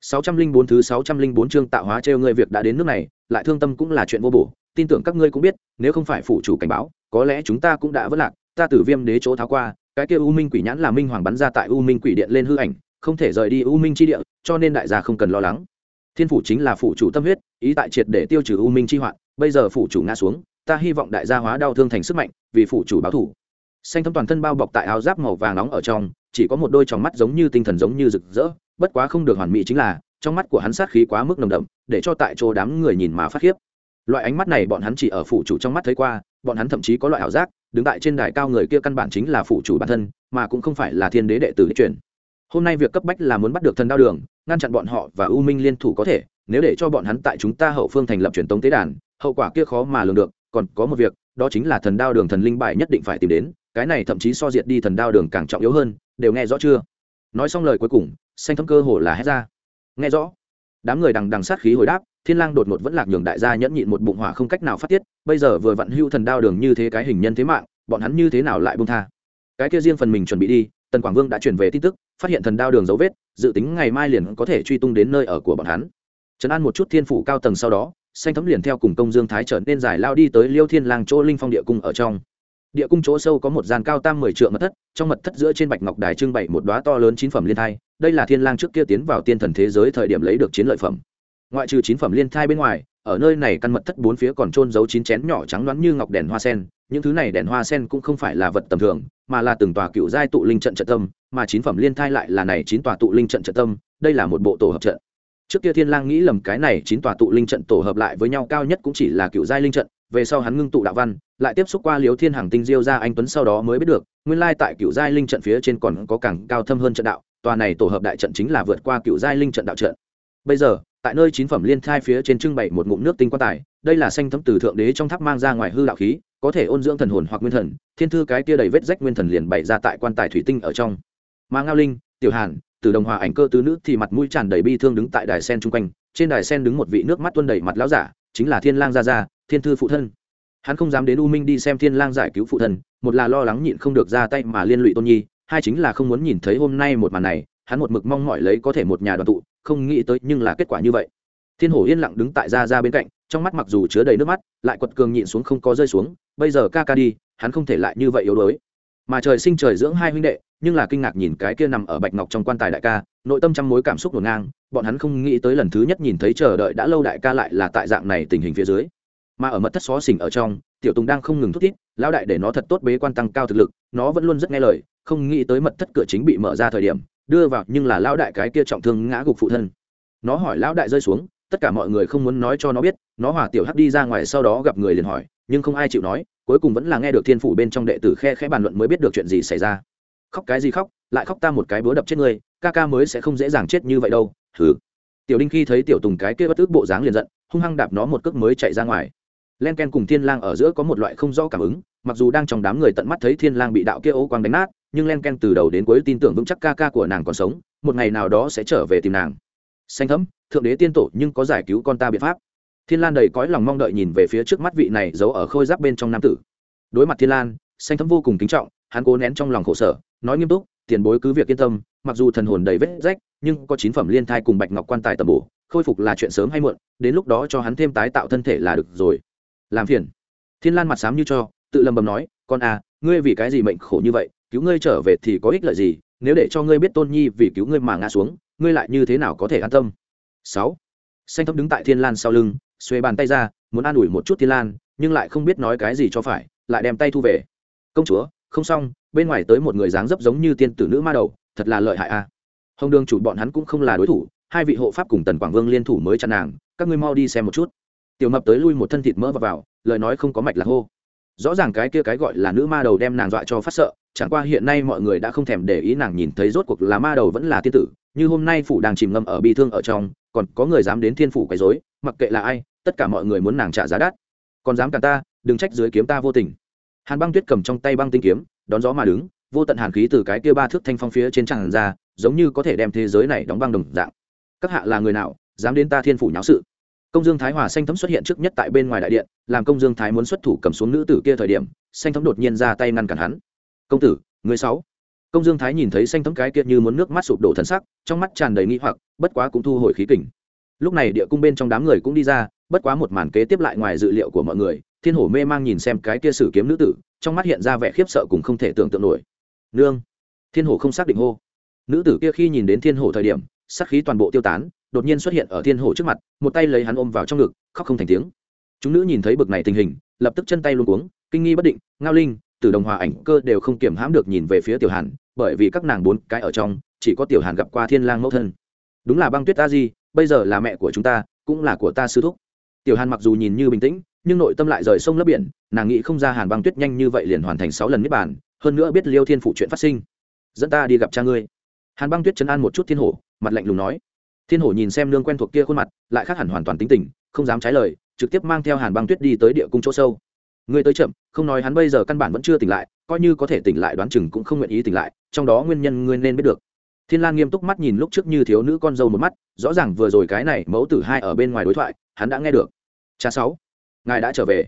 604 thứ 604 chương tạo hóa trêu ngươi việc đã đến nước này, lại thương tâm cũng là chuyện vô bổ, tin tưởng các ngươi cũng biết, nếu không phải phụ chủ cảnh báo, có lẽ chúng ta cũng đã vỡ lạc, ta tử viêm đế chỗ tháo qua, cái kia u minh quỷ nhãn là minh hoàng bắn ra tại u minh quỷ điện lên hư ảnh, không thể rời đi u minh chi địa, cho nên đại gia không cần lo lắng. Thiên phủ chính là phụ chủ tâm huyết, ý tại triệt để tiêu trừ u minh chi hoạn, bây giờ phụ chủ ngã xuống, ta hy vọng đại gia hóa đau thương thành sức mạnh, vì phụ chủ báo thù. Xanh thấm toàn thân bao bọc tại áo giáp màu vàng nóng ở trong, chỉ có một đôi tròng mắt giống như tinh thần giống như rực rỡ, bất quá không được hoàn mỹ chính là, trong mắt của hắn sát khí quá mức nồng đậm, để cho tại chỗ đám người nhìn mà phát khiếp. Loại ánh mắt này bọn hắn chỉ ở phủ chủ trong mắt thấy qua, bọn hắn thậm chí có loại ảo giác, đứng tại trên đài cao người kia căn bản chính là phủ chủ bản thân, mà cũng không phải là thiên đế đệ tử đích truyền. Hôm nay việc cấp bách là muốn bắt được thần đao đường, ngăn chặn bọn họ và u minh liên thủ có thể, nếu để cho bọn hắn tại chúng ta hậu phương thành lập truyền tống tế đàn, hậu quả kia khó mà lường được, còn có một việc, đó chính là thần đao đường thần linh bài nhất định phải tìm đến, cái này thậm chí so diệt đi thần đao đường càng trọng yếu hơn, đều nghe rõ chưa? Nói xong lời cuối cùng xanh thấm cơ hồ là hét ra. Nghe rõ. Đám người đằng đằng sát khí hồi đáp, thiên lang đột ngột vẫn lạc nhường đại gia nhẫn nhịn một bụng hỏa không cách nào phát tiết, bây giờ vừa vặn hưu thần đao đường như thế cái hình nhân thế mạng, bọn hắn như thế nào lại buông tha? Cái kia riêng phần mình chuẩn bị đi, tần quảng vương đã chuyển về tin tức, phát hiện thần đao đường dấu vết, dự tính ngày mai liền có thể truy tung đến nơi ở của bọn hắn. Trấn an một chút thiên phủ cao tầng sau đó, xanh thấm liền theo cùng công dương thái trở nên giải lao đi tới liêu thiên lang chỗ linh phong địa cung ở trong địa cung chỗ sâu có một gian cao tam mười trượng mật thất, trong mật thất giữa trên bạch ngọc đài trưng bày một đoá to lớn chín phẩm liên thai, đây là thiên lang trước kia tiến vào tiên thần thế giới thời điểm lấy được chiến lợi phẩm. Ngoại trừ chín phẩm liên thai bên ngoài, ở nơi này căn mật thất bốn phía còn trôn giấu chín chén nhỏ trắng đoán như ngọc đèn hoa sen, những thứ này đèn hoa sen cũng không phải là vật tầm thường, mà là từng tòa cựu giai tụ linh trận trận tâm, mà chín phẩm liên thai lại là này chín tòa tụ linh trận trận tâm, đây là một bộ tổ hợp trận. Trước kia thiên lang nghĩ lầm cái này chín tòa tụ linh trận tổ hợp lại với nhau cao nhất cũng chỉ là cựu giai linh trận về sau hắn ngưng tụ đạo văn, lại tiếp xúc qua liếu thiên hàng tinh diêu ra anh tuấn sau đó mới biết được, nguyên lai tại cựu giai linh trận phía trên còn có càng cao thâm hơn trận đạo, tòa này tổ hợp đại trận chính là vượt qua cựu giai linh trận đạo trận. Bây giờ, tại nơi chín phẩm liên thai phía trên trưng bày một ngụm nước tinh quan tài, đây là xanh thấm từ thượng đế trong tháp mang ra ngoài hư đạo khí, có thể ôn dưỡng thần hồn hoặc nguyên thần, thiên thư cái kia đầy vết rách nguyên thần liền bày ra tại quan tài thủy tinh ở trong. Mà ngao linh, tiểu hàn từ đồng hòa ảnh cơ tứ nữ thì mặt mũi tràn đầy bi thương đứng tại đài sen chung quanh, trên đài sen đứng một vị nước mắt tuôn đầy mặt lão giả chính là thiên lang gia gia, thiên thư phụ thân. Hắn không dám đến u minh đi xem thiên lang giải cứu phụ thân, một là lo lắng nhịn không được ra tay mà liên lụy tôn nhi, hai chính là không muốn nhìn thấy hôm nay một màn này, hắn một mực mong mỏi lấy có thể một nhà đoàn tụ, không nghĩ tới nhưng là kết quả như vậy. Thiên hổ yên lặng đứng tại gia gia bên cạnh, trong mắt mặc dù chứa đầy nước mắt, lại quật cường nhịn xuống không có rơi xuống, bây giờ ca ca đi, hắn không thể lại như vậy yếu đuối mà trời sinh trời dưỡng hai huynh đệ, nhưng là kinh ngạc nhìn cái kia nằm ở bạch ngọc trong quan tài đại ca, nội tâm trăm mối cảm xúc ngổn ngang, bọn hắn không nghĩ tới lần thứ nhất nhìn thấy chờ đợi đã lâu đại ca lại là tại dạng này tình hình phía dưới. Mà ở mật thất xó xỉnh ở trong, tiểu tùng đang không ngừng thúc thiết lão đại để nó thật tốt bế quan tăng cao thực lực, nó vẫn luôn rất nghe lời, không nghĩ tới mật thất cửa chính bị mở ra thời điểm, đưa vào nhưng là lão đại cái kia trọng thương ngã gục phụ thân. Nó hỏi lão đại rơi xuống, tất cả mọi người không muốn nói cho nó biết, nó hòa tiểu hắc đi ra ngoài sau đó gặp người liền hỏi, nhưng không ai chịu nói cuối cùng vẫn là nghe được thiên phủ bên trong đệ tử khe khẽ bàn luận mới biết được chuyện gì xảy ra. Khóc cái gì khóc, lại khóc ta một cái búa đập chết ngươi, ca ca mới sẽ không dễ dàng chết như vậy đâu thử tiểu đinh khi thấy tiểu tùng cái kia bất ức bộ dáng liền giận, hung hăng đạp nó một cước mới chạy ra ngoài. Len ken cùng thiên lang ở giữa có một loại không rõ cảm ứng, mặc dù đang trong đám người tận mắt thấy thiên lang bị đạo kia ô quang đánh nát, nhưng len ken từ đầu đến cuối tin tưởng vững chắc ca ca của nàng còn sống, một ngày nào đó sẽ trở về tìm nàng. Xanh thấm thượng đế tiên tổ nhưng có giải cứu con ta biện pháp thiên lan đầy cõi lòng mong đợi nhìn về phía trước mắt vị này giấu ở khôi giáp bên trong nam tử. Đối mặt thiên lan, xanh thấm vô cùng kính trọng, hắn cố nén trong lòng khổ sở, nói nghiêm túc, tiền bối cứ việc yên tâm, mặc dù thần hồn đầy vết rách, nhưng có chín phẩm liên thai cùng bạch ngọc quan tài tầm bổ, khôi phục là chuyện sớm hay muộn, đến lúc đó cho hắn thêm tái tạo thân thể là được rồi. Làm phiền. Thiên lan mặt sám như cho, tự lầm bầm nói, con à ngươi vì cái gì mệnh khổ như vậy, cứu ngươi trở về thì có ích lợi gì, nếu để cho ngươi biết tôn nhi vì cứu ngươi mà ngã xuống, ngươi lại như thế nào có thể an tâm? Sáu. Xanh thấm đứng tại thiên lan sau lưng xuê bàn tay ra muốn an ủi một chút thiên lan nhưng lại không biết nói cái gì cho phải lại đem tay thu về. Công chúa không xong bên ngoài tới một người dáng dấp giống như tiên tử nữ ma đầu thật là lợi hại a. Hồng đường chủ bọn hắn cũng không là đối thủ hai vị hộ pháp cùng tần quảng vương liên thủ mới chặn nàng các ngươi mau đi xem một chút. Tiểu mập tới lui một thân thịt mỡ vào, vào lời nói không có mạch là hô. Rõ ràng cái kia cái gọi là nữ ma đầu đem nàng dọa cho phát sợ chẳng qua hiện nay mọi người đã không thèm để ý nàng nhìn thấy rốt cuộc là ma đầu vẫn là tiên tử như hôm nay phủ đang chìm ngâm ở bi thương ở trong còn có người dám đến thiên phủ quấy rối mặc kệ là ai tất cả mọi người muốn nàng trả giá đắt. Còn dám cả ta, đừng trách dưới kiếm ta vô tình. Hàn băng tuyết cầm trong tay băng tinh kiếm, đón gió mà đứng, vô tận hàn khí từ cái kia ba thước thanh phong phía trên tràn ra, giống như có thể đem thế giới này đóng băng đồng dạng. Các hạ là người nào, dám đến ta thiên phủ nháo sự? Công dương thái hòa xanh thấm xuất hiện trước nhất tại bên ngoài đại điện, làm công dương thái muốn xuất thủ cầm xuống nữ tử kia thời điểm, xanh thấm đột nhiên ra tay ngăn cản hắn. Công tử, người sáu. Công dương thái nhìn thấy xanh thấm cái kia như muốn nước mắt sụp đổ thân sắc, trong mắt tràn đầy nghi hoặc, bất quá cũng thu hồi khí kình. Lúc này địa cung bên trong đám người cũng đi ra bất quá một màn kế tiếp lại ngoài dự liệu của mọi người, thiên hổ mê mang nhìn xem cái kia sử kiếm nữ tử, trong mắt hiện ra vẻ khiếp sợ cùng không thể tưởng tượng nổi. Nương! Thiên hổ không xác định hô. Nữ tử kia khi nhìn đến thiên hổ thời điểm, sắc khí toàn bộ tiêu tán, đột nhiên xuất hiện ở thiên hổ trước mặt, một tay lấy hắn ôm vào trong ngực, khóc không thành tiếng. Chúng nữ nhìn thấy bực này tình hình, lập tức chân tay luôn cuống, kinh nghi bất định, ngao linh từ đồng hòa ảnh cơ đều không kiểm hãm được nhìn về phía tiểu hàn, bởi vì các nàng bốn cái ở trong, chỉ có tiểu hàn gặp qua thiên lang mẫu thân. Đúng là băng tuyết ta di, bây giờ là mẹ của chúng ta, cũng là của ta sư thúc tiểu hàn mặc dù nhìn như bình tĩnh, nhưng nội tâm lại rời sông lấp biển, nàng nghĩ không ra hàn băng tuyết nhanh như vậy liền hoàn thành sáu lần niết bàn, hơn nữa biết liêu thiên phụ chuyện phát sinh. Dẫn ta đi gặp cha ngươi. Hàn băng tuyết chấn an một chút thiên hổ, mặt lạnh lùng nói. Thiên hổ nhìn xem nương quen thuộc kia khuôn mặt, lại khác hẳn hoàn toàn tính tình, không dám trái lời, trực tiếp mang theo hàn băng tuyết đi tới địa cung chỗ sâu. Ngươi tới chậm, không nói hắn bây giờ căn bản vẫn chưa tỉnh lại, coi như có thể tỉnh lại đoán chừng cũng không nguyện ý tỉnh lại, trong đó nguyên nhân ngươi nên biết được thiên lan nghiêm túc mắt nhìn lúc trước như thiếu nữ con dâu một mắt, rõ ràng vừa rồi cái này mẫu tử hai ở bên ngoài đối thoại, hắn đã nghe được. Cha sáu, ngài đã trở về.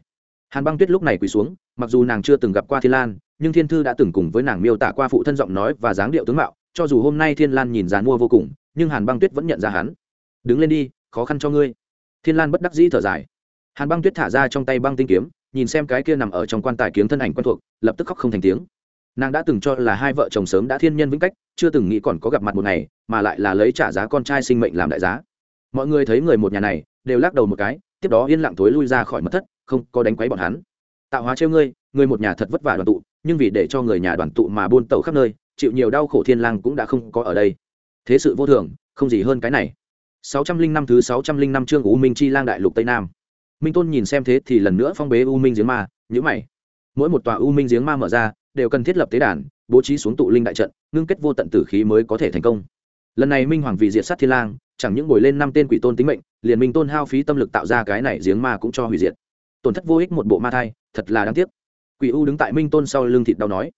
Hàn băng tuyết lúc này quỳ xuống, mặc dù nàng chưa từng gặp qua thiên lan, nhưng thiên thư đã từng cùng với nàng miêu tả qua phụ thân giọng nói và dáng điệu tướng mạo, cho dù hôm nay thiên lan nhìn dàn mua vô cùng, nhưng hàn băng tuyết vẫn nhận ra hắn. Đứng lên đi, khó khăn cho ngươi. Thiên lan bất đắc dĩ thở dài. Hàn băng tuyết thả ra trong tay băng tinh kiếm, nhìn xem cái kia nằm ở trong quan tài kiếm thân ảnh quen thuộc, lập tức khóc không thành tiếng nàng đã từng cho là hai vợ chồng sớm đã thiên nhân vĩnh cách chưa từng nghĩ còn có gặp mặt một ngày mà lại là lấy trả giá con trai sinh mệnh làm đại giá mọi người thấy người một nhà này đều lắc đầu một cái tiếp đó yên lặng thối lui ra khỏi mật thất không có đánh quấy bọn hắn tạo hóa trêu ngươi người một nhà thật vất vả đoàn tụ nhưng vì để cho người nhà đoàn tụ mà buôn tàu khắp nơi chịu nhiều đau khổ thiên lang cũng đã không có ở đây thế sự vô thường không gì hơn cái này 605 thứ 605 chương U Minh Chi Lang Đại Lục Tây Nam. Minh Tôn nhìn xem thế thì lần nữa phong bế U Minh giếng ma, nhíu mày. Mỗi một tòa U Minh giếng ma mở ra, đều cần thiết lập tế đàn, bố trí xuống tụ linh đại trận, ngưng kết vô tận tử khí mới có thể thành công. Lần này Minh Hoàng vì diệt sát Thiên Lang, chẳng những bồi lên năm tên quỷ tôn tính mệnh, liền Minh Tôn hao phí tâm lực tạo ra cái này giếng ma cũng cho hủy diệt. Tổn thất vô ích một bộ ma thai, thật là đáng tiếc. Quỷ U đứng tại Minh Tôn sau lưng thịt đau nói,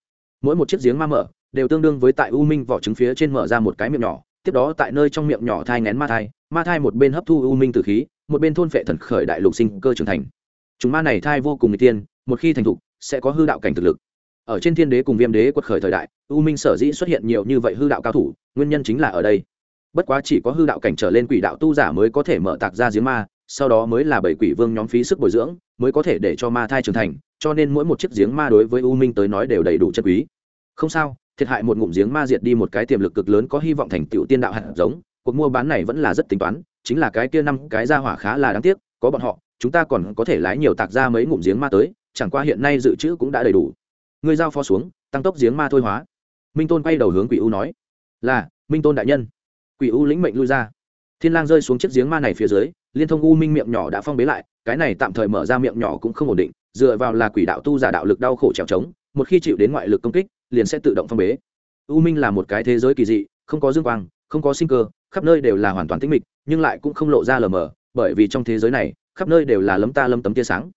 mỗi một chiếc giếng ma mở, đều tương đương với tại U Minh vỏ trứng phía trên mở ra một cái miệng nhỏ, tiếp đó tại nơi trong miệng nhỏ thai ngén ma thai ma thai một bên hấp thu u minh tử khí một bên thôn phệ thần khởi đại lục sinh cơ trưởng thành chúng ma này thai vô cùng n tiên một khi thành thục sẽ có hư đạo cảnh thực lực ở trên thiên đế cùng viêm đế quật khởi thời đại, u minh sở dĩ xuất hiện nhiều như vậy hư đạo cao thủ, nguyên nhân chính là ở đây. Bất quá chỉ có hư đạo cảnh trở lên quỷ đạo tu giả mới có thể mở tạc ra giếng ma, sau đó mới là bảy quỷ vương nhóm phí sức bồi dưỡng, mới có thể để cho ma thai trưởng thành, cho nên mỗi một chiếc giếng ma đối với u minh tới nói đều đầy đủ chất quý. Không sao, thiệt hại một ngụm giếng ma diệt đi một cái tiềm lực cực lớn có hy vọng thành tựu tiên đạo hạt giống, cuộc mua bán này vẫn là rất tính toán, chính là cái kia năm cái ra hỏa khá là đáng tiếc, có bọn họ, chúng ta còn có thể lái nhiều tạc ra mấy ngụm giếng ma tới, chẳng qua hiện nay dự trữ cũng đã đầy đủ ngươi giao phó xuống, tăng tốc giếng ma thôi hóa. Minh tôn quay đầu hướng quỷ u nói, là, minh tôn đại nhân. Quỷ u lĩnh mệnh lui ra. Thiên lang rơi xuống chiếc giếng ma này phía dưới, liên thông u minh miệng nhỏ đã phong bế lại, cái này tạm thời mở ra miệng nhỏ cũng không ổn định, dựa vào là quỷ đạo tu giả đạo lực đau khổ trèo trống, một khi chịu đến ngoại lực công kích, liền sẽ tự động phong bế. U minh là một cái thế giới kỳ dị, không có dương quang, không có sinh cơ, khắp nơi đều là hoàn toàn tĩnh mịch, nhưng lại cũng không lộ ra lờ mờ, bởi vì trong thế giới này, khắp nơi đều là lấm ta lấm tấm tia sáng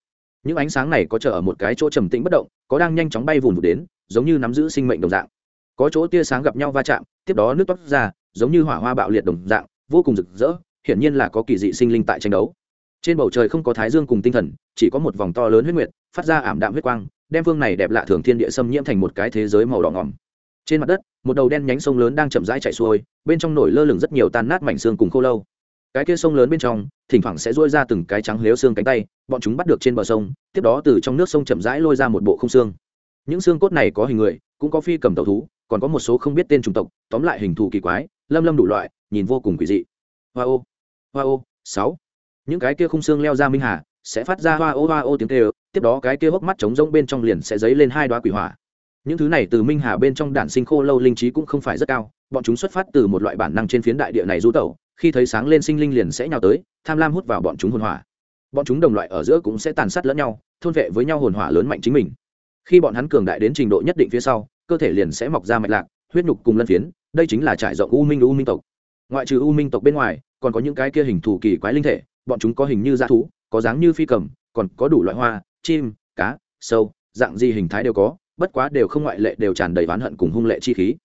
những ánh sáng này có chờ ở một cái chỗ trầm tĩnh bất động, có đang nhanh chóng bay vùn vụt đến, giống như nắm giữ sinh mệnh đồng dạng. Có chỗ tia sáng gặp nhau va chạm, tiếp đó nước toát ra, giống như hỏa hoa bạo liệt đồng dạng, vô cùng rực rỡ, hiển nhiên là có kỳ dị sinh linh tại tranh đấu. Trên bầu trời không có thái dương cùng tinh thần, chỉ có một vòng to lớn huyết nguyệt, phát ra ảm đạm huyết quang, đem phương này đẹp lạ thường thiên địa xâm nhiễm thành một cái thế giới màu đỏ ngỏm. Trên mặt đất, một đầu đen nhánh sông lớn đang chậm rãi chảy xuôi, bên trong nổi lơ lửng rất nhiều tan nát mảnh xương cùng khô lâu cái kia sông lớn bên trong, thỉnh thoảng sẽ dôi ra từng cái trắng lếu xương cánh tay, bọn chúng bắt được trên bờ sông, tiếp đó từ trong nước sông chậm rãi lôi ra một bộ không xương. Những xương cốt này có hình người, cũng có phi cầm tàu thú, còn có một số không biết tên chủng tộc, tóm lại hình thù kỳ quái, lâm lâm đủ loại, nhìn vô cùng quỷ dị. Hoa ô hoa ô, sáu. Những cái kia khung xương leo ra minh hà, sẽ phát ra hoa ô hoa ô tiếng kêu, tiếp đó cái kia hốc mắt trống rỗng bên trong liền sẽ dấy lên hai đoá quỷ hỏa. Những thứ này từ minh hà bên trong đản sinh khô lâu linh trí cũng không phải rất cao, bọn chúng xuất phát từ một loại bản năng trên phiến đại địa này du tẩu khi thấy sáng lên sinh linh liền sẽ nhào tới, tham lam hút vào bọn chúng hồn hỏa. Bọn chúng đồng loại ở giữa cũng sẽ tàn sát lẫn nhau, thôn vệ với nhau hồn hỏa lớn mạnh chính mình. Khi bọn hắn cường đại đến trình độ nhất định phía sau, cơ thể liền sẽ mọc ra mạch lạc, huyết nhục cùng lân phiến, đây chính là trải rộng u minh u minh tộc. Ngoại trừ u minh tộc bên ngoài, còn có những cái kia hình thù kỳ quái linh thể, bọn chúng có hình như dã thú, có dáng như phi cầm, còn có đủ loại hoa, chim, cá, sâu, dạng gì hình thái đều có, bất quá đều không ngoại lệ đều tràn đầy oán hận cùng hung lệ chi khí.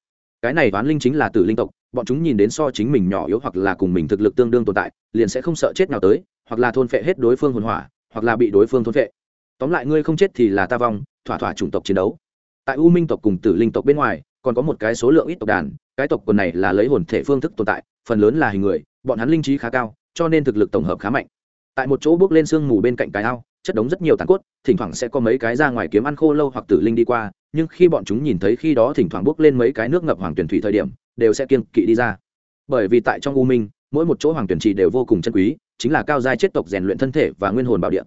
Cái này oán linh chính là tử linh tộc bọn chúng nhìn đến so chính mình nhỏ yếu hoặc là cùng mình thực lực tương đương tồn tại, liền sẽ không sợ chết nào tới, hoặc là thôn phệ hết đối phương hồn hỏa, hoặc là bị đối phương thôn phệ. Tóm lại ngươi không chết thì là ta vong, thỏa thỏa chủng tộc chiến đấu. Tại u minh tộc cùng tử linh tộc bên ngoài, còn có một cái số lượng ít tộc đàn, cái tộc quần này là lấy hồn thể phương thức tồn tại, phần lớn là hình người, bọn hắn linh trí khá cao, cho nên thực lực tổng hợp khá mạnh. Tại một chỗ bước lên sương mù bên cạnh cái ao, chất đống rất nhiều tàn cốt, thỉnh thoảng sẽ có mấy cái ra ngoài kiếm ăn khô lâu hoặc tử linh đi qua, nhưng khi bọn chúng nhìn thấy khi đó thỉnh thoảng bước lên mấy cái nước ngập hoàng tuyển thủy thời điểm đều sẽ kiên kỵ đi ra. Bởi vì tại trong u minh, mỗi một chỗ hoàng tuyển trì đều vô cùng chân quý, chính là cao giai chết tộc rèn luyện thân thể và nguyên hồn bảo địa.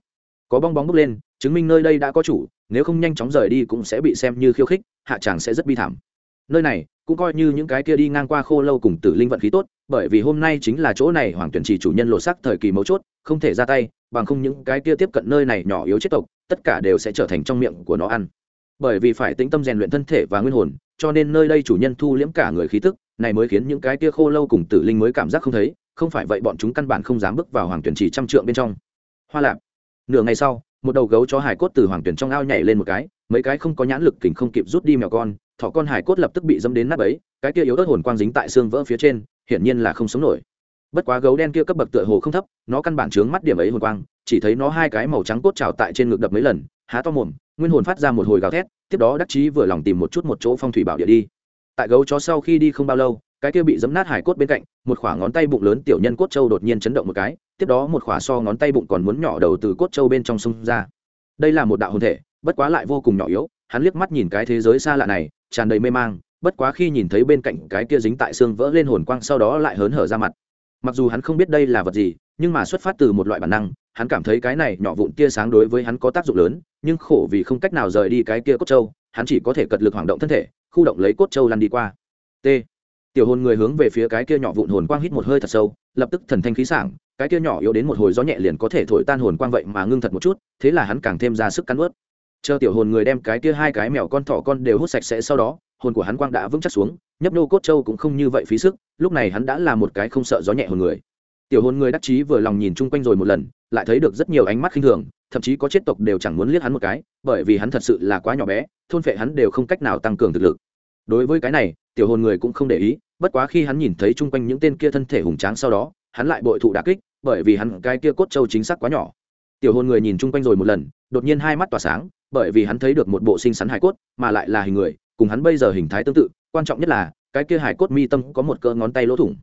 Có bong bóng bước lên, chứng minh nơi đây đã có chủ, nếu không nhanh chóng rời đi cũng sẽ bị xem như khiêu khích, hạ tràng sẽ rất bi thảm. Nơi này cũng coi như những cái kia đi ngang qua khô lâu cùng tử linh vận khí tốt, bởi vì hôm nay chính là chỗ này hoàng tuyển trì chủ nhân lộ sắc thời kỳ mấu chốt, không thể ra tay, bằng không những cái kia tiếp cận nơi này nhỏ yếu chết tộc, tất cả đều sẽ trở thành trong miệng của nó ăn. Bởi vì phải tĩnh tâm rèn luyện thân thể và nguyên hồn cho nên nơi đây chủ nhân thu liễm cả người khí tức, này mới khiến những cái kia khô lâu cùng tử linh mới cảm giác không thấy, không phải vậy bọn chúng căn bản không dám bước vào hoàng tuyển trì trăm trượng bên trong. Hoa lạp, nửa ngày sau, một đầu gấu chó hải cốt từ hoàng tuyển trong ao nhảy lên một cái, mấy cái không có nhãn lực kình không kịp rút đi mèo con, thỏ con hải cốt lập tức bị dâm đến nắp ấy cái kia yếu ớt hồn quang dính tại xương vỡ phía trên, hiển nhiên là không sống nổi. Bất quá gấu đen kia cấp bậc tựa hồ không thấp, nó căn bản chướng mắt điểm ấy hồn quang, chỉ thấy nó hai cái màu trắng cốt trào tại trên ngực đập mấy lần, há to mồm, nguyên hồn phát ra một hồi gào thét tiếp đó đắc chí vừa lòng tìm một chút một chỗ phong thủy bảo địa đi. Tại gấu chó sau khi đi không bao lâu, cái kia bị giấm nát hải cốt bên cạnh, một khoảng ngón tay bụng lớn tiểu nhân cốt trâu đột nhiên chấn động một cái, tiếp đó một khỏa so ngón tay bụng còn muốn nhỏ đầu từ cốt trâu bên trong sông ra. Đây là một đạo hồn thể, bất quá lại vô cùng nhỏ yếu, hắn liếc mắt nhìn cái thế giới xa lạ này, tràn đầy mê mang, bất quá khi nhìn thấy bên cạnh cái kia dính tại xương vỡ lên hồn quang sau đó lại hớn hở ra mặt. Mặc dù hắn không biết đây là vật gì, nhưng mà xuất phát từ một loại bản năng hắn cảm thấy cái này nhỏ vụn tia sáng đối với hắn có tác dụng lớn, nhưng khổ vì không cách nào rời đi cái kia cốt trâu hắn chỉ có thể cật lực hoạt động thân thể, khu động lấy cốt trâu lăn đi qua. T. Tiểu hồn người hướng về phía cái kia nhỏ vụn hồn quang hít một hơi thật sâu, lập tức thần thanh khí sảng, cái kia nhỏ yếu đến một hồi gió nhẹ liền có thể thổi tan hồn quang vậy mà ngưng thật một chút, thế là hắn càng thêm ra sức cắn ướt chờ tiểu hồn người đem cái kia hai cái mèo con thỏ con đều hút sạch sẽ sau đó, hồn của hắn quang đã vững chắc xuống, nhấp nô cốt châu cũng không như vậy phí sức, lúc này hắn đã là một cái không sợ gió nhẹ hồn người. Tiểu hồn người đắc chí vừa lòng nhìn chung quanh rồi một lần lại thấy được rất nhiều ánh mắt khinh thường, thậm chí có chết tộc đều chẳng muốn liếc hắn một cái, bởi vì hắn thật sự là quá nhỏ bé, thôn phệ hắn đều không cách nào tăng cường thực lực. Đối với cái này, tiểu hồn người cũng không để ý, bất quá khi hắn nhìn thấy chung quanh những tên kia thân thể hùng tráng sau đó, hắn lại bội thụ đà kích, bởi vì hắn cái kia cốt châu chính xác quá nhỏ. Tiểu hồn người nhìn chung quanh rồi một lần, đột nhiên hai mắt tỏa sáng, bởi vì hắn thấy được một bộ sinh sắn hải cốt, mà lại là hình người, cùng hắn bây giờ hình thái tương tự, quan trọng nhất là, cái kia hải cốt mi tâm có một cơ ngón tay lỗ thủng.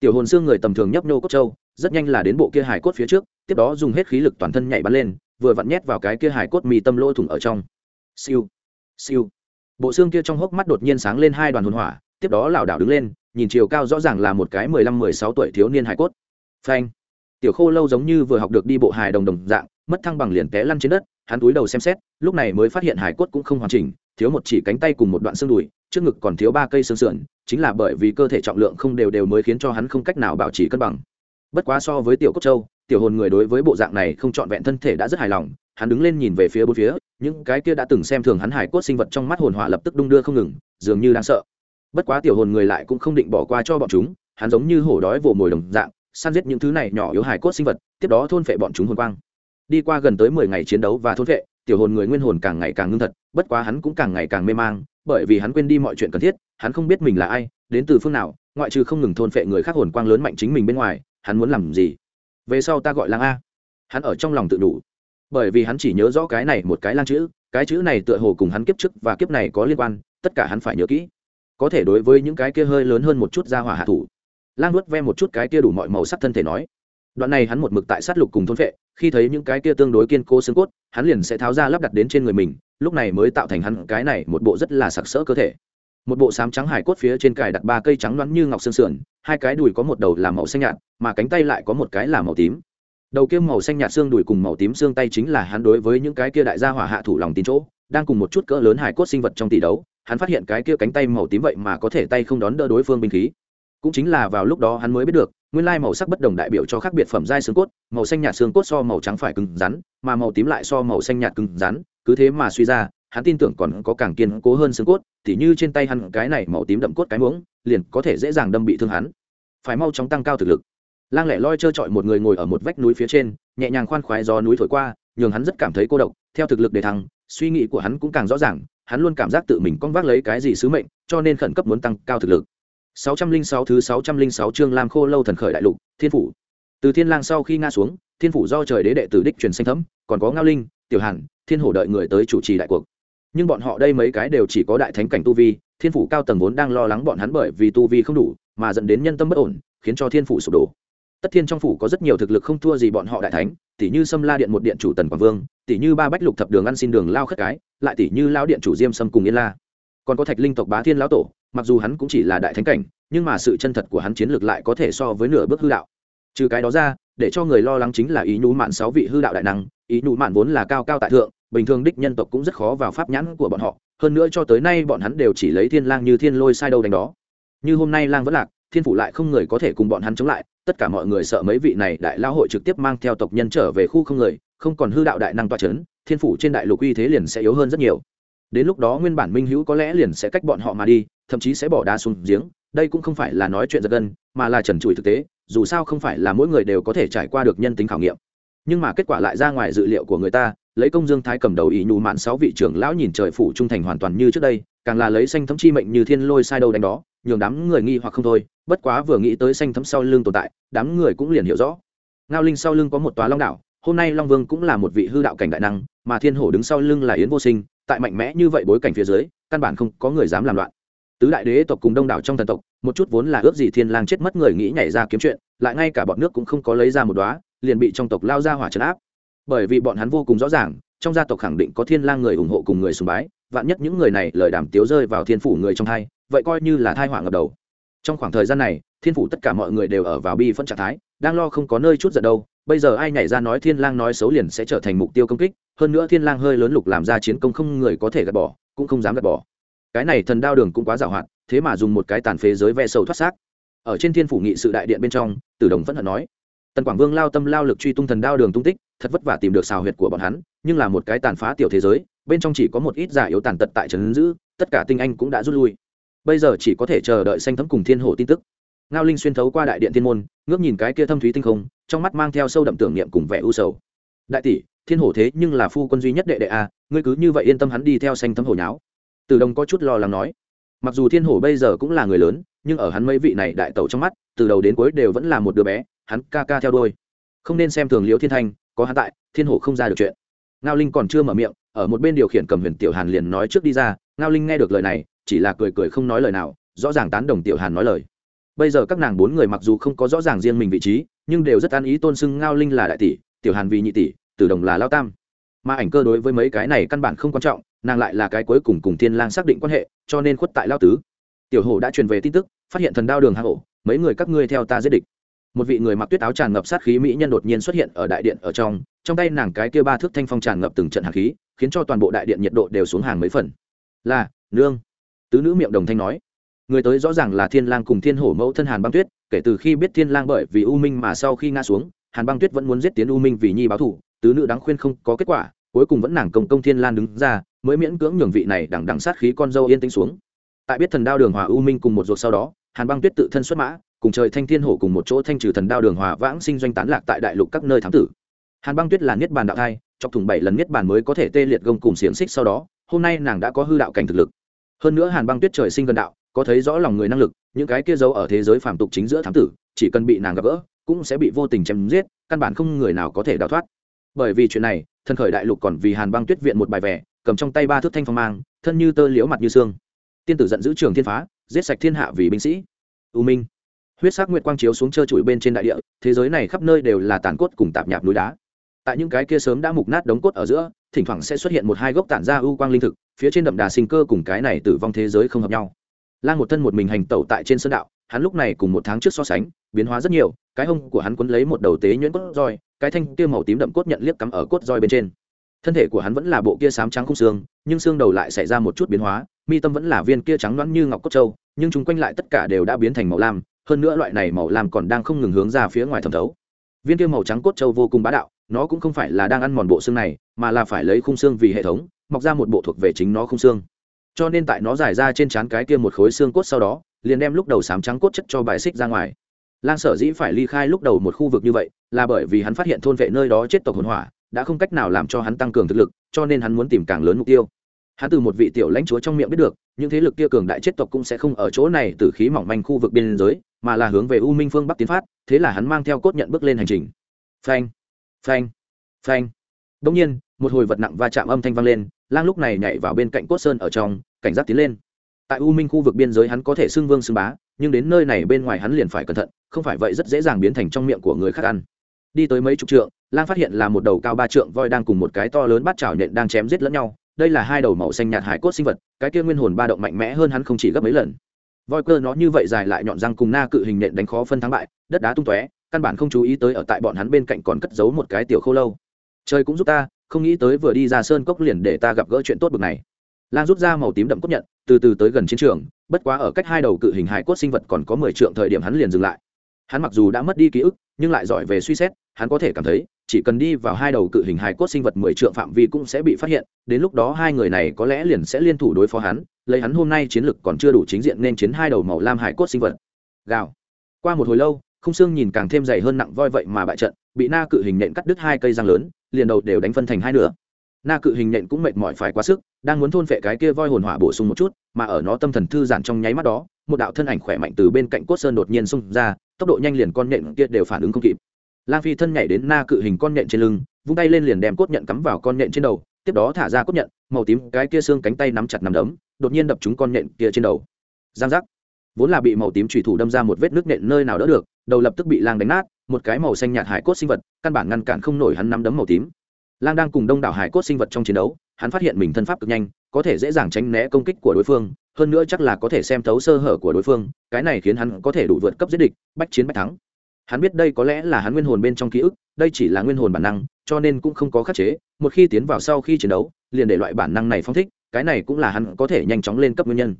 Tiểu hồn xương người tầm thường nhấp nhô cốt châu, rất nhanh là đến bộ kia hải cốt phía trước tiếp đó dùng hết khí lực toàn thân nhảy bắn lên, vừa vặn nhét vào cái kia hải cốt mì tâm lỗ thủng ở trong. Siêu siêu. Bộ xương kia trong hốc mắt đột nhiên sáng lên hai đoàn hồn hỏa, tiếp đó lảo đảo đứng lên, nhìn chiều cao rõ ràng là một cái mười lăm mười sáu tuổi thiếu niên hải cốt. Phanh. Tiểu khô lâu giống như vừa học được đi bộ hài đồng đồng dạng, mất thăng bằng liền té lăn trên đất, hắn túi đầu xem xét, lúc này mới phát hiện hải cốt cũng không hoàn chỉnh, thiếu một chỉ cánh tay cùng một đoạn xương đùi, trước ngực còn thiếu ba cây xương sườn, chính là bởi vì cơ thể trọng lượng không đều đều mới khiến cho hắn không cách nào bảo trì cân bằng. Bất quá so với tiểu cốt châu tiểu hồn người đối với bộ dạng này không trọn vẹn thân thể đã rất hài lòng, hắn đứng lên nhìn về phía bốn phía, những cái kia đã từng xem thường hắn hải cốt sinh vật trong mắt hồn hỏa lập tức đung đưa không ngừng, dường như đang sợ. Bất quá tiểu hồn người lại cũng không định bỏ qua cho bọn chúng, hắn giống như hổ đói vồ mồi đồng dạng, săn giết những thứ này nhỏ yếu hài cốt sinh vật, tiếp đó thôn phệ bọn chúng hồn quang. Đi qua gần tới mười ngày chiến đấu và thôn phệ, tiểu hồn người nguyên hồn càng ngày càng ngưng thật, bất quá hắn cũng càng ngày càng mê mang, bởi vì hắn quên đi mọi chuyện cần thiết, hắn không biết mình là ai, đến từ phương nào, ngoại trừ không ngừng thôn phệ người khác hồn quang lớn mạnh chính mình bên ngoài, hắn muốn làm gì? Về sau ta gọi lang a. Hắn ở trong lòng tự đủ. Bởi vì hắn chỉ nhớ rõ cái này một cái lang chữ, cái chữ này tựa hồ cùng hắn kiếp trước và kiếp này có liên quan, tất cả hắn phải nhớ kỹ. Có thể đối với những cái kia hơi lớn hơn một chút ra hỏa hạ thủ. Lang nuốt ve một chút cái kia đủ mọi màu sắc thân thể nói. Đoạn này hắn một mực tại sát lục cùng thôn vệ khi thấy những cái kia tương đối kiên cố xương cốt, hắn liền sẽ tháo ra lắp đặt đến trên người mình, lúc này mới tạo thành hắn cái này một bộ rất là sặc sỡ cơ thể một bộ sám trắng hải cốt phía trên cài đặt ba cây trắng loãng như ngọc xương sườn, hai cái đùi có một đầu là màu xanh nhạt, mà cánh tay lại có một cái là màu tím. Đầu kia màu xanh nhạt xương đùi cùng màu tím xương tay chính là hắn đối với những cái kia đại gia hỏa hạ thủ lòng tin chỗ, đang cùng một chút cỡ lớn hải cốt sinh vật trong tỷ đấu, hắn phát hiện cái kia cánh tay màu tím vậy mà có thể tay không đón đỡ đối phương binh khí. Cũng chính là vào lúc đó hắn mới biết được, nguyên lai màu sắc bất đồng đại biểu cho khác biệt phẩm giai xương cốt, màu xanh nhạt xương cốt so màu trắng phải cứng rắn, mà màu tím lại so màu xanh nhạt cứng rắn, cứ thế mà suy ra hắn tin tưởng còn có càng kiên cố hơn xương cốt tỉ như trên tay hắn cái này màu tím đậm cốt cái muỗng liền có thể dễ dàng đâm bị thương hắn phải mau chóng tăng cao thực lực lang lẻ loi trơ trọi một người ngồi ở một vách núi phía trên nhẹ nhàng khoan khoái do núi thổi qua nhường hắn rất cảm thấy cô độc theo thực lực để thăng suy nghĩ của hắn cũng càng rõ ràng hắn luôn cảm giác tự mình con vác lấy cái gì sứ mệnh cho nên khẩn cấp muốn tăng cao thực lực 606 thứ 606 chương Lam Khô lâu thần khởi đại lục, Thiên phủ. Từ Thiên Lang sau khi nga xuống, Thiên phủ do trời đế đệ tử đích truyền xanh thấm, còn có Ngao Linh, Tiểu Hàn, Thiên Hổ đợi người tới chủ trì đại cuộc. Nhưng bọn họ đây mấy cái đều chỉ có đại thánh cảnh tu vi, thiên phủ cao tầng vốn đang lo lắng bọn hắn bởi vì tu vi không đủ mà dẫn đến nhân tâm bất ổn khiến cho thiên phủ sụp đổ. Tất thiên trong phủ có rất nhiều thực lực không thua gì bọn họ đại thánh tỷ như sâm la điện một điện chủ tần quảng vương tỷ như ba bách lục thập đường ăn xin đường lao khất cái lại tỷ như lao điện chủ diêm sâm cùng yên la. Còn có thạch linh tộc bá thiên lão tổ mặc dù hắn cũng chỉ là đại thánh cảnh nhưng mà sự chân thật của hắn chiến lược lại có thể so với nửa bước hư đạo. Trừ cái đó ra để cho người lo lắng chính là ý nhú mạn sáu vị hư đạo đại năng ý nhú mạn vốn là cao cao tại thượng bình thường đích nhân tộc cũng rất khó vào pháp nhãn của bọn họ, hơn nữa cho tới nay bọn hắn đều chỉ lấy thiên lang như thiên lôi sai đâu đánh đó. Như hôm nay lang vẫn lạc, thiên phủ lại không người có thể cùng bọn hắn chống lại, tất cả mọi người sợ mấy vị này đại lao hội trực tiếp mang theo tộc nhân trở về khu không người, không còn hư đạo đại năng toa chấn, thiên phủ trên đại lục uy thế liền sẽ yếu hơn rất nhiều. Đến lúc đó nguyên bản minh hữu có lẽ liền sẽ cách bọn họ mà đi, thậm chí sẽ bỏ đá xuống giếng, đây cũng không phải là nói chuyện giật gân, mà là trần trụi thực tế, dù sao không phải là mỗi người đều có thể trải qua được nhân tính khảo nghiệm. Nhưng mà kết quả lại ra ngoài dự liệu của người ta lấy công dương thái cầm đầu ý nhù mạn sáu vị trưởng lão nhìn trời phủ trung thành hoàn toàn như trước đây, càng là lấy xanh thấm chi mệnh như thiên lôi sai đâu đánh đó, nhường đám người nghi hoặc không thôi, bất quá vừa nghĩ tới xanh thấm sau lưng tồn tại, đám người cũng liền hiểu rõ. Ngao linh sau lưng có một tòa long đảo, hôm nay long vương cũng là một vị hư đạo cảnh đại năng, mà thiên hổ đứng sau lưng là yến vô sinh, tại mạnh mẽ như vậy bối cảnh phía dưới, căn bản không có người dám làm loạn. Tứ đại đế tộc cùng đông đảo trong thần tộc, một chút vốn là ước gì thiên lang chết mất người nghĩ nhảy ra kiếm chuyện, lại ngay cả bọn nước cũng không có lấy ra một đóa, liền bị trong tộc lao ra hỏa trấn áp bởi vì bọn hắn vô cùng rõ ràng, trong gia tộc khẳng định có thiên lang người ủng hộ cùng người sùng bái, vạn nhất những người này lời đàm tiếu rơi vào thiên phủ người trong hai vậy coi như là thai họa ngập đầu. Trong khoảng thời gian này, thiên phủ tất cả mọi người đều ở vào bi phân trạng thái, đang lo không có nơi chút giận đâu, bây giờ ai nhảy ra nói thiên lang nói xấu liền sẽ trở thành mục tiêu công kích, hơn nữa thiên lang hơi lớn lục làm ra chiến công không người có thể gạt bỏ, cũng không dám gạt bỏ. Cái này thần đao đường cũng quá dạo hạn thế mà dùng một cái tàn phế giới ve sầu thoát xác. Ở trên thiên phủ nghị sự đại điện bên trong, tử đồng vẫn hận nói, tần quảng vương lao tâm lao lực truy tung thần đao đường tung tích thật vất vả tìm được xào huyệt của bọn hắn, nhưng là một cái tàn phá tiểu thế giới, bên trong chỉ có một ít giả yếu tàn tật tại trấn giữ, tất cả tinh anh cũng đã rút lui. Bây giờ chỉ có thể chờ đợi xanh thấm cùng thiên hồ tin tức. Ngao linh xuyên thấu qua đại điện thiên môn, ngước nhìn cái kia thâm thúy tinh không, trong mắt mang theo sâu đậm tưởng niệm cùng vẻ u sầu. Đại tỷ, thiên hổ thế nhưng là phu quân duy nhất đệ đệ a, ngươi cứ như vậy yên tâm hắn đi theo xanh thấm hổ nháo. Từ đồng có chút lo lắng nói. Mặc dù thiên hổ bây giờ cũng là người lớn, nhưng ở hắn mấy vị này đại tẩu trong mắt, từ đầu đến cuối đều vẫn là một đứa bé, hắn ca ca theo đôi không nên xem thường liễu thiên thanh có hắn tại, thiên hổ không ra được chuyện. Ngao linh còn chưa mở miệng, ở một bên điều khiển cầm huyền tiểu hàn liền nói trước đi ra, ngao linh nghe được lời này, chỉ là cười cười không nói lời nào, rõ ràng tán đồng tiểu hàn nói lời. Bây giờ các nàng bốn người mặc dù không có rõ ràng riêng mình vị trí, nhưng đều rất an ý tôn xưng ngao linh là đại tỷ, tiểu hàn vì nhị tỷ, tử đồng là lao tam. Mà ảnh cơ đối với mấy cái này căn bản không quan trọng, nàng lại là cái cuối cùng cùng thiên lang xác định quan hệ, cho nên khuất tại lao tứ. Tiểu hổ đã truyền về tin tức, phát hiện thần đao đường hạ hổ mấy người các ngươi theo ta giết địch một vị người mặc tuyết áo tràn ngập sát khí mỹ nhân đột nhiên xuất hiện ở đại điện ở trong trong tay nàng cái kia ba thước thanh phong tràn ngập từng trận hạt khí, khiến cho toàn bộ đại điện nhiệt độ đều xuống hàng mấy phần. Là, nương. Tứ nữ miệng đồng thanh nói. Người tới rõ ràng là thiên lang cùng thiên hổ mẫu thân hàn băng tuyết, kể từ khi biết thiên lang bởi vì u minh mà sau khi ngã xuống, hàn băng tuyết vẫn muốn giết tiến u minh vì nhi báo thù tứ nữ đáng khuyên không có kết quả, cuối cùng vẫn nàng công công thiên lan đứng ra, mới miễn cưỡng nhường vị này đằng đằng sát khí con dâu yên tĩnh xuống. Tại biết thần đao đường hòa u minh cùng một ruột sau đó, hàn băng tuyết tự thân xuất mã cùng trời thanh thiên hổ cùng một chỗ thanh trừ thần đao đường hòa vãng sinh doanh tán lạc tại đại lục các nơi thám tử. Hàn băng tuyết là niết bàn đạo thai, chọc thủng bảy lần niết bàn mới có thể tê liệt gông cùng xiềng xích sau đó, hôm nay nàng đã có hư đạo cảnh thực lực. Hơn nữa hàn băng tuyết trời sinh gần đạo, có thấy rõ lòng người năng lực, những cái kia giấu ở thế giới phàm tục chính giữa thám tử, chỉ cần bị nàng gặp gỡ, cũng sẽ bị vô tình chém giết, căn bản không người nào có thể đào thoát. Bởi vì chuyện này, thân khởi đại lục còn vì hàn băng tuyết viện một bài vẻ cầm trong tay ba thước thanh phong mang, thân như tơ liễu mặt như xương. Tiên tử giận giữ trường thiên phá, giết sạch thiên hạ vì binh sĩ. U minh huyết sắc nguyệt quang chiếu xuống trơ trụi bên trên đại địa, thế giới này khắp nơi đều là tàn cốt cùng tạp nhạp núi đá. Tại những cái kia sớm đã mục nát đống cốt ở giữa, thỉnh thoảng sẽ xuất hiện một hai gốc tản ra ưu quang linh thực, phía trên đậm đà sinh cơ cùng cái này tử vong thế giới không hợp nhau. Lan một thân một mình hành tẩu tại trên sơn đạo, hắn lúc này cùng một tháng trước so sánh, biến hóa rất nhiều, cái hông của hắn quấn lấy một đầu tế nhuyễn cốt roi, cái thanh kia màu tím đậm cốt nhận liếc cắm ở cốt roi bên trên. Thân thể của hắn vẫn là bộ kia sám trắng không xương, nhưng xương đầu lại xảy ra một chút biến hóa, mi tâm vẫn là viên kia trắng loãng như ngọc cốt trâu nhưng chúng quanh lại tất cả đều đã biến thành màu lam hơn nữa loại này màu lam còn đang không ngừng hướng ra phía ngoài thẩm thấu. Viên kia màu trắng cốt trâu vô cùng bá đạo, nó cũng không phải là đang ăn mòn bộ xương này, mà là phải lấy khung xương vì hệ thống, mọc ra một bộ thuộc về chính nó khung xương. Cho nên tại nó giải ra trên trán cái kia một khối xương cốt sau đó, liền đem lúc đầu sám trắng cốt chất cho bài xích ra ngoài. Lang sở dĩ phải ly khai lúc đầu một khu vực như vậy, là bởi vì hắn phát hiện thôn vệ nơi đó chết tộc hồn hỏa, đã không cách nào làm cho hắn tăng cường thực lực, cho nên hắn muốn tìm càng lớn mục tiêu. Hắn từ một vị tiểu lãnh chúa trong miệng biết được, những thế lực kia cường đại chết tộc cũng sẽ không ở chỗ này từ khí mỏng manh khu vực biên giới mà là hướng về u minh phương bắc tiến phát, thế là hắn mang theo cốt nhận bước lên hành trình. Phanh phanh phanh. Đông nhiên, một hồi vật nặng va chạm âm thanh vang lên, lang lúc này nhảy vào bên cạnh cốt sơn ở trong, cảnh giác tiến lên. Tại u minh khu vực biên giới hắn có thể xưng vương xưng bá, nhưng đến nơi này bên ngoài hắn liền phải cẩn thận, không phải vậy rất dễ dàng biến thành trong miệng của người khác ăn. Đi tới mấy chục trượng, lang phát hiện là một đầu cao ba trượng voi đang cùng một cái to lớn bát chảo nhện đang chém giết lẫn nhau. Đây là hai đầu màu xanh nhạt hải cốt sinh vật, cái kia nguyên hồn ba động mạnh mẽ hơn hắn không chỉ gấp mấy lần voi cơ nó như vậy dài lại nhọn răng cùng na cự hình nện đánh khó phân thắng bại, đất đá tung tóe, căn bản không chú ý tới ở tại bọn hắn bên cạnh còn cất giấu một cái tiểu khô lâu. Trời cũng giúp ta, không nghĩ tới vừa đi ra sơn cốc liền để ta gặp gỡ chuyện tốt bực này. Lan rút ra màu tím đậm cốt nhận, từ từ tới gần chiến trường, bất quá ở cách hai đầu cự hình hải cốt sinh vật còn có mười trượng thời điểm hắn liền dừng lại. Hắn mặc dù đã mất đi ký ức, nhưng lại giỏi về suy xét, hắn có thể cảm thấy, chỉ cần đi vào hai đầu cự hình hải cốt sinh vật mười trượng phạm vi cũng sẽ bị phát hiện, đến lúc đó hai người này có lẽ liền sẽ liên thủ đối phó hắn lấy hắn hôm nay chiến lực còn chưa đủ chính diện nên chiến hai đầu màu lam hải cốt sinh vật. Gào. Qua một hồi lâu, không xương nhìn càng thêm dày hơn nặng voi vậy mà bại trận, bị na cự hình nện cắt đứt hai cây răng lớn, liền đầu đều đánh phân thành hai nửa. Na cự hình nện cũng mệt mỏi phải quá sức, đang muốn thôn phệ cái kia voi hồn hỏa bổ sung một chút, mà ở nó tâm thần thư giãn trong nháy mắt đó, một đạo thân ảnh khỏe mạnh từ bên cạnh cốt sơn đột nhiên xung ra, tốc độ nhanh liền con nện kia đều phản ứng không kịp. Lang phi thân nhảy đến na cự hình con nện trên lưng, vung tay lên liền đem cốt nhận cắm vào con nện trên đầu, tiếp đó thả ra cốt nhận màu tím cái kia xương cánh tay nắm chặt nắm đấm đột nhiên đập trúng con nện kia trên đầu. Giang giác. Vốn là bị màu tím trùy thủ đâm ra một vết nước nện nơi nào đỡ được, đầu lập tức bị lang đánh nát, một cái màu xanh nhạt hải cốt sinh vật, căn bản ngăn cản không nổi hắn nắm đấm màu tím. Lang đang cùng đông đảo hải cốt sinh vật trong chiến đấu, hắn phát hiện mình thân pháp cực nhanh, có thể dễ dàng tránh né công kích của đối phương, hơn nữa chắc là có thể xem thấu sơ hở của đối phương, cái này khiến hắn có thể đủ vượt cấp giết địch, bách chiến bách thắng. Hắn biết đây có lẽ là hắn nguyên hồn bên trong ký ức, đây chỉ là nguyên hồn bản năng, cho nên cũng không có khắc chế, một khi tiến vào sau khi chiến đấu, liền để loại bản năng này phong thích cái này cũng là hắn có thể nhanh chóng lên cấp nguyên nhân.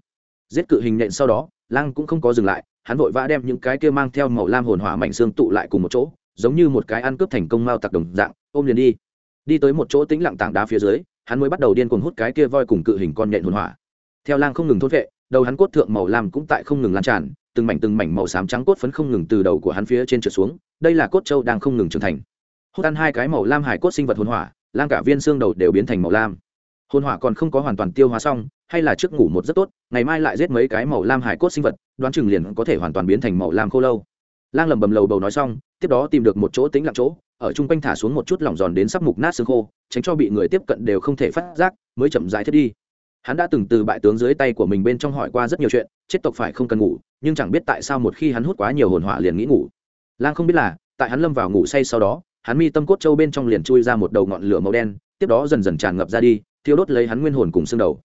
Giết cự hình nện sau đó, lang cũng không có dừng lại, hắn vội vã đem những cái kia mang theo màu lam hồn hỏa mảnh xương tụ lại cùng một chỗ, giống như một cái ăn cướp thành công mao tặc đồng dạng, ôm liền đi. Đi tới một chỗ tĩnh lặng tảng đá phía dưới, hắn mới bắt đầu điên cuồng hút cái kia voi cùng cự hình con nhện hồn hỏa. Theo lang không ngừng thốt vệ, đầu hắn cốt thượng màu lam cũng tại không ngừng lan tràn, từng mảnh từng mảnh màu xám trắng cốt phấn không ngừng từ đầu của hắn phía trên trượt xuống, đây là cốt châu đang không ngừng trưởng thành. Hút ăn hai cái màu lam hải cốt sinh vật hồn hỏa, lang cả viên xương đầu đều biến thành màu lam hồn hỏa còn không có hoàn toàn tiêu hóa xong, hay là trước ngủ một rất tốt, ngày mai lại giết mấy cái màu lam hải cốt sinh vật, đoán chừng liền có thể hoàn toàn biến thành màu lam khô lâu. Lang lầm bầm lầu bầu nói xong, tiếp đó tìm được một chỗ tính lặng chỗ, ở chung quanh thả xuống một chút lỏng giòn đến sắp mục nát xương khô, tránh cho bị người tiếp cận đều không thể phát giác, mới chậm rãi thiết đi. Hắn đã từng từ bại tướng dưới tay của mình bên trong hỏi qua rất nhiều chuyện, chết tộc phải không cần ngủ, nhưng chẳng biết tại sao một khi hắn hút quá nhiều hồn hỏa liền nghĩ ngủ. Lang không biết là, tại hắn lâm vào ngủ say sau đó, hắn mi tâm cốt châu bên trong liền chui ra một đầu ngọn lửa màu đen, tiếp đó dần dần tràn ngập ra đi thiêu đốt lấy hắn nguyên hồn cùng xương đầu.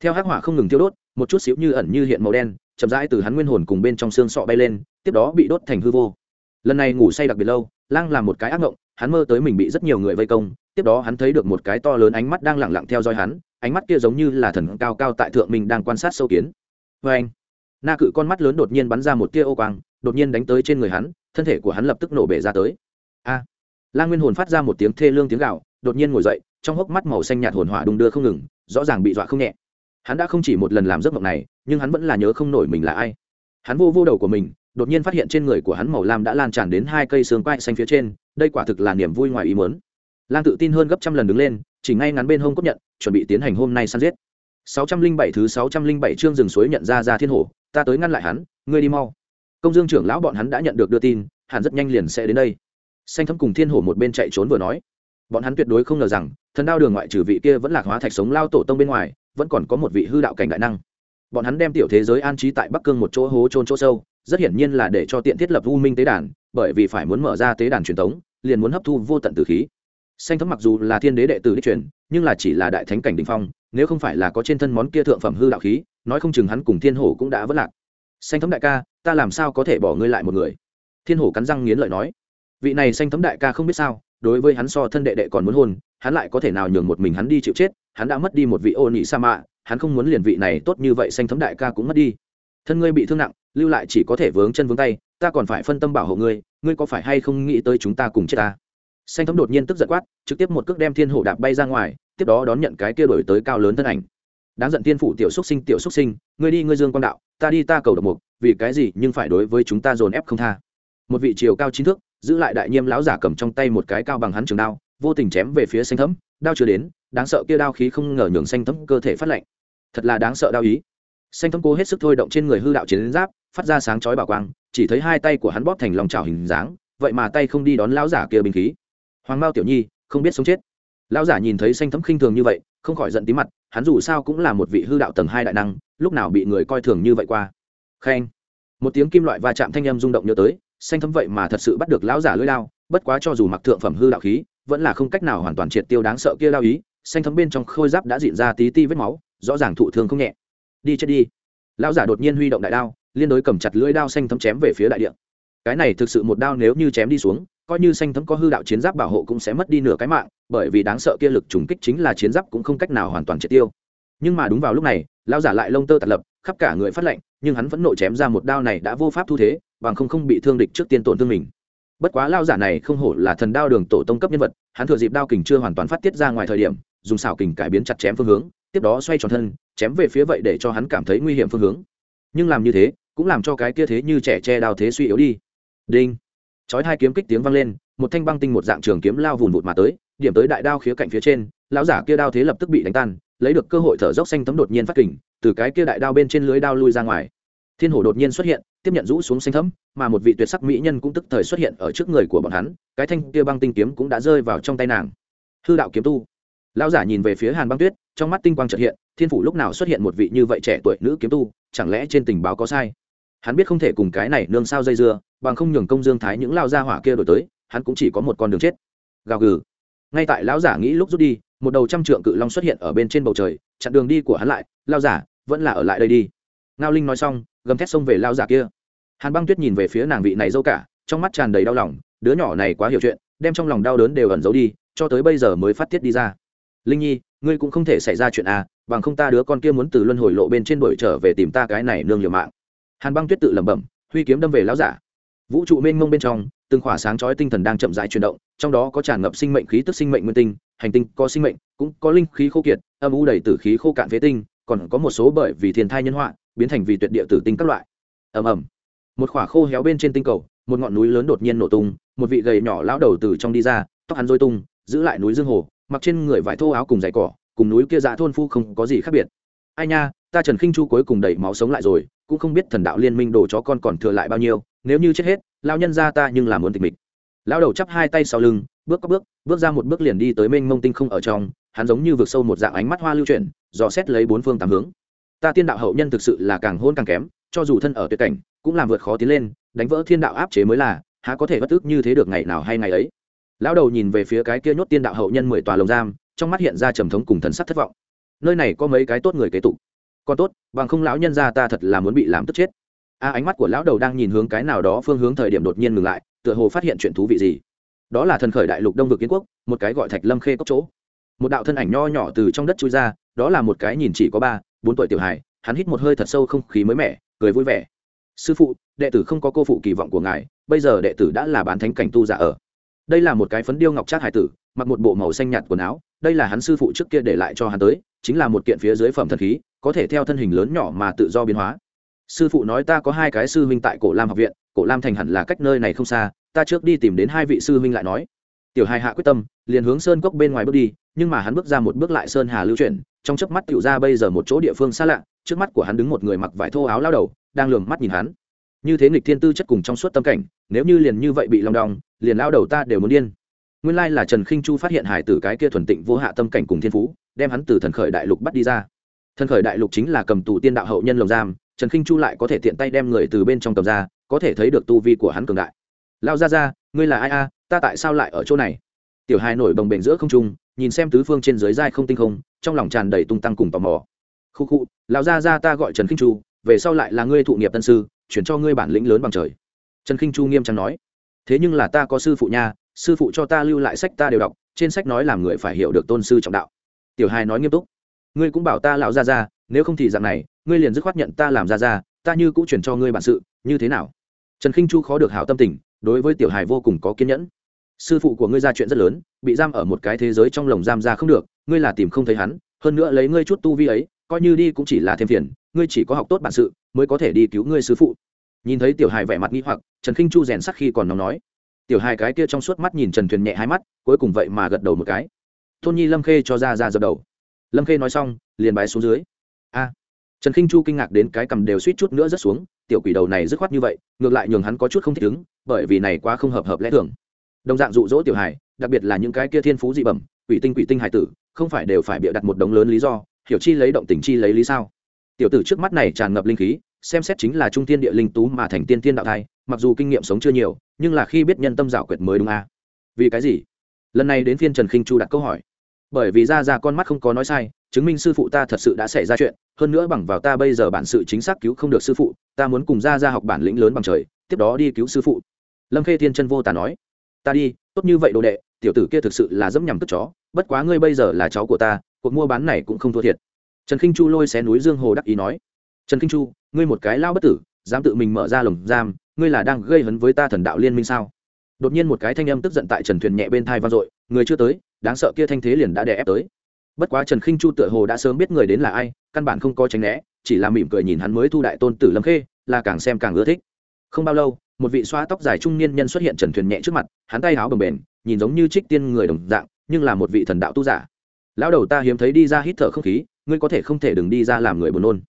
Theo hắc hỏa không ngừng thiêu đốt, một chút xíu như ẩn như hiện màu đen, chậm rãi từ hắn nguyên hồn cùng bên trong xương sọ bay lên, tiếp đó bị đốt thành hư vô. Lần này ngủ say đặc biệt lâu, lang làm một cái ác ngộng, hắn mơ tới mình bị rất nhiều người vây công, tiếp đó hắn thấy được một cái to lớn ánh mắt đang lẳng lặng theo dõi hắn, ánh mắt kia giống như là thần cao cao tại thượng mình đang quan sát sâu kiến. Vê anh, na cự con mắt lớn đột nhiên bắn ra một tia ô quang, đột nhiên đánh tới trên người hắn, thân thể của hắn lập tức nổ bể ra tới. A à. lang nguyên hồn phát ra một tiếng thê lương tiếng gạo đột nhiên ngồi dậy trong hốc mắt màu xanh nhạt hồn hỏa đung đưa không ngừng, rõ ràng bị dọa không nhẹ. Hắn đã không chỉ một lần làm giấc mộng này, nhưng hắn vẫn là nhớ không nổi mình là ai. Hắn vô vô đầu của mình, đột nhiên phát hiện trên người của hắn màu lam đã lan tràn đến hai cây xương quai xanh phía trên, đây quả thực là niềm vui ngoài ý muốn. Lang tự tin hơn gấp trăm lần đứng lên, chỉ ngay ngắn bên hông cốt nhận, chuẩn bị tiến hành hôm nay săn giết. 607 thứ 607 chương rừng suối nhận ra ra thiên hổ, ta tới ngăn lại hắn, ngươi đi mau. Công dương trưởng lão bọn hắn đã nhận được đưa tin, hẳn rất nhanh liền sẽ đến đây. Xanh thấm cùng thiên hổ một bên chạy trốn vừa nói bọn hắn tuyệt đối không ngờ rằng, thần đao đường ngoại trừ vị kia vẫn lạc hóa thạch sống lao tổ tông bên ngoài, vẫn còn có một vị hư đạo cảnh đại năng. Bọn hắn đem tiểu thế giới an trí tại bắc cương một chỗ hố trôn chỗ sâu, rất hiển nhiên là để cho tiện thiết lập u minh tế đàn, bởi vì phải muốn mở ra tế đàn truyền thống, liền muốn hấp thu vô tận tử khí. Xanh thấm mặc dù là thiên đế đệ tử đích truyền, nhưng là chỉ là đại thánh cảnh đình phong, nếu không phải là có trên thân món kia thượng phẩm hư đạo khí, nói không chừng hắn cùng thiên hổ cũng đã vất lạc. Xanh thấm đại ca, ta làm sao có thể bỏ ngươi lại một người? Thiên hổ cắn răng nghiến lợi nói. Vị này xanh thấm đại ca không biết sao đối với hắn so thân đệ đệ còn muốn hôn, hắn lại có thể nào nhường một mình hắn đi chịu chết, hắn đã mất đi một vị ô nị sa mạ, hắn không muốn liền vị này tốt như vậy xanh thấm đại ca cũng mất đi. Thân ngươi bị thương nặng, lưu lại chỉ có thể vướng chân vướng tay, ta còn phải phân tâm bảo hộ ngươi ngươi có phải hay không nghĩ tới chúng ta cùng chết ta? Xanh thấm đột nhiên tức giận quát, trực tiếp một cước đem thiên hổ đạp bay ra ngoài, tiếp đó đón nhận cái kia đổi tới cao lớn thân ảnh. Đáng giận tiên phủ tiểu xúc sinh, tiểu xúc sinh, ngươi đi, ngươi dương quang đạo, ta đi, ta cầu độc mục, vì cái gì nhưng phải đối với chúng ta dồn ép không tha? Một vị chiều cao chín thước giữ lại đại nhiêm lão giả cầm trong tay một cái cao bằng hắn trường đao, vô tình chém về phía xanh thấm, đao chưa đến, đáng sợ kia đao khí không ngờ nhường xanh thấm cơ thể phát lạnh. Thật là đáng sợ đao ý. Xanh thấm cố hết sức thôi động trên người hư đạo chiến giáp, phát ra sáng chói bảo quang, chỉ thấy hai tay của hắn bóp thành lòng trào hình dáng, vậy mà tay không đi đón lão giả kia bình khí. Hoàng mao tiểu nhi, không biết sống chết. Lão giả nhìn thấy xanh thấm khinh thường như vậy, không khỏi giận tí mặt, hắn dù sao cũng là một vị hư đạo tầng hai đại năng, lúc nào bị người coi thường như vậy qua. Khen. Một tiếng kim loại va chạm thanh âm rung động nhớ tới xanh thấm vậy mà thật sự bắt được lão giả lưỡi lao, bất quá cho dù mặc thượng phẩm hư đạo khí, vẫn là không cách nào hoàn toàn triệt tiêu đáng sợ kia lao ý, xanh thấm bên trong khôi giáp đã dịn ra tí ti vết máu, rõ ràng thụ thương không nhẹ. Đi chết đi. Lão giả đột nhiên huy động đại đao, liên đối cầm chặt lưỡi đao xanh thấm chém về phía đại điện. cái này thực sự một đao nếu như chém đi xuống, coi như xanh thấm có hư đạo chiến giáp bảo hộ cũng sẽ mất đi nửa cái mạng, bởi vì đáng sợ kia lực trùng kích chính là chiến giáp cũng không cách nào hoàn toàn triệt tiêu. Nhưng mà đúng vào lúc này, lão giả lại lông tơ tạt lập khắp cả người phát lệnh nhưng hắn vẫn nội chém ra một đao này đã vô pháp thu thế, bằng không không bị thương địch trước tiên tổn thương mình. Bất quá lao giả này không hổ là thần đao đường tổ tông cấp nhân vật, hắn thừa dịp đao kình chưa hoàn toàn phát tiết ra ngoài thời điểm, dùng xảo kình cải biến chặt chém phương hướng, tiếp đó xoay tròn thân, chém về phía vậy để cho hắn cảm thấy nguy hiểm phương hướng. Nhưng làm như thế, cũng làm cho cái kia thế như trẻ che đao thế suy yếu đi. Đinh. Chói hai kiếm kích tiếng vang lên, một thanh băng tinh một dạng trường kiếm lao vùn vụt mà tới, điểm tới đại đao khía cạnh phía trên, lão giả kia đao thế lập tức bị đánh tan, lấy được cơ hội thở dốc xanh thấm đột nhiên phát kình từ cái kia đại đao bên trên lưới đao lui ra ngoài. Thiên hổ đột nhiên xuất hiện, tiếp nhận rũ xuống xanh thấm mà một vị tuyệt sắc mỹ nhân cũng tức thời xuất hiện ở trước người của bọn hắn, cái thanh kia băng tinh kiếm cũng đã rơi vào trong tay nàng. Hư đạo kiếm tu. Lão giả nhìn về phía hàn băng tuyết, trong mắt tinh quang trật hiện, thiên phủ lúc nào xuất hiện một vị như vậy trẻ tuổi nữ kiếm tu, chẳng lẽ trên tình báo có sai? Hắn biết không thể cùng cái này nương sao dây dưa, bằng không nhường công dương thái những lao ra hỏa kia đổi tới, hắn cũng chỉ có một con đường chết. Gào gừ. Ngay tại lão giả nghĩ lúc rút đi, một đầu trăm trượng cự long xuất hiện ở bên trên bầu trời, chặn đường đi của hắn lại lao giả vẫn là ở lại đây đi. Ngao linh nói xong, gầm thét xông về lao giả kia. Hàn băng tuyết nhìn về phía nàng vị này dâu cả, trong mắt tràn đầy đau lòng, đứa nhỏ này quá hiểu chuyện, đem trong lòng đau đớn đều ẩn giấu đi, cho tới bây giờ mới phát tiết đi ra. Linh nhi, ngươi cũng không thể xảy ra chuyện à bằng không ta đứa con kia muốn từ luân hồi lộ bên trên đuổi trở về tìm ta cái này nương liều mạng. Hàn băng tuyết tự lẩm bẩm, huy kiếm đâm về lão giả. Vũ trụ mênh mông bên trong, từng khỏa sáng chói tinh thần đang chậm rãi chuyển động, trong đó có tràn ngập sinh mệnh khí tức, sinh mệnh nguyên tinh, hành tinh có sinh mệnh, cũng có linh khí khô kiệt, âm u đầy tử khí khô cạn phế tinh còn có một số bởi vì thiên thai nhân họa, biến thành vì tuyệt địa tử tinh các loại. Ầm ầm. Một khỏa khô héo bên trên tinh cầu, một ngọn núi lớn đột nhiên nổ tung, một vị gầy nhỏ lão đầu từ trong đi ra, tóc hắn rối tung, giữ lại núi dương hồ, mặc trên người vải thô áo cùng giày cỏ, cùng núi kia dạ thôn phu không có gì khác biệt. Ai nha, ta trần khinh chu cuối cùng đẩy máu sống lại rồi, cũng không biết thần đạo liên minh đồ chó con còn thừa lại bao nhiêu, nếu như chết hết lao nhân ra ta nhưng làm muốn tịch mịch. Lao đầu chắp hai tay sau lưng, bước có bước bước ra một bước liền đi tới mênh mông tinh không ở trong, hắn giống như vượt sâu một dạng ánh mắt hoa lưu chuyển dò xét lấy bốn phương tám hướng. Ta tiên đạo hậu nhân thực sự là càng hôn càng kém, cho dù thân ở tuyệt cảnh, cũng làm vượt khó tiến lên, đánh vỡ thiên đạo áp chế mới là, há có thể bất tức như thế được ngày nào hay ngày ấy. Lão đầu nhìn về phía cái kia nhốt tiên đạo hậu nhân mười tòa lồng giam, trong mắt hiện ra trầm thống cùng thần sắc thất vọng. Nơi này có mấy cái tốt người kế tụ còn tốt, bằng không lão nhân ra ta thật là muốn bị làm tức chết. A, ánh mắt của lão đầu đang nhìn hướng cái nào đó phương hướng thời điểm đột nhiên ngừng lại, tựa hồ phát hiện chuyện thú vị gì. Đó là thần khởi đại lục đông vực kiến quốc, một cái gọi thạch lâm khê cốc chỗ một đạo thân ảnh nho nhỏ từ trong đất chui ra, đó là một cái nhìn chỉ có ba, bốn tuổi tiểu hài, hắn hít một hơi thật sâu không khí mới mẻ, cười vui vẻ. Sư phụ, đệ tử không có cô phụ kỳ vọng của ngài, bây giờ đệ tử đã là bán thánh cảnh tu giả ở. Đây là một cái phấn điêu ngọc trác hải tử, mặc một bộ màu xanh nhạt quần áo, đây là hắn sư phụ trước kia để lại cho hắn tới, chính là một kiện phía dưới phẩm thần khí, có thể theo thân hình lớn nhỏ mà tự do biến hóa. Sư phụ nói ta có hai cái sư huynh tại cổ lam học viện, cổ lam thành hẳn là cách nơi này không xa, ta trước đi tìm đến hai vị sư huynh lại nói. Tiểu hai hạ quyết tâm, liền hướng sơn cốc bên ngoài bước đi nhưng mà hắn bước ra một bước lại sơn hà lưu chuyển, trong chớp mắt tiểu ra bây giờ một chỗ địa phương xa lạ, trước mắt của hắn đứng một người mặc vải thô áo lao đầu, đang lườm mắt nhìn hắn. Như thế nghịch thiên tư chất cùng trong suốt tâm cảnh, nếu như liền như vậy bị lòng đong, liền lao đầu ta đều muốn điên. Nguyên lai là trần khinh chu phát hiện hải tử cái kia thuần tịnh vô hạ tâm cảnh cùng thiên phú, đem hắn từ thần khởi đại lục bắt đi ra. Thần khởi đại lục chính là cầm tù tiên đạo hậu nhân lồng giam, trần khinh chu lại có thể tiện tay đem người từ bên trong cầm ra, có thể thấy được tu vi của hắn cường đại. Lao ra ra ngươi là ai a? Ta tại sao lại ở chỗ này? Tiểu hai nổi bồng bềnh giữa không trung nhìn xem tứ phương trên dưới dai không tinh không, trong lòng tràn đầy tung tăng cùng tò mò. Khu khu, lão gia gia ta gọi trần khinh chu, về sau lại là ngươi thụ nghiệp tân sư, chuyển cho ngươi bản lĩnh lớn bằng trời. Trần khinh chu nghiêm trang nói. Thế nhưng là ta có sư phụ nha, sư phụ cho ta lưu lại sách ta đều đọc, trên sách nói làm người phải hiểu được tôn sư trọng đạo. Tiểu hai nói nghiêm túc. Ngươi cũng bảo ta lão gia gia, nếu không thì dạng này, ngươi liền dứt khoát nhận ta làm gia gia, ta như cũng chuyển cho ngươi bản sự, như thế nào? Trần khinh chu khó được hảo tâm tình, đối với tiểu hài vô cùng có kiên nhẫn sư phụ của ngươi ra chuyện rất lớn, bị giam ở một cái thế giới trong lồng giam ra không được, ngươi là tìm không thấy hắn, hơn nữa lấy ngươi chút tu vi ấy, coi như đi cũng chỉ là thêm phiền, ngươi chỉ có học tốt bản sự, mới có thể đi cứu ngươi sư phụ. Nhìn thấy tiểu hài vẻ mặt nghi hoặc, trần khinh chu rèn sắc khi còn nóng nói. Tiểu hài cái kia trong suốt mắt nhìn trần thuyền nhẹ hai mắt, cuối cùng vậy mà gật đầu một cái. Tôn nhi lâm khê cho ra ra dập đầu. Lâm khê nói xong, liền bái xuống dưới. A. Trần khinh chu kinh ngạc đến cái cầm đều suýt chút nữa rất xuống, tiểu quỷ đầu này dứt khoát như vậy, ngược lại nhường hắn có chút không thích ứng, bởi vì này quá không hợp hợp lẽ thường đồng dạng dụ dỗ tiểu hài, đặc biệt là những cái kia thiên phú dị bẩm, quỷ tinh quỷ tinh hải tử, không phải đều phải bịa đặt một đống lớn lý do, hiểu chi lấy động tình chi lấy lý sao? Tiểu tử trước mắt này tràn ngập linh khí, xem xét chính là trung tiên địa linh tú mà thành tiên tiên đạo thai, mặc dù kinh nghiệm sống chưa nhiều, nhưng là khi biết nhân tâm giảo quyệt mới đúng à. vì cái gì? Lần này đến phiên trần khinh chu đặt câu hỏi. Bởi vì ra ra con mắt không có nói sai, chứng minh sư phụ ta thật sự đã xảy ra chuyện, hơn nữa bằng vào ta bây giờ bản sự chính xác cứu không được sư phụ, ta muốn cùng ra ra học bản lĩnh lớn bằng trời, tiếp đó đi cứu sư phụ. Lâm khê thiên chân vô tà nói ta đi, tốt như vậy đồ đệ, tiểu tử kia thực sự là dẫm nhầm cất chó, bất quá ngươi bây giờ là cháu của ta, cuộc mua bán này cũng không thua thiệt. Trần khinh chu lôi xé núi dương hồ đắc ý nói, trần khinh chu, ngươi một cái lao bất tử, dám tự mình mở ra lồng giam, ngươi là đang gây hấn với ta thần đạo liên minh sao? Đột nhiên một cái thanh âm tức giận tại trần thuyền nhẹ bên thai vang dội, người chưa tới, đáng sợ kia thanh thế liền đã đè ép tới. Bất quá trần khinh chu tựa hồ đã sớm biết người đến là ai, căn bản không có tránh né, chỉ là mỉm cười nhìn hắn mới thu đại tôn tử lâm khê, là càng xem càng ưa thích. Không bao lâu một vị xoa tóc dài trung niên nhân xuất hiện trần thuyền nhẹ trước mặt, hắn tay háo bồng bềnh, nhìn giống như trích tiên người đồng dạng, nhưng là một vị thần đạo tu giả. Lão đầu ta hiếm thấy đi ra hít thở không khí, ngươi có thể không thể đừng đi ra làm người buồn nôn.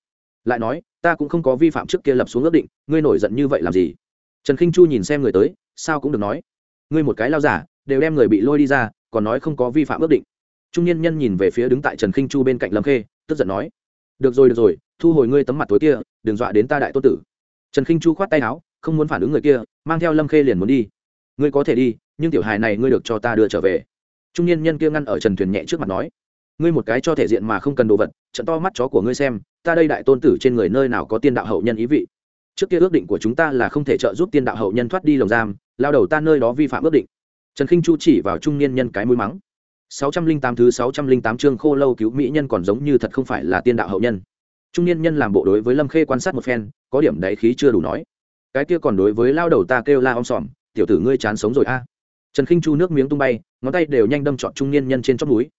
Lại nói, ta cũng không có vi phạm trước kia lập xuống ước định, ngươi nổi giận như vậy làm gì? Trần khinh chu nhìn xem người tới, sao cũng được nói. Ngươi một cái lao giả, đều đem người bị lôi đi ra, còn nói không có vi phạm ước định. Trung niên nhân nhìn về phía đứng tại trần khinh chu bên cạnh lâm khê, tức giận nói, được rồi được rồi, thu hồi ngươi tấm mặt tối kia, đừng dọa đến ta đại tô tử. Trần khinh chu khoát tay áo không muốn phản ứng người kia, mang theo lâm khê liền muốn đi. Ngươi có thể đi, nhưng tiểu hài này ngươi được cho ta đưa trở về. Trung niên nhân kia ngăn ở trần thuyền nhẹ trước mặt nói. Ngươi một cái cho thể diện mà không cần đồ vật, trận to mắt chó của ngươi xem, ta đây đại tôn tử trên người nơi nào có tiên đạo hậu nhân ý vị. Trước kia ước định của chúng ta là không thể trợ giúp tiên đạo hậu nhân thoát đi lồng giam, lao đầu ta nơi đó vi phạm ước định. Trần khinh chu chỉ vào trung niên nhân cái mũi mắng. Sáu trăm linh tám thứ sáu trăm linh tám chương khô lâu cứu mỹ nhân còn giống như thật không phải là tiên đạo hậu nhân. Trung niên nhân làm bộ đối với lâm khê quan sát một phen, có điểm đáy khí chưa đủ nói cái kia còn đối với lao đầu ta kêu la om sòm, tiểu tử ngươi chán sống rồi a. Trần khinh chu nước miếng tung bay, ngón tay đều nhanh đâm trọn trung niên nhân trên chót núi.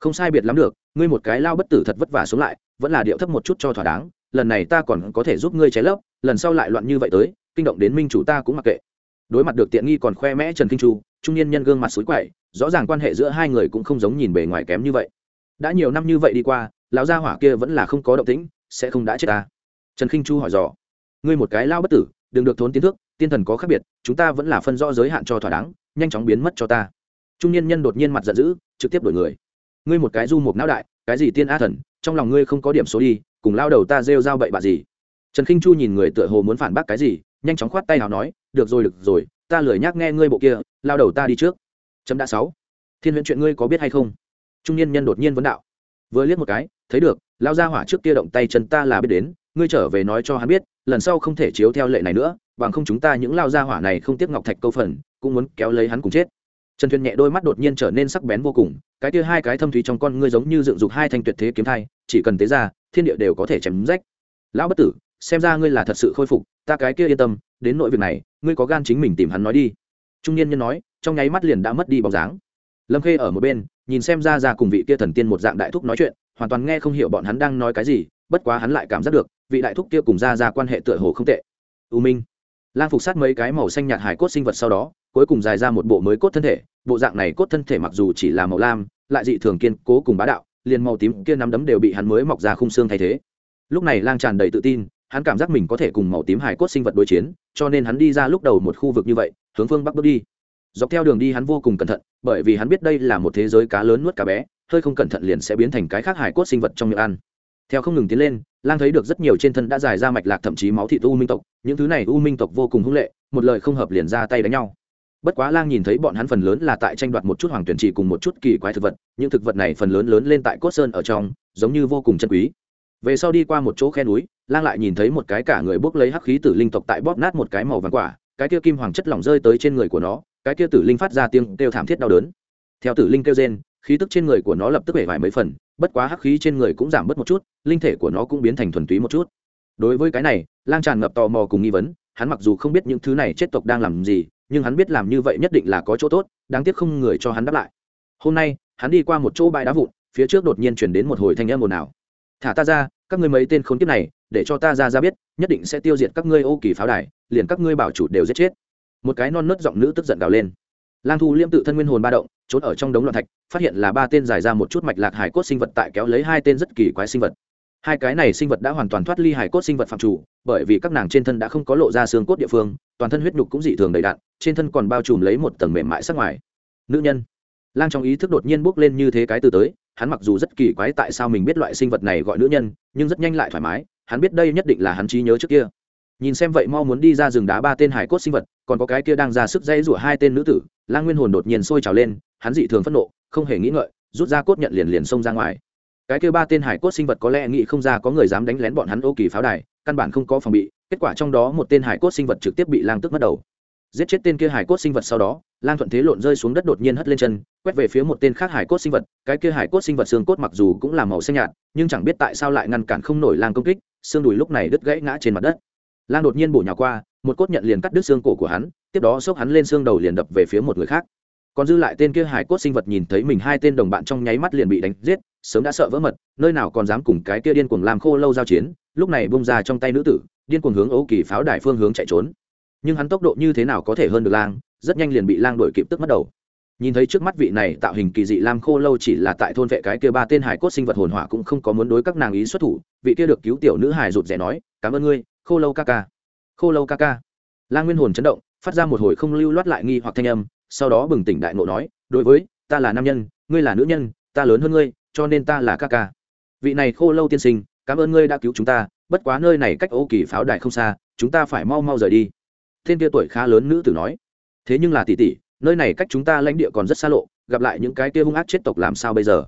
Không sai biệt lắm được, ngươi một cái lao bất tử thật vất vả xuống lại, vẫn là điệu thấp một chút cho thỏa đáng, lần này ta còn có thể giúp ngươi cháy lấp lần sau lại loạn như vậy tới, kinh động đến minh chủ ta cũng mặc kệ. Đối mặt được tiện nghi còn khoe mẽ trần kinh chu, trung niên nhân gương mặt suối quậy, rõ ràng quan hệ giữa hai người cũng không giống nhìn bề ngoài kém như vậy. Đã nhiều năm như vậy đi qua, lão gia hỏa kia vẫn là không có động tĩnh, sẽ không đã chết ta. Trần kinh chu hỏi dò, ngươi một cái lao bất tử đừng được thốn tiến thước, tiên thần có khác biệt, chúng ta vẫn là phân rõ giới hạn cho thỏa đáng, nhanh chóng biến mất cho ta. Trung niên nhân đột nhiên mặt giận dữ, trực tiếp đổi người. Ngươi một cái du mục não đại, cái gì tiên a thần, trong lòng ngươi không có điểm số đi, cùng lao đầu ta rêu dao bậy bạ gì? Trần k i n h chu nhìn người tựa hồ muốn phản bác cái gì, nhanh chóng khoát tay nào nói, được rồi được rồi, ta lười nhắc nghe ngươi bộ kia, lao đầu ta đi trước. Chấm đã sáu. Thiên huyễn chuyện ngươi có biết hay không? Trung niên nhân đột nhiên vấn đạo. Vừa liếc một cái, thấy được, lao ra hỏa trước kia động tay chân ta là biết đến ngươi trở về nói cho hắn biết, lần sau không thể chiếu theo lệ này nữa, bằng không chúng ta những lao gia hỏa này không tiếc ngọc thạch câu phần, cũng muốn kéo lấy hắn cùng chết. Trần thuyền nhẹ đôi mắt đột nhiên trở nên sắc bén vô cùng, cái kia hai cái thâm thúy trong con ngươi giống như dựng dục hai thanh tuyệt thế kiếm thai, chỉ cần tế ra, thiên địa đều có thể chém rách. Lão bất tử, xem ra ngươi là thật sự khôi phục, ta cái kia yên tâm, đến nội việc này, ngươi có gan chính mình tìm hắn nói đi. Trung niên nhân nói, trong nháy mắt liền đã mất đi bóng dáng. Lâm khê ở một bên, nhìn xem ra ra cùng vị kia thần tiên một dạng đại thúc nói chuyện, hoàn toàn nghe không hiểu bọn hắn đang nói cái gì, bất quá hắn lại cảm giác được vị đại thúc kia cùng ra ra quan hệ tựa hồ không tệ. U minh. Lang phục sát mấy cái màu xanh nhạt hải cốt sinh vật sau đó, cuối cùng dài ra một bộ mới cốt thân thể. Bộ dạng này cốt thân thể mặc dù chỉ là màu lam, lại dị thường kiên cố cùng bá đạo, liền màu tím kia nắm đấm đều bị hắn mới mọc ra khung xương thay thế. Lúc này lang tràn đầy tự tin, hắn cảm giác mình có thể cùng màu tím hải cốt sinh vật đối chiến, cho nên hắn đi ra lúc đầu một khu vực như vậy, hướng phương bắc bước đi. Dọc theo đường đi hắn vô cùng cẩn thận, bởi vì hắn biết đây là một thế giới cá lớn nuốt cá bé, hơi không cẩn thận liền sẽ biến thành cái khác hải cốt sinh vật trong miệng ăn theo không ngừng tiến lên, lang thấy được rất nhiều trên thân đã dài ra mạch lạc thậm chí máu thị u minh tộc, những thứ này u minh tộc vô cùng hung lệ, một lời không hợp liền ra tay đánh nhau. Bất quá lang nhìn thấy bọn hắn phần lớn là tại tranh đoạt một chút hoàng tuyển chỉ cùng một chút kỳ quái thực vật, những thực vật này phần lớn lớn lên tại cốt sơn ở trong, giống như vô cùng chân quý. Về sau đi qua một chỗ khe núi, lang lại nhìn thấy một cái cả người bốc lấy hắc khí tử linh tộc tại bóp nát một cái màu vàng quả, cái kia kim hoàng chất lỏng rơi tới trên người của nó, cái kia tử linh phát ra tiếng kêu thảm thiết đau đớn. Theo tử linh kêu rên khí tức trên người của nó lập tức hể vải mấy phần, bất quá hắc khí trên người cũng giảm bớt một chút, linh thể của nó cũng biến thành thuần túy một chút. Đối với cái này, lang tràn ngập tò mò cùng nghi vấn, hắn mặc dù không biết những thứ này chết tộc đang làm gì, nhưng hắn biết làm như vậy nhất định là có chỗ tốt, đáng tiếc không người cho hắn đáp lại. Hôm nay, hắn đi qua một chỗ bãi đá vụn, phía trước đột nhiên chuyển đến một hồi thanh âm ồn ào. Thả ta ra, các ngươi mấy tên khốn kiếp này, để cho ta ra ra biết, nhất định sẽ tiêu diệt các ngươi ô kỳ pháo đài, liền các ngươi bảo chủ đều giết chết. Một cái non nớt giọng nữ tức giận gào lên. Lang thu liêm tự thân nguyên hồn ba động trốn ở trong đống loạn thạch, phát hiện là ba tên dài ra một chút mạch lạc hải cốt sinh vật tại kéo lấy hai tên rất kỳ quái sinh vật. Hai cái này sinh vật đã hoàn toàn thoát ly hải cốt sinh vật phạm chủ, bởi vì các nàng trên thân đã không có lộ ra xương cốt địa phương, toàn thân huyết nhục cũng dị thường đầy đạn trên thân còn bao trùm lấy một tầng mềm mại sắc ngoài. Nữ nhân, lang trong ý thức đột nhiên bước lên như thế cái từ tới, hắn mặc dù rất kỳ quái tại sao mình biết loại sinh vật này gọi nữ nhân, nhưng rất nhanh lại thoải mái, hắn biết đây nhất định là hắn trí nhớ trước kia. Nhìn xem vậy mau muốn đi ra rừng đá ba tên hải cốt sinh vật, còn có cái kia đang ra sức dây rủa hai tên nữ tử, lang nguyên hồn đột nhiên sôi trào lên hắn dị thường phẫn nộ, không hề nghĩ ngợi, rút ra cốt nhận liền liền xông ra ngoài. Cái kia ba tên hải cốt sinh vật có lẽ nghĩ không ra có người dám đánh lén bọn hắn ô kỳ pháo đài, căn bản không có phòng bị, kết quả trong đó một tên hải cốt sinh vật trực tiếp bị lang tức mất đầu. Giết chết tên kia hải cốt sinh vật sau đó, lang thuận thế lộn rơi xuống đất đột nhiên hất lên chân, quét về phía một tên khác hải cốt sinh vật, cái kia hải cốt sinh vật xương cốt mặc dù cũng là màu xanh nhạt, nhưng chẳng biết tại sao lại ngăn cản không nổi lang công kích, xương đùi lúc này đứt gãy ngã trên mặt đất. Lang đột nhiên bổ nhào qua, một cốt nhận liền cắt đứt xương cổ của hắn, tiếp đó xốc hắn lên xương đầu liền đập về phía một người khác còn dư lại tên kia hải cốt sinh vật nhìn thấy mình hai tên đồng bạn trong nháy mắt liền bị đánh giết, sớm đã sợ vỡ mật, nơi nào còn dám cùng cái kia điên cuồng làm khô lâu giao chiến, lúc này bung ra trong tay nữ tử, điên cuồng hướng ấu kỳ pháo đài phương hướng chạy trốn. Nhưng hắn tốc độ như thế nào có thể hơn được lang, rất nhanh liền bị lang đuổi kịp tức mất đầu. Nhìn thấy trước mắt vị này tạo hình kỳ dị lam khô lâu chỉ là tại thôn vệ cái kia ba tên hải cốt sinh vật hồn hỏa cũng không có muốn đối các nàng ý xuất thủ, vị kia được cứu tiểu nữ hải rụt rè nói, cảm ơn ngươi, khô lâu ca ca. Khô lâu ca ca. Lang nguyên hồn chấn động, phát ra một hồi không lưu loát lại nghi hoặc thanh âm sau đó bừng tỉnh đại ngộ nói, đối với, ta là nam nhân, ngươi là nữ nhân, ta lớn hơn ngươi, cho nên ta là ca ca. Vị này khô lâu tiên sinh, cảm ơn ngươi đã cứu chúng ta, bất quá nơi này cách ô kỳ pháo đài không xa, chúng ta phải mau mau rời đi. Thiên kia tuổi khá lớn nữ tử nói. Thế nhưng là tỷ tỷ, nơi này cách chúng ta lãnh địa còn rất xa lộ, gặp lại những cái kia hung ác chết tộc làm sao bây giờ?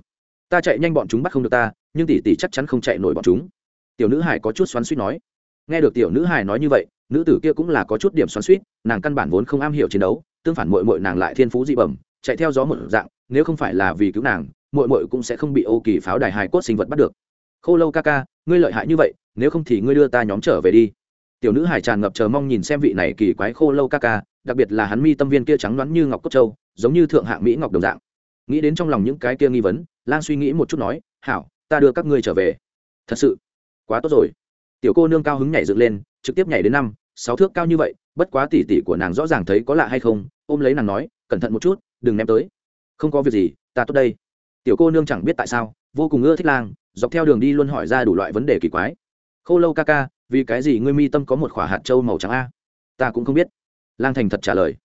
Ta chạy nhanh bọn chúng bắt không được ta, nhưng tỷ tỷ chắc chắn không chạy nổi bọn chúng. Tiểu nữ hải có chút xoắn suýt nói. Nghe được tiểu nữ hải nói như vậy, nữ tử kia cũng là có chút điểm xoắn suýt nàng căn bản vốn không am hiểu chiến đấu tương phản mội mội nàng lại thiên phú dị bẩm, chạy theo gió một dạng, nếu không phải là vì cứu nàng mội mội cũng sẽ không bị ô kỳ pháo đài hài cốt sinh vật bắt được. Khô lâu ca ca, ngươi lợi hại như vậy, nếu không thì ngươi đưa ta nhóm trở về đi. Tiểu nữ hải tràn ngập chờ mong nhìn xem vị này kỳ quái khô lâu ca ca, đặc biệt là hắn mi tâm viên kia trắng đoán như ngọc cốt châu, giống như thượng hạng mỹ ngọc đồng dạng. Nghĩ đến trong lòng những cái kia nghi vấn lan suy nghĩ một chút nói, hảo, ta đưa các ngươi trở về. Thật sự? Quá tốt rồi. Tiểu cô nương cao hứng nhảy dựng lên, trực tiếp nhảy đến năm, sáu thước cao như vậy bất quá tỉ tỉ của nàng rõ ràng thấy có lạ hay không, ôm lấy nàng nói, cẩn thận một chút, đừng ném tới. Không có việc gì, ta tốt đây. Tiểu cô nương chẳng biết tại sao, vô cùng ưa thích lang, dọc theo đường đi luôn hỏi ra đủ loại vấn đề kỳ quái. Khô lâu ca ca, vì cái gì ngươi mi tâm có một khỏa hạt trâu màu trắng a? Ta cũng không biết. Lang thành thật trả lời.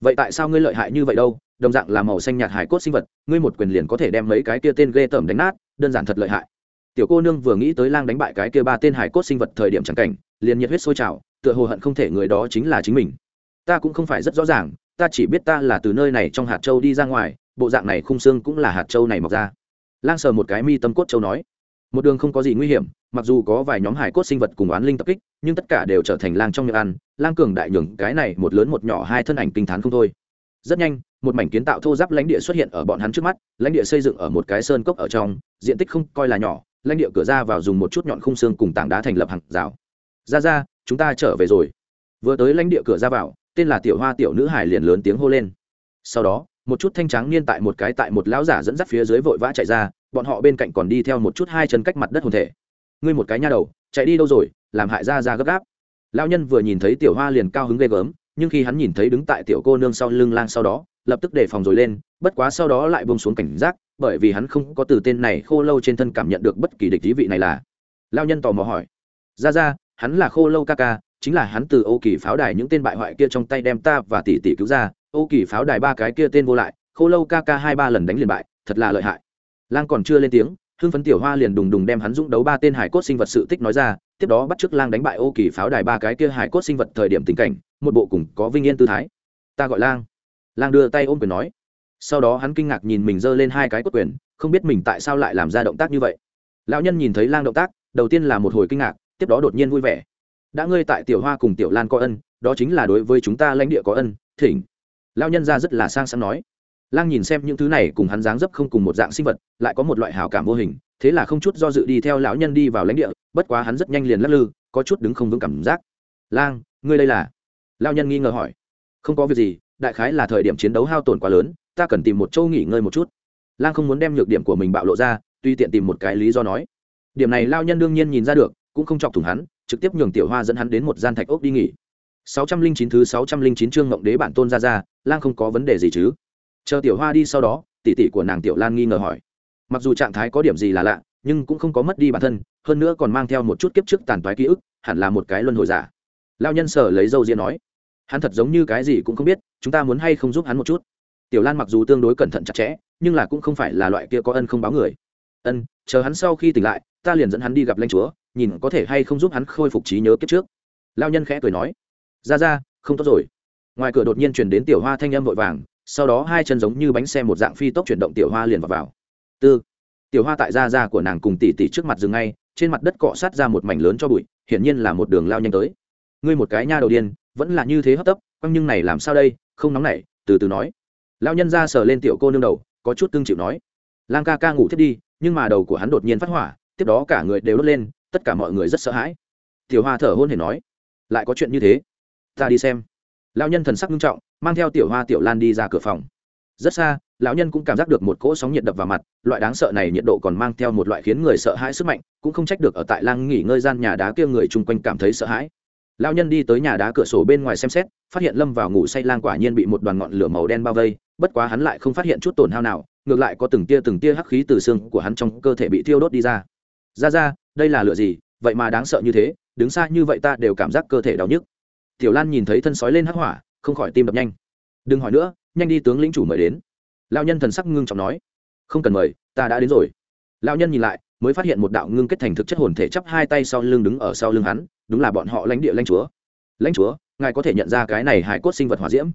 Vậy tại sao ngươi lợi hại như vậy đâu? Đồng dạng là màu xanh nhạt hải cốt sinh vật, ngươi một quyền liền có thể đem mấy cái kia tên ghê tởm đánh nát, đơn giản thật lợi hại. Tiểu cô nương vừa nghĩ tới lang đánh bại cái kia ba tên hải cốt sinh vật thời điểm chẳng cảnh liền nhiệt huyết sôi trào, tựa hồ hận không thể người đó chính là chính mình. Ta cũng không phải rất rõ ràng, ta chỉ biết ta là từ nơi này trong hạt châu đi ra ngoài, bộ dạng này khung xương cũng là hạt châu này mọc ra. Lang sờ một cái mi tâm cốt châu nói, một đường không có gì nguy hiểm, mặc dù có vài nhóm hải cốt sinh vật cùng oán linh tập kích, nhưng tất cả đều trở thành lang trong miệng ăn, lang cường đại nhường cái này một lớn một nhỏ hai thân ảnh kinh t h á n không thôi. Rất nhanh, một mảnh kiến tạo thô giáp lãnh địa xuất hiện ở bọn hắn trước mắt, lãnh địa xây dựng ở một cái sơn cốc ở trong, diện tích không coi là nhỏ, lãnh địa cửa ra vào dùng một chút nhọn khung xương cùng tảng đá thành lập hàng rào ra ra, chúng ta trở về rồi. Vừa tới lãnh địa cửa ra vào, tên là tiểu hoa tiểu nữ hải liền lớn tiếng hô lên. Sau đó, một chút thanh trắng niên tại một cái tại một lão giả dẫn dắt phía dưới vội vã chạy ra, bọn họ bên cạnh còn đi theo một chút hai chân cách mặt đất hồn thể. Ngươi một cái nha đầu, chạy đi đâu rồi, làm hại ra ra gấp gáp. Lão nhân vừa nhìn thấy tiểu hoa liền cao hứng ghê gớm, nhưng khi hắn nhìn thấy đứng tại tiểu cô nương sau lưng lang sau đó, lập tức đề phòng rồi lên, bất quá sau đó lại bông xuống cảnh giác, bởi vì hắn không có từ tên này khô lâu trên thân cảm nhận được bất kỳ địch ý vị này là. Lao nhân tò mò hỏi, ra ra hắn là khô lâu ca ca, chính là hắn từ ô kỳ pháo đài những tên bại hoại kia trong tay đem ta và tỷ tỷ cứu ra. Ô kỳ pháo đài ba cái kia tên vô lại, khô lâu ca ca hai ba lần đánh liền bại, thật là lợi hại. Lang còn chưa lên tiếng, hưng phấn tiểu hoa liền đùng đùng đem hắn dũng đấu ba tên hải cốt sinh vật sự tích nói ra, tiếp đó bắt chước lang đánh bại ô kỳ pháo đài ba cái kia hải cốt sinh vật thời điểm tình cảnh, một bộ cùng có vinh yên tư thái. Ta gọi lang. Lang đưa tay ôm quyền nói. Sau đó hắn kinh ngạc nhìn mình giơ lên hai cái cốt quyền, không biết mình tại sao lại làm ra động tác như vậy. Lão nhân nhìn thấy lang động tác, đầu tiên là một hồi kinh ngạc tiếp đó đột nhiên vui vẻ. Đã ngươi tại tiểu hoa cùng tiểu lan có ân, đó chính là đối với chúng ta lãnh địa có ân, thỉnh. Lão nhân ra rất là sang sẵn nói. Lang nhìn xem những thứ này cùng hắn dáng dấp không cùng một dạng sinh vật, lại có một loại hào cảm vô hình, thế là không chút do dự đi theo lão nhân đi vào lãnh địa, bất quá hắn rất nhanh liền lắc lư, có chút đứng không vững cảm giác. Lang, ngươi đây là? Lão nhân nghi ngờ hỏi. Không có việc gì, đại khái là thời điểm chiến đấu hao tổn quá lớn, ta cần tìm một chỗ nghỉ ngơi một chút. Lang không muốn đem nhược điểm của mình bạo lộ ra tuy tiện tìm một cái lý do nói. Điểm này lao nhân đương nhiên nhìn ra được cũng không chọc thủng hắn, trực tiếp nhường tiểu hoa dẫn hắn đến một gian thạch ốc đi nghỉ. Sáu trăm linh chín thứ sáu trăm linh chín chương ngộng đế bản tôn ra ra, lang không có vấn đề gì chứ? Chờ tiểu hoa đi sau đó, tỷ tỷ của nàng tiểu lan nghi ngờ hỏi. Mặc dù trạng thái có điểm gì là lạ, nhưng cũng không có mất đi bản thân, hơn nữa còn mang theo một chút kiếp trước tàn toái ký ức, hẳn là một cái luân hồi giả. Lao nhân sở lấy dâu diễn nói. Hắn thật giống như cái gì cũng không biết, chúng ta muốn hay không giúp hắn một chút? Tiểu lan mặc dù tương đối cẩn thận chặt chẽ, nhưng là cũng không phải là loại kia có ân không báo người. Ân, chờ hắn sau khi tỉnh lại, ta liền dẫn hắn đi gặp lãnh chúa nhìn có thể hay không giúp hắn khôi phục trí nhớ kiếp trước. Lao nhân khẽ cười nói ra ra không tốt rồi. Ngoài cửa đột nhiên chuyển đến tiểu hoa thanh âm vội vàng sau đó hai chân giống như bánh xe một dạng phi tốc chuyển động tiểu hoa liền vào, vào. tư. Tiểu hoa tại da da của nàng cùng tỉ tỉ trước mặt dừng ngay trên mặt đất cọ sát ra một mảnh lớn cho bụi hiển nhiên là một đường lao nhanh tới. Ngươi một cái nha đầu điên vẫn là như thế hấp tấp quăng nhưng này làm sao đây không nóng nảy từ từ nói. Lao nhân ra sờ lên tiểu cô nương đầu có chút tương chịu nói lang ca ca ngủ thiết đi nhưng mà đầu của hắn đột nhiên phát hỏa tiếp đó cả người đều đốt lên tất cả mọi người rất sợ hãi. Tiểu hoa thở hôn hề nói, lại có chuyện như thế? Ta đi xem. Lão nhân thần sắc nghiêm trọng, mang theo tiểu hoa tiểu lan đi ra cửa phòng. Rất xa, lão nhân cũng cảm giác được một cỗ sóng nhiệt đập vào mặt, loại đáng sợ này nhiệt độ còn mang theo một loại khiến người sợ hãi sức mạnh, cũng không trách được ở tại lang nghỉ ngơi gian nhà đá kia người chung quanh cảm thấy sợ hãi. Lão nhân đi tới nhà đá cửa sổ bên ngoài xem xét, phát hiện lâm vào ngủ say lang quả nhiên bị một đoàn ngọn lửa màu đen bao vây, bất quá hắn lại không phát hiện chút tổn hao nào, ngược lại có từng tia từng tia hắc khí từ xương của hắn trong cơ thể bị thiêu đốt đi ra. Ra ra đây là lửa gì? Vậy mà đáng sợ như thế, đứng xa như vậy ta đều cảm giác cơ thể đau nhức. Tiểu lan nhìn thấy thân sói lên hắc hỏa, không khỏi tim đập nhanh. Đừng hỏi nữa, nhanh đi tướng lĩnh chủ mời đến. Lao nhân thần sắc ngưng trọng nói. Không cần mời, ta đã đến rồi. Lao nhân nhìn lại, mới phát hiện một đạo ngưng kết thành thực chất hồn thể chắp hai tay sau lưng đứng ở sau lưng hắn, đúng là bọn họ lãnh địa lãnh chúa. Lãnh chúa, ngài có thể nhận ra cái này hải cốt sinh vật hỏa diễm.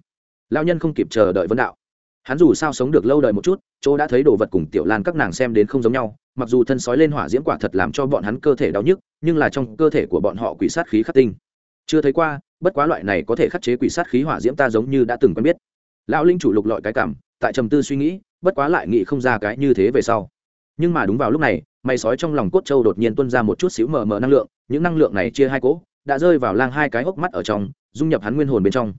Lao nhân không kịp chờ đợi vấn đạo. Hắn dù sao sống được lâu đời một chút, chỗ đã thấy đồ vật cùng tiểu lan các nàng xem đến không giống nhau mặc dù thân sói lên hỏa diễm quả thật làm cho bọn hắn cơ thể đau nhức, nhưng là trong cơ thể của bọn họ quỷ sát khí khắc tinh. Chưa thấy qua, bất quá loại này có thể khắc chế quỷ sát khí hỏa diễm ta giống như đã từng quen biết. Lão linh chủ lục lọi cái cảm, tại trầm tư suy nghĩ, bất quá lại nghĩ không ra cái như thế về sau. Nhưng mà đúng vào lúc này mày sói trong lòng cốt châu đột nhiên tuân ra một chút xíu mờ mờ năng lượng, những năng lượng này chia hai cỗ, đã rơi vào lang hai cái hốc mắt ở trong, dung nhập hắn nguyên hồn bên trong.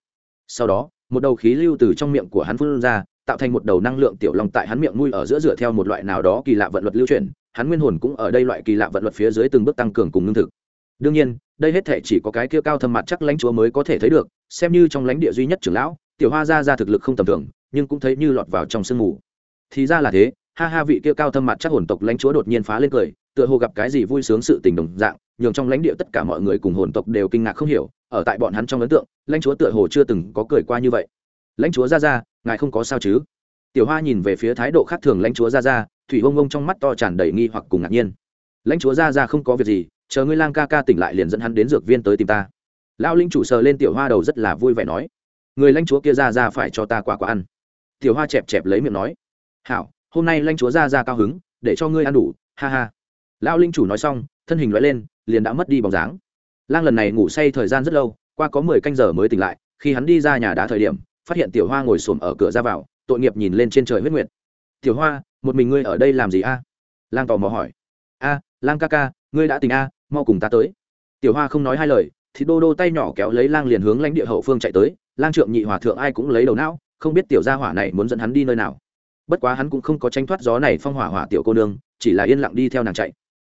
Sau đó, một đầu khí lưu từ trong miệng của hắn phun ra tạo thành một đầu năng lượng tiểu long tại hắn miệng nuôi ở giữa dựa theo một loại nào đó kỳ lạ vận luật lưu chuyển, hắn nguyên hồn cũng ở đây loại kỳ lạ vận luật phía dưới từng bước tăng cường cùng lương thực. Đương nhiên, đây hết thể chỉ có cái kia cao thâm mặt chắc lãnh chúa mới có thể thấy được, xem như trong lãnh địa duy nhất trưởng lão, tiểu hoa ra ra thực lực không tầm thường, nhưng cũng thấy như lọt vào trong sương mù. Thì ra là thế, ha ha vị kia cao thâm mặt chắc hồn tộc lãnh chúa đột nhiên phá lên cười, tựa hồ gặp cái gì vui sướng sự tình đồng dạng, nhường trong lãnh địa tất cả mọi người cùng hồn tộc đều kinh ngạc không hiểu, ở tại bọn hắn trong ấn tượng, lãnh chúa tựa hồ chưa từng có cười qua như vậy. Lãnh chúa ra ra ngài không có sao chứ? Tiểu hoa nhìn về phía thái độ khác thường lãnh chúa ra ra thủy bông bông trong mắt to tràn đầy nghi hoặc cùng ngạc nhiên. Lãnh chúa ra ra không có việc gì, chờ ngươi lang ca ca tỉnh lại liền dẫn hắn đến dược viên tới tìm ta. Lão linh chủ sờ lên tiểu hoa đầu rất là vui vẻ nói, người lãnh chúa kia ra ra phải cho ta quả quả ăn. Tiểu hoa chẹp chẹp lấy miệng nói, hảo, hôm nay lãnh chúa ra ra cao hứng, để cho ngươi ăn đủ, ha ha. Lão linh chủ nói xong, thân hình loại lên, liền đã mất đi bóng dáng. Lang lần này ngủ say thời gian rất lâu, qua có mười canh giờ mới tỉnh lại, khi hắn đi ra nhà đá thời điểm phát hiện tiểu hoa ngồi xổm ở cửa ra vào, tội nghiệp nhìn lên trên trời huyết nguyệt. Tiểu hoa, một mình ngươi ở đây làm gì a? Lang tò mò hỏi. A, lang ca ca, ngươi đã tỉnh a, mau cùng ta tới. Tiểu hoa không nói hai lời, thì đô đô tay nhỏ kéo lấy lang liền hướng lãnh địa hậu phương chạy tới. Lang trượng nhị hòa thượng ai cũng lấy đầu não, không biết tiểu gia hỏa này muốn dẫn hắn đi nơi nào. Bất quá hắn cũng không có tranh thoát gió này phong hỏa hỏa tiểu cô nương, chỉ là yên lặng đi theo nàng chạy.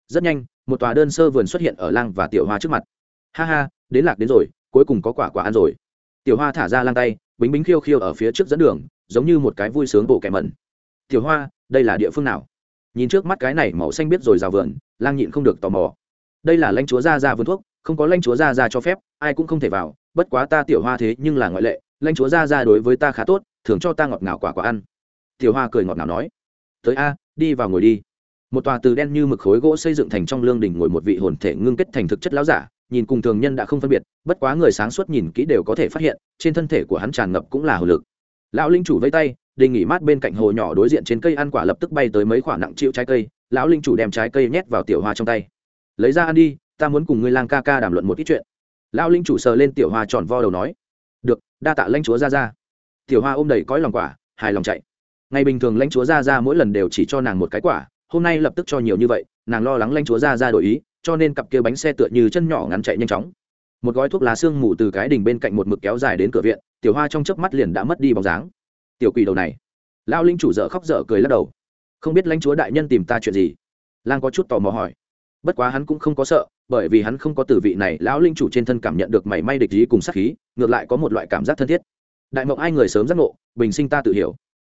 Rất nhanh, một tòa đơn sơ vườn xuất hiện ở lang và tiểu hoa trước mặt. Ha ha, đến lạc đến rồi, cuối cùng có quả quả ăn rồi. Tiểu hoa thả ra lang tay bính bính khiêu khiêu ở phía trước dẫn đường, giống như một cái vui sướng bộ kẻ mẩn. Tiểu hoa, đây là địa phương nào? Nhìn trước mắt cái này màu xanh biết rồi rào vườn, lang nhịn không được tò mò. Đây là lãnh chúa gia gia vườn thuốc, không có lãnh chúa gia gia cho phép, ai cũng không thể vào, bất quá ta tiểu hoa thế nhưng là ngoại lệ, lãnh chúa gia gia đối với ta khá tốt, thường cho ta ngọt ngào quả quả ăn. Tiểu hoa cười ngọt ngào nói. Tới a, đi vào ngồi đi. Một tòa từ đen như mực khối gỗ xây dựng thành trong lương đình ngồi một vị hồn thể ngưng kết thành thực chất láo giả nhìn cùng thường nhân đã không phân biệt, bất quá người sáng suốt nhìn kỹ đều có thể phát hiện, trên thân thể của hắn tràn ngập cũng là hồ lực. Lão linh chủ vây tay, đình nghỉ mát bên cạnh hồ nhỏ đối diện trên cây ăn quả lập tức bay tới mấy khoả nặng chịu trái cây, lão linh chủ đem trái cây nhét vào tiểu hoa trong tay. Lấy ra ăn đi, ta muốn cùng ngươi lang ca ca đàm luận một ít chuyện. Lão linh chủ sờ lên tiểu hoa tròn vo đầu nói. Được, đa tạ lãnh chúa ra ra tiểu hoa ôm đầy cõi lòng quả, hài lòng chạy. Ngày bình thường lãnh chúa ra ra mỗi lần đều chỉ cho nàng một cái quả, hôm nay lập tức cho nhiều như vậy, nàng lo lắng lãnh chúa ra ra đổi ý cho nên cặp kia bánh xe tựa như chân nhỏ ngắn chạy nhanh chóng. Một gói thuốc lá xương mù từ cái đỉnh bên cạnh một mực kéo dài đến cửa viện, tiểu hoa trong chớp mắt liền đã mất đi bóng dáng. Tiểu quỷ đầu này. Lao linh chủ dở khóc dở cười lắc đầu. Không biết lãnh chúa đại nhân tìm ta chuyện gì? Lang có chút tò mò hỏi. Bất quá hắn cũng không có sợ, bởi vì hắn không có tử vị này, lão linh chủ trên thân cảm nhận được mảy may địch ý cùng sát khí, ngược lại có một loại cảm giác thân thiết. Đại mộng ai người sớm giác ngộ, bình sinh ta tự hiểu.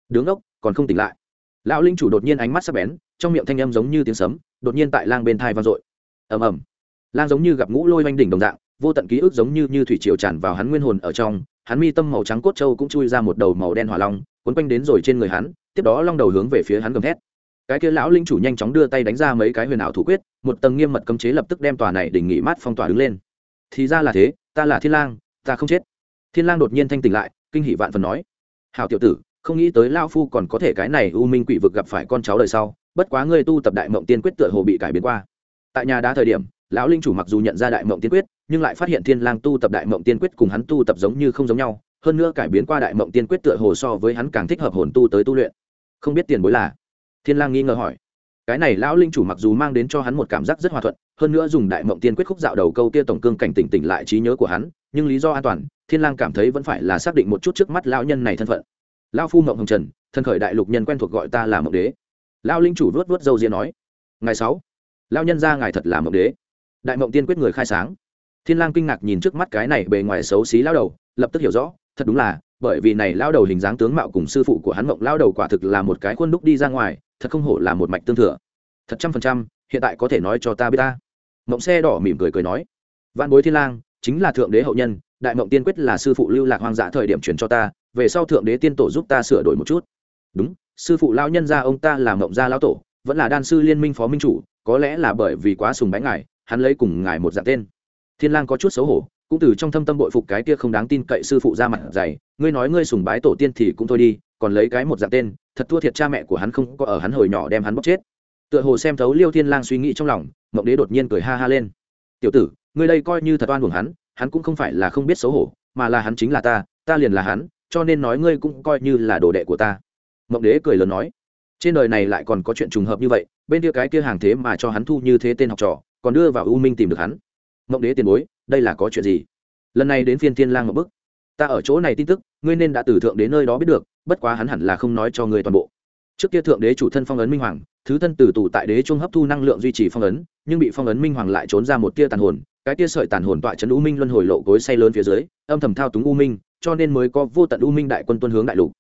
Đứng ốc, còn không tỉnh lại. Lão linh chủ đột nhiên ánh mắt sắc bén, trong miệng thanh âm giống như tiếng sấm, đột nhiên tại lang bên thai vang dội ầm ầm. Lang giống như gặp ngũ lôi oanh đỉnh đồng dạng, vô tận ký ức giống như như thủy triều tràn vào hắn nguyên hồn ở trong, hắn mi tâm màu trắng cốt trâu cũng chui ra một đầu màu đen hỏa long quấn quanh đến rồi trên người hắn, tiếp đó long đầu hướng về phía hắn gầm thét. Cái kia lão linh chủ nhanh chóng đưa tay đánh ra mấy cái huyền ảo thủ quyết, một tầng nghiêm mật cấm chế lập tức đem tòa này đỉnh nghỉ mát phong tỏa đứng lên. Thì ra là thế, ta là thiên lang, ta không chết. Thiên lang đột nhiên thanh tỉnh lại, kinh hỉ vạn phần nói. Hảo tiểu tử, không nghĩ tới lão phu còn có thể cái này u minh quỷ vực gặp phải con cháu đời sau, bất quá ngươi tu tập đại mộng tiên quyết tựa hồ bị cải biến qua tại nhà đá thời điểm, lão linh chủ mặc dù nhận ra đại mộng tiên quyết, nhưng lại phát hiện thiên lang tu tập đại mộng tiên quyết cùng hắn tu tập giống như không giống nhau, hơn nữa cải biến qua đại mộng tiên quyết tựa hồ so với hắn càng thích hợp hồn tu tới tu luyện. Không biết tiền bối là? Thiên lang nghi ngờ hỏi. Cái này lão linh chủ mặc dù mang đến cho hắn một cảm giác rất hòa thuận, hơn nữa dùng đại mộng tiên quyết khúc dạo đầu câu kia tổng cương cảnh tỉnh tỉnh lại trí nhớ của hắn, nhưng lý do an toàn, thiên lang cảm thấy vẫn phải là xác định một chút trước mắt lão nhân này thân phận. Lão phu mộng hồng trần, thân khởi đại lục nhân quen thuộc gọi ta là mộng đế. Lão linh chủ vuốt vuốt râu ria nói, ngày sáu lão nhân gia ngài thật là mộng đế. Đại mộng tiên quyết người khai sáng. Thiên lang kinh ngạc nhìn trước mắt cái này bề ngoài xấu xí lão đầu, lập tức hiểu rõ, thật đúng là, bởi vì này lão đầu hình dáng tướng mạo cùng sư phụ của hắn mộng lão đầu quả thực là một cái khuôn đúc đi ra ngoài, thật không hổ là một mạch tương thừa. Thật trăm phần trăm, hiện tại có thể nói cho ta biết ta. Mộng xe đỏ mỉm cười cười nói văn bối thiên lang, chính là thượng đế hậu nhân, đại mộng tiên quyết là sư phụ lưu lạc hoang dã thời điểm truyền cho ta, về sau thượng đế tiên tổ giúp ta sửa đổi một chút. Đúng, sư phụ lão nhân gia ông ta là mộng gia lão tổ, vẫn là đan sư liên minh phó minh chủ có lẽ là bởi vì quá sùng bái ngài, hắn lấy cùng ngài một dạng tên. Thiên lang có chút xấu hổ, cũng từ trong thâm tâm bội phục cái kia không đáng tin cậy sư phụ ra mặt dày, ngươi nói ngươi sùng bái tổ tiên thì cũng thôi đi, còn lấy cái một dạng tên, thật thua thiệt cha mẹ của hắn không có ở hắn hồi nhỏ đem hắn bóc chết. Tựa hồ xem thấu liêu thiên lang suy nghĩ trong lòng, mộng đế đột nhiên cười ha ha lên. Tiểu tử, ngươi đây coi như thật oan uổng hắn hắn cũng không phải là không biết xấu hổ, mà là hắn chính là ta ta liền là hắn, cho nên nói ngươi cũng coi như là đồ đệ của ta. Mộng đế cười lớn nói trên đời này lại còn có chuyện trùng hợp như vậy, bên kia cái kia hàng thế mà cho hắn thu như thế tên học trò, còn đưa vào u minh tìm được hắn. Mộng đế tiền bối, đây là có chuyện gì? Lần này đến phiên thiên lang một bức ta ở chỗ này tin tức, ngươi nên đã từ thượng đến nơi đó biết được, bất quá hắn hẳn là không nói cho ngươi toàn bộ. Trước kia thượng đế chủ thân phong ấn minh hoàng, thứ thân từ tù tại đế trung hấp thu năng lượng duy trì phong ấn, nhưng bị phong ấn minh hoàng lại trốn ra một tia tàn hồn, cái tia sợi tàn hồn tọa trấn u minh luân hồi lộ cối say lớn phía dưới, âm thầm thao túng u minh, cho nên mới có vô tận u minh đại quân tuân hướng đại lục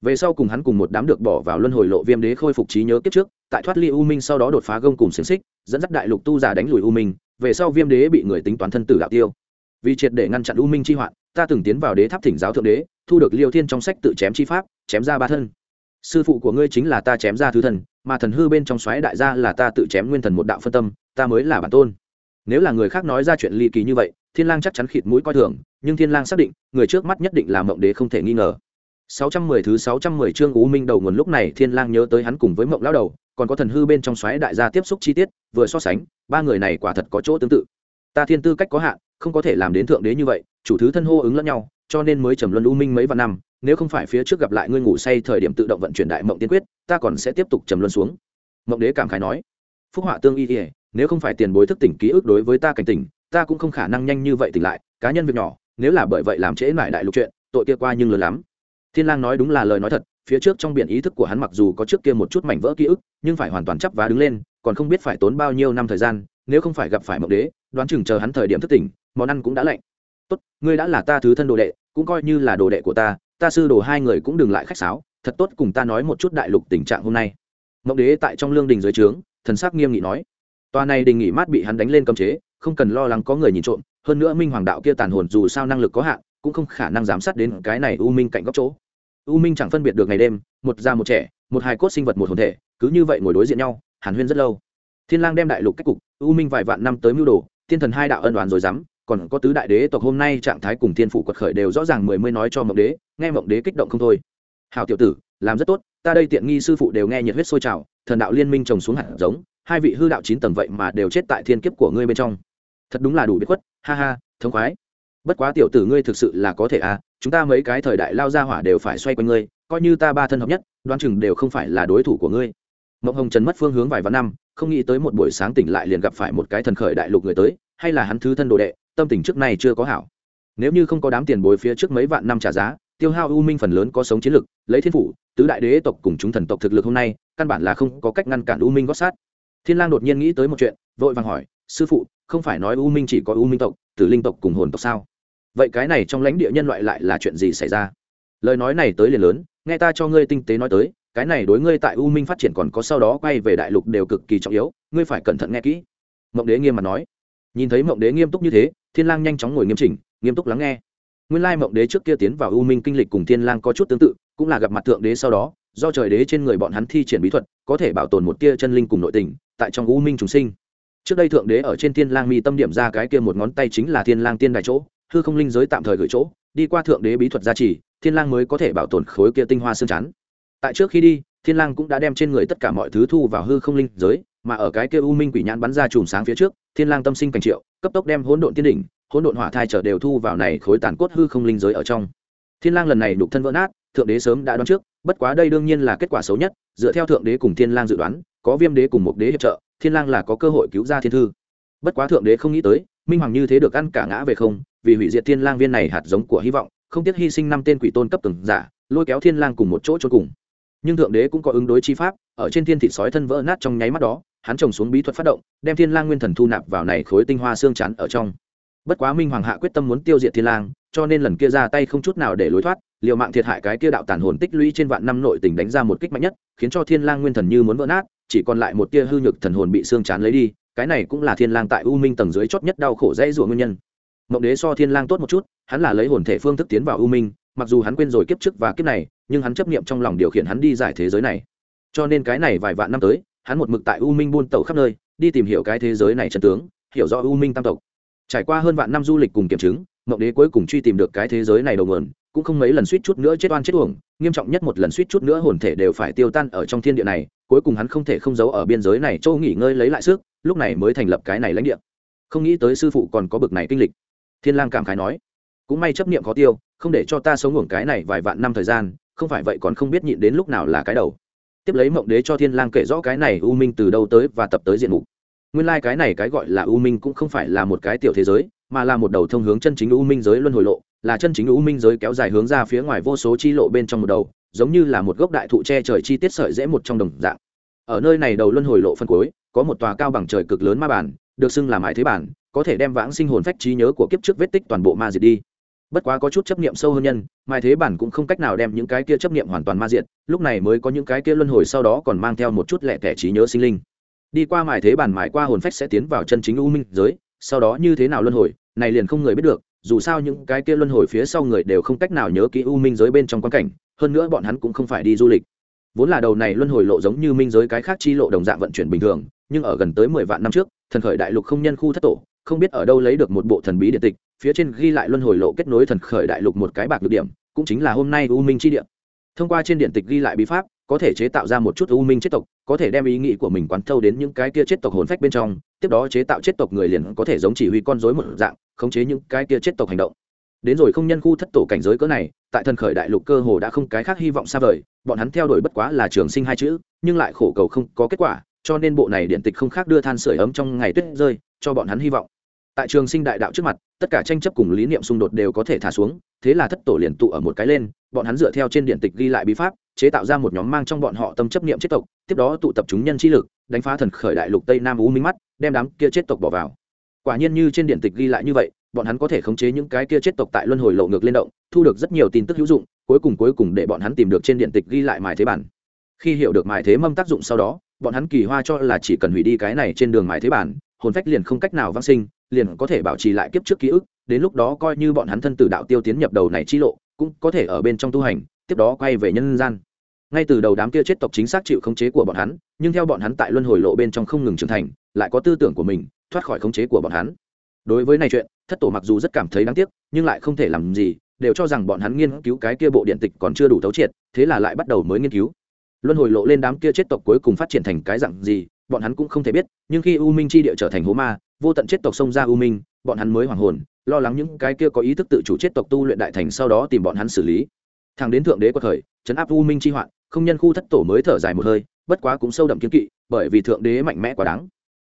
về sau cùng hắn cùng một đám được bỏ vào luân hồi lộ viêm đế khôi phục trí nhớ kiếp trước, tại thoát ly u minh sau đó đột phá gông cùng xiềng xích, dẫn dắt đại lục tu giả đánh lùi u minh, về sau viêm đế bị người tính toán thân tử đạo tiêu. Vì triệt để ngăn chặn u minh chi hoạn, ta từng tiến vào đế tháp thỉnh giáo thượng đế, thu được liêu thiên trong sách tự chém chi pháp, chém ra ba thân. Sư phụ của ngươi chính là ta chém ra thứ thần, mà thần hư bên trong xoáy đại gia là ta tự chém nguyên thần một đạo phân tâm, ta mới là bản tôn. Nếu là người khác nói ra chuyện ly kỳ như vậy, thiên lang chắc chắn khịt mũi coi thường, nhưng thiên lang xác định, người trước mắt nhất định là mộng đế không thể nghi ngờ. 610 thứ 610 chương U Minh đầu nguồn lúc này Thiên Lang nhớ tới hắn cùng với Mộng lão đầu, còn có thần hư bên trong xoáy đại gia tiếp xúc chi tiết, vừa so sánh, ba người này quả thật có chỗ tương tự. Ta thiên tư cách có hạn, không có thể làm đến thượng đế như vậy, chủ thứ thân hô ứng lẫn nhau, cho nên mới trầm luân U Minh mấy vạn năm, nếu không phải phía trước gặp lại ngươi ngủ say thời điểm tự động vận chuyển đại mộng tiên quyết, ta còn sẽ tiếp tục trầm luân xuống. Mộng đế cảm khái nói, phúc họa tương y, y nếu không phải tiền bối thức tỉnh ký ức đối với ta cảnh tỉnh, ta cũng không khả năng nhanh như vậy tỉnh lại, cá nhân việc nhỏ, nếu là bởi vậy làm trễ nải đại lục chuyện, tội kia qua nhưng lớn lắm thiên lang nói đúng là lời nói thật, phía trước trong biển ý thức của hắn mặc dù có trước kia một chút mảnh vỡ ký ức, nhưng phải hoàn toàn chấp vá đứng lên, còn không biết phải tốn bao nhiêu năm thời gian, nếu không phải gặp phải mộng đế, đoán chừng chờ hắn thời điểm thức tỉnh, món ăn cũng đã lạnh. Tốt, ngươi đã là ta thứ thân đồ đệ, cũng coi như là đồ đệ của ta ta sư đồ hai người cũng đừng lại khách sáo, thật tốt cùng ta nói một chút đại lục tình trạng hôm nay. Mộng đế tại trong lương đình dưới trướng, thần sắc nghiêm nghị nói. Tòa này đình nghỉ mát bị hắn đánh lên cấm chế, không cần lo lắng có người nhìn trộm, hơn nữa minh hoàng đạo kia tàn hồn dù sao năng lực có hạn cũng không khả năng giám sát đến cái này u minh cạnh góc chỗ. U minh chẳng phân biệt được ngày đêm, một già một trẻ, một hài cốt sinh vật một hồn thể, cứ như vậy ngồi đối diện nhau, hàn huyên rất lâu. Thiên lang đem đại lục cách cục, u minh vài vạn năm tới mưu đồ, thiên thần hai đạo ân đoàn rồi dám, còn có tứ đại đế tộc hôm nay trạng thái cùng thiên phụ quật khởi đều rõ ràng mười mươi nói cho mộng đế, nghe mộng đế kích động không thôi. Hào tiểu tử, làm rất tốt, ta đây tiện nghi sư phụ đều nghe nhiệt huyết sôi trào, thần đạo liên minh trồng xuống hạt giống, hai vị hư đạo chín tầng vậy mà đều chết tại thiên kiếp của ngươi bên trong. Thật đúng là đủ biết khuất, ha ha, thống khoái bất quá tiểu tử ngươi thực sự là có thể à chúng ta mấy cái thời đại lao ra hỏa đều phải xoay quanh ngươi, coi như ta ba thân hợp nhất Đoan chừng đều không phải là đối thủ của ngươi. Mộng hồng trần mất phương hướng vài vạn năm, không nghĩ tới một buổi sáng tỉnh lại liền gặp phải một cái thần khởi đại lục người tới, hay là hắn thứ thân đồ đệ, tâm tình trước này chưa có hảo. Nếu như không có đám tiền bối phía trước mấy vạn năm trả giá, tiêu hao u minh phần lớn có sống chiến lực, lấy thiên phủ, tứ đại đế tộc cùng chúng thần tộc thực lực hôm nay, căn bản là không có cách ngăn cản u minh gót sát. Thiên lang đột nhiên nghĩ tới một chuyện, vội vàng hỏi, sư phụ, không phải nói u minh chỉ có u minh tộc, tử linh tộc cùng hồn tộc sao? Vậy cái này trong lãnh địa nhân loại lại là chuyện gì xảy ra? Lời nói này tới liền lớn, nghe ta cho ngươi tinh tế nói tới, cái này đối ngươi tại u minh phát triển còn có sau đó quay về đại lục đều cực kỳ trọng yếu, ngươi phải cẩn thận nghe kỹ. Mộng đế nghiêm mặt nói. Nhìn thấy mộng đế nghiêm túc như thế, thiên lang nhanh chóng ngồi nghiêm chỉnh, nghiêm túc lắng nghe. Nguyên lai mộng đế trước kia tiến vào u minh kinh lịch cùng thiên lang có chút tương tự, cũng là gặp mặt thượng đế sau đó, do trời đế trên người bọn hắn thi triển bí thuật, có thể bảo tồn một tia chân linh cùng nội tình, tại trong u minh chúng sinh. Trước đây thượng đế ở trên thiên lang mi tâm điểm ra cái kia một ngón tay chính là thiên lang tiên đại chỗ hư không linh giới tạm thời gửi chỗ, đi qua thượng đế bí thuật gia trì, thiên lang mới có thể bảo tồn khối kia tinh hoa xương chắn. Tại trước khi đi, thiên lang cũng đã đem trên người tất cả mọi thứ thu vào hư không linh giới, mà ở cái kia u minh quỷ nhãn bắn ra chùm sáng phía trước, thiên lang tâm sinh cảnh triệu, cấp tốc đem hỗn độn tiên đỉnh, hỗn độn hỏa thai trở đều thu vào này khối tàn cốt hư không linh giới ở trong. Thiên lang lần này đục thân vỡ nát, thượng đế sớm đã đoán trước, bất quá đây đương nhiên là kết quả xấu nhất, dựa theo thượng đế cùng thiên lang dự đoán, có viêm đế cùng một đế hiệp trợ, thiên lang là có cơ hội cứu ra thiên thư. Bất quá thượng đế không nghĩ tới, minh hoàng như thế được ăn cả ngã về không vì hủy diệt thiên lang viên này hạt giống của hy vọng, không tiếc hy sinh năm tên quỷ tôn cấp từng giả, lôi kéo thiên lang cùng một chỗ chôn cùng. Nhưng thượng đế cũng có ứng đối chi pháp, ở trên thiên thị sói thân vỡ nát trong nháy mắt đó, hắn trồng xuống bí thuật phát động, đem thiên lang nguyên thần thu nạp vào này khối tinh hoa xương chắn ở trong. Bất quá minh hoàng hạ quyết tâm muốn tiêu diệt thiên lang, cho nên lần kia ra tay không chút nào để lối thoát, liều mạng thiệt hại cái kia đạo tàn hồn tích lũy trên vạn năm nội tình đánh ra một kích mạnh nhất, khiến cho thiên lang nguyên thần như muốn vỡ nát, chỉ còn lại một tia hư nhược thần hồn bị xương chán lấy đi, cái này cũng là thiên lang tại u minh tầng dưới chót nhất đau khổ dây dụa nguyên nhân mộng đế so thiên lang tốt một chút, hắn là lấy hồn thể phương thức tiến vào u minh, mặc dù hắn quên rồi kiếp trước và kiếp này, nhưng hắn chấp niệm trong lòng điều khiển hắn đi giải thế giới này. Cho nên cái này vài vạn năm tới, hắn một mực tại u minh buôn tẩu khắp nơi, đi tìm hiểu cái thế giới này chân tướng, hiểu rõ u minh tam tộc. Trải qua hơn vạn năm du lịch cùng kiểm chứng, mộng đế cuối cùng truy tìm được cái thế giới này đầu nguồn, cũng không mấy lần suýt chút nữa chết oan chết uổng, nghiêm trọng nhất một lần suýt chút nữa hồn thể đều phải tiêu tan ở trong thiên địa này, cuối cùng hắn không thể không giấu ở biên giới này, châu nghỉ ngơi lấy lại sức, lúc này mới thành lập cái này lãnh địa. Không nghĩ tới sư phụ còn có bực này kinh lịch thiên lang cảm khái nói, cũng may chấp niệm có tiêu, không để cho ta sống ngủ cái này vài vạn năm thời gian, không phải vậy còn không biết nhịn đến lúc nào là cái đầu. Tiếp lấy mộng đế cho thiên lang kể rõ cái này u minh từ đâu tới và tập tới diện mục. Nguyên lai like cái này cái gọi là u minh cũng không phải là một cái tiểu thế giới, mà là một đầu thông hướng chân chính u minh giới luân hồi lộ, là chân chính u minh giới kéo dài hướng ra phía ngoài vô số chi lộ bên trong một đầu, giống như là một gốc đại thụ che trời chi tiết sợi dễ một trong đồng dạng. Ở nơi này đầu luân hồi lộ phân cuối, có một tòa cao bằng trời cực lớn ma bản được xưng là mãi thế bản, có thể đem vãng sinh hồn phách trí nhớ của kiếp trước vết tích toàn bộ ma diệt đi. Bất quá có chút chấp niệm sâu hơn nhân mai thế bản cũng không cách nào đem những cái kia chấp niệm hoàn toàn ma diệt, lúc này mới có những cái kia luân hồi sau đó còn mang theo một chút lẹ tẻ trí nhớ sinh linh. Đi qua mai thế bản mài qua hồn phách sẽ tiến vào chân chính u minh giới, sau đó như thế nào luân hồi, này liền không người biết được, dù sao những cái kia luân hồi phía sau người đều không cách nào nhớ kỹ u minh giới bên trong quan cảnh, hơn nữa bọn hắn cũng không phải đi du lịch. Vốn là đầu này luân hồi lộ giống như minh giới cái khác chi lộ đồng dạng vận chuyển bình thường, nhưng ở gần tới mười vạn năm trước thần khởi đại lục không nhân khu thất tổ, không biết ở đâu lấy được một bộ thần bí điện tịch, phía trên ghi lại luân hồi lộ kết nối thần khởi đại lục một cái bạc được điểm, cũng chính là hôm nay u minh chi địa. Thông qua trên điện tịch ghi lại bí pháp, có thể chế tạo ra một chút u minh chết tộc, có thể đem ý nghĩ của mình quán thâu đến những cái kia chết tộc hồn phách bên trong, tiếp đó chế tạo chết tộc người liền có thể giống chỉ huy con rối một dạng, khống chế những cái kia chết tộc hành động. Đến rồi không nhân khu thất tổ cảnh giới cỡ này, tại thần khởi đại lục cơ hồ đã không cái khác hy vọng xa vời, bọn hắn theo đuổi bất quá là trường sinh hai chữ, nhưng lại khổ cầu không có kết quả cho nên bộ này điện tịch không khác đưa than sửa ấm trong ngày tuyết rơi, cho bọn hắn hy vọng. Tại trường sinh đại đạo trước mặt, tất cả tranh chấp cùng lý niệm xung đột đều có thể thả xuống, thế là thất tổ liền tụ ở một cái lên, bọn hắn dựa theo trên điện tịch ghi lại bí pháp, chế tạo ra một nhóm mang trong bọn họ tâm chấp niệm chết tộc, tiếp đó tụ tập chúng nhân chi lực, đánh phá thần khởi đại lục tây nam u minh mắt, đem đám kia chết tộc bỏ vào. Quả nhiên như trên điện tịch ghi lại như vậy, bọn hắn có thể khống chế những cái kia chết tộc tại luân hồi lộ ngược lên động, thu được rất nhiều tin tức hữu dụng, cuối cùng cuối cùng để bọn hắn tìm được trên điện tịch ghi lại mài thế bản. Khi hiểu được mài thế mâm tác dụng sau đó bọn hắn kỳ hoa cho là chỉ cần hủy đi cái này trên đường mài thế bản, hồn phách liền không cách nào vang sinh, liền có thể bảo trì lại kiếp trước ký ức, đến lúc đó coi như bọn hắn thân tử đạo tiêu tiến nhập đầu này chi lộ, cũng có thể ở bên trong tu hành, tiếp đó quay về nhân gian. Ngay từ đầu đám kia chết tộc chính xác chịu khống chế của bọn hắn, nhưng theo bọn hắn tại luân hồi lộ bên trong không ngừng trưởng thành, lại có tư tưởng của mình, thoát khỏi khống chế của bọn hắn. Đối với này chuyện, thất tổ mặc dù rất cảm thấy đáng tiếc, nhưng lại không thể làm gì, đều cho rằng bọn hắn nghiên cứu cái kia bộ điện tịch còn chưa đủ thấu triệt, thế là lại bắt đầu mới nghiên cứu luân hồi lộ lên đám kia chết tộc cuối cùng phát triển thành cái dạng gì, bọn hắn cũng không thể biết, nhưng khi u minh chi địa trở thành hố ma, vô tận chết tộc xông ra u minh, bọn hắn mới hoàng hồn, lo lắng những cái kia có ý thức tự chủ chết tộc tu luyện đại thành sau đó tìm bọn hắn xử lý. Thằng đến thượng đế của thời chấn áp u minh chi hoạn, không nhân khu thất tổ mới thở dài một hơi, bất quá cũng sâu đậm kiến kỵ, bởi vì thượng đế mạnh mẽ quá đáng.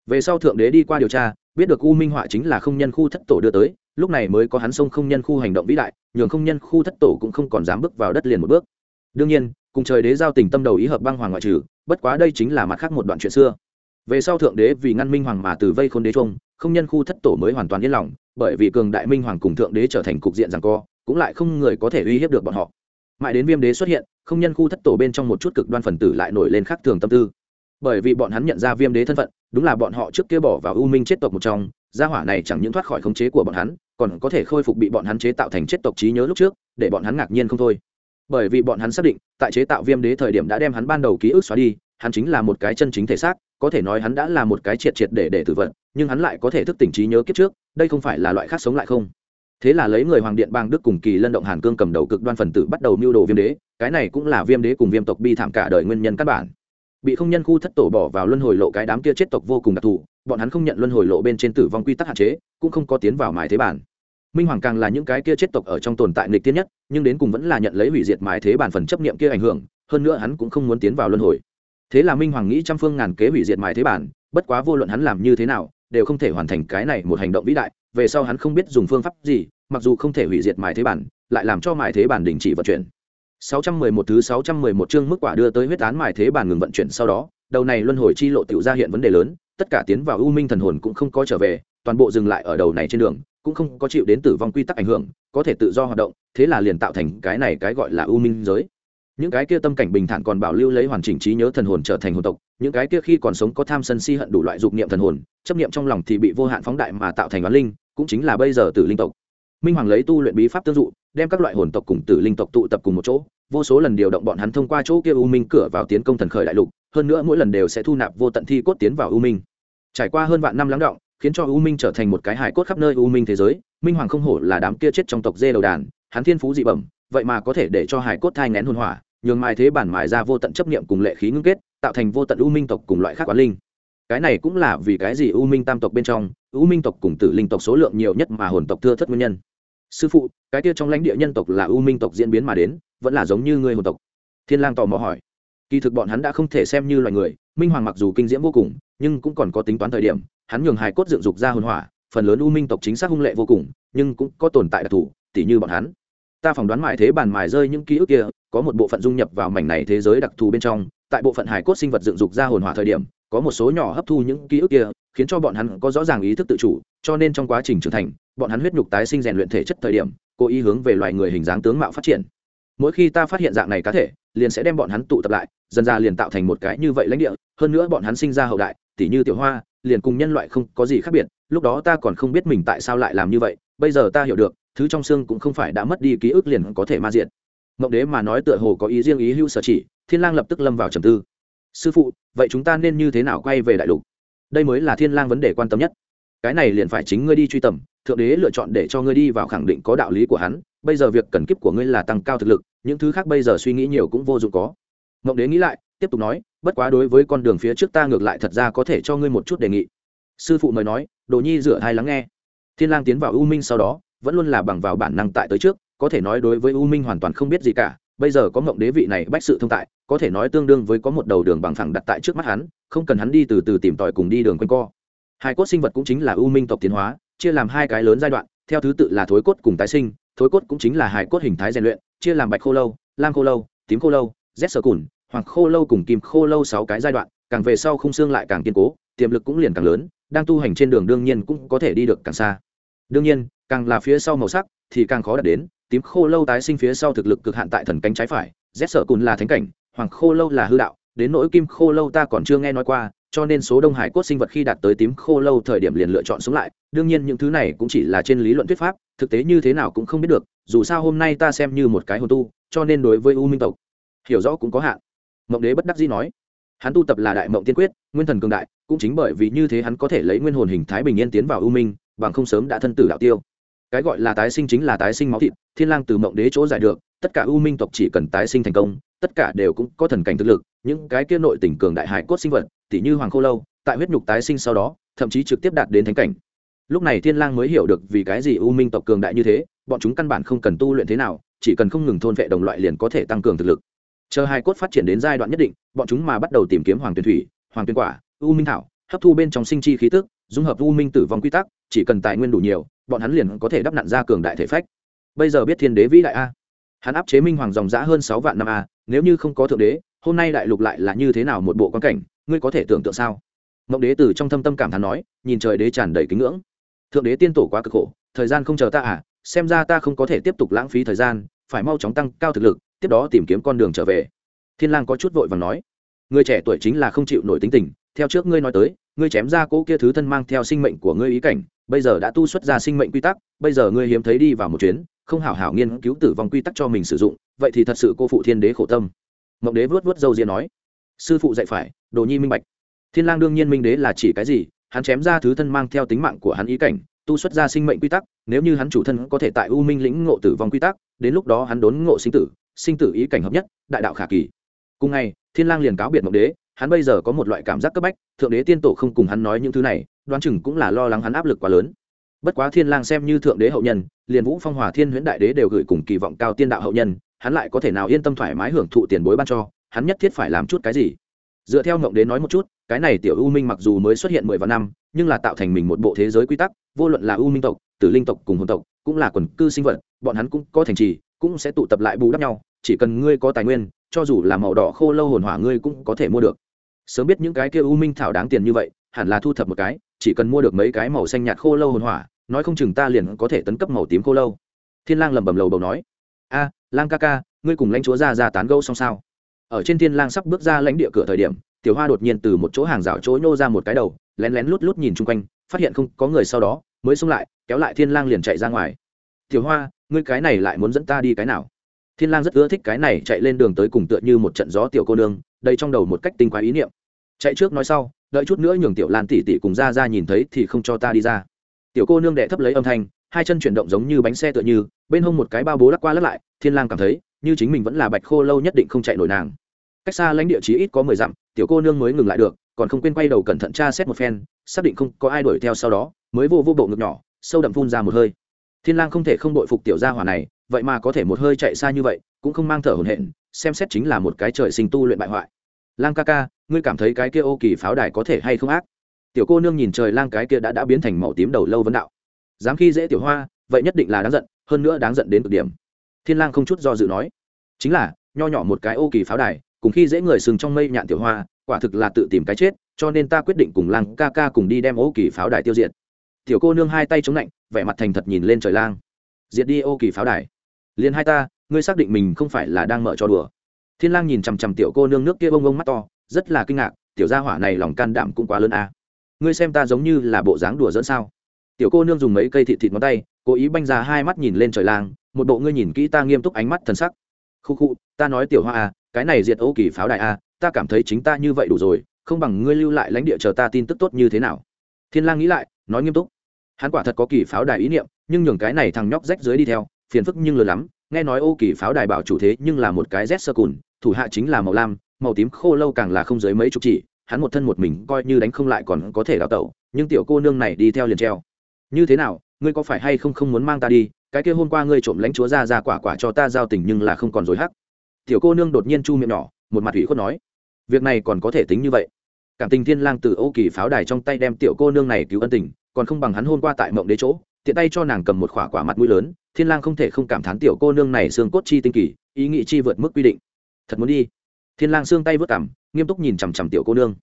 Về sau thượng đế đi qua điều tra, biết được u minh họa chính là không nhân khu thất tổ đưa tới, lúc này mới có hắn sông không nhân khu hành động vĩ đại, nhường không nhân khu thất tổ cũng không còn dám bước vào đất liền một bước. Đương nhiên cùng trời đế giao tình tâm đầu ý hợp băng hoàng ngoại trừ, bất quá đây chính là mặt khác một đoạn chuyện xưa. Về sau thượng đế vì ngăn minh hoàng mà từ vây khôn đế trung, không nhân khu thất tổ mới hoàn toàn yên lòng, bởi vì cường đại minh hoàng cùng thượng đế trở thành cục diện rằng co, cũng lại không người có thể uy hiếp được bọn họ. Mãi đến viêm đế xuất hiện, không nhân khu thất tổ bên trong một chút cực đoan phần tử lại nổi lên khác thường tâm tư. Bởi vì bọn hắn nhận ra viêm đế thân phận, đúng là bọn họ trước kia bỏ vào u minh chết tộc một trong, gia hỏa này chẳng những thoát khỏi khống chế của bọn hắn, còn có thể khôi phục bị bọn hắn chế tạo thành chết tộc trí nhớ lúc trước, để bọn hắn ngạc nhiên không thôi bởi vì bọn hắn xác định, tại chế tạo viêm đế thời điểm đã đem hắn ban đầu ký ức xóa đi, hắn chính là một cái chân chính thể xác, có thể nói hắn đã là một cái triệt triệt để để tử vận nhưng hắn lại có thể thức tỉnh trí nhớ kiếp trước, đây không phải là loại khác sống lại không. Thế là lấy người hoàng điện bang đức cùng kỳ lân động hàn cương cầm đầu cực đoan phần tử bắt đầu mưu đồ viêm đế, cái này cũng là viêm đế cùng viêm tộc bi thảm cả đời nguyên nhân căn bản. Bị không nhân khu thất tổ bỏ vào luân hồi lộ cái đám kia chết tộc vô cùng đặc thù, bọn hắn không nhận luân hồi lộ bên trên tử vong quy tắc hạn chế, cũng không có tiến vào mái thế bản minh hoàng càng là những cái kia chết tộc ở trong tồn tại nghịch tiên nhất, nhưng đến cùng vẫn là nhận lấy hủy diệt mái thế bản phần chấp niệm kia ảnh hưởng, hơn nữa hắn cũng không muốn tiến vào luân hồi. Thế là minh hoàng nghĩ trăm phương ngàn kế hủy diệt mái thế bản, bất quá vô luận hắn làm như thế nào, đều không thể hoàn thành cái này một hành động vĩ đại, về sau hắn không biết dùng phương pháp gì, mặc dù không thể hủy diệt mài thế bản, lại làm cho mài thế bản đình chỉ vận chuyển. 611 thứ 611 chương mức quả đưa tới huyết án mài thế bản ngừng vận chuyển sau đó, đầu này luân hồi chi lộ tiểu ra hiện vấn đề lớn, tất cả tiến vào u minh thần hồn cũng không có trở về, toàn bộ dừng lại ở đầu này trên đường cũng không có chịu đến tử vong quy tắc ảnh hưởng, có thể tự do hoạt động, thế là liền tạo thành cái này cái gọi là u minh giới. Những cái kia tâm cảnh bình thản còn bảo lưu lấy hoàn chỉnh trí nhớ thần hồn trở thành hồn tộc, những cái kia khi còn sống có tham sân si hận đủ loại dục niệm thần hồn, chấp niệm trong lòng thì bị vô hạn phóng đại mà tạo thành oán linh, cũng chính là bây giờ tử linh tộc. Minh hoàng lấy tu luyện bí pháp tương dụ, đem các loại hồn tộc cùng tử linh tộc tụ tập cùng một chỗ, vô số lần điều động bọn hắn thông qua chỗ kia u minh cửa vào tiến công thần khởi đại lục, hơn nữa mỗi lần đều sẽ thu nạp vô tận thi cốt tiến vào u minh. Trải qua hơn vạn năm lắng động khiến cho u minh trở thành một cái hải cốt khắp nơi u minh thế giới. Minh hoàng không hổ là đám kia chết trong tộc dê đầu đàn, hắn thiên phú dị bẩm, vậy mà có thể để cho hải cốt thai ngén hôn hỏa, nhường mai thế bản mài ra vô tận chấp niệm cùng lệ khí ngưng kết, tạo thành vô tận u minh tộc cùng loại khác quán linh. Cái này cũng là vì cái gì u minh tam tộc bên trong, u minh tộc cùng tử linh tộc số lượng nhiều nhất mà hồn tộc thưa thất nguyên nhân. Sư phụ, cái kia trong lãnh địa nhân tộc là u minh tộc diễn biến mà đến, vẫn là giống như người hồn tộc? Thiên lang tò mò hỏi. Kỳ thực bọn hắn đã không thể xem như loài người, minh hoàng mặc dù kinh diễm vô cùng, nhưng cũng còn có tính toán thời điểm hắn nhường hài cốt dựng dục ra hồn hỏa, phần lớn u minh tộc chính xác hung lệ vô cùng, nhưng cũng có tồn tại đặc thù, tỉ như bọn hắn. Ta phỏng đoán mãi thế bàn mài rơi những ký ức kia, có một bộ phận dung nhập vào mảnh này thế giới đặc thù bên trong, tại bộ phận hài cốt sinh vật dựng dục ra hồn hỏa thời điểm, có một số nhỏ hấp thu những ký ức kia, khiến cho bọn hắn có rõ ràng ý thức tự chủ, cho nên trong quá trình trưởng thành, bọn hắn huyết nhục tái sinh rèn luyện thể chất thời điểm, cố ý hướng về loài người hình dáng tướng mạo phát triển mỗi khi ta phát hiện dạng này cá thể, liền sẽ đem bọn hắn tụ tập lại, dần ra liền tạo thành một cái như vậy lãnh địa. Hơn nữa bọn hắn sinh ra hậu đại, tỉ như tiểu hoa, liền cùng nhân loại không có gì khác biệt. Lúc đó ta còn không biết mình tại sao lại làm như vậy, bây giờ ta hiểu được, thứ trong xương cũng không phải đã mất đi ký ức liền có thể ma diện mộng đế mà nói tựa hồ có ý riêng ý hữu sở chỉ, thiên lang lập tức lâm vào trầm tư. Sư phụ, vậy chúng ta nên như thế nào quay về đại lục? Đây mới là thiên lang vấn đề quan tâm nhất. Cái này liền phải chính ngươi đi truy tầm, thượng đế lựa chọn để cho ngươi đi vào khẳng định có đạo lý của hắn bây giờ việc cần kiếp của ngươi là tăng cao thực lực, những thứ khác bây giờ suy nghĩ nhiều cũng vô dụng có. Mộng đế nghĩ lại, tiếp tục nói, bất quá đối với con đường phía trước ta ngược lại thật ra có thể cho ngươi một chút đề nghị. Sư phụ mời nói, đồ nhi rửa hai lắng nghe. Thiên lang tiến vào u minh sau đó, vẫn luôn là bằng vào bản năng tại tới trước, có thể nói đối với u minh hoàn toàn không biết gì cả. Bây giờ có mộng đế vị này bách sự thông tại, có thể nói tương đương với có một đầu đường bằng phẳng đặt tại trước mắt hắn, không cần hắn đi từ từ tìm tòi cùng đi đường quanh co. Hai cốt sinh vật cũng chính là u minh tộc tiến hóa, chia làm hai cái lớn giai đoạn, theo thứ tự là thối cốt cùng tái sinh thối cốt cũng chính là hài cốt hình thái rèn luyện, chia làm bạch khô lâu, lam khô lâu, tím khô lâu rét sơ cùn, hoàng khô lâu cùng kim khô lâu sáu cái giai đoạn, càng về sau khung xương lại càng kiên cố, tiềm lực cũng liền càng lớn, đang tu hành trên đường đương nhiên cũng có thể đi được càng xa. Đương nhiên, càng là phía sau màu sắc thì càng khó đạt đến, tím khô lâu tái sinh phía sau thực lực cực hạn tại thần cánh trái phải rét sở cùn là thánh cảnh, hoàng khô lâu là hư đạo, đến nỗi kim khô lâu ta còn chưa nghe nói qua cho nên số đông hải cốt sinh vật khi đạt tới tím khô lâu thời điểm liền lựa chọn sống lại. Đương nhiên những thứ này cũng chỉ là trên lý luận thuyết pháp, thực tế như thế nào cũng không biết được, dù sao hôm nay ta xem như một cái hồn tu, cho nên đối với u minh tộc, hiểu rõ cũng có hạn. Mộng đế bất đắc dĩ nói, hắn tu tập là đại mộng tiên quyết, nguyên thần cường đại, cũng chính bởi vì như thế hắn có thể lấy nguyên hồn hình thái bình yên tiến vào u minh, bằng không sớm đã thân tử đạo tiêu. Cái gọi là tái sinh chính là tái sinh máu thịt, thiên lang từ mộng đế chỗ giải được, tất cả u minh tộc chỉ cần tái sinh thành công, tất cả đều cũng có thần cảnh thực lực những cái kia nội tình cường đại hải cốt sinh vật tỷ như hoàng khô lâu, tại huyết nhục tái sinh sau đó, thậm chí trực tiếp đạt đến thánh cảnh. Lúc này thiên lang mới hiểu được vì cái gì u minh tộc cường đại như thế, bọn chúng căn bản không cần tu luyện thế nào, chỉ cần không ngừng thôn vệ đồng loại liền có thể tăng cường thực lực. Chờ hai cốt phát triển đến giai đoạn nhất định, bọn chúng mà bắt đầu tìm kiếm hoàng tuyển thủy, hoàng tuyển quả, u minh thảo, hấp thu bên trong sinh chi khí tức, dung hợp u minh tử vong quy tắc, chỉ cần tài nguyên đủ nhiều, bọn hắn liền có thể đắp nặn ra cường đại thể phách. Bây giờ biết thiên đế vĩ đại a. Hắn áp chế minh hoàng dòng dã hơn sáu vạn năm a, nếu như không có thượng đế hôm nay đại lục lại là như thế nào một bộ quan cảnh, ngươi có thể tưởng tượng sao? Mộng đế từ trong thâm tâm cảm thán nói, nhìn trời đế tràn đầy kính ngưỡng. Thượng đế tiên tổ quá cực khổ, thời gian không chờ ta à xem ra ta không có thể tiếp tục lãng phí thời gian, phải mau chóng tăng cao thực lực, tiếp đó tìm kiếm con đường trở về. Thiên lang có chút vội vàng nói, người trẻ tuổi chính là không chịu nổi tính tình, theo trước ngươi nói tới, ngươi chém ra cỗ kia thứ thân mang theo sinh mệnh của ngươi ý cảnh, bây giờ đã tu xuất ra sinh mệnh quy tắc, bây giờ ngươi hiếm thấy đi vào một chuyến, không hảo hảo nghiên cứu tử vong quy tắc cho mình sử dụng, vậy thì thật sự cô phụ thiên đế khổ tâm mộng đế vớt vớt dâu ria nói, sư phụ dạy phải, đồ nhi minh bạch. Thiên lang đương nhiên minh đế là chỉ cái gì, hắn chém ra thứ thân mang theo tính mạng của hắn ý cảnh, tu xuất ra sinh mệnh quy tắc, nếu như hắn chủ thân có thể tại u minh lĩnh ngộ tử vong quy tắc, đến lúc đó hắn đốn ngộ sinh tử sinh tử ý cảnh hợp nhất, đại đạo khả kỳ. Cùng ngày, thiên lang liền cáo biệt mộng đế, hắn bây giờ có một loại cảm giác cấp bách, thượng đế tiên tổ không cùng hắn nói những thứ này, đoán chừng cũng là lo lắng hắn áp lực quá lớn. Bất quá thiên lang xem như thượng đế hậu nhân, liền vũ phong hòa thiên huyễn đại đế đều gửi cùng kỳ vọng cao tiên đạo hậu nhân hắn lại có thể nào yên tâm thoải mái hưởng thụ tiền bối ban cho, hắn nhất thiết phải làm chút cái gì? Dựa theo ngộng đến nói một chút, cái này tiểu u minh mặc dù mới xuất hiện mười vạn năm, nhưng là tạo thành mình một bộ thế giới quy tắc, vô luận là u minh tộc, tử linh tộc cùng hồn tộc, cũng là quần cư sinh vật, bọn hắn cũng có thành trì, cũng sẽ tụ tập lại bù đắp nhau, chỉ cần ngươi có tài nguyên, cho dù là màu đỏ khô lâu hồn hỏa ngươi cũng có thể mua được. Sớm biết những cái kia u minh thảo đáng tiền như vậy, hẳn là thu thập một cái, chỉ cần mua được mấy cái màu xanh nhạt khô lâu hồn hỏa, nói không chừng ta liền có thể tấn cấp màu tím khô lâu. Thiên lang lẩm bẩm lầu bầu nói, a lang ca ca, ngươi cùng lãnh chúa ra ra tán gẫu xong sao? Ở trên thiên lang sắp bước ra lãnh địa cửa thời điểm, tiểu hoa đột nhiên từ một chỗ hàng rào chỗ nhô ra một cái đầu, lén lén lút lút nhìn chung quanh, phát hiện không có người sau đó, mới xông lại, kéo lại thiên lang liền chạy ra ngoài. Tiểu hoa, ngươi cái này lại muốn dẫn ta đi cái nào? Thiên lang rất ưa thích cái này chạy lên đường tới cùng tựa như một trận gió tiểu cô nương đây trong đầu một cách tinh quái ý niệm. Chạy trước nói sau, đợi chút nữa nhường tiểu lan tỷ tỷ cùng ra ra nhìn thấy thì không cho ta đi ra. Tiểu cô nương đệ thấp lấy âm thanh hai chân chuyển động giống như bánh xe tựa như, bên hông một cái bao bố lắc qua lắc lại, thiên lang cảm thấy, như chính mình vẫn là bạch khô lâu nhất định không chạy nổi nàng. Cách xa lãnh địa chí ít có mười dặm, tiểu cô nương mới ngừng lại được, còn không quên quay đầu cẩn thận tra xét một phen, xác định không có ai đuổi theo sau đó, mới vô vô bộ ngực nhỏ, sâu đậm phun ra một hơi. Thiên lang không thể không đội phục tiểu gia hỏa này, vậy mà có thể một hơi chạy xa như vậy, cũng không mang thở hổn hển, xem xét chính là một cái trời sinh tu luyện bại hoại. Lang ca ca, ngươi cảm thấy cái kia ô kỳ pháo đài có thể hay không ác? Tiểu cô nương nhìn trời lang cái kia đã đã biến thành màu tím đầu lâu vấn đạo dám khi dễ tiểu hoa, vậy nhất định là đáng giận, hơn nữa đáng giận đến cực điểm. Thiên lang không chút do dự nói. Chính là, nho nhỏ một cái ô kỳ pháo đài, cùng khi dễ người sừng trong mây nhạn tiểu hoa, quả thực là tự tìm cái chết, cho nên ta quyết định cùng lang ca ca cùng đi đem ô kỳ pháo đài tiêu diệt. Tiểu cô nương hai tay chống lạnh, vẻ mặt thành thật nhìn lên trời lang. Diệt đi ô kỳ pháo đài. Liền hai ta, ngươi xác định mình không phải là đang mở cho đùa. Thiên lang nhìn chằm chằm tiểu cô nương nước kia bông bông mắt to, rất là kinh ngạc, tiểu gia hỏa này lòng can đảm cũng quá lớn a. À. ngươi xem ta giống như là bộ dáng đùa dẫn sao? Tiểu cô nương dùng mấy cây thịt thịt ngón tay cố ý banh ra hai mắt nhìn lên trời lang một bộ ngươi nhìn kỹ ta nghiêm túc ánh mắt thần sắc. Khu khu ta nói tiểu hoa à, cái này diệt ô kỳ pháo đài a ta cảm thấy chính ta như vậy đủ rồi không bằng ngươi lưu lại lãnh địa chờ ta tin tức tốt như thế nào. Thiên lang nghĩ lại nói nghiêm túc. Hắn quả thật có kỳ pháo đài ý niệm nhưng nhường cái này thằng nhóc rách dưới đi theo phiền phức nhưng lớn lắm nghe nói ô kỳ pháo đài bảo chủ thế nhưng là một cái rét sơ cùn thủ hạ chính là màu lam màu tím khô lâu càng là không dưới mấy chục chỉ hắn một thân một mình coi như đánh không lại còn có thể đào tẩu nhưng tiểu cô nương này đi theo liền treo như thế nào, ngươi có phải hay không không muốn mang ta đi? Cái kia hôm qua ngươi trộm lãnh chúa ra ra quả quả cho ta giao tình nhưng là không còn dối hắc. Tiểu cô nương đột nhiên chu miệng nhỏ, một mặt ủy khuất nói. Việc này còn có thể tính như vậy. Cảm tình thiên lang từ ô kỳ pháo đài trong tay đem tiểu cô nương này cứu ân tình, còn không bằng hắn hôm qua tại mộng đế chỗ, tiện tay cho nàng cầm một khỏa quả mặt mũi lớn. Thiên lang không thể không cảm thán tiểu cô nương này xương cốt chi tinh kỳ, ý nghĩ chi vượt mức quy định. Thật muốn đi. Thiên lang xương tay vớt cằm, nghiêm túc nhìn chằm chằm tiểu cô nương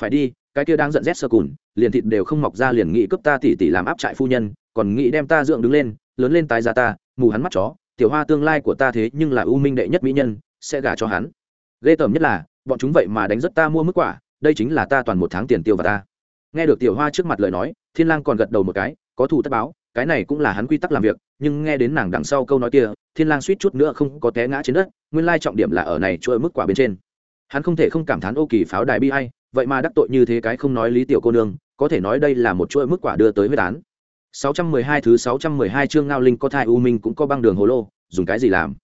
phải đi, cái kia đang giận rét sơ cùn, liền thịt đều không mọc ra liền nghĩ cướp ta tỉ tỉ làm áp trại phu nhân, còn nghĩ đem ta dưỡng đứng lên, lớn lên tái ra ta, mù hắn mắt chó, tiểu hoa tương lai của ta thế nhưng là ưu minh đệ nhất mỹ nhân, sẽ gả cho hắn. Ghê tởm nhất là, bọn chúng vậy mà đánh rất ta mua mức quả, đây chính là ta toàn một tháng tiền tiêu và ta. Nghe được tiểu hoa trước mặt lời nói, thiên lang còn gật đầu một cái, có thủ tất báo, cái này cũng là hắn quy tắc làm việc, nhưng nghe đến nàng đằng sau câu nói kia, thiên lang suýt chút nữa không có té ngã trên đất, nguyên lai trọng điểm là ở này chuỗi mức quả bên trên. Hắn không thể không cảm thán ô kỳ pháo đài bi ai vậy mà đắc tội như thế cái không nói lý tiểu cô nương, có thể nói đây là một chuỗi mức quả đưa tới huyết án. 612 thứ 612 chương ngao linh có thai, u minh cũng có băng đường hồ lô, dùng cái gì làm?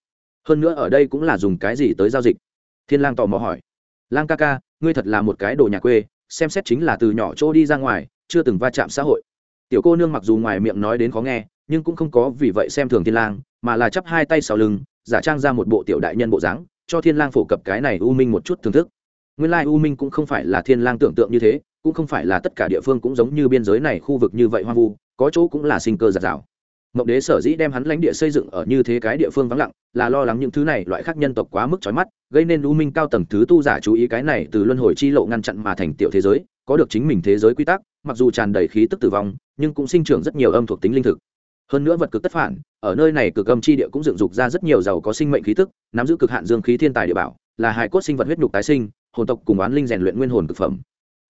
Hơn nữa ở đây cũng là dùng cái gì tới giao dịch? Thiên lang tò mò hỏi. Lang ca ca, ngươi thật là một cái đồ nhà quê, xem xét chính là từ nhỏ chỗ đi ra ngoài, chưa từng va chạm xã hội. Tiểu cô nương mặc dù ngoài miệng nói đến khó nghe, nhưng cũng không có vì vậy xem thường thiên lang, mà là chắp hai tay sau lưng, giả trang ra một bộ tiểu đại nhân bộ dáng, cho thiên lang phổ cập cái này u minh một chút thưởng thức nguyên lai u minh cũng không phải là thiên lang tưởng tượng như thế, cũng không phải là tất cả địa phương cũng giống như biên giới này khu vực như vậy hoang vu, có chỗ cũng là sinh cơ giạt rào. Mộng đế sở dĩ đem hắn lãnh địa xây dựng ở như thế cái địa phương vắng lặng, là lo lắng những thứ này loại khác nhân tộc quá mức chói mắt, gây nên u minh cao tầng thứ tu giả chú ý cái này từ luân hồi chi lộ ngăn chặn mà thành tiểu thế giới, có được chính mình thế giới quy tắc, mặc dù tràn đầy khí tức tử vong, nhưng cũng sinh trưởng rất nhiều âm thuộc tính linh thực. Hơn nữa vật cực tất phản, ở nơi này cực âm chi địa cũng dựng dục ra rất nhiều giàu có sinh mệnh khí tức, nắm giữ cực hạn dương khí thiên tài địa bảo, là hải cốt sinh vật huyết nhục tái sinh hồn tộc cùng oán linh rèn luyện nguyên hồn cực phẩm.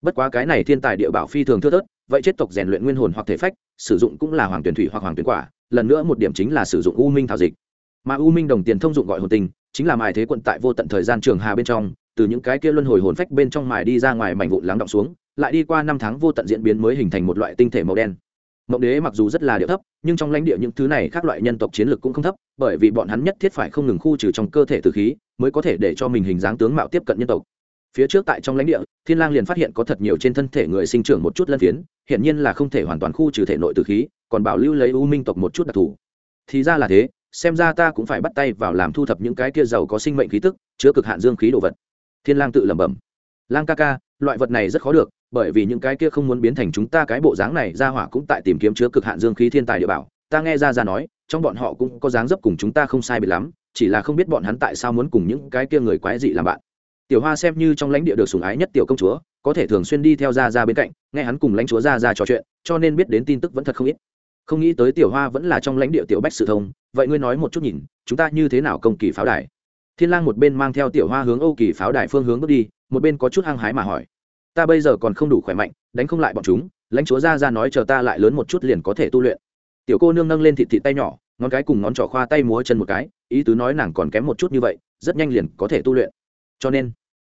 Bất quá cái này thiên tài địa bảo phi thường thưa thớt, vậy chết tộc rèn luyện nguyên hồn hoặc thể phách, sử dụng cũng là hoàng tuyển thủy hoặc hoàng tuyển quả, lần nữa một điểm chính là sử dụng u minh thảo dịch. Mà u minh đồng tiền thông dụng gọi hồn tinh chính là mài thế quận tại vô tận thời gian trường hà bên trong, từ những cái kia luân hồi hồn phách bên trong mài đi ra ngoài mảnh vụn lắng động xuống, lại đi qua năm tháng vô tận diễn biến mới hình thành một loại tinh thể màu đen. Mộng đế mặc dù rất là địa thấp, nhưng trong lãnh địa những thứ này các loại nhân tộc chiến lược cũng không thấp, bởi vì bọn hắn nhất thiết phải không ngừng khu trừ trong cơ thể từ khí, mới có thể để cho mình hình dáng tướng mạo tiếp cận nhân tộc phía trước tại trong lãnh địa, thiên lang liền phát hiện có thật nhiều trên thân thể người sinh trưởng một chút lân phiến hiện nhiên là không thể hoàn toàn khu trừ thể nội tử khí, còn bảo lưu lấy u minh tộc một chút đặc thù. Thì ra là thế, xem ra ta cũng phải bắt tay vào làm thu thập những cái kia giàu có sinh mệnh khí tức, chứa cực hạn dương khí đồ vật. Thiên lang tự lẩm bẩm. Lang ca ca, loại vật này rất khó được, bởi vì những cái kia không muốn biến thành chúng ta cái bộ dáng này ra hỏa cũng tại tìm kiếm chứa cực hạn dương khí thiên tài địa bảo. Ta nghe ra ra nói, trong bọn họ cũng có dáng dấp cùng chúng ta không sai biệt lắm, chỉ là không biết bọn hắn tại sao muốn cùng những cái kia người quái dị làm bạn tiểu hoa xem như trong lãnh địa được sủng ái nhất tiểu công chúa, có thể thường xuyên đi theo ra ra bên cạnh, nghe hắn cùng lãnh chúa ra ra trò chuyện, cho nên biết đến tin tức vẫn thật không ít. Không nghĩ tới tiểu hoa vẫn là trong lãnh địa tiểu bách sự thông, vậy ngươi nói một chút nhìn, chúng ta như thế nào công kỳ pháo đài? Thiên lang một bên mang theo tiểu hoa hướng âu kỳ pháo đài phương hướng bước đi, một bên có chút hăng hái mà hỏi. Ta bây giờ còn không đủ khỏe mạnh, đánh không lại bọn chúng, lãnh chúa ra ra nói chờ ta lại lớn một chút liền có thể tu luyện. Tiểu cô nương nâng lên thịt thịt tay nhỏ, ngón cái cùng ngón trỏ khoa tay múa chân một cái, ý tứ nói nàng còn kém một chút như vậy, rất nhanh liền có thể tu luyện cho nên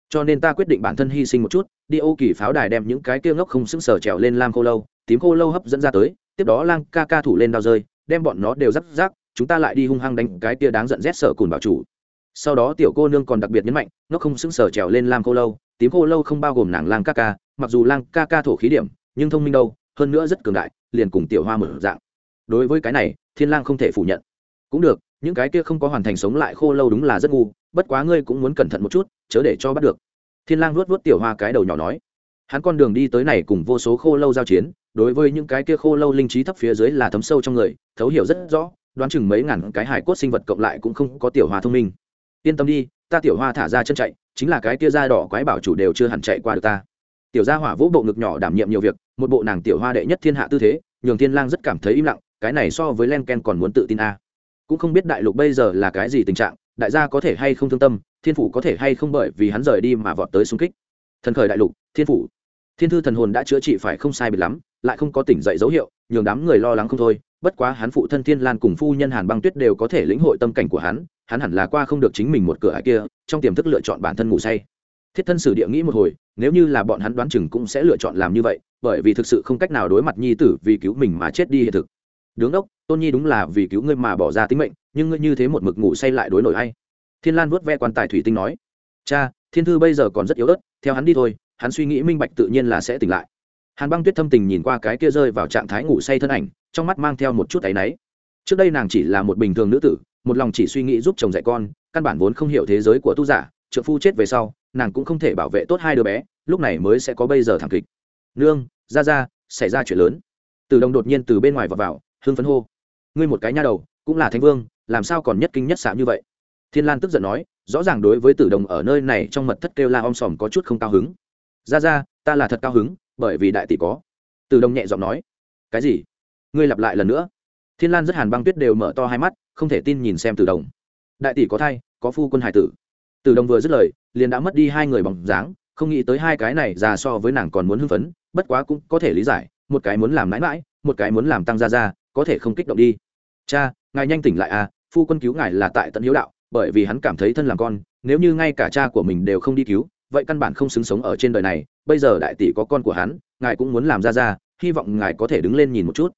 cho nên ta quyết định bản thân hy sinh một chút, đi ô kỳ pháo đài đem những cái kia ngốc không xứng sở trèo lên lam khô lâu, tím khô lâu hấp dẫn ra tới, tiếp đó lang ca ca thủ lên đao rơi, đem bọn nó đều rắc rác, chúng ta lại đi hung hăng đánh cái kia đáng giận rét sở cùn bảo chủ. Sau đó tiểu cô nương còn đặc biệt nhấn mạnh nó không xứng sở trèo lên lam khô lâu, tím khô lâu không bao gồm nàng lang ca ca, mặc dù lang ca ca thổ khí điểm, nhưng thông minh đâu, hơn nữa rất cường đại, liền cùng tiểu hoa mở dạng. Đối với cái này, thiên lang không thể phủ nhận. Cũng được những cái kia không có hoàn thành sống lại khô lâu đúng là rất ngu, bất quá ngươi cũng muốn cẩn thận một chút, chớ để cho bắt được. Thiên lang nuốt nuốt tiểu hoa cái đầu nhỏ nói. Hắn con đường đi tới này cùng vô số khô lâu giao chiến, đối với những cái kia khô lâu linh trí thấp phía dưới là thấm sâu trong người, thấu hiểu rất rõ, đoán chừng mấy ngàn cái hải cốt sinh vật cộng lại cũng không có tiểu hoa thông minh. Yên tâm đi, ta tiểu hoa thả ra chân chạy, chính là cái kia da đỏ quái bảo chủ đều chưa hẳn chạy qua được ta. Tiểu gia hỏa vũ bộ ngực nhỏ đảm nhiệm nhiều việc, một bộ nàng tiểu hoa đệ nhất thiên hạ tư thế, nhường thiên lang rất cảm thấy im lặng, cái này so với len ken còn muốn tự tin a cũng không biết đại lục bây giờ là cái gì tình trạng, đại gia có thể hay không thương tâm, thiên phủ có thể hay không bởi vì hắn rời đi mà vọt tới xung kích. Thần khởi đại lục, thiên phủ. Thiên thư thần hồn đã chữa trị phải không sai biệt lắm, lại không có tỉnh dậy dấu hiệu, nhường đám người lo lắng không thôi, bất quá hắn phụ thân thiên lan cùng phu nhân hàn băng tuyết đều có thể lĩnh hội tâm cảnh của hắn hắn hẳn là qua không được chính mình một cửa ải kia, trong tiềm thức lựa chọn bản thân ngủ say. Thiết thân sử địa nghĩ một hồi, nếu như là bọn hắn đoán chừng cũng sẽ lựa chọn làm như vậy, bởi vì thực sự không cách nào đối mặt nhi tử vì cứu mình mà chết đi hiện thực. Đứng đốc tôn nhi đúng là vì cứu ngươi mà bỏ ra tính mệnh, nhưng ngươi như thế một mực ngủ say lại đối nổi hay thiên lan vuốt ve quan tài thủy tinh nói, cha, thiên thư bây giờ còn rất yếu ớt, theo hắn đi thôi, hắn suy nghĩ minh bạch tự nhiên là sẽ tỉnh lại. Hàn băng tuyết thâm tình nhìn qua cái kia rơi vào trạng thái ngủ say thân ảnh, trong mắt mang theo một chút áy náy. Trước đây nàng chỉ là một bình thường nữ tử, một lòng chỉ suy nghĩ giúp chồng dạy con, căn bản vốn không hiểu thế giới của tu giả trợ phu chết về sau, nàng cũng không thể bảo vệ tốt hai đứa bé, lúc này mới sẽ có bây giờ thảm kịch. Nương, ra ra, xảy ra chuyện lớn. Từ đồng đột nhiên từ bên ngoài vào vào, hưng phấn hô ngươi một cái nha đầu, cũng là thánh vương, làm sao còn nhất kinh nhất xạ như vậy? Thiên lan tức giận nói, rõ ràng đối với tử đồng ở nơi này trong mật thất kêu la om sòm có chút không cao hứng. Ra ra, ta là thật cao hứng, bởi vì đại tỷ có. Tử đồng nhẹ giọng nói, cái gì? Ngươi lặp lại lần nữa. Thiên lan rất hàn băng tuyết đều mở to hai mắt, không thể tin nhìn xem tử đồng. Đại tỷ có thai, có phu quân hải tử. Tử đồng vừa dứt lời, liền đã mất đi hai người bằng dáng, không nghĩ tới hai cái này già so với nàng còn muốn hưng phấn, bất quá cũng có thể lý giải, một cái muốn làm mãi mãi một cái muốn làm tăng ra ra có thể không kích động đi cha, ngài nhanh tỉnh lại à phu quân cứu ngài là tại tận hiếu đạo, bởi vì hắn cảm thấy thân làm con, nếu như ngay cả cha của mình đều không đi cứu, vậy căn bản không xứng sống ở trên đời này, bây giờ đại tỷ có con của hắn, ngài cũng muốn làm ra ra, hy vọng ngài có thể đứng lên nhìn một chút.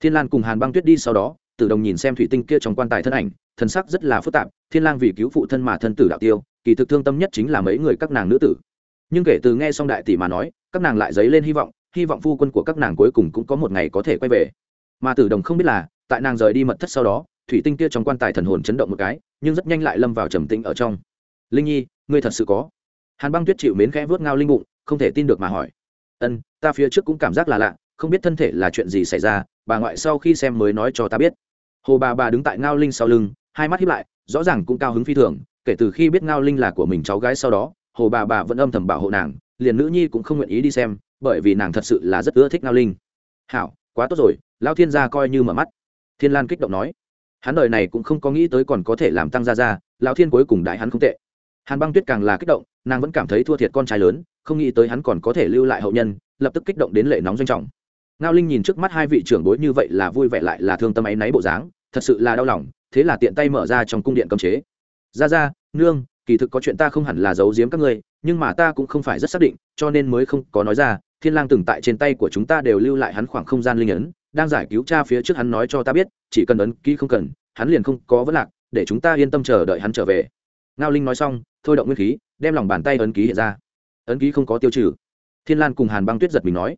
Thiên lan cùng hàn băng tuyết đi sau đó, tử đồng nhìn xem thủy tinh kia trong quan tài thân ảnh thân sắc rất là phức tạp, thiên lang vì cứu phụ thân mà thân tử đạo tiêu, kỳ thực thương tâm nhất chính là mấy người các nàng nữ tử. Nhưng kể từ nghe xong đại tỷ mà nói, các nàng lại dấy lên hy vọng hy vọng phu quân của các nàng cuối cùng cũng có một ngày có thể quay về. Mà tử đồng không biết là tại nàng rời đi mật thất sau đó, thủy tinh kia trong quan tài thần hồn chấn động một cái, nhưng rất nhanh lại lâm vào trầm tĩnh ở trong. Linh nhi, ngươi thật sự có. Hàn băng tuyết chịu mến khẽ vớt ngao linh bụng, không thể tin được mà hỏi. Ân, ta phía trước cũng cảm giác là lạ, không biết thân thể là chuyện gì xảy ra, bà ngoại sau khi xem mới nói cho ta biết. Hồ bà bà đứng tại ngao linh sau lưng, hai mắt hiếp lại, rõ ràng cũng cao hứng phi thường, kể từ khi biết ngao linh là của mình cháu gái sau đó, hồ bà bà vẫn âm thầm bảo hộ nàng, liền nữ nhi cũng không nguyện ý đi xem, bởi vì nàng thật sự là rất ưa thích ngao linh. Hảo, quá tốt rồi lao thiên gia coi như mở mắt thiên lan kích động nói. Hắn đời này cũng không có nghĩ tới còn có thể làm tăng ra ra lão thiên cuối cùng đại hắn không tệ. Hàn băng tuyết càng là kích động, nàng vẫn cảm thấy thua thiệt con trai lớn, không nghĩ tới hắn còn có thể lưu lại hậu nhân, lập tức kích động đến lệ nóng doanh trọng. Ngao linh nhìn trước mắt hai vị trưởng bối như vậy là vui vẻ lại là thương tâm áy náy bộ dáng, thật sự là đau lòng, thế là tiện tay mở ra trong cung điện cấm chế. Ra ra nương, kỳ thực có chuyện ta không hẳn là giấu giếm các ngươi, nhưng mà ta cũng không phải rất xác định, cho nên mới không có nói ra, thiên lang từng tại trên tay của chúng ta đều lưu lại hắn khoảng không gian linh ấn đang giải cứu cha phía trước hắn nói cho ta biết, chỉ cần ấn ký không cần, hắn liền không có vấn lạc, để chúng ta yên tâm chờ đợi hắn trở về. Ngao linh nói xong, thôi động nguyên khí, đem lòng bàn tay ấn ký hiện ra. Ấn ký không có tiêu trừ. Thiên lan cùng hàn băng tuyết giật mình nói.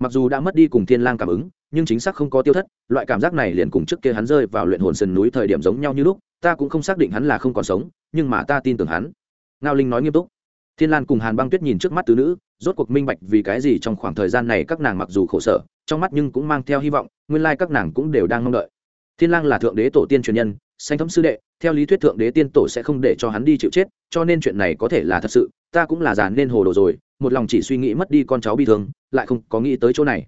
Mặc dù đã mất đi cùng thiên lang cảm ứng, nhưng chính xác không có tiêu thất, loại cảm giác này liền cùng trước kia hắn rơi vào luyện hồn sườn núi thời điểm giống nhau như lúc, ta cũng không xác định hắn là không còn sống, nhưng mà ta tin tưởng hắn. Ngao linh nói nghiêm túc. Thiên lan cùng hàn băng tuyết nhìn trước mắt tứ nữ rốt cuộc minh bạch vì cái gì trong khoảng thời gian này các nàng mặc dù khổ sở, trong mắt nhưng cũng mang theo hy vọng, nguyên lai các nàng cũng đều đang mong đợi. Thiên lang là thượng đế tổ tiên truyền nhân, sanh thấm sư đệ, theo lý thuyết thượng đế tiên tổ sẽ không để cho hắn đi chịu chết, cho nên chuyện này có thể là thật sự, ta cũng là già nên hồ đồ rồi, một lòng chỉ suy nghĩ mất đi con cháu bi thương, lại không có nghĩ tới chỗ này.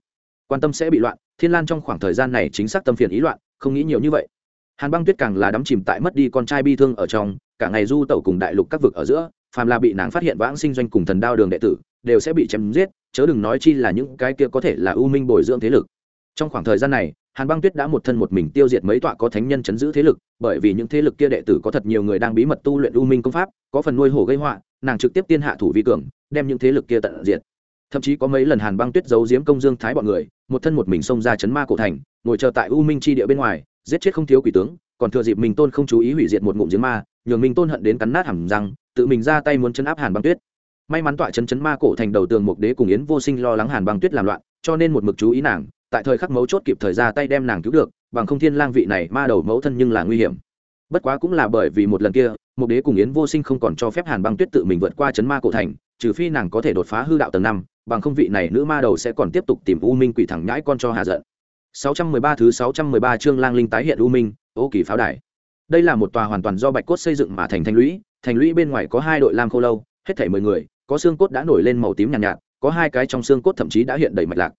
Quan tâm sẽ bị loạn, thiên lan trong khoảng thời gian này chính xác tâm phiền ý loạn, không nghĩ nhiều như vậy. Hàn băng tuyết càng là đắm chìm tại mất đi con trai bi thương ở trong, cả ngày du tẩu cùng đại lục các vực ở giữa phàm là bị nàng phát hiện vãng sinh doanh cùng thần đao đường đệ tử, đều sẽ bị chém giết, chớ đừng nói chi là những cái kia có thể là ưu minh bồi dưỡng thế lực. Trong khoảng thời gian này, hàn băng tuyết đã một thân một mình tiêu diệt mấy tọa có thánh nhân chấn giữ thế lực, bởi vì những thế lực kia đệ tử có thật nhiều người đang bí mật tu luyện ưu minh công pháp, có phần nuôi hổ gây họa, nàng trực tiếp tiên hạ thủ vi cường, đem những thế lực kia tận diệt. Thậm chí có mấy lần hàn băng tuyết giấu giếm công dương thái bọn người, một thân một mình xông ra chấn ma cổ thành, ngồi chờ tại u minh chi địa bên ngoài, giết chết không thiếu quỷ tướng, còn thừa dịp mình tôn không chú ý hủy diệt một ngụm giếng ma, nhường mình tôn hận đến cắn nát hẳn răng tự mình ra tay muốn chấn áp hàn băng tuyết. May mắn tọa chấn chấn ma cổ thành đầu tường mục đế cùng yến vô sinh lo lắng hàn băng tuyết làm loạn, cho nên một mực chú ý nàng, tại thời khắc mấu chốt kịp thời ra tay đem nàng cứu được, bằng không thiên lang vị này ma đầu mẫu thân nhưng là nguy hiểm. Bất quá cũng là bởi vì một lần kia, mục đế cùng yến vô sinh không còn cho phép hàn băng tuyết tự mình vượt qua chấn ma cổ thành, trừ phi nàng có thể đột phá hư đạo tầng năm, bằng không vị này nữ ma đầu sẽ còn tiếp tục tìm u minh quỷ thẳng nhãi con cho hà giận. 613 thứ 613 chương lang linh tái hiện u minh, ô kỳ pháo đài đây là một tòa hoàn toàn do bạch cốt xây dựng mà thành thành lũy thành lũy bên ngoài có hai đội lam khô lâu hết thảy mười người có xương cốt đã nổi lên màu tím nhàn nhạt, nhạt có hai cái trong xương cốt thậm chí đã hiện đầy mạch lạc.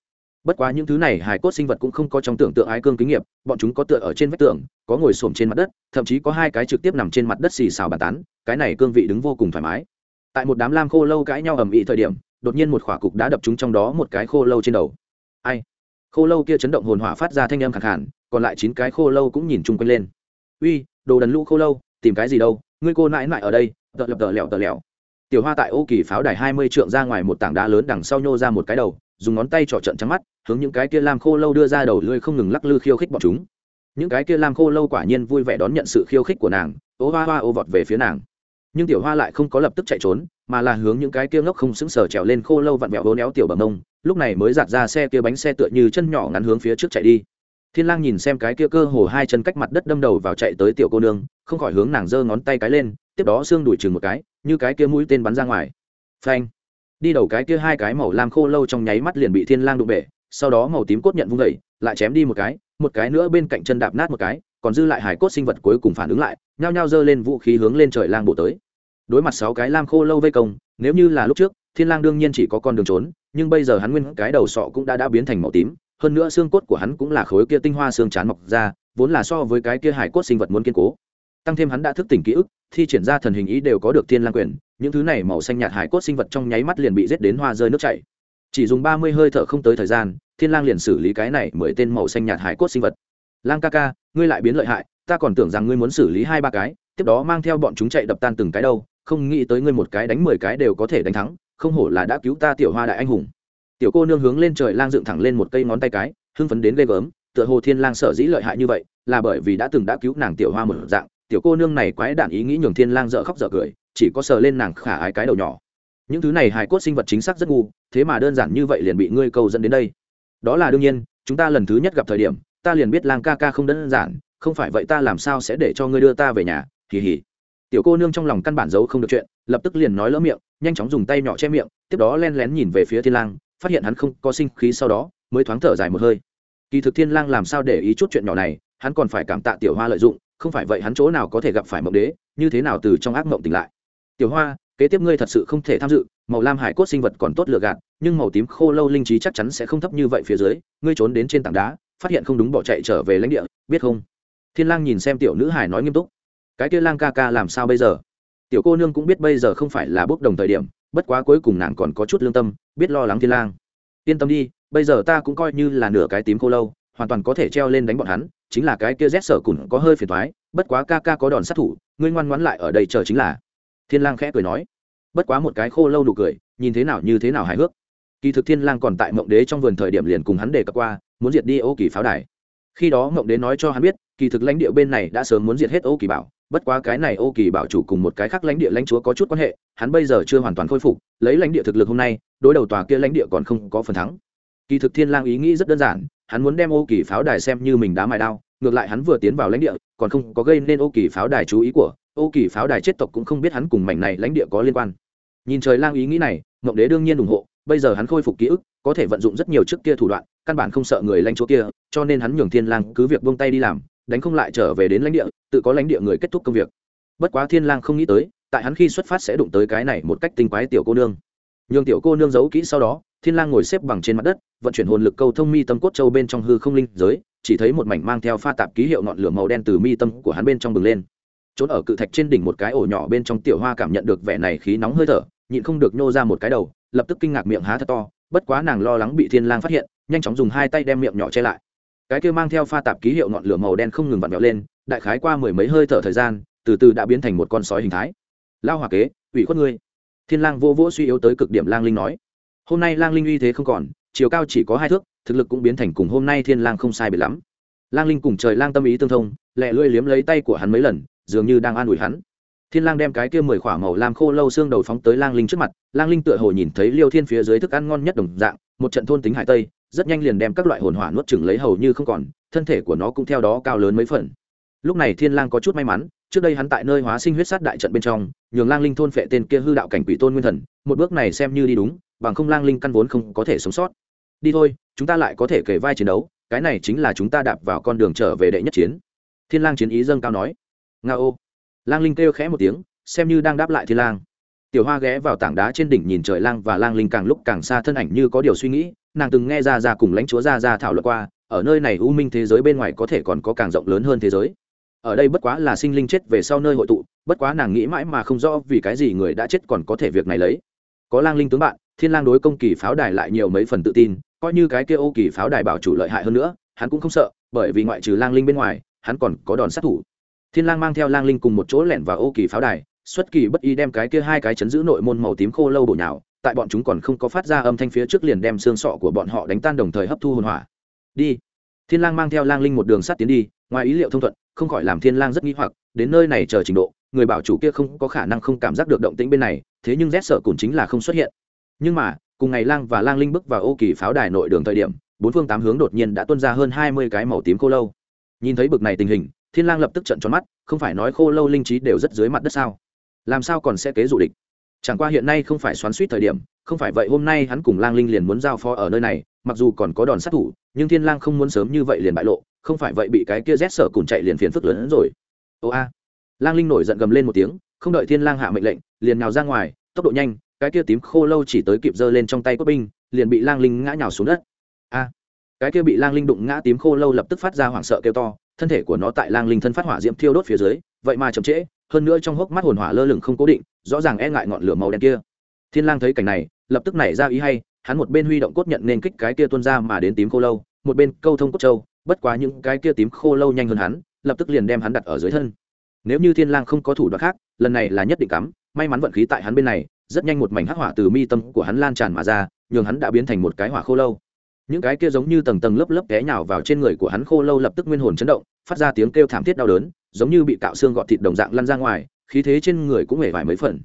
Bất quá những thứ này hài cốt sinh vật cũng không có trong tưởng tượng ái cương kính nghiệp bọn chúng có tựa ở trên vách tường có ngồi xổm trên mặt đất thậm chí có hai cái trực tiếp nằm trên mặt đất xì xào bàn tán cái này cương vị đứng vô cùng thoải mái. Tại một đám lam khô lâu cãi nhau ầm ĩ thời điểm đột nhiên một khỏa cục đã đập chúng trong đó một cái khô lâu trên đầu. Ai? Khô lâu kia chấn động hồn hỏa phát ra thanh âm khẳng hẳn còn lại chín cái khô lâu cũng nhìn chung quanh lên uy, đồ đần lũ khô lâu, tìm cái gì đâu, ngươi cô nãi nãi ở đây, tợ lập tợ lẹo tợ lẹo. Tiểu hoa tại ô kỳ pháo đài hai mươi trượng ra ngoài một tảng đá lớn đằng sau nhô ra một cái đầu, dùng ngón tay trỏ trận trắng mắt, hướng những cái kia lam khô lâu đưa ra đầu lưỡi không ngừng lắc lư khiêu khích bọn chúng. Những cái kia lam khô lâu quả nhiên vui vẻ đón nhận sự khiêu khích của nàng, ô hoa hoa ô vọt về phía nàng. Nhưng tiểu hoa lại không có lập tức chạy trốn, mà là hướng những cái kia ngốc không xứng sở trèo lên khô lâu vặn vẹo hố néo tiểu bầm mông lúc này mới giạt ra xe kia bánh xe tựa như chân nhỏ ngắn hướng phía trước chạy đi thiên lang nhìn xem cái kia cơ hồ hai chân cách mặt đất đâm đầu vào chạy tới tiểu cô nương không khỏi hướng nàng giơ ngón tay cái lên tiếp đó xương đuổi chừng một cái như cái kia mũi tên bắn ra ngoài. Phanh. Đi đầu cái kia hai cái màu lam khô lâu trong nháy mắt liền bị thiên lang đụng bể sau đó màu tím cốt nhận vung đẩy, lại chém đi một cái một cái nữa bên cạnh chân đạp nát một cái còn dư lại hải cốt sinh vật cuối cùng phản ứng lại nhao nhao giơ lên vũ khí hướng lên trời lang bổ tới. Đối mặt sáu cái lam khô lâu vây công nếu như là lúc trước thiên lang đương nhiên chỉ có con đường trốn nhưng bây giờ hắn nguyên cái đầu sọ cũng đã đã biến thành màu tím hơn nữa xương cốt của hắn cũng là khối kia tinh hoa xương chán mọc ra, vốn là so với cái kia hải cốt sinh vật muốn kiên cố. Tăng thêm hắn đã thức tỉnh ký ức, thi triển ra thần hình ý đều có được thiên lang quyền, những thứ này màu xanh nhạt hải cốt sinh vật trong nháy mắt liền bị giết đến hoa rơi nước chảy. Chỉ dùng ba mươi hơi thở không tới thời gian, thiên lang liền xử lý cái này mười tên màu xanh nhạt hải cốt sinh vật. Lang ca ca, ngươi lại biến lợi hại, ta còn tưởng rằng ngươi muốn xử lý hai ba cái, tiếp đó mang theo bọn chúng chạy đập tan từng cái đâu, không nghĩ tới ngươi một cái đánh mười cái đều có thể đánh thắng, không hổ là đã cứu ta tiểu hoa đại anh hùng tiểu cô nương hướng lên trời lang dựng thẳng lên một cây ngón tay cái, hưng phấn đến ghê gớm, tựa hồ thiên lang sở dĩ lợi hại như vậy, là bởi vì đã từng đã cứu nàng tiểu hoa một dạng. Tiểu cô nương này quái đản ý nghĩ nhường thiên lang dở khóc dở cười, chỉ có sờ lên nàng khả ái cái đầu nhỏ. Những thứ này hài cốt sinh vật chính xác rất ngu, thế mà đơn giản như vậy liền bị ngươi câu dẫn đến đây. Đó là đương nhiên, chúng ta lần thứ nhất gặp thời điểm, ta liền biết lang ca ca không đơn giản, không phải vậy ta làm sao sẽ để cho ngươi đưa ta về nhà kỳ hỉ tiểu cô nương trong lòng căn bản giấu không được chuyện, lập tức liền nói lỡ miệng, nhanh chóng dùng tay nhỏ che miệng, tiếp đó len lén nhìn về phía thiên lang phát hiện hắn không có sinh khí sau đó, mới thoáng thở dài một hơi. Kỳ thực thiên lang làm sao để ý chút chuyện nhỏ này, hắn còn phải cảm tạ tiểu hoa lợi dụng, không phải vậy hắn chỗ nào có thể gặp phải mộng đế, như thế nào từ trong ác mộng tỉnh lại. Tiểu hoa, kế tiếp ngươi thật sự không thể tham dự, màu lam hải cốt sinh vật còn tốt lựa gạt, nhưng màu tím khô lâu linh trí chắc chắn sẽ không thấp như vậy phía dưới, ngươi trốn đến trên tảng đá, phát hiện không đúng bỏ chạy trở về lãnh địa, biết không? Thiên lang nhìn xem tiểu nữ hải nói nghiêm túc. Cái kia lang ca ca làm sao bây giờ? Tiểu cô nương cũng biết bây giờ không phải là bốc đồng thời điểm bất quá cuối cùng nàng còn có chút lương tâm, biết lo lắng thiên lang. Yên tâm đi, bây giờ ta cũng coi như là nửa cái tím khô lâu, hoàn toàn có thể treo lên đánh bọn hắn, chính là cái kia rét sở cùn có hơi phiền thoái bất quá ca ca có đòn sát thủ, ngươi ngoan ngoãn lại ở đây chờ chính là. Thiên lang khẽ cười nói. Bất quá một cái khô lâu nụ cười, nhìn thế nào như thế nào hài hước. Kỳ thực thiên lang còn tại mộng đế trong vườn thời điểm liền cùng hắn đề cập qua, muốn diệt đi ô kỳ pháo đài khi đó mộng đế nói cho hắn biết, kỳ thực lãnh địa bên này đã sớm muốn diệt hết ô kỳ bảo, bất quá cái này ô kỳ bảo chủ cùng một cái khác lãnh địa lãnh chúa có chút quan hệ, hắn bây giờ chưa hoàn toàn khôi phục, lấy lãnh địa thực lực hôm nay, đối đầu tòa kia lãnh địa còn không có phần thắng. Kỳ thực thiên lang ý nghĩ rất đơn giản, hắn muốn đem ô kỳ pháo đài xem như mình đá mài đao, ngược lại hắn vừa tiến vào lãnh địa, còn không có gây nên ô kỳ pháo đài chú ý của, ô kỳ pháo đài chết tộc cũng không biết hắn cùng mảnh này lãnh địa có liên quan. Nhìn trời lang ý nghĩ này mộng đế đương nhiên ủng hộ, bây giờ hắn khôi phục ký ức có thể vận dụng rất nhiều trước kia thủ đoạn, căn bản không sợ người lãnh chỗ kia, cho nên hắn nhường thiên lang cứ việc buông tay đi làm, đánh không lại trở về đến lãnh địa, tự có lãnh địa người kết thúc công việc. Bất quá thiên lang không nghĩ tới, tại hắn khi xuất phát sẽ đụng tới cái này một cách tinh quái tiểu cô nương. Nhường tiểu cô nương giấu kỹ sau đó, thiên lang ngồi xếp bằng trên mặt đất, vận chuyển hồn lực câu thông mi tâm cốt châu bên trong hư không linh giới, chỉ thấy một mảnh mang theo pha tạp ký hiệu ngọn lửa màu đen từ mi tâm của hắn bên trong bừng lên. Trốn ở cự thạch trên đỉnh một cái ổ nhỏ bên trong tiểu hoa cảm nhận được vẻ này khí nóng hơi thở, nhịn không được nhô ra một cái đầu, lập tức kinh ngạc miệng há thật to bất quá nàng lo lắng bị thiên lang phát hiện, nhanh chóng dùng hai tay đem miệng nhỏ che lại. Cái kia mang theo pha tạp ký hiệu ngọn lửa màu đen không ngừng vặn vẹo lên, đại khái qua mười mấy hơi thở thời gian, từ từ đã biến thành một con sói hình thái. Lao hòa kế, ủy khuất ngươi. Thiên lang vô vỗ suy yếu tới cực điểm lang linh nói. Hôm nay lang linh uy thế không còn, chiều cao chỉ có hai thước, thực lực cũng biến thành cùng hôm nay thiên lang không sai biệt lắm. Lang linh cùng trời lang tâm ý tương thông lẹ lưỡi liếm lấy tay của hắn mấy lần, dường như đang an ủi hắn thiên lang đem cái kia mười khỏa màu lam khô lâu xương đầu phóng tới lang linh trước mặt, lang linh tựa hồ nhìn thấy liêu thiên phía dưới thức ăn ngon nhất đồng dạng, một trận thôn tính hải tây, rất nhanh liền đem các loại hồn hỏa nuốt chửng lấy hầu như không còn, thân thể của nó cũng theo đó cao lớn mấy phần. Lúc này thiên lang có chút may mắn, trước đây hắn tại nơi hóa sinh huyết sát đại trận bên trong, nhường lang linh thôn phệ tên kia hư đạo cảnh quỷ tôn nguyên thần, một bước này xem như đi đúng, bằng không lang linh căn vốn không có thể sống sót. Đi thôi, chúng ta lại có thể kể vai chiến đấu, cái này chính là chúng ta đạp vào con đường trở về đệ nhất chiến. Thiên lang chiến ý dâng cao nói. Nga ô lang linh kêu khẽ một tiếng, xem như đang đáp lại thiên lang. Tiểu hoa ghé vào tảng đá trên đỉnh nhìn trời lang và lang linh càng lúc càng xa thân ảnh như có điều suy nghĩ, nàng từng nghe ra ra cùng lãnh chúa ra ra thảo luận qua, ở nơi này u minh thế giới bên ngoài có thể còn có càng rộng lớn hơn thế giới. Ở đây bất quá là sinh linh chết về sau nơi hội tụ, bất quá nàng nghĩ mãi mà không rõ vì cái gì người đã chết còn có thể việc này lấy. Có lang linh tướng bạn, thiên lang đối công kỳ pháo đài lại nhiều mấy phần tự tin, coi như cái kia ô kỳ pháo đài bảo chủ lợi hại hơn nữa, hắn cũng không sợ, bởi vì ngoại trừ lang linh bên ngoài, hắn còn có đòn sát thủ thiên lang mang theo lang linh cùng một chỗ lẻn vào ô kỳ pháo đài, xuất kỳ bất ý đem cái kia hai cái chấn giữ nội môn màu tím khô lâu bổ nhào, tại bọn chúng còn không có phát ra âm thanh phía trước liền đem xương sọ của bọn họ đánh tan đồng thời hấp thu hồn hỏa. Đi. Thiên lang mang theo lang linh một đường sát tiến đi, ngoài ý liệu thông thuận, không khỏi làm thiên lang rất nghi hoặc, đến nơi này chờ trình độ, người bảo chủ kia không có khả năng không cảm giác được động tĩnh bên này, thế nhưng rét sợ cũng chính là không xuất hiện. Nhưng mà, cùng ngày lang và lang linh bước vào ô kỳ pháo đài nội đường thời điểm, bốn phương tám hướng đột nhiên đã tuôn ra hơn hai mươi cái màu tím khô lâu. Nhìn thấy bực này tình hình thiên lang lập tức trợn tròn mắt, không phải nói khô lâu linh trí đều rất dưới mặt đất sao? Làm sao còn sẽ kế dụ địch? Chẳng qua hiện nay không phải xoắn suýt thời điểm, không phải vậy hôm nay hắn cùng lang linh liền muốn giao phó ở nơi này, mặc dù còn có đòn sát thủ, nhưng thiên lang không muốn sớm như vậy liền bại lộ, không phải vậy bị cái kia rét sở cùng chạy liền phiền phức lớn hơn rồi. Ô a. Lang linh nổi giận gầm lên một tiếng, không đợi thiên lang hạ mệnh lệnh, liền nhào ra ngoài, tốc độ nhanh, cái kia tím khô lâu chỉ tới kịp giơ lên trong tay cốt binh, liền bị lang linh ngã nhào xuống đất. A. Cái kia bị lang linh đụng ngã tím khô lâu lập tức phát ra hoảng sợ kêu to thân thể của nó tại lang linh thân phát hỏa diễm thiêu đốt phía dưới, vậy mà chậm trễ, hơn nữa trong hốc mắt hồn hỏa lơ lửng không cố định, rõ ràng e ngại ngọn lửa màu đen kia. Thiên lang thấy cảnh này, lập tức nảy ra ý hay, hắn một bên huy động cốt nhận nên kích cái kia tuôn ra mà đến tím khô lâu, một bên câu thông cốt châu, bất quá những cái kia tím khô lâu nhanh hơn hắn, lập tức liền đem hắn đặt ở dưới thân. Nếu như thiên lang không có thủ đoạn khác, lần này là nhất định cắm, may mắn vận khí tại hắn bên này, rất nhanh một mảnh hắc hỏa từ mi tâm của hắn lan tràn mà ra, nhường hắn đã biến thành một cái hỏa khô lâu những cái kia giống như tầng tầng lớp lớp té nhào vào trên người của hắn khô lâu lập tức nguyên hồn chấn động, phát ra tiếng kêu thảm thiết đau đớn, giống như bị cạo xương gọt thịt đồng dạng lăn ra ngoài, khí thế trên người cũng hề vài mấy phần.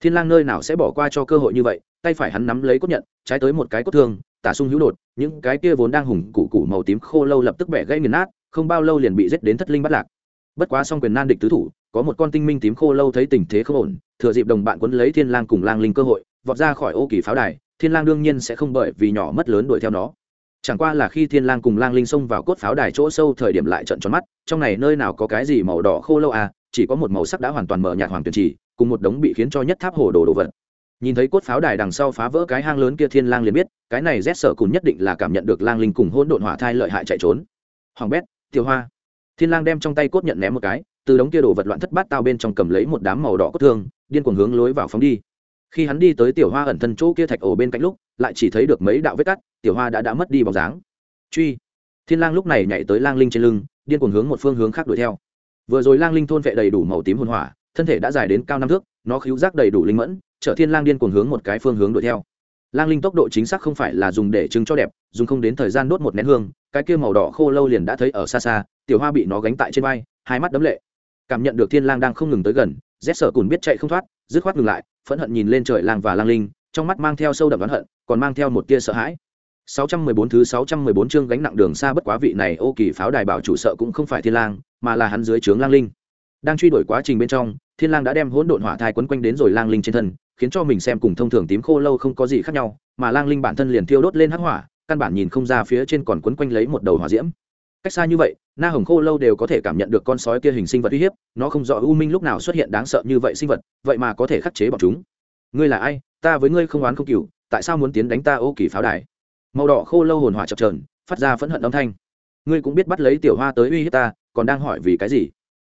Thiên lang nơi nào sẽ bỏ qua cho cơ hội như vậy, tay phải hắn nắm lấy cốt nhận, trái tới một cái cốt thương, tả sung hữu đột, những cái kia vốn đang hùng củ củ màu tím khô lâu lập tức bẻ gãy nghiền nát, không bao lâu liền bị giết đến thất linh bắt lạc. Bất quá song quyền nan địch tứ thủ, có một con tinh minh tím khô lâu thấy tình thế không ổn, thừa dịp đồng bạn quấn lấy thiên lang cùng lang linh cơ hội, vọt ra khỏi ô kỳ pháo đài, thiên lang đương nhiên sẽ không bởi vì nhỏ mất lớn đuổi theo nó chẳng qua là khi thiên lang cùng lang linh xông vào cốt pháo đài chỗ sâu thời điểm lại trận tròn mắt, trong này nơi nào có cái gì màu đỏ khô lâu à chỉ có một màu sắc đã hoàn toàn mờ nhạt hoàng tuyển chỉ, cùng một đống bị khiến cho nhất tháp hồ đồ đồ vật. Nhìn thấy cốt pháo đài đằng sau phá vỡ cái hang lớn kia thiên lang liền biết, cái này rét sợ cùng nhất định là cảm nhận được lang linh cùng hỗn độn hỏa thai lợi hại chạy trốn. Hoàng bét tiêu hoa. Thiên lang đem trong tay cốt nhận ném một cái, từ đống kia đồ vật loạn thất bát tao bên trong cầm lấy một đám màu đỏ cốt thương, điên cuồng hướng lối vào phóng đi khi hắn đi tới tiểu hoa ẩn thân chỗ kia thạch ổ bên cạnh lúc, lại chỉ thấy được mấy đạo vết cắt, tiểu hoa đã đã mất đi bóng dáng. Truy. Thiên lang lúc này nhảy tới lang linh trên lưng, điên cuồng hướng một phương hướng khác đuổi theo. Vừa rồi lang linh thôn vệ đầy đủ màu tím hồn hỏa, thân thể đã dài đến cao năm thước, nó khíu giác đầy đủ linh mẫn, chở thiên lang điên cuồng hướng một cái phương hướng đuổi theo. Lang linh tốc độ chính xác không phải là dùng để trưng cho đẹp, dùng không đến thời gian đốt một nén hương, cái kia màu đỏ khô lâu liền đã thấy ở xa xa, tiểu hoa bị nó gánh tại trên vai, hai mắt đấm lệ. Cảm nhận được thiên lang đang không ngừng tới gần rét sợ cùn biết chạy không thoát, dứt khoát ngừng lại phẫn hận nhìn lên trời lang và lang linh, trong mắt mang theo sâu đậm oán hận, còn mang theo một tia sợ hãi. 614 thứ 614 chương gánh nặng đường xa bất quá vị này ô kỳ pháo đài bảo chủ sợ cũng không phải thiên lang, mà là hắn dưới trướng lang linh. Đang truy đuổi quá trình bên trong, thiên lang đã đem hỗn độn hỏa thai quấn quanh đến rồi lang linh trên thân, khiến cho mình xem cùng thông thường tím khô lâu không có gì khác nhau, mà lang linh bản thân liền thiêu đốt lên hắc hỏa, căn bản nhìn không ra phía trên còn quấn quanh lấy một đầu hỏa diễm cách xa như vậy, na hồng khô lâu đều có thể cảm nhận được con sói kia hình sinh vật uy hiếp, nó không rõ u minh lúc nào xuất hiện đáng sợ như vậy sinh vật, vậy mà có thể khắc chế bọn chúng. Ngươi là ai? Ta với ngươi không oán không cừu, tại sao muốn tiến đánh ta ô kỳ pháo đài? Màu đỏ khô lâu hồn hỏa chập trờn phát ra phẫn hận âm thanh. Ngươi cũng biết bắt lấy tiểu hoa tới uy hiếp ta, còn đang hỏi vì cái gì?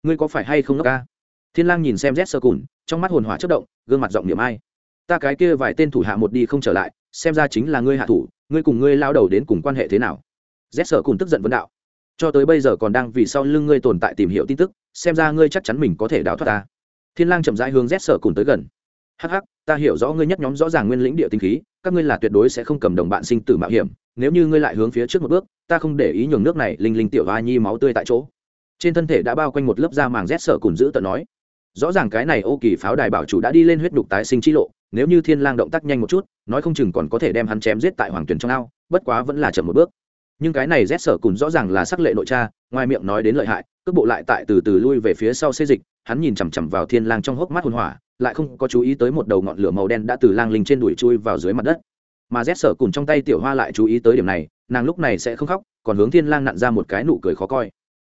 Ngươi có phải hay không ngốc ca? Thiên lang nhìn xem rét sơ cùn, trong mắt hồn hỏa chớp động, gương mặt giọng niệm ai. Ta cái kia vài tên thủ hạ một đi không trở lại, xem ra chính là ngươi hạ thủ, ngươi cùng ngươi lao đầu đến cùng quan hệ thế nào? Rét sơ cùn tức giận vấn đạo cho tới bây giờ còn đang vì sau lưng ngươi tồn tại tìm hiểu tin tức, xem ra ngươi chắc chắn mình có thể đào thoát ta. Thiên lang chậm rãi hướng rét sở cùn tới gần. Hắc hắc, ta hiểu rõ ngươi nhất nhóm rõ ràng nguyên lĩnh địa tinh khí, các ngươi là tuyệt đối sẽ không cầm đồng bạn sinh tử mạo hiểm, nếu như ngươi lại hướng phía trước một bước, ta không để ý nhường nước này linh linh tiểu hoa nhi máu tươi tại chỗ. Trên thân thể đã bao quanh một lớp da màng rét sở cùn giữ tận nói. Rõ ràng cái này ô kỳ pháo đài bảo chủ đã đi lên huyết đục tái sinh chi lộ, nếu như thiên lang động tác nhanh một chút, nói không chừng còn có thể đem hắn chém giết tại hoàng tuyển trong ao, bất quá vẫn là chậm một bước nhưng cái này rét sở cùn rõ ràng là sắc lệ nội cha, ngoài miệng nói đến lợi hại, cước bộ lại tại từ từ lui về phía sau xê dịch, hắn nhìn chằm chằm vào thiên lang trong hốc mắt hồn hỏa, lại không có chú ý tới một đầu ngọn lửa màu đen đã từ lang linh trên đuổi chui vào dưới mặt đất. Mà rét sở cùn trong tay tiểu hoa lại chú ý tới điểm này, nàng lúc này sẽ không khóc, còn hướng thiên lang nặn ra một cái nụ cười khó coi.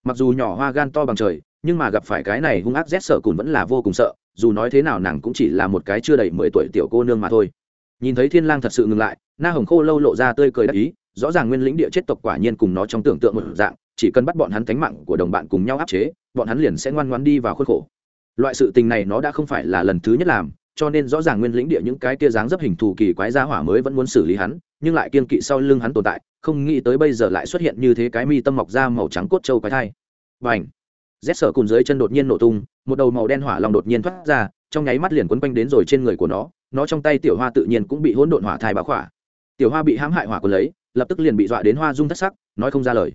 Mặc dù nhỏ hoa gan to bằng trời, nhưng mà gặp phải cái này hung ác rét sở cùn vẫn là vô cùng sợ, dù nói thế nào nàng cũng chỉ là một cái chưa đầy mười tuổi tiểu cô nương mà thôi. Nhìn thấy thiên lang thật sự ngừng lại, na hồng khô lâu lộ ra tươi cười đắc ý rõ ràng nguyên lĩnh địa chết tộc quả nhiên cùng nó trong tưởng tượng một dạng, chỉ cần bắt bọn hắn cánh mạng của đồng bạn cùng nhau áp chế, bọn hắn liền sẽ ngoan ngoãn đi vào khuất khổ. Loại sự tình này nó đã không phải là lần thứ nhất làm, cho nên rõ ràng nguyên lĩnh địa những cái kia dáng dấp hình thù kỳ quái gia hỏa mới vẫn muốn xử lý hắn, nhưng lại kiên kỵ sau lưng hắn tồn tại, không nghĩ tới bây giờ lại xuất hiện như thế cái mi tâm mọc ra màu trắng cốt trâu quái thai. Và ảnh rét sở cùng dưới chân đột nhiên nổ tung, một đầu màu đen hỏa lòng đột nhiên thoát ra, trong nháy mắt liền quấn quanh đến rồi trên người của nó nó trong tay tiểu hoa tự nhiên cũng bị hỗn độn hỏa thai bá khỏa. Tiểu hoa bị hãm hại hỏa quấn lấy lập tức liền bị dọa đến hoa dung thất sắc, nói không ra lời.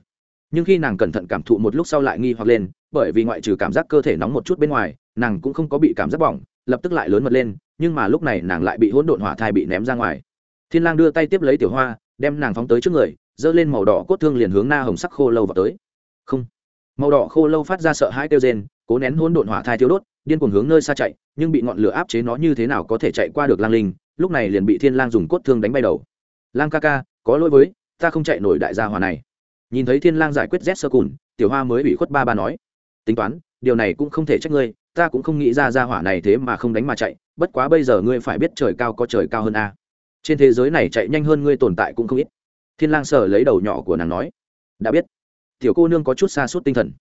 Nhưng khi nàng cẩn thận cảm thụ một lúc sau lại nghi hoặc lên, bởi vì ngoại trừ cảm giác cơ thể nóng một chút bên ngoài, nàng cũng không có bị cảm giác bỏng, lập tức lại lớn mật lên, nhưng mà lúc này nàng lại bị hỗn độn hỏa thai bị ném ra ngoài. Thiên lang đưa tay tiếp lấy tiểu hoa, đem nàng phóng tới trước người dơ lên màu đỏ cốt thương liền hướng na hồng sắc khô lâu vào tới. Không. Màu đỏ khô lâu phát ra sợ hãi kêu rên, cố nén hỗn độn hỏa thai thiếu đốt, điên cuồng hướng nơi xa chạy, nhưng bị ngọn lửa áp chế nó như thế nào có thể chạy qua được lang linh, lúc này liền bị thiên lang dùng cốt thương đánh bay đầu. Lang ca ca có lỗi với, ta không chạy nổi đại gia hỏa này. Nhìn thấy thiên lang giải quyết rét sơ cùn, tiểu hoa mới bị khuất ba ba nói, tính toán, điều này cũng không thể trách ngươi, ta cũng không nghĩ ra gia hỏa này thế mà không đánh mà chạy, bất quá bây giờ ngươi phải biết trời cao có trời cao hơn a. Trên thế giới này chạy nhanh hơn ngươi tồn tại cũng không ít. Thiên lang sờ lấy đầu nhỏ của nàng nói, đã biết. Tiểu cô nương có chút xa suốt tinh thần.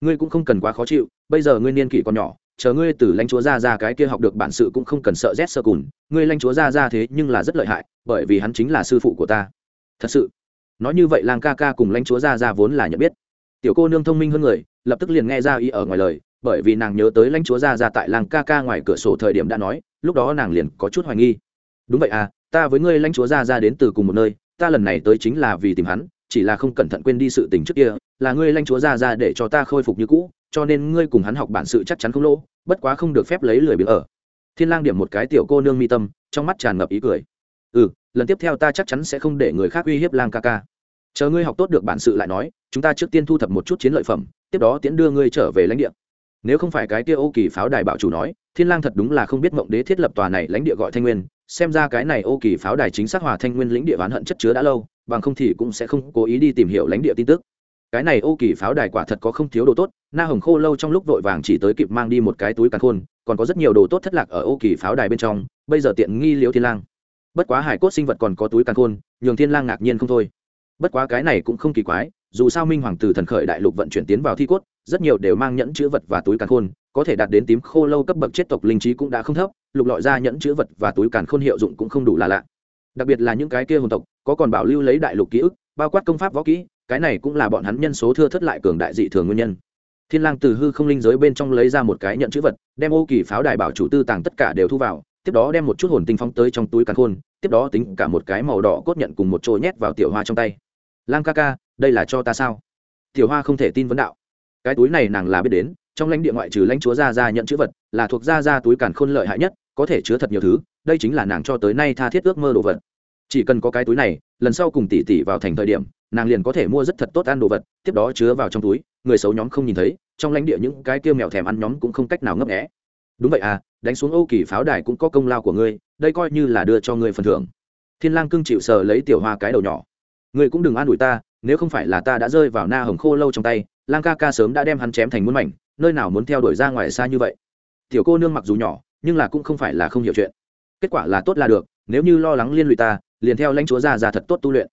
Ngươi cũng không cần quá khó chịu, bây giờ ngươi niên kỷ còn nhỏ, chờ ngươi từ lãnh chúa ra ra cái kia học được bản sự cũng không cần sợ rét sơ cùn, ngươi lãnh chúa ra ra thế nhưng là rất lợi hại, bởi vì hắn chính là sư phụ của ta thật sự. Nói như vậy lang ca ca cùng lãnh chúa ra ra vốn là nhận biết. Tiểu cô nương thông minh hơn người, lập tức liền nghe ra ý ở ngoài lời, bởi vì nàng nhớ tới lãnh chúa ra ra tại làng ca ca ngoài cửa sổ thời điểm đã nói, lúc đó nàng liền có chút hoài nghi. Đúng vậy à ta với ngươi lãnh chúa ra ra đến từ cùng một nơi, ta lần này tới chính là vì tìm hắn, chỉ là không cẩn thận quên đi sự tình trước kia, là ngươi lãnh chúa ra ra để cho ta khôi phục như cũ, cho nên ngươi cùng hắn học bản sự chắc chắn không lỗ, bất quá không được phép lấy lười biếng ở. Thiên lang điểm một cái tiểu cô nương mi tâm, trong mắt tràn ngập ý cười ừ lần tiếp theo ta chắc chắn sẽ không để người khác uy hiếp lang ca ca. Chờ ngươi học tốt được bản sự lại nói, chúng ta trước tiên thu thập một chút chiến lợi phẩm, tiếp đó tiễn đưa ngươi trở về lãnh địa. Nếu không phải cái kia ô kỳ pháo đài bảo chủ nói, thiên lang thật đúng là không biết mộng đế thiết lập tòa này lãnh địa gọi thanh nguyên, xem ra cái này ô kỳ pháo đài chính xác hòa thanh nguyên lĩnh địa oán hận chất chứa đã lâu, bằng không thì cũng sẽ không cố ý đi tìm hiểu lãnh địa tin tức. Cái này ô kỳ pháo đài quả thật có không thiếu đồ tốt, na hồng khô lâu trong lúc vội vàng chỉ tới kịp mang đi một cái túi càn khôn, còn có rất nhiều đồ tốt thất lạc ở ô kỳ pháo đài bên trong, bây giờ tiện nghi liễu thiên lang bất quá hải cốt sinh vật còn có túi càn khôn, nhường thiên lang ngạc nhiên không thôi. Bất quá cái này cũng không kỳ quái, dù sao minh hoàng từ thần khởi đại lục vận chuyển tiến vào thi cốt, rất nhiều đều mang nhẫn chữ vật và túi càn khôn, có thể đạt đến tím khô lâu cấp bậc chết tộc linh trí cũng đã không thấp, lục lọi ra nhẫn chữ vật và túi càn khôn hiệu dụng cũng không đủ là lạ. Đặc biệt là những cái kia hồn tộc, có còn bảo lưu lấy đại lục ký ức, bao quát công pháp võ kỹ, cái này cũng là bọn hắn nhân số thưa thất lại cường đại dị thường nguyên nhân. Thiên lang từ hư không linh giới bên trong lấy ra một cái nhận chữ vật, đem ô kỳ pháo đài bảo chủ tư tàng tất cả đều thu vào tiếp đó đem một chút hồn tinh phóng tới trong túi càn khôn, tiếp đó tính cả một cái màu đỏ cốt nhận cùng một chỗ nhét vào tiểu hoa trong tay. Lang ca ca, đây là cho ta sao? Tiểu hoa không thể tin vấn đạo. Cái túi này nàng là biết đến, trong lãnh địa ngoại trừ lãnh chúa gia gia nhận chữ vật, là thuộc gia gia túi càn khôn lợi hại nhất, có thể chứa thật nhiều thứ, đây chính là nàng cho tới nay tha thiết ước mơ đồ vật. Chỉ cần có cái túi này, lần sau cùng tỷ tỷ vào thành thời điểm, nàng liền có thể mua rất thật tốt ăn đồ vật, tiếp đó chứa vào trong túi, người xấu nhóm không nhìn thấy, trong lãnh địa những cái kia mèo thèm ăn nhóm cũng không cách nào ngấp nghẽ đúng vậy à đánh xuống âu kỳ pháo đài cũng có công lao của ngươi, đây coi như là đưa cho ngươi phần thưởng. Thiên lang cưng chịu sờ lấy tiểu hoa cái đầu nhỏ. Ngươi cũng đừng an ủi ta, nếu không phải là ta đã rơi vào na hồng khô lâu trong tay, lang ca ca sớm đã đem hắn chém thành muôn mảnh, nơi nào muốn theo đuổi ra ngoài xa như vậy. Tiểu cô nương mặc dù nhỏ, nhưng là cũng không phải là không hiểu chuyện. Kết quả là tốt là được, nếu như lo lắng liên lụy ta, liền theo lãnh chúa ra ra thật tốt tu luyện.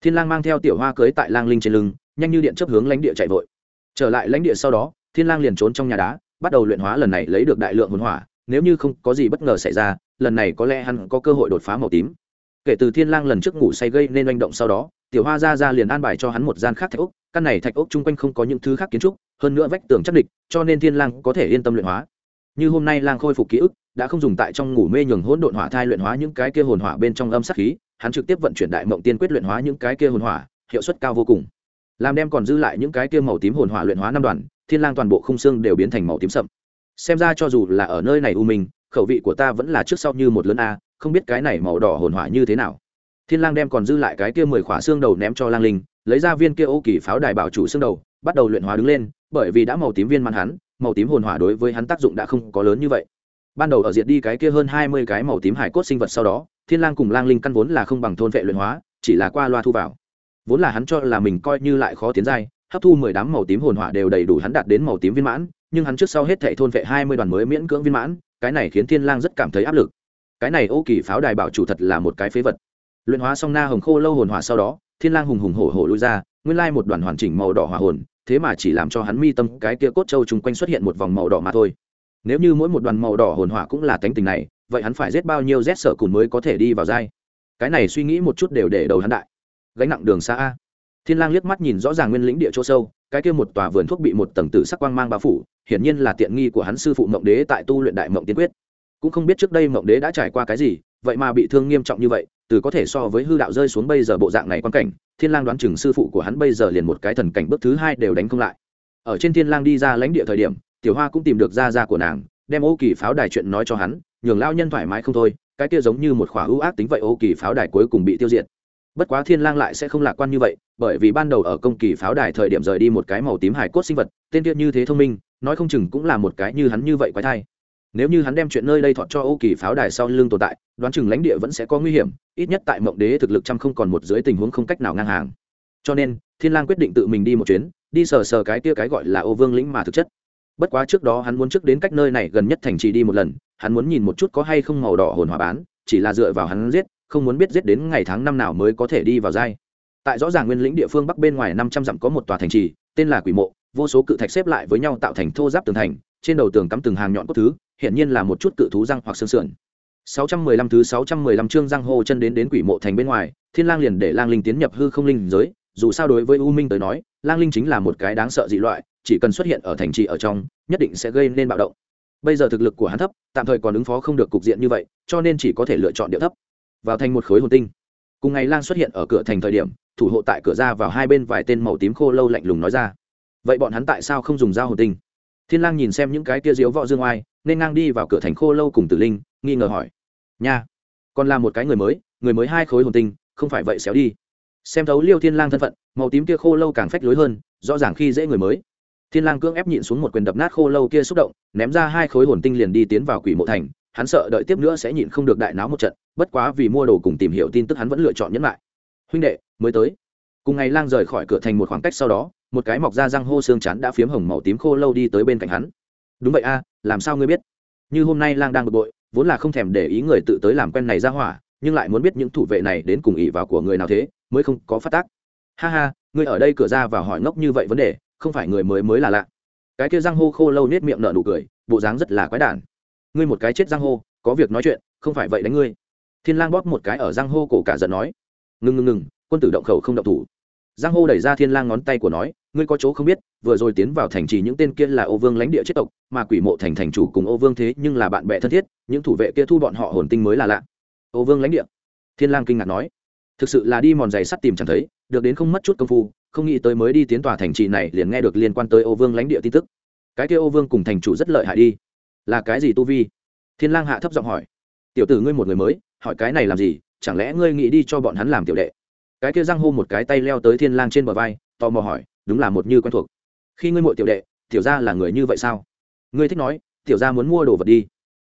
Thiên lang mang theo tiểu hoa cưới tại lang linh trên lưng, nhanh như điện chớp hướng lãnh địa chạy vội. Trở lại lãnh địa sau đó, thiên lang liền trốn trong nhà đá, bắt đầu luyện hóa lần này lấy được đại lượng hồn hỏa nếu như không có gì bất ngờ xảy ra, lần này có lẽ hắn có cơ hội đột phá màu tím. Kể từ thiên lang lần trước ngủ say gây nên manh động sau đó, tiểu hoa ra ra liền an bài cho hắn một gian khác thạch ốc, căn này thạch ốc chung quanh không có những thứ khác kiến trúc, hơn nữa vách tường chắc địch, cho nên thiên lang có thể yên tâm luyện hóa. Như hôm nay lang khôi phục ký ức, đã không dùng tại trong ngủ mê nhường hỗn độn hỏa thai luyện hóa những cái kia hồn hỏa bên trong âm sát khí, hắn trực tiếp vận chuyển đại mộng tiên quyết luyện hóa những cái kia hồn hỏa, hiệu suất cao vô cùng. Làm đem còn dư lại những cái kia màu tím hồn hỏa luyện hóa năm đoàn, thiên lang toàn bộ khung xương đều biến thành màu tím sậm xem ra cho dù là ở nơi này u minh, khẩu vị của ta vẫn là trước sau như một lớn a, không biết cái này màu đỏ hồn hỏa như thế nào. Thiên lang đem còn dư lại cái kia mười khỏa xương đầu ném cho lang linh, lấy ra viên kia ô kỳ pháo đài bảo chủ xương đầu, bắt đầu luyện hóa đứng lên, bởi vì đã màu tím viên mãn hắn, màu tím hồn hỏa đối với hắn tác dụng đã không có lớn như vậy. Ban đầu ở diệt đi cái kia hơn hai mươi cái màu tím hải cốt sinh vật sau đó, thiên lang cùng lang linh căn vốn là không bằng thôn vệ luyện hóa, chỉ là qua loa thu vào. Vốn là hắn cho là mình coi như lại khó tiến giai, hấp thu mười đám màu tím hồn hỏa đều đầy đủ hắn đạt đến màu tím viên mãn nhưng hắn trước sau hết thảy thôn vệ hai mươi đoàn mới miễn cưỡng viên mãn, cái này khiến thiên lang rất cảm thấy áp lực. Cái này ô kỳ pháo đài bảo chủ thật là một cái phế vật. Luyện hóa xong na hồng khô lâu hồn hỏa sau đó, thiên lang hùng hùng hổ hổ lui ra, nguyên lai một đoàn hoàn chỉnh màu đỏ hỏa hồn, thế mà chỉ làm cho hắn mi tâm cái kia cốt châu trùng quanh xuất hiện một vòng màu đỏ mà thôi. Nếu như mỗi một đoàn màu đỏ hồn hỏa cũng là cánh tình này, vậy hắn phải giết bao nhiêu rét sợ cùn mới có thể đi vào giai. cái này suy nghĩ một chút đều để đầu hắn đại. Gánh nặng đường xa a thiên lang liếc mắt nhìn rõ ràng nguyên lĩnh địa chỗ sâu, cái kia một tòa vườn thuốc bị một tầng tử sắc quang mang bao phủ, hiển nhiên là tiện nghi của hắn sư phụ mộng đế tại tu luyện đại mộng tiên quyết. Cũng không biết trước đây mộng đế đã trải qua cái gì, vậy mà bị thương nghiêm trọng như vậy, từ có thể so với hư đạo rơi xuống bây giờ bộ dạng này quan cảnh, thiên lang đoán chừng sư phụ của hắn bây giờ liền một cái thần cảnh bước thứ hai đều đánh không lại. Ở trên thiên lang đi ra lãnh địa thời điểm, tiểu hoa cũng tìm được gia gia của nàng, đem ô kỳ pháo đài chuyện nói cho hắn, nhường lao nhân thoải mái không thôi, cái kia giống như một khỏa ưu ác tính vậy ô kỳ pháo đài cuối cùng bị tiêu diệt bất quá thiên lang lại sẽ không lạc quan như vậy, bởi vì ban đầu ở công kỳ pháo đài thời điểm rời đi một cái màu tím hải cốt sinh vật, tên kia như thế thông minh, nói không chừng cũng là một cái như hắn như vậy quái thai. Nếu như hắn đem chuyện nơi đây thọt cho ô kỳ pháo đài sau lưng tồn tại, đoán chừng lãnh địa vẫn sẽ có nguy hiểm, ít nhất tại mộng đế thực lực trăm không còn một dưới tình huống không cách nào ngang hàng. Cho nên, thiên lang quyết định tự mình đi một chuyến, đi sờ sờ cái kia cái gọi là ô vương lĩnh mà thực chất. Bất quá trước đó hắn muốn trước đến cách nơi này gần nhất thành trì đi một lần, hắn muốn nhìn một chút có hay không màu đỏ hồn hòa bán, chỉ là dựa vào hắn giết không muốn biết giết đến ngày tháng năm nào mới có thể đi vào giai. Tại rõ ràng nguyên lĩnh địa phương bắc bên ngoài năm trăm dặm có một tòa thành trì, tên là quỷ mộ, vô số cự thạch xếp lại với nhau tạo thành thô giáp tường thành, trên đầu tường cắm từng hàng nhọn cốt thứ, hiển nhiên là một chút cự thú răng hoặc xương sườn. 615 thứ 615 chương răng hô chân đến đến quỷ mộ thành bên ngoài, thiên lang liền để lang linh tiến nhập hư không linh giới, dù sao đối với u minh tới nói, lang linh chính là một cái đáng sợ dị loại, chỉ cần xuất hiện ở thành trì ở trong, nhất định sẽ gây nên bạo động. Bây giờ thực lực của hắn thấp, tạm thời còn ứng phó không được cục diện như vậy, cho nên chỉ có thể lựa chọn địa thấp vào thành một khối hồn tinh. Cùng ngày lang xuất hiện ở cửa thành thời điểm, thủ hộ tại cửa ra vào hai bên vài tên màu tím khô lâu lạnh lùng nói ra. Vậy bọn hắn tại sao không dùng dao hồn tinh? Thiên lang nhìn xem những cái kia diếu võ dương oai, nên ngang đi vào cửa thành khô lâu cùng tử linh, nghi ngờ hỏi. Nha, còn là một cái người mới người mới hai khối hồn tinh, không phải vậy xéo đi. Xem thấu liêu thiên lang thân phận, màu tím kia khô lâu càng phách lối hơn, rõ ràng khi dễ người mới. Thiên lang cưỡng ép nhịn xuống một quyền đập nát khô lâu kia xúc động, ném ra hai khối hồn tinh liền đi tiến vào quỷ mộ thành hắn sợ đợi tiếp nữa sẽ nhịn không được đại náo một trận, bất quá vì mua đồ cùng tìm hiểu tin tức hắn vẫn lựa chọn nhẫn lại. Huynh đệ, mới tới. Cùng ngày lang rời khỏi cửa thành một khoảng cách sau đó, một cái mọc ra răng hô xương chắn đã phiếm hồng màu tím khô lâu đi tới bên cạnh hắn. Đúng vậy a, làm sao ngươi biết? Như hôm nay lang đang bực bội, vốn là không thèm để ý người tự tới làm quen này ra hỏa, nhưng lại muốn biết những thủ vệ này đến cùng ỉ vào của người nào thế, mới không có phát tác. Ha ha, ngươi ở đây cửa ra và hỏi ngốc như vậy vấn đề, không phải người mới mới là lạ. Cái kia răng hô khô lâu nết miệng nở nụ cười, bộ dáng rất là quái đản ngươi một cái chết giang hô, có việc nói chuyện, không phải vậy đánh ngươi. Thiên lang bóp một cái ở giang hô cổ cả giận nói. Ngừng ngừng ngừng quân tử động khẩu không động thủ. Giang hô đẩy ra thiên lang ngón tay của nói, ngươi có chỗ không biết, vừa rồi tiến vào thành trì những tên kia là ô vương lãnh địa chết tộc, mà quỷ mộ thành thành chủ cùng ô vương thế nhưng là bạn bè thân thiết, những thủ vệ kia thu bọn họ hồn tinh mới là lạ. Ô vương lãnh địa. Thiên lang kinh ngạc nói. Thực sự là đi mòn giày sắt tìm chẳng thấy, được đến không mất chút công phu, không nghĩ tới mới đi tiến tòa thành trì này liền nghe được liên quan tới ô vương lãnh địa tin tức. Cái kia ô vương cùng thành chủ rất lợi hại đi là cái gì tu vi? Thiên lang hạ thấp giọng hỏi. Tiểu tử ngươi một người mới, hỏi cái này làm gì? Chẳng lẽ ngươi nghĩ đi cho bọn hắn làm tiểu đệ? Cái kia Giang hô một cái tay leo tới thiên lang trên bờ vai, tò mò hỏi, đúng là một như quen thuộc. Khi ngươi muội tiểu đệ, tiểu gia là người như vậy sao? Ngươi thích nói, tiểu gia muốn mua đồ vật đi.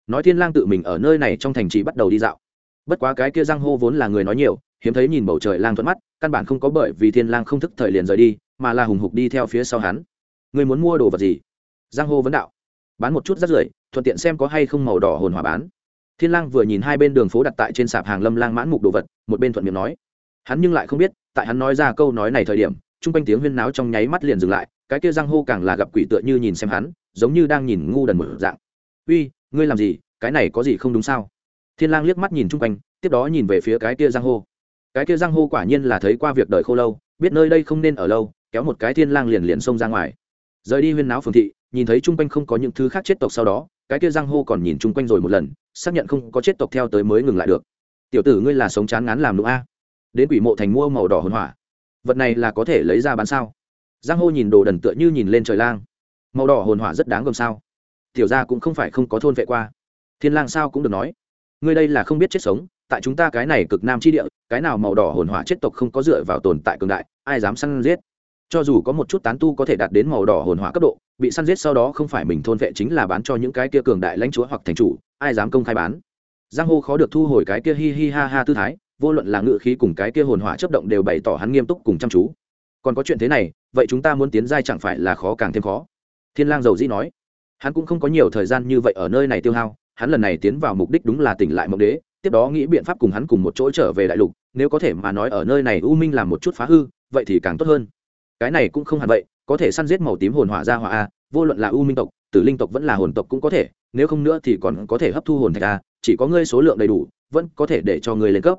Nói thiên lang tự mình ở nơi này trong thành trì bắt đầu đi dạo. Bất quá cái kia Giang hô vốn là người nói nhiều, hiếm thấy nhìn bầu trời lang thuận mắt, căn bản không có bởi vì thiên lang không thức thời liền rời đi, mà là hùng hục đi theo phía sau hắn. Ngươi muốn mua đồ vật gì? Giang hô vấn đạo bán một chút rất rưởi, thuận tiện xem có hay không màu đỏ hồn hỏa bán. Thiên lang vừa nhìn hai bên đường phố đặt tại trên sạp hàng lâm lang mãn mục đồ vật, một bên thuận miệng nói. Hắn nhưng lại không biết, tại hắn nói ra câu nói này thời điểm trung quanh tiếng huyên náo trong nháy mắt liền dừng lại, cái kia giang hô càng là gặp quỷ tựa như nhìn xem hắn, giống như đang nhìn ngu đần một dạng. Uy, ngươi làm gì? Cái này có gì không đúng sao? Thiên lang liếc mắt nhìn trung quanh, tiếp đó nhìn về phía cái kia giang hô. Cái kia giang hô quả nhiên là thấy qua việc đời khô lâu, biết nơi đây không nên ở lâu, kéo một cái thiên lang liền liền xông ra ngoài. Rời đi huyên náo phường thị nhìn thấy trung quanh không có những thứ khác chết tộc sau đó, cái kia giang hô còn nhìn trung quanh rồi một lần, xác nhận không có chết tộc theo tới mới ngừng lại được. Tiểu tử ngươi là sống chán ngán làm đúng a? Đến quỷ mộ thành mua màu đỏ hồn hỏa. Vật này là có thể lấy ra bán sao? Giang hô nhìn đồ đần tựa như nhìn lên trời lang. Màu đỏ hồn hỏa rất đáng gồm sao? Tiểu ra cũng không phải không có thôn vệ qua. Thiên lang sao cũng được nói. Ngươi đây là không biết chết sống, tại chúng ta cái này cực nam chi địa, cái nào màu đỏ hồn hỏa chết tộc không có dựa vào tồn tại cường đại, ai dám săn giết? Cho dù có một chút tán tu có thể đạt đến màu đỏ hồn hỏa cấp độ bị săn giết sau đó không phải mình thôn vệ chính là bán cho những cái kia cường đại lãnh chúa hoặc thành chủ, ai dám công khai bán. Giang hô khó được thu hồi cái kia hi hi ha ha tư thái, vô luận là ngự khí cùng cái kia hồn hỏa chấp động đều bày tỏ hắn nghiêm túc cùng chăm chú. Còn có chuyện thế này, vậy chúng ta muốn tiến giai chẳng phải là khó càng thêm khó? Thiên lang dầu dĩ nói. Hắn cũng không có nhiều thời gian như vậy ở nơi này tiêu hao, hắn lần này tiến vào mục đích đúng là tỉnh lại mộng đế, tiếp đó nghĩ biện pháp cùng hắn cùng một chỗ trở về đại lục, nếu có thể mà nói ở nơi này u minh làm một chút phá hư, vậy thì càng tốt hơn. Cái này cũng không hẳn vậy có thể săn giết màu tím hồn hỏa ra hỏa a, vô luận là u minh tộc, tử linh tộc vẫn là hồn tộc cũng có thể, nếu không nữa thì còn có thể hấp thu hồn thạch a, chỉ có ngươi số lượng đầy đủ, vẫn có thể để cho ngươi lên cấp.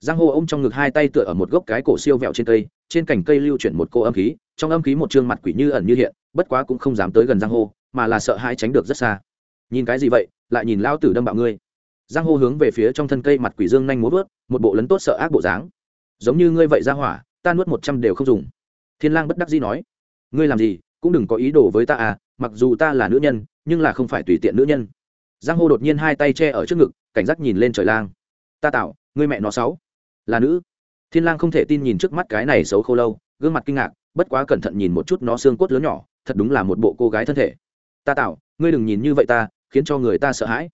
Giang hồ ôm trong ngực hai tay tựa ở một gốc cái cổ siêu vẹo trên cây, trên cành cây lưu chuyển một cô âm khí, trong âm khí một trương mặt quỷ như ẩn như hiện, bất quá cũng không dám tới gần giang hồ, mà là sợ hãi tránh được rất xa. Nhìn cái gì vậy, lại nhìn lao tử đâm bạo ngươi. Giang hồ hướng về phía trong thân cây mặt quỷ dương nhanh múa vớt, một bộ lấn tốt sợ ác bộ dáng. Giống như ngươi vậy ra hỏa, ta nuốt một trăm đều không dùng. Thiên lang bất đắc dĩ nói ngươi làm gì, cũng đừng có ý đồ với ta à mặc dù ta là nữ nhân, nhưng là không phải tùy tiện nữ nhân. Giang hô đột nhiên hai tay che ở trước ngực, cảnh giác nhìn lên trời lang. Ta tạo, ngươi mẹ nó sáu. Là nữ. Thiên lang không thể tin nhìn trước mắt cái này xấu khô lâu, gương mặt kinh ngạc, bất quá cẩn thận nhìn một chút nó xương cốt lớn nhỏ, thật đúng là một bộ cô gái thân thể. Ta tạo, ngươi đừng nhìn như vậy ta, khiến cho người ta sợ hãi.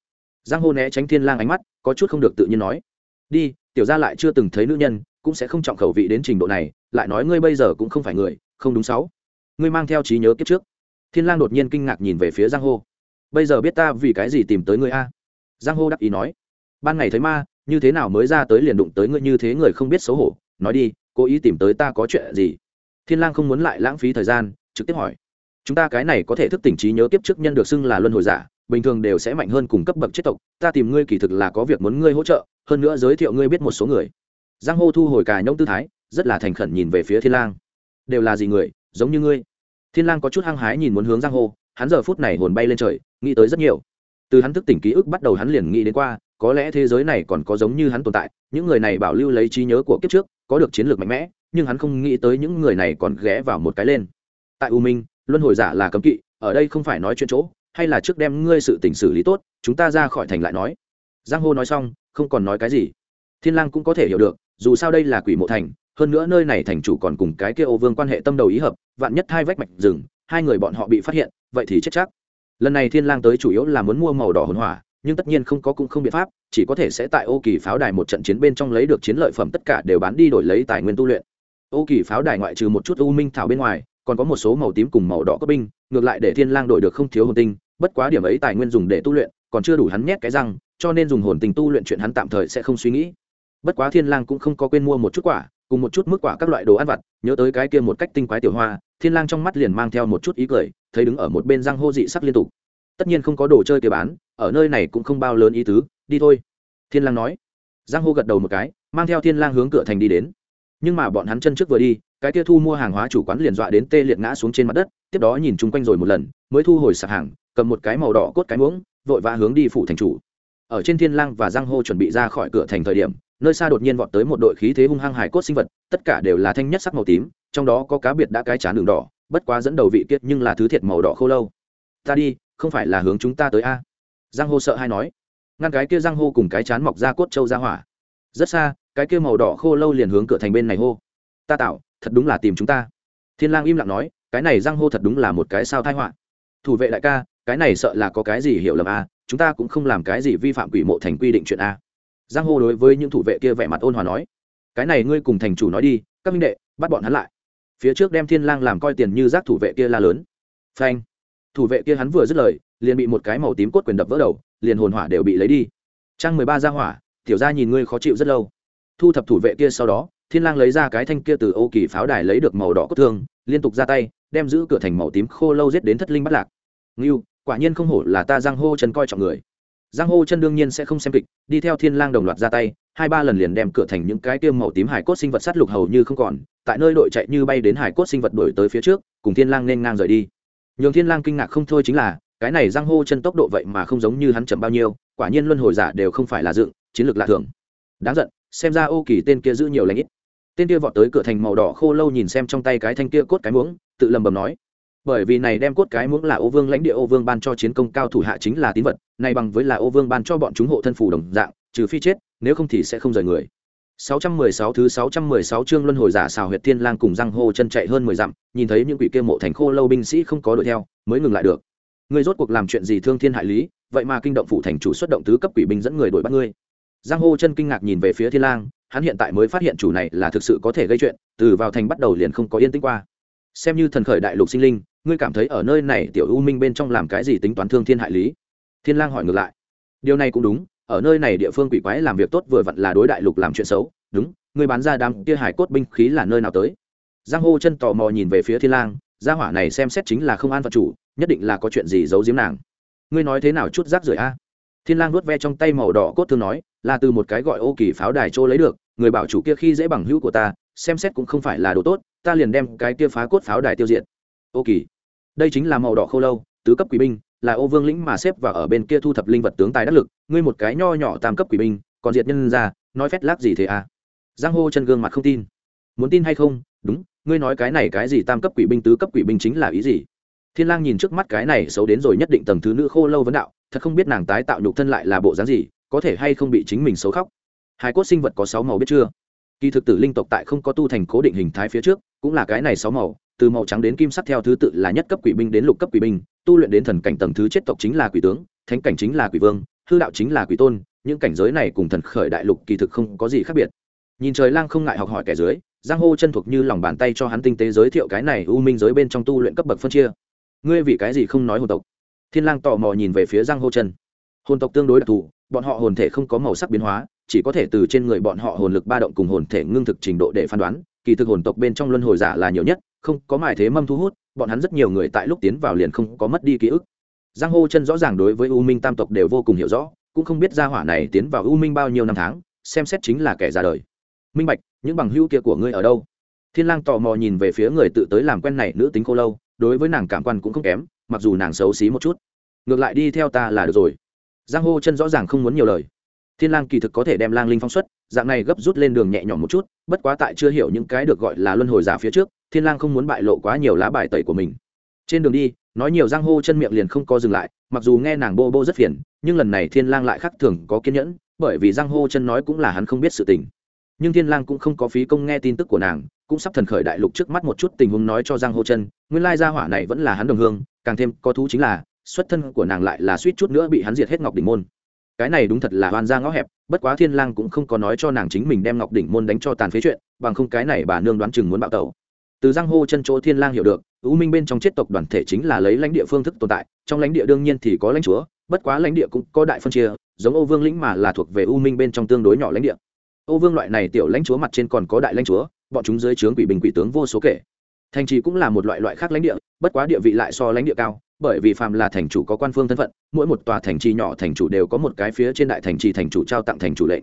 Giang hô né tránh thiên lang ánh mắt, có chút không được tự nhiên nói. Đi, tiểu gia lại chưa từng thấy nữ nhân, cũng sẽ không trọng khẩu vị đến trình độ này, lại nói ngươi bây giờ cũng không phải người, không đúng sáu ngươi mang theo trí nhớ kiếp trước. Thiên lang đột nhiên kinh ngạc nhìn về phía giang hồ bây giờ biết ta vì cái gì tìm tới ngươi a? Giang hồ đắc ý nói. Ban ngày thấy ma, như thế nào mới ra tới liền đụng tới ngươi như thế người không biết xấu hổ. Nói đi, cố ý tìm tới ta có chuyện gì? Thiên lang không muốn lại lãng phí thời gian, trực tiếp hỏi. Chúng ta cái này có thể thức tỉnh trí nhớ kiếp trước nhân được xưng là luân hồi giả, bình thường đều sẽ mạnh hơn cùng cấp bậc chết tộc. Ta tìm ngươi kỳ thực là có việc muốn ngươi hỗ trợ, hơn nữa giới thiệu ngươi biết một số người. Giang hô thu hồi cài nhông tư thái, rất là thành khẩn nhìn về phía thiên lang. Đều là gì người? Giống như ngươi. Thiên lang có chút hăng hái nhìn muốn hướng giang hồ, hắn giờ phút này hồn bay lên trời nghĩ tới rất nhiều. Từ hắn thức tỉnh ký ức bắt đầu hắn liền nghĩ đến qua có lẽ thế giới này còn có giống như hắn tồn tại những người này bảo lưu lấy trí nhớ của kiếp trước có được chiến lược mạnh mẽ nhưng hắn không nghĩ tới những người này còn ghé vào một cái lên. Tại u minh luân hồi giả là cấm kỵ ở đây không phải nói chuyện chỗ hay là trước đem ngươi sự tỉnh xử lý tốt chúng ta ra khỏi thành lại nói. Giang hô nói xong không còn nói cái gì. Thiên lang cũng có thể hiểu được dù sao đây là quỷ mộ thành hơn nữa nơi này thành chủ còn cùng cái kia ô vương quan hệ tâm đầu ý hợp, vạn nhất hai vách mạch rừng, hai người bọn họ bị phát hiện, vậy thì chết chắc. Lần này thiên lang tới chủ yếu là muốn mua màu đỏ hồn hỏa, nhưng tất nhiên không có cũng không biện pháp, chỉ có thể sẽ tại ô kỳ pháo đài một trận chiến bên trong lấy được chiến lợi phẩm tất cả đều bán đi đổi lấy tài nguyên tu luyện. Ô kỳ pháo đài ngoại trừ một chút u minh thảo bên ngoài, còn có một số màu tím cùng màu đỏ cấp binh, ngược lại để thiên lang đổi được không thiếu hồn tinh, bất quá điểm ấy tài nguyên dùng để tu luyện, còn chưa đủ hắn nhét cái răng, cho nên dùng hồn tinh tu luyện chuyện hắn tạm thời sẽ không suy nghĩ. Bất quá thiên lang cũng không có quên mua một chút quả cùng một chút mức quả các loại đồ ăn vặt, nhớ tới cái kia một cách tinh quái tiểu hoa, thiên lang trong mắt liền mang theo một chút ý cười, thấy đứng ở một bên răng hô dị sắc liên tục. Tất nhiên không có đồ chơi kia bán, ở nơi này cũng không bao lớn ý tứ, đi thôi. Thiên lang nói. Giang hô gật đầu một cái, mang theo thiên lang hướng cửa thành đi đến. Nhưng mà bọn hắn chân trước vừa đi, cái kia thu mua hàng hóa chủ quán liền dọa đến tê liệt ngã xuống trên mặt đất, tiếp đó nhìn chung quanh rồi một lần, mới thu hồi sạp hàng, cầm một cái màu đỏ cốt cái muỗng, vội vã hướng đi phủ thành chủ. Ở trên thiên lang và giang hô chuẩn bị ra khỏi cửa thành thời điểm nơi xa đột nhiên vọt tới một đội khí thế hung hăng hải cốt sinh vật, tất cả đều là thanh nhất sắc màu tím, trong đó có cá biệt đã cái chán đường đỏ, bất quá dẫn đầu vị kiệt nhưng là thứ thiệt màu đỏ khô lâu. Ta đi, không phải là hướng chúng ta tới a? Giang hô sợ hay nói. Ngăn cái kia giang hô cùng cái chán mọc ra cốt châu ra hỏa. Rất xa, cái kia màu đỏ khô lâu liền hướng cửa thành bên này hô. Ta tạo, thật đúng là tìm chúng ta. Thiên lang im lặng nói, cái này giang hô thật đúng là một cái sao thai họa. Thủ vệ đại ca, cái này sợ là có cái gì hiểu lầm a? Chúng ta cũng không làm cái gì vi phạm quỷ mộ thành quy định chuyện a giang hô đối với những thủ vệ kia vẻ mặt ôn hòa nói, cái này ngươi cùng thành chủ nói đi, các minh đệ, bắt bọn hắn lại. Phía trước đem thiên lang làm coi tiền như giác thủ vệ kia la lớn. Phanh! Thủ vệ kia hắn vừa dứt lời, liền bị một cái màu tím cốt quyền đập vỡ đầu, liền hồn hỏa đều bị lấy đi. Trang mười ba ra hỏa, tiểu gia nhìn ngươi khó chịu rất lâu. Thu thập thủ vệ kia sau đó, thiên lang lấy ra cái thanh kia từ ô kỳ pháo đài lấy được màu đỏ cốt thương, liên tục ra tay, đem giữ cửa thành màu tím khô lâu giết đến thất linh bắt lạc. Ngưu, quả nhiên không hổ là ta giang hô chân coi trọng người giang hô chân đương nhiên sẽ không xem kịch, đi theo thiên lang đồng loạt ra tay, hai ba lần liền đem cửa thành những cái tiêm màu tím hải cốt sinh vật sát lục hầu như không còn, tại nơi đội chạy như bay đến hải cốt sinh vật đuổi tới phía trước, cùng thiên lang nên ngang rời đi. Nhường thiên lang kinh ngạc không thôi chính là, cái này giang hô chân tốc độ vậy mà không giống như hắn chậm bao nhiêu, quả nhiên luân hồi giả đều không phải là dựng, chiến lược lạ thường. Đáng giận, xem ra ô kỳ tên kia giữ nhiều lãnh ít. Tên kia vọt tới cửa thành màu đỏ khô lâu nhìn xem trong tay cái thanh kia cốt cái muỗng, tự lầm bầm nói bởi vì này đem cốt cái muỗng là ô vương lãnh địa ô vương ban cho chiến công cao thủ hạ chính là tín vật này bằng với là ô vương ban cho bọn chúng hộ thân phủ đồng dạng trừ phi chết nếu không thì sẽ không rời người 616 thứ 616 chương luân hồi giả xào huyệt thiên lang cùng răng hô chân chạy hơn 10 dặm, nhìn thấy những quỷ kia mộ thành khô lâu binh sĩ không có đuổi theo, mới ngừng lại được. Ngươi rốt cuộc làm chuyện gì thương thiên hại lý, vậy mà kinh động phủ thành chủ xuất động tứ cấp quỷ binh dẫn người đuổi bắt ngươi. Giang hô chân kinh ngạc nhìn về phía thiên lang, hắn hiện tại mới phát hiện chủ này là thực sự có thể gây chuyện, từ vào thành bắt đầu liền không có yên tĩnh qua. Xem như thần khởi đại lục sinh linh, ngươi cảm thấy ở nơi này tiểu u minh bên trong làm cái gì tính toán thương thiên hại lý? Thiên lang hỏi ngược lại. Điều này cũng đúng, ở nơi này địa phương quỷ quái làm việc tốt vừa vặn là đối đại lục làm chuyện xấu đúng ngươi bán ra đám kia hải cốt binh khí là nơi nào tới giang hô chân tò mò nhìn về phía thiên lang gia hỏa này xem xét chính là không an phận chủ nhất định là có chuyện gì giấu giếm nàng ngươi nói thế nào chút rác rưởi a thiên lang nuốt ve trong tay màu đỏ cốt thương nói là từ một cái gọi ô kỳ pháo đài trô lấy được người bảo chủ kia khi dễ bằng hữu của ta xem xét cũng không phải là đồ tốt, ta liền đem cái kia phá cốt pháo đài tiêu diệt. Ô kỳ, đây chính là màu đỏ khô lâu, tứ cấp quỷ binh, là ô vương lĩnh mà xếp và ở bên kia thu thập linh vật tướng tài đắc lực, ngươi một cái nho nhỏ tam cấp quỷ binh, còn diệt nhân ra, nói phét lác gì thế à? Giang hô chân gương mặt không tin. Muốn tin hay không? Đúng, ngươi nói cái này cái gì tam cấp quỷ binh, tứ cấp quỷ binh chính là ý gì? Thiên lang nhìn trước mắt cái này xấu đến rồi nhất định tầng thứ nữ khô lâu vấn đạo, thật không biết nàng tái tạo nhục thân lại là bộ dáng gì, có thể hay không bị chính mình xấu khóc. Hai cốt sinh vật có sáu màu biết chưa? Kỳ thực tử linh tộc tại không có tu thành cố định hình thái phía trước, cũng là cái này sáu màu, từ màu trắng đến kim sắc theo thứ tự là nhất cấp quỷ binh đến lục cấp quỷ binh, tu luyện đến thần cảnh tầng thứ chết tộc chính là quỷ tướng, thánh cảnh chính là quỷ vương, hư đạo chính là quỷ tôn, những cảnh giới này cùng thần khởi đại lục kỳ thực không có gì khác biệt. Nhìn trời lang không ngại học hỏi kẻ dưới, giang hô chân thuộc như lòng bàn tay cho hắn tinh tế giới thiệu cái này u minh giới bên trong tu luyện cấp bậc phân chia. Ngươi vì cái gì không nói hồn tộc? Thiên lang tò mò nhìn về phía giang hô chân. Hồn tộc tương đối đặc thù, bọn họ hồn thể không có màu sắc biến hóa chỉ có thể từ trên người bọn họ hồn lực ba động cùng hồn thể ngưng thực trình độ để phán đoán, kỳ thực hồn tộc bên trong luân hồi giả là nhiều nhất, không có mài thế mâm thu hút, bọn hắn rất nhiều người tại lúc tiến vào liền không có mất đi ký ức. Giang hô chân rõ ràng đối với u minh tam tộc đều vô cùng hiểu rõ, cũng không biết gia hỏa này tiến vào u minh bao nhiêu năm tháng, xem xét chính là kẻ ra đời. Minh bạch, những bằng hữu kia của ngươi ở đâu? Thiên lang tò mò nhìn về phía người tự tới làm quen này nữ tính cô lâu, đối với nàng cảm quan cũng không kém, mặc dù nàng xấu xí một chút. Ngược lại đi theo ta là được rồi. Giang hô chân rõ ràng không muốn nhiều lời thiên lang kỳ thực có thể đem lang linh phong xuất, dạng này gấp rút lên đường nhẹ nhõm một chút, bất quá tại chưa hiểu những cái được gọi là luân hồi giả phía trước, thiên lang không muốn bại lộ quá nhiều lá bài tẩy của mình. Trên đường đi, nói nhiều giang hô chân miệng liền không có dừng lại, mặc dù nghe nàng bô bô rất phiền, nhưng lần này thiên lang lại khác thường có kiên nhẫn, bởi vì giang hô chân nói cũng là hắn không biết sự tình. Nhưng thiên lang cũng không có phí công nghe tin tức của nàng, cũng sắp thần khởi đại lục trước mắt một chút tình huống nói cho giang hô chân, nguyên lai gia hỏa này vẫn là hắn đồng hương, càng thêm có thú chính là, xuất thân của nàng lại là suýt chút nữa bị hắn diệt hết ngọc đỉnh môn cái này đúng thật là oan gia ngõ hẹp, bất quá thiên lang cũng không có nói cho nàng chính mình đem ngọc đỉnh môn đánh cho tàn phế chuyện, bằng không cái này bà nương đoán chừng muốn bạo tẩu. Từ giang hô chân chỗ thiên lang hiểu được, u minh bên trong chết tộc đoàn thể chính là lấy lãnh địa phương thức tồn tại, trong lãnh địa đương nhiên thì có lãnh chúa, bất quá lãnh địa cũng có đại phân chia, giống ô vương lĩnh mà là thuộc về u minh bên trong tương đối nhỏ lãnh địa. Ô vương loại này tiểu lãnh chúa mặt trên còn có đại lãnh chúa, bọn chúng dưới trướng quỷ bình quỷ tướng vô số kể. Thành trì cũng là một loại loại khác lãnh địa, bất quá địa vị lại so lãnh địa cao bởi vì phàm là thành chủ có quan phương thân phận, mỗi một tòa thành trì nhỏ thành chủ đều có một cái phía trên đại thành trì thành chủ trao tặng thành chủ lệnh.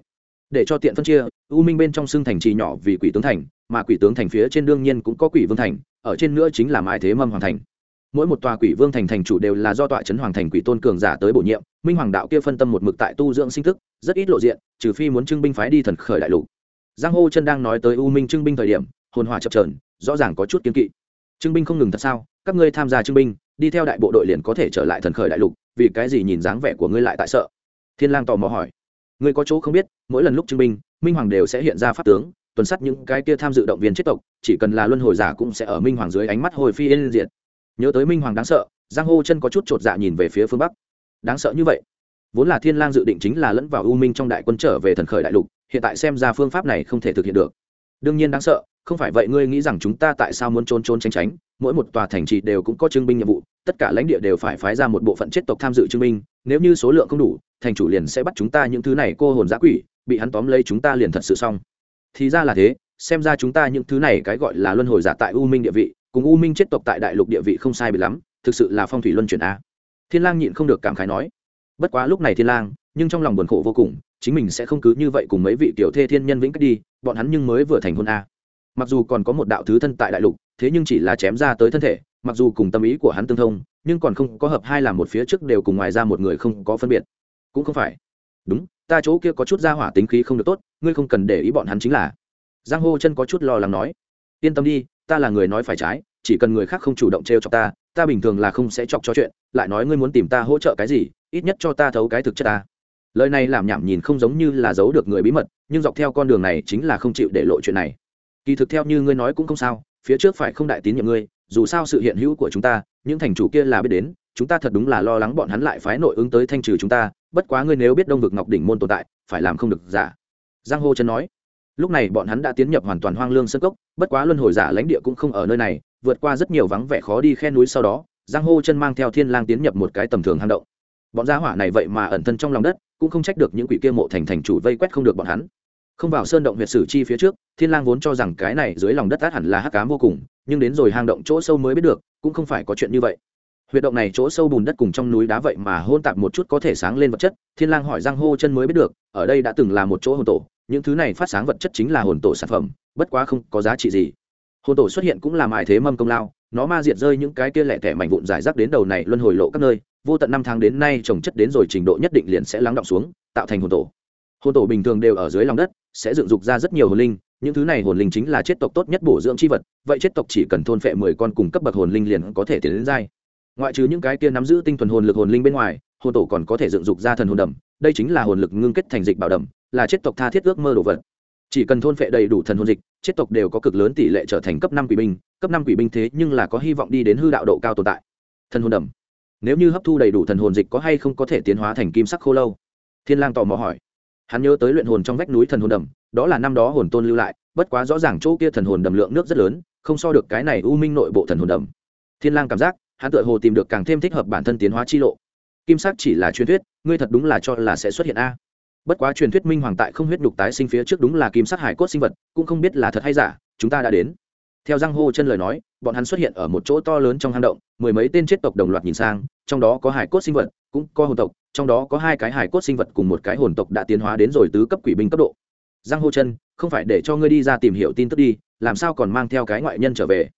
Để cho tiện phân chia, u minh bên trong xưng thành trì nhỏ vì quỷ tướng thành, mà quỷ tướng thành phía trên đương nhiên cũng có quỷ vương thành, ở trên nữa chính là mãi thế mâm hoàng thành. Mỗi một tòa quỷ vương thành thành chủ đều là do tọa trấn hoàng thành quỷ tôn cường giả tới bổ nhiệm, minh hoàng đạo kia phân tâm một mực tại tu dưỡng sinh thức, rất ít lộ diện, trừ phi muốn trưng binh phái đi thần khởi đại lục. Giang hô chân đang nói tới u minh trưng binh thời điểm, hồn hòa chập trờn rõ ràng có chút kiên kỵ. Trưng binh không ngừng thật sao? Các ngươi tham gia trưng binh đi theo đại bộ đội liền có thể trở lại thần khởi đại lục, vì cái gì nhìn dáng vẻ của ngươi lại tại sợ? Thiên lang tò mò hỏi. Ngươi có chỗ không biết, mỗi lần lúc chứng minh minh hoàng đều sẽ hiện ra pháp tướng, tuần sát những cái kia tham dự động viên chết tộc, chỉ cần là luân hồi giả cũng sẽ ở minh hoàng dưới ánh mắt hồi phi yên diệt. Nhớ tới minh hoàng đáng sợ, giang hô chân có chút chột dạ nhìn về phía phương bắc. Đáng sợ như vậy? Vốn là thiên lang dự định chính là lẫn vào u minh trong đại quân trở về thần khởi đại lục, hiện tại xem ra phương pháp này không thể thực hiện được. Đương nhiên đáng sợ không phải vậy ngươi nghĩ rằng chúng ta tại sao muốn trốn trốn tránh tránh? Mỗi một tòa thành trì đều cũng có trưng binh nhiệm vụ, tất cả lãnh địa đều phải phái ra một bộ phận chết tộc tham dự trưng binh. Nếu như số lượng không đủ, thành chủ liền sẽ bắt chúng ta những thứ này cô hồn giã quỷ, bị hắn tóm lấy chúng ta liền thật sự xong. Thì ra là thế, xem ra chúng ta những thứ này cái gọi là luân hồi giả tại u minh địa vị, cùng u minh chết tộc tại đại lục địa vị không sai bị lắm, thực sự là phong thủy luân chuyển a. Thiên lang nhịn không được cảm khái nói. Bất quá lúc này thiên lang, nhưng trong lòng buồn khổ vô cùng, chính mình sẽ không cứ như vậy cùng mấy vị tiểu thê thiên nhân vĩnh cách đi, bọn hắn nhưng mới vừa thành hôn a mặc dù còn có một đạo thứ thân tại đại lục, thế nhưng chỉ là chém ra tới thân thể, mặc dù cùng tâm ý của hắn tương thông, nhưng còn không có hợp hai làm một phía trước đều cùng ngoài ra một người không có phân biệt. Cũng không phải. Đúng, ta chỗ kia có chút ra hỏa tính khí không được tốt, ngươi không cần để ý bọn hắn chính là. Giang hô chân có chút lo lắng nói. Yên tâm đi, ta là người nói phải trái, chỉ cần người khác không chủ động t r e o chọc ta ta bình thường là không sẽ chọc cho chuyện, lại nói ngươi muốn tìm ta hỗ trợ cái gì, ít nhất cho ta thấu cái thực chất ta. Lời này làm nhảm nhìn không giống như là giấu được người bí mật, nhưng dọc theo con đường này chính là không chịu để lộ chuyện này kỳ thực theo như ngươi nói cũng không sao, phía trước phải không đại tín nhiệm ngươi, dù sao sự hiện hữu của chúng ta, những thành chủ kia là biết đến, chúng ta thật đúng là lo lắng bọn hắn lại phái nội ứng tới thanh trừ chúng ta, bất quá ngươi nếu biết đông vực ngọc đỉnh môn tồn tại, phải làm không được giả. Giang hô chân nói, lúc này bọn hắn đã tiến nhập hoàn toàn hoang lương sân cốc, bất quá luân hồi giả lãnh địa cũng không ở nơi này, vượt qua rất nhiều vắng vẻ khó đi khe núi sau đó, giang hô chân mang theo thiên lang tiến nhập một cái tầm thường hang động. Bọn gia hỏa này vậy mà ẩn thân trong lòng đất, cũng không trách được những quỷ kia mộ thành thành chủ vây quét không được bọn hắn không vào sơn động huyệt sử chi phía trước, thiên lang vốn cho rằng cái này dưới lòng đất át hẳn là hắc ám vô cùng, nhưng đến rồi hang động chỗ sâu mới biết được, cũng không phải có chuyện như vậy. Huyệt động này chỗ sâu bùn đất cùng trong núi đá vậy mà hôn tạp một chút có thể sáng lên vật chất, thiên lang hỏi giang hô chân mới biết được, ở đây đã từng là một chỗ hồn tổ, những thứ này phát sáng vật chất chính là hồn tổ sản phẩm, bất quá không có giá trị gì. Hồn tổ xuất hiện cũng là mại thế mâm công lao, nó ma diệt rơi những cái kia lẻ tẻ mảnh vụn giải rác đến đầu này luân hồi lộ các nơi, vô tận năm tháng đến nay trồng chất đến rồi trình độ nhất định liền sẽ lắng động xuống, tạo thành hồn tổ. Hồn tổ bình thường đều ở dưới lòng đất sẽ dựng dục ra rất nhiều hồn linh, những thứ này hồn linh chính là chết tộc tốt nhất bổ dưỡng chi vật, vậy chết tộc chỉ cần thôn phệ mười con cùng cấp bậc hồn linh liền có thể tiến đến giai. Ngoại trừ những cái kia nắm giữ tinh thuần hồn lực hồn linh bên ngoài, hồn tổ còn có thể dựng dục ra thần hồn đầm, đây chính là hồn lực ngưng kết thành dịch bảo đầm, là chết tộc tha thiết ước mơ đồ vật. Chỉ cần thôn phệ đầy đủ thần hồn dịch, chết tộc đều có cực lớn tỷ lệ trở thành cấp năm quỷ binh, cấp năm quỷ binh thế nhưng là có hy vọng đi đến hư đạo độ cao tồn tại. Thần hồn đầm. Nếu như hấp thu đầy đủ thần hồn dịch có hay không có thể tiến hóa thành kim sắc khô lâu? Thiên lang tò mò hỏi hắn nhớ tới luyện hồn trong vách núi thần hồn đầm, đó là năm đó hồn tôn lưu lại, bất quá rõ ràng chỗ kia thần hồn đầm lượng nước rất lớn, không so được cái này u minh nội bộ thần hồn đầm. Thiên lang cảm giác, hắn tựa hồ tìm được càng thêm thích hợp bản thân tiến hóa chi lộ. Kim sắc chỉ là truyền thuyết, ngươi thật đúng là cho là sẽ xuất hiện a. Bất quá truyền thuyết minh hoàng tại không huyết đục tái sinh phía trước đúng là kim sắc hải cốt sinh vật, cũng không biết là thật hay giả, chúng ta đã đến. Theo giang hô chân lời nói, bọn hắn xuất hiện ở một chỗ to lớn trong hang động, mười mấy tên chết tộc đồng loạt nhìn sang, trong đó có hải cốt sinh vật cũng có hồn tộc, trong đó có hai cái hải cốt sinh vật cùng một cái hồn tộc đã tiến hóa đến rồi tứ cấp quỷ binh cấp độ. Giang hô chân, không phải để cho ngươi đi ra tìm hiểu tin tức đi, làm sao còn mang theo cái ngoại nhân trở về?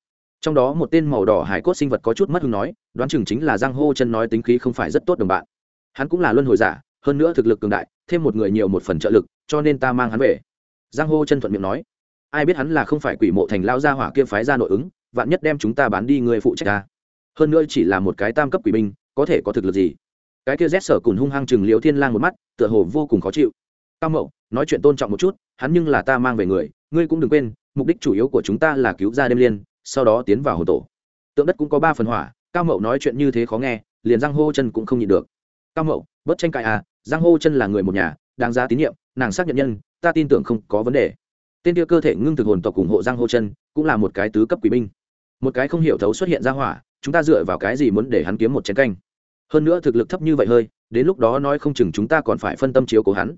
Trong đó một tên màu đỏ hải cốt sinh vật có chút mất hứng nói, đoán chừng chính là giang hô chân nói tính khí không phải rất tốt đồng bạn. Hắn cũng là luân hồi giả, hơn nữa thực lực cường đại, thêm một người nhiều một phần trợ lực, cho nên ta mang hắn về. Giang hô chân thuận miệng nói, ai biết hắn là không phải quỷ mộ thành lao gia hỏa kia phái ra nội ứng, vạn nhất đem chúng ta bán đi người phụ trách ta. Hơn nữa chỉ là một cái tam cấp quỷ binh, có thể có thực lực gì? Cái kia rét sở cùn hung hăng chừng liếu thiên lang một mắt, tựa hồ vô cùng khó chịu. Cao mậu, nói chuyện tôn trọng một chút, hắn nhưng là ta mang về người, ngươi cũng đừng quên, mục đích chủ yếu của chúng ta là cứu ra đêm liên, sau đó tiến vào hồ tổ. Tượng đất cũng có ba phần hỏa, cao mậu nói chuyện như thế khó nghe, liền giang hô chân cũng không nhịn được. Cao mậu, bất tranh cãi à giang hô chân là người một nhà, đáng giá tín nhiệm, nàng xác nhận nhân, ta tin tưởng không có vấn đề. Tên kia cơ thể ngưng thực hồn tộc ủng hộ giang hô chân, cũng là một cái tứ cấp quý binh. Một cái không hiểu thấu xuất hiện ra hỏa, chúng ta dựa vào cái gì muốn để hắn kiếm một chén canh? Hơn nữa thực lực thấp như vậy hơi, đến lúc đó nói không chừng chúng ta còn phải phân tâm chiếu của hắn.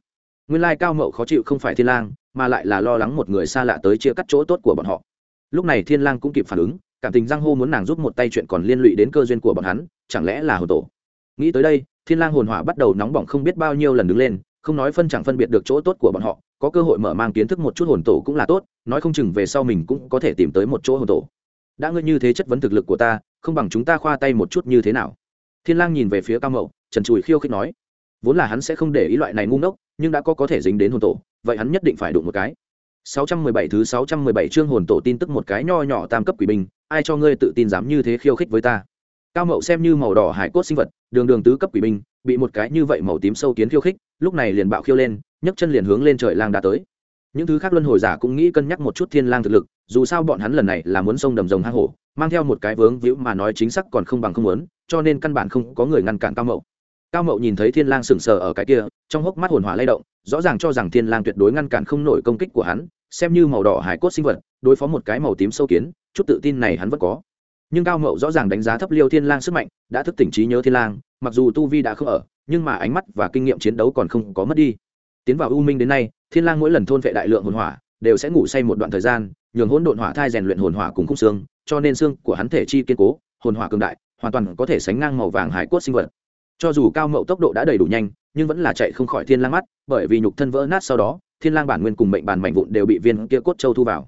Nguyên lai cao mậu khó chịu không phải thiên lang, mà lại là lo lắng một người xa lạ tới chia cắt chỗ tốt của bọn họ. Lúc này thiên lang cũng kịp phản ứng, cảm tình giang hô muốn nàng giúp một tay chuyện còn liên lụy đến cơ duyên của bọn hắn, chẳng lẽ là hồ tổ? Nghĩ tới đây, thiên lang hồn hỏa bắt đầu nóng bỏng không biết bao nhiêu lần đứng lên, không nói phân chẳng phân biệt được chỗ tốt của bọn họ, có cơ hội mở mang kiến thức một chút hồn tổ cũng là tốt, nói không chừng về sau mình cũng có thể tìm tới một chỗ hồn tổ. Đã ngươi như thế chất vấn thực lực của ta, không bằng chúng ta khoa tay một chút như thế nào? Thiên lang nhìn về phía cao mậu, trần trùi khiêu khích nói, vốn là hắn sẽ không để ý loại này ngu ngốc, nhưng đã có có thể dính đến hồn tổ, vậy hắn nhất định phải đụng một cái. 617 thứ 617 chương hồn tổ tin tức một cái nho nhỏ tam cấp quỷ binh, ai cho ngươi tự tin dám như thế khiêu khích với ta? Cao mậu xem như màu đỏ hải cốt sinh vật, đường đường tứ cấp quỷ binh, bị một cái như vậy màu tím sâu kiến khiêu khích, lúc này liền bạo khiêu lên, nhấc chân liền hướng lên trời lang đã tới. Những thứ khác luân hồi giả cũng nghĩ cân nhắc một chút thiên lang thực lực, dù sao bọn hắn lần này là muốn sông đầm rồng hang hổ, mang theo một cái vướng víu mà nói chính xác còn không bằng không muốn cho nên căn bản không có người ngăn cản cao mậu. Cao mậu nhìn thấy thiên lang sừng sờ ở cái kia, trong hốc mắt hồn hỏa lay động, rõ ràng cho rằng thiên lang tuyệt đối ngăn cản không nổi công kích của hắn, xem như màu đỏ hải cốt sinh vật, đối phó một cái màu tím sâu kiến, chút tự tin này hắn vẫn có. Nhưng cao mậu rõ ràng đánh giá thấp liêu thiên lang sức mạnh, đã thức tỉnh trí nhớ thiên lang, mặc dù tu vi đã không ở, nhưng mà ánh mắt và kinh nghiệm chiến đấu còn không có mất đi. Tiến vào u minh đến nay, thiên lang mỗi lần thôn vệ đại lượng hồn hỏa, đều sẽ ngủ say một đoạn thời gian, nhường hỗn độn hỏa thai rèn luyện hồn hỏa cùng khung xương, cho nên xương của hắn thể chi kiên cố, hồn hỏa cường đại hoàn toàn có thể sánh ngang màu vàng hải cốt sinh vật. Cho dù cao mậu tốc độ đã đầy đủ nhanh, nhưng vẫn là chạy không khỏi thiên lang mắt, bởi vì nhục thân vỡ nát sau đó, thiên lang bản nguyên cùng mệnh bản mảnh vụn đều bị viên kia cốt châu thu vào.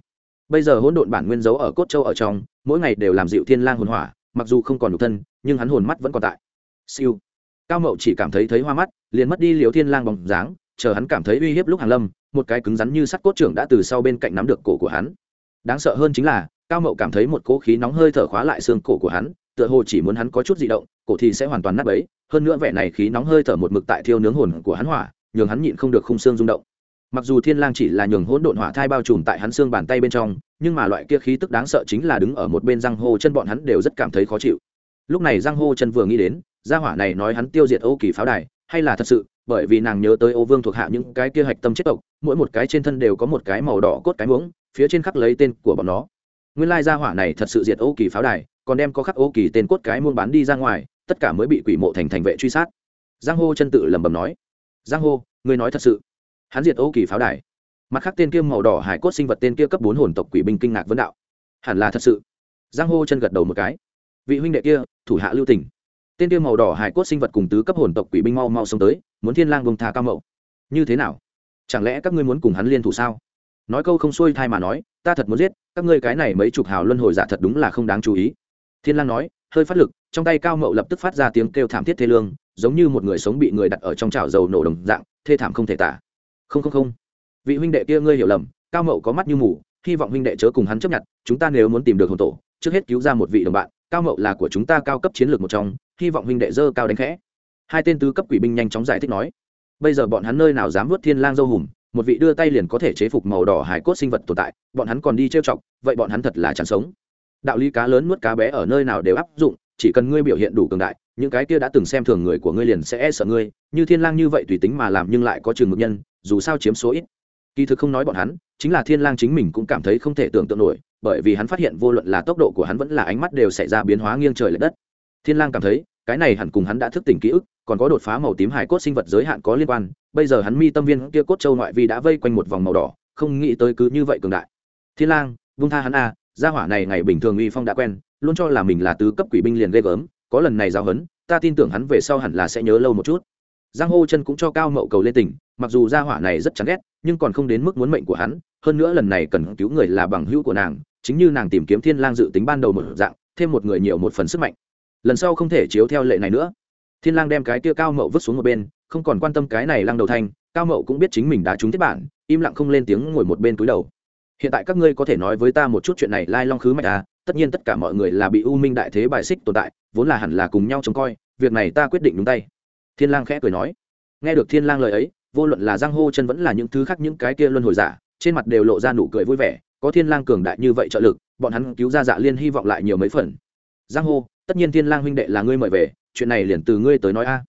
Bây giờ hỗn độn bản nguyên giấu ở cốt châu ở trong, mỗi ngày đều làm dịu thiên lang hồn hỏa, mặc dù không còn nhục thân, nhưng hắn hồn mắt vẫn còn tại. Siêu. Cao mậu chỉ cảm thấy thấy hoa mắt, liền mất đi liều thiên lang bóng dáng, chờ hắn cảm thấy uy hiếp lúc hàng lâm, một cái cứng rắn như sắt cốt trưởng đã từ sau bên cạnh nắm được cổ của hắn. Đáng sợ hơn chính là, cao mậu cảm thấy một cỗ khí nóng hơi thở khóa lại xương cổ của hắn tựa hồ chỉ muốn hắn có chút dị động, cổ thì sẽ hoàn toàn nát bấy, hơn nữa vẻ này khí nóng hơi thở một mực tại thiêu nướng hồn của hắn hỏa, nhường hắn nhịn không được khung xương rung động. Mặc dù thiên lang chỉ là nhường hỗn độn hỏa thai bao trùm tại hắn xương bàn tay bên trong, nhưng mà loại kia khí tức đáng sợ chính là đứng ở một bên răng hô chân bọn hắn đều rất cảm thấy khó chịu. Lúc này răng hô chân vừa nghĩ đến, gia hỏa này nói hắn tiêu diệt ô kỳ pháo đài, hay là thật sự, bởi vì nàng nhớ tới ô vương thuộc hạ những cái kia hạch tâm chết tộc, mỗi một cái trên thân đều có một cái màu đỏ cốt cái muỗng, phía trên khắc lấy tên của bọn nó. Nguyên lai gia hỏa này thật sự diệt ô kỳ pháo đài còn đem có khắc ô kỳ tên cốt cái muôn bán đi ra ngoài, tất cả mới bị quỷ mộ thành thành vệ truy sát. Giang hô chân tự lẩm bẩm nói, giang hô, ngươi nói thật sự? Hắn diệt ô kỳ pháo đài. Mặt khác tên kia màu đỏ hải cốt sinh vật tên kia cấp bốn hồn tộc quỷ binh kinh ngạc vấn đạo, hẳn là thật sự? Giang hô chân gật đầu một cái, vị huynh đệ kia, thủ hạ lưu tỉnh tên kia màu đỏ hải cốt sinh vật cùng tứ cấp hồn tộc quỷ binh mau mau xông tới, muốn thiên lang vùng thà cao mậu. Như thế nào? Chẳng lẽ các ngươi muốn cùng hắn liên thủ sao? Nói câu không xuôi thai mà nói, ta thật muốn giết, các ngươi cái này mấy chục hào luân hồi giả thật đúng là không đáng chú ý thiên lang nói, hơi phát lực, trong tay cao mậu lập tức phát ra tiếng kêu thảm thiết thê lương, giống như một người sống bị người đặt ở trong chảo dầu nổ đồng dạng, thê thảm không thể tả. Không không không. Vị huynh đệ kia ngươi hiểu lầm, cao mậu có mắt như mù, hy vọng huynh đệ chớ cùng hắn chấp nhận, chúng ta nếu muốn tìm được hồn tổ, trước hết cứu ra một vị đồng bạn, cao mậu là của chúng ta cao cấp chiến lược một trong, hy vọng huynh đệ dơ cao đánh khẽ. Hai tên tứ cấp quỷ binh nhanh chóng giải thích nói, bây giờ bọn hắn nơi nào dám vớt thiên lang dâu hùm, một vị đưa tay liền có thể chế phục màu đỏ hải cốt sinh vật tồn tại, bọn hắn còn đi trêu chọc, vậy bọn hắn thật là chẳng sống đạo lý cá lớn nuốt cá bé ở nơi nào đều áp dụng, chỉ cần ngươi biểu hiện đủ cường đại, những cái kia đã từng xem thường người của ngươi liền sẽ e sợ ngươi, như thiên lang như vậy tùy tính mà làm nhưng lại có trường mực nhân, dù sao chiếm số ít. Kỳ thực không nói bọn hắn, chính là thiên lang chính mình cũng cảm thấy không thể tưởng tượng nổi, bởi vì hắn phát hiện vô luận là tốc độ của hắn vẫn là ánh mắt đều xảy ra biến hóa nghiêng trời lệch đất. Thiên lang cảm thấy, cái này hẳn cùng hắn đã thức tỉnh ký ức, còn có đột phá màu tím hải cốt sinh vật giới hạn có liên quan, bây giờ hắn mi tâm viên kia cốt châu ngoại vi đã vây quanh một vòng màu đỏ, không nghĩ tới cứ như vậy cường đại. Thiên lang vung tha hắn a gia hỏa này ngày bình thường uy phong đã quen, luôn cho là mình là tứ cấp quỷ binh liền ghê gớm, có lần này giao hấn, ta tin tưởng hắn về sau hẳn là sẽ nhớ lâu một chút. Giang hô chân cũng cho cao mậu cầu lên tỉnh mặc dù gia hỏa này rất chán ghét, nhưng còn không đến mức muốn mệnh của hắn, hơn nữa lần này cần cứu người là bằng hữu của nàng, chính như nàng tìm kiếm thiên lang dự tính ban đầu một dạng, thêm một người nhiều một phần sức mạnh. Lần sau không thể chiếu theo lệ này nữa. Thiên lang đem cái kia cao mậu vứt xuống một bên, không còn quan tâm cái này lăng đầu thanh cao mậu cũng biết chính mình đã trúng thiết bản, im lặng không lên tiếng ngồi một bên túi đầu hiện tại các ngươi có thể nói với ta một chút chuyện này, lai long khứ mạch à tất nhiên tất cả mọi người là bị u minh đại thế bài xích tồn tại, vốn là hẳn là cùng nhau trông coi, việc này ta quyết định đúng tay. Thiên lang khẽ cười nói. Nghe được thiên lang lời ấy, vô luận là giang hô chân vẫn là những thứ khác những cái kia luân hồi giả, trên mặt đều lộ ra nụ cười vui vẻ, có thiên lang cường đại như vậy trợ lực, bọn hắn cứu ra dạ liên hy vọng lại nhiều mấy phần. Giang hô, tất nhiên thiên lang huynh đệ là ngươi mời về, chuyện này liền từ ngươi tới nói a.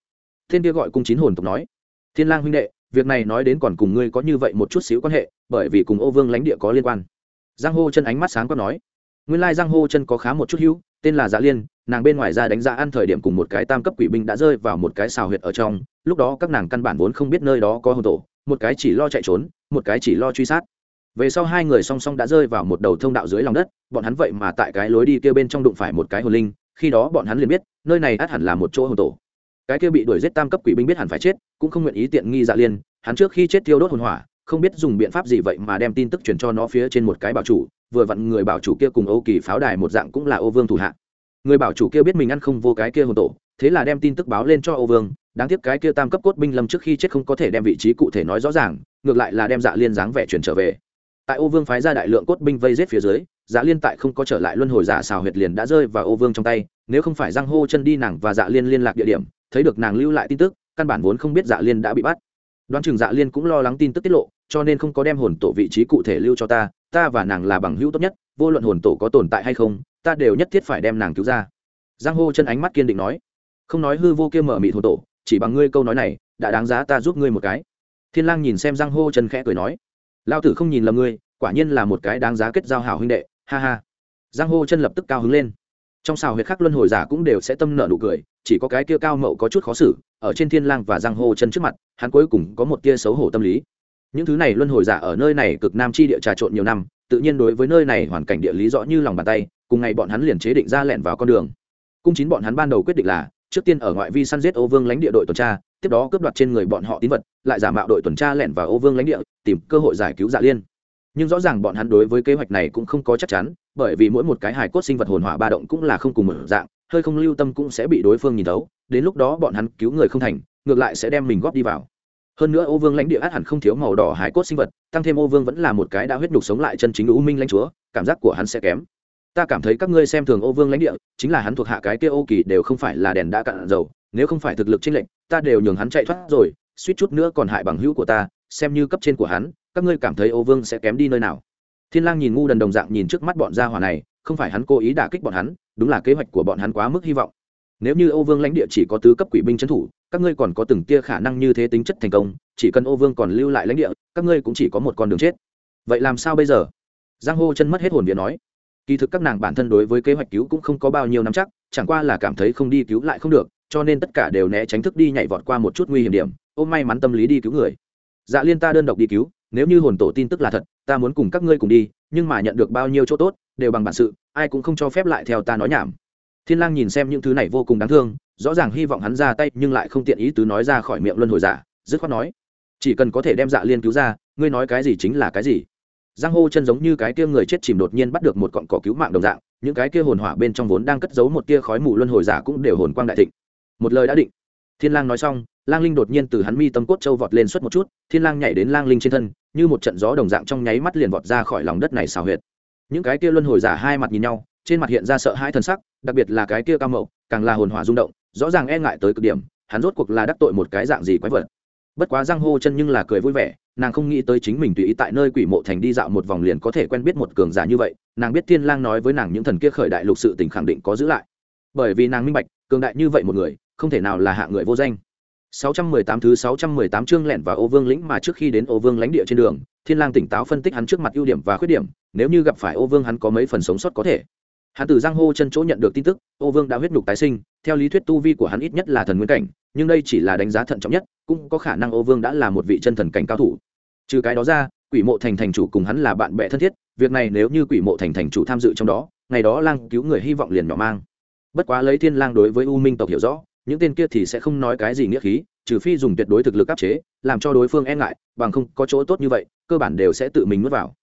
Thiên kia gọi cung chín hồn tộc nói. Thiên lang huynh đệ việc này nói đến còn cùng ngươi có như vậy một chút xíu quan hệ, bởi vì cùng ô vương lãnh địa có liên quan. Giang hô chân ánh mắt sáng quát nói, nguyên lai giang hô chân có khá một chút hữu, tên là dạ liên, nàng bên ngoài ra đánh giá ăn thời điểm cùng một cái tam cấp quỷ binh đã rơi vào một cái xào huyệt ở trong, lúc đó các nàng căn bản vốn không biết nơi đó có hồn tổ, một cái chỉ lo chạy trốn, một cái chỉ lo truy sát. Về sau hai người song song đã rơi vào một đầu thông đạo dưới lòng đất, bọn hắn vậy mà tại cái lối đi kia bên trong đụng phải một cái hồn linh, khi đó bọn hắn liền biết, nơi này ắt hẳn là một chỗ hồn tổ cái kia bị đuổi giết tam cấp quỷ binh biết hẳn phải chết, cũng không nguyện ý tiện nghi dạ liên, hắn trước khi chết thiêu đốt hồn hỏa, không biết dùng biện pháp gì vậy mà đem tin tức truyền cho nó phía trên một cái bảo chủ, vừa vặn người bảo chủ kia cùng âu kỳ pháo đài một dạng cũng là ô vương thủ hạ. Người bảo chủ kia biết mình ăn không vô cái kia hồn tổ, thế là đem tin tức báo lên cho ô vương, đáng tiếc cái kia tam cấp cốt binh lâm trước khi chết không có thể đem vị trí cụ thể nói rõ ràng, ngược lại là đem dạ liên dáng vẻ chuyển trở về. Tại ô vương phái ra đại lượng cốt binh vây giết phía dưới dạ liên tại không có trở lại luân hồi giả xào huyệt liền đã rơi vào ô vương trong tay, nếu không phải giang hô chân đi nàng và dạ liên liên lạc địa điểm thấy được nàng lưu lại tin tức, căn bản vốn không biết dạ liên đã bị bắt. Đoán chừng dạ liên cũng lo lắng tin tức tiết lộ, cho nên không có đem hồn tổ vị trí cụ thể lưu cho ta ta và nàng là bằng hữu tốt nhất, vô luận hồn tổ có tồn tại hay không, ta đều nhất thiết phải đem nàng cứu ra. Giang hô chân ánh mắt kiên định nói. Không nói hư vô kia mở mịt hồn tổ, chỉ bằng ngươi câu nói này, đã đáng giá ta giúp ngươi một cái. Thiên lang nhìn xem giang hô chân khẽ cười nói. Lao tử không nhìn lầm ngươi, quả nhiên là một cái đáng giá kết giao hảo huynh đệ, ha ha. Giang hô chân lập tức cao hứng lên. Trong xào huyệt khắc luân hồi giả cũng đều sẽ tâm nợ nụ cười chỉ có cái kia cao mậu có chút khó xử, ở trên thiên lang và giang hồ chân trước mặt, hắn cuối cùng có một tia xấu hổ tâm lý. Những thứ này luân hồi giả ở nơi này cực nam chi địa trà trộn nhiều năm, tự nhiên đối với nơi này hoàn cảnh địa lý rõ như lòng bàn tay, cùng ngày bọn hắn liền chế định ra lẹn vào con đường. Cung chín bọn hắn ban đầu quyết định là, trước tiên ở ngoại vi săn giết ô vương lãnh địa đội tuần tra, tiếp đó cướp đoạt trên người bọn họ tín vật, lại giả mạo đội tuần tra lẹn vào ô vương lãnh địa, tìm cơ hội giải cứu dạ liên. Nhưng rõ ràng bọn hắn đối với kế hoạch này cũng không có chắc chắn, bởi vì mỗi một cái hài cốt sinh vật hồn hỏa ba động cũng là không cùng một dạng hơi không lưu tâm cũng sẽ bị đối phương nhìn thấu, đến lúc đó bọn hắn cứu người không thành, ngược lại sẽ đem mình góp đi vào. Hơn nữa ô vương lãnh địa át hẳn không thiếu màu đỏ hải cốt sinh vật, tăng thêm ô vương vẫn là một cái đã huyết nhục sống lại chân chính u minh lãnh chúa, cảm giác của hắn sẽ kém. Ta cảm thấy các ngươi xem thường ô vương lãnh địa, chính là hắn thuộc hạ cái kia ô kỳ đều không phải là đèn đã cạn dầu, nếu không phải thực lực trên lệnh ta đều nhường hắn chạy thoát rồi, suýt chút nữa còn hại bằng hữu của ta, xem như cấp trên của hắn, các ngươi cảm thấy ô vương sẽ kém đi nơi nào? Thiên lang nhìn ngu đần đồng dạng nhìn trước mắt bọn gia hỏa này, không phải hắn cố ý đả kích bọn hắn đúng là kế hoạch của bọn hắn quá mức hy vọng. Nếu như ô vương lãnh địa chỉ có tứ cấp quỷ binh trấn thủ, các ngươi còn có từng tia khả năng như thế tính chất thành công, chỉ cần ô vương còn lưu lại lãnh địa, các ngươi cũng chỉ có một con đường chết. Vậy làm sao bây giờ? Giang hô chân mất hết hồn viện nói. Kỳ thực các nàng bản thân đối với kế hoạch cứu cũng không có bao nhiêu nắm chắc, chẳng qua là cảm thấy không đi cứu lại không được, cho nên tất cả đều né tránh thức đi nhảy vọt qua một chút nguy hiểm điểm, ôm may mắn tâm lý đi cứu người. Dạ liên ta đơn độc đi cứu, nếu như hồn tổ tin tức là thật, ta muốn cùng các ngươi cùng đi, nhưng mà nhận được bao nhiêu chỗ tốt đều bằng bản sự, ai cũng không cho phép lại theo ta nói nhảm. Thiên lang nhìn xem những thứ này vô cùng đáng thương, rõ ràng hy vọng hắn ra tay nhưng lại không tiện ý tứ nói ra khỏi miệng luân hồi giả, dứt khoát nói, chỉ cần có thể đem dạ liên cứu ra, ngươi nói cái gì chính là cái gì. Giang hô chân giống như cái kia người chết chìm đột nhiên bắt được một cọn cỏ cứu mạng đồng dạng, những cái kia hồn hỏa bên trong vốn đang cất giấu một tia khói mù luân hồi giả cũng đều hồn quang đại thịnh. Một lời đã định. Thiên lang nói xong, lang linh đột nhiên từ hắn mi tâm cốt châu vọt lên suốt một chút, thiên lang nhảy đến lang linh trên thân, như một trận gió đồng dạng trong nháy mắt liền vọt ra khỏi lòng đất này xào huyệt những cái kia luân hồi giả hai mặt nhìn nhau trên mặt hiện ra sợ hãi thần sắc đặc biệt là cái kia cao mậu càng là hồn hỏa rung động rõ ràng e ngại tới cực điểm hắn rốt cuộc là đắc tội một cái dạng gì quái vật. Bất quá giang hô chân nhưng là cười vui vẻ nàng không nghĩ tới chính mình tùy ý tại nơi quỷ mộ thành đi dạo một vòng liền có thể quen biết một cường giả như vậy nàng biết thiên lang nói với nàng những thần kia khởi đại lục sự tình khẳng định có giữ lại. Bởi vì nàng minh bạch cường đại như vậy một người không thể nào là hạ người vô danh. 618 thứ 618 chương lẻn vào Ô Vương lĩnh mà trước khi đến Ô Vương lãnh địa trên đường, Thiên Lang tỉnh táo phân tích hắn trước mặt ưu điểm và khuyết điểm, nếu như gặp phải Ô Vương hắn có mấy phần sống sót có thể. Hắn từ Giang Hô chân chỗ nhận được tin tức, Ô Vương đã huyết nhục tái sinh, theo lý thuyết tu vi của hắn ít nhất là thần nguyên cảnh, nhưng đây chỉ là đánh giá thận trọng nhất, cũng có khả năng Ô Vương đã là một vị chân thần cảnh cao thủ. Trừ cái đó ra, Quỷ Mộ Thành thành chủ cùng hắn là bạn bè thân thiết, việc này nếu như Quỷ Mộ Thành thành chủ tham dự trong đó, ngày đó Lang cứu người hy vọng liền nhỏ mang. Bất quá lấy Thiên Lang đối với U Minh tộc hiểu rõ, những tên kia thì sẽ không nói cái gì nghĩa khí, trừ phi dùng tuyệt đối thực lực áp chế làm cho đối phương e ngại bằng không có chỗ tốt như vậy cơ bản đều sẽ tự mình nuốt vào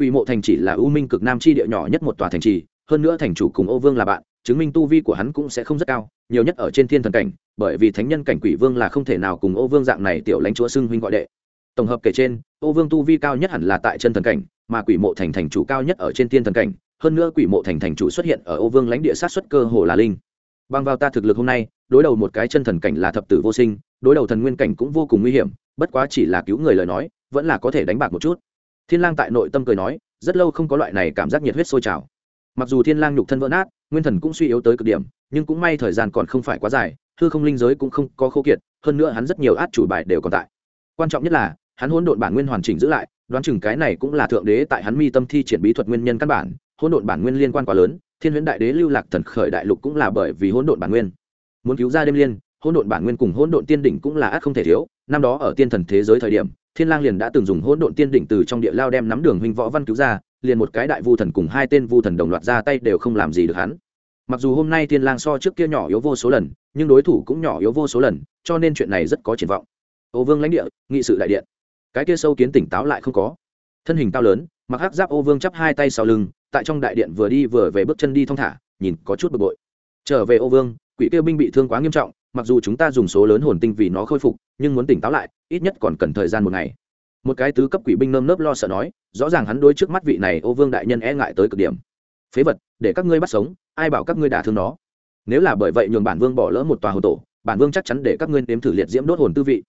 Quỷ mộ thành chỉ là ưu minh cực nam chi địa nhỏ nhất một tòa thành trì, hơn nữa thành chủ cùng ô vương là bạn, chứng minh tu vi của hắn cũng sẽ không rất cao, nhiều nhất ở trên thiên thần cảnh, bởi vì thánh nhân cảnh quỷ vương là không thể nào cùng ô vương dạng này tiểu lãnh chúa xưng huynh gọi đệ. Tổng hợp kể trên, ô vương tu vi cao nhất hẳn là tại chân thần cảnh, mà quỷ mộ thành thành chủ cao nhất ở trên thiên thần cảnh, hơn nữa quỷ mộ thành thành chủ xuất hiện ở ô vương lãnh địa sát xuất cơ hồ là linh. Bằng vào ta thực lực hôm nay, đối đầu một cái chân thần cảnh là thập tử vô sinh, đối đầu thần nguyên cảnh cũng vô cùng nguy hiểm, bất quá chỉ là cứu người lời nói, vẫn là có thể đánh bạc một chút thiên lang tại nội tâm cười nói, rất lâu không có loại này cảm giác nhiệt huyết sôi trào. Mặc dù thiên lang nhục thân vỡ nát, nguyên thần cũng suy yếu tới cực điểm, nhưng cũng may thời gian còn không phải quá dài, hư không linh giới cũng không có khô kiệt, hơn nữa hắn rất nhiều át chủ bài đều còn tại. Quan trọng nhất là, hắn hỗn độn bản nguyên hoàn chỉnh giữ lại, đoán chừng cái này cũng là thượng đế tại hắn mi tâm thi triển bí thuật nguyên nhân căn bản, hỗn độn bản nguyên liên quan quá lớn, thiên huyễn đại đế lưu lạc thần khởi đại lục cũng là bởi vì hỗn độn bản nguyên. Muốn cứu ra đêm liên, hỗn độn bản nguyên cùng hỗn độn tiên đỉnh cũng là ác không thể thiếu, năm đó ở tiên thần thế giới thời điểm thiên lang liền đã từng dùng hỗn độn tiên đỉnh từ trong địa lao đem nắm đường huynh võ văn cứu ra, liền một cái đại vu thần cùng hai tên vu thần đồng loạt ra tay đều không làm gì được hắn. Mặc dù hôm nay thiên lang so trước kia nhỏ yếu vô số lần, nhưng đối thủ cũng nhỏ yếu vô số lần, cho nên chuyện này rất có triển vọng. Ô vương lãnh địa, nghị sự đại điện. Cái kia sâu kiến tỉnh táo lại không có. Thân hình cao lớn, mặc hắc giáp ô vương chắp hai tay sau lưng, tại trong đại điện vừa đi vừa về bước chân đi thong thả, nhìn có chút bực bội. Trở về ô vương, quỷ kia binh bị thương quá nghiêm trọng mặc dù chúng ta dùng số lớn hồn tinh vì nó khôi phục, nhưng muốn tỉnh táo lại, ít nhất còn cần thời gian một ngày. Một cái tứ cấp quỷ binh nơm nớp lo sợ nói, rõ ràng hắn đối trước mắt vị này ô vương đại nhân e ngại tới cực điểm. Phế vật, để các ngươi bắt sống, ai bảo các ngươi đả thương nó? Nếu là bởi vậy nhường bản vương bỏ lỡ một tòa hồ tổ, bản vương chắc chắn để các ngươi nếm thử liệt diễm đốt hồn tư vị.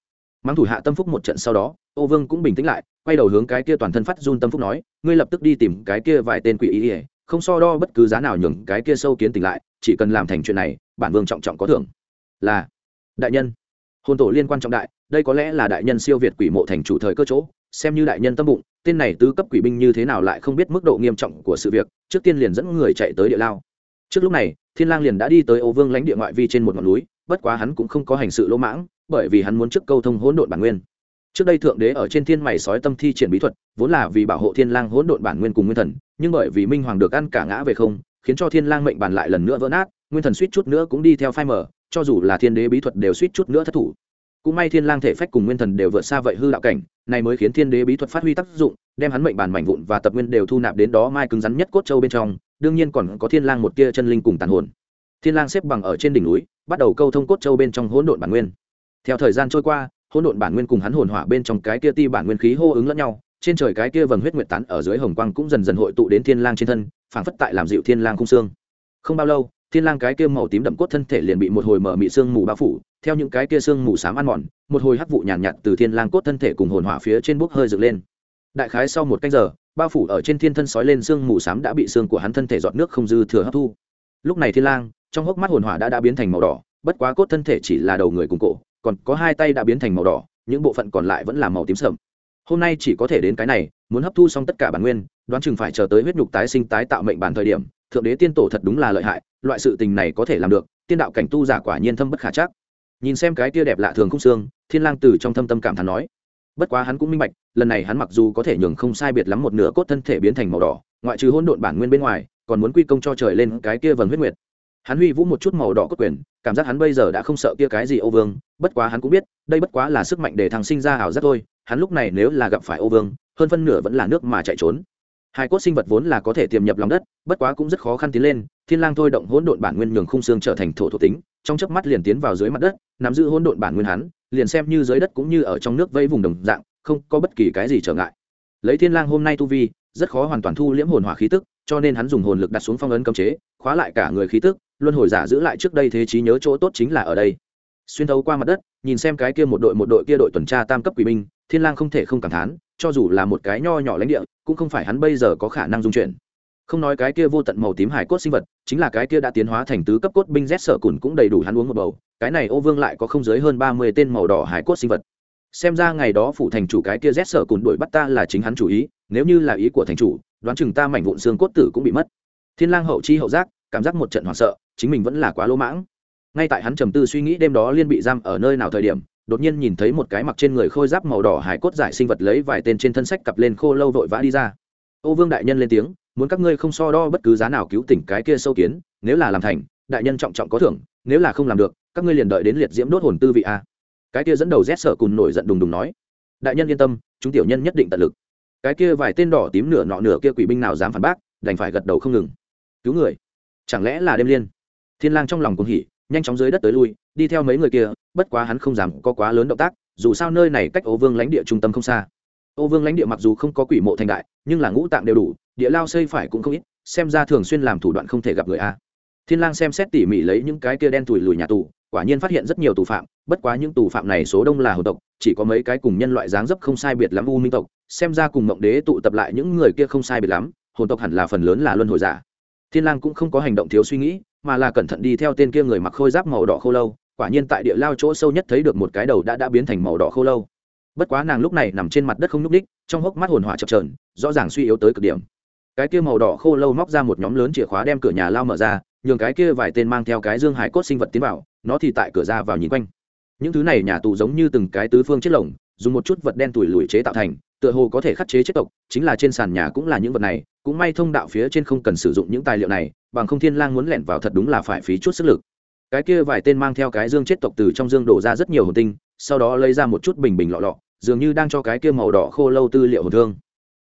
Mang thủ hạ tâm phúc một trận sau đó, ô vương cũng bình tĩnh lại, quay đầu hướng cái kia toàn thân phát run tâm phúc nói, ngươi lập tức đi tìm cái kia vài tên quỷ ý ỉa không so đo bất cứ giá nào nhường cái kia sâu kiến tỉnh lại, chỉ cần làm thành chuyện này, bản vương trọng trọng có thưởng là đại nhân. Hồn tổ liên quan trọng đại, đây có lẽ là đại nhân siêu việt quỷ mộ thành chủ thời cơ chỗ, xem như đại nhân tâm bụng, tên này tứ cấp quỷ binh như thế nào lại không biết mức độ nghiêm trọng của sự việc, trước tiên liền dẫn người chạy tới địa lao. Trước lúc này, thiên lang liền đã đi tới ô vương lãnh địa ngoại vi trên một ngọn núi, bất quá hắn cũng không có hành sự lỗ mãng, bởi vì hắn muốn trước câu thông hỗn độn bản nguyên. Trước đây thượng đế ở trên thiên mày sói tâm thi triển bí thuật, vốn là vì bảo hộ thiên lang hỗn độn bản nguyên cùng nguyên thần, nhưng bởi vì minh hoàng được ăn cả ngã về không, khiến cho thiên lang mệnh bản lại lần nữa vỡ nát, nguyên thần suýt chút nữa cũng đi theo phai mở cho dù là thiên đế bí thuật đều suýt chút nữa thất thủ. Cũng may thiên lang thể phách cùng nguyên thần đều vượt xa vậy hư đạo cảnh, này mới khiến thiên đế bí thuật phát huy tác dụng, đem hắn mệnh bản mảnh vụn và tập nguyên đều thu nạp đến đó mai cứng rắn nhất cốt châu bên trong, đương nhiên còn có thiên lang một tia chân linh cùng tàn hồn. Thiên lang xếp bằng ở trên đỉnh núi, bắt đầu câu thông cốt châu bên trong hỗn độn bản nguyên. Theo thời gian trôi qua, hỗn độn bản nguyên cùng hắn hồn hỏa bên trong cái kia ti bản nguyên khí hô ứng lẫn nhau, trên trời cái kia vầng huyết nguyệt tán ở dưới hồng quang cũng dần dần hội tụ đến thiên lang trên thân, phảng phất tại làm dịu thiên lang cung xương. Không bao lâu thiên lang cái kia màu tím đậm cốt thân thể liền bị một hồi mở mị xương mù bao phủ theo những cái kia xương mù sám ăn mòn một hồi hắc vụ nhàn nhạt, nhạt từ thiên lang cốt thân thể cùng hồn hỏa phía trên bốc hơi dựng lên. Đại khái sau một canh giờ bao phủ ở trên thiên thân sói lên xương mù sám đã bị xương của hắn thân thể giọt nước không dư thừa hấp thu. Lúc này thiên lang trong hốc mắt hồn hỏa đã đã biến thành màu đỏ bất quá cốt thân thể chỉ là đầu người cùng cổ còn có hai tay đã biến thành màu đỏ những bộ phận còn lại vẫn là màu tím sậm hôm nay chỉ có thể đến cái này muốn hấp thu xong tất cả bản nguyên đoán chừng phải chờ tới huyết nhục tái sinh tái tạo mệnh bản thời điểm thượng đế tiên tổ thật đúng là lợi hại loại sự tình này có thể làm được, tiên đạo cảnh tu giả quả nhiên thâm bất khả chắc. Nhìn xem cái kia đẹp lạ thường không xương, thiên lang từ trong thâm tâm cảm thán nói, bất quá hắn cũng minh bạch, lần này hắn mặc dù có thể nhường không sai biệt lắm một nửa cốt thân thể biến thành màu đỏ, ngoại trừ hỗn độn bản nguyên bên ngoài, còn muốn quy công cho trời lên cái kia vầng huyết nguyệt. Hắn huy vũ một chút màu đỏ cốt quyền, cảm giác hắn bây giờ đã không sợ kia cái gì ô vương, bất quá hắn cũng biết, đây bất quá là sức mạnh để thằng sinh ra ảo giác thôi, hắn lúc này nếu là gặp phải ô vương, hơn phân nửa vẫn là nước mà chạy trốn. Hai cốt sinh vật vốn là có thể tiềm nhập lòng đất, bất quá cũng rất khó khăn tiến lên thiên lang thôi động hỗn độn bản nguyên nhường khung xương trở thành thổ thổ tính, trong chớp mắt liền tiến vào dưới mặt đất, nắm giữ hỗn độn bản nguyên hắn, liền xem như dưới đất cũng như ở trong nước vây vùng đồng dạng, không có bất kỳ cái gì trở ngại. Lấy thiên lang hôm nay tu vi, rất khó hoàn toàn thu liễm hồn hỏa khí tức, cho nên hắn dùng hồn lực đặt xuống phong ấn cấm chế, khóa lại cả người khí tức, luân hồi giả giữ lại trước đây thế trí nhớ chỗ tốt chính là ở đây. Xuyên thấu qua mặt đất, nhìn xem cái kia một đội một đội kia đội tuần tra tam cấp quỷ binh, thiên lang không thể không cảm thán, cho dù là một cái nho nhỏ lãnh địa, cũng không phải hắn bây giờ có khả năng dung chuyển không nói cái kia vô tận màu tím hải cốt sinh vật, chính là cái kia đã tiến hóa thành tứ cấp cốt binh rét sợ cùn cũng đầy đủ hắn uống một bầu, cái này ô vương lại có không dưới hơn ba mươi tên màu đỏ hải cốt sinh vật. Xem ra ngày đó phụ thành chủ cái kia rét sợ cùn đuổi bắt ta là chính hắn chủ ý, nếu như là ý của thành chủ, đoán chừng ta mảnh vụn xương cốt tử cũng bị mất. Thiên lang hậu chi hậu giác, cảm giác một trận hoảng sợ, chính mình vẫn là quá lỗ mãng. Ngay tại hắn trầm tư suy nghĩ đêm đó liên bị giam ở nơi nào thời điểm, đột nhiên nhìn thấy một cái mặc trên người khôi giáp màu đỏ hải cốt giải sinh vật lấy vài tên trên thân sách cặp lên khô lâu vội vã đi ra. Ô vương đại nhân lên tiếng muốn các ngươi không so đo bất cứ giá nào cứu tỉnh cái kia sâu kiến, nếu là làm thành, đại nhân trọng trọng có thưởng, nếu là không làm được, các ngươi liền đợi đến liệt diễm đốt hồn tư vị a. Cái kia dẫn đầu rét sợ cùn nổi giận đùng đùng nói. Đại nhân yên tâm, chúng tiểu nhân nhất định tận lực. Cái kia vài tên đỏ tím nửa nọ nửa kia quỷ binh nào dám phản bác, đành phải gật đầu không ngừng. Cứu người? Chẳng lẽ là đêm liên? Thiên lang trong lòng cuồng hỉ, nhanh chóng dưới đất tới lui, đi theo mấy người kia, bất quá hắn không dám có quá lớn động tác, dù sao nơi này cách ô vương lãnh địa trung tâm không xa. Ô vương lãnh địa mặc dù không có quỷ mộ thành đại, nhưng là ngũ tạng đều đủ địa lao xây phải cũng không ít, xem ra thường xuyên làm thủ đoạn không thể gặp người a. Thiên lang xem xét tỉ mỉ lấy những cái kia đen tủi lùi nhà tù, quả nhiên phát hiện rất nhiều tù phạm, bất quá những tù phạm này số đông là hồ tộc, chỉ có mấy cái cùng nhân loại dáng dấp không sai biệt lắm u minh tộc, xem ra cùng mộng đế tụ tập lại những người kia không sai biệt lắm, hồn tộc hẳn là phần lớn là luân hồi giả. Thiên lang cũng không có hành động thiếu suy nghĩ, mà là cẩn thận đi theo tên kia người mặc khôi giáp màu đỏ khô lâu, quả nhiên tại địa lao chỗ sâu nhất thấy được một cái đầu đã đã biến thành màu đỏ khô lâu. Bất quá nàng lúc này nằm trên mặt đất không nhúc đích trong hốc mắt hồn hỏa chập chờn, rõ ràng suy yếu tới cực điểm cái kia màu đỏ khô lâu móc ra một nhóm lớn chìa khóa đem cửa nhà lao mở ra, nhường cái kia vài tên mang theo cái dương hải cốt sinh vật tiến vào, nó thì tại cửa ra vào nhìn quanh. Những thứ này nhà tù giống như từng cái tứ phương chết lồng, dùng một chút vật đen tủi lùi chế tạo thành, tựa hồ có thể khắc chế chết tộc, chính là trên sàn nhà cũng là những vật này, cũng may thông đạo phía trên không cần sử dụng những tài liệu này, bằng không thiên lang muốn lẻn vào thật đúng là phải phí chút sức lực. Cái kia vài tên mang theo cái dương chết tộc từ trong dương đổ ra rất nhiều hồn tinh, sau đó lấy ra một chút bình bình lọ lọ, dường như đang cho cái kia màu đỏ khô lâu tư liệu hồn thương.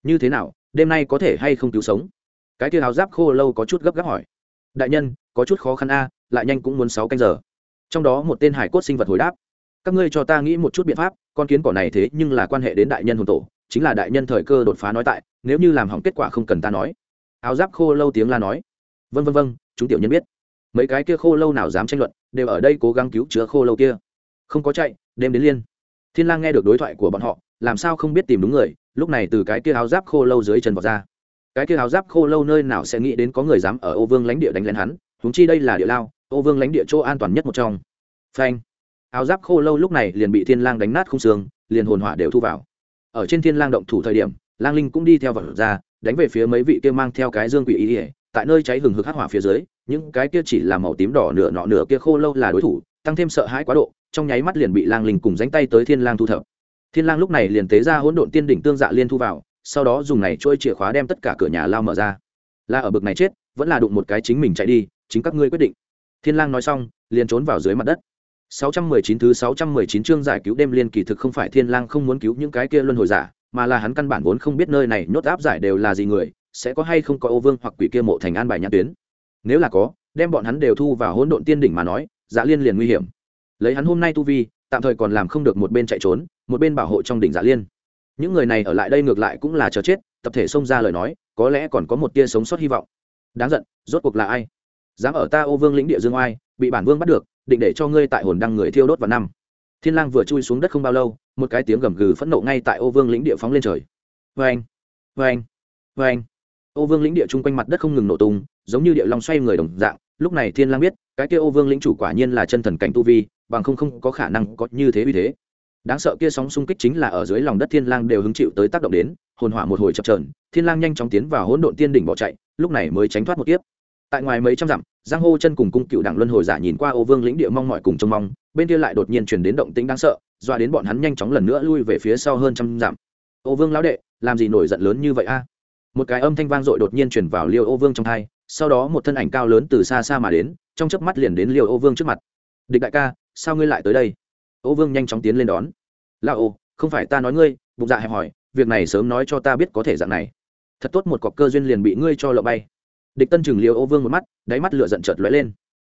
Như thế nào? Đêm nay có thể hay không cứu sống? Cái kia áo giáp khô lâu có chút gấp gáp hỏi. Đại nhân, có chút khó khăn a, lại nhanh cũng muốn sáu canh giờ. Trong đó một tên hải cốt sinh vật hồi đáp. Các ngươi cho ta nghĩ một chút biện pháp, con kiến cỏ này thế nhưng là quan hệ đến đại nhân hồn tổ, chính là đại nhân thời cơ đột phá nói tại, nếu như làm hỏng kết quả không cần ta nói. Áo giáp khô lâu tiếng la nói. Vân vân vân chúng tiểu nhân biết. Mấy cái kia khô lâu nào dám tranh luận, đều ở đây cố gắng cứu chữa khô lâu kia. Không có chạy, đêm đến liên. Thiên lang nghe được đối thoại của bọn họ làm sao không biết tìm đúng người, lúc này từ cái kia áo giáp khô lâu dưới chân vọt ra. Cái kia áo giáp khô lâu nơi nào sẽ nghĩ đến có người dám ở ô vương lãnh địa đánh lén hắn húng chi đây là địa lao, ô vương lãnh địa chỗ an toàn nhất một trong. Phanh. Áo giáp khô lâu lúc này liền bị thiên lang đánh nát không xương, liền hồn hỏa đều thu vào. Ở trên thiên lang động thủ thời điểm, lang linh cũng đi theo vật ra, đánh về phía mấy vị kia mang theo cái dương quỷ ý ỉa tại nơi cháy hừng hực hắc hỏa phía dưới, những cái kia chỉ là màu tím đỏ nửa nọ nửa kia khô lâu là đối thủ, tăng thêm sợ hãi quá độ, trong nháy mắt liền bị lang linh cùng dánh tay tới thiên lang thu thập thiên lang lúc này liền tế ra hỗn độn tiên đỉnh tương dạ liên thu vào, sau đó dùng này trôi chìa khóa đem tất cả cửa nhà lao mở ra. Là ở bực này chết, vẫn là đụng một cái chính mình chạy đi, chính các ngươi quyết định. Thiên lang nói xong, liền trốn vào dưới mặt đất. 619 thứ 619 chương giải cứu đêm liên kỳ thực không phải thiên lang không muốn cứu những cái kia luân hồi giả, mà là hắn căn bản vốn không biết nơi này nhốt áp giải đều là gì người, sẽ có hay không có ô vương hoặc quỷ kia mộ thành an bài nhãn tuyến. Nếu là có, đem bọn hắn đều thu vào hỗn độn tiên đỉnh mà nói dạ liên liền nguy hiểm. Lấy hắn hôm nay tu vi, tạm thời còn làm không được một bên chạy trốn một bên bảo hộ trong đỉnh dạ liên. Những người này ở lại đây ngược lại cũng là chờ chết, tập thể xông ra lời nói, có lẽ còn có một tia sống sót hy vọng. Đáng giận, rốt cuộc là ai? Dám ở ta ô vương lĩnh địa dương oai, bị bản vương bắt được, định để cho ngươi tại hồn đăng người thiêu đốt vào năm. Thiên lang vừa chui xuống đất không bao lâu, một cái tiếng gầm gừ phẫn nộ ngay tại ô vương lĩnh địa phóng lên trời. Vang vang vang ô vương lĩnh địa chung quanh mặt đất không ngừng nổ tung, giống như địa long xoay người đồng dạng. Lúc này thiên lang biết, cái kia ô vương lĩnh chủ quả nhiên là chân thần cảnh tu vi, bằng không không có khả năng có như thế uy thế đáng sợ kia sóng xung kích chính là ở dưới lòng đất thiên lang đều hứng chịu tới tác động đến, hồn hỏa một hồi chập chờn, thiên lang nhanh chóng tiến vào hỗn độn tiên đỉnh bỏ chạy, lúc này mới tránh thoát một kiếp. Tại ngoài mấy trăm dặm, giang hô chân cùng cung cựu đảng luân hồi giả nhìn qua ô vương lĩnh địa mong mọi cùng trông mong, bên kia lại đột nhiên chuyển đến động tĩnh đáng sợ doa đến bọn hắn nhanh chóng lần nữa lui về phía sau hơn trăm dặm. Ô vương lão đệ, làm gì nổi giận lớn như vậy a? Một cái âm thanh vang dội đột nhiên chuyển vào liêu ô vương trong thai sau đó một thân ảnh cao lớn từ xa xa mà đến, trong chớp mắt liền đến liêu ô vương trước mặt. Địch đại ca, sao ngươi lại tới đây? Ô vương nhanh chóng tiến lên đón. La ô, không phải ta nói ngươi, bụng dạ hẹp hỏi việc này sớm nói cho ta biết có thể dạng này. Thật tốt một cọc cơ duyên liền bị ngươi cho lậu bay. Địch tân chừng liêu ô vương một mắt, đáy mắt lửa giận chợt lóe lên.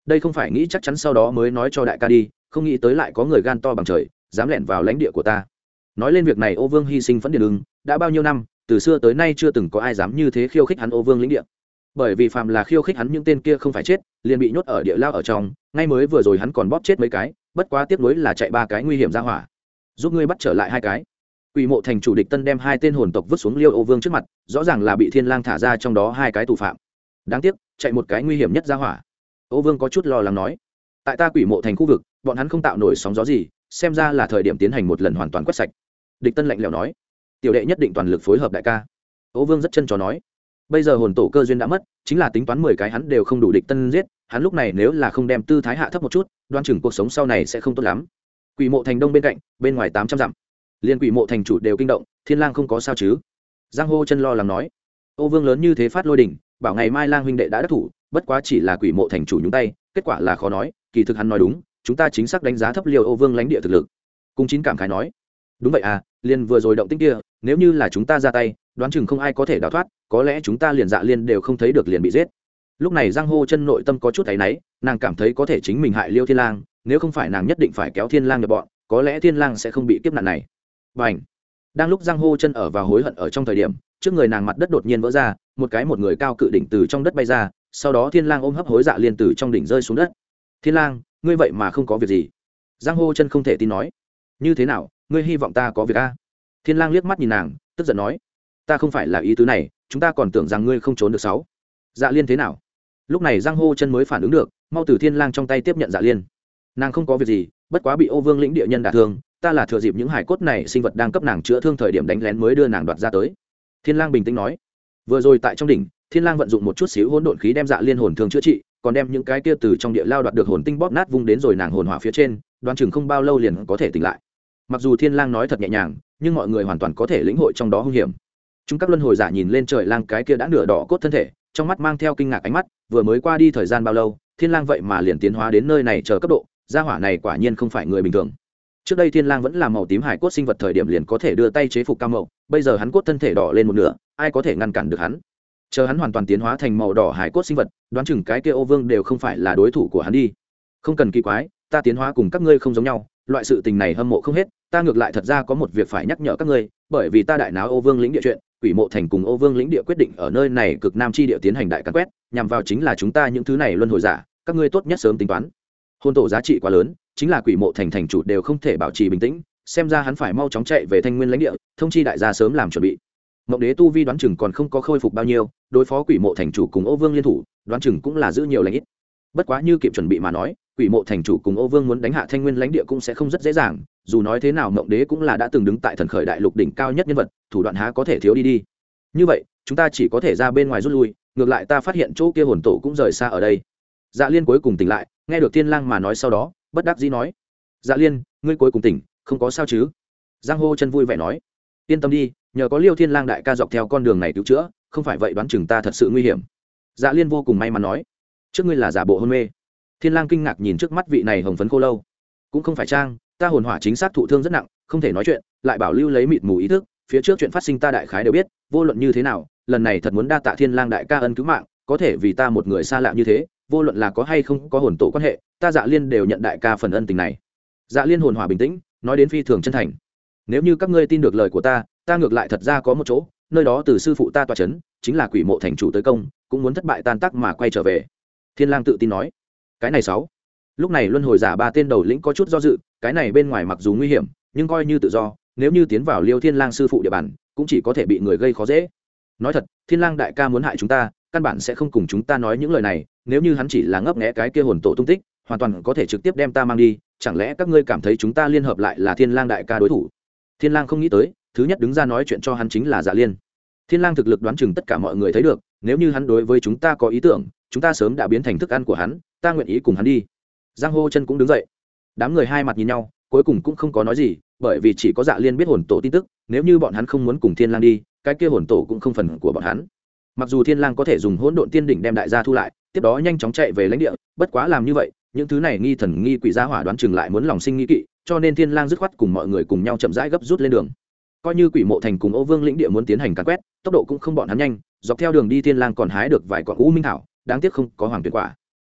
Đây không phải nghĩ chắc chắn sau đó mới nói cho đại ca đi, không nghĩ tới lại có người gan to bằng trời, dám lẻn vào lãnh địa của ta. Nói lên việc này ô vương hy sinh phẫn điện ưng, đã bao nhiêu năm, từ xưa tới nay chưa từng có ai dám như thế khiêu khích hắn ô vương lĩnh địa. Bởi vì phàm là khiêu khích hắn những tên kia không phải chết, liền bị nhốt ở địa lao ở trong, ngay mới vừa rồi hắn còn bóp chết mấy cái bất quá tiếc nuối là chạy ba cái nguy hiểm ra hỏa. Giúp ngươi bắt trở lại hai cái. Quỷ mộ thành chủ địch tân đem hai tên hồn tộc vứt xuống liêu ô vương trước mặt, rõ ràng là bị thiên lang thả ra trong đó hai cái tù phạm. Đáng tiếc, chạy một cái nguy hiểm nhất ra hỏa. Ô vương có chút lo lắng nói, tại ta quỷ mộ thành khu vực, bọn hắn không tạo nổi sóng gió gì, xem ra là thời điểm tiến hành một lần hoàn toàn quét sạch. Địch tân lạnh lẽo nói, tiểu đệ nhất định toàn lực phối hợp đại ca. Ô vương rất chân chó nói, bây giờ hồn tổ cơ duyên đã mất, chính là tính toán mười cái hắn đều không đủ địch tân giết, hắn lúc này nếu là không đem tư thái hạ thấp một chút đoan chừng cuộc sống sau này sẽ không tốt lắm. Quỷ mộ thành đông bên cạnh, bên ngoài tám trăm dặm. Liên quỷ mộ thành chủ đều kinh động, thiên lang không có sao chứ? Giang hô chân lo lắng nói. Ô vương lớn như thế phát lôi đỉnh, bảo ngày mai lang huynh đệ đã đắc thủ, bất quá chỉ là quỷ mộ thành chủ nhúng tay, kết quả là khó nói, kỳ thực hắn nói đúng, chúng ta chính xác đánh giá thấp liều ô vương lãnh địa thực lực. Cung chín cảm khái nói. Đúng vậy à liền vừa rồi động tĩnh kia, nếu như là chúng ta ra tay, đoán chừng không ai có thể đào thoát, có lẽ chúng ta liền dạ liên đều không thấy được liền bị giết lúc này giang hô chân nội tâm có chút thấy náy, nàng cảm thấy có thể chính mình hại liêu thiên lang, nếu không phải nàng nhất định phải kéo thiên lang nhập bọn, có lẽ thiên lang sẽ không bị kiếp nạn này. Bảnh đang lúc giang hô chân ở và hối hận ở trong thời điểm, trước người nàng mặt đất đột nhiên vỡ ra, một cái một người cao cự đỉnh từ trong đất bay ra, sau đó thiên lang ôm hấp hối dạ liên từ trong đỉnh rơi xuống đất. Thiên lang, ngươi vậy mà không có việc gì? Giang hô chân không thể tin nói. Như thế nào, ngươi hy vọng ta có việc a? Thiên lang liếc mắt nhìn nàng, tức giận nói. Ta không phải là ý tứ này, chúng ta còn tưởng rằng ngươi không trốn được sáu. Dạ liên thế nào? Lúc này giang hô chân mới phản ứng được, mau từ thiên lang trong tay tiếp nhận dạ liên. Nàng không có việc gì, bất quá bị ô vương lĩnh địa nhân đả thương, ta là thừa dịp những hải cốt này sinh vật đang cấp nàng chữa thương thời điểm đánh lén mới đưa nàng đoạt ra tới. Thiên lang bình tĩnh nói. Vừa rồi tại trong đỉnh, thiên lang vận dụng một chút xíu hỗn độn khí đem dạ liên hồn thương chữa trị, còn đem những cái kia từ trong địa lao đoạt được hồn tinh bóp nát vung đến rồi nàng hồn hỏa phía trên, đoán chừng không bao lâu liền có thể tỉnh lại. Mặc dù thiên lang nói thật nhẹ nhàng, nhưng mọi người hoàn toàn có thể lĩnh hội trong đó hung hiểm. Chúng các luân hồi giả nhìn lên trời lang cái kia đã nửa đỏ cốt thân thể trong mắt mang theo kinh ngạc ánh mắt, vừa mới qua đi thời gian bao lâu, thiên lang vậy mà liền tiến hóa đến nơi này chờ cấp độ, gia hỏa này quả nhiên không phải người bình thường. Trước đây thiên lang vẫn là màu tím hải cốt sinh vật thời điểm liền có thể đưa tay chế phục cao mậu, bây giờ hắn cốt thân thể đỏ lên một nửa, ai có thể ngăn cản được hắn? Chờ hắn hoàn toàn tiến hóa thành màu đỏ hải cốt sinh vật, đoán chừng cái kia ô vương đều không phải là đối thủ của hắn đi. Không cần kỳ quái, ta tiến hóa cùng các ngươi không giống nhau, loại sự tình này hâm mộ không hết, ta ngược lại thật ra có một việc phải nhắc nhở các ngươi bởi vì ta đại náo ô vương lĩnh địa chuyện, quỷ mộ thành cùng ô vương lĩnh địa quyết định ở nơi này cực nam chi địa tiến hành đại cắn quét, nhằm vào chính là chúng ta những thứ này luân hồi giả, các ngươi tốt nhất sớm tính toán. Hôn tổ giá trị quá lớn, chính là quỷ mộ thành thành chủ đều không thể bảo trì bình tĩnh, xem ra hắn phải mau chóng chạy về thanh nguyên lãnh địa, thông chi đại gia sớm làm chuẩn bị. Mộng đế tu vi đoán chừng còn không có khôi phục bao nhiêu, đối phó quỷ mộ thành chủ cùng ô vương liên thủ, đoán chừng cũng là giữ nhiều lãnh ít. Bất quá như kịp chuẩn bị mà nói quỷ mộ thành chủ cùng ô vương muốn đánh hạ thanh nguyên lãnh địa cũng sẽ không rất dễ dàng, dù nói thế nào mộng đế cũng là đã từng đứng tại thần khởi đại lục đỉnh cao nhất nhân vật, thủ đoạn há có thể thiếu đi đi. Như vậy, chúng ta chỉ có thể ra bên ngoài rút lui, ngược lại ta phát hiện chỗ kia hồn tổ cũng rời xa ở đây. Dạ liên cuối cùng tỉnh lại, nghe được thiên lang mà nói sau đó, bất đắc dĩ nói dạ liên, ngươi cuối cùng tỉnh, không có sao chứ? Giang hô chân vui vẻ nói, yên tâm đi, nhờ có liêu thiên lang đại ca dọc theo con đường này cứu chữa, không phải vậy đoán chừng ta thật sự nguy hiểm. Dạ liên vô cùng may mắn nói, trước ngươi là giả bộ hôn mê thiên lang kinh ngạc nhìn trước mắt vị này hồng phấn khô lâu. Cũng không phải trang, ta hồn hỏa chính xác thụ thương rất nặng, không thể nói chuyện, lại bảo lưu lấy mịt mù ý thức, phía trước chuyện phát sinh ta đại khái đều biết, vô luận như thế nào, lần này thật muốn đa tạ thiên lang đại ca ân cứu mạng, có thể vì ta một người xa lạ như thế, vô luận là có hay không có hồn tổ quan hệ, ta dạ liên đều nhận đại ca phần ân tình này. Dạ liên hồn hỏa bình tĩnh, nói đến phi thường chân thành. Nếu như các ngươi tin được lời của ta ta ngược lại thật ra có một chỗ, nơi đó từ sư phụ ta tòa c h ấ n chính là quỷ mộ thành chủ tới công, cũng muốn thất bại tan tác mà quay trở về. Thiên lang tự tin nói cái này sáu. Lúc này luân hồi giả ba tên đầu lĩnh có chút do dự, cái này bên ngoài mặc dù nguy hiểm, nhưng coi như tự do, nếu như tiến vào liêu thiên lang sư phụ địa bàn, cũng chỉ có thể bị người gây khó dễ. Nói thật, thiên lang đại ca muốn hại chúng ta, căn bản sẽ không cùng chúng ta nói những lời này, nếu như hắn chỉ là ngấp nghé cái kia hồn tổ tung tích, hoàn toàn có thể trực tiếp đem ta mang đi, chẳng lẽ các ngươi cảm thấy chúng ta liên hợp lại là thiên lang đại ca đối thủ? Thiên lang không nghĩ tới, thứ nhất đứng ra nói chuyện cho hắn chính là dạ liên. Thiên lang thực lực đoán chừng tất cả mọi người thấy được, nếu như hắn đối với chúng ta có ý tưởng chúng ta sớm đã biến thành thức ăn của hắn, ta nguyện ý cùng hắn đi. Giang hô chân cũng đứng dậy. Đám người hai mặt nhìn nhau, cuối cùng cũng không có nói gì, bởi vì chỉ có dạ liên biết hồn tổ tin tức, nếu như bọn hắn không muốn cùng thiên lang đi, cái kia hồn tổ cũng không phần của bọn hắn. Mặc dù thiên lang có thể dùng hỗn độn tiên đỉnh đem đại gia thu lại, tiếp đó nhanh chóng chạy về lãnh địa, bất quá làm như vậy, những thứ này nghi thần, nghi quỷ gia hỏa đoán chừng lại muốn lòng sinh nghi kỵ, cho nên thiên lang dứt khoát cùng mọi người cùng nhau chậm rãi gấp rút lên đường. Coi như quỷ mộ thành cùng ô vương lĩnh địa muốn tiến hành càn quét, tốc độ cũng không bọn hắn nhanh, dọc theo đường đi thiên lang còn hái được vài quả u minh thảo đáng tiếc không có hoàng tuyển quả.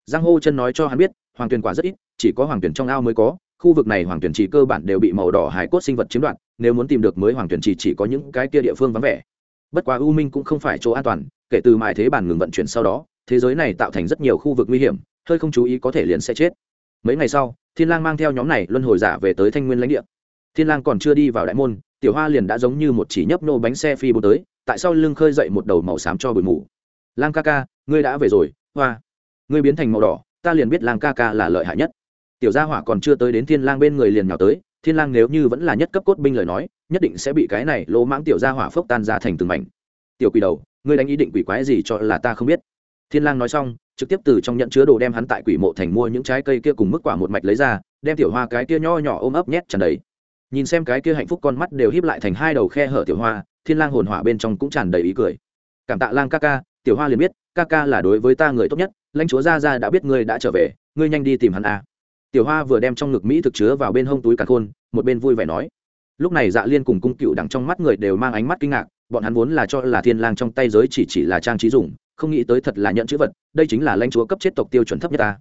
Giang hô chân nói cho hắn biết, hoàng tuyển quả rất ít, chỉ có hoàng tuyển trong ao mới có, khu vực này hoàng tuyển chỉ cơ bản đều bị màu đỏ hải cốt sinh vật chiếm đoạt, nếu muốn tìm được mới hoàng tuyển chỉ chỉ có những cái kia địa phương vắng vẻ. Bất quá u minh cũng không phải chỗ an toàn, kể từ mãi thế bản ngừng vận chuyển sau đó, thế giới này tạo thành rất nhiều khu vực nguy hiểm, hơi không chú ý có thể liền sẽ chết. Mấy ngày sau, thiên lang mang theo nhóm này luân hồi giả về tới thanh nguyên lãnh địa. Thiên lang còn chưa đi vào đại môn, tiểu hoa liền đã giống như một chỉ nhấp nô bánh xe phi bố tới, tại sao lưng khơi dậy một đầu màu xám cho bụi mù lang ca ca, ngươi đã về rồi, hoa. Ngươi biến thành màu đỏ, ta liền biết lang ca ca là lợi hại nhất. Tiểu gia hỏa còn chưa tới đến thiên lang bên người liền nhào tới, thiên lang nếu như vẫn là nhất cấp cốt binh lời nói, nhất định sẽ bị cái này lỗ mãng tiểu gia hỏa phốc tan ra thành từng mảnh. Tiểu quỷ đầu, ngươi đánh ý định quỷ quái gì cho là ta không biết. Thiên lang nói xong, trực tiếp từ trong nhận chứa đồ đem hắn tại quỷ mộ thành mua những trái cây kia cùng mức quả một mạch lấy ra, đem tiểu hoa cái kia nho nhỏ ôm ấp nhét tràn đầy. Nhìn xem cái kia hạnh phúc con mắt đều híp lại thành hai đầu khe hở tiểu hoa, thiên lang hồn hỏa bên trong cũng tràn đầy ý cười. Cảm tạ lang ca ca tiểu hoa liền biết, ca ca là đối với ta người tốt nhất, lãnh chúa Ra Ra đã biết ngươi đã trở về, ngươi nhanh đi tìm hắn a tiểu hoa vừa đem trong ngực mỹ thực chứa vào bên hông túi càn khôn, một bên vui vẻ nói. Lúc này dạ liên cùng cung cựu đằng trong mắt người đều mang ánh mắt kinh ngạc, bọn hắn vốn là cho là thiên lang trong tay giới chỉ chỉ là trang trí dùng, không nghĩ tới thật là nhận chữ vật, đây chính là lãnh chúa cấp chết tộc tiêu chuẩn thấp nhất ta.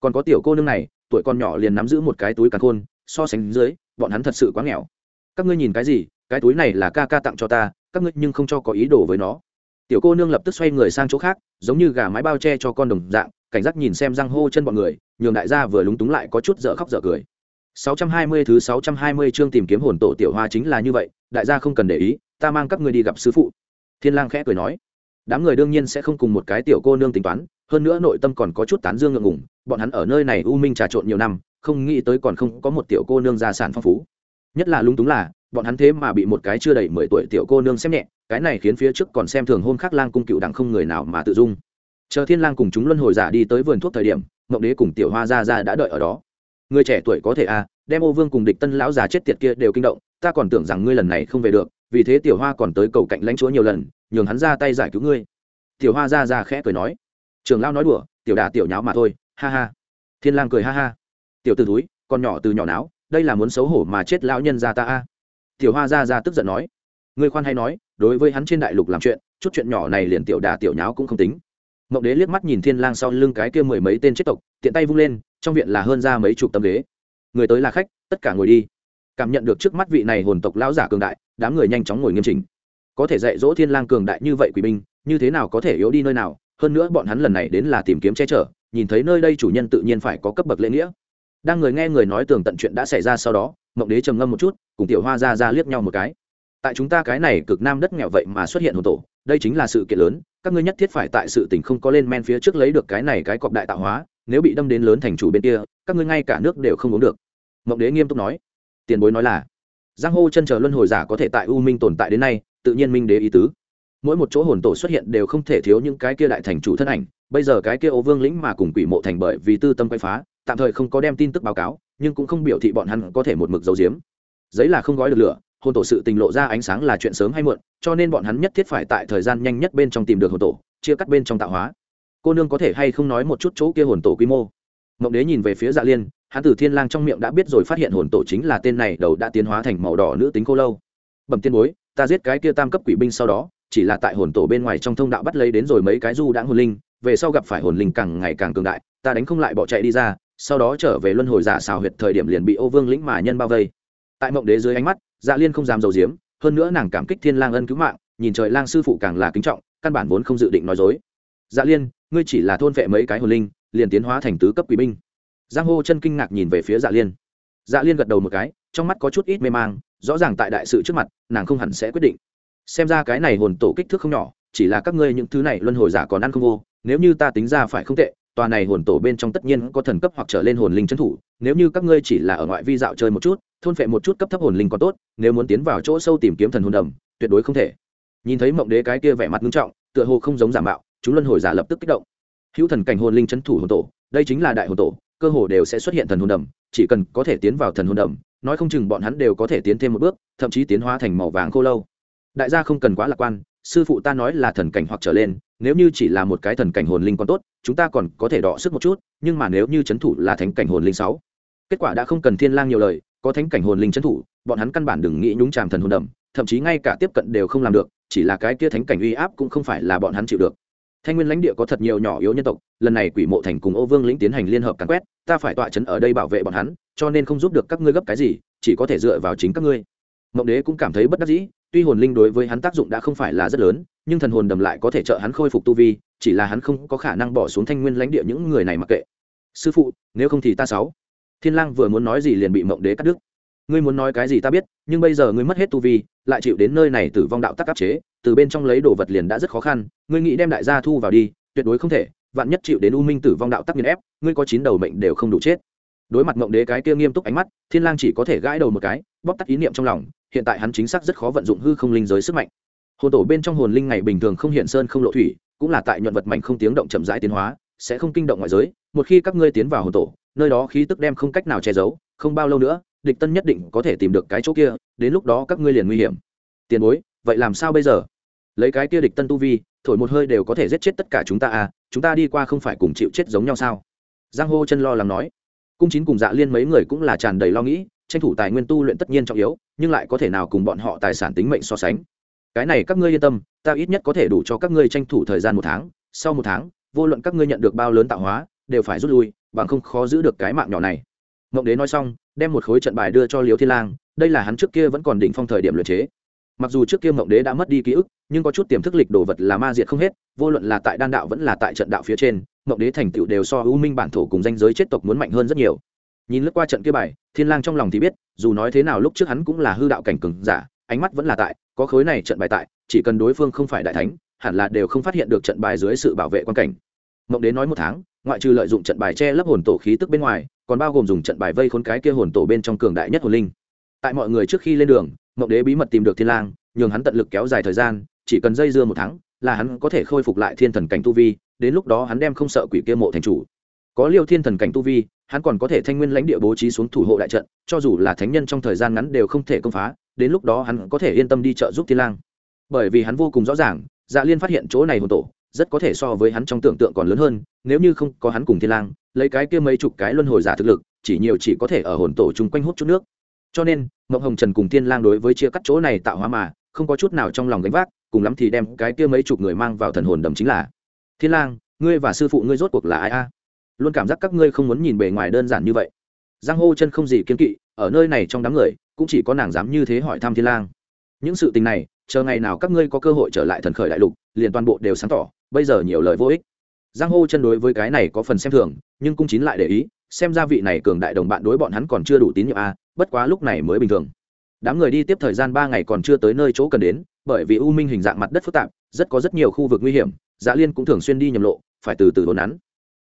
Còn có tiểu cô nương này, tuổi con nhỏ liền nắm giữ một cái túi càn khôn, so sánh dưới, bọn hắn thật sự quá nghèo. Các ngươi nhìn cái gì, cái túi này là ca ca tặng cho ta, các ngươi nhưng không cho có ý đồ với nó tiểu cô nương lập tức xoay người sang chỗ khác, giống như gà mái bao che cho con đồng dạng, cảnh giác nhìn xem răng hô chân bọn người, nhường đại gia vừa lúng túng lại có chút dở khóc dở cười. 620 thứ 620 chương tìm kiếm hồn tổ tiểu hoa chính là như vậy, đại gia không cần để ý, ta mang các người đi gặp sư phụ. Thiên lang khẽ cười nói. Đám người đương nhiên sẽ không cùng một cái tiểu cô nương tính toán, hơn nữa nội tâm còn có chút tán dương ngượng ngùng, bọn hắn ở nơi này u minh trà trộn nhiều năm, không nghĩ tới còn không có một tiểu cô nương gia sản phong phú. Nhất là lúng túng là, bọn hắn thế mà bị một cái chưa đầy mười tuổi tiểu cô nương xem nhẹ cái này khiến phía trước còn xem thường hôn khắc lang cung cựu đẳng không người nào mà tự dung. Chờ thiên lang cùng chúng luân hồi giả đi tới vườn thuốc thời điểm mộng đế cùng tiểu hoa gia gia đã đợi ở đó. Người trẻ tuổi có thể a à, đem ô vương cùng địch tân lão già chết tiệt kia đều kinh động ta còn tưởng rằng ngươi lần này không về được vì thế tiểu hoa còn tới cầu cạnh lãnh chúa nhiều lần nhường hắn ra tay giải cứu ngươi. Tiểu hoa ra ra khẽ cười nói trường lao nói đùa tiểu đà tiểu nháo mà thôi ha ha. Thiên lang cười ha ha. Tiểu từ túi con nhỏ từ nhỏ não đây là muốn xấu hổ mà chết lão nhân gia ta a. Tiểu hoa ra ra tức giận nói ngươi khoan hay nói đối với hắn trên đại lục làm chuyện, chút chuyện nhỏ này liền tiểu đà tiểu nháo cũng không tính. Mộng đế liếc mắt nhìn thiên lang sau lưng cái kia mười mấy tên chết tộc, tiện tay vung lên, trong viện là hơn ra mấy chục tấm ghế. Người tới là khách, tất cả ngồi đi. Cảm nhận được trước mắt vị này hồn tộc lão giả cường đại, đám người nhanh chóng ngồi nghiêm chỉnh. Có thể dạy dỗ thiên lang cường đại như vậy quỷ binh, như thế nào có thể yếu đi nơi nào, hơn nữa bọn hắn lần này đến là tìm kiếm che chở, nhìn thấy nơi đây chủ nhân tự nhiên phải có cấp bậc lễ nghĩa. Đang người nghe người nói tường tận chuyện đã xảy ra sau đó, mộng đế trầm ngâm một chút, cùng tiểu hoa ra ra liếc nhau một cái tại chúng ta cái này cực nam đất nghèo vậy mà xuất hiện hồn tổ, đây chính là sự kiện lớn, các ngươi nhất thiết phải tại sự tình không có lên men phía trước lấy được cái này cái cọp đại tạo hóa, nếu bị đâm đến lớn thành chủ bên kia, các ngươi ngay cả nước đều không uống được. Mộng đế nghiêm túc nói. Tiền bối nói là, giang hô chân chờ luân hồi giả có thể tại u minh tồn tại đến nay, tự nhiên minh đế ý tứ. Mỗi một chỗ hồn tổ xuất hiện đều không thể thiếu những cái kia đại thành chủ thân ảnh, bây giờ cái kia ô vương lĩnh mà cùng quỷ mộ thành bởi vì tư tâm quay phá, tạm thời không có đem tin tức báo cáo, nhưng cũng không biểu thị bọn hắn có thể một mực giấu giếm. Giấy là không gói được lửa hồn tổ sự tình lộ ra ánh sáng là chuyện sớm hay muộn, cho nên bọn hắn nhất thiết phải tại thời gian nhanh nhất bên trong tìm được hồn tổ, chia cắt bên trong tạo hóa. Cô nương có thể hay không nói một chút chỗ kia hồn tổ quy mô? Mộng đế nhìn về phía dạ liên, hắn từ thiên lang trong miệng đã biết rồi phát hiện hồn tổ chính là tên này, đầu đã tiến hóa thành màu đỏ nữ tính cô lâu. Bẩm tiên bối, ta giết cái kia tam cấp quỷ binh sau đó, chỉ là tại hồn tổ bên ngoài trong thông đạo bắt lấy đến rồi mấy cái du đãng hồn linh, về sau gặp phải hồn linh càng ngày càng cường đại, ta đánh không lại bỏ chạy đi ra, sau đó trở về luân hồi giả xào huyệt thời điểm liền bị ô vương lĩnh mà nhân bao vây. Tại mộng đế dưới ánh mắt dạ liên không dám dầu giếm, hơn nữa nàng cảm kích thiên lang ân cứu mạng, nhìn trời lang sư phụ càng là kính trọng, căn bản vốn không dự định nói dối. Dạ liên, ngươi chỉ là thôn vệ mấy cái hồn linh, liền tiến hóa thành tứ cấp quỷ binh. Giang hô chân kinh ngạc nhìn về phía dạ liên. Dạ liên gật đầu một cái, trong mắt có chút ít mê mang, rõ ràng tại đại sự trước mặt, nàng không hẳn sẽ quyết định. Xem ra cái này hồn tổ kích thước không nhỏ, chỉ là các ngươi những thứ này luân hồi giả còn ăn không vô, nếu như ta tính ra phải không tệ, tòa này hồn tổ bên trong tất nhiên có thần cấp hoặc trở lên hồn linh trấn thủ, nếu như các ngươi chỉ là ở ngoại vi dạo chơi một chút thôn phệ một chút cấp thấp hồn linh còn tốt, nếu muốn tiến vào chỗ sâu tìm kiếm thần hồn đầm, tuyệt đối không thể. Nhìn thấy mộng đế cái kia vẻ mặt nghiêm trọng, tựa hồ không giống giả mạo, chúng luân hồi giả lập tức kích động. Hữu thần cảnh hồn linh trấn thủ hồn tổ, đây chính là đại hồn tổ, cơ hồ đều sẽ xuất hiện thần hồn đầm, chỉ cần có thể tiến vào thần hồn đầm, nói không chừng bọn hắn đều có thể tiến thêm một bước, thậm chí tiến hóa thành màu vàng khô lâu. Đại gia không cần quá lạc quan, sư phụ ta nói là thần cảnh hoặc trở lên, nếu như chỉ là một cái thần cảnh hồn linh còn tốt, chúng ta còn có thể đọ sức một chút, nhưng mà nếu như c h ấ n thủ là thánh cảnh hồn linh sáu, kết quả đã không cần thiên lang nhiều lời có thánh cảnh hồn linh trấn thủ, bọn hắn căn bản đừng nghĩ nhúng chàm thần hồn đầm, thậm chí ngay cả tiếp cận đều không làm được, chỉ là cái kia thánh cảnh uy áp cũng không phải là bọn hắn chịu được. Thanh nguyên lãnh địa có thật nhiều nhỏ yếu nhân tộc, lần này quỷ mộ thành cùng ô vương lĩnh tiến hành liên hợp càn quét, ta phải tọa trấn ở đây bảo vệ bọn hắn, cho nên không giúp được các ngươi gấp cái gì, chỉ có thể dựa vào chính các ngươi. Mộng đế cũng cảm thấy bất đắc dĩ, tuy hồn linh đối với hắn tác dụng đã không phải là rất lớn, nhưng thần hồn đầm lại có thể trợ hắn khôi phục tu vi, chỉ là hắn không có khả năng bỏ xuống thanh nguyên lãnh địa những người này mặc kệ. Sư phụ, nếu không thì ta sáu thiên lang vừa muốn nói gì liền bị mộng đế cắt đứt. Ngươi muốn nói cái gì ta biết, nhưng bây giờ ngươi mất hết tu vi, lại chịu đến nơi này tử vong đạo tắc áp chế, từ bên trong lấy đồ vật liền đã rất khó khăn, ngươi nghĩ đem đại gia thu vào đi, tuyệt đối không thể, vạn nhất chịu đến u minh tử vong đạo tắc nghiền ép, ngươi có chín đầu mệnh đều không đủ chết. Đối mặt mộng đế cái kia nghiêm túc ánh mắt, thiên lang chỉ có thể gãi đầu một cái, bóp tắt ý niệm trong lòng, hiện tại hắn chính xác rất khó vận dụng hư không linh giới sức mạnh. Hồn tổ bên trong hồn linh ngày bình thường không hiện sơn không lộ thủy, cũng là tại nhuận vật mạnh không tiếng động chậm rãi tiến hóa, sẽ không kinh động ngoại giới, một khi các ngươi tiến vào hồn tổ nơi đó khí tức đem không cách nào che giấu, không bao lâu nữa, địch tân nhất định có thể tìm được cái chỗ kia, đến lúc đó các ngươi liền nguy hiểm. Tiền bối, vậy làm sao bây giờ? Lấy cái kia địch tân tu vi, thổi một hơi đều có thể giết chết tất cả chúng ta à chúng ta đi qua không phải cùng chịu chết giống nhau sao? Giang hô chân lo lắng nói. Cung chín cùng dạ liên mấy người cũng là tràn đầy lo nghĩ, tranh thủ tài nguyên tu luyện tất nhiên trọng yếu, nhưng lại có thể nào cùng bọn họ tài sản tính mệnh so sánh? Cái này các ngươi yên tâm, ta ít nhất có thể đủ cho các ngươi tranh thủ thời gian một tháng, sau một tháng, vô luận các ngươi nhận được bao lớn tạo hóa, đều phải rút lui bằng không khó giữ được cái mạng nhỏ này. Mộng đế nói xong, đem một khối trận bài đưa cho liều thiên lang, đây là hắn trước kia vẫn còn đỉnh phong thời điểm luyện chế. Mặc dù trước kia mộng đế đã mất đi ký ức, nhưng có chút tiềm thức lịch đồ vật là ma diệt không hết, vô luận là tại đan đạo vẫn là tại trận đạo phía trên mộng đế thành tựu đều so ưu minh bản thổ cùng danh giới chết tộc muốn mạnh hơn rất nhiều. Nhìn lướt qua trận kia bài, thiên lang trong lòng thì biết, dù nói thế nào lúc trước hắn cũng là hư đạo cảnh cường giả, ánh mắt vẫn là tại, có khối này trận bài tại, chỉ cần đối phương không phải đại thánh, hẳn là đều không phát hiện được trận bài dưới sự bảo vệ quan cảnh. Mộng đế nói một tháng ngoại trừ lợi dụng trận bài che lấp hồn tổ khí tức bên ngoài, còn bao gồm dùng trận bài vây khốn cái kia hồn tổ bên trong cường đại nhất hồn linh. Tại mọi người trước khi lên đường, mộng đế bí mật tìm được thiên lang, nhường hắn tận lực kéo dài thời gian, chỉ cần dây dưa một tháng, là hắn có thể khôi phục lại thiên thần cảnh tu vi, đến lúc đó hắn đem không sợ quỷ kia mộ thành chủ. Có liêu thiên thần cảnh tu vi, hắn còn có thể thanh nguyên lãnh địa bố trí xuống thủ hộ đại trận, cho dù là thánh nhân trong thời gian ngắn đều không thể công phá, đến lúc đó hắn có thể yên tâm đi trợ giúp thiên lang. Bởi vì hắn vô cùng rõ ràng dạ liên phát hiện chỗ này hồn tổ rất có thể so với hắn trong tưởng tượng còn lớn hơn, nếu như không có hắn cùng thiên lang, lấy cái kia mấy chục cái luân hồi giả thực lực, chỉ nhiều chỉ có thể ở hồn tổ chung quanh hút chút nước. Cho nên ngọc hồng trần cùng thiên lang đối với chia cắt chỗ này tạo hóa mà, không có chút nào trong lòng gánh vác, cùng lắm thì đem cái kia mấy chục người mang vào thần hồn đầm chính là, thiên lang, ngươi và sư phụ ngươi rốt cuộc là ai a? Luôn cảm giác các ngươi không muốn nhìn bề ngoài đơn giản như vậy. Giang hô chân không gì kiên kỵ, ở nơi này trong đám người, cũng chỉ có nàng dám như thế hỏi thăm thiên lang. Những sự tình này chờ ngày nào các ngươi có cơ hội trở lại thần khởi đại lục, liền toàn bộ đều sáng tỏ, bây giờ nhiều lời vô ích. Giang hô chân đối với cái này có phần xem thường, nhưng cung chín lại để ý, xem ra vị này cường đại đồng bạn đối bọn hắn còn chưa đủ tín nhiệm a, bất quá lúc này mới bình thường. Đám người đi tiếp thời gian ba ngày còn chưa tới nơi chỗ cần đến, bởi vì u minh hình dạng mặt đất phức tạp, rất có rất nhiều khu vực nguy hiểm dạ liên cũng thường xuyên đi nhầm lộ, phải từ từ đồn nắn.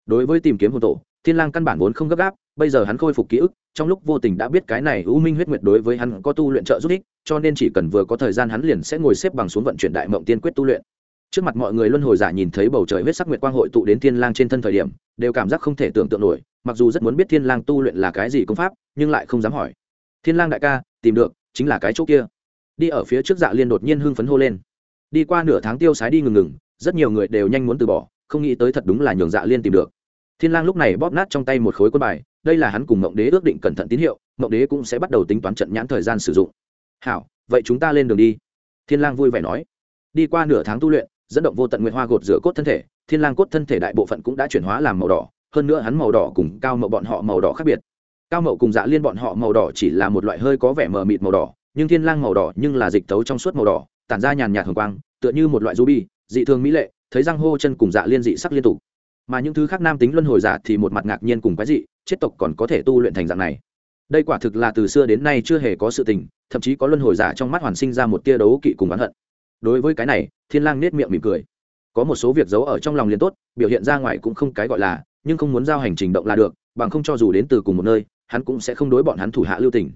Đối với tìm kiếm hồn tổ, thiên lang căn bản vốn không gấp gáp bây giờ hắn khôi phục ký ức, trong lúc vô tình đã biết cái này u minh huyết nguyệt đối với hắn có tu luyện trợ giúp ích, cho nên chỉ cần vừa có thời gian hắn liền sẽ ngồi xếp bằng xuống vận chuyển đại mộng tiên quyết tu luyện. Trước mặt mọi người luân hồi giả nhìn thấy bầu trời huyết sắc nguyệt quang hội tụ đến thiên lang trên thân thời điểm, đều cảm giác không thể tưởng tượng nổi, mặc dù rất muốn biết thiên lang tu luyện là cái gì công pháp, nhưng lại không dám hỏi. Thiên lang đại ca, tìm được, chính là cái chỗ kia. Đi ở phía trước dạ liên đột nhiên hưng phấn hô lên. Đi qua nửa tháng tiêu sái đi ngừng ngừng, rất nhiều người đều nhanh muốn từ bỏ, không nghĩ tới thật đúng là nhường dạ liên tìm được thiên lang lúc này bóp nát trong tay một khối quân bài, đây là hắn cùng mộng đế ước định cẩn thận tín hiệu, mộng đế cũng sẽ bắt đầu tính toán trận nhãn thời gian sử dụng. Hảo, vậy chúng ta lên đường đi. Thiên lang vui vẻ nói. Đi qua nửa tháng tu luyện, dẫn động vô tận nguyệt hoa gột rửa cốt thân thể, thiên lang cốt thân thể đại bộ phận cũng đã chuyển hóa làm màu đỏ, hơn nữa hắn màu đỏ cùng cao mậu bọn họ màu đỏ khác biệt. Cao mậu cùng dạ liên bọn họ màu đỏ chỉ là một loại hơi có vẻ mờ mịt màu đỏ, nhưng thiên lang màu đỏ nhưng là dịch tấu trong suốt màu đỏ, tản ra nhàn nhạt hồng quang, tựa như một loại ruby, dị thường mỹ lệ, thấy răng hô chân cùng dạ liên dị sắc liên tục mà những thứ khác nam tính luân hồi giả thì một mặt ngạc nhiên cùng quái dị, chết tộc còn có thể tu luyện thành dạng này. Đây quả thực là từ xưa đến nay chưa hề có sự tình, thậm chí có luân hồi giả trong mắt hoàn sinh ra một tia đấu kỵ cùng oán hận. Đối với cái này, thiên lang nết miệng mỉm cười. Có một số việc giấu ở trong lòng liền tốt, biểu hiện ra ngoài cũng không cái gọi là, nhưng không muốn giao hành trình động là được, bằng không cho dù đến từ cùng một nơi, hắn cũng sẽ không đối bọn hắn thủ hạ lưu tình.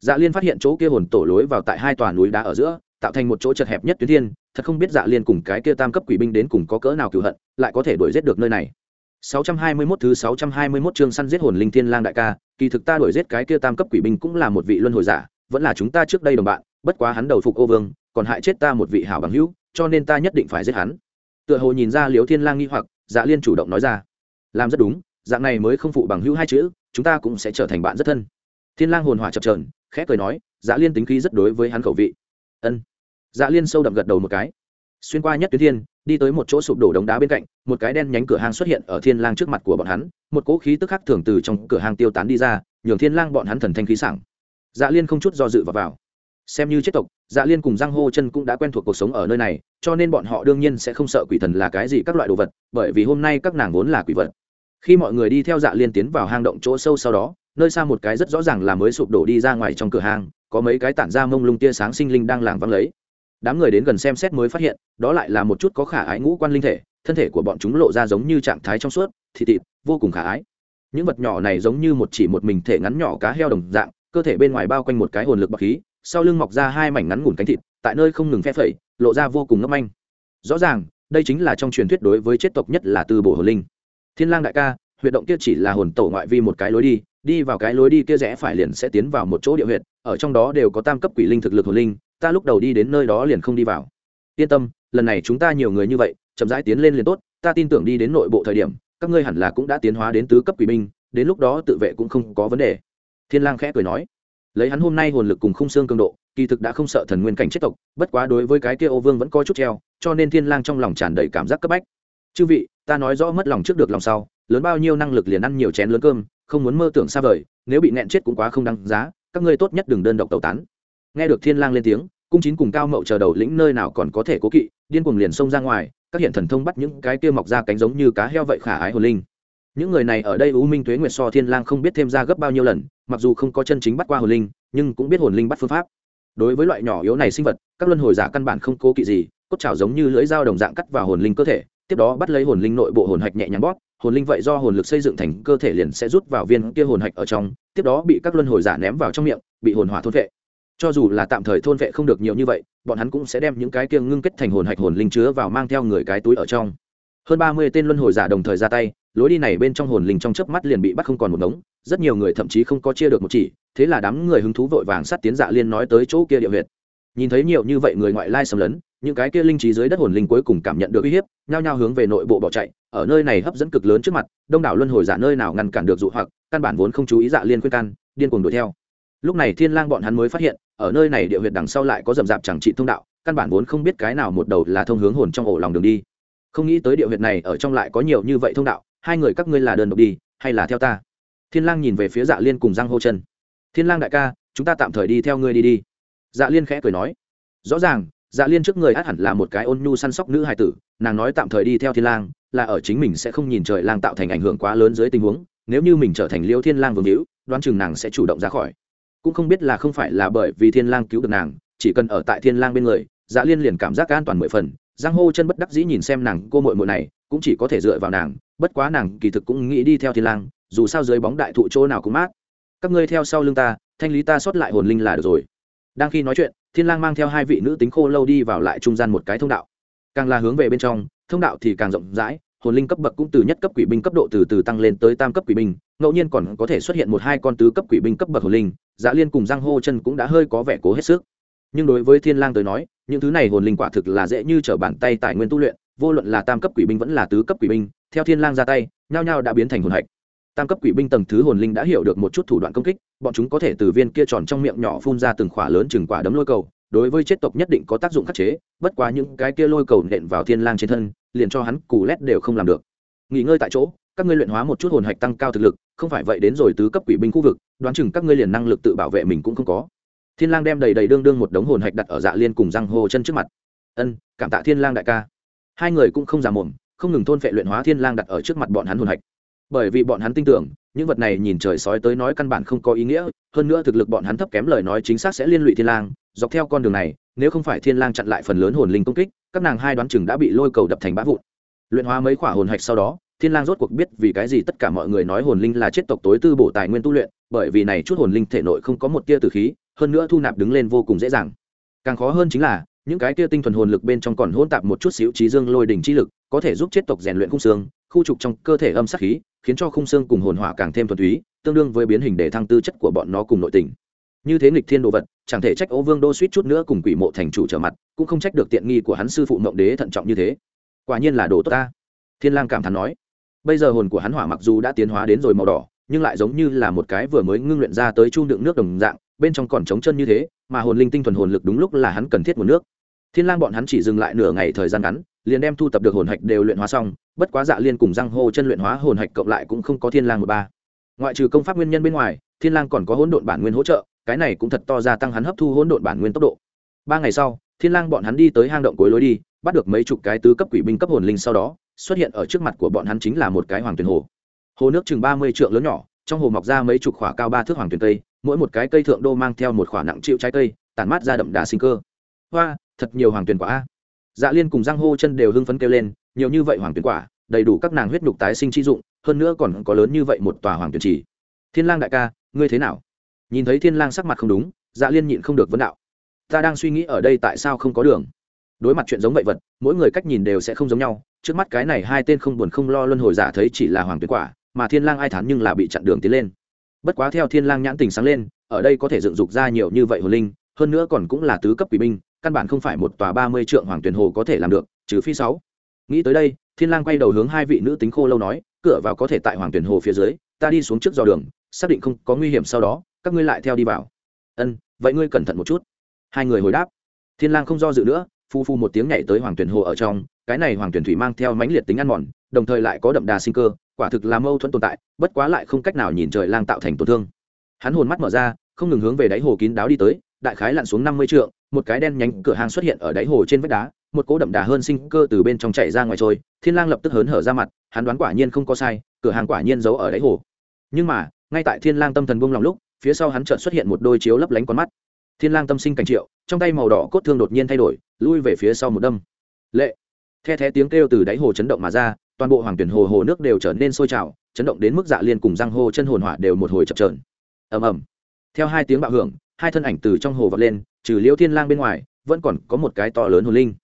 Dạ liên phát hiện chỗ kia hồn tổ lối vào tại hai tòa núi đá ở giữa, tạo thành một chỗ chật hẹp nhất tuyến thiên thật không biết dạ liên cùng cái kia tam cấp quỷ binh đến cùng có cỡ nào cựu hận lại có thể đuổi giết được nơi này 621 thứ 621 chương săn giết hồn linh thiên lang đại ca, kỳ thực ta đuổi giết cái kia tam cấp quỷ binh cũng là một vị luân hồi giả, vẫn là chúng ta trước đây đồng bạn, bất quá hắn đầu phục ô vương, còn hại chết ta một vị hảo bằng hữu, cho nên ta nhất định phải giết hắn. Tựa hồ nhìn ra Liễu Thiên Lang nghi hoặc, Dạ Liên chủ động nói ra. Làm rất đúng, dạng này mới không phụ bằng hữu hai chữ, chúng ta cũng sẽ trở thành bạn rất thân. Thiên Lang hồn hỏa chập chờn, khẽ cười nói, Dạ Liên tính khí rất đối với hắn khẩu vị. Ân. Dạ Liên sâu đậm gật đầu một cái. Xuyên qua nhất tuyến thiên, đi tới một chỗ sụp đổ đống đá bên cạnh một cái đen nhánh cửa hàng xuất hiện ở thiên lang trước mặt của bọn hắn một cỗ khí tức khắc thường từ trong cửa hàng tiêu tán đi ra nhường thiên lang bọn hắn thần thanh khí sảng. Dạ liên không chút do dự vào vào. Xem như chết tộc dạ liên cùng giang hô chân cũng đã quen thuộc cuộc sống ở nơi này cho nên bọn họ đương nhiên sẽ không sợ quỷ thần là cái gì các loại đồ vật bởi vì hôm nay các nàng vốn là quỷ vật. Khi mọi người đi theo dạ liên tiến vào hang động chỗ sâu sau đó nơi xa một cái rất rõ ràng là mới sụp đổ đi ra ngoài trong cửa hàng có mấy cái tản ra mông lung tia sáng sinh linh đang lảng vắng lấy đám người đến gần xem xét mới phát hiện, đó lại là một chút có khả ái ngũ quan linh thể, thân thể của bọn chúng lộ ra giống như trạng thái trong suốt thịt thịt, vô cùng khả ái. Những vật nhỏ này giống như một chỉ một mình thể ngắn nhỏ cá heo đồng dạng, cơ thể bên ngoài bao quanh một cái hồn lực bọc khí, sau lưng mọc ra hai mảnh ngắn ngủn cánh thịt, tại nơi không ngừng phe phẩy, lộ ra vô cùng ngấp anh rõ ràng, đây chính là trong truyền thuyết đối với chết tộc nhất là từ bổ hồn linh. Thiên lang đại ca, huyệt động kia chỉ là hồn tổ ngoại vi một cái lối đi đi vào cái lối đi kia rẽ phải liền sẽ tiến vào một chỗ địa huyệt, ở trong đó đều có tam cấp quỷ linh thực lực hồn linh ta lúc đầu đi đến nơi đó liền không đi vào. Yên tâm, lần này chúng ta nhiều người như vậy, chậm rãi tiến lên liền tốt, ta tin tưởng đi đến nội bộ thời điểm, các ngươi hẳn là cũng đã tiến hóa đến tứ cấp quỷ binh, đến lúc đó tự vệ cũng không có vấn đề. Thiên lang khẽ cười nói. Lấy hắn hôm nay hồn lực cùng khung xương cường độ, kỳ thực đã không sợ thần nguyên cảnh chết tộc, bất quá đối với cái kia ô vương vẫn có chút treo, cho nên thiên lang trong lòng tràn đầy cảm giác cấp bách. Chư vị, ta nói rõ mất lòng trước được lòng sau, lớn bao nhiêu năng lực liền ăn nhiều chén lớn cơm, không muốn mơ tưởng xa vời, nếu bị nẹn chết cũng quá không đáng giá, các ngươi tốt nhất đừng đơn độc tẩu tán nghe được thiên lang lên tiếng, cung chín cùng cao mậu chờ đầu lĩnh nơi nào còn có thể cố kỵ, điên cuồng liền xông ra ngoài, các hiện thần thông bắt những cái kia mọc ra cánh giống như cá heo vậy khả ái hồn linh. Những người này ở đây u minh tuế nguyệt so thiên lang không biết thêm ra gấp bao nhiêu lần, mặc dù không có chân chính bắt qua hồn linh, nhưng cũng biết hồn linh bắt phương pháp. Đối với loại nhỏ yếu này sinh vật, các luân hồi giả căn bản không cố kỵ gì, cốt chảo giống như lưỡi dao đồng dạng cắt vào hồn linh cơ thể, tiếp đó bắt lấy hồn linh nội bộ hồn hạch nhẹ nhàng bóp, hồn linh vậy do hồn lực xây dựng thành cơ thể liền sẽ rút vào viên kia hồn hạch ở trong, tiếp đó bị các luân hồi giả ném vào trong miệng, bị hồn hỏa thôn vệ cho dù là tạm thời thôn vệ không được nhiều như vậy, bọn hắn cũng sẽ đem những cái kia ngưng kết thành hồn hạch hồn linh chứa vào mang theo người cái túi ở trong. Hơn ba mươi tên luân hồi giả đồng thời ra tay, lối đi này bên trong hồn linh trong chớp mắt liền bị bắt không còn một đống, rất nhiều người thậm chí không có chia được một chỉ, thế là đám người hứng thú vội vàng sát tiến dạ liên nói tới chỗ kia địa huyệt. Nhìn thấy nhiều như vậy người ngoại lai xâm lấn, những cái kia linh trí dưới đất hồn linh cuối cùng cảm nhận được uy hiếp, nhao nhao hướng về nội bộ bỏ chạy, ở nơi này hấp dẫn cực lớn trước mặt, đông đảo luân hồi giả nơi nào ngăn cản được dụ hoặc, căn bản vốn không chú ý dạ liên khuyên can, điên cuồng đuổi theo lúc này thiên lang bọn hắn mới phát hiện, ở nơi này địa huyệt đằng sau lại có rầm rạp chẳng trị thông đạo, căn bản vốn không biết cái nào một đầu là thông hướng hồn trong ổ lòng đường đi. Không nghĩ tới địa huyệt này ở trong lại có nhiều như vậy thông đạo, hai người các ngươi là đơn độc đi, hay là theo ta? Thiên lang nhìn về phía dạ liên cùng giang hô chân. Thiên lang đại ca, chúng ta tạm thời đi theo ngươi đi đi. Dạ liên khẽ cười nói. Rõ ràng dạ liên trước người át hẳn là một cái ôn nhu săn sóc nữ hài tử, nàng nói tạm thời đi theo thiên lang, là ở chính mình sẽ không nhìn trời lang tạo thành ảnh hưởng quá lớn dưới tình huống, nếu như mình trở thành liêu thiên lang vương hữu, đoán chừng nàng sẽ chủ động ra khỏi cũng không biết là không phải là bởi vì thiên lang cứu được nàng, chỉ cần ở tại thiên lang bên người dạ liên liền cảm giác an toàn mười phần. Giang hô chân bất đắc dĩ nhìn xem nàng, cô muội muội này, cũng chỉ có thể dựa vào nàng, bất quá nàng kỳ thực cũng nghĩ đi theo thiên lang, dù sao dưới bóng đại thụ chỗ nào cũng mát. Các ngươi theo sau lưng ta, thanh lý ta sót lại hồn linh là được rồi. Đang khi nói chuyện, thiên lang mang theo hai vị nữ tính khô lâu đi vào lại trung gian một cái thông đạo. Càng là hướng về bên trong, thông đạo thì càng rộng rãi hồn linh cấp bậc cũng từ nhất cấp quỷ binh cấp độ từ từ tăng lên tới tam cấp quỷ binh, ngẫu nhiên còn có thể xuất hiện một hai con tứ cấp quỷ binh cấp bậc hồn linh dạ liên cùng giang hô chân cũng đã hơi có vẻ cố hết sức. Nhưng đối với thiên lang tới nói, những thứ này hồn linh quả thực là dễ như trở bàn tay tài nguyên tu luyện, vô luận là tam cấp quỷ binh vẫn là tứ cấp quỷ binh, theo thiên lang ra tay, nhao nhao đã biến thành hồn hạch. Tam cấp quỷ binh tầng thứ hồn linh đã hiểu được một chút thủ đoạn công kích, bọn chúng có thể từ viên kia tròn trong miệng nhỏ phun ra từng khỏa lớn chừng quả đấm lôi cầu, đối với chết tộc nhất định có tác dụng khắc chế, bất quá những cái kia lôi cầu nện vào thiên lang trên thân liền cho hắn cù lét đều không làm được. Nghỉ ngơi tại chỗ, các ngươi luyện hóa một chút hồn hạch tăng cao thực lực, không phải vậy đến rồi tứ cấp quỷ binh khu vực, đoán chừng các ngươi liền năng lực tự bảo vệ mình cũng không có. Thiên lang đem đầy đầy đương đương một đống hồn hạch đặt ở dạ liên cùng răng hồ chân trước mặt. Ân, cảm tạ thiên lang đại ca. Hai người cũng không giả mồm, không ngừng thôn phệ luyện hóa thiên lang đặt ở trước mặt bọn hắn hồn hạch. Bởi vì bọn hắn tin tưởng, những vật này nhìn trời sói tới nói căn bản không có ý nghĩa, hơn nữa thực lực bọn hắn thấp kém lời nói chính xác sẽ liên lụy thiên lang, dọc theo con đường này, nếu không phải thiên lang chặn lại phần lớn hồn linh công kích các nàng hai đoán chừng đã bị lôi cầu đập thành bã vụn. Luyện hóa mấy khỏa hồn hạch sau đó, thiên lang rốt cuộc biết vì cái gì tất cả mọi người nói hồn linh là chết tộc tối tư bổ tài nguyên tu luyện, bởi vì này chút hồn linh thể nội không có một tia tử khí, hơn nữa thu nạp đứng lên vô cùng dễ dàng. Càng khó hơn chính là, những cái tia tinh thuần hồn lực bên trong còn hỗn tạp một chút xíu trí dương lôi đỉnh chi lực, có thể giúp chết tộc rèn luyện khung xương, khu trục trong cơ thể âm sát khí, khiến cho khung xương cùng hồn hỏa càng thêm thuần túy, tương đương với biến hình để thăng tư chất của bọn nó cùng nội tình như thế nghịch thiên đồ vật, chẳng thể trách ô vương đô suýt chút nữa cùng quỷ mộ thành chủ trở mặt, cũng không trách được tiện nghi của hắn sư phụ mộng đế thận trọng như thế. Quả nhiên là đồ tốt ta. Thiên lang cảm thán nói. Bây giờ hồn của hắn hỏa mặc dù đã tiến hóa đến rồi màu đỏ, nhưng lại giống như là một cái vừa mới ngưng luyện ra tới chung đựng nước đồng dạng, bên trong còn trống chân như thế, mà hồn linh tinh thuần hồn lực đúng lúc là hắn cần thiết nguồn nước. Thiên lang bọn hắn chỉ dừng lại nửa ngày thời gian ngắn, liền đem thu tập được hồn hạch đều luyện hóa xong, bất quá dạ liên cùng răng hô chân luyện hóa hồn hạch cộng lại cũng không có thiên lang một ba. Ngoại trừ công pháp nguyên nhân bên ngoài, thiên lang còn có hỗn độn bản nguyên hỗ trợ cái này cũng thật to gia tăng hắn hấp thu hỗn độn bản nguyên tốc độ. Ba ngày sau, thiên lang bọn hắn đi tới hang động cuối lối đi, bắt được mấy chục cái tứ cấp quỷ binh cấp hồn linh sau đó, xuất hiện ở trước mặt của bọn hắn chính là một cái hoàng tuyền hồ. Hồ nước chừng ba mươi trượng lớn nhỏ, trong hồ mọc ra mấy chục khỏa cao ba thước hoàng tuyền cây, mỗi một cái cây thượng đô mang theo một khỏa nặng chịu trái cây, tản mát ra đậm đà sinh cơ. Hoa, thật nhiều hoàng tuyền quả a. Dạ liên cùng giang hô chân đều hưng phấn kêu lên, nhiều như vậy hoàng tuyền quả, đầy đủ các nàng huyết nhục tái sinh chi dụng, hơn nữa còn có lớn như vậy một tòa hoàng tuyền trì thiên lang đại ca, ngươi thế nào? Nhìn thấy thiên lang sắc mặt không đúng dạ liên nhịn không được vấn đạo. Ta đang suy nghĩ ở đây tại sao không có đường. Đối mặt chuyện giống vậy vật, mỗi người cách nhìn đều sẽ không giống nhau. Trước mắt cái này hai tên không buồn không lo luân hồi giả thấy chỉ là hoàng tuyệt quả, mà thiên lang ai thán nhưng là bị chặn đường tiến lên. Bất quá theo thiên lang nhãn tình sáng lên, ở đây có thể dựng dục ra nhiều như vậy hồn linh, hơn nữa còn cũng là tứ cấp quỷ binh, căn bản không phải một tòa ba mươi trượng hoàng tuyển hồ có thể làm được, trừ phi sáu. Nghĩ tới đây, thiên lang quay đầu hướng hai vị nữ tính khô lâu nói, cửa vào có thể tại hoàng tuyển hồ phía dưới, ta đi xuống trước dò đường, xác định không có nguy hiểm sau đó các ngươi lại theo đi vào. Ân, vậy ngươi cẩn thận một chút. Hai người hồi đáp. Thiên lang không do dự nữa, phu phu một tiếng nhảy tới hoàng tuyển hồ ở trong, cái này hoàng tuyển thủy mang theo mãnh liệt tính ăn mòn, đồng thời lại có đậm đà sinh cơ, quả thực là mâu thuẫn tồn tại, bất quá lại không cách nào nhìn trời lang tạo thành tổn thương. Hắn hồn mắt mở ra, không ngừng hướng về đáy hồ kín đáo đi tới, đại khái lặn xuống năm mươi trượng, một cái đen nhánh cửa hàng xuất hiện ở đáy hồ trên vách đá, một cỗ đậm đà hơn sinh cơ từ bên trong chạy ra ngoài trôi, thiên lang lập tức hớn hở ra mặt, hắn đoán quả nhiên không có sai, cửa hàng quả nhiên giấu ở đáy hồ. Nhưng mà, ngay tại thiên lang tâm thần buông lòng lúc phía sau hắn chợt xuất hiện một đôi chiếu lấp lánh con mắt. Thiên lang tâm sinh cảnh triệu, trong tay màu đỏ cốt thương đột nhiên thay đổi, lui về phía sau một đâm. Lệ! The thé tiếng kêu từ đáy hồ chấn động mà ra, toàn bộ hoàng tuyển hồ hồ nước đều trở nên sôi trào, chấn động đến mức dạ liên cùng răng hô chân hồn hỏa đều một hồi chập trờn ầm ầm. Theo hai tiếng bạo hưởng, hai thân ảnh từ trong hồ vọt lên, trừ liễu thiên lang bên ngoài, vẫn còn có một cái to lớn hồn linh.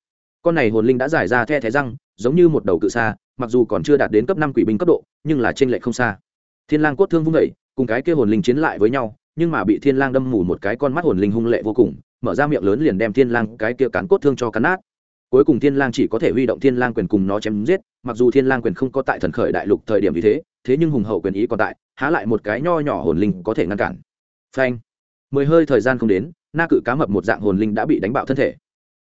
Con này hồn linh đã giải ra the thé răng, giống như một đầu cự xa mặc dù còn chưa đạt đến cấp năm quỷ binh cấp độ, nhưng là trên lệ không xa. Thiên lang cốt thương vung đẩy cùng cái kia hồn linh chiến lại với nhau, nhưng mà bị thiên lang đâm mù một cái con mắt hồn linh hung lệ vô cùng, mở ra miệng lớn liền đem thiên lang cái kia cắn cốt thương cho cắn nát. Cuối cùng thiên lang chỉ có thể huy động thiên lang quyền cùng nó chém giết, mặc dù thiên lang quyền không có tại thần khởi đại lục thời điểm như thế thế nhưng hùng hậu quyền ý còn tại, há lại một cái nho nhỏ hồn linh có thể ngăn cản. Phanh! Mười hơi thời gian không đến, na cự cá mập một dạng hồn linh đã bị đánh bạo thân thể.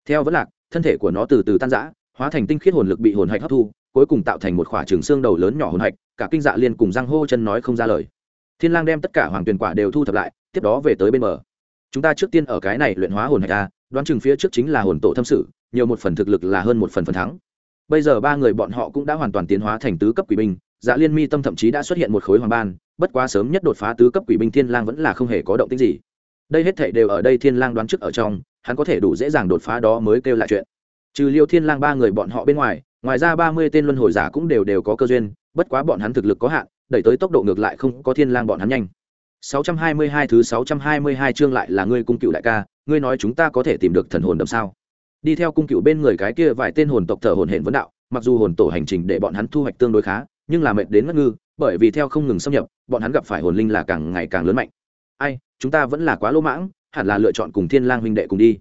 Theo vẫn lạc, thân thể của nó từ từ tan rã, hóa thành tinh khiết hồn lực bị hồn hạch hấp thu, cuối cùng tạo thành một khỏa trường xương đầu lớn nhỏ hồn hạch, cả kinh dạ liên cùng răng hô chân nói không ra lời thiên lang đem tất cả hoàng tuyền quả đều thu thập lại, tiếp đó về tới bên mở. chúng ta trước tiên ở cái này luyện hóa hồn hạch a, đoán chừng phía trước chính là hồn tổ thâm sự, nhiều một phần thực lực là hơn một phần phần thắng. Bây giờ ba người bọn họ cũng đã hoàn toàn tiến hóa thành tứ cấp quỷ binh dạ liên mi tâm thậm chí đã xuất hiện một khối hoàng ban, bất quá sớm nhất đột phá tứ cấp quỷ binh thiên lang vẫn là không hề có động tĩnh gì. Đây hết thảy đều ở đây thiên lang đoán trước ở trong, hắn có thể đủ dễ dàng đột phá đó mới kêu lại chuyện. Trừ liêu thiên lang ba người bọn họ bên ngoài ngoài ra ba mươi tên luân hồi giả cũng đều đều có cơ duyên, bất quá bọn hắn thực lực có hạn đẩy tới tốc độ ngược lại không có thiên lang bọn hắn nhanh. 622 thứ 622 chương lại là ngươi cung cựu đại ca, ngươi nói chúng ta có thể tìm được thần hồn đậm sao? Đi theo cung cựu bên người cái kia vài tên hồn tộc thở hồn hển vấn đạo, mặc dù hồn tổ hành trình để bọn hắn thu hoạch tương đối khá, nhưng là mệt đến ngất ngư, bởi vì theo không ngừng xâm nhập, bọn hắn gặp phải hồn linh là càng ngày càng lớn mạnh. Ai, chúng ta vẫn là quá lỗ mãng, hẳn là lựa chọn cùng thiên lang huynh đệ cùng đi.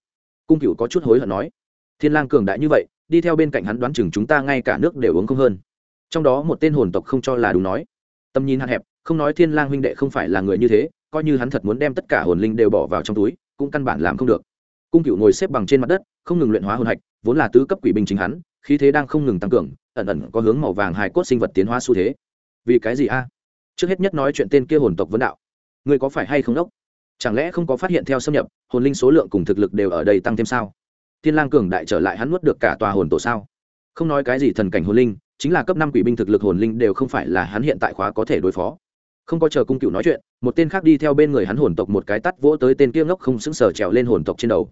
Cung cựu có chút hối hận nói. Thiên lang cường đại như vậy, đi theo bên cạnh hắn đoán chừng chúng ta ngay cả nước đều uống không hơn. Trong đó một tên hồn tộc không cho là đúng nói tầm nhìn hạn hẹp, không nói thiên lang huynh đệ không phải là người như thế, coi như hắn thật muốn đem tất cả hồn linh đều bỏ vào trong túi, cũng căn bản làm không được. Cung cựu ngồi xếp bằng trên mặt đất, không ngừng luyện hóa hồn hạch, vốn là tứ cấp quỷ binh chính hắn, khí thế đang không ngừng tăng cường, ẩn ẩn có hướng màu vàng hài cốt sinh vật tiến hóa xu thế. Vì cái gì a? Trước hết nhất nói chuyện tên kia hồn tộc vấn đạo. Người có phải hay không đốc? Chẳng lẽ không có phát hiện theo xâm nhập, hồn linh số lượng cùng thực lực đều ở đây tăng thêm sao? Thiên lang cường đại trở lại hắn nuốt được cả tòa hồn tổ sao? Không nói cái gì thần cảnh hồn linh chính là cấp năm quỷ binh thực lực hồn linh đều không phải là hắn hiện tại khóa có thể đối phó. Không có chờ cung cựu nói chuyện, một tên khác đi theo bên người hắn hồn tộc một cái tắt vỗ tới tên kia ngốc không xứng sở trèo lên hồn tộc trên đầu.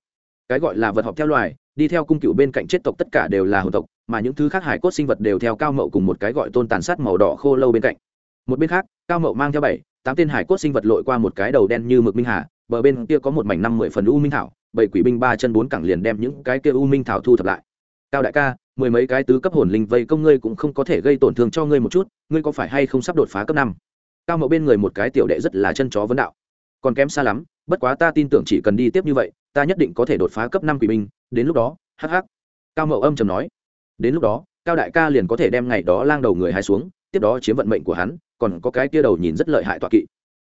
Cái gọi là vật họp theo loài, đi theo cung cựu bên cạnh chết tộc tất cả đều là hồn tộc, mà những thứ khác hải cốt sinh vật đều theo cao mậu cùng một cái gọi tôn tàn sát màu đỏ khô lâu bên cạnh. Một bên khác, cao mậu mang theo bảy, tám tên hải cốt sinh vật lội qua một cái đầu đen như mực minh hà, bờ bên kia có một mảnh năm mười phần u minh thảo, bảy quỷ binh ba chân bốn cẳng liền đem những cái kia u minh thảo thu thập lại. Cao đại ca mười mấy cái tứ cấp hồn linh vây công ngươi cũng không có thể gây tổn thương cho ngươi một chút, ngươi có phải hay không sắp đột phá cấp năm? Cao mậu bên người một cái tiểu đệ rất là chân chó vấn đạo. Còn kém xa lắm, bất quá ta tin tưởng chỉ cần đi tiếp như vậy, ta nhất định có thể đột phá cấp năm quỷ binh. Đến lúc đó, hắc hắc. Cao mậu âm trầm nói. Đến lúc đó, cao đại ca liền có thể đem ngày đó lang đầu người hai xuống, tiếp đó chiếm vận mệnh của hắn, còn có cái kia đầu nhìn rất lợi hại tọa kỵ.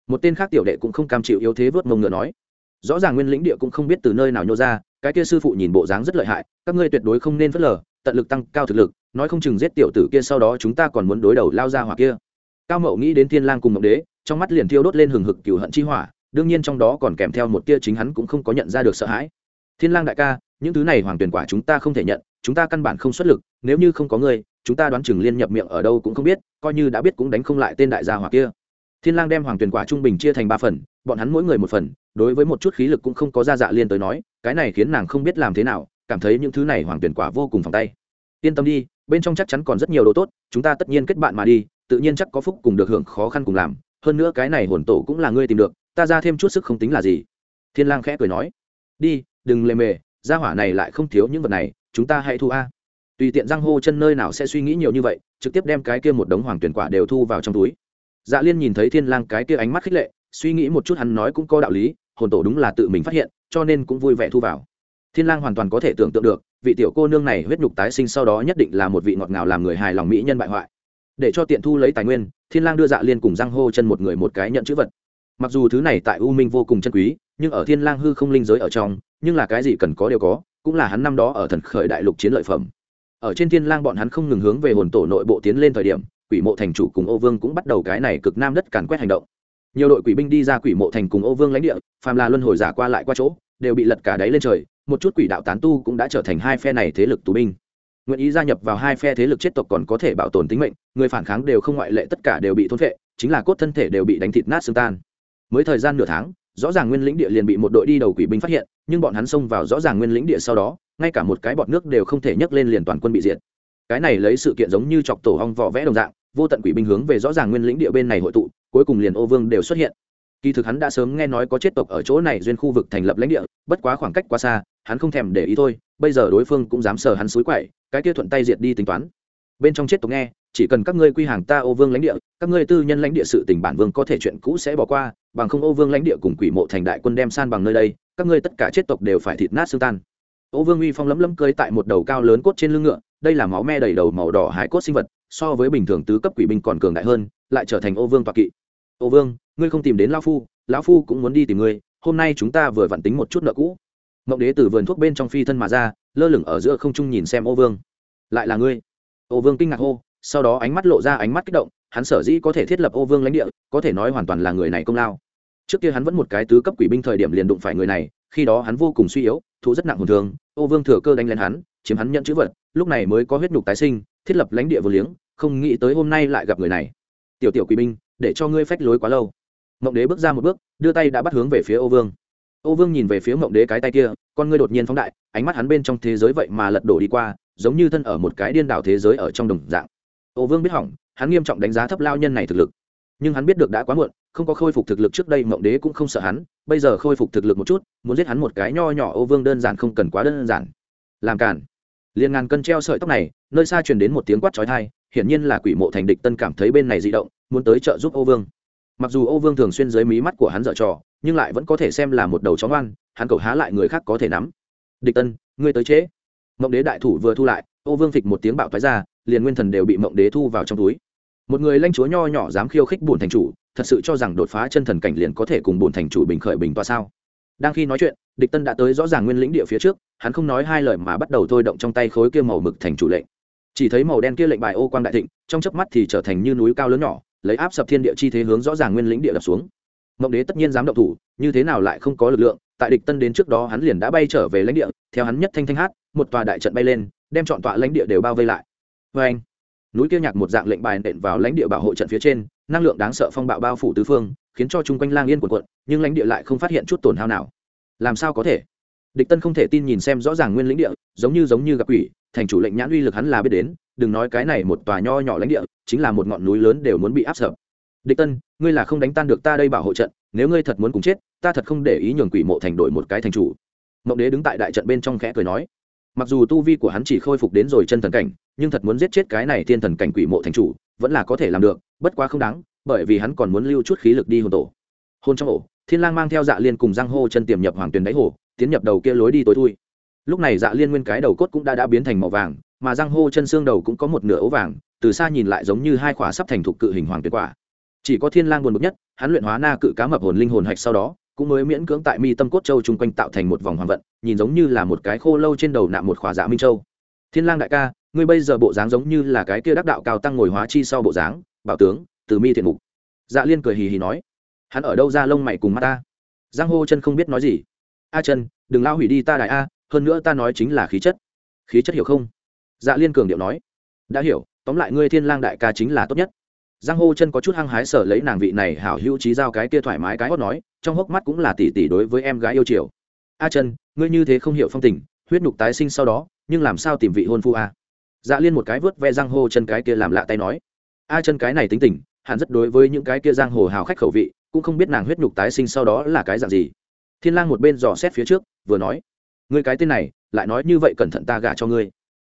Một tên khác tiểu đệ cũng không cam chịu yếu thế vớt mông ngựa nói. Rõ ràng nguyên lĩnh địa cũng không biết từ nơi nào nhô ra, cái kia sư phụ nhìn bộ dáng rất lợi hại, các ngươi tuyệt đối không nên phớt lờ tận lực tăng cao thực lực, nói không chừng giết tiểu tử kia sau đó chúng ta còn muốn đối đầu lao ra hỏa kia. Cao mậu nghĩ đến thiên lang cùng mộng đế, trong mắt liền thiêu đốt lên hừng hực cừu hận chi hỏa, đương nhiên trong đó còn kèm theo một tia chính hắn cũng không có nhận ra được sợ hãi. Thiên lang đại ca, những thứ này hoàng tuyển quả chúng ta không thể nhận, chúng ta căn bản không xuất lực, nếu như không có ngươi, chúng ta đoán chừng liên nhập miệng ở đâu cũng không biết, coi như đã biết cũng đánh không lại tên đại gia hỏa kia. Thiên lang đem hoàng tuyển quả trung bình chia thành ba phần, bọn hắn mỗi người một phần, đối với một chút khí lực cũng không có ra dạ liên tới nói, cái này khiến nàng không biết làm thế nào cảm thấy những thứ này hoàng tuyển quả vô cùng phòng tay. Yên tâm đi, bên trong chắc chắn còn rất nhiều đồ tốt, chúng ta tất nhiên kết bạn mà đi, tự nhiên chắc có phúc cùng được hưởng khó khăn cùng làm. Hơn nữa cái này hồn tổ cũng là ngươi tìm được, ta ra thêm chút sức không tính là gì. Thiên lang khẽ cười nói. Đi, đừng lề mề, gia hỏa này lại không thiếu những vật này, chúng ta hãy thu a. Tùy tiện răng hô chân nơi nào sẽ suy nghĩ nhiều như vậy, trực tiếp đem cái kia một đống hoàng tuyển quả đều thu vào trong túi. Dạ liên nhìn thấy thiên lang cái kia ánh mắt khích lệ, suy nghĩ một chút hắn nói cũng có đạo lý, hồn tổ đúng là tự mình phát hiện, cho nên cũng vui vẻ thu vào thiên lang hoàn toàn có thể tưởng tượng được, vị tiểu cô nương này huyết nhục tái sinh sau đó nhất định là một vị ngọt ngào làm người hài lòng mỹ nhân bại hoại. Để cho tiện thu lấy tài nguyên, thiên lang đưa dạ liên cùng Giang hô chân một người một cái nhận chữ vật. Mặc dù thứ này tại u minh vô cùng chân quý, nhưng ở thiên lang hư không linh giới ở trong, nhưng là cái gì cần có đều có, cũng là hắn năm đó ở thần khởi đại lục chiến lợi phẩm. Ở trên thiên lang bọn hắn không ngừng hướng về hồn tổ nội bộ tiến lên thời điểm, quỷ mộ thành chủ cùng ô vương cũng bắt đầu cái này cực nam đất càn quét hành động. Nhiều đội quỷ binh đi ra quỷ mộ thành cùng ô vương lãnh địa, phàm là luân hồi giả qua lại qua chỗ, đều bị lật cả đáy lên trời một chút quỷ đạo tán tu cũng đã trở thành hai phe này thế lực tù binh. Nguyện ý gia nhập vào hai phe thế lực chết tộc còn có thể bảo tồn tính mệnh, người phản kháng đều không ngoại lệ, tất cả đều bị thôn phệ, chính là cốt thân thể đều bị đánh thịt nát xương tan. Mới thời gian nửa tháng, rõ ràng nguyên lĩnh địa liền bị một đội đi đầu quỷ binh phát hiện, nhưng bọn hắn xông vào rõ ràng nguyên lĩnh địa sau đó, ngay cả một cái bọt nước đều không thể nhấc lên liền toàn quân bị diệt. Cái này lấy sự kiện giống như chọc tổ hong vỏ vẽ đồng dạng, vô tận quỷ binh hướng về rõ ràng nguyên lĩnh địa bên này hội tụ, cuối cùng liền ô vương đều xuất hiện. Kỳ thực hắn đã sớm nghe nói có chết tộc ở chỗ này duyên khu vực thành lập lãnh địa, bất quá khoảng cách quá xa hắn không thèm để ý thôi, bây giờ đối phương cũng dám sờ hắn suối quậy, cái kia thuận tay diệt đi tính toán. Bên trong chết tộc nghe, chỉ cần các ngươi quy hàng ta ô vương lãnh địa, các ngươi tư nhân lãnh địa sự tình bản vương có thể chuyện cũ sẽ bỏ qua, bằng không ô vương lãnh địa cùng quỷ mộ thành đại quân đem san bằng nơi đây, các ngươi tất cả chết tộc đều phải thịt nát xương tan. Ô vương uy phong lấm lấm cơi tại một đầu cao lớn cốt trên lưng ngựa, đây là máu me đầy đầu màu đỏ hải cốt sinh vật, so với bình thường tứ cấp quỷ binh còn cường đại hơn, lại trở thành ô vương toạc kỵ. Ô vương, ngươi không tìm đến lão phu lão phu cũng muốn đi tìm ngươi, hôm nay chúng ta vừa vặn tính một chút nợ cũ mộng đế từ vườn thuốc bên trong phi thân mà ra, lơ lửng ở giữa không trung nhìn xem ô vương. Lại là ngươi? Ô vương kinh ngạc hô, sau đó ánh mắt lộ ra ánh mắt kích động, hắn sở dĩ có thể thiết lập ô vương lãnh địa, có thể nói hoàn toàn là người này công lao. Trước kia hắn vẫn một cái tứ cấp quỷ binh thời điểm liền đụng phải người này, khi đó hắn vô cùng suy yếu thú rất nặng hồn thường, ô vương thừa cơ đánh lên hắn, chiếm hắn nhận chữ vật, lúc này mới có huyết nhục tái sinh, thiết lập lãnh địa vô liếng, không nghĩ tới hôm nay lại gặp người này. Tiểu tiểu quỷ binh, để cho ngươi phách lối quá lâu. Mộng đế bước ra một bước, đưa tay đã bắt hướng về phía ô vương ô vương nhìn về phía mộng đế cái tay kia, con ngươi đột nhiên phóng đại, ánh mắt hắn bên trong thế giới vậy mà lật đổ đi qua, giống như thân ở một cái điên đảo thế giới ở trong đồng dạng. Ô vương biết hỏng, hắn nghiêm trọng đánh giá thấp lao nhân này thực lực. Nhưng hắn biết được đã quá muộn, không có khôi phục thực lực trước đây mộng đế cũng không sợ hắn, bây giờ khôi phục thực lực một chút, muốn giết hắn một cái nho nhỏ ô vương đơn giản không cần quá đơn giản. Làm cản liền ngàn cân treo sợi tóc này, nơi xa truyền đến một tiếng quát trói thai hiển nhiên là quỷ mộ thành địch tân cảm thấy bên này di động, muốn tới trợ giúp ô vương. Mặc dù ô vương thường xuyên dưới mí mắt của hắn dở trò nhưng lại vẫn có thể xem là một đầu chó ngoan, hắn cầu há lại người khác có thể nắm. Địch tân, ngươi tới chế. mộng đế đại thủ vừa thu lại, ô vương phịch một tiếng bạo thoái ra, liền nguyên thần đều bị mộng đế thu vào trong túi. Một người lanh chúa nho nhỏ dám khiêu khích bùn thành chủ, thật sự cho rằng đột phá chân thần cảnh liền có thể cùng bùn thành chủ bình khởi bình tòa sao? Đang khi nói chuyện, địch tân đã tới rõ ràng nguyên lĩnh địa phía trước, hắn không nói hai lời mà bắt đầu thôi động trong tay khối kia màu mực thành chủ lệnh. Chỉ thấy màu đen kia lệnh bài ô quang đại thịnh, trong chớp mắt thì trở thành như núi cao lớn nhỏ, lấy áp sập thiên địa chi thế hướng rõ ràng nguyên lĩnh địa đập xuống mộng đế tất nhiên dám động thủ, như thế nào lại không có lực lượng, tại địch tân đến trước đó hắn liền đã bay trở về lãnh địa, theo hắn nhất thanh thanh hát, một tòa đại trận bay lên, đem chọn tọa lãnh địa đều bao vây lại. Vê anh, núi kia nhạc một dạng lệnh bài nện vào lãnh địa bảo hộ trận phía trên, năng lượng đáng sợ phong bạo bao phủ tứ phương, khiến cho chung quanh lang yên quần quận nhưng lãnh địa lại không phát hiện chút tổn hao nào. Làm sao có thể? Địch tân không thể tin nhìn xem rõ ràng nguyên lãnh địa, giống như giống như gặp quỷ, thành chủ lệnh nhãn uy lực hắn là biết đến, đừng nói cái này một tòa nho nhỏ lãnh địa, chính là một ngọn núi lớn đều muốn bị áp sập. Địch tân ngươi là không đánh tan được ta đây bảo hộ trận, nếu ngươi thật muốn cùng chết, ta thật không để ý nhường quỷ mộ thành đổi một cái thành chủ. Mộng đế đứng tại đại trận bên trong khẽ cười nói. Mặc dù tu vi của hắn chỉ khôi phục đến rồi chân thần cảnh, nhưng thật muốn giết chết cái này thiên thần cảnh quỷ mộ thành chủ, vẫn là có thể làm được, bất quá không đáng, bởi vì hắn còn muốn lưu chút khí lực đi hồn tổ. Hôn trong ổ, thiên lang mang theo dạ liên cùng giang hô chân tiềm nhập hoàng tuyền đáy hồ, tiến nhập đầu kia lối đi tối thui. Lúc này dạ liên nguyên cái đầu cốt cũng đã đã biến thành màu vàng, mà giang hô chân xương đầu cũng có một nửa ấu vàng, từ xa nhìn lại giống như hai khóa sắp thành thục cự hình hoàng tuyền quả chỉ có thiên lang buồn bực nhất, hắn luyện hóa na cự cá mập hồn linh hồn hạch sau đó, cũng mới miễn cưỡng tại mi tâm cốt châu chung quanh tạo thành một vòng hoàng vận, nhìn giống như là một cái khô lâu trên đầu nạm một khỏa dạ minh châu. Thiên lang đại ca, ngươi bây giờ bộ dáng giống như là cái kia đắc đạo cao tăng ngồi hóa chi sau bộ dáng, bảo tướng, từ mi thiện mục. Dạ liên cười hì hì nói, hắn ở đâu ra lông mày cùng mắt ta? Giang hô chân không biết nói gì. A chân, đừng lao hủy đi ta đại a, hơn nữa ta nói chính là khí chất. Khí chất hiểu không? Dạ liên cường điệu nói, đã hiểu, tóm lại ngươi thiên lang đại ca chính là tốt nhất giang hô chân có chút hăng hái sở lấy nàng vị này hảo hữu trí giao cái kia thoải mái cái hót nói, trong hốc mắt cũng là tỷ tỷ đối với em gái yêu chiều. A chân, ngươi như thế không hiểu phong tình, huyết nhục tái sinh sau đó, nhưng làm sao tìm vị hôn phu a? Dạ liên một cái vớt ve giang hô chân cái kia làm lạ tay nói. A chân cái này tính tình, hẳn rất đối với những cái kia giang hồ hào khách khẩu vị, cũng không biết nàng huyết nhục tái sinh sau đó là cái dạng gì. Thiên lang một bên dò xét phía trước, vừa nói, ngươi cái tên này, lại nói như vậy cẩn thận ta gả cho ngươi.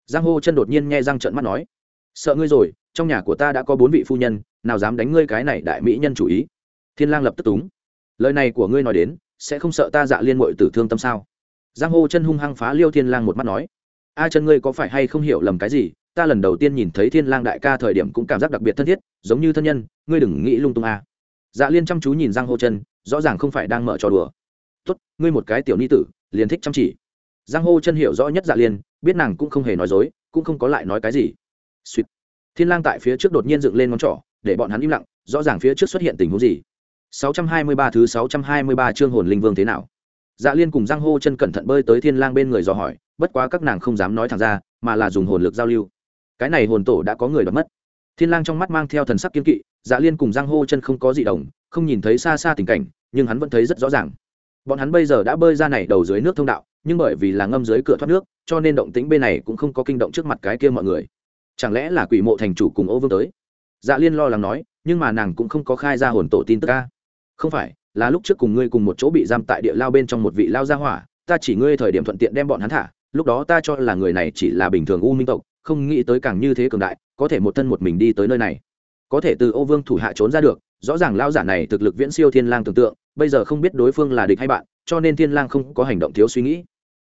Giang hô chân đột nhiên nghe răng trợn mắt nói, sợ ngươi rồi trong nhà của ta đã có bốn vị phu nhân, nào dám đánh ngươi cái này đại mỹ nhân chủ ý. Thiên lang lập tức túng. Lời này của ngươi nói đến, sẽ không sợ ta dạ liên muội tử thương tâm sao? Giang hô chân hung hăng phá liêu thiên lang một mắt nói. A chân ngươi có phải hay không hiểu lầm cái gì? Ta lần đầu tiên nhìn thấy thiên lang đại ca thời điểm cũng cảm giác đặc biệt thân thiết, giống như thân nhân, ngươi đừng nghĩ lung tung a. Dạ liên chăm chú nhìn giang hô chân, rõ ràng không phải đang mở trò đùa. Tốt, ngươi một cái tiểu ni tử, liền thích chăm chỉ. Giang hô chân hiểu rõ nhất dạ liên, biết nàng cũng không hề nói dối, cũng không có lại nói cái gì. Suýt thiên lang tại phía trước đột nhiên dựng lên ngón trỏ, để bọn hắn im lặng, rõ ràng phía trước xuất hiện tình huống gì. 623 thứ 623 chương hồn linh vương thế nào? Dạ liên cùng giang hô chân cẩn thận bơi tới thiên lang bên người dò hỏi, bất quá các nàng không dám nói thẳng ra, mà là dùng hồn lực giao lưu. Cái này hồn tổ đã có người đoạt mất. Thiên lang trong mắt mang theo thần sắc kiên kỵ dạ liên cùng giang hô chân không có gì đồng, không nhìn thấy xa xa tình cảnh, nhưng hắn vẫn thấy rất rõ ràng. Bọn hắn bây giờ đã bơi ra này đầu dưới nước thông đạo, nhưng bởi vì là ngâm dưới cửa thoát nước, cho nên động tĩnh bên này cũng không có kinh động trước mặt cái kia mọi người chẳng lẽ là quỷ mộ thành chủ cùng ô vương tới? Dạ liên lo lắng nói, nhưng mà nàng cũng không có khai ra hồn tổ tin tức ca không phải, là lúc trước cùng ngươi cùng một chỗ bị giam tại địa lao bên trong một vị lao gia hỏa, ta chỉ ngươi thời điểm thuận tiện đem bọn hắn thả, lúc đó ta cho là người này chỉ là bình thường u minh tộc, không nghĩ tới càng như thế cường đại, có thể một thân một mình đi tới nơi này. Có thể từ ô vương thủ hạ trốn ra được, rõ ràng lao giả này thực lực viễn siêu thiên lang tưởng tượng, bây giờ không biết đối phương là địch hay bạn, cho nên thiên lang không có hành động thiếu suy nghĩ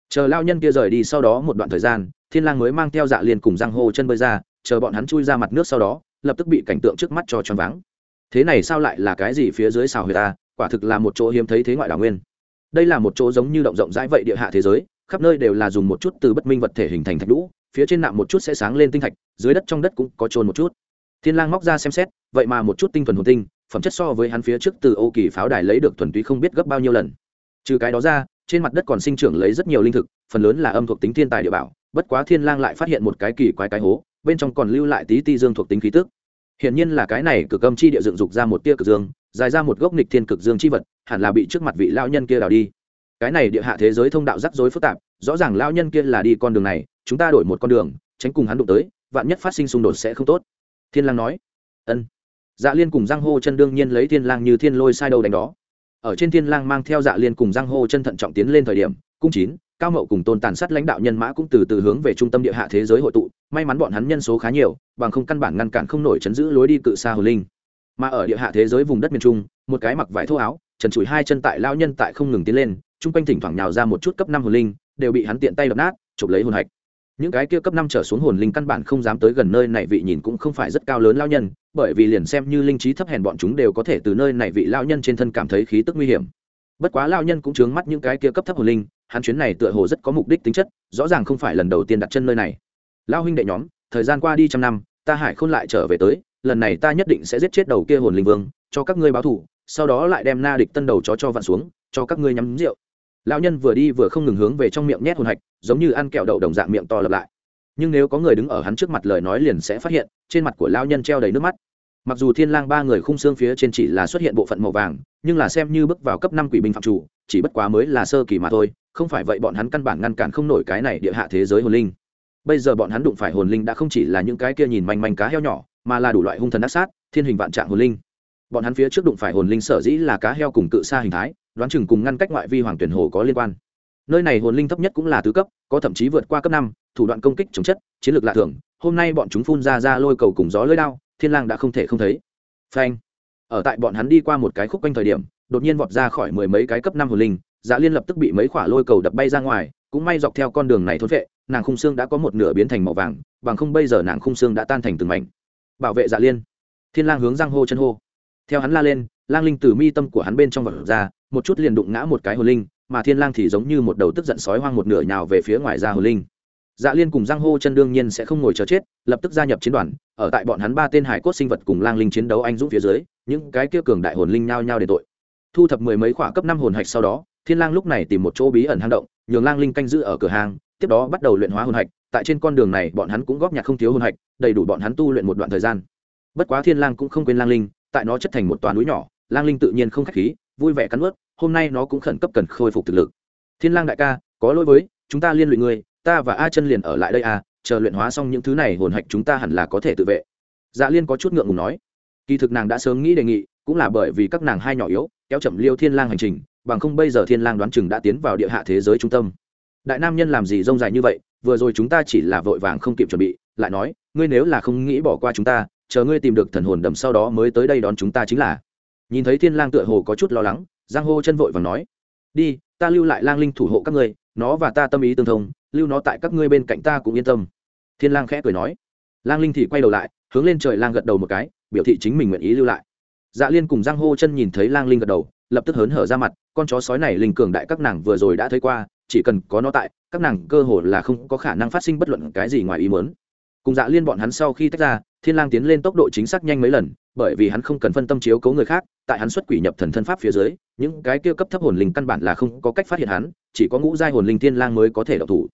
chờ lao nhân kia rời đi sau đó một đoạn thời gian, thiên lang mới mang theo dạ liên cùng giang hồ chân bơi ra, chờ bọn hắn chui ra mặt nước sau đó, lập tức bị cảnh tượng trước mắt cho choáng váng. Thế này sao lại là cái gì phía dưới xào huyệt ta, quả thực là một chỗ hiếm thấy thế ngoại đảo nguyên. Đây là một chỗ giống như động rộng rãi vậy địa hạ thế giới, khắp nơi đều là dùng một chút từ bất minh vật thể hình thành thạch lũ phía trên nạm một chút sẽ sáng lên tinh thạch, dưới đất trong đất cũng có trôn một chút. Thiên lang móc ra xem xét, vậy mà một chút tinh thuần hồn tinh, phẩm chất so với hắn phía trước từ ô kỳ pháo đài lấy được thuần túy không biết gấp bao nhiêu lần. Trừ cái đó ra trên mặt đất còn sinh trưởng lấy rất nhiều linh thực, phần lớn là âm thuộc tính thiên tài địa bảo, bất quá thiên lang lại phát hiện một cái kỳ quái cái hố, bên trong còn lưu lại tí ti dương thuộc tính khí tức. Hiện nhiên là cái này cực âm chi địa dựng dục ra một tia cực dương, dài ra một gốc nghịch thiên cực dương chi vật, hẳn là bị trước mặt vị lão nhân kia đào đi. Cái này địa hạ thế giới thông đạo rắc rối phức tạp, rõ ràng lão nhân kia là đi con đường này, chúng ta đổi một con đường, tránh cùng hắn đụng tới, vạn nhất phát sinh xung đột sẽ không tốt. Thiên lang nói. Ân. Dạ liên cùng giang hô chân đương nhiên lấy thiên lang như thiên lôi sai đầu đánh đó ở trên thiên lang mang theo dạ liên cùng giang hô chân thận trọng tiến lên thời điểm, cung chín, cao mậu cùng tôn tàn sát lãnh đạo nhân mã cũng từ từ hướng về trung tâm địa hạ thế giới hội tụ, may mắn bọn hắn nhân số khá nhiều, bằng không căn bản ngăn cản không nổi chấn giữ lối đi cự xa hồ linh. Mà ở địa hạ thế giới vùng đất miền trung, một cái mặc vải thô áo, trần trụi hai chân tại lao nhân tại không ngừng tiến lên, chung quanh thỉnh thoảng nhào ra một chút cấp năm hồn linh, đều bị hắn tiện tay đập nát, chụp lấy hồn hạch những cái kia cấp năm trở xuống hồn linh căn bản không dám tới gần nơi này, vị nhìn cũng không phải rất cao lớn lao nhân, bởi vì liền xem như linh trí thấp hèn bọn chúng đều có thể từ nơi này vị lao nhân trên thân cảm thấy khí tức nguy hiểm. Bất quá lao nhân cũng chướng mắt những cái kia cấp thấp hồn linh, hắn chuyến này tựa hồ rất có mục đích tính chất, rõ ràng không phải lần đầu tiên đặt chân nơi này. Lao huynh đệ nhóm, thời gian qua đi trăm năm, ta hải khôn lại trở về tới, lần này ta nhất định sẽ giết chết đầu kia hồn linh vương, cho các ngươi báo thủ sau đó lại đem na địch tân đầu chó cho vặn xuống, cho các ngươi nhắm rượu lão nhân vừa đi vừa không ngừng hướng về trong miệng nhét hồn hạch, giống như ăn kẹo đậu đồng dạng miệng to lặp lại. Nhưng nếu có người đứng ở hắn trước mặt lời nói liền sẽ phát hiện, trên mặt của lão nhân treo đầy nước mắt. Mặc dù thiên lang ba người khung xương phía trên chỉ là xuất hiện bộ phận màu vàng, nhưng là xem như bước vào cấp năm quỷ binh phạm chủ, chỉ bất quá mới là sơ kỳ mà thôi, không phải vậy bọn hắn căn bản ngăn cản không nổi cái này địa hạ thế giới hồn linh. Bây giờ bọn hắn đụng phải hồn linh đã không chỉ là những cái kia nhìn manh manh cá heo nhỏ, mà là đủ loại hung thần ác sát, thiên hình vạn trạng hồn linh. Bọn hắn phía trước đụng phải hồn linh sở dĩ là cá heo cùng cự xa hình thái đoán chừng cùng ngăn cách ngoại vi hoàng tuyển hồ có liên quan. Nơi này hồn linh thấp nhất cũng là tứ cấp, có thậm chí vượt qua cấp năm, thủ đoạn công kích chống chất, chiến lược lạ thường. Hôm nay bọn chúng phun ra ra lôi cầu cùng gió lưỡi đao, thiên lang đã không thể không thấy. Phanh. Ở tại bọn hắn đi qua một cái khúc quanh thời điểm, đột nhiên vọt ra khỏi mười mấy cái cấp năm hồn linh dạ liên lập tức bị mấy quả lôi cầu đập bay ra ngoài, cũng may dọc theo con đường này thốn vệ, nàng khung xương đã có một nửa biến thành màu vàng, bằng không bây giờ nàng khung xương đã tan thành từng mảnh. Bảo vệ dạ liên. Thiên lang hướng giang hô chân hô. Theo hắn la lên, lang linh từ mi tâm của hắn bên trong vật ra một chút liền đụng ngã một cái hồn linh, mà thiên lang thì giống như một đầu tức giận sói hoang một nửa nhào về phía ngoài ra hồn linh. Dạ liên cùng giang hô chân đương nhiên sẽ không ngồi chờ chết, lập tức gia nhập chiến đoàn, ở tại bọn hắn ba tên hải cốt sinh vật cùng lang linh chiến đấu anh dũng phía dưới, những cái kia cường đại hồn linh nhao nhao để tội. Thu thập mười mấy khỏa cấp năm hồn hạch sau đó, thiên lang lúc này tìm một chỗ bí ẩn hang động, nhường lang linh canh giữ ở cửa hàng, tiếp đó bắt đầu luyện hóa hồn hạch, tại trên con đường này bọn hắn cũng góp nhặt không thiếu hồn hạch, đầy đủ bọn hắn tu luyện một đoạn thời gian. Bất quá thiên lang cũng không quên lang linh, tại nó chất thành một toàn núi nhỏ, lang linh tự nhiên không khách khí vui vẻ cắn ướt hôm nay nó cũng khẩn cấp cần khôi phục thực lực. Thiên lang đại ca, có lỗi với, chúng ta liên lụy ngươi, ta và a chân liền ở lại đây à chờ luyện hóa xong những thứ này hồn hạch chúng ta hẳn là có thể tự vệ. Dạ liên có chút ngượng ngùng nói. Kỳ thực nàng đã sớm nghĩ đề nghị, cũng là bởi vì các nàng hai nhỏ yếu, kéo chậm liêu thiên lang hành trình, bằng không bây giờ thiên lang đoán chừng đã tiến vào địa hạ thế giới trung tâm. Đại nam nhân làm gì rông dài như vậy, vừa rồi chúng ta chỉ là vội vàng không kịp chuẩn bị, lại nói, ngươi nếu là không nghĩ bỏ qua chúng ta, chờ ngươi tìm được thần hồn đầm sau đó mới tới đây đón chúng ta chính là nhìn thấy thiên lang tựa hồ có chút lo lắng, giang hô chân vội vàng nói, đi, ta lưu lại lang linh thủ hộ các ngươi, nó và ta tâm ý tương thông, lưu nó tại các ngươi bên cạnh ta cũng yên tâm. Thiên lang khẽ cười nói. Lang linh thì quay đầu lại, hướng lên trời lang gật đầu một cái, biểu thị chính mình nguyện ý lưu lại. Dạ liên cùng giang hô chân nhìn thấy lang linh gật đầu, lập tức hớn hở ra mặt, con chó sói này linh cường đại các nàng vừa rồi đã thấy qua, chỉ cần có nó tại, các nàng cơ hồ là không có khả năng phát sinh bất luận cái gì ngoài ý muốn cùng dạ liên bọn hắn sau khi tách ra, thiên lang tiến lên tốc độ chính xác nhanh mấy lần, bởi vì hắn không cần phân tâm chiếu cố người khác, tại hắn xuất quỷ nhập thần thân pháp phía dưới, những cái kia cấp thấp hồn linh căn bản là không có cách phát hiện hắn, chỉ có ngũ giai hồn linh thiên lang mới có thể đậu thủ.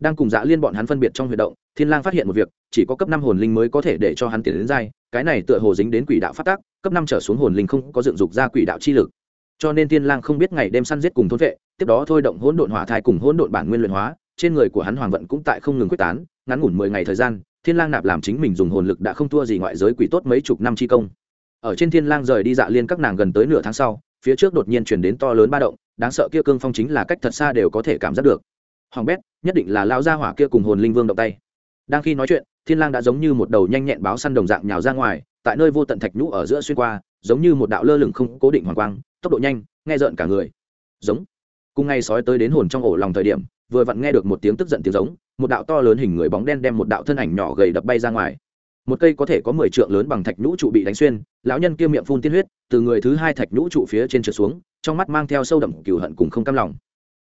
Đang cùng dạ liên bọn hắn phân biệt trong huy động, thiên lang phát hiện một việc, chỉ có cấp năm hồn linh mới có thể để cho hắn tiến đến giai, cái này tựa hồ dính đến quỷ đạo phát tác, cấp năm trở xuống hồn linh không có dựng dục ra quỷ đạo chi lực. Cho nên thiên lang không biết ngày đêm săn giết cùng thôn vệ, tiếp đó thôi động hỗn độn hỏa thai cùng hỗn độn bản nguyên luyện hóa, trên người của hắn hoàng vận cũng tại không ngừng quyết tán, ngắn ngủn mười ngày thời gian thiên lang nạp làm chính mình dùng hồn lực đã không thua gì ngoại giới quỷ tốt mấy chục năm chi công. Ở trên thiên lang rời đi dạ liên các nàng gần tới nửa tháng sau, phía trước đột nhiên chuyển đến to lớn ba động, đáng sợ kia cương phong chính là cách thật xa đều có thể cảm giác được. Hoàng bét, nhất định là lao ra hỏa kia cùng hồn linh vương động tay. Đang khi nói chuyện, thiên lang đã giống như một đầu nhanh nhẹn báo săn đồng dạng nhào ra ngoài, tại nơi vô tận thạch nhũ ở giữa xuyên qua, giống như một đạo lơ lửng không cố định hoàng quang, tốc độ nhanh, nghe rợn cả người. Giống. Cùng ngay sói tới đến hồn trong ổ lòng thời điểm, vừa vặn nghe được một tiếng tức giận tiếng giống một đạo to lớn hình người bóng đen đem một đạo thân ảnh nhỏ gầy đập bay ra ngoài. Một cây có thể có mười trượng lớn bằng thạch nhũ trụ bị đánh xuyên, lão nhân kia miệng phun tiên huyết, từ người thứ hai thạch nhũ trụ phía trên trượt xuống, trong mắt mang theo sâu đậm cừu hận cùng không cam lòng.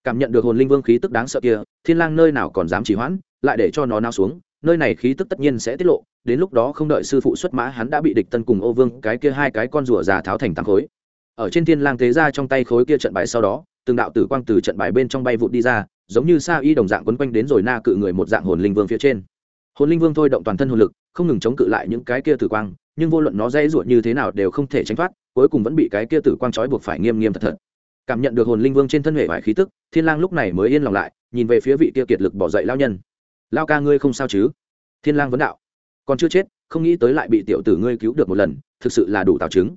Cảm nhận được hồn linh vương khí tức đáng sợ kia, thiên lang nơi nào còn dám trì hoãn, lại để cho nó nao xuống, nơi này khí tức tất nhiên sẽ tiết lộ, đến lúc đó không đợi sư phụ xuất mã hắn đã bị địch tân cùng ô vương, cái kia hai cái con rùa già tháo thành tám khối. Ở trên thiên lang thế ra trong tay khối kia trận bài sau đó, từng đạo tử quang từ trận bài bên trong bay vụt đi ra giống như sa y đồng dạng quấn quanh đến rồi na cự người một dạng hồn linh vương phía trên. Hồn linh vương thôi động toàn thân hồn lực, không ngừng chống cự lại những cái kia tử quang, nhưng vô luận nó dây ruột như thế nào đều không thể tránh thoát, cuối cùng vẫn bị cái kia tử quang trói buộc phải nghiêm nghiêm thật thật. Cảm nhận được hồn linh vương trên thân hệ vải khí tức, thiên lang lúc này mới yên lòng lại, nhìn về phía vị kia kiệt lực bỏ dậy lao nhân. Lao ca ngươi không sao chứ? Thiên lang vấn đạo. Còn chưa chết, không nghĩ tới lại bị tiểu tử ngươi cứu được một lần, thực sự là đủ tạo chứng.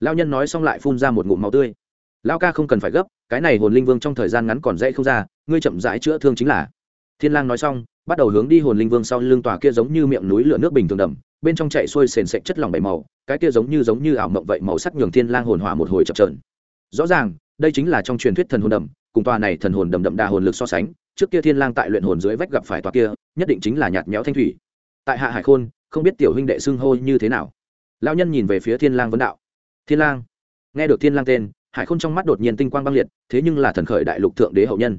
Lao nhân nói xong lại phun ra một ngụm máu tươi lao ca không cần phải gấp, cái này hồn linh vương trong thời gian ngắn còn dễ không ra, ngươi chậm rãi chữa thương chính là. Thiên lang nói xong, bắt đầu hướng đi hồn linh vương sau lưng tòa kia giống như miệng núi lửa nước bình thường đầm, bên trong chạy xuôi sền sệt chất lỏng bảy màu, cái kia giống như giống như ảo mộng vậy màu sắc nhường thiên lang hồn hỏa một hồi chập chờn. Rõ ràng, đây chính là trong truyền thuyết thần hồn đầm, cùng tòa này thần hồn đầm đậm đà hồn lực so sánh, trước kia thiên lang tại luyện hồn dưới vách gặp phải tòa kia, nhất định chính là nhạt nhẽo thanh thủy. Tại hạ hải khôn, không biết tiểu huynh đệ xưng hô như thế nào. Lão nhân nhìn về phía thiên lang vấn đạo. Thiên lang? Nghe được thiên lang tên hải khôn trong mắt đột nhiên tinh quang băng liệt, thế nhưng là thần khởi đại lục thượng đế hậu nhân.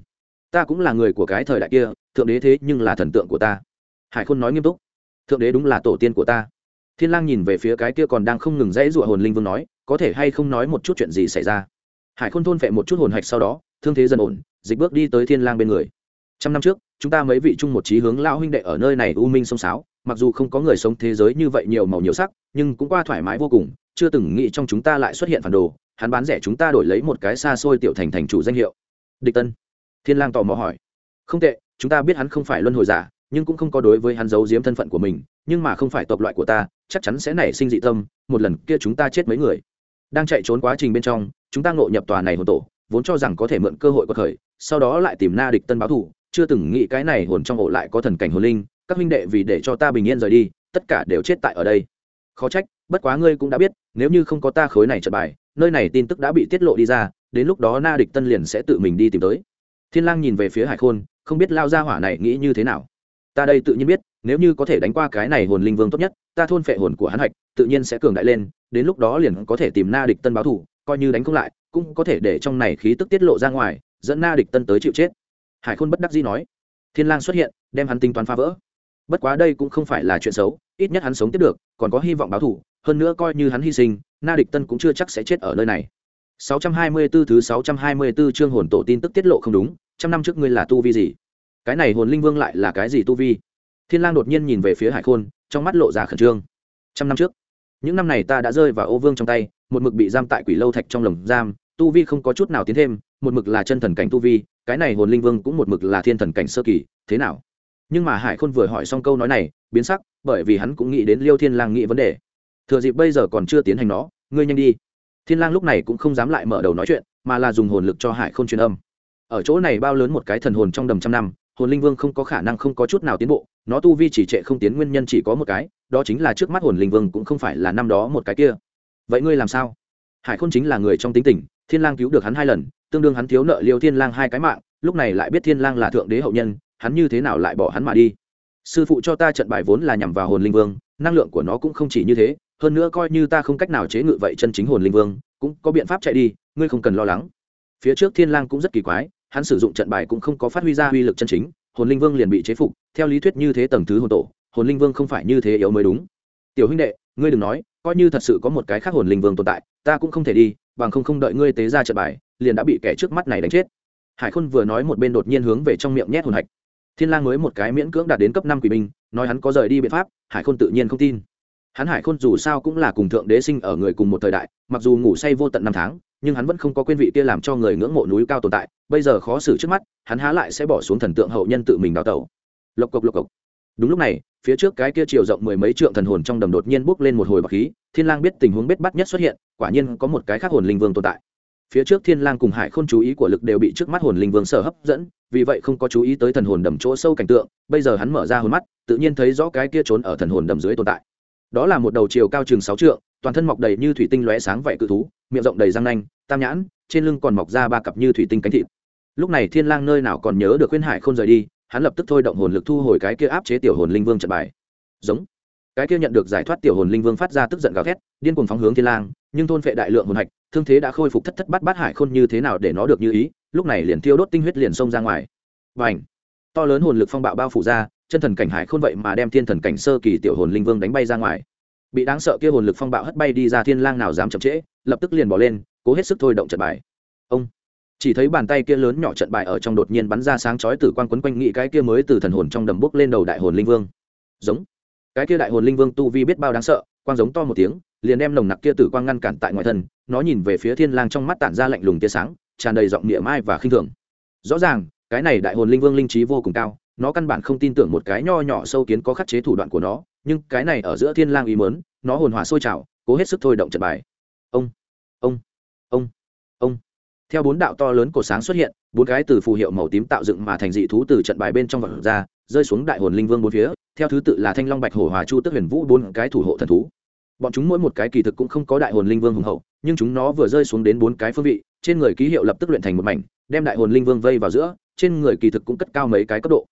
Ta cũng là người của cái thời đại kia, thượng đế thế nhưng là thần tượng của ta. Hải khôn nói nghiêm túc. Thượng đế đúng là tổ tiên của ta. Thiên lang nhìn về phía cái kia còn đang không ngừng dãy dụa hồn linh vương nói, có thể hay không nói một chút chuyện gì xảy ra? Hải khôn thôn phệ một chút hồn hạch sau đó, thương thế dần ổn, dịch bước đi tới thiên lang bên người. Trăm năm trước, chúng ta mấy vị chung một trí hướng lão huynh đệ ở nơi này u minh sông sáo, mặc dù không có người sống thế giới như vậy nhiều màu nhiều sắc, nhưng cũng qua thoải mái vô cùng, chưa từng nghĩ trong chúng ta lại xuất hiện phản đồ hắn bán rẻ chúng ta đổi lấy một cái xa xôi tiểu thành thành chủ danh hiệu. Địch tân. Thiên lang tò mò hỏi. Không tệ chúng ta biết hắn không phải luân hồi giả nhưng cũng không có đối với hắn giấu giếm thân phận của mình nhưng mà không phải tộc loại của ta chắc chắn sẽ nảy sinh dị tâm một lần kia chúng ta chết mấy người. Đang chạy trốn quá trình bên trong chúng ta ngộ nhập tòa này hồn tổ vốn cho rằng có thể mượn cơ hội qua khởi sau đó lại tìm na địch tân báo thù, chưa từng nghĩ cái này hồn trong ổ lại có thần cảnh hồn linh các huynh đệ vì để cho ta bình yên rời đi tất cả đều chết tại ở đây. Khó trách bất quá ngươi cũng đã biết nếu như không có ta khối này trận bài nơi này tin tức đã bị tiết lộ đi ra, đến lúc đó na địch tân liền sẽ tự mình đi tìm tới. Thiên lang nhìn về phía hải khôn, không biết lao Gia hỏa này nghĩ như thế nào. Ta đây tự nhiên biết, nếu như có thể đánh qua cái này hồn linh vương tốt nhất, ta thôn phệ hồn của hắn hạch, tự nhiên sẽ cường đại lên, đến lúc đó liền có thể tìm na địch tân báo thủ coi như đánh không lại, cũng có thể để trong này khí tức tiết lộ ra ngoài, dẫn na địch tân tới chịu chết. Hải khôn bất đắc dĩ nói. Thiên lang xuất hiện, đem hắn tính toán phá vỡ. Bất quá đây cũng không phải là chuyện xấu, ít nhất hắn sống tiếp được, còn có hy vọng báo thủ hơn nữa coi như hắn hy sinh na địch tân cũng chưa chắc sẽ chết ở nơi này. 624 thứ 624 chương hồn tổ tin tức tiết lộ không đúng, trăm năm trước ngươi là tu vi gì? Cái này hồn linh vương lại là cái gì tu vi? Thiên lang đột nhiên nhìn về phía hải khôn, trong mắt lộ ra khẩn trương. Trăm năm trước, những năm này ta đã rơi vào ô vương trong tay, một mực bị giam tại quỷ lâu thạch trong lồng giam, tu vi không có chút nào tiến thêm, một mực là chân thần cảnh tu vi, cái này hồn linh vương cũng một mực là thiên thần cảnh sơ kỳ, thế nào? Nhưng mà hải khôn vừa hỏi xong câu nói này, biến sắc, bởi vì hắn cũng nghĩ đến liêu thiên lang nghĩ vấn đề thừa dịp bây giờ còn chưa tiến hành nó, ngươi nhanh đi. Thiên lang lúc này cũng không dám lại mở đầu nói chuyện, mà là dùng hồn lực cho hải khôn truyền âm. Ở chỗ này bao lớn một cái thần hồn trong đầm trăm năm, hồn linh vương không có khả năng không có chút nào tiến bộ, nó tu vi chỉ trệ không tiến, nguyên nhân chỉ có một cái, đó chính là trước mắt hồn linh vương cũng không phải là năm đó một cái kia. Vậy ngươi làm sao? Hải khôn chính là người trong tính tình, thiên lang cứu được hắn hai lần, tương đương hắn thiếu nợ liêu thiên lang hai cái mạng, lúc này lại biết thiên lang là thượng đế hậu nhân, hắn như thế nào lại bỏ hắn mà đi? Sư phụ cho ta trận bài vốn là nhằm vào hồn linh vương, năng lượng của nó cũng không chỉ như thế hơn nữa coi như ta không cách nào chế ngự vậy chân chính hồn linh vương, cũng có biện pháp chạy đi, ngươi không cần lo lắng. Phía trước thiên lang cũng rất kỳ quái, hắn sử dụng trận bài cũng không có phát huy ra uy lực chân chính, hồn linh vương liền bị chế phục, theo lý thuyết như thế tầng thứ hồn tổ, hồn linh vương không phải như thế yếu mới đúng. Tiểu huynh đệ, ngươi đừng nói, coi như thật sự có một cái khác hồn linh vương tồn tại, ta cũng không thể đi, bằng không không đợi ngươi tế ra trận bài, liền đã bị kẻ trước mắt này đánh chết. Hải khôn vừa nói một bên đột nhiên hướng về trong miệng nhét hồn hạch. Thiên lang mới một cái miễn cưỡng đạt đến cấp năm quỷ binh, nói hắn có rời đi biện pháp, hải khôn tự nhiên không tin hắn hải khôn dù sao cũng là cùng thượng đế sinh ở người cùng một thời đại, mặc dù ngủ say vô tận năm tháng, nhưng hắn vẫn không có quên vị kia làm cho người ngưỡng mộ núi cao tồn tại, bây giờ khó xử trước mắt, hắn há lại sẽ bỏ xuống thần tượng hậu nhân tự mình đào tẩu. Lộc cộc lộc cộc. Đúng lúc này, phía trước cái kia chiều rộng mười mấy trượng thần hồn trong đầm đột nhiên bốc lên một hồi bọc khí, thiên lang biết tình huống bết bắt nhất xuất hiện, quả nhiên có một cái khác hồn linh vương tồn tại. Phía trước thiên lang cùng hải khôn chú ý của lực đều bị trước mắt hồn linh vương sở hấp dẫn, vì vậy không có chú ý tới thần hồn đầm chỗ sâu cảnh tượng, bây giờ hắn mở ra hồn mắt, tự nhiên thấy rõ cái kia trốn ở thần hồn đầm dưới tồn tại đó là một đầu chiều cao chừng sáu trượng, toàn thân mọc đầy như thủy tinh lóe sáng vạy cự thú, miệng rộng đầy răng nanh, tam nhãn, trên lưng còn mọc ra ba cặp như thủy tinh cánh thịt. Lúc này thiên lang nơi nào còn nhớ được khuyên hải không rời đi, hắn lập tức thôi động hồn lực thu hồi cái kia áp chế tiểu hồn linh vương trận bài. Giống. Cái kia nhận được giải thoát tiểu hồn linh vương phát ra tức giận gào thét, điên cuồng phóng hướng thiên lang, nhưng thôn phệ đại lượng hồn hạch, thương thế đã khôi phục thất thất bát bát hải khôn như thế nào để nó được như ý, lúc này liền tiêu đốt tinh huyết liền xông ra ngoài. Bành. To lớn hồn lực phong bạo bao phủ ra chân thần cảnh hải khôn vậy mà đem thiên thần cảnh sơ kỳ tiểu hồn linh vương đánh bay ra ngoài. Bị đáng sợ kia hồn lực phong bạo hất bay đi ra thiên lang nào dám chậm trễ, lập tức liền bỏ lên, cố hết sức thôi động trận bài. Ông, chỉ thấy bàn tay kia lớn nhỏ trận bài ở trong đột nhiên bắn ra sáng chói tử quang quấn quanh nghị cái kia mới từ thần hồn trong đầm bước lên đầu đại hồn linh vương. Giống, cái kia đại hồn linh vương tu vi biết bao đáng sợ, quang giống to một tiếng, liền đem nồng nặc kia tử quang ngăn cản tại ngoài thân, nó nhìn về phía thiên lang trong mắt tản ra lạnh lùng tia sáng, tràn đầy giọng niệm mai và khinh thường. Rõ ràng, cái này đại hồn linh vương linh trí vô cùng cao nó căn bản không tin tưởng một cái nho nhỏ sâu kiến có khắc chế thủ đoạn của nó, nhưng cái này ở giữa thiên lang ý mớn nó hồn hỏa sôi trào, cố hết sức thôi động trận bài. Ông ông ông ông. Theo bốn đạo to lớn của sáng xuất hiện, bốn cái từ phù hiệu màu tím tạo dựng mà thành dị thú từ trận bài bên trong vật ra, rơi xuống đại hồn linh vương bốn phía, theo thứ tự là thanh long bạch hổ hòa chu tức huyền vũ bốn cái thủ hộ thần thú. Bọn chúng mỗi một cái kỳ thực cũng không có đại hồn linh vương hùng hậu, nhưng chúng nó vừa rơi xuống đến bốn cái phương vị, trên người ký hiệu lập tức luyện thành một mảnh, đem đại hồn linh vương vây vào giữa, trên người kỳ thực cũng cất cao mấy cái cấp độ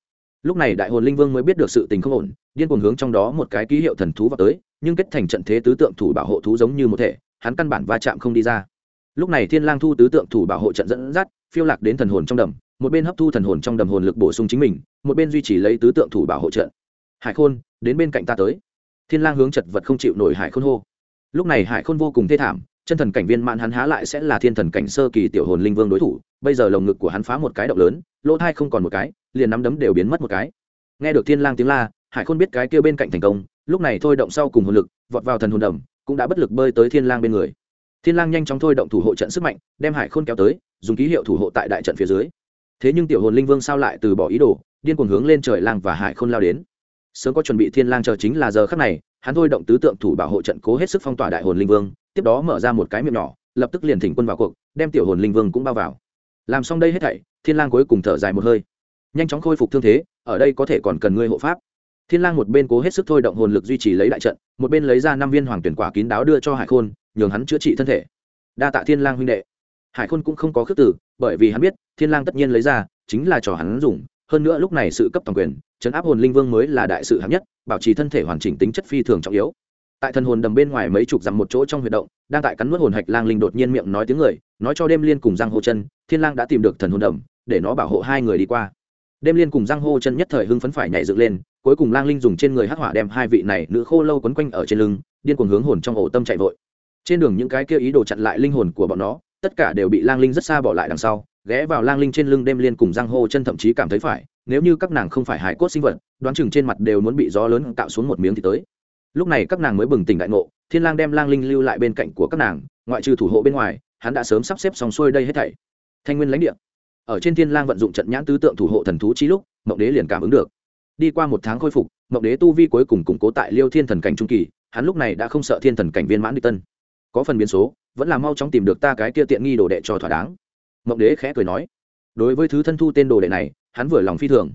lúc này đại hồn linh vương mới biết được sự tình không ổn, điên cuồng hướng trong đó một cái ký hiệu thần thú vào tới, nhưng kết thành trận thế tứ tượng thủ bảo hộ thú giống như một thể, hắn căn bản va chạm không đi ra. Lúc này thiên lang thu tứ tượng thủ bảo hộ trận dẫn dắt, phiêu lạc đến thần hồn trong đầm, một bên hấp thu thần hồn trong đầm hồn lực bổ sung chính mình, một bên duy trì lấy tứ tượng thủ bảo hộ trận. Hải khôn, đến bên cạnh ta tới. Thiên lang hướng chật vật không chịu nổi hải khôn hô. Lúc này hải khôn vô cùng thê thảm, chân thần cảnh viên mãn hắn há lại sẽ là thiên thần cảnh sơ kỳ tiểu hồn linh vương đối thủ, bây giờ lồng ngực của hắn phá một cái động lớn, lỗ thai không còn một cái liền nắm đấm đều biến mất một cái. Nghe được thiên lang tiếng la, hải khôn biết cái kia bên cạnh thành công, lúc này thôi động sau cùng hồn lực, vọt vào thần hồn đầm, cũng đã bất lực bơi tới thiên lang bên người. Thiên lang nhanh chóng thôi động thủ hộ trận sức mạnh, đem hải khôn kéo tới, dùng ký hiệu thủ hộ tại đại trận phía dưới. Thế nhưng tiểu hồn linh vương sao lại từ bỏ ý đồ, điên cuồng hướng lên trời lang và hải khôn lao đến. Sớm có chuẩn bị thiên lang chờ chính là giờ khắc này, hắn thôi động tứ tượng thủ bảo hộ trận cố hết sức phong tỏa đại hồn linh vương, tiếp đó mở ra một cái miệng nhỏ, lập tức liền thỉnh quân vào cuộc, đem tiểu hồn linh vương cũng bao vào. Làm xong đây hết thảy, thiên lang cuối cùng thở dài một hơi nhanh chóng khôi phục thương thế, ở đây có thể còn cần ngươi hộ pháp. Thiên lang một bên cố hết sức thôi động hồn lực duy trì lấy đại trận, một bên lấy ra năm viên hoàng tuyển quả kín đáo đưa cho hải khôn, nhường hắn chữa trị thân thể. Đa tạ thiên lang huynh đệ. Hải khôn cũng không có khước từ, bởi vì hắn biết, thiên lang tất nhiên lấy ra, chính là cho hắn dùng. Hơn nữa lúc này sự cấp toàn quyền chấn áp hồn linh vương mới là đại sự hạng nhất, bảo trì thân thể hoàn chỉnh tính chất phi thường trọng yếu. Tại thần hồn đầm bên ngoài mấy chục dặm một chỗ trong huyệt động, đang tại cắn nuốt hồn hạch lang linh đột nhiên miệng nói tiếng người, nói cho đêm liên cùng giang hô chân, thiên lang đã tìm được thần hồn đầm, để nó bảo hộ hai người đi qua đêm liên cùng giang hô chân nhất thời hưng phấn phải nhảy dựng lên, cuối cùng lang linh dùng trên người hắc hỏa đem hai vị này nữ khô lâu quấn quanh ở trên lưng, điên cuồng hướng hồn trong ổ tâm chạy vội. Trên đường những cái kia ý đồ chặn lại linh hồn của bọn nó, tất cả đều bị lang linh rất xa bỏ lại đằng sau, ghé vào lang linh trên lưng đêm liên cùng giang hô chân thậm chí cảm thấy phải, nếu như các nàng không phải hải cốt sinh vật, đoán chừng trên mặt đều muốn bị gió lớn tạo xuống một miếng thì tới. Lúc này các nàng mới bừng tỉnh đại ngộ, thiên lang đem lang linh lưu lại bên cạnh của các nàng, ngoại trừ thủ hộ bên ngoài, hắn đã sớm sắp xếp xong xuôi đây hết thảy. Thanh nguyên lãnh địa ở trên thiên lang vận dụng trận nhãn tứ tượng thủ hộ thần thú chi lúc, mộng đế liền cảm ứng được. Đi qua một tháng khôi phục, mộng đế tu vi cuối cùng củng cố tại liêu thiên thần cảnh trung kỳ, hắn lúc này đã không sợ thiên thần cảnh viên mãn địch tân. Có phần biến số, vẫn là mau chóng tìm được ta cái kia tiện nghi đồ đệ cho thỏa đáng. Mộng đế khẽ cười nói. Đối với thứ thân thu tên đồ đệ này, hắn vừa lòng phi thường.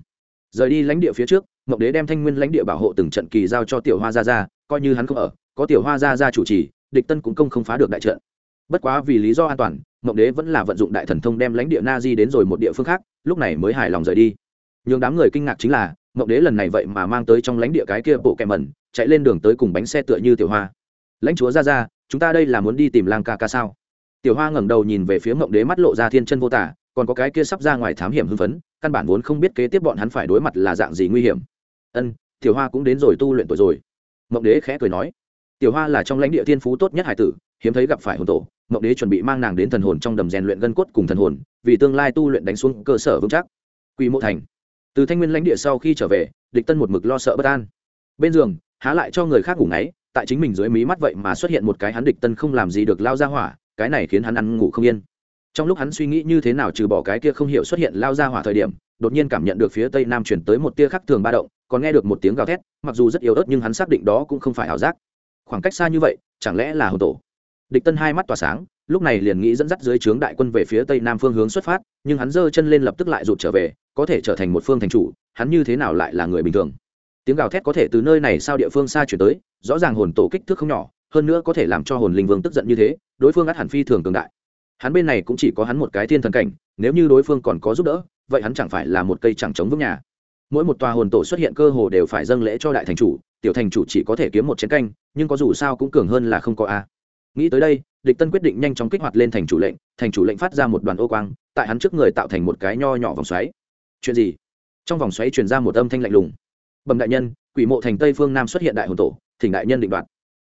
Rời đi lãnh địa phía trước, mộng đế đem thanh nguyên lãnh địa bảo hộ từng trận kỳ giao cho tiểu hoa gia gia, coi như hắn không ở, có tiểu hoa gia gia chủ trì, địch tân cũng công không phá được đại trận. Bất quá vì lý do an toàn mộng đế vẫn là vận dụng đại thần thông đem lãnh địa na di đến rồi một địa phương khác, lúc này mới hài lòng rời đi. Nhưng đám người kinh ngạc chính là, mộng đế lần này vậy mà mang tới trong lãnh địa cái kia bộ kẹm mẩn, chạy lên đường tới cùng bánh xe tựa như tiểu hoa. Lãnh chúa ra ra, chúng ta đây là muốn đi tìm lang ca ca sao? Tiểu hoa ngẩng đầu nhìn về phía mộng đế mắt lộ ra thiên chân vô tả, còn có cái kia sắp ra ngoài thám hiểm hưng phấn, căn bản vốn không biết kế tiếp bọn hắn phải đối mặt là dạng gì nguy hiểm. Ân, tiểu hoa cũng đến rồi tu luyện tuổi rồi. Mộng đế khẽ cười nói tiểu hoa là trong lãnh địa thiên phú tốt nhất hải tử, hiếm thấy gặp phải hồn tổ mộng đế chuẩn bị mang nàng đến thần hồn trong đầm rèn luyện gân cốt cùng thần hồn, vì tương lai tu luyện đánh xuống cơ sở vững chắc. Quy mô thành. Từ thanh nguyên lãnh địa sau khi trở về, địch tân một mực lo sợ bất an. Bên giường, há lại cho người khác ngủ ngáy, tại chính mình dưới mí mắt vậy mà xuất hiện một cái hắn địch tân không làm gì được lao ra hỏa, cái này khiến hắn ăn ngủ không yên. Trong lúc hắn suy nghĩ như thế nào trừ bỏ cái kia không hiểu xuất hiện lao ra hỏa thời điểm, đột nhiên cảm nhận được phía tây nam chuyển tới một tia khắc thường ba động, còn nghe được một tiếng gào thét, mặc dù rất yếu ớt nhưng hắn xác định đó cũng không phải ảo giác khoảng cách xa như vậy, chẳng lẽ là hồn tổ? Địch tân hai mắt tỏa sáng, lúc này liền nghĩ dẫn dắt dưới trướng đại quân về phía tây nam phương hướng xuất phát, nhưng hắn giơ chân lên lập tức lại rụt trở về, có thể trở thành một phương thành chủ, hắn như thế nào lại là người bình thường? Tiếng gào thét có thể từ nơi này sao địa phương xa chuyển tới, rõ ràng hồn tổ kích thước không nhỏ, hơn nữa có thể làm cho hồn linh vương tức giận như thế, đối phương ắt hẳn phi thường cường đại. Hắn bên này cũng chỉ có hắn một cái thiên thần cảnh, nếu như đối phương còn có giúp đỡ, vậy hắn chẳng phải là một cây chẳng chống vững nhà. Mỗi một tòa hồn tổ xuất hiện cơ hồ đều phải dâng lễ cho đại thành chủ, tiểu thành chủ chỉ có thể kiếm một chiến canh nhưng có dù sao cũng cường hơn là không có a. Nghĩ tới đây, địch tân quyết định nhanh chóng kích hoạt lên thành chủ lệnh, thành chủ lệnh phát ra một đoàn ô quang, tại hắn trước người tạo thành một cái nho nhỏ vòng xoáy. Chuyện gì? Trong vòng xoáy truyền ra một âm thanh lạnh lùng. Bẩm đại nhân, quỷ mộ thành tây phương nam xuất hiện đại hồn tổ, thỉnh đại nhân định đoạt.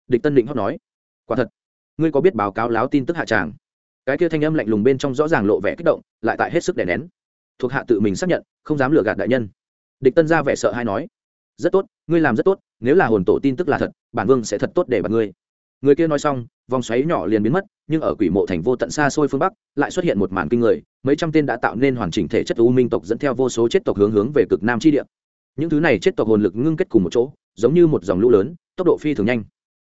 Địch tân định hót nói. Quả thật, ngươi có biết báo cáo láo tin tức hạ tràng? Cái kia thanh âm lạnh lùng bên trong rõ ràng lộ vẻ kích động, lại tại hết sức đè nén. Thuộc hạ tự mình xác nhận, không dám lừa gạt đại nhân. Địch tân ra vẻ sợ hay nói. Rất tốt, ngươi làm rất tốt nếu là hồn tổ tin tức là thật, bản vương sẽ thật tốt để bạn ngươi. Người kia nói xong, vòng xoáy nhỏ liền biến mất, nhưng ở quỷ mộ thành vô tận xa xôi phương bắc, lại xuất hiện một màn kinh người, mấy trăm tên đã tạo nên hoàn chỉnh thể chất u minh tộc dẫn theo vô số chết tộc hướng hướng về cực nam chi địa. Những thứ này chết tộc hồn lực ngưng kết cùng một chỗ, giống như một dòng lũ lớn, tốc độ phi thường nhanh.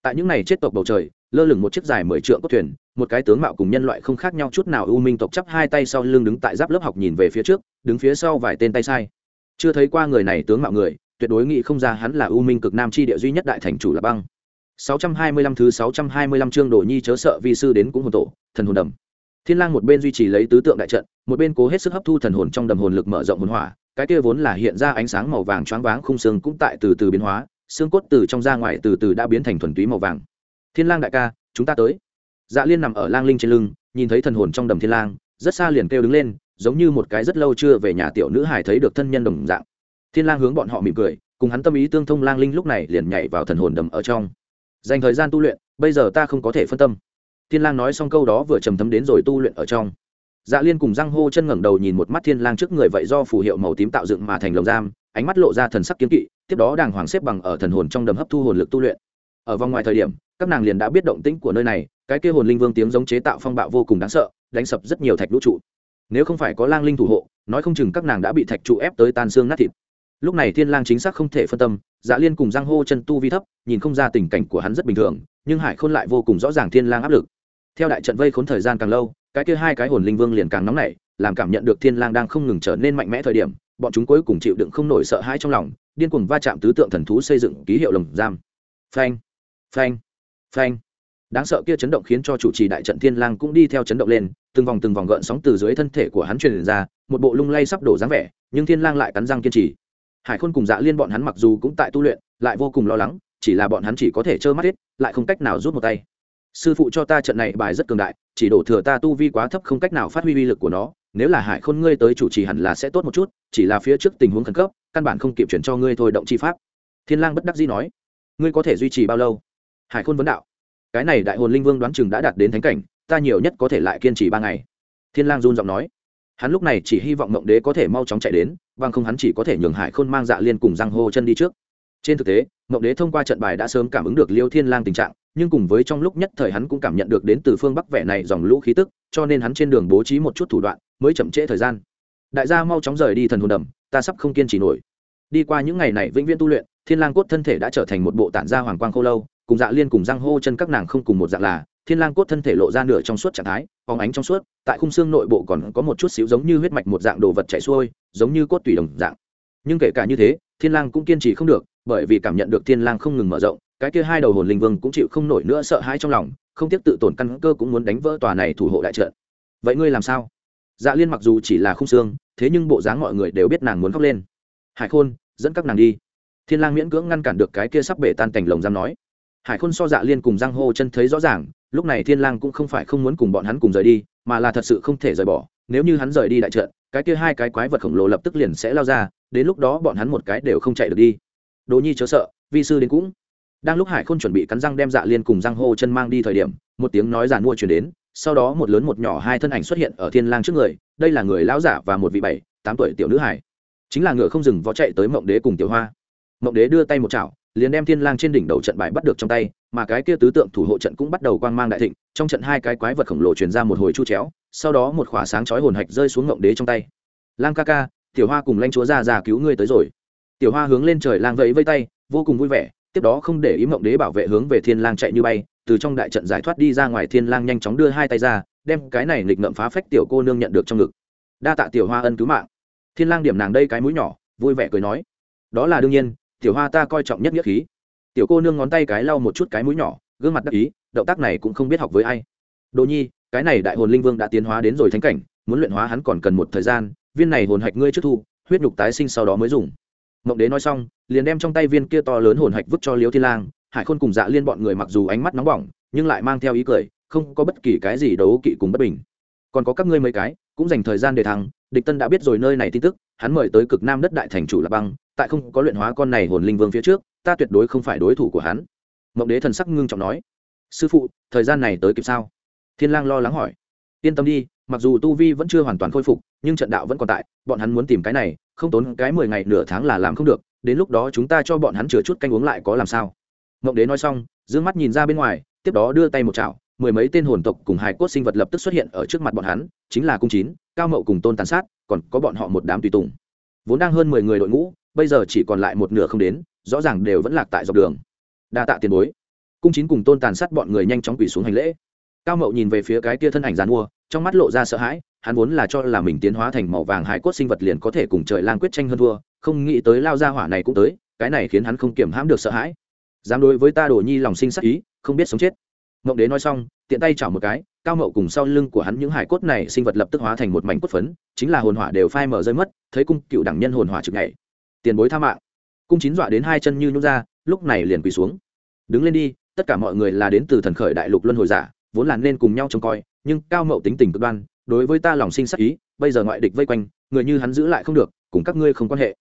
Tại những này chết tộc bầu trời, lơ lửng một chiếc dài mười trượng cốt thuyền, một cái tướng mạo cùng nhân loại không khác nhau chút nào u minh tộc chắp hai tay sau lưng đứng tại giáp lớp học nhìn về phía trước, đứng phía sau vài tên tay sai. Chưa thấy qua người này tướng mạo người tuyệt đối nghĩ không ra hắn là u minh cực nam chi địa duy nhất đại thành chủ là băng 625 thứ 625 chương Đồ Nhi chớ sợ vi sư đến cũng hồn tổ, thần hồn đầm. Thiên Lang một bên duy trì lấy tứ tượng đại trận, một bên cố hết sức hấp thu thần hồn trong đầm hồn lực mở rộng hồn hỏa, cái kia vốn là hiện ra ánh sáng màu vàng choáng váng khung xương cũng tại từ từ biến hóa, xương cốt từ trong ra ngoài từ từ đã biến thành thuần túy màu vàng. Thiên Lang đại ca, chúng ta tới. Dạ Liên nằm ở lang linh trên lưng, nhìn thấy thần hồn trong đầm Thiên Lang, rất xa liền kêu đứng lên, giống như một cái rất lâu chưa về nhà tiểu nữ hài thấy được thân nhân đồng dạng. Thiên Lang hướng bọn họ mỉm cười, cùng hắn tâm ý tương thông lang linh lúc này liền nhảy vào thần hồn đầm ở trong. Dành thời gian tu luyện bây giờ ta không có thể phân tâm. Thiên lang nói xong câu đó vừa trầm thấm đến rồi tu luyện ở trong. Dạ liên cùng răng hô chân ngẩng đầu nhìn một mắt thiên lang trước người vậy do phù hiệu màu tím tạo dựng mà thành lồng giam ánh mắt lộ ra thần sắc kiên kỵ tiếp đó đàng hoàng xếp bằng ở thần hồn trong đầm hấp thu hồn lực tu luyện. Ở vòng ngoài thời điểm các nàng liền đã biết động tĩnh của nơi này cái kia hồn linh vương tiếng giống chế tạo phong bạo vô cùng đáng sợ đánh sập rất nhiều thạch lũ trụ. Nếu không phải có lang linh thủ hộ nói không chừng các nàng đã bị thạch trụ ép tới tan xương nát thịt lúc này thiên lang chính xác không thể phân tâm dạ liên cùng giang hô chân tu vi thấp, nhìn không ra tình cảnh của hắn rất bình thường, nhưng hải khôn lại vô cùng rõ ràng thiên lang áp lực. Theo đại trận vây khốn thời gian càng lâu, cái kia hai cái hồn linh vương liền càng nóng nảy, làm cảm nhận được thiên lang đang không ngừng trở nên mạnh mẽ thời điểm, bọn chúng cuối cùng chịu đựng không nổi sợ hãi trong lòng, điên cuồng va chạm tứ tượng thần thú xây dựng ký hiệu lồng giam. Phanh phanh phanh. Đáng sợ kia chấn động khiến cho chủ trì đại trận thiên lang cũng đi theo chấn động lên, từng vòng từng vòng gợn sóng từ dưới thân thể của hắn truyền ra, một bộ lung lay sắp đổ dáng vẻ, nhưng thiên lang lại cắn răng kiên trì hải khôn cùng dạ liên bọn hắn mặc dù cũng tại tu luyện, lại vô cùng lo lắng, chỉ là bọn hắn chỉ có thể trơ mắt hết, lại không cách nào rút một tay. Sư phụ cho ta trận này bài rất cường đại, chỉ đổ thừa ta tu vi quá thấp không cách nào phát huy uy lực của nó, nếu là hải khôn ngươi tới chủ trì hẳn là sẽ tốt một chút, chỉ là phía trước tình huống khẩn cấp, căn bản không kịp chuyển cho ngươi thôi động chi pháp. Thiên lang bất đắc dĩ nói. Ngươi có thể duy trì bao lâu? Hải khôn vấn đạo. Cái này đại hồn linh vương đoán chừng đã đạt đến thánh cảnh, ta nhiều nhất có thể lại kiên trì ba ngày. Thiên lang run giọng nói hắn lúc này chỉ hy vọng mộng đế có thể mau chóng chạy đến, bằng không hắn chỉ có thể nhường hải khôn mang dạ liên cùng giang hô chân đi trước. Trên thực tế mộng đế thông qua trận bài đã sớm cảm ứng được liêu thiên lang tình trạng, nhưng cùng với trong lúc nhất thời hắn cũng cảm nhận được đến từ phương bắc vẻ này dòng lũ khí tức, cho nên hắn trên đường bố trí một chút thủ đoạn, mới chậm trễ thời gian. Đại gia mau chóng rời đi thần hồn đầm, ta sắp không kiên trì nổi. Đi qua những ngày này vĩnh viễn tu luyện, thiên lang cốt thân thể đã trở thành một bộ tản gia hoàng quang khô lâu, cùng dạ liên cùng giang hô chân các nàng không cùng một dạng là thiên lang cốt thân thể lộ ra nửa trong suốt trạng thái, phóng ánh trong suốt, tại khung xương nội bộ còn có một chút xíu giống như huyết mạch một dạng đồ vật chảy xuôi, giống như cốt tủy đồng dạng. Nhưng kể cả như thế, thiên lang cũng kiên trì không được, bởi vì cảm nhận được thiên lang không ngừng mở rộng, cái kia hai đầu hồn linh vương cũng chịu không nổi nữa sợ hãi trong lòng, không tiếc tự tổn căn cơ cũng muốn đánh vỡ tòa này thủ hộ đại trận. Vậy ngươi làm sao? Dạ liên mặc dù chỉ là khung xương, thế nhưng bộ dáng mọi người đều biết nàng muốn khóc lên. Hải khôn, dẫn các nàng đi. Thiên lang miễn cưỡng ngăn cản được cái kia sắp bể tan cảnh lồng giam nói. Hải khôn so dạ liên cùng giang hô chân thấy rõ ràng lúc này thiên lang cũng không phải không muốn cùng bọn hắn cùng rời đi, mà là thật sự không thể rời bỏ. Nếu như hắn rời đi đại trận, cái kia hai cái quái vật khổng lồ lập tức liền sẽ lao ra, đến lúc đó bọn hắn một cái đều không chạy được đi. Đỗ nhi chớ sợ, vi sư đến cũng. Đang lúc hải khôn chuẩn bị cắn răng đem dạ liên cùng răng hô chân mang đi thời điểm, một tiếng nói giàn mua truyền đến, sau đó một lớn một nhỏ hai thân ảnh xuất hiện ở thiên lang trước người, đây là người lão giả và một vị bảy, tám tuổi tiểu nữ hải chính là ngựa không dừng vó chạy tới mộng đế cùng tiểu hoa. Mộng đế đưa tay một chảo, liền đem thiên lang trên đỉnh đầu trận bài bắt được trong tay mà cái kia tứ tượng thủ hộ trận cũng bắt đầu quang mang đại thịnh, trong trận hai cái quái vật khổng lồ truyền ra một hồi chu chéo, sau đó một khỏa sáng chói hồn hạch rơi xuống ngộng đế trong tay. Lang ca ca, tiểu hoa cùng lanh chúa ra ra cứu ngươi tới rồi. Tiểu hoa hướng lên trời lang vẫy vây tay, vô cùng vui vẻ, tiếp đó không để ý ngộng đế bảo vệ hướng về thiên lang chạy như bay, từ trong đại trận giải thoát đi ra ngoài thiên lang nhanh chóng đưa hai tay ra, đem cái này nghịch ngợm phá phách tiểu cô nương nhận được trong ngực. Đa tạ tiểu hoa ân cứu mạng. Thiên lang điểm nàng đây cái mũi nhỏ, vui vẻ cười nói. Đó là đương nhiên, tiểu hoa ta coi trọng nhất nghĩa khí tiểu cô nương ngón tay cái lau một chút cái mũi nhỏ, gương mặt đắc ý, động tác này cũng không biết học với ai. Đồ nhi, cái này đại hồn linh vương đã tiến hóa đến rồi thánh cảnh, muốn luyện hóa hắn còn cần một thời gian, viên này hồn hạch ngươi trước thu, huyết nhục tái sinh sau đó mới dùng. Mộng đế nói xong, liền đem trong tay viên kia to lớn hồn hạch vứt cho liêu thiên lang, hải khôn cùng dạ liên bọn người mặc dù ánh mắt nóng bỏng, nhưng lại mang theo ý cười, không có bất kỳ cái gì đấu kỵ cùng bất bình. Còn có các ngươi mấy cái, cũng dành thời gian để thắng địch tân đã biết rồi nơi này tin tức, hắn mời tới cực nam đất đại thành chủ là băng tại không có luyện hóa con này hồn linh vương phía trước, ta tuyệt đối không phải đối thủ của hắn. Mộng đế thần sắc ngưng trọng nói, sư phụ, thời gian này tới kịp sao? Thiên lang lo lắng hỏi. Yên tâm đi, mặc dù tu vi vẫn chưa hoàn toàn khôi phục, nhưng trận đạo vẫn còn tại, bọn hắn muốn tìm cái này, không tốn cái mười ngày nửa tháng là làm không được, đến lúc đó chúng ta cho bọn hắn chừa chút canh uống lại có làm sao? Mộng đế nói xong, dương mắt nhìn ra bên ngoài, tiếp đó đưa tay một chảo, mười mấy tên hồn tộc cùng hài cốt sinh vật lập tức xuất hiện ở trước mặt bọn hắn, chính là cung chín, cao mậu cùng tôn tàn sát, còn có bọn họ một đám tùy tùng. Vốn đang hơn mười người đội ngũ bây giờ chỉ còn lại một nửa không đến, rõ ràng đều vẫn lạc tại dọc đường. Đa tạ tiền bối. Cung chín cùng tôn tàn sát bọn người nhanh chóng quỳ xuống hành lễ. Cao mậu nhìn về phía cái kia thân ảnh giàn mua, trong mắt lộ ra sợ hãi, hắn vốn là cho là mình tiến hóa thành màu vàng hải cốt sinh vật liền có thể cùng trời lang quyết tranh hơn thua, không nghĩ tới lao ra hỏa này cũng tới, cái này khiến hắn không kiểm hãm được sợ hãi. Dám đối với ta đồ nhi lòng sinh sắc ý, không biết sống chết. Mộng đế nói xong, tiện tay chảo một cái, cao mậu cùng sau lưng của hắn những hải cốt này sinh vật lập tức hóa thành một mảnh cốt phấn, chính là hồn hỏa đều phai mở rơi mất, thấy cung cựu đẳng nhân hồn hỏa trực ngày tiền bối tha mạng. Cung chín dọa đến hai chân như nhút ra, lúc này liền quỳ xuống. Đứng lên đi, tất cả mọi người là đến từ thần khởi đại lục luân hồi giả, vốn là nên cùng nhau trông coi, nhưng cao mậu tính tình cực đoan, đối với ta lòng sinh sắc ý, bây giờ ngoại địch vây quanh, người như hắn giữ lại không được, cùng các ngươi không quan hệ.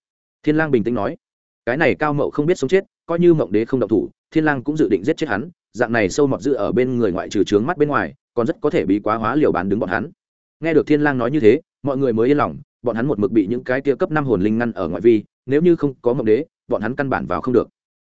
Thiên lang bình tĩnh nói. Cái này cao mậu không biết sống chết, coi như mộng đế không động thủ, thiên lang cũng dự định giết chết hắn, dạng này sâu mọt giữ ở bên người ngoại trừ trướng mắt bên ngoài, còn rất có thể bị quá hóa liều bán đứng bọn hắn. Nghe được thiên lang nói như thế, mọi người mới yên lòng, bọn hắn một mực bị những cái kia cấp năm hồn linh ngăn ở ngoại vi nếu như không có mộng đế, bọn hắn căn bản vào không được.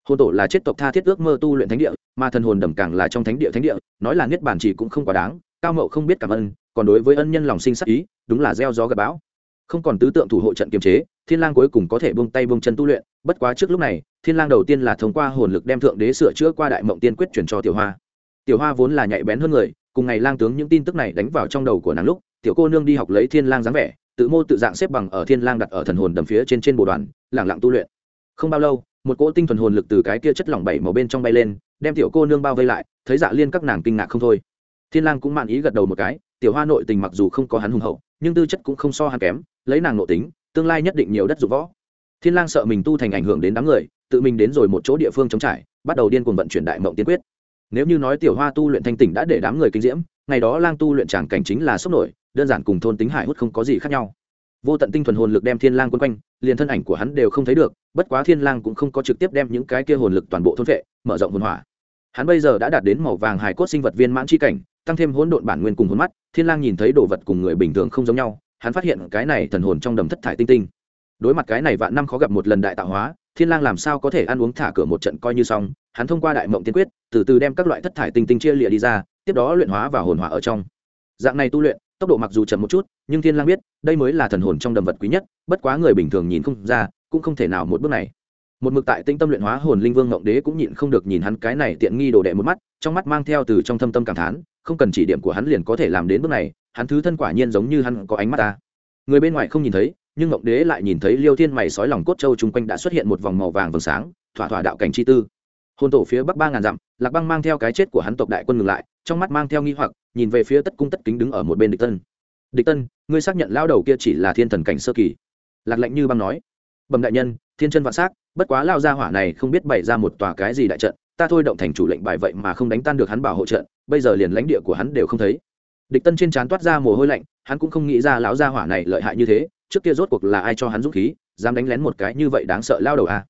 Hồn tổ là chết tộc tha thiết ước mơ tu luyện thánh địa, mà thần hồn đầm càng là trong thánh địa thánh địa, nói là niết bản chỉ cũng không quá đáng, cao mậu không biết cảm ơn, còn đối với ân nhân lòng sinh sắc ý, đúng là gieo gió gặp bão. Không còn tứ tượng thủ hộ trận kiềm chế, thiên lang cuối cùng có thể buông tay buông chân tu luyện, bất quá trước lúc này, thiên lang đầu tiên là thông qua hồn lực đem thượng đế sửa chữa qua đại mộng tiên quyết chuyển cho tiểu hoa. Tiểu hoa vốn là nhạy bén hơn người, cùng ngày lang tướng những tin tức này đánh vào trong đầu của nàng lúc, tiểu cô nương đi học lấy thiên lang dáng vẻ tự mô tự dạng xếp bằng ở thiên lang đặt ở thần hồn đầm phía trên trên bộ đoàn, lặng lặng tu luyện. Không bao lâu, một cỗ tinh thuần hồn lực từ cái kia chất lỏng bảy màu bên trong bay lên, đem tiểu cô nương bao vây lại, thấy dạ liên các nàng kinh ngạc không thôi. Thiên lang cũng mạn ý gật đầu một cái, tiểu hoa nội tình mặc dù không có hắn hùng hậu, nhưng tư chất cũng không so hắn kém, lấy nàng nội tính, tương lai nhất định nhiều đất dụng võ. Thiên lang sợ mình tu thành ảnh hưởng đến đám người, tự mình đến rồi một chỗ địa phương chống trải, bắt đầu điên cuồng vận chuyển đại mộng tiên quyết. Nếu như nói tiểu hoa tu luyện thanh tỉnh đã để đám người kinh diễm, ngày đó lang tu luyện tràng cảnh chính là sốc nổi đơn giản cùng thôn tính hải hút không có gì khác nhau. Vô tận tinh thuần hồn lực đem thiên lang quân quanh, liền thân ảnh của hắn đều không thấy được, bất quá thiên lang cũng không có trực tiếp đem những cái kia hồn lực toàn bộ thôn vệ, mở rộng hồn hỏa. Hắn bây giờ đã đạt đến màu vàng hải cốt sinh vật viên mãn chi cảnh, tăng thêm hỗn độn bản nguyên cùng hồn mắt, thiên lang nhìn thấy đồ vật cùng người bình thường không giống nhau, hắn phát hiện cái này thần hồn trong đầm thất thải tinh tinh. Đối mặt cái này vạn năm khó gặp một lần đại tạo hóa, thiên lang làm sao có thể ăn uống thả cửa một trận coi như xong, hắn thông qua đại mộng tiên quyết, từ từ đem các loại thất thải tinh tinh chia lịa đi ra, tiếp đó luyện hóa và hồn hỏa ở trong. Dạng này tu luyện tốc độ mặc dù chậm một chút, nhưng thiên lang biết, đây mới là thần hồn trong đầm vật quý nhất, bất quá người bình thường nhìn không ra, cũng không thể nào một bước này. Một mực tại tinh tâm luyện hóa hồn linh vương ngộng đế cũng nhịn không được nhìn hắn cái này tiện nghi đồ đệ một mắt, trong mắt mang theo từ trong thâm tâm cảm thán, không cần chỉ điểm của hắn liền có thể làm đến bước này, hắn thứ thân quả nhiên giống như hắn có ánh mắt ta. Người bên ngoài không nhìn thấy, nhưng ngộng đế lại nhìn thấy liêu thiên mày sói lòng cốt châu chung quanh đã xuất hiện một vòng màu vàng vầng sáng, thỏa thỏa đạo cảnh chi tư. Hồn tổ phía bắc ba ngàn dặm, lạc băng mang theo cái chết của hắn tộc đại quân ngừng lại, trong mắt mang theo nghi hoặc nhìn về phía tất cung tất kính đứng ở một bên địch tân. Địch tân, ngươi xác nhận lao đầu kia chỉ là thiên thần cảnh sơ kỳ? Lạc lệnh như băng nói. Bẩm đại nhân, thiên chân vạn s á c bất quá lao ra hỏa này không biết bày ra một tòa cái gì đại trận, ta thôi động thành chủ lệnh bài vậy mà không đánh tan được hắn bảo hộ trận, bây giờ liền lãnh địa của hắn đều không thấy. Địch tân trên trán toát ra mồ hôi lạnh, hắn cũng không nghĩ ra lão gia hỏa này lợi hại như thế, trước kia rốt cuộc là ai cho hắn dũng khí, dám đánh lén một cái như vậy đáng sợ lao đầu à.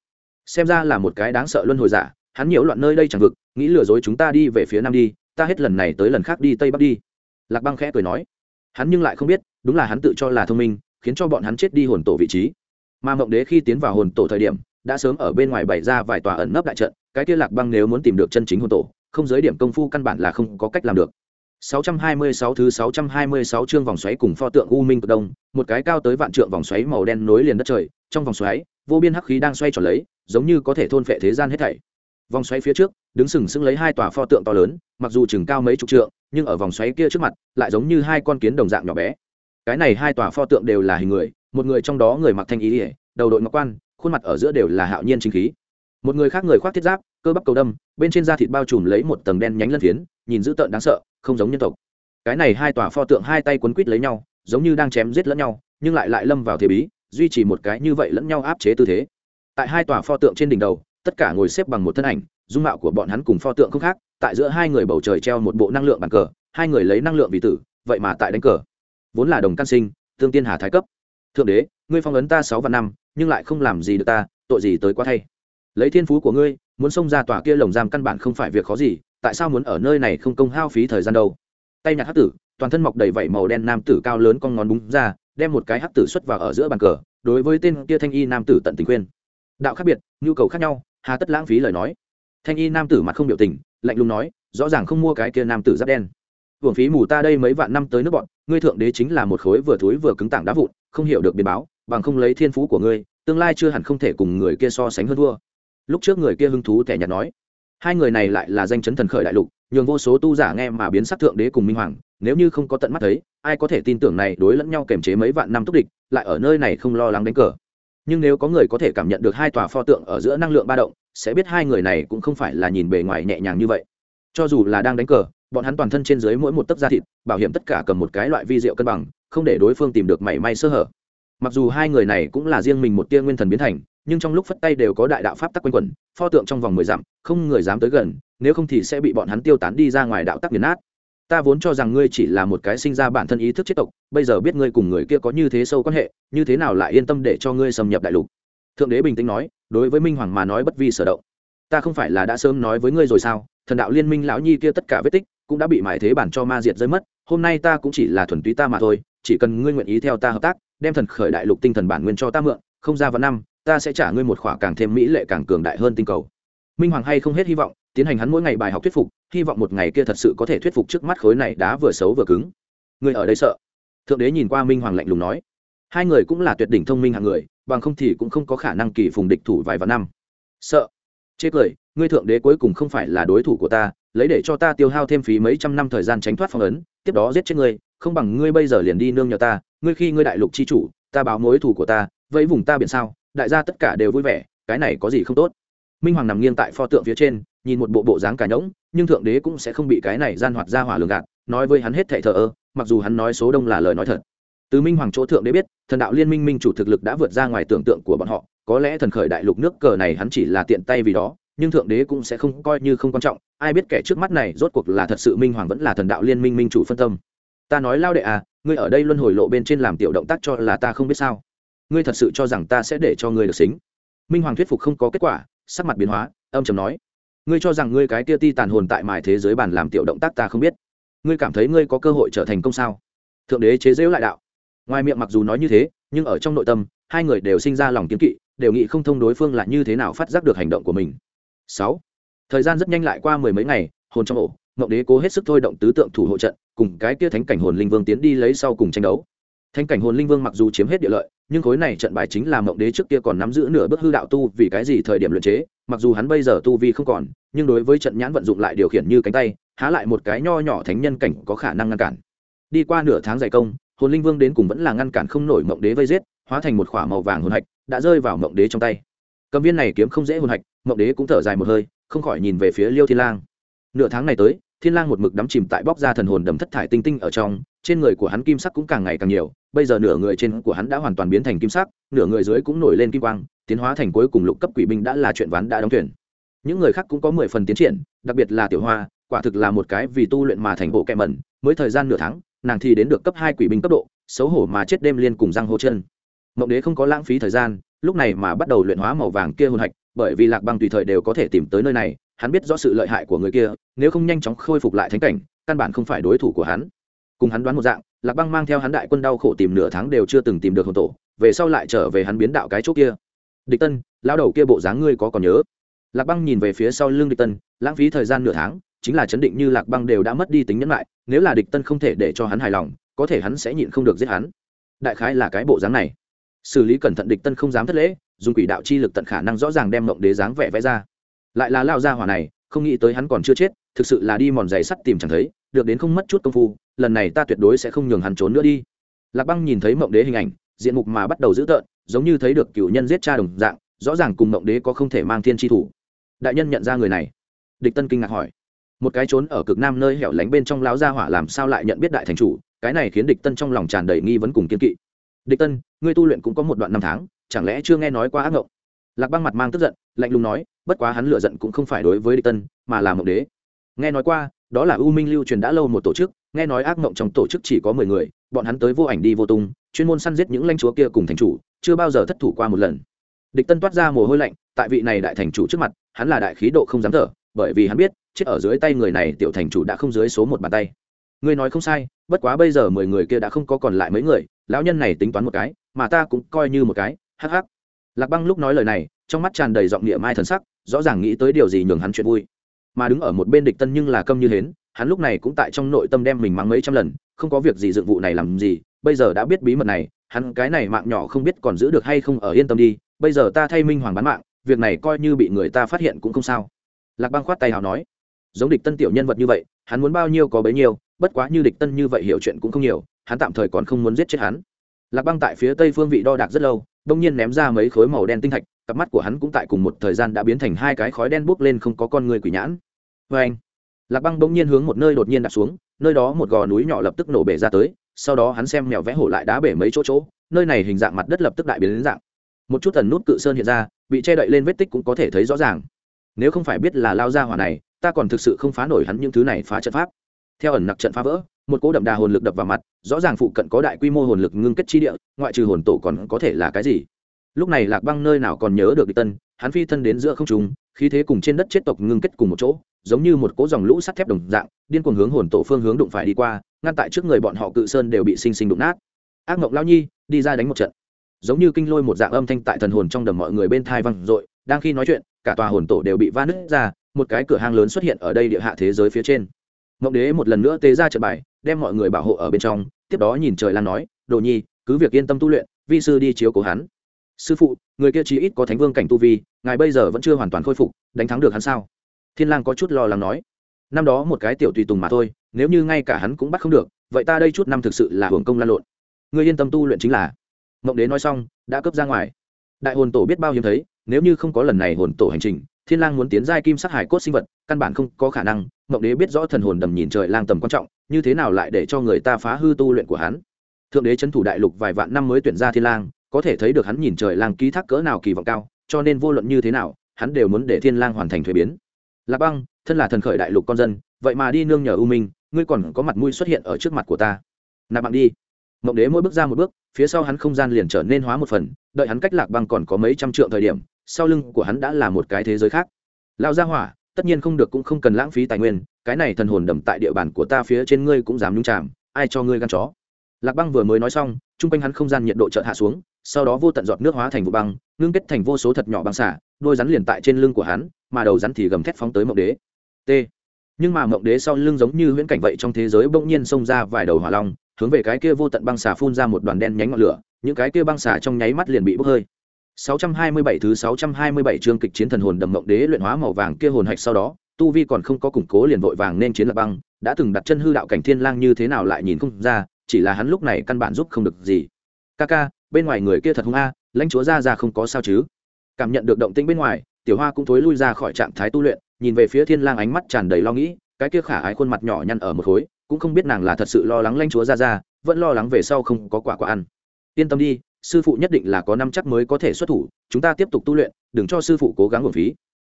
xem ra là một cái đáng sợ luân hồi giả, hắn nhiễu loạn nơi đây chẳng vực, nghĩ lừa dối chúng ta đi về phía nam đi ta hết lần này tới lần khác đi tây bắc đi lạc băng khẽ cười nói hắn nhưng lại không biết đúng là hắn tự cho là thông minh khiến cho bọn hắn chết đi hồn tổ vị trí mà mộng đế khi tiến vào hồn tổ thời điểm đã sớm ở bên ngoài bày ra vài tòa ẩn nấp đại trận cái kia lạc băng nếu muốn tìm được chân chính hồn tổ không giới điểm công phu căn bản là không có cách làm được 626 thứ 626 chương vòng xoáy cùng pho tượng U Minh cực đông, một cái cao tới vạn trượng vòng xoáy màu đen nối liền đất trời, trong vòng xoáy, vô biên hắc khí đang xoay tròn lấy, giống như có thể thôn phệ thế gian hết thảy. Vòng xoáy phía trước, đứng sừng sững lấy hai tòa pho tượng to lớn, mặc dù chừng cao mấy chục trượng, nhưng ở vòng xoáy kia trước mặt, lại giống như hai con kiến đồng dạng nhỏ bé. Cái này hai tòa pho tượng đều là hình người, một người trong đó người mặc thanh ý, đầu đội ngọc quan, khuôn mặt ở giữa đều là hạo nhiên chính khí. Một người khác người khoác thiết giáp, cơ bắp cầu đâm, bên trên da thịt bao trùm lấy một tầng đen nhánh lân phiến, nhìn dữ tợn đáng sợ, không giống nhân tộc cái này hai tòa pho tượng hai tay quấn quít lấy nhau giống như đang chém giết lẫn nhau nhưng lại lại lâm vào thế bí duy trì một cái như vậy lẫn nhau áp chế tư thế tại hai tòa pho tượng trên đỉnh đầu tất cả ngồi xếp bằng một thân ảnh, dung mạo của bọn hắn cùng pho tượng không khác, tại giữa hai người bầu trời treo một bộ năng lượng bàn cờ, hai người lấy năng lượng vì tử, vậy mà tại đánh cờ. Vốn là đồng căn sinh, tương tiên hà thái cấp. Thượng đế, ngươi phong ấn ta sáu vạn năm, nhưng lại không làm gì được ta, tội gì tới quá thay. Lấy thiên phú của ngươi, muốn xông ra tòa kia lồng giam căn bản không phải việc khó gì, tại sao muốn ở nơi này không công hao phí thời gian đâu? Tay nhặt hắc tử, toàn thân mọc đầy vảy màu đen nam tử cao lớn con ngón búng ra, đem một cái hắc tử xuất vào ở giữa bàn cờ, đối với tên kia thanh y nam tử tận tình khuyên. Đạo khác biệt, nhu cầu khác nhau hà tất lãng phí lời nói. Thanh y nam tử mặt không biểu tình, lạnh lùng nói, rõ ràng không mua cái kia nam tử giáp đen. Hưởng phí mù ta đây mấy vạn năm tới nước bọn, ngươi thượng đế chính là một khối vừa thối vừa cứng tảng đá vụn, không hiểu được biến báo, bằng không lấy thiên phú của ngươi, tương lai chưa hẳn không thể cùng người kia so sánh hơn thua. Lúc trước người kia hưng thú kẻ nhạt nói, hai người này lại là danh chấn thần khởi đại lục, nhường vô số tu giả nghe mà biến sắc thượng đế cùng minh hoàng, nếu như không có tận mắt thấy, ai có thể tin tưởng này đối lẫn nhau kềm chế mấy vạn năm túc địch, lại ở nơi này không lo lắng đánh cờ nhưng nếu có người có thể cảm nhận được hai tòa pho tượng ở giữa năng lượng ba động, sẽ biết hai người này cũng không phải là nhìn bề ngoài nhẹ nhàng như vậy. Cho dù là đang đánh cờ, bọn hắn toàn thân trên dưới mỗi một tấc da thịt, bảo hiểm tất cả cầm một cái loại vi rượu cân bằng, không để đối phương tìm được mảy may sơ hở. Mặc dù hai người này cũng là riêng mình một tia nguyên thần biến thành, nhưng trong lúc phất tay đều có đại đạo pháp tắc quanh quẩn, pho tượng trong vòng mười dặm, không người dám tới gần, nếu không thì sẽ bị bọn hắn tiêu tán đi ra ngoài đạo tắc nghiền nát ta vốn cho rằng ngươi chỉ là một cái sinh ra bản thân ý thức chết tộc, bây giờ biết ngươi cùng người kia có như thế sâu quan hệ, như thế nào lại yên tâm để cho ngươi xâm nhập đại lục? Thượng đế bình tĩnh nói, đối với minh hoàng mà nói bất vi sở động. Ta không phải là đã sớm nói với ngươi rồi sao? Thần đạo liên minh lão nhi kia tất cả vết tích cũng đã bị mải thế bản cho ma diệt rơi mất, hôm nay ta cũng chỉ là thuần túy ta mà thôi, chỉ cần ngươi nguyện ý theo ta hợp tác, đem thần khởi đại lục tinh thần bản nguyên cho ta mượn, không ra vào năm, ta sẽ trả ngươi một khỏa càng thêm mỹ lệ càng cường đại hơn tinh cầu. Minh hoàng hay không hết hy vọng, tiến hành hắn mỗi ngày bài học thuyết phục hy vọng một ngày kia thật sự có thể thuyết phục trước mắt khối này đá vừa xấu vừa cứng. Người ở đây sợ. Thượng đế nhìn qua minh hoàng lạnh lùng nói. Hai người cũng là tuyệt đỉnh thông minh hạng người, bằng không thì cũng không có khả năng kỳ phùng địch thủ vài vạn năm. Sợ. Chê cười, ngươi thượng đế cuối cùng không phải là đối thủ của ta, lấy để cho ta tiêu hao thêm phí mấy trăm năm thời gian tránh thoát phong ấn, tiếp đó giết chết ngươi, không bằng ngươi bây giờ liền đi nương nhờ ta, ngươi khi ngươi đại lục chi chủ, ta báo mối thủ của ta, vẫy vùng ta biển sao, đại gia tất cả đều vui vẻ, cái này có gì không tốt? Minh hoàng nằm nghiêng tại pho tượng phía trên nhìn một bộ bộ dáng cả nhõng nhưng thượng đế cũng sẽ không bị cái này gian hoạt ra hỏa lường gạt, nói với hắn hết thệ thờ ơ, mặc dù hắn nói số đông là lời nói thật. Từ minh hoàng chỗ thượng đế biết, thần đạo liên minh minh chủ thực lực đã vượt ra ngoài tưởng tượng của bọn họ, có lẽ thần khởi đại lục nước cờ này hắn chỉ là tiện tay vì đó, nhưng thượng đế cũng sẽ không coi như không quan trọng, ai biết kẻ trước mắt này rốt cuộc là thật sự minh hoàng vẫn là thần đạo liên minh minh chủ phân tâm. Ta nói lao đệ à ngươi ở đây luân hồi lộ bên trên làm tiểu động tác cho là ta không biết sao. Ngươi thật sự cho rằng ta sẽ để cho ngươi được xính. Minh hoàng thuyết phục không có kết quả, sắc mặt biến hóa, âm chầm nói ngươi cho rằng ngươi cái kia ti tàn hồn tại mài thế giới bàn làm tiểu động tác ta không biết. Ngươi cảm thấy ngươi có cơ hội trở thành công sao? Thượng đế chế giễu lại đạo. Ngoài miệng mặc dù nói như thế, nhưng ở trong nội tâm, hai người đều sinh ra lòng kiếm kỵ, đều nghĩ không thông đối phương là như thế nào phát giác được hành động của mình. Sáu. Thời gian rất nhanh lại qua mười mấy ngày, hồn trong ổ, ngọc đế cố hết sức thôi động tứ tượng thủ hộ trận, cùng cái kia thánh cảnh hồn linh vương tiến đi lấy sau cùng tranh đấu. Thánh cảnh hồn linh vương mặc dù chiếm hết địa lợi, nhưng khối này trận bài chính là mộng đế trước kia còn nắm giữ nửa bước hư đạo tu vì cái gì thời điểm luyện chế mặc dù hắn bây giờ tu vi không còn, nhưng đối với trận nhãn vận dụng lại điều khiển như cánh tay, há lại một cái nho nhỏ thánh nhân cảnh có khả năng ngăn cản. Đi qua nửa tháng dày công, hồn linh vương đến cùng vẫn là ngăn cản không nổi mộng đế vây giết, hóa thành một k h ỏ a màu vàng hồn hạch, đã rơi vào mộng đế trong tay. Cầm viên này kiếm không dễ hồn hạch, mộng đế cũng thở dài một hơi, không khỏi nhìn về phía liêu thiên lang. Nửa tháng này tới, thiên lang một mực đắm chìm tại bóc ra thần hồn đầm thất thải tinh tinh ở trong trên người của hắn kim sắc cũng càng ngày càng nhiều, bây giờ nửa người trên của hắn đã hoàn toàn biến thành kim sắc, nửa người dưới cũng nổi lên kim quang, tiến hóa thành cuối cùng lục cấp quỷ binh đã là chuyện ván đã đóng thuyền. Những người khác cũng có mười phần tiến triển, đặc biệt là tiểu hoa, quả thực là một cái vì tu luyện mà thành bộ kẹ mẩn, mới thời gian nửa tháng, nàng thì đến được cấp hai quỷ binh cấp độ, xấu hổ mà chết đêm liên cùng răng hô chân. Mộng đế không có lãng phí thời gian, lúc này mà bắt đầu luyện hóa màu vàng kia hồn hạch, bởi vì lạc băng tùy thời đều có thể tìm tới nơi này, hắn biết rõ sự lợi hại của người kia, nếu không nhanh chóng khôi phục lại thánh cảnh, căn bản không phải đối thủ của hắn cùng hắn đoán một dạng, lạc băng mang theo hắn đại quân đau khổ tìm nửa tháng đều chưa từng tìm được hồn tổ, về sau lại trở về hắn biến đạo cái chỗ kia. Địch tân lao đầu kia bộ dáng ngươi có còn nhớ? Lạc băng nhìn về phía sau lưng địch tân, lãng phí thời gian nửa tháng, chính là chấn định như lạc băng đều đã mất đi tính nhẫn lại, nếu là địch tân không thể để cho hắn hài lòng, có thể hắn sẽ nhịn không được giết hắn. Đại khái là cái bộ dáng này. Xử lý cẩn thận địch tân không dám thất lễ, dùng quỷ đạo chi lực tận khả năng rõ ràng đem mộng đế dáng vẻ vẽ ra. Lại là lao ra hỏa này, không nghĩ tới hắn còn chưa chết, thực sự là đi mòn giày sắt tìm chẳng thấy, được đến không mất chút công phu lần này ta tuyệt đối sẽ không nhường hắn trốn nữa đi. Lạc băng nhìn thấy mộng đế hình ảnh, diện mục mà bắt đầu dữ tợn, giống như thấy được cựu nhân giết cha đồng dạng, rõ ràng cùng mộng đế có không thể mang thiên tri thủ. Đại nhân nhận ra người này. Địch tân kinh ngạc hỏi. Một cái trốn ở cực nam nơi hẻo lánh bên trong láo gia hỏa làm sao lại nhận biết đại thành chủ, cái này khiến địch tân trong lòng tràn đầy nghi vấn cùng kiên kỵ. Địch tân, ngươi tu luyện cũng có một đoạn năm tháng, chẳng lẽ chưa nghe nói qua ác ngộng? Lạc băng mặt mang tức giận, lạnh lùng nói, bất quá hắn lựa giận cũng không phải đối với địch tân, mà là mộng đế. Nghe nói qua, đó là u minh lưu truyền đã lâu một tổ chức nghe nói ác mộng trong tổ chức chỉ có mười người, bọn hắn tới vô ảnh đi vô tung, chuyên môn săn giết những lãnh chúa kia cùng thành chủ, chưa bao giờ thất thủ qua một lần. Địch tân toát ra mồ hôi lạnh, tại vị này đại thành chủ trước mặt, hắn là đại khí độ không dám thở, bởi vì hắn biết, chết ở dưới tay người này tiểu thành chủ đã không dưới số một bàn tay. Ngươi nói không sai, bất quá bây giờ mười người kia đã không có còn lại mấy người, lão nhân này tính toán một cái, mà ta cũng coi như một cái, hắc hắc. Lạc băng lúc nói lời này, trong mắt tràn đầy giọng địa mai thần sắc, rõ ràng nghĩ tới điều gì nhường hắn chuyện vui. Mà đứng ở một bên địch tân nhưng là câm như hến hắn lúc này cũng tại trong nội tâm đem mình mắng mấy trăm lần, không có việc gì dựng vụ này làm gì, bây giờ đã biết bí mật này, hắn cái này mạng nhỏ không biết còn giữ được hay không ở yên tâm đi, bây giờ ta thay minh hoàng bán mạng, việc này coi như bị người ta phát hiện cũng không sao. Lạc băng khoát tay hào nói. Giống địch tân tiểu nhân vật như vậy, hắn muốn bao nhiêu có bấy nhiêu, bất quá như địch tân như vậy hiểu chuyện cũng không nhiều, hắn tạm thời còn không muốn giết chết hắn. Lạc băng tại phía tây phương vị đo đạc rất lâu, đông nhiên ném ra mấy khối màu đen tinh thạch, cặp mắt của hắn cũng tại cùng một thời gian đã biến thành hai cái khói đen bốc lên không có con người quỷ nhãn. Vê anh lạc băng bỗng nhiên hướng một nơi đột nhiên đạp xuống, nơi đó một gò núi nhỏ lập tức nổ bể ra tới, sau đó hắn xem mèo vẽ hổ lại đá bể mấy chỗ chỗ, nơi này hình dạng mặt đất lập tức đại biến đến dạng. Một chút tần nút cự sơn hiện ra, bị che đậy lên vết tích cũng có thể thấy rõ ràng. Nếu không phải biết là lao ra hỏa này, ta còn thực sự không phá nổi hắn những thứ này phá trận pháp. Theo ẩn nặc trận phá vỡ, một cỗ đậm đà hồn lực đập vào mặt, rõ ràng phụ cận có đại quy mô hồn lực ngưng kết chi địa, ngoại trừ hồn tổ còn có thể là cái gì? Lúc này lạc băng nơi nào còn nhớ được địch tân, hắn phi thân đến giữa không trung, khí thế cùng trên đất chết tộc ngưng kết cùng một chỗ giống như một cỗ dòng lũ sắt thép đồng dạng, điên cuồng hướng hồn tổ phương hướng đụng phải đi qua, ngăn tại trước người bọn họ cự sơn đều bị sinh sinh đụng nát. Ác mộng lao nhi, đi ra đánh một trận. Giống như kinh lôi một dạng âm thanh tại thần hồn trong đầm mọi người bên thai văng dội, đang khi nói chuyện, cả tòa hồn tổ đều bị va nứt ra, một cái cửa hang lớn xuất hiện ở đây địa hạ thế giới phía trên. Mộng đế một lần nữa tế ra trận bài, đem mọi người bảo hộ ở bên trong, tiếp đó nhìn trời lan nói, đồ nhi, cứ việc yên tâm tu luyện, vi sư đi chiếu cố hắn. Sư phụ, người kia chỉ ít có thánh vương cảnh tu vi, ngài bây giờ vẫn chưa hoàn toàn khôi phục, đánh thắng được hắn sao? Thiên lang có chút lo lắng nói, năm đó một cái tiểu tùy tùng mà thôi, nếu như ngay cả hắn cũng bắt không được, vậy ta đây chút năm thực sự là hưởng công lan lộn. Người yên tâm tu luyện chính là. Mộng đế nói xong, đã cấp ra ngoài. Đại hồn tổ biết bao hiếm thấy, nếu như không có lần này hồn tổ hành trình, thiên lang muốn tiến giai kim sắc hải cốt sinh vật, căn bản không có khả năng. Mộng đế biết rõ thần hồn đầm nhìn trời lang tầm quan trọng, như thế nào lại để cho người ta phá hư tu luyện của hắn? Thượng đế chân thủ đại lục vài vạn năm mới tuyển ra thiên lang, có thể thấy được hắn nhìn trời lang ký thác cỡ nào kỳ vọng cao, cho nên vô luận như thế nào, hắn đều muốn để thiên lang hoàn thành thuế biến lạc băng, thân là thần khởi đại lục con dân, vậy mà đi nương nhờ u minh, ngươi còn có mặt mũi xuất hiện ở trước mặt của ta. Nạp bạn đi. Mộng đế mỗi bước ra một bước, phía sau hắn không gian liền trở nên hóa một phần, đợi hắn cách lạc băng còn có mấy trăm trượng thời điểm, sau lưng của hắn đã là một cái thế giới khác. Lao ra hỏa, tất nhiên không được cũng không cần lãng phí tài nguyên, cái này thần hồn đầm tại địa bàn của ta phía trên ngươi cũng dám nhung chạm ai cho ngươi gan chó? Lạc băng vừa mới nói xong chung quanh hắn không gian nhiệt độ chợt hạ xuống, sau đó vô tận giọt nước hóa thành vụ băng ngưng kết thành vô số thật nhỏ băng xả đôi rắn liền tại trên lưng của hắn mà đầu rắn thì gầm thét phóng tới mộng đế. T. Nhưng mà mộng đế sau lưng giống như huyễn cảnh vậy trong thế giới bỗng nhiên xông ra vài đầu hỏa long hướng về cái kia vô tận băng xả phun ra một đoàn đen nhánh ngọn lửa những cái kia băng xả trong nháy mắt liền bị bốc hơi. 627 thứ 627 chương kịch chiến thần hồn đầm mộng đế luyện hóa màu vàng kia hồn hạch sau đó, tu vi còn không có củng cố liền vội vàng nên chiến lập băng, đã từng đặt chân hư đạo cảnh thiên lang như thế nào lại nhìn không ra, chỉ là hắn lúc này căn bản giúp không được gì. Kaka, bên ngoài người kia thật hung a, lãnh chúa ra ra không có sao chứ? Cảm nhận được động tĩnh bên ngoài, Tiểu Hoa cũng thối lui ra khỏi trạng thái tu luyện, nhìn về phía Thiên Lang ánh mắt tràn đầy lo nghĩ, cái kia khả ái khuôn mặt nhỏ nhăn ở một khối, cũng không biết nàng là thật sự lo lắng lãnh chúa ra ra, vẫn lo lắng về sau không có quả quả ăn. Yên tâm đi, sư phụ nhất định là có năm chắc mới có thể xuất thủ chúng ta tiếp tục tu luyện đừng cho sư phụ cố gắng hưởng phí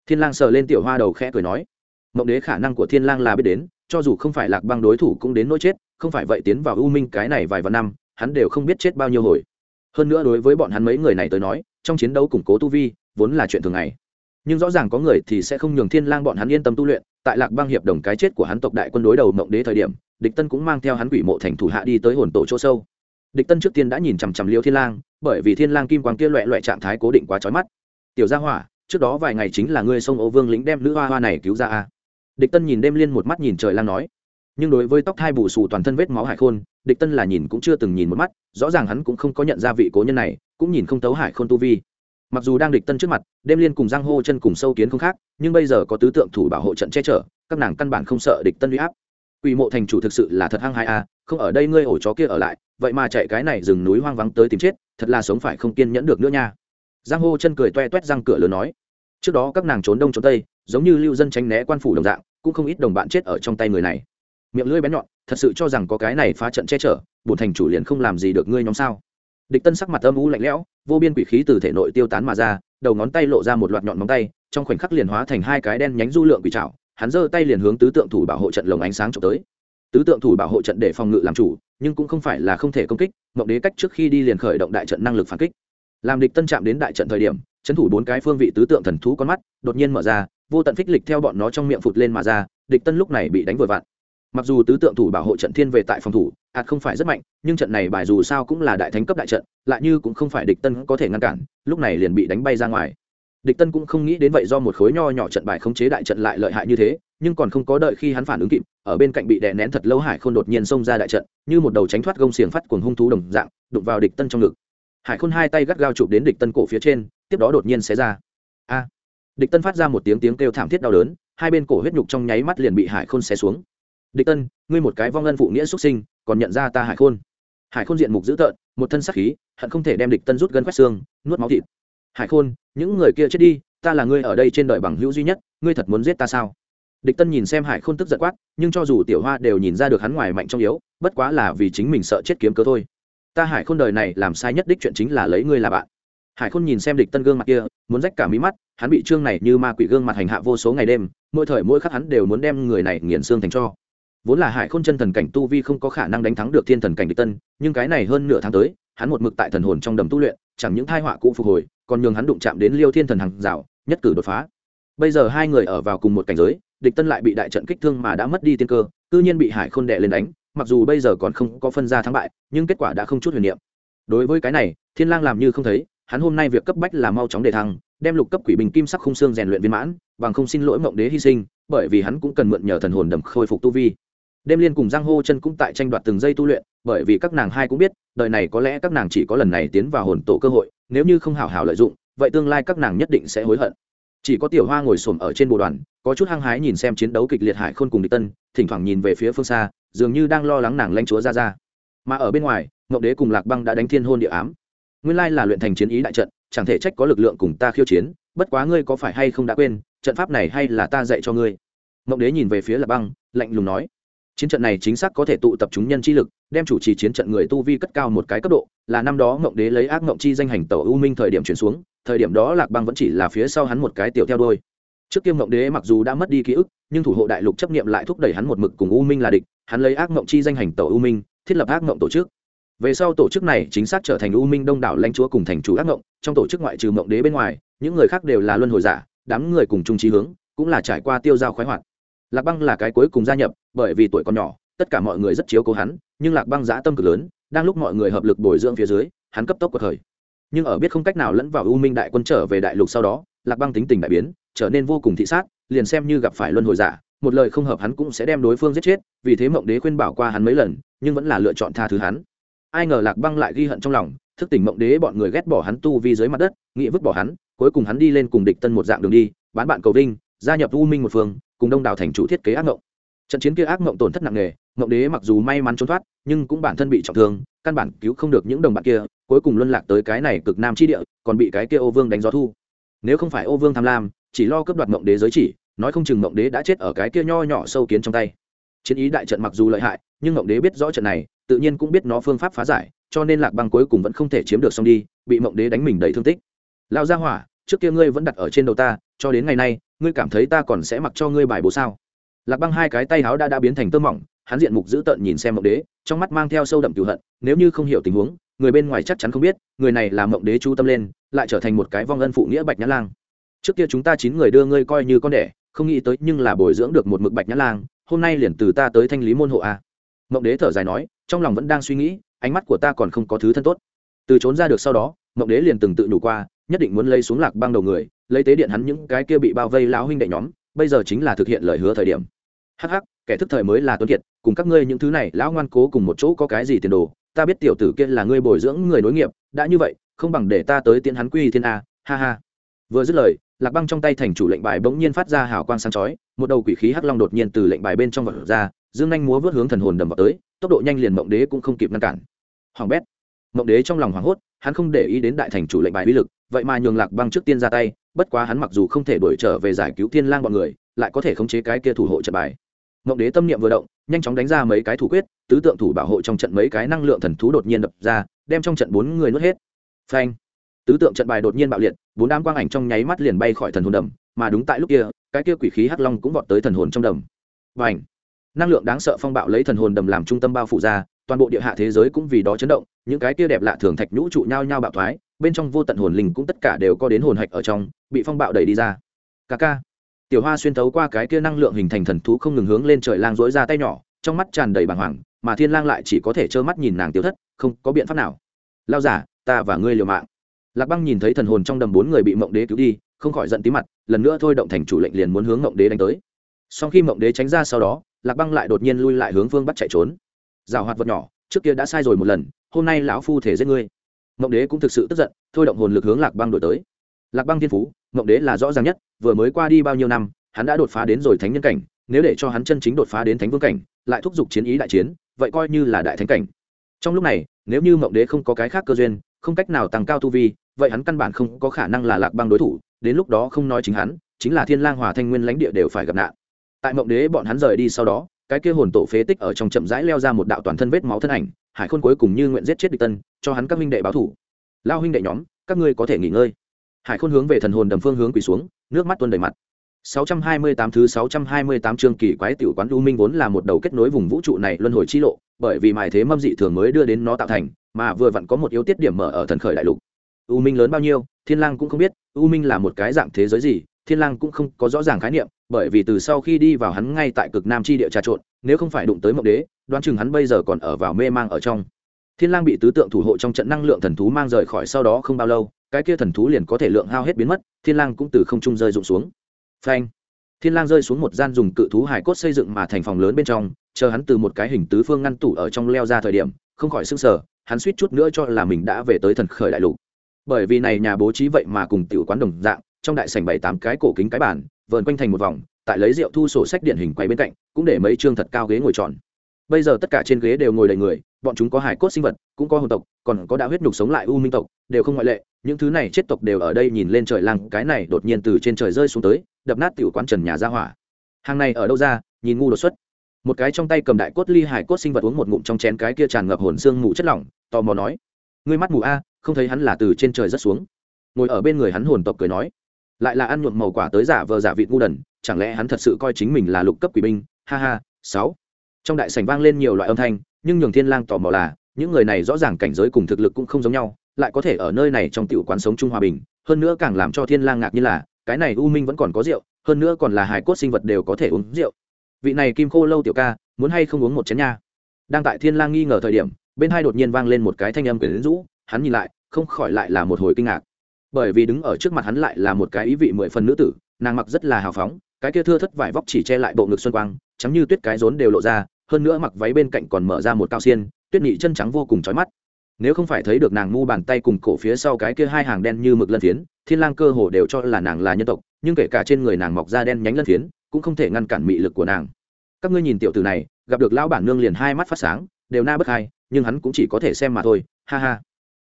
thiên lang sờ lên tiểu hoa đầu khẽ cười nói mộng đế khả năng của thiên lang là biết đến cho dù không phải lạc băng đối thủ cũng đến nỗi chết không phải vậy tiến vào u minh cái này vài vạn năm hắn đều không biết chết bao nhiêu hồi hơn nữa đối với bọn hắn mấy người này tới nói, trong chiến đấu củng cố tu vi, vốn là chuyện thường ngày. Nhưng rõ ràng có người thì sẽ không nhường thiên lang bọn hắn yên tâm tu luyện, tại lạc băng hiệp đồng cái chết của hắn tộc đại quân đối đầu mộng đế thời điểm, địch tân cũng mang theo hắn quỷ mộ thành thủ hạ đi tới hồn tổ chỗ sâu. Địch tân trước tiên đã nhìn chằm chằm liêu thiên lang, bởi vì thiên lang kim quang kia loẹ loẹ trạng thái cố định quá chói mắt. Tiểu gia hỏa, trước đó vài ngày chính là ngươi sông ô vương lĩnh đem nữ hoa hoa này cứu ra a địch tân nhìn đêm liên một mắt nhìn trời lang nói. Nhưng đối với tóc thai bù xù toàn thân vết máu hải khôn địch tân là nhìn cũng chưa từng nhìn một mắt, rõ ràng hắn cũng không có nhận ra vị cố nhân này, cũng nhìn không tấu hải khôn tu vi. Mặc dù đang địch tân trước mặt, đêm liên cùng giang hô chân cùng sâu kiến không khác, nhưng bây giờ có tứ tượng thủ bảo hộ trận che chở, các nàng căn bản không sợ địch tân uy áp. Quỷ mộ thành chủ thực sự là thật hăng hai a à, không ở đây ngươi ổ chó kia ở lại, vậy mà chạy cái này rừng núi hoang vắng tới tìm chết, thật là sống phải không kiên nhẫn được nữa nha. Giang hô chân cười toe toét răng cửa lớn nói, trước đó các nàng trốn đông trốn tây, giống như lưu dân tránh né quan phủ đồng dạng, cũng không ít đồng bạn chết ở trong tay người này. Miệng lưỡi bén nhọn thật sự cho rằng có cái này phá trận che chở, bổn thành chủ liền không làm gì được ngươi nhóm sao? Địch tân sắc mặt âm u lạnh lẽo, vô biên quỷ khí từ thể nội tiêu tán mà ra, đầu ngón tay lộ ra một loạt nhọn móng tay, trong khoảnh khắc liền hóa thành hai cái đen nhánh du lượng quỷ trảo, hắn giơ tay liền hướng tứ tượng thủ bảo hộ trận lồng ánh sáng trộm tới. Tứ tượng thủ bảo hộ trận để phòng ngự làm chủ, nhưng cũng không phải là không thể công kích mộng đế cách trước khi đi liền khởi động đại trận năng lực phản kích. Làm địch tân chạm đến đại trận thời điểm trấn thủ bốn cái phương vị tứ tượng thần thú con mắt, đột nhiên mở ra, vô tận phích lịch theo bọn nó trong miệng phụt lên mà ra, địch tân lúc này bị đánh vừa vặn mặc dù tứ tượng thủ bảo hộ trận thiên về tại phòng thủ ạt không phải rất mạnh, nhưng trận này bài dù sao cũng là đại thánh cấp đại trận, lại như cũng không phải địch tân có thể ngăn cản, lúc này liền bị đánh bay ra ngoài. Địch tân cũng không nghĩ đến vậy do một khối nho nhỏ trận bài khống chế đại trận lại lợi hại như thế, nhưng còn không có đợi khi hắn phản ứng kịp, ở bên cạnh bị đè nén thật lâu hải khôn đột nhiên xông ra đại trận, như một đầu tránh thoát gông xiềng phát cuồng hung thú đồng dạng, đụng vào địch tân trong ngực. Hải khôn hai tay gắt gao chụp đến địch tân cổ phía trên, tiếp đó đột nhiên xé ra. A! Địch tân phát ra một tiếng tiếng kêu thảm thiết đau đớn, hai bên cổ huyết nhục trong nháy mắt liền bị hải khôn xé xuống địch tân, ngươi một cái vong ân phụ nghĩa xuất sinh, còn nhận ra ta hải khôn. Hải khôn diện mục dữ tợn, một thân sắc khí, hận không thể đem địch tân rút gân quét xương, nuốt máu thịt. Hải khôn, những người kia chết đi, ta là ngươi ở đây trên đời bằng hữu duy nhất, ngươi thật muốn giết ta sao? Địch tân nhìn xem hải khôn tức giận quát, nhưng cho dù tiểu hoa đều nhìn ra được hắn ngoài mạnh trong yếu, bất quá là vì chính mình sợ chết kiếm cớ thôi. Ta hải khôn đời này làm sai nhất đích chuyện chính là lấy ngươi là bạn. Hải khôn nhìn xem địch tân gương mặt kia, muốn rách cả mí mắt, hắn bị trương này như ma quỷ gương mặt hành hạ vô số ngày đêm, mỗi thời mỗi khắc hắn đều muốn đem người này nghiền xương thành cho vốn là hải khôn chân thần cảnh tu vi không có khả năng đánh thắng được thiên thần cảnh địch tân, nhưng cái này hơn nửa tháng tới, hắn một mực tại thần hồn trong đầm tu luyện, chẳng những thai họa cũ phục hồi, còn nhường hắn đụng chạm đến liêu thiên thần hàng rào, nhất cử đột phá. Bây giờ hai người ở vào cùng một cảnh giới, địch tân lại bị đại trận kích thương mà đã mất đi tiên cơ tự nhiên bị hải khôn đệ lên đánh, mặc dù bây giờ còn không có phân ra thắng bại, nhưng kết quả đã không chút huyền niệm. Đối với cái này, thiên lang làm như không thấy, hắn hôm nay việc cấp bách là mau chóng đề thăng, đem lục cấp quỷ bình kim sắc khung xương rèn luyện viên mãn, bằng không xin lỗi mộng đế hy sinh, bởi vì hắn cũng cần mượn nhờ thần hồn đầm khôi phục tu vi đêm liên cùng giang hô chân cũng tại tranh đoạt từng giây tu luyện, bởi vì các nàng hai cũng biết, đời này có lẽ các nàng chỉ có lần này tiến vào hồn tổ cơ hội, nếu như không hảo hảo lợi dụng, vậy tương lai các nàng nhất định sẽ hối hận. Chỉ có tiểu hoa ngồi xổm ở trên bộ đoàn, có chút hăng hái nhìn xem chiến đấu kịch liệt hải khôn cùng địch tân, thỉnh thoảng nhìn về phía phương xa, dường như đang lo lắng nàng lanh chúa ra ra. Mà ở bên ngoài ngậu đế cùng lạc băng đã đánh thiên hôn địa ám. Nguyên lai là luyện thành chiến ý đại trận, chẳng thể trách có lực lượng cùng ta khiêu chiến, bất quá ngươi có phải hay không đã quên, trận pháp này hay là ta dạy cho ngươi. Ngậu đế nhìn về phía lạc băng, lạnh lùng nói chiến trận này chính xác có thể tụ tập chúng nhân chi lực, đem chủ trì chiến trận người tu vi cất cao một cái cấp độ, là năm đó ngộng đế lấy ác ngộng chi danh hành tàu u minh thời điểm chuyển xuống, thời điểm đó lạc băng vẫn chỉ là phía sau hắn một cái tiểu theo đôi trước kia ngộng đế mặc dù đã mất đi ký ức, nhưng thủ hộ đại lục chấp nghiệm lại thúc đẩy hắn một mực cùng u minh là địch, hắn lấy ác ngộng chi danh hành tàu u minh, thiết lập ác ngộng tổ chức. Về sau tổ chức này chính xác trở thành u minh đông đảo lãnh chúa cùng thành chủ ác ngộng, trong tổ chức ngoại trừ ngộng đế bên ngoài, những người khác đều là luân hồi giả, đám người cùng chung trí hướng, cũng là trải qua tiêu giao khoái hoạt lạc băng là cái cuối cùng gia nhập, bởi vì tuổi còn nhỏ, tất cả mọi người rất chiếu cố hắn, nhưng lạc băng giã tâm cực lớn, đang lúc mọi người hợp lực bồi dưỡng phía dưới, hắn cấp tốc của thời nhưng ở biết không cách nào lẫn vào u minh đại quân trở về đại lục sau đó, lạc băng tính tình đại biến, trở nên vô cùng thị sát, liền xem như gặp phải luân hồi giả, một lời không hợp hắn cũng sẽ đem đối phương giết chết, vì thế mộng đế khuyên bảo qua hắn mấy lần, nhưng vẫn là lựa chọn tha thứ hắn. Ai ngờ lạc băng lại ghi hận trong lòng, thức tỉnh mộng đế bọn người ghét bỏ hắn tu vi dưới mặt đất, nghĩ vứt bỏ hắn, cuối cùng hắn đi lên cùng địch tân một dạng đường đi, bán bạn cầu vinh, gia nhập u minh một phương cùng đông đảo thành chủ thiết kế ác mộng trận chiến kia ác mộng tổn thất nặng nề mộng đế mặc dù may mắn trốn thoát, nhưng cũng bản thân bị trọng thương, căn bản cứu không được những đồng bạn kia, cuối cùng luân lạc tới cái này cực nam chi địa, còn bị cái kia ô vương đánh gió thu. Nếu không phải ô vương tham lam, chỉ lo cướp đoạt mộng đế giới chỉ, nói không chừng mộng đế đã chết ở cái kia nho nhỏ sâu kiến trong tay. Chiến ý đại trận mặc dù lợi hại, nhưng mộng đế biết rõ trận này, tự nhiên cũng biết nó phương pháp phá giải, cho nên lạc băng cuối cùng vẫn không thể chiếm được xong đi, bị mộng đế đánh mình đầy thương tích. Lao ra hỏa trước kia ngươi vẫn đặt ở trên đầu ta, cho đến ngày nay, ngươi cảm thấy ta còn sẽ mặc cho ngươi bài bố sao? Lạc băng hai cái tay háo đã đã biến thành tơ mỏng, hắn diện mục dữ tợn nhìn xem mộng đế, trong mắt mang theo sâu đậm cựu hận, nếu như không hiểu tình huống, người bên ngoài chắc chắn không biết, người này là mộng đế chú tâm lên, lại trở thành một cái vong ân phụ nghĩa bạch nhã lang. Trước kia chúng ta chín người đưa ngươi coi như con đẻ, không nghĩ tới nhưng là bồi dưỡng được một mực bạch nhã lang, hôm nay liền từ ta tới thanh lý môn hộ a. Mộng đế thở dài nói, trong lòng vẫn đang suy nghĩ, ánh mắt của ta còn không có thứ thân tốt. Từ trốn ra được sau đó, mộng đế liền từng tự nhủ qua nhất định muốn lấy xuống lạc băng đầu người, lấy tế điện hắn những cái kia bị bao vây lão huynh đệ nhóm, bây giờ chính là thực hiện lời hứa thời điểm. Hắc hắc, kẻ thức thời mới là tuấn kiệt, cùng các ngươi những thứ này, lão ngoan cố cùng một chỗ có cái gì tiền đồ, ta biết tiểu tử kia là ngươi bồi dưỡng người nối nghiệp, đã như vậy, không bằng để ta tới tiễn hắn quy thiên a, ha ha. Vừa dứt lời, lạc băng trong tay thành chủ lệnh bài bỗng nhiên phát ra hào quang sáng chói, một đầu quỷ khí hắc long đột nhiên từ lệnh bài bên trong vật ra, dương nhanh múa vớt hướng thần hồn đầm vào tới, tốc độ nhanh liền mộng đế cũng không kịp ngăn cản. Hoàng bét. Mộng đế trong lòng hoảng hốt, hắn không để ý đến đại thành chủ lệnh bài uy lực vậy mà nhường lạc băng trước tiên ra tay, bất quá hắn mặc dù không thể đuổi trở về giải cứu thiên lang bọn người, lại có thể khống chế cái kia thủ hộ trận bài. Ngọc đế tâm niệm vừa động, nhanh chóng đánh ra mấy cái thủ quyết, tứ tượng thủ bảo hộ trong trận mấy cái năng lượng thần thú đột nhiên đập ra, đem trong trận bốn người nuốt hết. Phanh! Tứ tượng trận bài đột nhiên bạo liệt, bốn đám quang ảnh trong nháy mắt liền bay khỏi thần hồn đầm, mà đúng tại lúc kia, cái kia quỷ khí hắc long cũng vọt tới thần hồn trong đầm. Và ảnh năng lượng đáng sợ phong bạo lấy thần hồn đầm làm trung tâm bao phủ ra, toàn bộ địa hạ thế giới cũng vì đó chấn động, những cái kia đẹp lạ thường thạch nhũ trụ nhau nhau bạo thoái bên trong vô tận hồn linh cũng tất cả đều có đến hồn hạch ở trong, bị phong bạo đẩy đi ra. Ca ca. Tiểu hoa xuyên thấu qua cái kia năng lượng hình thành thần thú không ngừng hướng lên trời lang dối ra tay nhỏ, trong mắt tràn đầy bàng hoàng, mà thiên lang lại chỉ có thể trơ mắt nhìn nàng tiêu thất, không có biện pháp nào. Lao giả, ta và ngươi liều mạng. Lạc băng nhìn thấy thần hồn trong đầm bốn người bị mộng đế cứu đi, không khỏi giận tí mặt, lần nữa thôi động thành chủ lệnh liền muốn hướng mộng đế đánh tới. Sau khi mộng đế tránh ra sau đó, lạc băng lại đột nhiên lui lại hướng phương bắt chạy trốn. Rào hoạt vật nhỏ, trước kia đã sai rồi một lần, hôm nay lão phu thể giết ngươi mộng đế cũng thực sự tức giận, thôi động hồn lực hướng lạc băng đổi tới. Lạc băng thiên phú, mộng đế là rõ ràng nhất, vừa mới qua đi bao nhiêu năm, hắn đã đột phá đến rồi thánh nhân cảnh, nếu để cho hắn chân chính đột phá đến thánh vương cảnh, lại thúc giục chiến ý đại chiến, vậy coi như là đại thánh cảnh. Trong lúc này, nếu như mộng đế không có cái khác cơ duyên, không cách nào tăng cao tu vi, vậy hắn căn bản không có khả năng là lạc băng đối thủ, đến lúc đó không nói chính hắn, chính là thiên lang hòa thanh nguyên lãnh địa đều phải gặp nạn. Tại mộng đế bọn hắn rời đi sau đó, cái kia hồn tổ phế tích ở trong chậm rãi leo ra một đạo toàn thân vết máu thân ảnh hải khôn cuối cùng như nguyện giết chết địch tân cho hắn các huynh đệ báo thủ. Lao huynh đệ nhóm các ngươi có thể nghỉ ngơi. Hải khôn hướng về thần hồn đầm phương hướng quỳ xuống nước mắt tuôn đầy mặt. 628 thứ 628 chương kỳ quái tiểu quán U Minh vốn là một đầu kết nối vùng vũ trụ này luân hồi chi lộ, bởi vì mài thế mâm dị thường mới đưa đến nó tạo thành, mà vừa vặn có một yếu tiết điểm mở ở thần khởi đại lục. U Minh lớn bao nhiêu, Thiên Lang cũng không biết, U Minh là một cái dạng thế giới gì, Thiên Lang cũng không có rõ ràng khái niệm, bởi vì từ sau khi đi vào hắn ngay tại cực nam chi địa trà trộn, nếu không phải đụng tới Mộng Đế, đoán chừng hắn bây giờ còn ở vào mê mang ở trong. Thiên Lang bị tứ tượng thủ hộ trong trận năng lượng thần thú mang rời khỏi sau đó không bao lâu, cái kia thần thú liền có thể lượng hao hết biến mất, Thiên Lang cũng từ không trung rơi rụng xuống. Phanh! Thiên lang rơi xuống một gian dùng cự thú hải cốt xây dựng mà thành phòng lớn bên trong chờ hắn từ một cái hình tứ phương ngăn tủ ở trong leo ra thời điểm không khỏi sưng sờ hắn suýt chút nữa cho là mình đã về tới thần khởi đại lục. Bởi vì này nhà bố trí vậy mà cùng tiểu quán đồng dạng trong đại sảnh bảy tám cái cổ kính cái bàn, vờn quanh thành một vòng, tại lấy rượu thu sổ sách điện hình quay bên cạnh, cũng để mấy trương thật cao ghế ngồi tròn. Bây giờ tất cả trên ghế đều ngồi đầy người, bọn chúng có hải cốt sinh vật, cũng có hồn tộc, còn có đã huyết nhục sống lại u minh tộc, đều không ngoại lệ, những thứ này chết tộc đều ở đây nhìn lên trời lăng, cái này đột nhiên từ trên trời rơi xuống tới, đập nát tiểu quán trần nhà ra hỏa. Hàng này ở đâu ra, nhìn ngu đột xuất. Một cái trong tay cầm đại cốt ly hải cốt sinh vật uống một ngụm trong chén cái kia tràn ngập hồn xương mù chất lỏng, tò mò nói, ngươi mắt mù a, không thấy hắn là từ trên trời rất xuống? Ngồi ở bên người hắn hồn tộc cười nói lại là ăn nhuộm màu quả tới giả vờ giả vịt ngu đần, chẳng lẽ hắn thật sự coi chính mình là lục cấp quỷ binh? Ha ha, sáu. Trong đại sảnh vang lên nhiều loại âm thanh, nhưng nhường thiên lang tò mò là, những người này rõ ràng cảnh giới cùng thực lực cũng không giống nhau, lại có thể ở nơi này trong tiểu quán sống chung hòa bình, hơn nữa càng làm cho thiên lang ngạc như là, cái này u minh vẫn còn có rượu, hơn nữa còn là hài cốt sinh vật đều có thể uống rượu. Vị này kim khô lâu tiểu ca, muốn hay không uống một chén nha? Đang tại thiên lang nghi ngờ thời điểm, bên hai đột nhiên vang lên một cái thanh âm quyến rũ, hắn nhìn lại, không khỏi lại là một hồi kinh ngạc bởi vì đứng ở trước mặt hắn lại là một cái ý vị mười phần nữ tử, nàng mặc rất là hào phóng, cái kia thưa thất vải vóc chỉ che lại bộ ngực xuân quang, trắng như tuyết cái rốn đều lộ ra, hơn nữa mặc váy bên cạnh còn mở ra một cao xiên, tuyết nhị chân trắng vô cùng trói mắt. Nếu không phải thấy được nàng ngu bàn tay cùng cổ phía sau cái kia hai hàng đen như mực lân phiến, thiên lang cơ hồ đều cho là nàng là nhân tộc, nhưng kể cả trên người nàng mọc da đen nhánh lân phiến, cũng không thể ngăn cản mị lực của nàng. Các ngươi nhìn tiểu tử này, gặp được lão bản nương liền hai mắt phát sáng, đều na bất hai, nhưng hắn cũng chỉ có thể xem mà thôi, ha ha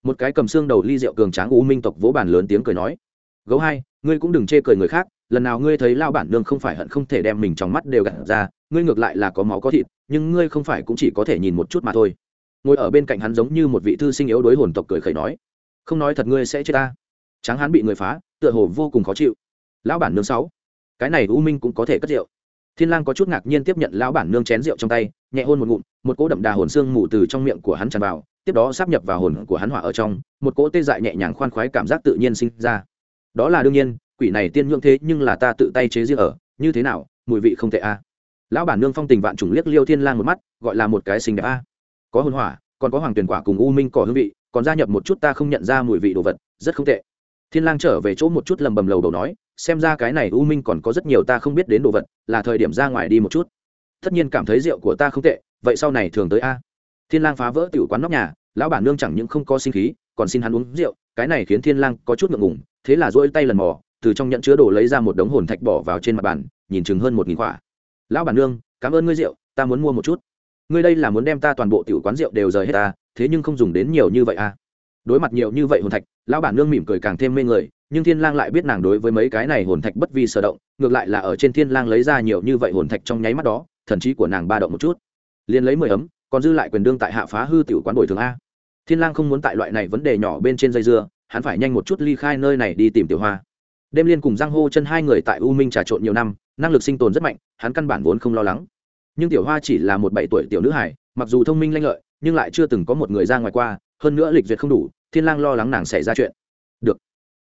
một cái cầm xương đầu ly rượu cường tráng u minh tộc vỗ bản lớn tiếng cười nói, gấu hai, ngươi cũng đừng chê cười người khác, lần nào ngươi thấy lão bản nương không phải hận không thể đem mình trong mắt đều gạt ra, ngươi ngược lại là có máu có thịt, nhưng ngươi không phải cũng chỉ có thể nhìn một chút mà thôi. Ngồi ở bên cạnh hắn giống như một vị thư sinh yếu đối hồn tộc cười khẩy nói, không nói thật ngươi sẽ chết ta. Tráng hắn bị người phá, tựa hồ vô cùng khó chịu. Lão bản nương sáu, cái này u minh cũng có thể cất rượu. Thiên lang có chút ngạc nhiên tiếp nhận lão bản nương chén rượu trong tay, nhẹ hôn một ngụm, một cỗ đậm đà hồn xương mù từ trong miệng của hắn tràn vào tiếp đó sắp nhập vào hồn của hắn hỏa ở trong, một cỗ tê dại nhẹ nhàng khoan khoái cảm giác tự nhiên sinh ra. Đó là đương nhiên, quỷ này tiên nhượng thế nhưng là ta tự tay chế riêng ở, như thế nào, mùi vị không tệ a lão bản nương phong tình vạn trùng liếc liêu thiên lang một mắt, gọi là một cái xinh đẹp a. Có hồn hỏa, còn có hoàng tuyển quả cùng u minh cỏ hương vị, còn gia nhập một chút ta không nhận ra mùi vị đồ vật, rất không tệ. Thiên lang trở về chỗ một chút lầm bầm lầu đầu nói, xem ra cái này u minh còn có rất nhiều ta không biết đến đồ vật, là thời điểm ra ngoài đi một chút. Tất nhiên cảm thấy rượu của ta không tệ, vậy sau này thường tới a thiên lang phá vỡ tiểu quán nóc nhà, lão bản nương chẳng những không có sinh khí, còn xin hắn uống rượu, cái này khiến thiên lang có chút ngượng ngùng, thế là duỗi tay lần mò, từ trong nhận chứa đồ lấy ra một đống hồn thạch bỏ vào trên mặt bàn, nhìn chừng hơn một nghìn quả. Lão bản nương, cảm ơn ngươi rượu, ta muốn mua một chút. Ngươi đây là muốn đem ta toàn bộ tiểu quán rượu đều rời hết ta, thế nhưng không dùng đến nhiều như vậy à. Đối mặt nhiều như vậy hồn thạch, lão bản nương mỉm cười càng thêm mê người, nhưng thiên lang lại biết nàng đối với mấy cái này hồn thạch bất vi sở động, ngược lại là ở trên thiên lang lấy ra nhiều như vậy hồn thạch trong nháy mắt đó, thần trí của nàng ba động một chút. Liền lấy mười ấm còn dư lại quyền đương tại hạ phá hư tiểu quán bồi thường a. Thiên lang không muốn tại loại này vấn đề nhỏ bên trên dây dưa, hắn phải nhanh một chút ly khai nơi này đi tìm tiểu hoa. Đêm liên cùng giang hô chân hai người tại u minh trà trộn nhiều năm, năng lực sinh tồn rất mạnh, hắn căn bản vốn không lo lắng. Nhưng tiểu hoa chỉ là một bảy tuổi tiểu nữ hải mặc dù thông minh lanh lợi, nhưng lại chưa từng có một người ra ngoài qua, hơn nữa lịch duyệt không đủ, thiên lang lo lắng nàng xảy ra chuyện. Được.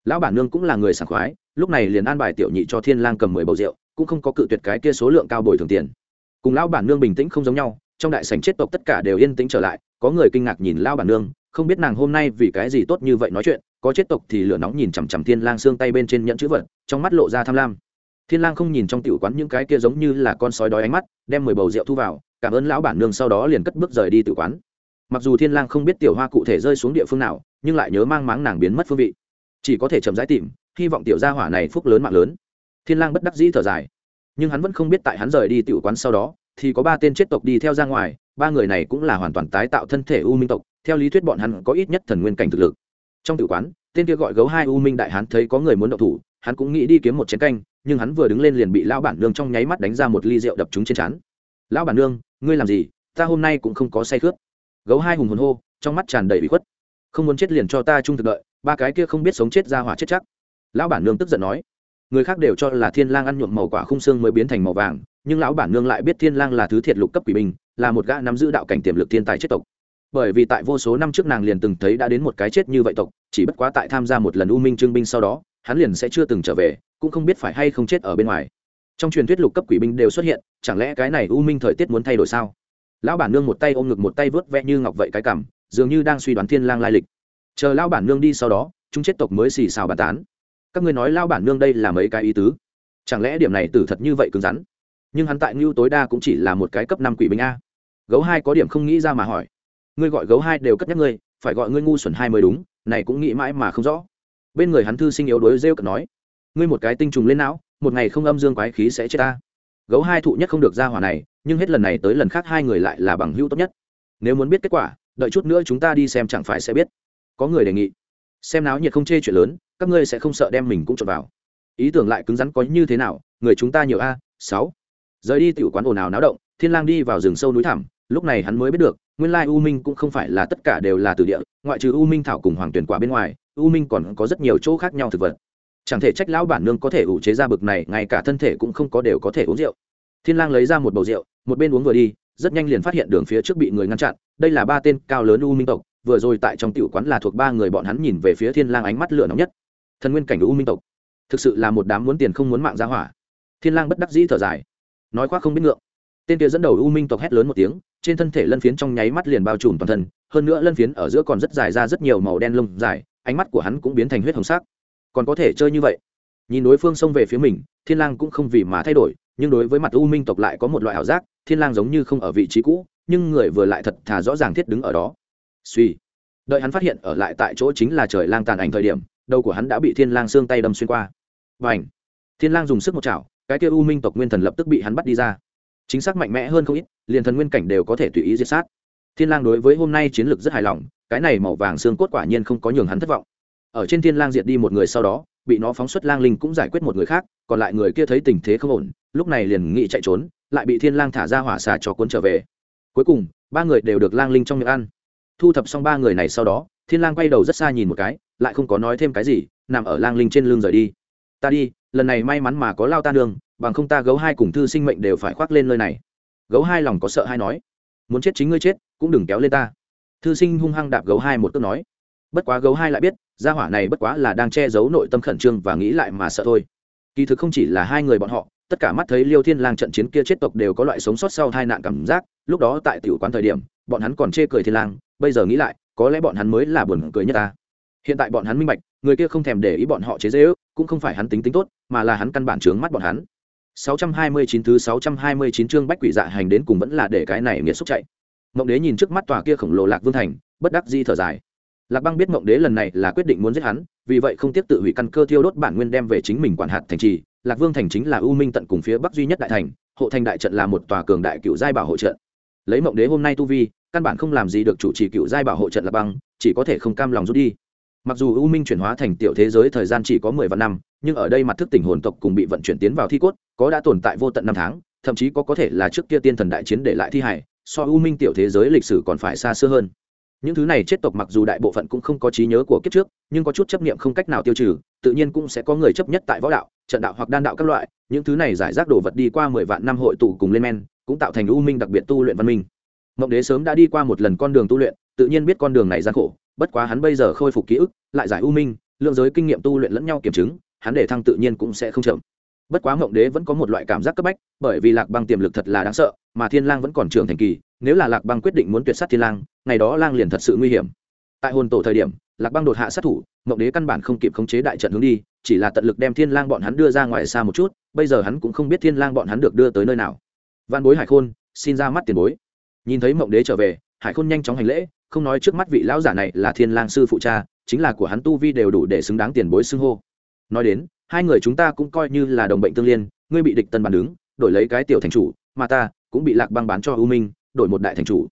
Lão bản nương cũng là người sảng khoái, lúc này liền an bài tiểu nhị cho thiên lang cầm mười bầu rượu, cũng không có cự tuyệt cái kia số lượng cao bồi thường tiền. Cùng lão bản nương bình tĩnh không giống nhau trong đại sảnh chết tộc tất cả đều yên tĩnh trở lại, có người kinh ngạc nhìn lão bản nương, không biết nàng hôm nay vì cái gì tốt như vậy nói chuyện, có chết tộc thì lửa nóng nhìn chằm chằm thiên lang xương tay bên trên nhẫn chữ vật, trong mắt lộ ra tham lam. Thiên lang không nhìn trong tiểu quán những cái kia giống như là con sói đói ánh mắt, đem mười bầu rượu thu vào, cảm ơn lão bản nương sau đó liền cất bước rời đi tiểu quán. Mặc dù thiên lang không biết tiểu hoa cụ thể rơi xuống địa phương nào, nhưng lại nhớ mang máng nàng biến mất phương vị. Chỉ có thể chậm rãi tìm, hy vọng tiểu gia hỏa này phúc lớn mạng lớn. Thiên lang bất đắc dĩ thở dài. Nhưng hắn vẫn không biết tại hắn rời đi tiểu quán sau đó thì có ba tên chết tộc đi theo ra ngoài, ba người này cũng là hoàn toàn tái tạo thân thể u minh tộc, theo lý thuyết bọn hắn có ít nhất thần nguyên cảnh thực lực. Trong tử quán, tên kia gọi gấu hai u minh đại hán thấy có người muốn động thủ, hắn cũng nghĩ đi kiếm một chén canh, nhưng hắn vừa đứng lên liền bị lão bản nương trong nháy mắt đánh ra một ly rượu đập trúng trên trán. Lão bản nương, ngươi làm gì? Ta hôm nay cũng không có say khướt. Gấu hai hùng hồn hô, trong mắt tràn đầy bị khuất. Không muốn chết liền cho ta trung thực đợi, ba cái kia không biết sống chết ra hỏa chết chắc. Lão bản nương tức giận nói. Người khác đều cho là thiên lang ăn nhuộm màu quả khung xương mới biến thành màu vàng nhưng lão bản nương lại biết thiên lang là thứ thiệt lục cấp quỷ binh, là một gã nắm giữ đạo cảnh tiềm lực thiên tài chết tộc. Bởi vì tại vô số năm trước nàng liền từng thấy đã đến một cái chết như vậy tộc, chỉ bất quá tại tham gia một lần u minh trương binh sau đó, hắn liền sẽ chưa từng trở về, cũng không biết phải hay không chết ở bên ngoài. Trong truyền thuyết lục cấp quỷ binh đều xuất hiện, chẳng lẽ cái này u minh thời tiết muốn thay đổi sao? Lão bản nương một tay ôm ngực một tay vớt vẽ như ngọc vậy cái cảm dường như đang suy đoán thiên lang lai lịch. Chờ lão bản nương đi sau đó, chúng chết tộc mới xì xào bàn tán. Các ngươi nói lão bản nương đây là mấy cái ý tứ? Chẳng lẽ điểm này tử thật như vậy cứng rắn? Nhưng hắn tại ngưu tối đa cũng chỉ là một cái cấp năm quỷ binh a. Gấu hai có điểm không nghĩ ra mà hỏi. Ngươi gọi gấu hai đều cất nhắc ngươi, phải gọi ngươi ngu xuẩn hai mới đúng, này cũng nghĩ mãi mà không rõ. Bên người hắn thư sinh yếu đối rêu cận nói. Ngươi một cái tinh trùng lên não, một ngày không âm dương quái khí sẽ chết ta. Gấu hai thụ nhất không được ra hỏa này, nhưng hết lần này tới lần khác hai người lại là bằng hữu tốt nhất. Nếu muốn biết kết quả, đợi chút nữa chúng ta đi xem chẳng phải sẽ biết. Có người đề nghị. Xem náo nhiệt không chê chuyện lớn, các ngươi sẽ không sợ đem mình cũng trộn vào. Ý tưởng lại cứng rắn có như thế nào, người chúng ta nhiều a, sáu rời đi tiểu quán ồn ào náo động, thiên lang đi vào rừng sâu núi thẳm, lúc này hắn mới biết được, nguyên lai u minh cũng không phải là tất cả đều là từ địa, ngoại trừ u minh thảo cùng hoàng tuyển quả bên ngoài, u minh còn có rất nhiều chỗ khác nhau thực vật. Chẳng thể trách lão bản nương có thể ủ chế ra bực này, ngay cả thân thể cũng không có đều có thể uống rượu. Thiên lang lấy ra một bầu rượu, một bên uống vừa đi, rất nhanh liền phát hiện đường phía trước bị người ngăn chặn, đây là ba tên cao lớn u minh tộc, vừa rồi tại trong tiểu quán là thuộc ba người bọn hắn nhìn về phía thiên lang ánh mắt lửa nóng nhất. Thần nguyên cảnh u minh tộc, thực sự là một đám muốn tiền không muốn mạng ra hỏa. Thiên lang bất đắc dĩ thở dài nói khoác không biết ngượng. Tên kia dẫn đầu u minh tộc hét lớn một tiếng, trên thân thể lân phiến trong nháy mắt liền bao trùm toàn thân, hơn nữa lân phiến ở giữa còn rất dài ra rất nhiều màu đen lông dài, ánh mắt của hắn cũng biến thành huyết hồng sắc. Còn có thể chơi như vậy? Nhìn đối phương xông về phía mình, thiên lang cũng không vì mà thay đổi, nhưng đối với mặt u minh tộc lại có một loại ảo giác, thiên lang giống như không ở vị trí cũ, nhưng người vừa lại thật thà rõ ràng thiết đứng ở đó. Suy đợi hắn phát hiện ở lại tại chỗ chính là trời lang tàn ảnh thời điểm, đầu của hắn đã bị thiên lang xương tay đâm xuyên qua. Và ảnh thiên lang dùng sức một chảo cái kia u minh tộc nguyên thần lập tức bị hắn bắt đi ra. Chính xác mạnh mẽ hơn không ít, liền thần nguyên cảnh đều có thể tùy ý diệt sát. Thiên lang đối với hôm nay chiến lược rất hài lòng, cái này màu vàng xương cốt quả nhiên không có nhường hắn thất vọng. Ở trên thiên lang diệt đi một người sau đó, bị nó phóng xuất lang linh cũng giải quyết một người khác, còn lại người kia thấy tình thế không ổn, lúc này liền nghĩ chạy trốn, lại bị thiên lang thả ra hỏa xà cho cuốn trở về. Cuối cùng, ba người đều được lang linh trong miệng ăn. Thu thập xong ba người này sau đó, thiên lang quay đầu rất xa nhìn một cái, lại không có nói thêm cái gì, nằm ở lang linh trên lưng rời đi. Ta đi lần này may mắn mà có lao ta đường, bằng không ta gấu hai cùng thư sinh mệnh đều phải khoác lên nơi này. Gấu hai lòng có sợ hay nói muốn chết chính ngươi chết cũng đừng kéo lên ta. Thư sinh hung hăng đạp gấu hai một tức nói. Bất quá gấu hai lại biết gia hỏa này bất quá là đang che giấu nội tâm khẩn trương và nghĩ lại mà sợ thôi. Kỳ thực không chỉ là hai người bọn họ tất cả mắt thấy liêu thiên lang trận chiến kia chết tộc đều có loại sống sót sau tai nạn cảm giác lúc đó tại tiểu quán thời điểm bọn hắn còn chê cười thiên lang bây giờ nghĩ lại có lẽ bọn hắn mới là buồn cười nhất ta. Hiện tại bọn hắn minh bạch người kia không thèm để ý bọn họ chế dễ ước cũng không phải hắn tính tính tốt, mà là hắn căn bản chướng mắt bọn hắn. 629 thứ 629 chương bách quỷ dạ hành đến cùng vẫn là để cái này nghiệt xúc chạy. Mộng đế nhìn trước mắt tòa kia khổng lồ lạc vương thành, bất đắc dĩ thở dài. Lạc băng biết mộng đế lần này là quyết định muốn giết hắn, vì vậy không tiếp tự hủy căn cơ thiêu đốt bản nguyên đem về chính mình quản hạt thành trì. Lạc vương thành chính là ưu minh tận cùng phía bắc duy nhất đại thành, hộ thành đại trận là một tòa cường đại cựu giai bảo hộ trận. Lấy mộng đế hôm nay tu vi, căn bản không làm gì được chủ trì cựu giai bảo hộ trận lạc băng, chỉ có thể không cam lòng rút đi mặc dù U minh chuyển hóa thành tiểu thế giới thời gian chỉ có mười vạn năm, nhưng ở đây mặt thức tỉnh hồn tộc cùng bị vận chuyển tiến vào thi cốt, có đã tồn tại vô tận năm tháng, thậm chí có có thể là trước kia tiên thần đại chiến để lại thi hải so u minh tiểu thế giới lịch sử còn phải xa xưa hơn. Những thứ này chết tộc mặc dù đại bộ phận cũng không có trí nhớ của kiếp trước, nhưng có chút chấp niệm không cách nào tiêu trừ, tự nhiên cũng sẽ có người chấp nhất tại võ đạo, trận đạo hoặc đan đạo các loại, những thứ này giải rác đồ vật đi qua mười vạn năm hội tụ cùng lên men, cũng tạo thành u minh đặc biệt tu luyện văn minh. Mộng đế sớm đã đi qua một lần con đường tu luyện, tự nhiên biết con đường này gian khổ bất quá hắn bây giờ khôi phục ký ức, lại giải u minh, lượng giới kinh nghiệm tu luyện lẫn nhau kiểm chứng, hắn để thăng tự nhiên cũng sẽ không chậm. Bất quá mộng đế vẫn có một loại cảm giác cấp bách, bởi vì lạc băng tiềm lực thật là đáng sợ, mà thiên lang vẫn còn trưởng thành kỳ, nếu là lạc băng quyết định muốn tuyệt sát thiên lang, ngày đó lang liền thật sự nguy hiểm. Tại hồn tổ thời điểm, lạc băng đột hạ sát thủ, mộng đế căn bản không kịp khống chế đại trận hướng đi, chỉ là tận lực đem thiên lang bọn hắn đưa ra ngoài xa một chút, bây giờ hắn cũng không biết thiên lang bọn hắn được đưa tới nơi nào. Văn bối hải khôn, xin ra mắt tiền bối. Nhìn thấy mộng đế trở về, hải khôn nhanh chóng hành lễ không nói trước mắt vị lão giả này là thiên lang sư phụ cha, chính là của hắn tu vi đều đủ để xứng đáng tiền bối xưng hô. Nói đến, hai người chúng ta cũng coi như là đồng bệnh tương liên, ngươi bị địch tân bàn đứng, đổi lấy cái tiểu thành chủ, mà ta cũng bị lạc băng bán cho u minh, đổi một đại thành chủ.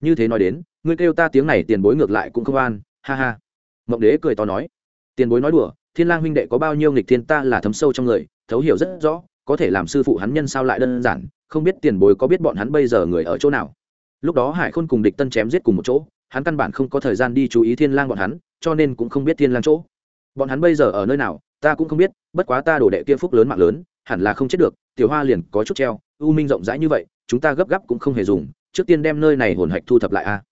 Như thế nói đến, ngươi kêu ta tiếng này tiền bối ngược lại cũng không an ha ha. Mộng đế cười to nói. Tiền bối nói đùa, thiên lang huynh đệ có bao nhiêu nghịch thiên ta là thấm sâu trong người, thấu hiểu rất rõ, có thể làm sư phụ hắn nhân sao lại đơn giản, không biết tiền bối có biết bọn hắn bây giờ người ở chỗ nào. Lúc đó hải khôn cùng địch tân chém giết cùng một chỗ hắn căn bản không có thời gian đi chú ý thiên lang bọn hắn, cho nên cũng không biết thiên lang chỗ. Bọn hắn bây giờ ở nơi nào, ta cũng không biết, bất quá ta đổ đệ kia phúc lớn mạng lớn, hẳn là không chết được, tiểu hoa liền có chút treo, u minh rộng rãi như vậy, chúng ta gấp gáp cũng không hề dùng, trước tiên đem nơi này hồn hạch thu thập lại a.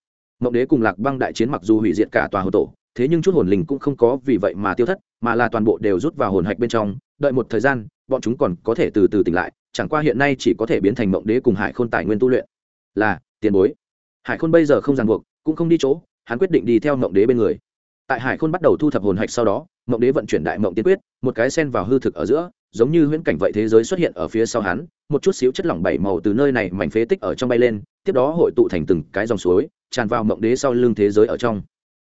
Mộng đế cùng lạc băng đại chiến mặc dù hủy diệt cả tòa hồ tổ, thế nhưng chút hồn linh cũng không có vì vậy mà tiêu thất, mà là toàn bộ đều rút vào hồn hạch bên trong, đợi một thời gian, bọn chúng còn có thể từ từ tỉnh lại, chẳng qua hiện nay chỉ có thể biến thành mộng đế cùng hải khôn tài nguyên tu luyện. Là, tiền bối. Hải khôn bây giờ không ràng buộc cũng không đi chỗ, hắn quyết định đi theo mộng đế bên người. Tại hải khôn bắt đầu thu thập hồn hạch sau đó, mộng đế vận chuyển đại mộng tiên quyết, một cái sen vào hư thực ở giữa, giống như huyễn cảnh vậy thế giới xuất hiện ở phía sau hắn, một chút xíu chất lỏng bảy màu từ nơi này mảnh phế tích ở trong bay lên, tiếp đó hội tụ thành từng cái dòng suối, tràn vào mộng đế sau lưng thế giới ở trong.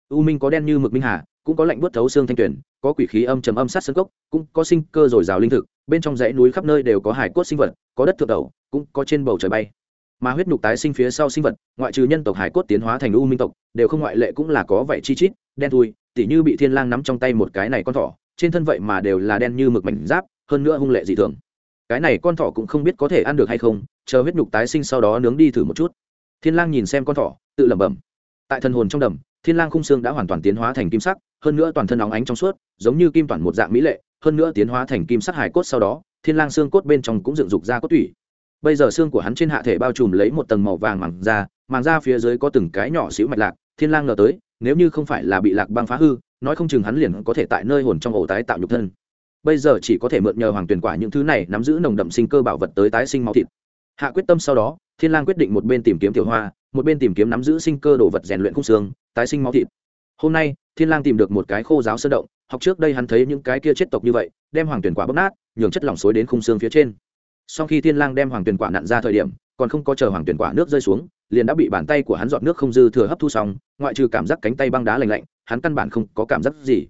U minh có đen như mực minh hà, cũng có lạnh buốt thấu xương thanh tuyển, có quỷ khí âm trầm âm sát sân cốc, cũng có sinh cơ dồi dào linh thực, bên trong dãy núi khắp nơi đều có hải cốt sinh vật, có đất thượng đầu, cũng có trên bầu trời bay mà huyết nhục tái sinh phía sau sinh vật, ngoại trừ nhân tộc hải cốt tiến hóa thành u minh tộc, đều không ngoại lệ cũng là có vậy chi chít, đen thui, tỉ như bị thiên lang nắm trong tay một cái này con thỏ, trên thân vậy mà đều là đen như mực mảnh giáp, hơn nữa hung lệ dị thường. Cái này con thỏ cũng không biết có thể ăn được hay không, chờ huyết nhục tái sinh sau đó nướng đi thử một chút. Thiên lang nhìn xem con thỏ, tự lẩm bẩm. Tại thân hồn trong đầm, thiên lang khung xương đã hoàn toàn tiến hóa thành kim sắc, hơn nữa toàn thân óng ánh trong suốt, giống như kim toàn một dạng mỹ lệ, hơn nữa tiến hóa thành kim sắc hải cốt sau đó, thiên lang xương cốt bên trong cũng dựng dục ra cốt thủy bây giờ xương của hắn trên hạ thể bao trùm lấy một tầng màu vàng màng da màng da phía dưới có từng cái nhỏ xíu mạch lạc, thiên lang ngờ tới, nếu như không phải là bị lạc băng phá hư, nói không chừng hắn liền có thể tại nơi hồn trong ổ tái tạo nhục thân. Bây giờ chỉ có thể mượn nhờ hoàng tuyển quả những thứ này nắm giữ nồng đậm sinh cơ bảo vật tới tái sinh máu thịt. Hạ quyết tâm sau đó, thiên lang quyết định một bên tìm kiếm tiểu hoa, một bên tìm kiếm nắm giữ sinh cơ đồ vật rèn luyện khung xương, tái sinh máu thịt. Hôm nay, thiên lang tìm được một cái khô giáo sơn động, học trước đây hắn thấy những cái kia chết tộc như vậy, đem hoàng tuyển quả bóc nát, nhường chất lỏng xối đến khung xương phía trên sau khi thiên lang đem hoàng tuyển quả nặn ra thời điểm, còn không có chờ hoàng tuyển quả nước rơi xuống, liền đã bị bàn tay của hắn dọn nước không dư thừa hấp thu xong, ngoại trừ cảm giác cánh tay băng đá lạnh lạnh, hắn căn bản không có cảm giác gì.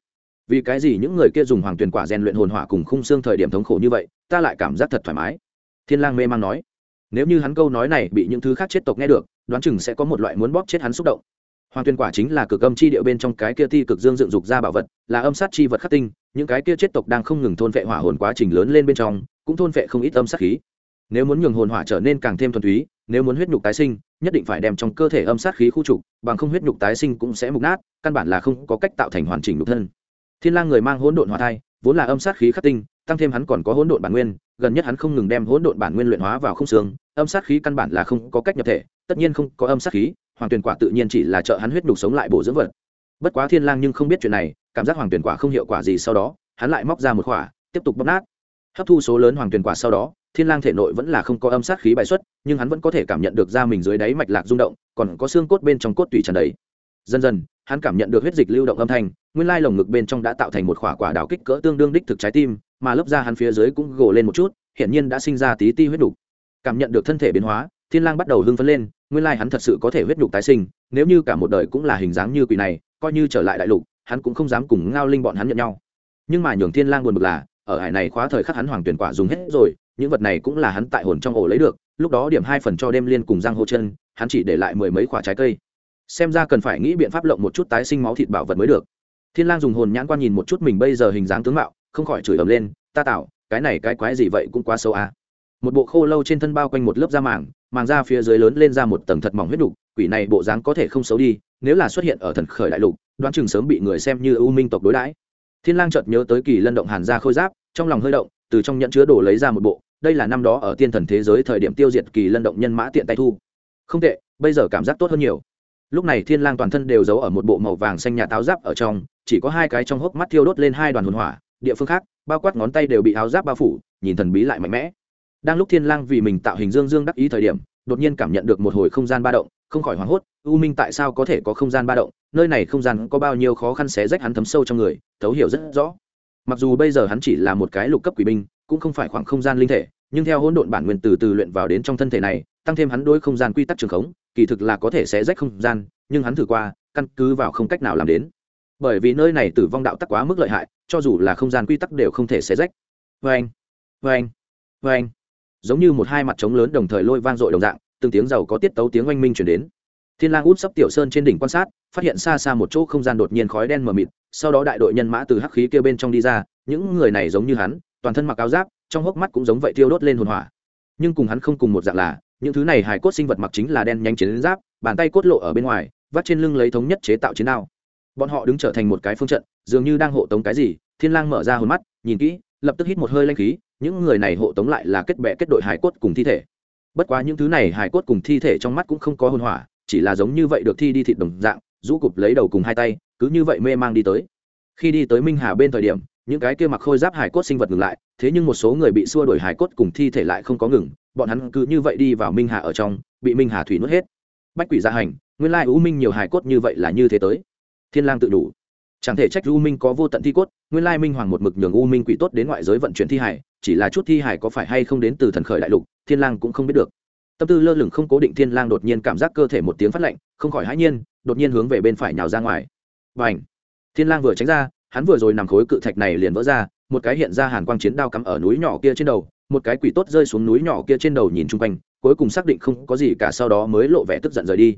Vì cái gì những người kia dùng hoàng tuyển quả rèn luyện hồn hỏa cùng khung xương thời điểm thống khổ như vậy, ta lại cảm giác thật thoải mái. Thiên lang mê mang nói. Nếu như hắn câu nói này bị những thứ khác chết tộc nghe được, đoán chừng sẽ có một loại muốn bóp chết hắn xúc động hoàng tuyên quả chính là cực âm chi điệu bên trong cái kia thi cực dương dựng dục ra bảo vật, là âm sát chi vật khắc tinh, những cái kia chết tộc đang không ngừng thôn vệ hỏa hồn quá trình lớn lên bên trong, cũng thôn vệ không ít âm sát khí. Nếu muốn nhường hồn hỏa trở nên càng thêm thuần túy, nếu muốn huyết nhục tái sinh, nhất định phải đem trong cơ thể âm sát khí khu trục, bằng không huyết nhục tái sinh cũng sẽ mục nát, căn bản là không có cách tạo thành hoàn chỉnh nhục thân. Thiên lang người mang hỗn độn hỏa thai, vốn là âm sát khí khắc tinh, tăng thêm hắn còn có hỗn độn bản nguyên, gần nhất hắn không ngừng đem hỗn độn bản nguyên luyện hóa vào không xương, âm sát khí căn bản là không có cách nhập thể, tất nhiên không có âm sát khí hoàng tuyển quả tự nhiên chỉ là trợ hắn huyết nhục sống lại bổ dưỡng vật. Bất quá thiên lang nhưng không biết chuyện này, cảm giác hoàng tuyển quả không hiệu quả gì sau đó, hắn lại móc ra một quả tiếp tục bóc nát. Hấp thu số lớn hoàng tuyển quả sau đó, thiên lang thể nội vẫn là không có âm sát khí bài xuất, nhưng hắn vẫn có thể cảm nhận được da mình dưới đáy mạch lạc rung động, còn có xương cốt bên trong cốt tủy tràn đầy. Dần dần, hắn cảm nhận được huyết dịch lưu động âm thanh, nguyên lai lồng ngực bên trong đã tạo thành một quả quả đào kích cỡ tương đương đích thực trái tim, mà lớp da hắn phía dưới cũng gồ lên một chút hiện nhiên đã sinh ra tí ti huyết đục cảm nhận được thân thể biến hóa thiên lang bắt đầu hưng phấn lên, nguyên lai hắn thật sự có thể huyết nhục tái sinh, nếu như cả một đời cũng là hình dáng như quỷ này, coi như trở lại đại lục, hắn cũng không dám cùng ngao linh bọn hắn nhận nhau. Nhưng mà nhường thiên lang buồn bực là, ở hải này khóa thời khắc hắn hoàng tuyển quả dùng hết rồi, những vật này cũng là hắn tại hồn trong ổ lấy được, lúc đó điểm hai phần cho đêm liên cùng giang hô chân, hắn chỉ để lại mười mấy quả trái cây. Xem ra cần phải nghĩ biện pháp lộng một chút tái sinh máu thịt bảo vật mới được. Thiên lang dùng hồn nhãn quan nhìn một chút mình bây giờ hình dáng tướng mạo, không khỏi chửi ầm lên, ta tạo, cái này cái quái gì vậy cũng quá xấu à. Một bộ khô lâu trên thân bao quanh một lớp da màng màng da phía dưới lớn lên ra một tầng thật mỏng huyết đục, quỷ này bộ dáng có thể không xấu đi, nếu là xuất hiện ở thần khởi đại lục, đoán chừng sớm bị người xem như ưu minh tộc đối đãi. Thiên lang chợt nhớ tới kỳ lân động hàn gia khôi giáp, trong lòng hơi động, từ trong nhận chứa đồ lấy ra một bộ, đây là năm đó ở tiên thần thế giới thời điểm tiêu diệt kỳ lân động nhân mã tiện tay thu. Không tệ, bây giờ cảm giác tốt hơn nhiều. Lúc này thiên lang toàn thân đều giấu ở một bộ màu vàng xanh nhà táo giáp ở trong, chỉ có hai cái trong hốc mắt thiêu đốt lên hai đoàn hồn hỏa, địa phương khác, bao quát ngón tay đều bị áo giáp bao phủ, nhìn thần bí lại mạnh mẽ đang lúc thiên lang vì mình tạo hình dương dương đắc ý thời điểm, đột nhiên cảm nhận được một hồi không gian ba động, không khỏi hoảng hốt, u minh tại sao có thể có không gian ba động? Nơi này không gian có bao nhiêu khó khăn xé rách hắn thấm sâu trong người, thấu hiểu rất rõ. Mặc dù bây giờ hắn chỉ là một cái lục cấp quỷ binh, cũng không phải khoảng không gian linh thể, nhưng theo hỗn độn bản nguyên từ từ luyện vào đến trong thân thể này, tăng thêm hắn đối không gian quy tắc trường khống, kỳ thực là có thể xé rách không gian, nhưng hắn thử qua, căn cứ vào không cách nào làm đến. Bởi vì nơi này tử vong đạo tắc quá mức lợi hại, cho dù là không gian quy tắc đều không thể xé rách. Vê anh vê anh vê anh giống như một hai mặt trống lớn đồng thời lôi vang dội đồng dạng, từng tiếng giàu có tiết tấu tiếng oanh minh chuyển đến. Thiên lang út sấp tiểu sơn trên đỉnh quan sát, phát hiện xa xa một chỗ không gian đột nhiên khói đen mờ mịt, sau đó đại đội nhân mã từ hắc khí kia bên trong đi ra, những người này giống như hắn, toàn thân mặc áo giáp, trong hốc mắt cũng giống vậy thiêu đốt lên hồn hỏa. Nhưng cùng hắn không cùng một dạng là, những thứ này hài cốt sinh vật mặc chính là đen nhanh chiến giáp, bàn tay cốt lộ ở bên ngoài, vắt trên lưng lấy thống nhất chế tạo chiến đao. Bọn họ đứng trở thành một cái phương trận, dường như đang hộ tống cái gì, thiên lang mở ra hồn mắt, nhìn kỹ, lập tức hít một hơi lanh khí những người này hộ tống lại là kết bè kết đội Hải cốt cùng thi thể. Bất quá những thứ này Hải cốt cùng thi thể trong mắt cũng không có hồn hỏa chỉ là giống như vậy được thi đi thịt đồng dạng, rũ cụp lấy đầu cùng hai tay, cứ như vậy mê mang đi tới. Khi đi tới minh hà bên thời điểm, những cái kia mặc khôi giáp hải cốt sinh vật ngừng lại, thế nhưng một số người bị xua đuổi hải cốt cùng thi thể lại không có ngừng, bọn hắn cứ như vậy đi vào minh hà ở trong, bị minh hà thủy nuốt hết. Bách quỷ gia hành, nguyên lai u minh nhiều hải cốt như vậy là như thế tới. Thiên lang tự đủ chẳng thể trách u minh có vô tận thi cốt, nguyên lai minh hoàng một mực nhường u minh quỷ tốt đến ngoại giới vận chuyển thi hải, chỉ là chút thi hải có phải hay không đến từ thần khởi đại lục, thiên lang cũng không biết được. Tâm tư lơ lửng không cố định thiên lang đột nhiên cảm giác cơ thể một tiếng phát lạnh, không khỏi hãi nhiên, đột nhiên hướng về bên phải nhào ra ngoài. Bành! Thiên lang vừa tránh ra, hắn vừa rồi nằm khối cự thạch này liền vỡ ra, một cái hiện ra hàn quang chiến đao cắm ở núi nhỏ kia trên đầu, một cái quỷ tốt rơi xuống núi nhỏ kia trên đầu nhìn chung quanh, cuối cùng xác định không có gì cả sau đó mới lộ vẻ tức giận rời đi.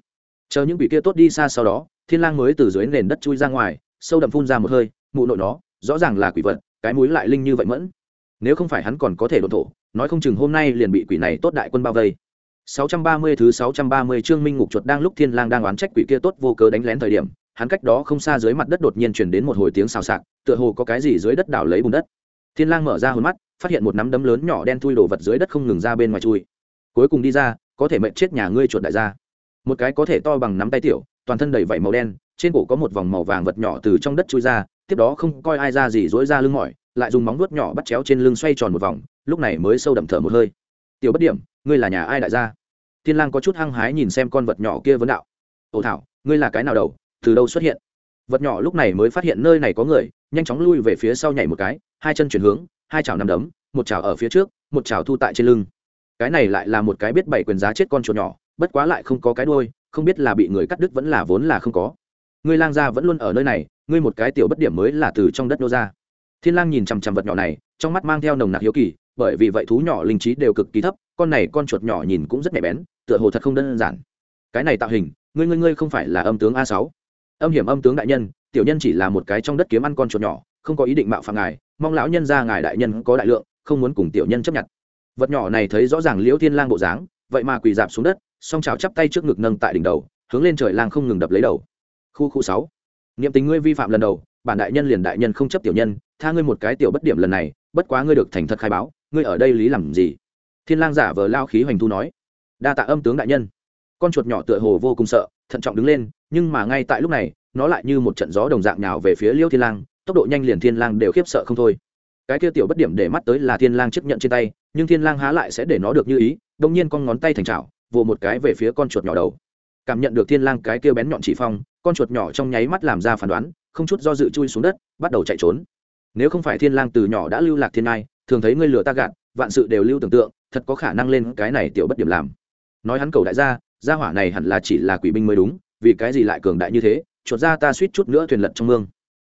Chờ những quỷ kia tốt đi xa sau đó, thiên lang mới từ dưới nền đất chui ra ngoài sâu đậm phun ra một hơi mụ nội nó rõ ràng là quỷ vật cái mũi lại linh như vậy mẫn nếu không phải hắn còn có thể đột thổ nói không chừng hôm nay liền bị quỷ này tốt đại quân bao vây 630 thứ 630 chương Minh Ngục chuột đang lúc Thiên Lang đang oán trách quỷ kia tốt vô cớ đánh lén thời điểm, hắn cách đó không xa dưới mặt đất đột nhiên truyền đến một hồi tiếng xào xạc, tựa hồ có cái gì dưới đất đảo lấy bùn đất. Thiên Lang mở ra hồn mắt, phát hiện một nắm đấm lớn nhỏ đen thui đổ vật dưới đất không ngừng ra bên ngoài chui. Cuối cùng đi ra, có thể mệnh chết nhà ngươi chuột đại gia. Một cái có thể to bằng nắm tay tiểu, toàn thân đầy vảy màu đen, trên cổ có một vòng màu vàng vật nhỏ từ trong đất chui ra, tiếp đó không coi ai ra gì dối ra lưng mỏi, lại dùng móng vuốt nhỏ bắt chéo trên lưng xoay tròn một vòng, lúc này mới sâu đậm thở một hơi. Tiểu bất điểm, ngươi là nhà ai đại gia? thiên lang có chút hăng hái nhìn xem con vật nhỏ kia vấn đạo ồ thảo ngươi là cái nào đầu từ đâu xuất hiện vật nhỏ lúc này mới phát hiện nơi này có người nhanh chóng lui về phía sau nhảy một cái hai chân chuyển hướng hai chảo nằm đấm một chảo ở phía trước một chảo thu tại trên lưng cái này lại là một cái biết bảy quyền giá chết con chuột nhỏ bất quá lại không có cái đuôi không biết là bị người cắt đứt vẫn là vốn là không có ngươi lang gia vẫn luôn ở nơi này, ngươi một cái tiểu bất điểm mới là từ trong đất nô ra. Thiên lang nhìn chằm chằm vật nhỏ này, trong mắt mang theo nồng nặc hiếu kỳ, bởi vì vậy thú nhỏ linh trí đều cực kỳ thấp, con này con chuột nhỏ nhìn cũng rất nhạy bén, tựa hồ thật không đơn giản. Cái này tạo hình, ngươi ngươi ngươi không phải là âm tướng a sáu. Âm hiểm âm tướng đại nhân, tiểu nhân chỉ là một cái trong đất kiếm ăn con chuột nhỏ, không có ý định mạo phạm ngài, mong lão nhân ra ngài đại nhân có đại lượng, không muốn cùng tiểu nhân chấp nhận. Vật nhỏ này thấy rõ ràng liễu thiên lang bộ dáng, vậy mà quỳ dạp xuống đất, song chào chắp tay trước ngực nâng tại đỉnh đầu, hướng lên trời lang không ngừng đập lấy đầu khu khu sáu. Niệm tình ngươi vi phạm lần đầu, bản đại nhân liền đại nhân không chấp tiểu nhân, tha ngươi một cái tiểu bất điểm lần này, bất quá ngươi được thành thật khai báo, ngươi ở đây lý làm gì? Thiên lang giả vờ lao khí hoành thu nói. Đa tạ âm tướng đại nhân. Con chuột nhỏ tựa hồ vô cùng sợ, thận trọng đứng lên, nhưng mà ngay tại lúc này, nó lại như một trận gió đồng dạng nhào về phía liêu thiên lang, tốc độ nhanh liền thiên lang đều khiếp sợ không thôi. Cái kia tiểu bất điểm để mắt tới là thiên lang chấp nhận trên tay, nhưng thiên lang há lại sẽ để nó được như ý đông nhiên con ngón tay thành chảo vồ một cái về phía con chuột nhỏ đầu. Cảm nhận được thiên lang cái kia bén nhọn chỉ phong con chuột nhỏ trong nháy mắt làm ra phán đoán không chút do dự chui xuống đất bắt đầu chạy trốn. Nếu không phải thiên lang từ nhỏ đã lưu lạc thiên ai thường thấy ngươi lừa ta gạt vạn sự đều lưu tưởng tượng thật có khả năng lên cái này tiểu bất điểm làm. Nói hắn cầu đại gia gia hỏa này hẳn là chỉ là quỷ binh mới đúng vì cái gì lại cường đại như thế chuột ra ta suýt chút nữa thuyền lật trong mương.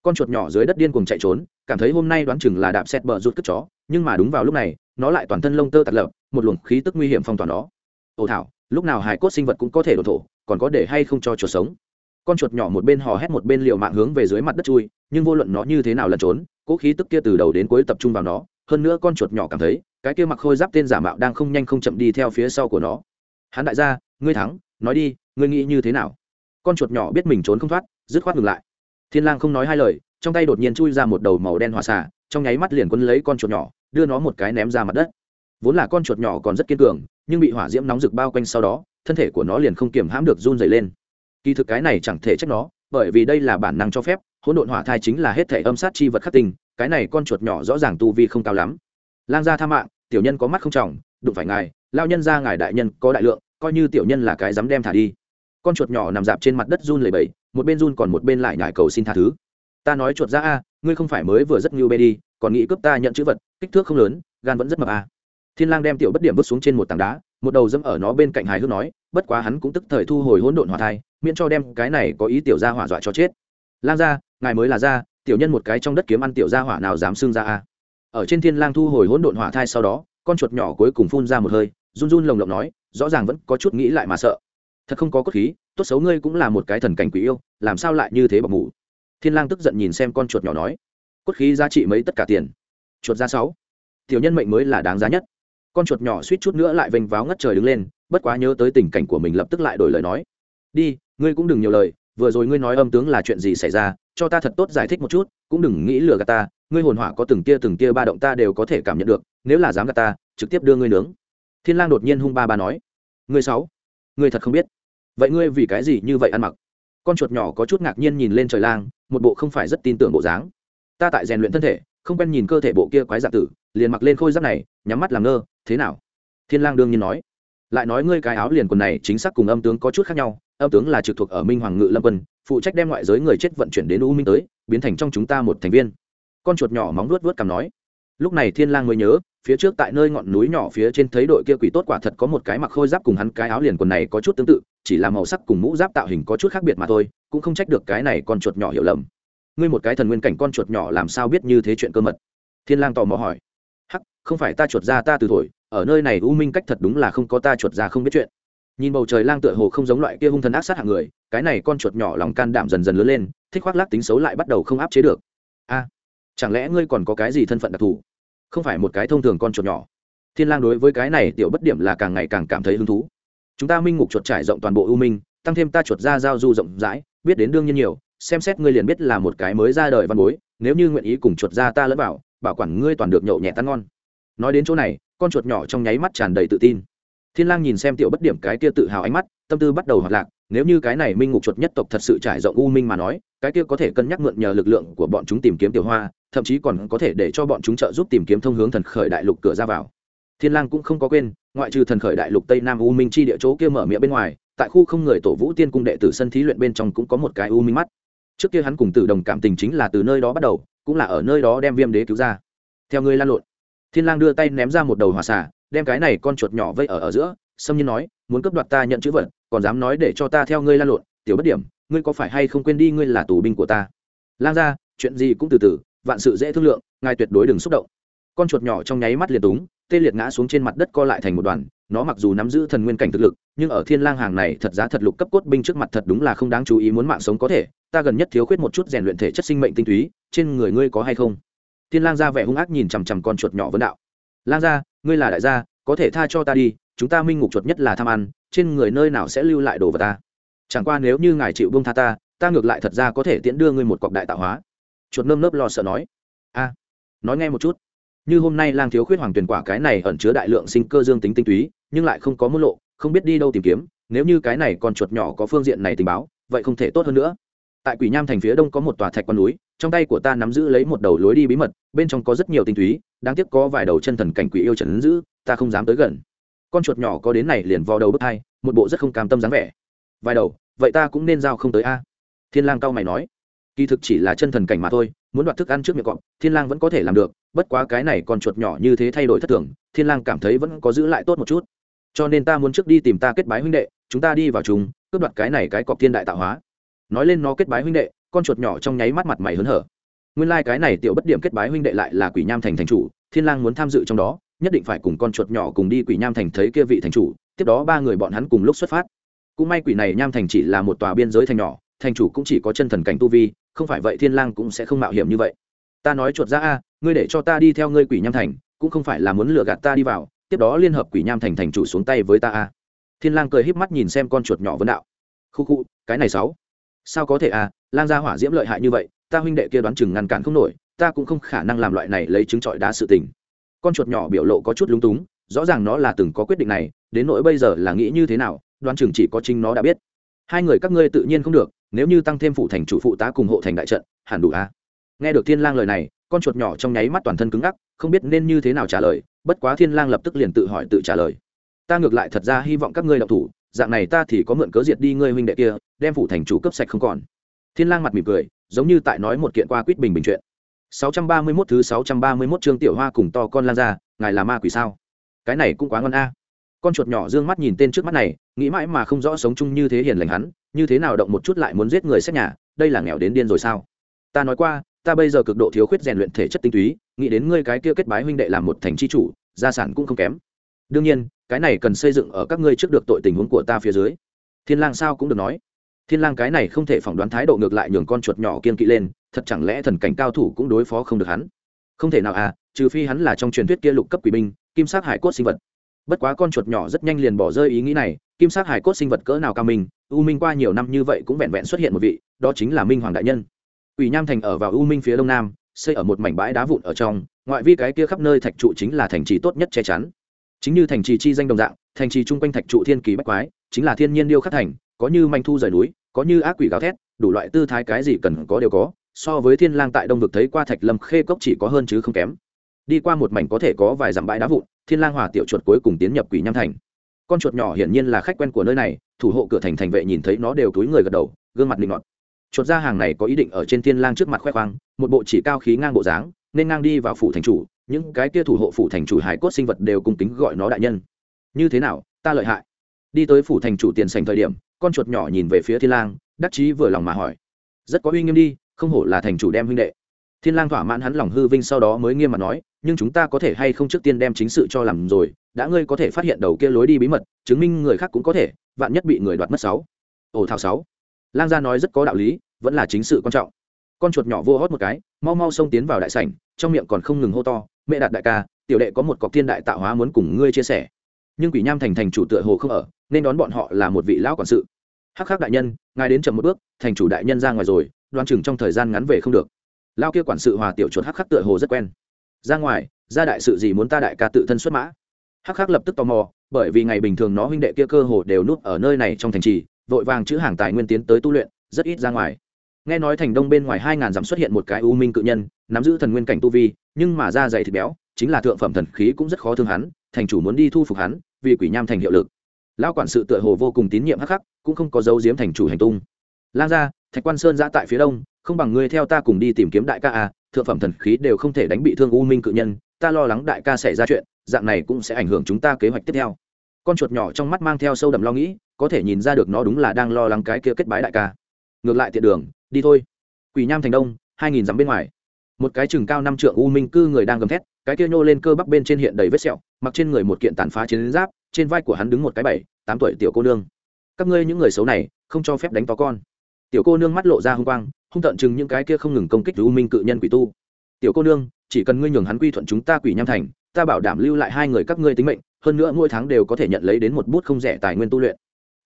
Con chuột nhỏ dưới đất điên cuồng chạy trốn cảm thấy hôm nay đoán chừng là đạp xét bờ rút cất chó nhưng mà đúng vào lúc này nó lại toàn thân lông tơ tạt lợp, một luồng khí tức nguy hiểm phong toàn đó. ồ thảo lúc nào hài cốt sinh vật cũng có thể đổ thổ còn có để hay không cho chuột sống? Con chuột nhỏ một bên hò hét một bên liều mạng hướng về dưới mặt đất chui, nhưng vô luận nó như thế nào lẩn trốn, cỗ khí tức kia từ đầu đến cuối tập trung vào nó, hơn nữa con chuột nhỏ cảm thấy, cái kia mặc khôi giáp tên giả mạo đang không nhanh không chậm đi theo phía sau của nó. Hắn đại gia, ngươi thắng, nói đi, ngươi nghĩ như thế nào? Con chuột nhỏ biết mình trốn không thoát, dứt khoát ngừng lại. Thiên lang không nói hai lời, trong tay đột nhiên chui ra một đầu màu đen hỏa xà, trong nháy mắt liền quấn lấy con chuột nhỏ, đưa nó một cái ném ra mặt đất. Vốn là con chuột nhỏ còn rất kiên cường, nhưng bị hỏa diễm nóng rực bao quanh sau đó, thân thể của nó liền không kiềm hãm được run dày lên kỳ thực cái này chẳng thể trách nó bởi vì đây là bản năng cho phép hỗn độn hỏa thai chính là hết thể âm sát chi vật khắc tình, cái này con chuột nhỏ rõ ràng tu vi không cao lắm. Lang gia tha mạng tiểu nhân có mắt không trọng đụng phải ngài lao nhân ra ngài đại nhân có đại lượng coi như tiểu nhân là cái dám đem thả đi. Con chuột nhỏ nằm dạp trên mặt đất run lẩy bẩy một bên run còn một bên lại nhải cầu xin tha thứ. Ta nói chuột ra a ngươi không phải mới vừa rất nhiều bê đi còn nghĩ cướp ta nhận chữ vật kích thước không lớn gan vẫn rất mập a. Thiên lang đem tiểu bất điểm vứt xuống trên một tảng đá một đầu dẫm ở nó bên cạnh hài hước nói, bất quá hắn cũng tức thời thu hồi hỗn độn hỏa thai, miễn cho đem cái này có ý tiểu gia hỏa dọa cho chết. Lang gia, ngài mới là gia, tiểu nhân một cái trong đất kiếm ăn tiểu gia hỏa nào dám xưng ra a? Ở trên thiên lang thu hồi hỗn độn hỏa thai sau đó, con chuột nhỏ cuối cùng phun ra một hơi, run run lồng lộng nói, rõ ràng vẫn có chút nghĩ lại mà sợ. Thật không có cốt khí, tốt xấu ngươi cũng là một cái thần cảnh quỷ yêu, làm sao lại như thế bọc mủ thiên lang tức giận nhìn xem con chuột nhỏ nói, cốt khí giá trị mấy tất cả tiền? Chuột ra sáu. Tiểu nhân mệnh mới là đáng giá nhất con chuột nhỏ suýt chút nữa lại vênh váo ngất trời đứng lên, bất quá nhớ tới tình cảnh của mình lập tức lại đổi lời nói. Đi, ngươi cũng đừng nhiều lời, vừa rồi ngươi nói âm tướng là chuyện gì xảy ra, cho ta thật tốt giải thích một chút, cũng đừng nghĩ lừa gạt ta, ngươi hồn hỏa có từng tia từng tia ba động ta đều có thể cảm nhận được, nếu là dám gạt ta, trực tiếp đưa ngươi nướng. Thiên lang đột nhiên hung ba ba nói. Ngươi sáu ngươi thật không biết. Vậy ngươi vì cái gì như vậy ăn mặc? Con chuột nhỏ có chút ngạc nhiên nhìn lên trời lang, một bộ không phải rất tin tưởng bộ dáng. Ta tại rèn luyện thân thể, không quen nhìn cơ thể bộ kia quái dạng tử, liền mặc lên khôi giáp này, nhắm mắt làm ngơ thế nào? Thiên lang đương nhiên nói. Lại nói ngươi cái áo liền quần này chính xác cùng âm tướng có chút khác nhau, âm tướng là trực thuộc ở minh hoàng ngự lâm quân, phụ trách đem ngoại giới người chết vận chuyển đến u minh tới, biến thành trong chúng ta một thành viên. Con chuột nhỏ móng vuốt vuốt cằm nói. Lúc này thiên lang mới nhớ, phía trước tại nơi ngọn núi nhỏ phía trên thấy đội kia quỷ tốt quả thật có một cái mặc khôi giáp cùng hắn cái áo liền quần này có chút tương tự, chỉ là màu sắc cùng mũ giáp tạo hình có chút khác biệt mà thôi, cũng không trách được cái này con chuột nhỏ hiểu lầm. Ngươi một cái thần nguyên cảnh con chuột nhỏ làm sao biết như thế chuyện cơ mật? Thiên lang tò mò hỏi không phải ta chuột ra ta từ thổi, ở nơi này u minh cách thật đúng là không có ta chuột ra không biết chuyện. Nhìn bầu trời lang tựa hồ không giống loại kia hung thần ác sát hạng người, cái này con chuột nhỏ lòng can đảm dần dần lớn lên, thích khoác lác tính xấu lại bắt đầu không áp chế được. A, chẳng lẽ ngươi còn có cái gì thân phận đặc thù? Không phải một cái thông thường con chuột nhỏ. Thiên lang đối với cái này tiểu bất điểm là càng ngày càng cảm thấy hứng thú. Chúng ta minh ngục chuột trải rộng toàn bộ u minh, tăng thêm ta chuột ra giao du rộng rãi, biết đến đương nhiên nhiều, xem xét ngươi liền biết là một cái mới ra đời văn bối, nếu như nguyện ý cùng chuột ra ta lẫn bảo bảo quản ngươi toàn được nhậu nhẹ tan ngon nói đến chỗ này, con chuột nhỏ trong nháy mắt tràn đầy tự tin. Thiên lang nhìn xem tiểu bất điểm cái kia tự hào ánh mắt, tâm tư bắt đầu hoạt lạc, nếu như cái này minh ngục chuột nhất tộc thật sự trải rộng u minh mà nói, cái kia có thể cân nhắc mượn nhờ lực lượng của bọn chúng tìm kiếm tiểu hoa, thậm chí còn có thể để cho bọn chúng trợ giúp tìm kiếm thông hướng thần khởi đại lục cửa ra vào. Thiên lang cũng không có quên, ngoại trừ thần khởi đại lục tây nam u minh chi địa chỗ kia mở miệng bên ngoài, tại khu không người tổ vũ tiên cung đệ tử sân thí luyện bên trong cũng có một cái u minh mắt. Trước kia hắn cùng tử đồng cảm tình chính là từ nơi đó bắt đầu, cũng là ở nơi đó đem viêm đế cứu ra. Theo ngươi lan lộn thiên lang đưa tay ném ra một đầu hỏa xà, đem cái này con chuột nhỏ vây ở ở giữa, Sâm nhiên nói, muốn cướp đoạt ta nhận chữ vật, còn dám nói để cho ta theo ngươi lan lộn, tiểu bất điểm, ngươi có phải hay không quên đi ngươi là tù binh của ta? Lang ra, chuyện gì cũng từ từ, vạn sự dễ thương lượng, ngài tuyệt đối đừng xúc động. Con chuột nhỏ trong nháy mắt liền túng, tê liệt ngã xuống trên mặt đất co lại thành một đoàn, nó mặc dù nắm giữ thần nguyên cảnh thực lực, nhưng ở thiên lang hàng này thật giá thật lục cấp cốt binh trước mặt thật đúng là không đáng chú ý muốn mạng sống có thể, ta gần nhất thiếu khuyết một chút rèn luyện thể chất sinh mệnh tinh túy, trên người ngươi có hay không? Thiên lang ra vẻ hung ác nhìn chằm chằm con chuột nhỏ vấn đạo. Lang gia, ngươi là đại gia, có thể tha cho ta đi, chúng ta minh ngục chuột nhất là tham ăn, trên người nơi nào sẽ lưu lại đồ vật ta? Chẳng qua nếu như ngài chịu buông tha ta ta ngược lại thật ra có thể tiễn đưa ngươi một cọc đại tạo hóa. Chuột nơm nớp lo sợ nói. A, nói nghe một chút. Như hôm nay lang thiếu khuyết hoàng tuyển quả cái này ẩn chứa đại lượng sinh cơ dương tính tinh túy, nhưng lại không có môn lộ, không biết đi đâu tìm kiếm, nếu như cái này còn chuột nhỏ có phương diện này tình báo, vậy không thể tốt hơn nữa. Tại quỷ nham thành phía đông có một tòa thạch quan núi trong tay của ta nắm giữ lấy một đầu lối đi bí mật, bên trong có rất nhiều tinh túy, đáng tiếc có vài đầu chân thần cảnh quỷ yêu trần giữ, ta không dám tới gần. Con chuột nhỏ có đến này liền vào đầu bước hai, một bộ rất không cam tâm dáng vẻ. Vài đầu, vậy ta cũng nên giao không tới a? Thiên lang cao mày nói. Kỳ thực chỉ là chân thần cảnh mà thôi, muốn đoạt thức ăn trước miệng cọp, thiên lang vẫn có thể làm được, bất quá cái này con chuột nhỏ như thế thay đổi thất thường, thiên lang cảm thấy vẫn có giữ lại tốt một chút. Cho nên ta muốn trước đi tìm ta kết bái huynh đệ, chúng ta đi vào chúng cướp đoạt cái này cái cọp thiên đại tạo hóa. Nói lên nó kết bái huynh đệ con chuột nhỏ trong nháy mắt mặt mày hớn hở. Nguyên lai cái này tiểu bất điểm kết bái huynh đệ lại là quỷ nham thành thành chủ, thiên lang muốn tham dự trong đó, nhất định phải cùng con chuột nhỏ cùng đi quỷ nham thành thấy kia vị thành chủ, tiếp đó ba người bọn hắn cùng lúc xuất phát. Cũng may quỷ này nham thành chỉ là một tòa biên giới thành nhỏ, thành chủ cũng chỉ có chân thần cảnh tu vi, không phải vậy thiên lang cũng sẽ không mạo hiểm như vậy. Ta nói chuột ra a, ngươi để cho ta đi theo ngươi quỷ nham thành, cũng không phải là muốn lừa gạt ta đi vào, tiếp đó liên hợp quỷ nham thành thành chủ xuống tay với ta a. Thiên lang cười híp mắt nhìn xem con chuột nhỏ vấn đạo. Khu khu, cái này sáu sao có thể à lang gia hỏa diễm lợi hại như vậy, ta huynh đệ kia đoán chừng ngăn cản không nổi, ta cũng không khả năng làm loại này lấy chứng trọi đá sự tình. Con chuột nhỏ biểu lộ có chút lúng túng, rõ ràng nó là từng có quyết định này, đến nỗi bây giờ là nghĩ như thế nào, đoán chừng chỉ có chính nó đã biết. Hai người các ngươi tự nhiên không được, nếu như tăng thêm phụ thành chủ phụ tá cùng hộ thành đại trận, hẳn đủ à. Nghe được thiên lang lời này, con chuột nhỏ trong nháy mắt toàn thân cứng ngắc, không biết nên như thế nào trả lời, bất quá thiên lang lập tức liền tự hỏi tự trả lời. Ta ngược lại thật ra hy vọng các ngươi đọc thủ dạng này ta thì có mượn cớ diệt đi ngươi huynh đệ kia, đem phủ thành chủ cấp sạch không còn. Thiên lang mặt mỉm cười, giống như tại nói một kiện qua quyết bình bình chuyện. 631 thứ 631 chương tiểu hoa cùng to con lan ra, ngài là ma quỷ sao? Cái này cũng quá ngon a. Con chuột nhỏ dương mắt nhìn tên trước mắt này, nghĩ mãi mà không rõ sống chung như thế hiền lành hắn, như thế nào động một chút lại muốn giết người xét nhà, đây là nghèo đến điên rồi sao? Ta nói qua, ta bây giờ cực độ thiếu khuyết rèn luyện thể chất tinh túy, nghĩ đến ngươi cái kia kết bái huynh đệ làm một thành chi chủ, gia sản cũng không kém. Đương nhiên cái này cần xây dựng ở các ngươi trước được tội tình huống của ta phía dưới. Thiên lang sao cũng được nói. Thiên lang cái này không thể phỏng đoán thái độ ngược lại nhường con chuột nhỏ kiên kỵ lên thật chẳng lẽ thần cảnh cao thủ cũng đối phó không được hắn? Không thể nào à trừ phi hắn là trong truyền thuyết kia lục cấp quỷ binh kim sát hải cốt sinh vật. Bất quá con chuột nhỏ rất nhanh liền bỏ rơi ý nghĩ này kim sát hải cốt sinh vật cỡ nào cao minh u minh qua nhiều năm như vậy cũng vẹn vẹn xuất hiện một vị đó chính là minh hoàng đại nhân. Ủy Nham thành ở vào U Minh phía đông nam, xây ở một mảnh bãi đá vụn ở trong, ngoại vi cái kia khắp nơi thạch trụ chính là thành trì tốt nhất che chắn. Chính như thành trì chi danh đồng dạng, thành trì chung quanh thạch trụ thiên kỳ bách quái, chính là thiên nhiên điêu khắc thành, có như manh thu rời núi, có như ác quỷ gào thét, đủ loại tư thái cái gì cần có đều có, so với Thiên Lang tại Đông vực thấy qua Thạch Lâm Khê cốc chỉ có hơn chứ không kém. Đi qua một mảnh có thể có vài dặm bãi đá vụn, Thiên Lang Hỏa tiểu chuột cuối cùng tiến nhập Quỷ Nham thành. Con chuột nhỏ hiển nhiên là khách quen của nơi này, thủ hộ cửa thành thành vệ nhìn thấy nó đều túi người gật đầu, gương mặt linh ngọt chuột ra hàng này có ý định ở trên thiên lang trước mặt khoe khoang một bộ chỉ cao khí ngang bộ dáng nên ngang đi vào phủ thành chủ những cái kia thủ hộ phủ thành chủ hải cốt sinh vật đều cung kính gọi nó đại nhân. Như thế nào, ta lợi hại? Đi tới phủ thành chủ tiền sành thời điểm, con chuột nhỏ nhìn về phía thiên lang, đắc chí vừa lòng mà hỏi. Rất có uy nghiêm đi, không hổ là thành chủ đem huynh đệ. Thiên lang thỏa mãn hắn lòng hư vinh sau đó mới nghiêm mặt nói, nhưng chúng ta có thể hay không trước tiên đem chính sự cho làm rồi, đã ngươi có thể phát hiện đầu kia lối đi bí mật, chứng minh người khác cũng có thể, vạn nhất bị người đoạt mất sáu. Ồ thao sáu. Lang gia nói rất có đạo lý, vẫn là chính sự quan trọng. Con chuột nhỏ vô hót một cái, mau mau xông tiến vào đại sảnh, trong miệng còn không ngừng hô to mẹ đạt đại ca, tiểu đệ có một cọc thiên đại tạo hóa muốn cùng ngươi chia sẻ. Nhưng quỷ nham thành thành chủ tựa hồ không ở, nên đón bọn họ là một vị lão quản sự. Hắc khắc đại nhân, ngài đến chậm một bước, thành chủ đại nhân ra ngoài rồi, đoan chừng trong thời gian ngắn về không được. Lao kia quản sự hòa tiểu chuột hắc khắc tựa hồ rất quen. Ra ngoài, ra đại sự gì muốn ta đại ca tự thân xuất mã? Hắc khắc lập tức tò mò, bởi vì ngày bình thường nó huynh đệ kia cơ hồ đều núp ở nơi này trong thành trì, vội vàng chữ hàng tài nguyên tiến tới tu luyện, rất ít ra ngoài. Nghe nói thành đông bên ngoài hai ngàn dặm xuất hiện một cái u minh cự nhân, nắm giữ thần nguyên cảnh tu vi nhưng mà da dày thịt béo, chính là thượng phẩm thần khí cũng rất khó thương hắn, thành chủ muốn đi thu phục hắn, vì quỷ nham thành hiệu lực. Lão quản sự tựa hồ vô cùng tín nhiệm hắc khắc cũng không có dấu diếm thành chủ hành tung. Lang gia, thạch quan sơn giã tại phía đông, không bằng ngươi theo ta cùng đi tìm kiếm đại ca à thượng phẩm thần khí đều không thể đánh bị thương u minh cự nhân, ta lo lắng đại ca xảy ra chuyện, dạng này cũng sẽ ảnh hưởng chúng ta kế hoạch tiếp theo. Con chuột nhỏ trong mắt mang theo sâu đậm lo nghĩ, có thể nhìn ra được nó đúng là đang lo lắng cái kia kết bái đại ca. Ngược lại tiện đường, đi thôi. Quỷ nham thành đông, hai nghìn dặm bên ngoài một cái chừng cao năm trượng u minh cư người đang gầm thét, cái kia nhô lên cơ bắp bên trên hiện đầy vết sẹo, mặc trên người một kiện tàn phá chiến giáp, trên vai của hắn đứng một cái bảy, tám tuổi tiểu cô nương. Các ngươi những người xấu này, không cho phép đánh to con. Tiểu cô nương mắt lộ ra hung quang, hung tận chừng những cái kia không ngừng công kích u minh cự nhân quỷ tu. Tiểu cô nương, chỉ cần ngươi nhường hắn quy thuận chúng ta quỷ nham thành, ta bảo đảm lưu lại hai người các ngươi tính mệnh, hơn nữa mỗi tháng đều có thể nhận lấy đến một bút không rẻ tài nguyên tu luyện.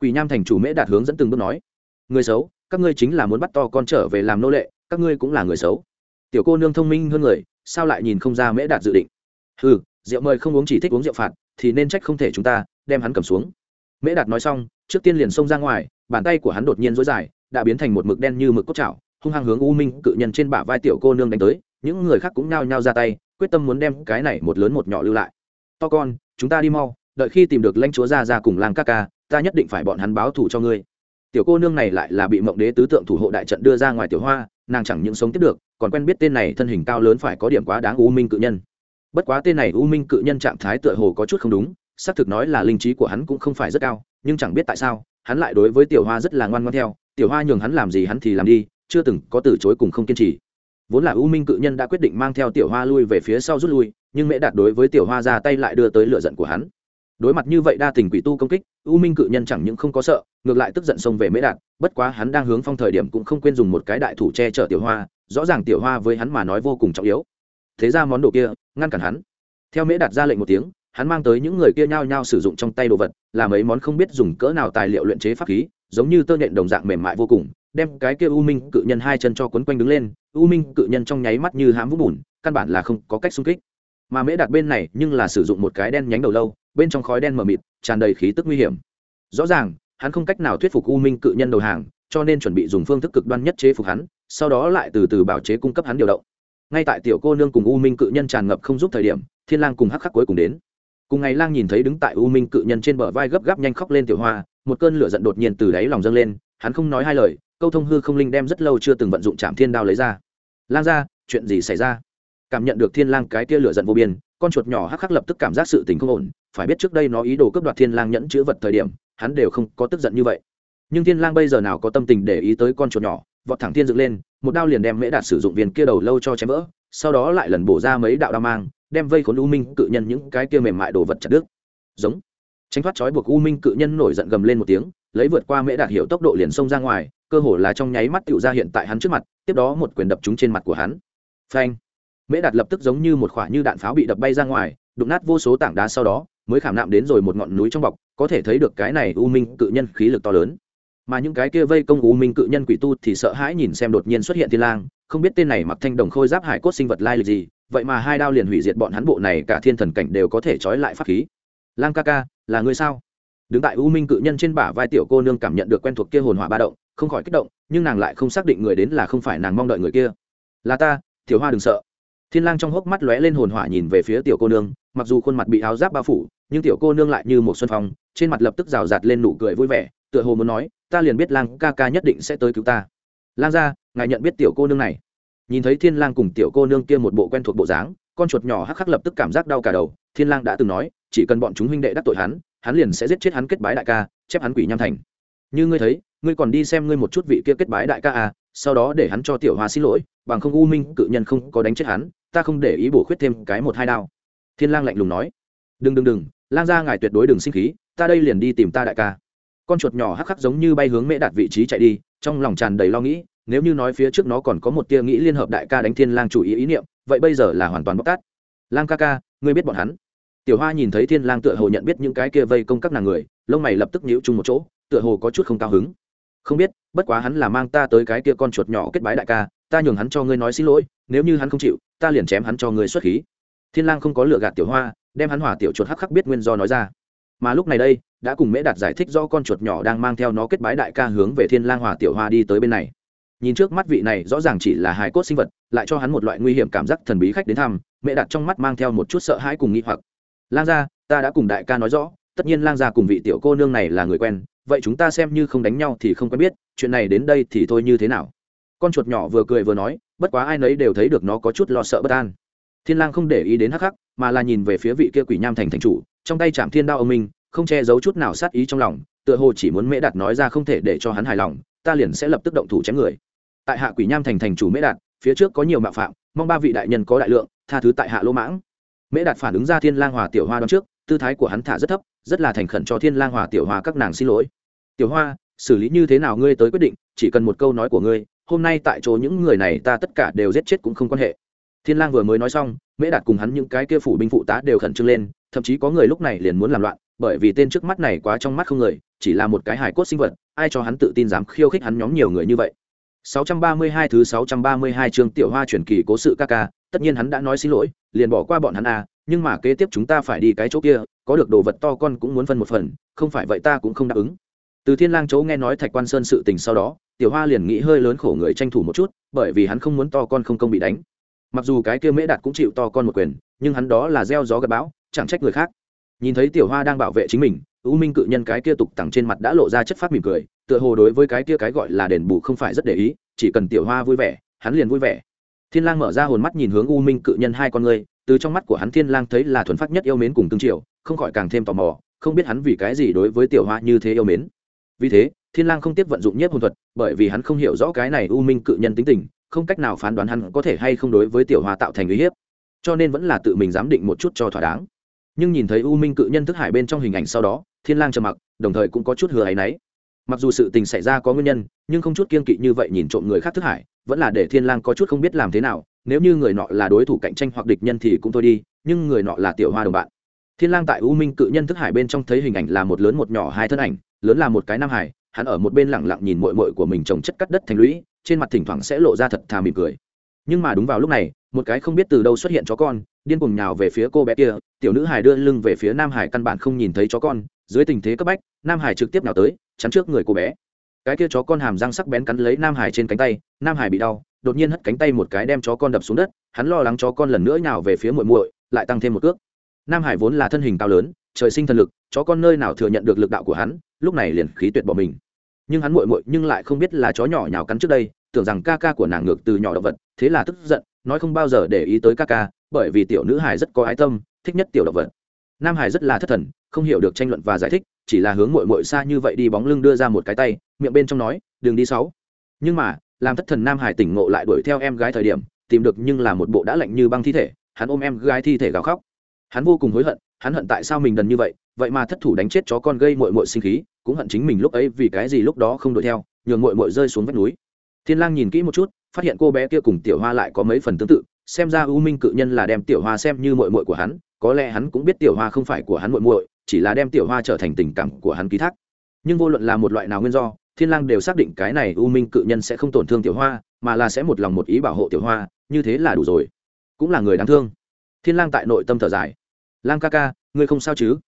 Quỷ nham thành chủ mễ đạt hướng dẫn từng bước nói. Người xấu, các ngươi chính là muốn bắt to con trở về làm nô lệ, các ngươi cũng là người xấu tiểu cô nương thông minh hơn người, sao lại nhìn không ra mễ đạt dự định? Ừ rượu mời không uống chỉ thích uống rượu phạt, thì nên trách không thể chúng ta, đem hắn cầm xuống. Mễ đạt nói xong, trước tiên liền xông ra ngoài, bàn tay của hắn đột nhiên dối dài, đã biến thành một mực đen như mực cốt chảo, hung hăng hướng u minh cự nhân trên bả vai tiểu cô nương đánh tới, những người khác cũng nao nhao ra tay, quyết tâm muốn đem cái này một lớn một nhỏ lưu lại. To con, chúng ta đi mau, đợi khi tìm được lãnh chúa ra ra cùng làng ca ca, ta nhất định phải bọn hắn báo thù cho ngươi. Tiểu cô nương này lại là bị mộng đế tứ tượng thủ hộ đại trận đưa ra ngoài tiểu hoa, nàng chẳng những sống tiếp được còn quen biết tên này thân hình cao lớn phải có điểm quá đáng u minh cự nhân. Bất quá tên này u minh cự nhân trạng thái tựa hồ có chút không đúng, xác thực nói là linh trí của hắn cũng không phải rất cao, nhưng chẳng biết tại sao, hắn lại đối với tiểu hoa rất là ngoan ngoan theo, tiểu hoa nhường hắn làm gì hắn thì làm đi, chưa từng có từ chối cùng không kiên trì. Vốn là u minh cự nhân đã quyết định mang theo tiểu hoa lui về phía sau rút lui, nhưng mễ đạt đối với tiểu hoa ra tay lại đưa tới lựa giận của hắn. Đối mặt như vậy đa tình quỷ tu công kích, u minh cự nhân chẳng những không có sợ, ngược lại tức giận xông về mễ đạt, bất quá hắn đang hướng phong thời điểm cũng không quên dùng một cái đại thủ che chở tiểu hoa rõ ràng tiểu hoa với hắn mà nói vô cùng trọng yếu. Thế ra món đồ kia, ngăn cản hắn. Theo mễ đạt ra lệnh một tiếng, hắn mang tới những người kia nhao nhao sử dụng trong tay đồ vật là mấy món không biết dùng cỡ nào tài liệu luyện chế pháp khí, giống như tơ nhện đồng dạng mềm mại vô cùng, đem cái kia u minh cự nhân hai chân cho quấn quanh đứng lên. U minh cự nhân trong nháy mắt như hãm vũng bùn, căn bản là không có cách xung kích. Mà mễ đạt bên này nhưng là sử dụng một cái đen nhánh đầu lâu, bên trong khói đen mờ mịt, tràn đầy khí tức nguy hiểm. Rõ ràng, hắn không cách nào thuyết phục u minh cự nhân đầu hàng, cho nên chuẩn bị dùng phương thức cực đoan nhất chế phục hắn sau đó lại từ từ bảo chế cung cấp hắn điều động. Ngay tại tiểu cô nương cùng u minh cự nhân tràn ngập không giúp thời điểm, thiên lang cùng hắc khắc cuối cùng đến. Cùng ngày lang nhìn thấy đứng tại u minh cự nhân trên bờ vai gấp gáp nhanh khóc lên tiểu hoa, một cơn lửa giận đột nhiên từ đáy lòng dâng lên, hắn không nói hai lời, câu thông hư không linh đem rất lâu chưa từng vận dụng chạm thiên đao lấy ra. Lang ra chuyện gì xảy ra? Cảm nhận được thiên lang cái kia lửa giận vô biên, con chuột nhỏ hắc khắc lập tức cảm giác sự tình không ổn, phải biết trước đây nó ý đồ cướp đoạt thiên lang nhẫn chứa vật thời điểm, hắn đều không có tức giận như vậy. Nhưng thiên lang bây giờ nào có tâm tình để ý tới con chuột nhỏ? Vọt thẳng thiên dựng lên, một đao liền đem mễ đạt sử dụng viên kia đầu lâu cho chém vỡ, sau đó lại lần bổ ra mấy đạo đao mang, đem vây khốn u minh cự nhân những cái kia mềm mại đồ vật chặt đứt. Giống. Tránh thoát trói buộc u minh cự nhân nổi giận gầm lên một tiếng, lấy vượt qua mễ đạt hiểu tốc độ liền xông ra ngoài, cơ hồ là trong nháy mắt tựu ra hiện tại hắn trước mặt, tiếp đó một quyền đập trúng trên mặt của hắn. Phanh. Mễ đạt lập tức giống như một khoả như đạn pháo bị đập bay ra ngoài, đụng nát vô số tảng đá sau đó, mới khảm nạm đến rồi một ngọn núi trong bọc, có thể thấy được cái này u minh cự nhân khí lực to lớn mà những cái kia vây công u minh cự nhân quỷ tu thì sợ hãi nhìn xem đột nhiên xuất hiện thiên lang, không biết tên này mặc thanh đồng khôi giáp hải cốt sinh vật lai lịch gì, vậy mà hai đao liền hủy diệt bọn hắn bộ này cả thiên thần cảnh đều có thể trói lại pháp khí. Lang ca ca, là người sao? Đứng tại u minh cự nhân trên bả vai tiểu cô nương cảm nhận được quen thuộc kia hồn hỏa ba động, không khỏi kích động, nhưng nàng lại không xác định người đến là không phải nàng mong đợi người kia. Là ta, tiểu hoa đừng sợ. Thiên lang trong hốc mắt lóe lên hồn hỏa nhìn về phía tiểu cô nương, mặc dù khuôn mặt bị áo giáp bao phủ, nhưng tiểu cô nương lại như một xuân phong, trên mặt lập tức rào rạt lên nụ cười vui vẻ tựa hồ muốn nói, ta liền biết lang ca ca nhất định sẽ tới cứu ta. Lang gia, ngài nhận biết tiểu cô nương này? Nhìn thấy thiên lang cùng tiểu cô nương kia một bộ quen thuộc bộ dáng, con chuột nhỏ hắc khắc lập tức cảm giác đau cả đầu. Thiên lang đã từng nói, chỉ cần bọn chúng huynh đệ đắc tội hắn hắn liền sẽ giết chết hắn kết bái đại ca, chép hắn quỷ nham thành. Như ngươi thấy, ngươi còn đi xem ngươi một chút vị kia kết bái đại ca à sau đó để hắn cho tiểu hoa xin lỗi, bằng không u minh cự nhân không có đánh chết hắn, ta không để ý bổ khuyết thêm cái một hai đao. Thiên lang lạnh lùng nói. Đừng đừng đừng, lang gia ngài tuyệt đối đừng sinh khí, ta đây liền đi tìm ta đại ca con chuột nhỏ hắc khắc giống như bay hướng mễ đạt vị trí chạy đi, trong lòng tràn đầy lo nghĩ, nếu như nói phía trước nó còn có một tia nghĩ liên hợp đại ca đánh thiên lang chủ ý ý niệm, vậy bây giờ là hoàn toàn bóc tát. Lang ca ca, ngươi biết bọn hắn. Tiểu hoa nhìn thấy thiên lang tựa hồ nhận biết những cái kia vây công các nàng người, lông mày lập tức nhíu chung một chỗ, tựa hồ có chút không cao hứng. Không biết, bất quá hắn là mang ta tới cái kia con chuột nhỏ kết bái đại ca, ta nhường hắn cho ngươi nói xin lỗi, nếu như hắn không chịu, ta liền chém hắn cho ngươi xuất khí. Thiên lang không có lựa gạt tiểu hoa, đem hắn hỏa tiểu chuột hắc khắc biết nguyên do nói ra mà lúc này đây, đã cùng mễ đạt giải thích do con chuột nhỏ đang mang theo nó kết bái đại ca hướng về thiên lang hỏa tiểu hoa đi tới bên này. Nhìn trước mắt vị này, rõ ràng chỉ là hài cốt sinh vật, lại cho hắn một loại nguy hiểm cảm giác thần bí khách đến thăm mẹ đặt trong mắt mang theo một chút sợ hãi cùng nghi hoặc. Lang gia, ta đã cùng đại ca nói rõ, tất nhiên lang gia cùng vị tiểu cô nương này là người quen, vậy chúng ta xem như không đánh nhau thì không quen biết, chuyện này đến đây thì thôi như thế nào? Con chuột nhỏ vừa cười vừa nói, bất quá ai nấy đều thấy được nó có chút lo sợ bất an. Thiên lang không để ý đến hắc hắc, mà là nhìn về phía vị kia quỷ nham thành thành chủ trong tay chạm thiên đao ông minh, không che giấu chút nào sát ý trong lòng, tựa hồ chỉ muốn mễ đạt nói ra không thể để cho hắn hài lòng, ta liền sẽ lập tức động thủ chém người. Tại hạ quỷ nham thành thành chủ mễ đạt, phía trước có nhiều mạo phạm, mong ba vị đại nhân có đại lượng, tha thứ tại hạ lỗ mãng. Mễ đạt phản ứng ra thiên lang hòa tiểu hoa đón trước, tư thái của hắn thả rất thấp, rất là thành khẩn cho thiên lang hòa tiểu hoa các nàng xin lỗi. Tiểu hoa, xử lý như thế nào ngươi tới quyết định, chỉ cần một câu nói của ngươi, hôm nay tại chỗ những người này ta tất cả đều giết chết cũng không quan hệ. Thiên lang vừa mới nói xong, mễ đạt cùng hắn những cái kia phủ binh phụ tá đều khẩn trương lên thậm chí có người lúc này liền muốn làm loạn bởi vì tên trước mắt này quá trong mắt không người chỉ là một cái hài cốt sinh vật ai cho hắn tự tin dám khiêu khích hắn nhóm nhiều người như vậy 632 thứ 632 chương tiểu hoa truyền kỳ cố sự ca ca, tất nhiên hắn đã nói xin lỗi, liền bỏ qua bọn hắn à, nhưng mà kế tiếp chúng ta phải đi cái chỗ kia, có được đồ vật to con cũng muốn phân một phần, không phải vậy ta cũng không đáp ứng. Từ Thiên Lang chỗ nghe nói Thạch Quan Sơn sự tình sau đó, tiểu hoa liền nghĩ hơi lớn khổ người tranh thủ một chút, bởi vì hắn không muốn to con không công bị đánh. Mặc dù cái kia Mễ Đạt cũng chịu to con một quyền, nhưng hắn đó là gieo gió gặt bão, chẳng trách người khác. Nhìn thấy tiểu hoa đang bảo vệ chính mình, U Minh cự nhân cái kia tục tẳng trên mặt đã lộ ra chất phát mỉm cười, tựa hồ đối với cái kia cái gọi là đền bù không phải rất để ý, chỉ cần tiểu hoa vui vẻ, hắn liền vui vẻ. Thiên Lang mở ra hồn mắt nhìn hướng U Minh cự nhân hai con người, từ trong mắt của hắn Thiên Lang thấy là thuần phát nhất yêu mến cùng tương triều, không khỏi càng thêm tò mò, không biết hắn vì cái gì đối với tiểu hoa như thế yêu mến. Vì thế, Thiên Lang không tiếp vận dụng nhất hồn thuật, bởi vì hắn không hiểu rõ cái này U Minh cự nhân tính tình, không cách nào phán đoán hắn có thể hay không đối với tiểu hoa tạo thành uy hiếp, cho nên vẫn là tự mình giám định một chút cho thỏa đáng. Nhưng nhìn thấy U Minh cự nhân thức hải bên trong hình ảnh sau đó, Thiên Lang trầm mặc, đồng thời cũng có chút hứa ấy nấy. Mặc dù sự tình xảy ra có nguyên nhân nhưng không chút kiên kỵ như vậy nhìn trộm người khác thức hải vẫn là để thiên lang có chút không biết làm thế nào nếu như người nọ là đối thủ cạnh tranh hoặc địch nhân thì cũng thôi đi nhưng người nọ là tiểu hoa đồng bạn. Thiên lang tại u minh cự nhân thức hải bên trong thấy hình ảnh là một lớn một nhỏ hai thân ảnh lớn là một cái nam hải hắn ở một bên lặng lặng nhìn muội muội của mình trồng chất cắt đất thành lũy trên mặt thỉnh thoảng sẽ lộ ra thật thà mỉm cười. Nhưng mà đúng vào lúc này một cái không biết từ đâu xuất hiện chó con điên cuồng nhào về phía cô bé kia, tiểu nữ hải đưa lưng về phía nam hải căn bản không nhìn thấy chó con, dưới tình thế cấp bách, nam hải trực tiếp nào tới, chắn trước người cô bé. Cái kia chó con hàm răng sắc bén cắn lấy nam hải trên cánh tay, nam hải bị đau, đột nhiên hất cánh tay một cái đem chó con đập xuống đất, hắn lo lắng chó con lần nữa nhào về phía muội muội, lại tăng thêm một cước. Nam hải vốn là thân hình cao lớn, trời sinh thần lực, chó con nơi nào thừa nhận được lực đạo của hắn, lúc này liền khí tuyệt bỏ mình. Nhưng hắn muội muội nhưng lại không biết là chó nhỏ nhào cắn trước đây, tưởng rằng ca ca của nàng ngược từ nhỏ động vật, thế là tức giận, nói không bao giờ để ý tới ca ca bởi vì tiểu nữ hải rất có ái tâm, thích nhất tiểu động vật. Nam hải rất là thất thần, không hiểu được tranh luận và giải thích, chỉ là hướng mội mội xa như vậy đi bóng lưng đưa ra một cái tay, miệng bên trong nói, đừng đi sáu. Nhưng mà, làm thất thần nam hải tỉnh ngộ lại đuổi theo em gái thời điểm, tìm được nhưng là một bộ đã lạnh như băng thi thể, hắn ôm em gái thi thể gào khóc. Hắn vô cùng hối hận, hắn hận tại sao mình đần như vậy vậy mà thất thủ đánh chết chó con gây mội mội sinh khí, cũng hận chính mình lúc ấy vì cái gì lúc đó không đuổi theo, nhường mội mội rơi xuống vách núi. Thiên lang nhìn kỹ một chút, phát hiện cô bé kia cùng tiểu hoa lại có mấy phần tương tự xem ra u minh cự nhân là đem tiểu hoa xem như mội mội của hắn, có lẽ hắn cũng biết tiểu hoa không phải của hắn mội mội chỉ là đem tiểu hoa trở thành tình cảm của hắn ký thác. Nhưng vô luận là một loại nào nguyên do, thiên lang đều xác định cái này u minh cự nhân sẽ không tổn thương tiểu hoa, mà là sẽ một lòng một ý bảo hộ tiểu hoa, như thế là đủ rồi. Cũng là người đáng thương. Thiên lang tại nội tâm thở dài. Lang ca ca, ngươi không sao chứ?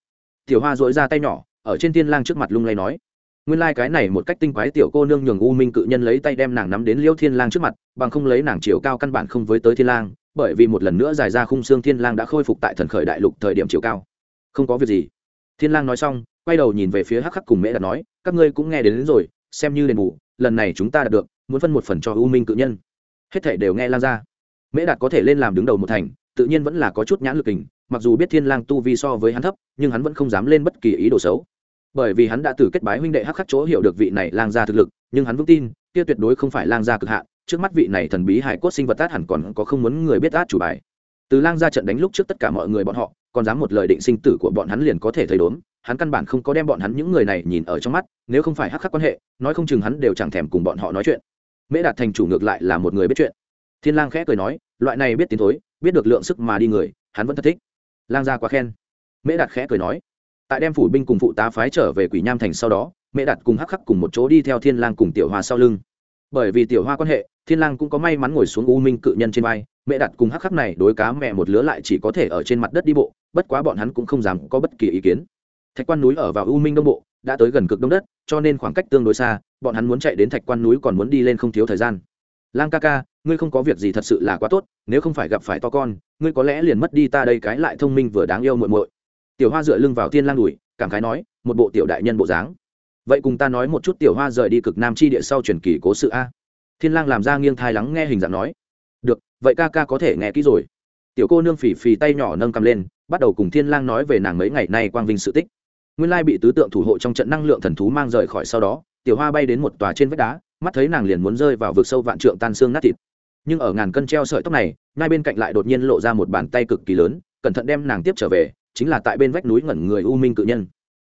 Tiểu hoa dội ra tay nhỏ, ở trên thiên lang trước mặt lung lay nói nguyên lai cái này một cách tinh quái tiểu cô nương nhường u minh cự nhân lấy tay đem nàng nắm đến liêu thiên lang trước mặt bằng không lấy nàng chiều cao căn bản không với tới thiên lang bởi vì một lần nữa dài ra khung xương thiên lang đã khôi phục tại thần khởi đại lục thời điểm chiều cao. Không có việc gì. Thiên lang nói xong quay đầu nhìn về phía hắc khắc cùng mễ đạt nói các ngươi cũng nghe đến, đến rồi xem như đền bù lần này chúng ta đạt được muốn phân một phần cho u minh cự nhân. Hết thảy đều nghe lan ra. Mễ đạt có thể lên làm đứng đầu một thành tự nhiên vẫn là có chút nhãn lực hình mặc dù biết thiên lang tu vi so với hắn thấp nhưng hắn vẫn không dám lên bất kỳ ý đồ xấu bởi vì hắn đã từ kết bái huynh đệ hắc khắc chỗ hiểu được vị này lang gia thực lực, nhưng hắn vững tin, kia tuyệt đối không phải lang gia cực hạn, trước mắt vị này thần bí hải cốt sinh vật tát hẳn còn có không muốn người biết át chủ bài. Từ lang gia trận đánh lúc trước tất cả mọi người bọn họ, còn dám một lời định sinh tử của bọn hắn liền có thể thấy đốn hắn căn bản không có đem bọn hắn những người này nhìn ở trong mắt, nếu không phải hắc khắc quan hệ, nói không chừng hắn đều chẳng thèm cùng bọn họ nói chuyện. Mễ đạt thành chủ ngược lại là một người biết chuyện. Thiên lang khẽ cười nói, loại này biết tiến thối, biết được lượng sức mà đi người, hắn vẫn thật thích. Lang gia quá khen. Mễ đạt khẽ cười nói tại đem phủ binh cùng phụ tá phái trở về quỷ nham thành sau đó Mẹ đạt cùng hắc khắc cùng một chỗ đi theo thiên lang cùng tiểu hoa sau lưng. Bởi vì tiểu hoa quan hệ, thiên lang cũng có may mắn ngồi xuống u minh cự nhân trên vai mẹ đặt cùng hắc khắc này đối cá mẹ một lứa lại chỉ có thể ở trên mặt đất đi bộ, bất quá bọn hắn cũng không dám có bất kỳ ý kiến. Thạch quan núi ở vào u minh đông bộ, đã tới gần cực đông đất, cho nên khoảng cách tương đối xa, bọn hắn muốn chạy đến thạch quan núi còn muốn đi lên không thiếu thời gian. Lang ca ca, ngươi không có việc gì thật sự là quá tốt, nếu không phải gặp phải to con, ngươi có lẽ liền mất đi ta đây cái lại thông minh vừa đáng yêu muội muội tiểu hoa dựa lưng vào thiên lang đùi, cảm khái nói, một bộ tiểu đại nhân bộ dáng. Vậy cùng ta nói một chút tiểu hoa rời đi cực nam chi địa sau truyền kỳ cố sự a. Thiên lang làm ra nghiêng thai lắng nghe hình dạng nói, được, vậy ca ca có thể nghe kỹ rồi. Tiểu cô nương phì phì tay nhỏ nâng cầm lên, bắt đầu cùng thiên lang nói về nàng mấy ngày nay quang vinh sự tích. Nguyên lai bị tứ tượng thủ hộ trong trận năng lượng thần thú mang rời khỏi sau đó, tiểu hoa bay đến một tòa trên vách đá, mắt thấy nàng liền muốn rơi vào vực sâu vạn trượng tan xương nát thịt. Nhưng ở ngàn cân treo sợi tóc này, ngay bên cạnh lại đột nhiên lộ ra một bàn tay cực kỳ lớn, cẩn thận đem nàng tiếp trở về chính là tại bên vách núi ngẩn người u minh cự nhân.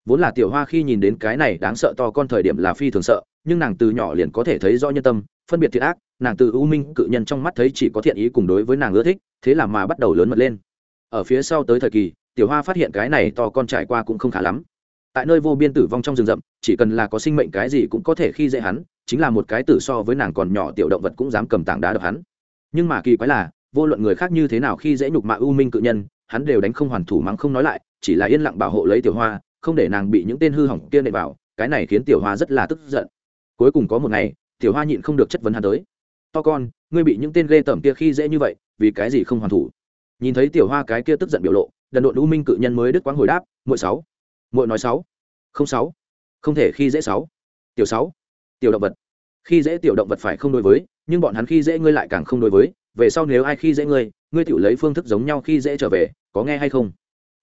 Vốn là tiểu hoa khi nhìn đến cái này đáng sợ to con thời điểm là phi thường sợ, nhưng nàng từ nhỏ liền có thể thấy rõ nhân tâm, phân biệt thiện ác, nàng từ u minh cự nhân trong mắt thấy chỉ có thiện ý cùng đối với nàng ưa thích, thế là mà bắt đầu lớn mật lên. Ở phía sau tới thời kỳ, tiểu hoa phát hiện cái này to con trải qua cũng không khá lắm. Tại nơi vô biên tử vong trong rừng rậm, chỉ cần là có sinh mệnh cái gì cũng có thể khi dễ hắn, chính là một cái tử so với nàng còn nhỏ tiểu động vật cũng dám cầm tảng đá đập hắn. Nhưng mà kỳ quái là, vô luận người khác như thế nào khi dễ nhục mạ u minh cự nhân hắn đều đánh không hoàn thủ mắng không nói lại, chỉ là yên lặng bảo hộ lấy tiểu hoa, không để nàng bị những tên hư hỏng kia nệ vào cái này khiến tiểu hoa rất là tức giận. Cuối cùng có một ngày, tiểu hoa nhịn không được chất vấn hắn tới. To con, ngươi bị những tên ghê tởm kia khi dễ như vậy, vì cái gì không hoàn thủ? Nhìn thấy tiểu hoa cái kia tức giận biểu lộ, đần độn u minh cự nhân mới đức quang hồi đáp mỗi sáu mỗi nói sáu, không sáu, không thể khi dễ sáu, tiểu sáu, tiểu động vật. Khi dễ tiểu động vật phải không đối với, nhưng bọn hắn khi dễ ngươi lại càng không đối với về sau nếu ai khi dễ ngươi ngươi tự lấy phương thức giống nhau khi dễ trở về, có nghe hay không?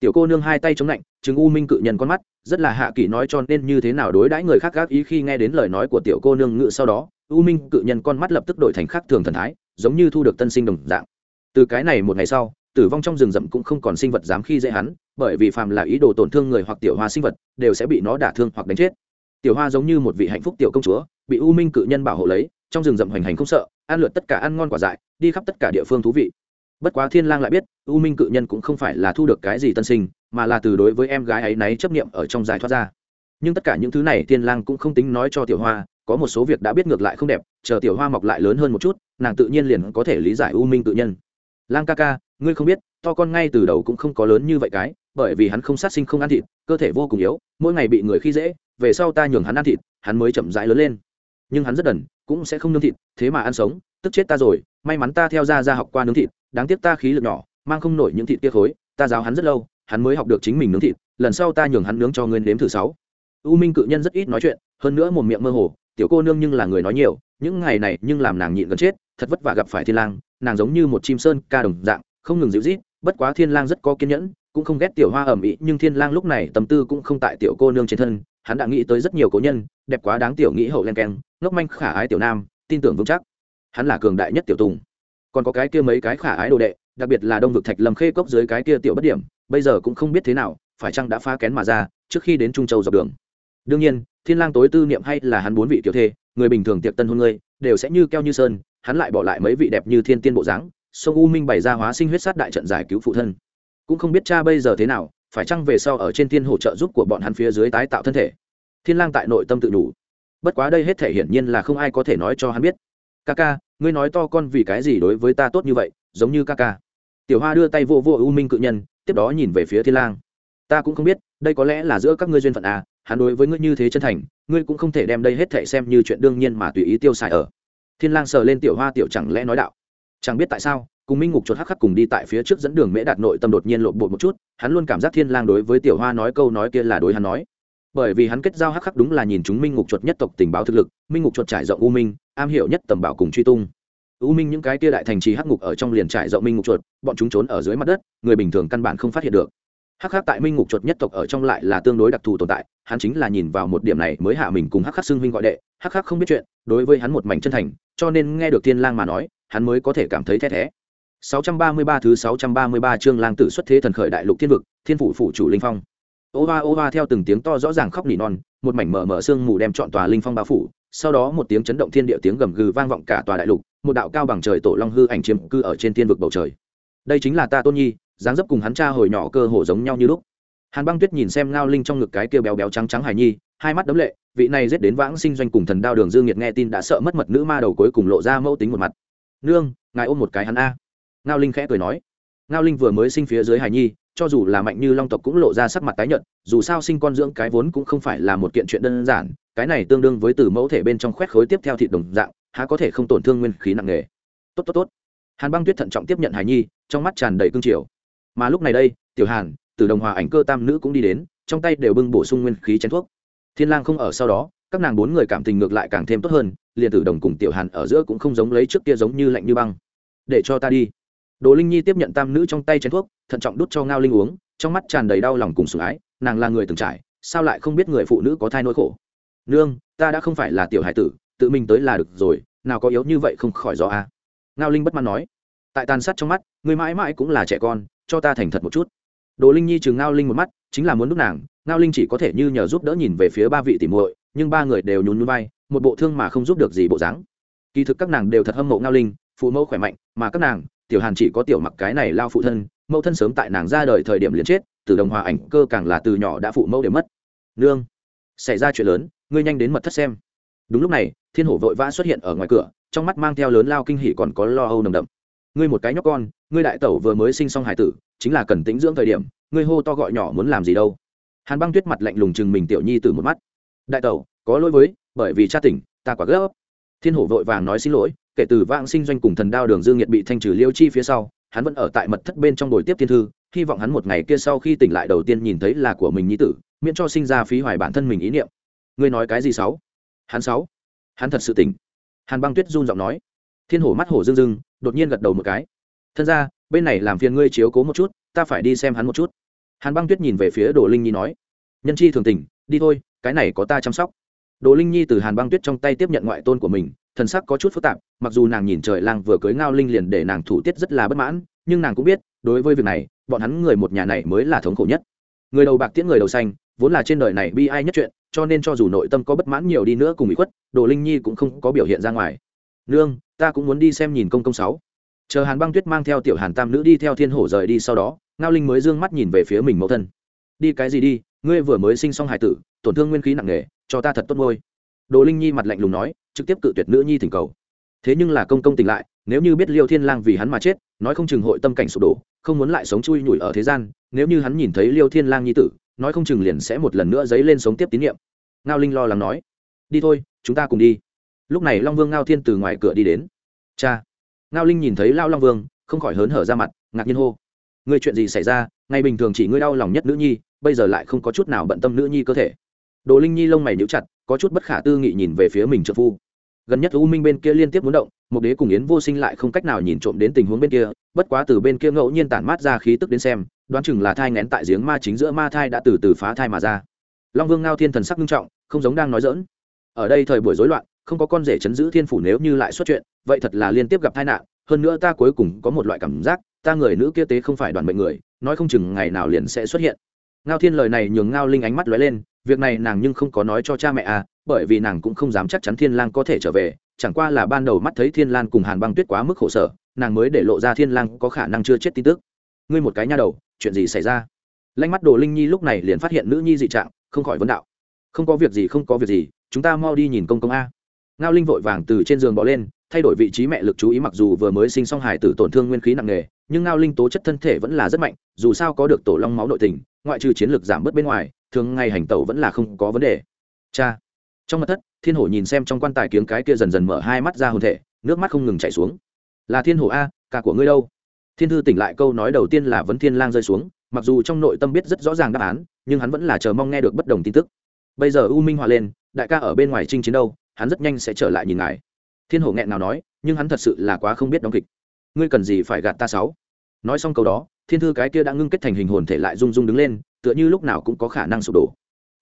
Tiểu cô nương hai tay chống lạnh chứng u minh cự nhân con mắt, rất là hạ kỳ nói cho nên như thế nào đối đãi người khác gác ý khi nghe đến lời nói của tiểu cô nương ngự sau đó, u minh cự nhân con mắt lập tức đổi thành khác thường thần thái, giống như thu được tân sinh đồng dạng. Từ cái này một ngày sau, tử vong trong rừng rậm cũng không còn sinh vật dám khi dễ hắn, bởi vì phàm là ý đồ tổn thương người hoặc tiểu hoa sinh vật, đều sẽ bị nó đả thương hoặc đánh chết. Tiểu hoa giống như một vị hạnh phúc tiểu công chúa, bị u minh cự nhân bảo hộ lấy, trong rừng rậm hoành hành không sợ ăn lượt tất cả ăn ngon quả dại, đi khắp tất cả địa phương thú vị. Bất quá thiên lang lại biết, u minh cự nhân cũng không phải là thu được cái gì tân sinh, mà là từ đối với em gái ấy náy chấp niệm ở trong giải thoát ra. Nhưng tất cả những thứ này thiên lang cũng không tính nói cho tiểu hoa, có một số việc đã biết ngược lại không đẹp, chờ tiểu hoa mọc lại lớn hơn một chút, nàng tự nhiên liền có thể lý giải u minh tự nhân. Lang ca ca, ngươi không biết, to con ngay từ đầu cũng không có lớn như vậy cái, bởi vì hắn không sát sinh không ăn thịt, cơ thể vô cùng yếu, mỗi ngày bị người khi dễ, về sau ta nhường hắn ăn thịt, hắn mới chậm rãi lớn lên nhưng hắn rất đần, cũng sẽ không nướng thịt, thế mà ăn sống, tức chết ta rồi, may mắn ta theo ra ra học qua nướng thịt, đáng tiếc ta khí lực nhỏ, mang không nổi những thịt kia khối, ta giáo hắn rất lâu, hắn mới học được chính mình nướng thịt, lần sau ta nhường hắn nướng cho ngươi nếm thử sáu. U minh cự nhân rất ít nói chuyện, hơn nữa một miệng mơ hồ, tiểu cô nương nhưng là người nói nhiều, những ngày này nhưng làm nàng nhịn gần chết, thật vất vả gặp phải thiên lang, nàng giống như một chim sơn ca đồng dạng, không ngừng dịu rít bất quá thiên lang rất có kiên nhẫn, cũng không ghét tiểu hoa ẩm ĩ nhưng thiên lang lúc này tâm tư cũng không tại tiểu cô nương trên thân, hắn đã nghĩ tới rất nhiều cố nhân, đẹp quá đáng tiểu nghĩ hậu len keng ngốc manh khả ái tiểu nam, tin tưởng vững chắc. Hắn là cường đại nhất tiểu tùng. Còn có cái kia mấy cái khả ái đồ đệ, đặc biệt là đông vực thạch lầm khê cốc dưới cái kia tiểu bất điểm, bây giờ cũng không biết thế nào, phải chăng đã phá kén mà ra, trước khi đến trung châu dọc đường. Đương nhiên, thiên lang tối tư niệm hay là hắn bốn vị tiểu thê, người bình thường tiệc tân hôn ngươi đều sẽ như keo như sơn, hắn lại bỏ lại mấy vị đẹp như thiên tiên bộ dáng, sông u minh bày ra hóa sinh huyết sát đại trận giải cứu phụ thân. Cũng không biết cha bây giờ thế nào, phải chăng về sau ở trên thiên hỗ trợ giúp của bọn hắn phía dưới tái tạo thân thể. Thiên lang tại nội tâm tự đủ bất quá đây hết thể hiển nhiên là không ai có thể nói cho hắn biết. Ca ca ngươi nói to con vì cái gì đối với ta tốt như vậy, giống như ca ca tiểu hoa đưa tay vô vô u minh cự nhân, tiếp đó nhìn về phía thiên lang. Ta cũng không biết, đây có lẽ là giữa các ngươi duyên phận à hắn đối với ngươi như thế chân thành, ngươi cũng không thể đem đây hết thể xem như chuyện đương nhiên mà tùy ý tiêu xài ở. Thiên lang sờ lên tiểu hoa tiểu chẳng lẽ nói đạo. Chẳng biết tại sao, cùng minh ngục chuột hắc khắc cùng đi tại phía trước dẫn đường mễ đạt nội tâm đột nhiên lộn bột một chút, hắn luôn cảm giác thiên lang đối với tiểu hoa nói câu nói kia là đối hắn nói bởi vì hắn kết giao hắc khắc đúng là nhìn chúng minh ngục chuột nhất tộc tình báo thực lực, minh ngục chuột trải rộng u minh, am hiểu nhất tầm bảo cùng truy tung. U minh những cái kia đại thành trì hắc ngục ở trong liền trải rộng minh ngục chuột, bọn chúng trốn ở dưới mặt đất, người bình thường căn bản không phát hiện được. Hắc khắc tại minh ngục chuột nhất tộc ở trong lại là tương đối đặc thù tồn tại, hắn chính là nhìn vào một điểm này mới hạ mình cùng hắc khắc xưng huynh gọi đệ, hắc khắc không biết chuyện, đối với hắn một mảnh chân thành, cho nên nghe được thiên lang mà nói, hắn mới có thể cảm thấy the thé. 633 thứ 633 chương lang tử xuất thế thần khởi đại lục thiên vực, thiên phủ phủ chủ linh phong ô va ô va theo từng tiếng to rõ ràng khóc nỉ non, một mảnh mở mở sương mù đem trọn tòa linh phong bao phủ, sau đó một tiếng chấn động thiên địa tiếng gầm gừ vang vọng cả tòa đại lục, một đạo cao bằng trời tổ long hư ảnh chiếm cư ở trên thiên vực bầu trời. Đây chính là ta tôn nhi, dáng dấp cùng hắn cha hồi nhỏ cơ hồ giống nhau như lúc. Hàn băng tuyết nhìn xem ngao linh trong ngực cái kia béo béo trắng trắng hài nhi, hai mắt đấm lệ, vị này giết đến vãng sinh doanh cùng thần đao đường dương nhiệt nghe tin đã sợ mất mật nữ ma đầu cuối cùng lộ ra mẫu tính một mặt. Nương, ngài ôm một cái hắn a. Ngao linh khẽ cười nói. Ngao linh vừa mới sinh phía dưới hài nhi cho dù là mạnh như long tộc cũng lộ ra sắc mặt tái nhợt, dù sao sinh con dưỡng cái vốn cũng không phải là một kiện chuyện đơn giản, cái này tương đương với từ mẫu thể bên trong khoét khối tiếp theo thịt đồng dạng, há có thể không tổn thương nguyên khí nặng nề. Tốt tốt tốt. Hàn băng tuyết thận trọng tiếp nhận hài nhi, trong mắt tràn đầy cương triều. Mà lúc này đây, tiểu hàn, từ đồng hòa ảnh cơ tam nữ cũng đi đến, trong tay đều bưng bổ sung nguyên khí chén thuốc. Thiên lang không ở sau đó, các nàng bốn người cảm tình ngược lại càng thêm tốt hơn, liền tử đồng cùng tiểu hàn ở giữa cũng không giống lấy trước kia giống như lạnh như băng. Để cho ta đi đồ linh nhi tiếp nhận tam nữ trong tay chén thuốc, thận trọng đút cho ngao linh uống, trong mắt tràn đầy đau lòng cùng sủng ái, nàng là người từng trải, sao lại không biết người phụ nữ có thai nỗi khổ? Nương, ta đã không phải là tiểu hải tử, tự mình tới là được rồi, nào có yếu như vậy không khỏi do a. Ngao linh bất mãn nói. Tại tàn sát trong mắt, người mãi mãi cũng là trẻ con, cho ta thành thật một chút. Đồ linh nhi chừng ngao linh một mắt, chính là muốn đúc nàng, ngao linh chỉ có thể như nhờ giúp đỡ nhìn về phía ba vị tỉ muội, nhưng ba người đều nhún nhún vai, một bộ thương mà không giúp được gì bộ dáng. Kỳ thực các nàng đều thật hâm mộ ngao linh, phụ mẫu khỏe mạnh, mà các nàng tiểu hàn chỉ có tiểu mặc cái này lao phụ thân, mẫu thân sớm tại nàng ra đời thời điểm liền chết, từ đồng hòa ảnh cơ càng là từ nhỏ đã phụ mẫu để mất. Nương, xảy ra chuyện lớn, ngươi nhanh đến mật thất xem. Đúng lúc này, thiên hổ vội vã xuất hiện ở ngoài cửa, trong mắt mang theo lớn lao kinh hỉ còn có lo âu nồng đậm. Ngươi một cái nhóc con, ngươi đại tẩu vừa mới sinh xong hải tử, chính là cần tĩnh dưỡng thời điểm, ngươi hô to gọi nhỏ muốn làm gì đâu. Hàn băng tuyết mặt lạnh lùng chừng mình tiểu nhi từ một mắt. Đại tẩu, có lỗi với, bởi vì cha tỉnh, ta quả gấp. Thiên hổ vội vàng nói xin lỗi kể từ vãng sinh doanh cùng thần đao đường dương nhiệt bị thanh trừ liêu chi phía sau, hắn vẫn ở tại mật thất bên trong buổi tiếp thiên thư, hy vọng hắn một ngày kia sau khi tỉnh lại đầu tiên nhìn thấy là của mình nhi tử, miễn cho sinh ra phí hoài bản thân mình ý niệm. Ngươi nói cái gì sáu? Hắn sáu? Hắn thật sự tỉnh. Hàn băng tuyết run giọng nói. Thiên hổ mắt hổ dương dưng đột nhiên gật đầu một cái. Thân ra, bên này làm phiền ngươi chiếu cố một chút, ta phải đi xem hắn một chút. Hàn băng tuyết nhìn về phía đồ linh nhi nói. Nhân chi thường tình đi thôi, cái này có ta chăm sóc. Đồ linh nhi từ hàn băng tuyết trong tay tiếp nhận ngoại tôn của mình thần sắc có chút phức tạp, mặc dù nàng nhìn trời lang vừa cưới ngao linh liền để nàng thủ tiết rất là bất mãn, nhưng nàng cũng biết, đối với việc này, bọn hắn người một nhà này mới là thống khổ nhất. Người đầu bạc tiễn, người đầu xanh, vốn là trên đời này bi ai nhất chuyện, cho nên cho dù nội tâm có bất mãn nhiều đi nữa cùng bị khuất, đồ linh nhi cũng không có biểu hiện ra ngoài. Nương, ta cũng muốn đi xem nhìn công công sáu. Chờ hàn băng tuyết mang theo tiểu hàn tam nữ đi theo thiên hổ rời đi sau đó, ngao linh mới d ư ơ n g mắt nhìn về phía mình mẫu thân. Đi cái gì đi, ngươi vừa mới sinh xong hải tử, tổn thương nguyên khí nặng nề, cho ta thật tốt ngôi. Đồ linh nhi mặt lạnh lùng nói trực tiếp cự tuyệt nữ nhi thỉnh cầu. Thế nhưng là công công tỉnh lại, nếu như biết liêu thiên lang vì hắn mà chết, nói không chừng hội tâm cảnh sụp đổ, không muốn lại sống chui nhủi ở thế gian, nếu như hắn nhìn thấy liêu thiên lang nhi tử, nói không chừng liền sẽ một lần nữa dấy lên sống tiếp tín nhiệm ngao linh lo lắng nói, đi thôi, chúng ta cùng đi. Lúc này long vương ngao thiên từ ngoài cửa đi đến. Cha. Ngao linh nhìn thấy lao long vương, không khỏi hớn hở ra mặt, ngạc nhiên hô người chuyện gì xảy ra? Ngày bình thường chỉ ngươi đau lòng nhất nữ nhi, bây giờ lại không có chút nào bận tâm nữ nhi cơ thể. Đồ linh nhi lông mày níu chặt, có chút bất khả tư nghị nhìn về phía mình trợ phu gần nhất u minh bên kia liên tiếp muốn động một đế cùng yến vô sinh lại không cách nào nhìn trộm đến tình huống bên kia bất quá từ bên kia ngẫu nhiên tản mát ra khí tức đến xem đoán chừng là thai ngén tại giếng ma chính giữa ma thai đã từ từ phá thai mà ra long vương ngao thiên thần sắc nghiêm trọng không giống đang nói dỡn ở đây thời buổi rối loạn không có con rể chấn giữ thiên phủ nếu như lại xuất chuyện vậy thật là liên tiếp gặp tai nạn hơn nữa ta cuối cùng có một loại cảm giác ta người nữ kia tế không phải đoàn mệnh người nói không chừng ngày nào liền sẽ xuất hiện ngao thiên lời này nhường ngao linh ánh mắt lóe lên việc này nàng nhưng không có nói cho cha mẹ à bởi vì nàng cũng không dám chắc chắn thiên lang có thể trở về, chẳng qua là ban đầu mắt thấy thiên lang cùng hàn băng tuyết quá mức khổ sở, nàng mới để lộ ra thiên lang có khả năng chưa chết tin tức. Ngươi một cái nha đầu, chuyện gì xảy ra? Lanh mắt đồ linh nhi lúc này liền phát hiện nữ nhi dị trạng, không khỏi vấn đạo. Không có việc gì, không có việc gì, chúng ta mau đi nhìn công công a. Ngao linh vội vàng từ trên giường bỏ lên, thay đổi vị trí mẹ lực chú ý mặc dù vừa mới sinh xong hải tử tổn thương nguyên khí nặng nề, nhưng ngao linh tố chất thân thể vẫn là rất mạnh, dù sao có được tổ long máu nội tình, ngoại trừ chiến lược giảm bớt bên ngoài thường ngày hành tẩu vẫn là không có vấn đề. Cha. Trong mặt thất, thiên hổ nhìn xem trong quan tài kiếng cái kia dần dần mở hai mắt ra hồn thể, nước mắt không ngừng chảy xuống. Là thiên hổ a, cả của ngươi đâu? Thiên thư tỉnh lại câu nói đầu tiên là vấn thiên lang rơi xuống, mặc dù trong nội tâm biết rất rõ ràng đáp án, nhưng hắn vẫn là chờ mong nghe được bất đồng tin tức. Bây giờ u minh hòa lên, đại ca ở bên ngoài chinh chiến đâu, hắn rất nhanh sẽ trở lại nhìn ngài. Thiên hổ nghẹn nào nói, nhưng hắn thật sự là quá không biết đóng kịch. Ngươi cần gì phải gạt ta sáu? Nói xong câu đó, thiên thư cái kia đã ngưng kết thành hình hồn thể lại rung rung đứng lên tựa như lúc nào cũng có khả năng sụp đổ.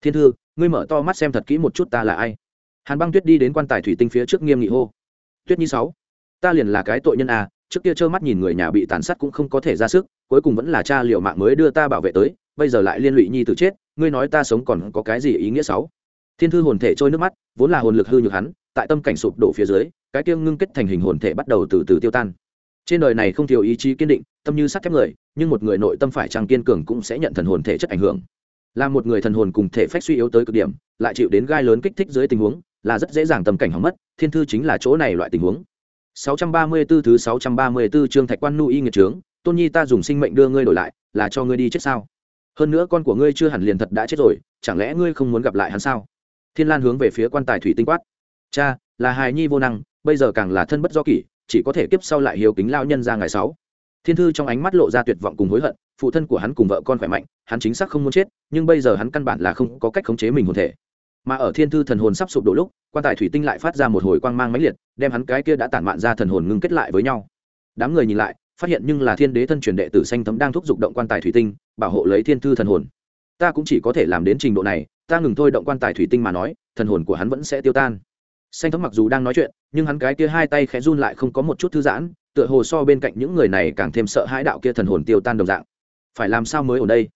Thiên thư, ngươi mở to mắt xem thật kỹ một chút ta là ai. Hàn băng tuyết đi đến quan tài thủy tinh phía trước nghiêm nghị hô. Tuyết nhi sáu, ta liền là cái tội nhân à trước kia trơ mắt nhìn người nhà bị tàn sát cũng không có thể ra sức, cuối cùng vẫn là cha liệu mạng mới đưa ta bảo vệ tới, bây giờ lại liên lụy nhi tự chết, ngươi nói ta sống còn có cái gì ý nghĩa sáu? Thiên thư hồn thể trôi nước mắt, vốn là hồn lực hư nhược hắn, tại tâm cảnh sụp đổ phía dưới, cái kia ngưng kết thành hình hồn thể bắt đầu từ từ tiêu tan. Trên đời này không thiếu ý chí kiên định, tâm như sắt thép người nhưng một người nội tâm phải trang kiên cường cũng sẽ nhận thần hồn thể chất ảnh hưởng là một người thần hồn cùng thể phách suy yếu tới cực điểm lại chịu đến gai lớn kích thích dưới tình huống là rất dễ dàng tâm cảnh hỏng mất thiên thư chính là chỗ này loại tình huống 634 thứ 634 chương Thạch Quan Nu y nghiệt trướng, Tôn Nhi ta dùng sinh mệnh đưa ngươi đổi lại, là cho ngươi đi chết sao? Hơn nữa con của ngươi chưa hẳn liền thật đã chết rồi, chẳng lẽ ngươi không muốn gặp lại hắn sao? Thiên Lan hướng về phía quan tài thủy tinh quát. Cha, là hài nhi vô năng, bây giờ càng là thân bất do kỷ, chỉ có thể kiếp sau lại hiếu kính lao nhân ra ngày sáu. Thiên thư trong ánh mắt lộ ra tuyệt vọng cùng hối hận, phụ thân của hắn cùng vợ con khỏe mạnh, hắn chính xác không muốn chết, nhưng bây giờ hắn căn bản là không có cách khống chế mình hồn thể. Mà ở thiên thư thần hồn sắp sụp đổ lúc quan tài thủy tinh lại phát ra một hồi quang mang mãnh liệt đem hắn cái kia đã tản mạn ra thần hồn ngưng kết lại với nhau. Đám người nhìn lại phát hiện nhưng là thiên đế thân truyền đệ tử xanh Thấm đang thúc giục động quan tài thủy tinh bảo hộ lấy thiên thư thần hồn. Ta cũng chỉ có thể làm đến trình độ này ta ngừng thôi động quan tài thủy tinh mà nói thần hồn của hắn vẫn sẽ tiêu tan. Xanh thấm mặc dù đang nói chuyện nhưng hắn cái kia hai tay khẽ run lại không có một chút thư giãn tựa hồ so bên cạnh những người này càng thêm sợ hãi đạo kia thần hồn tiêu tan đồng dạng. Phải làm sao mới ở đây?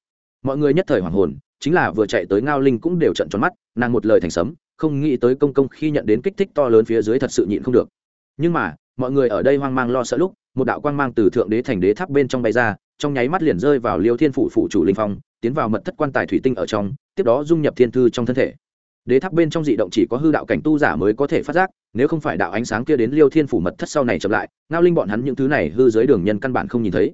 Mọi người nhất thời hoảng hồn, chính là vừa chạy tới ngao linh cũng đều trận tròn mắt, nàng một lời thành sấm, không nghĩ tới công công khi nhận đến kích thích to lớn phía dưới thật sự nhịn không được. Nhưng mà, mọi người ở đây hoang mang lo sợ lúc, một đạo quang mang từ thượng đế thành đế tháp bên trong bay ra, trong nháy mắt liền rơi vào liêu thiên phủ phủ chủ linh phong, tiến vào mật thất quan tài thủy tinh ở trong, tiếp đó dung nhập thiên thư trong thân thể đế tháp bên trong dị động chỉ có hư đạo cảnh tu giả mới có thể phát giác, nếu không phải đạo ánh sáng kia đến liêu thiên phủ mật thất sau này chậm lại, ngao linh bọn hắn những thứ này hư giới đường nhân căn bản không nhìn thấy.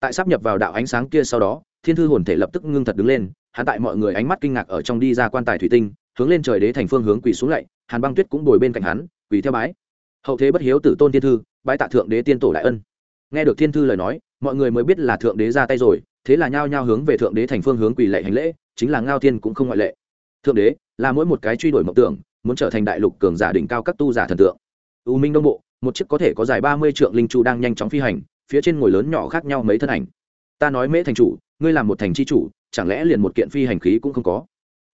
Tại sắp nhập vào đạo ánh sáng kia sau đó, thiên thư hồn thể lập tức ngưng thật đứng lên, hắn tại mọi người ánh mắt kinh ngạc ở trong đi ra quan tài thủy tinh, hướng lên trời đế thành phương hướng quỳ xuống lạy hàn băng tuyết cũng bồi bên cạnh hắn, quỳ theo bái. Hậu thế bất hiếu tử tôn thiên thư, bái tạ thượng đế tiên tổ đại ân. Nghe được thiên thư lời nói, mọi người mới biết là thượng đế ra tay rồi, thế là nhao nhao hướng về thượng đế thành phương hướng quỳ lạy hành lễ, chính là ngao thiên cũng không ngoại lệ. Thượng đế là mỗi một cái truy đuổi mộng tưởng, muốn trở thành đại lục cường giả đỉnh cao các tu giả thần tượng. U minh đông bộ, một chiếc có thể có dài ba mươi trượng linh chu đang nhanh chóng phi hành, phía trên ngồi lớn nhỏ khác nhau mấy thân ảnh. Ta nói mễ thành chủ, ngươi làm một thành chi chủ, chẳng lẽ liền một kiện phi hành khí cũng không có?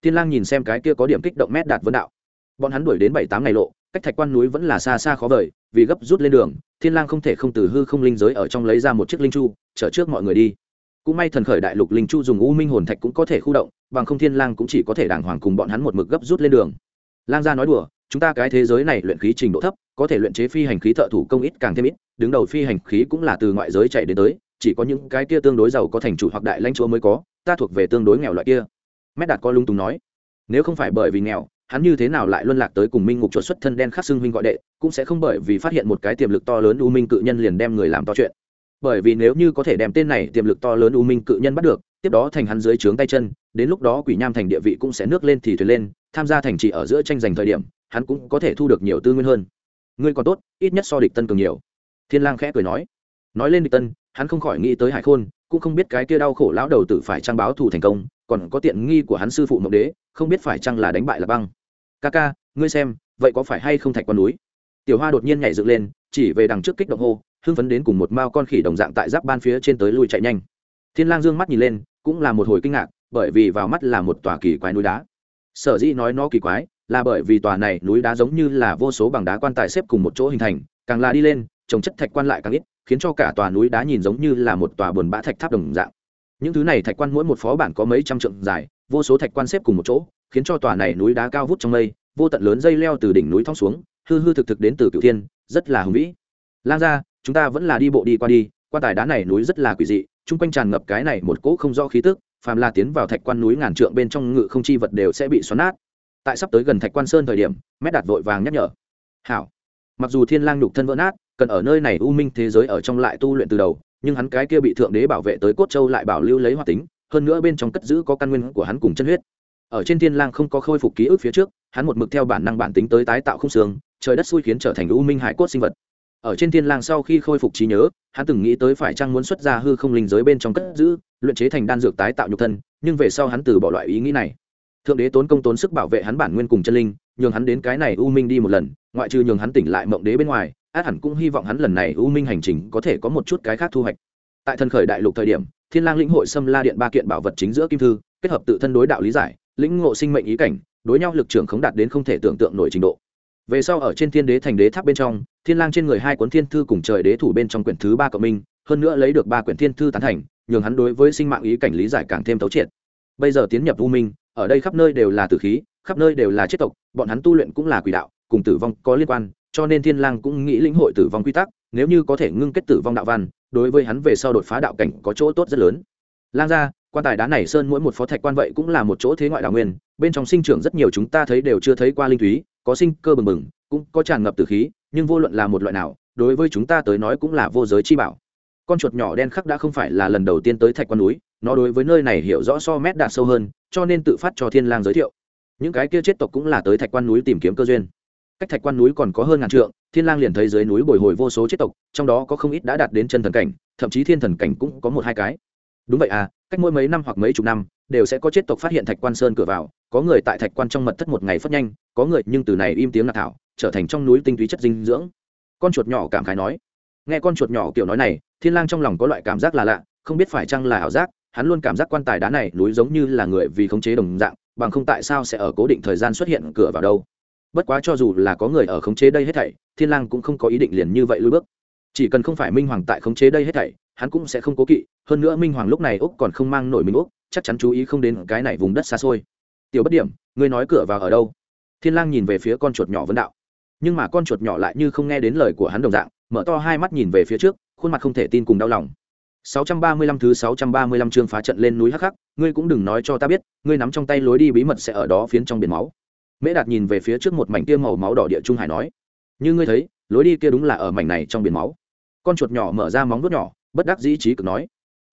Thiên lang nhìn xem cái kia có điểm kích động mét đạt vấn đạo. Bọn hắn đuổi đến bảy tám ngày lộ, cách thạch quan núi vẫn là xa xa khó vời, vì gấp rút lên đường, thiên lang không thể không từ hư không linh giới ở trong lấy ra một chiếc linh chu, chở trước mọi người đi cũng may thần khởi đại lục linh chu dùng u minh hồn thạch cũng có thể khu động, bằng không thiên lang cũng chỉ có thể đàng hoàng cùng bọn hắn một mực gấp rút lên đường. Lang gia nói đùa, chúng ta cái thế giới này luyện khí trình độ thấp, có thể luyện chế phi hành khí thợ thủ công ít càng thêm ít, đứng đầu phi hành khí cũng là từ ngoại giới chạy đến tới, chỉ có những cái kia tương đối giàu có thành chủ hoặc đại lãnh chúa mới có, ta thuộc về tương đối nghèo loại kia. Mét đạt có lung túng nói, nếu không phải bởi vì nghèo, hắn như thế nào lại luân lạc tới cùng minh ngục chuột xuất thân đen khắc xưng huynh gọi đệ, cũng sẽ không bởi vì phát hiện một cái tiềm lực to lớn u minh cự nhân liền đem người làm to chuyện bởi vì nếu như có thể đem tên này tiềm lực to lớn u minh cự nhân bắt được, tiếp đó thành hắn dưới trướng tay chân, đến lúc đó quỷ nham thành địa vị cũng sẽ nước lên thì thuyền lên, tham gia thành trì ở giữa tranh giành thời điểm, hắn cũng có thể thu được nhiều tư nguyên hơn. Ngươi còn tốt, ít nhất so địch tân cường nhiều. Thiên lang khẽ cười nói. Nói lên địch tân, hắn không khỏi nghĩ tới hải khôn, cũng không biết cái kia đau khổ lão đầu tử phải trang báo thù thành công, còn có tiện nghi của hắn sư phụ mộng đế, không biết phải chăng là đánh bại là băng. Ca ca, ngươi xem, vậy có phải hay không thạch quan núi? Tiểu hoa đột nhiên nhảy dựng lên, chỉ về đằng trước kích động hô hưng phấn đến cùng một mao con khỉ đồng dạng tại giáp ban phía trên tới lui chạy nhanh. Thiên lang dương mắt nhìn lên, cũng là một hồi kinh ngạc, bởi vì vào mắt là một tòa kỳ quái núi đá. Sở dĩ nói nó kỳ quái, là bởi vì tòa này núi đá giống như là vô số bằng đá quan tài xếp cùng một chỗ hình thành, càng là đi lên, trồng chất thạch quan lại càng ít, khiến cho cả tòa núi đá nhìn giống như là một tòa buồn bã thạch tháp đồng dạng. Những thứ này thạch quan mỗi một phó bản có mấy trăm trượng dài, vô số thạch quan xếp cùng một chỗ, khiến cho tòa này núi đá cao vút trong mây, vô tận lớn dây leo từ đỉnh núi thong xuống, hư hư thực thực đến từ cửu thiên, rất là hùng vĩ. Lang gia chúng ta vẫn là đi bộ đi qua đi quan tài đá này núi rất là quỷ dị, chung quanh tràn ngập cái này một cỗ không rõ khí tức, phàm là tiến vào thạch quan núi ngàn trượng bên trong ngự không chi vật đều sẽ bị xoắn nát. Tại sắp tới gần thạch quan sơn thời điểm, mét đạt vội vàng nhắc nhở. Hảo. Mặc dù thiên lang nhục thân vỡ nát, cần ở nơi này u minh thế giới ở trong lại tu luyện từ đầu, nhưng hắn cái kia bị thượng đế bảo vệ tới cốt châu lại bảo lưu lấy hoạt tính, hơn nữa bên trong cất giữ có căn nguyên của hắn cùng chân huyết. Ở trên thiên lang không có khôi phục ký ức phía trước, hắn một mực theo bản năng bản tính tới tái tạo không xương, trời đất xui khiến trở thành u minh hải cốt sinh vật ở trên thiên lang sau khi khôi phục trí nhớ, hắn từng nghĩ tới phải chăng muốn xuất ra hư không linh giới bên trong cất giữ, luyện chế thành đan dược tái tạo nhục thân, nhưng về sau hắn từ bỏ loại ý nghĩ này. Thượng đế tốn công tốn sức bảo vệ hắn bản nguyên cùng chân linh, nhường hắn đến cái này u minh đi một lần, ngoại trừ nhường hắn tỉnh lại mộng đế bên ngoài, át hẳn cũng hy vọng hắn lần này u minh hành trình có thể có một chút cái khác thu hoạch. Tại thần khởi đại lục thời điểm, thiên lang lĩnh hội xâm la điện ba kiện bảo vật chính giữa kim thư, kết hợp tự thân đối đạo lý giải, lĩnh ngộ sinh mệnh ý cảnh, đối nhau lực trưởng khống đạt đến không thể tưởng tượng nổi trình độ về sau ở trên thiên đế thành đế tháp bên trong, thiên lang trên người hai cuốn thiên thư cùng trời đế thủ bên trong quyển thứ ba cộng minh, hơn nữa lấy được ba quyển thiên thư tán thành, nhường hắn đối với sinh mạng ý cảnh lý giải càng thêm thấu triệt. Bây giờ tiến nhập u minh, ở đây khắp nơi đều là tử khí, khắp nơi đều là chết tộc, bọn hắn tu luyện cũng là quỷ đạo, cùng tử vong có liên quan, cho nên thiên lang cũng nghĩ lĩnh hội tử vong quy tắc, nếu như có thể ngưng kết tử vong đạo văn, đối với hắn về sau đột phá đạo cảnh có chỗ tốt rất lớn. Lang gia, quan tài đá này sơn mỗi một phó thạch quan vậy cũng là một chỗ thế ngoại đạo nguyên, bên trong sinh trưởng rất nhiều chúng ta thấy đều chưa thấy qua linh thúy có sinh cơ bừng bừng, cũng có tràn ngập tử khí, nhưng vô luận là một loại nào, đối với chúng ta tới nói cũng là vô giới chi bảo. Con chuột nhỏ đen khắc đã không phải là lần đầu tiên tới thạch quan núi, nó đối với nơi này hiểu rõ so mét đạt sâu hơn, cho nên tự phát cho thiên lang giới thiệu. Những cái kia chết tộc cũng là tới thạch quan núi tìm kiếm cơ duyên. Cách thạch quan núi còn có hơn ngàn trượng, thiên lang liền thấy dưới núi bồi hồi vô số chết tộc, trong đó có không ít đã đạt đến chân thần cảnh, thậm chí thiên thần cảnh cũng có một hai cái. Đúng vậy à cách mỗi mấy năm hoặc mấy chục năm, đều sẽ có chết tộc phát hiện thạch quan sơn cửa vào, có người tại thạch quan trong mật thất một ngày phát nhanh có người nhưng từ này im tiếng ngạc thảo, trở thành trong núi tinh túy chất dinh dưỡng. Con chuột nhỏ cảm khái nói. Nghe con chuột nhỏ kiểu nói này, thiên lang trong lòng có loại cảm giác là lạ, không biết phải chăng là ảo giác, hắn luôn cảm giác quan tài đá này núi giống như là người vì khống chế đồng dạng, bằng không tại sao sẽ ở cố định thời gian xuất hiện cửa vào đâu. Bất quá cho dù là có người ở khống chế đây hết thảy, thiên lang cũng không có ý định liền như vậy lùi bước. Chỉ cần không phải minh hoàng tại khống chế đây hết thảy, hắn cũng sẽ không cố kỵ, hơn nữa minh hoàng lúc này úc còn không mang nổi mình úc, chắc chắn chú ý không đến cái này vùng đất xa xôi. Tiểu bất điểm, ngươi nói cửa vào ở đâu? Thiên lang nhìn về phía con chuột nhỏ vấn đạo nhưng mà con chuột nhỏ lại như không nghe đến lời của hắn đồng dạng mở to hai mắt nhìn về phía trước khuôn mặt không thể tin cùng đau lòng 635 thứ 635 chương phá trận lên núi hắc hắc, ngươi cũng đừng nói cho ta biết, ngươi nắm trong tay lối đi bí mật sẽ ở đó phiến trong biển máu. Mễ Đạt nhìn về phía trước một mảnh kia màu máu đỏ địa trung hải nói, như ngươi thấy, lối đi kia đúng là ở mảnh này trong biển máu. Con chuột nhỏ mở ra móng vuốt nhỏ, bất đắc dĩ trí cực nói,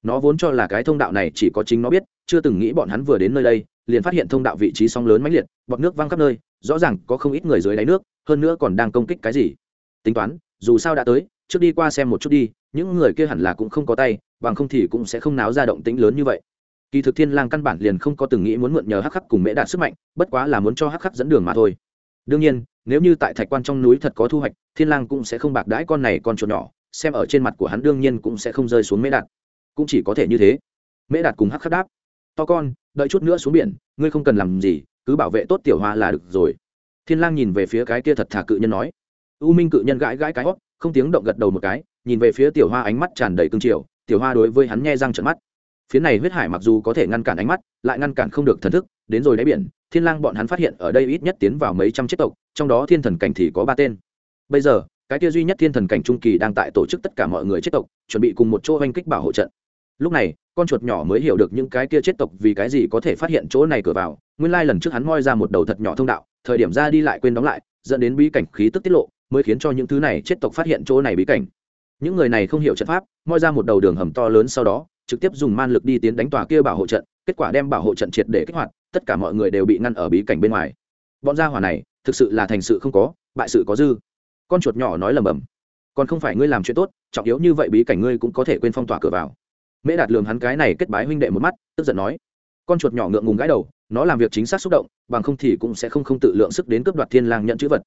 nó vốn cho là cái thông đạo này chỉ có chính nó biết, chưa từng nghĩ bọn hắn vừa đến nơi đây, liền phát hiện thông đạo vị trí sóng lớn mãnh liệt, bọt nước văng khắp nơi, rõ ràng có không ít người dưới đáy nước, hơn nữa còn đang công kích cái gì. Tính toán, dù sao đã tới, trước đi qua xem một chút đi, những người kia hẳn là cũng không có tay, bằng không thì cũng sẽ không náo ra động tĩnh lớn như vậy. Kỳ thực thiên lang căn bản liền không có từng nghĩ muốn mượn nhờ hắc khắc cùng mễ đạt sức mạnh bất quá là muốn cho hắc khắc dẫn đường mà thôi. Đương nhiên nếu như tại thạch quan trong núi thật có thu hoạch thiên lang cũng sẽ không bạc đãi con này con chuột nhỏ xem ở trên mặt của hắn đương nhiên cũng sẽ không rơi xuống mễ đạt. Cũng chỉ có thể như thế. Mễ đạt cùng hắc khắc đáp to con, đợi chút nữa xuống biển, ngươi không cần làm gì, cứ bảo vệ tốt tiểu hoa là được rồi. Thiên lang nhìn về phía cái kia thật thà cự nhân nói. U minh cự nhân gãi gãi cái hót, không tiếng động gật đầu một cái, nhìn về phía tiểu hoa ánh mắt tràn đầy cương triều, tiểu hoa đối với hắn nghe răng trợn mắt. Phía này huyết hải mặc dù có thể ngăn cản ánh mắt, lại ngăn cản không được thần thức, đến rồi đáy biển, thiên lang bọn hắn phát hiện ở đây ít nhất tiến vào mấy trăm chiếc tộc, trong đó thiên thần cảnh thì có ba tên. Bây giờ, cái kia duy nhất thiên thần cảnh trung kỳ đang tại tổ chức tất cả mọi người chết tộc, chuẩn bị cùng một chỗ oanh kích bảo hộ trận. Lúc này con chuột nhỏ mới hiểu được những cái kia chết tộc vì cái gì có thể phát hiện chỗ này cửa vào. Nguyên lai lần trước hắn moi ra một đầu thật nhỏ thông đạo, thời điểm ra đi lại quên đóng lại, dẫn đến bí cảnh khí tức tiết lộ, mới khiến cho những thứ này chết tộc phát hiện chỗ này bí cảnh. Những người này không hiểu trận pháp, moi ra một đầu đường hầm to lớn sau đó, trực tiếp dùng man lực đi tiến đánh tòa kia bảo hộ trận, kết quả đem bảo hộ trận triệt để kích hoạt, tất cả mọi người đều bị ngăn ở bí cảnh bên ngoài. Bọn gia hỏa này, thực sự là thành sự không có, bại sự có dư. Con chuột nhỏ nói lầm bầm. Còn không phải ngươi làm chuyện tốt, trọng yếu như vậy bí cảnh ngươi cũng có thể quên phong tỏa cửa vào mễ đạt lường hắn cái này kết bái huynh đệ một mắt, tức giận nói, con chuột nhỏ ngượng ngùng gãi đầu, nó làm việc chính xác xúc động, bằng không thì cũng sẽ không không tự lượng sức đến cướp đoạt thiên lang nhận chữ vật.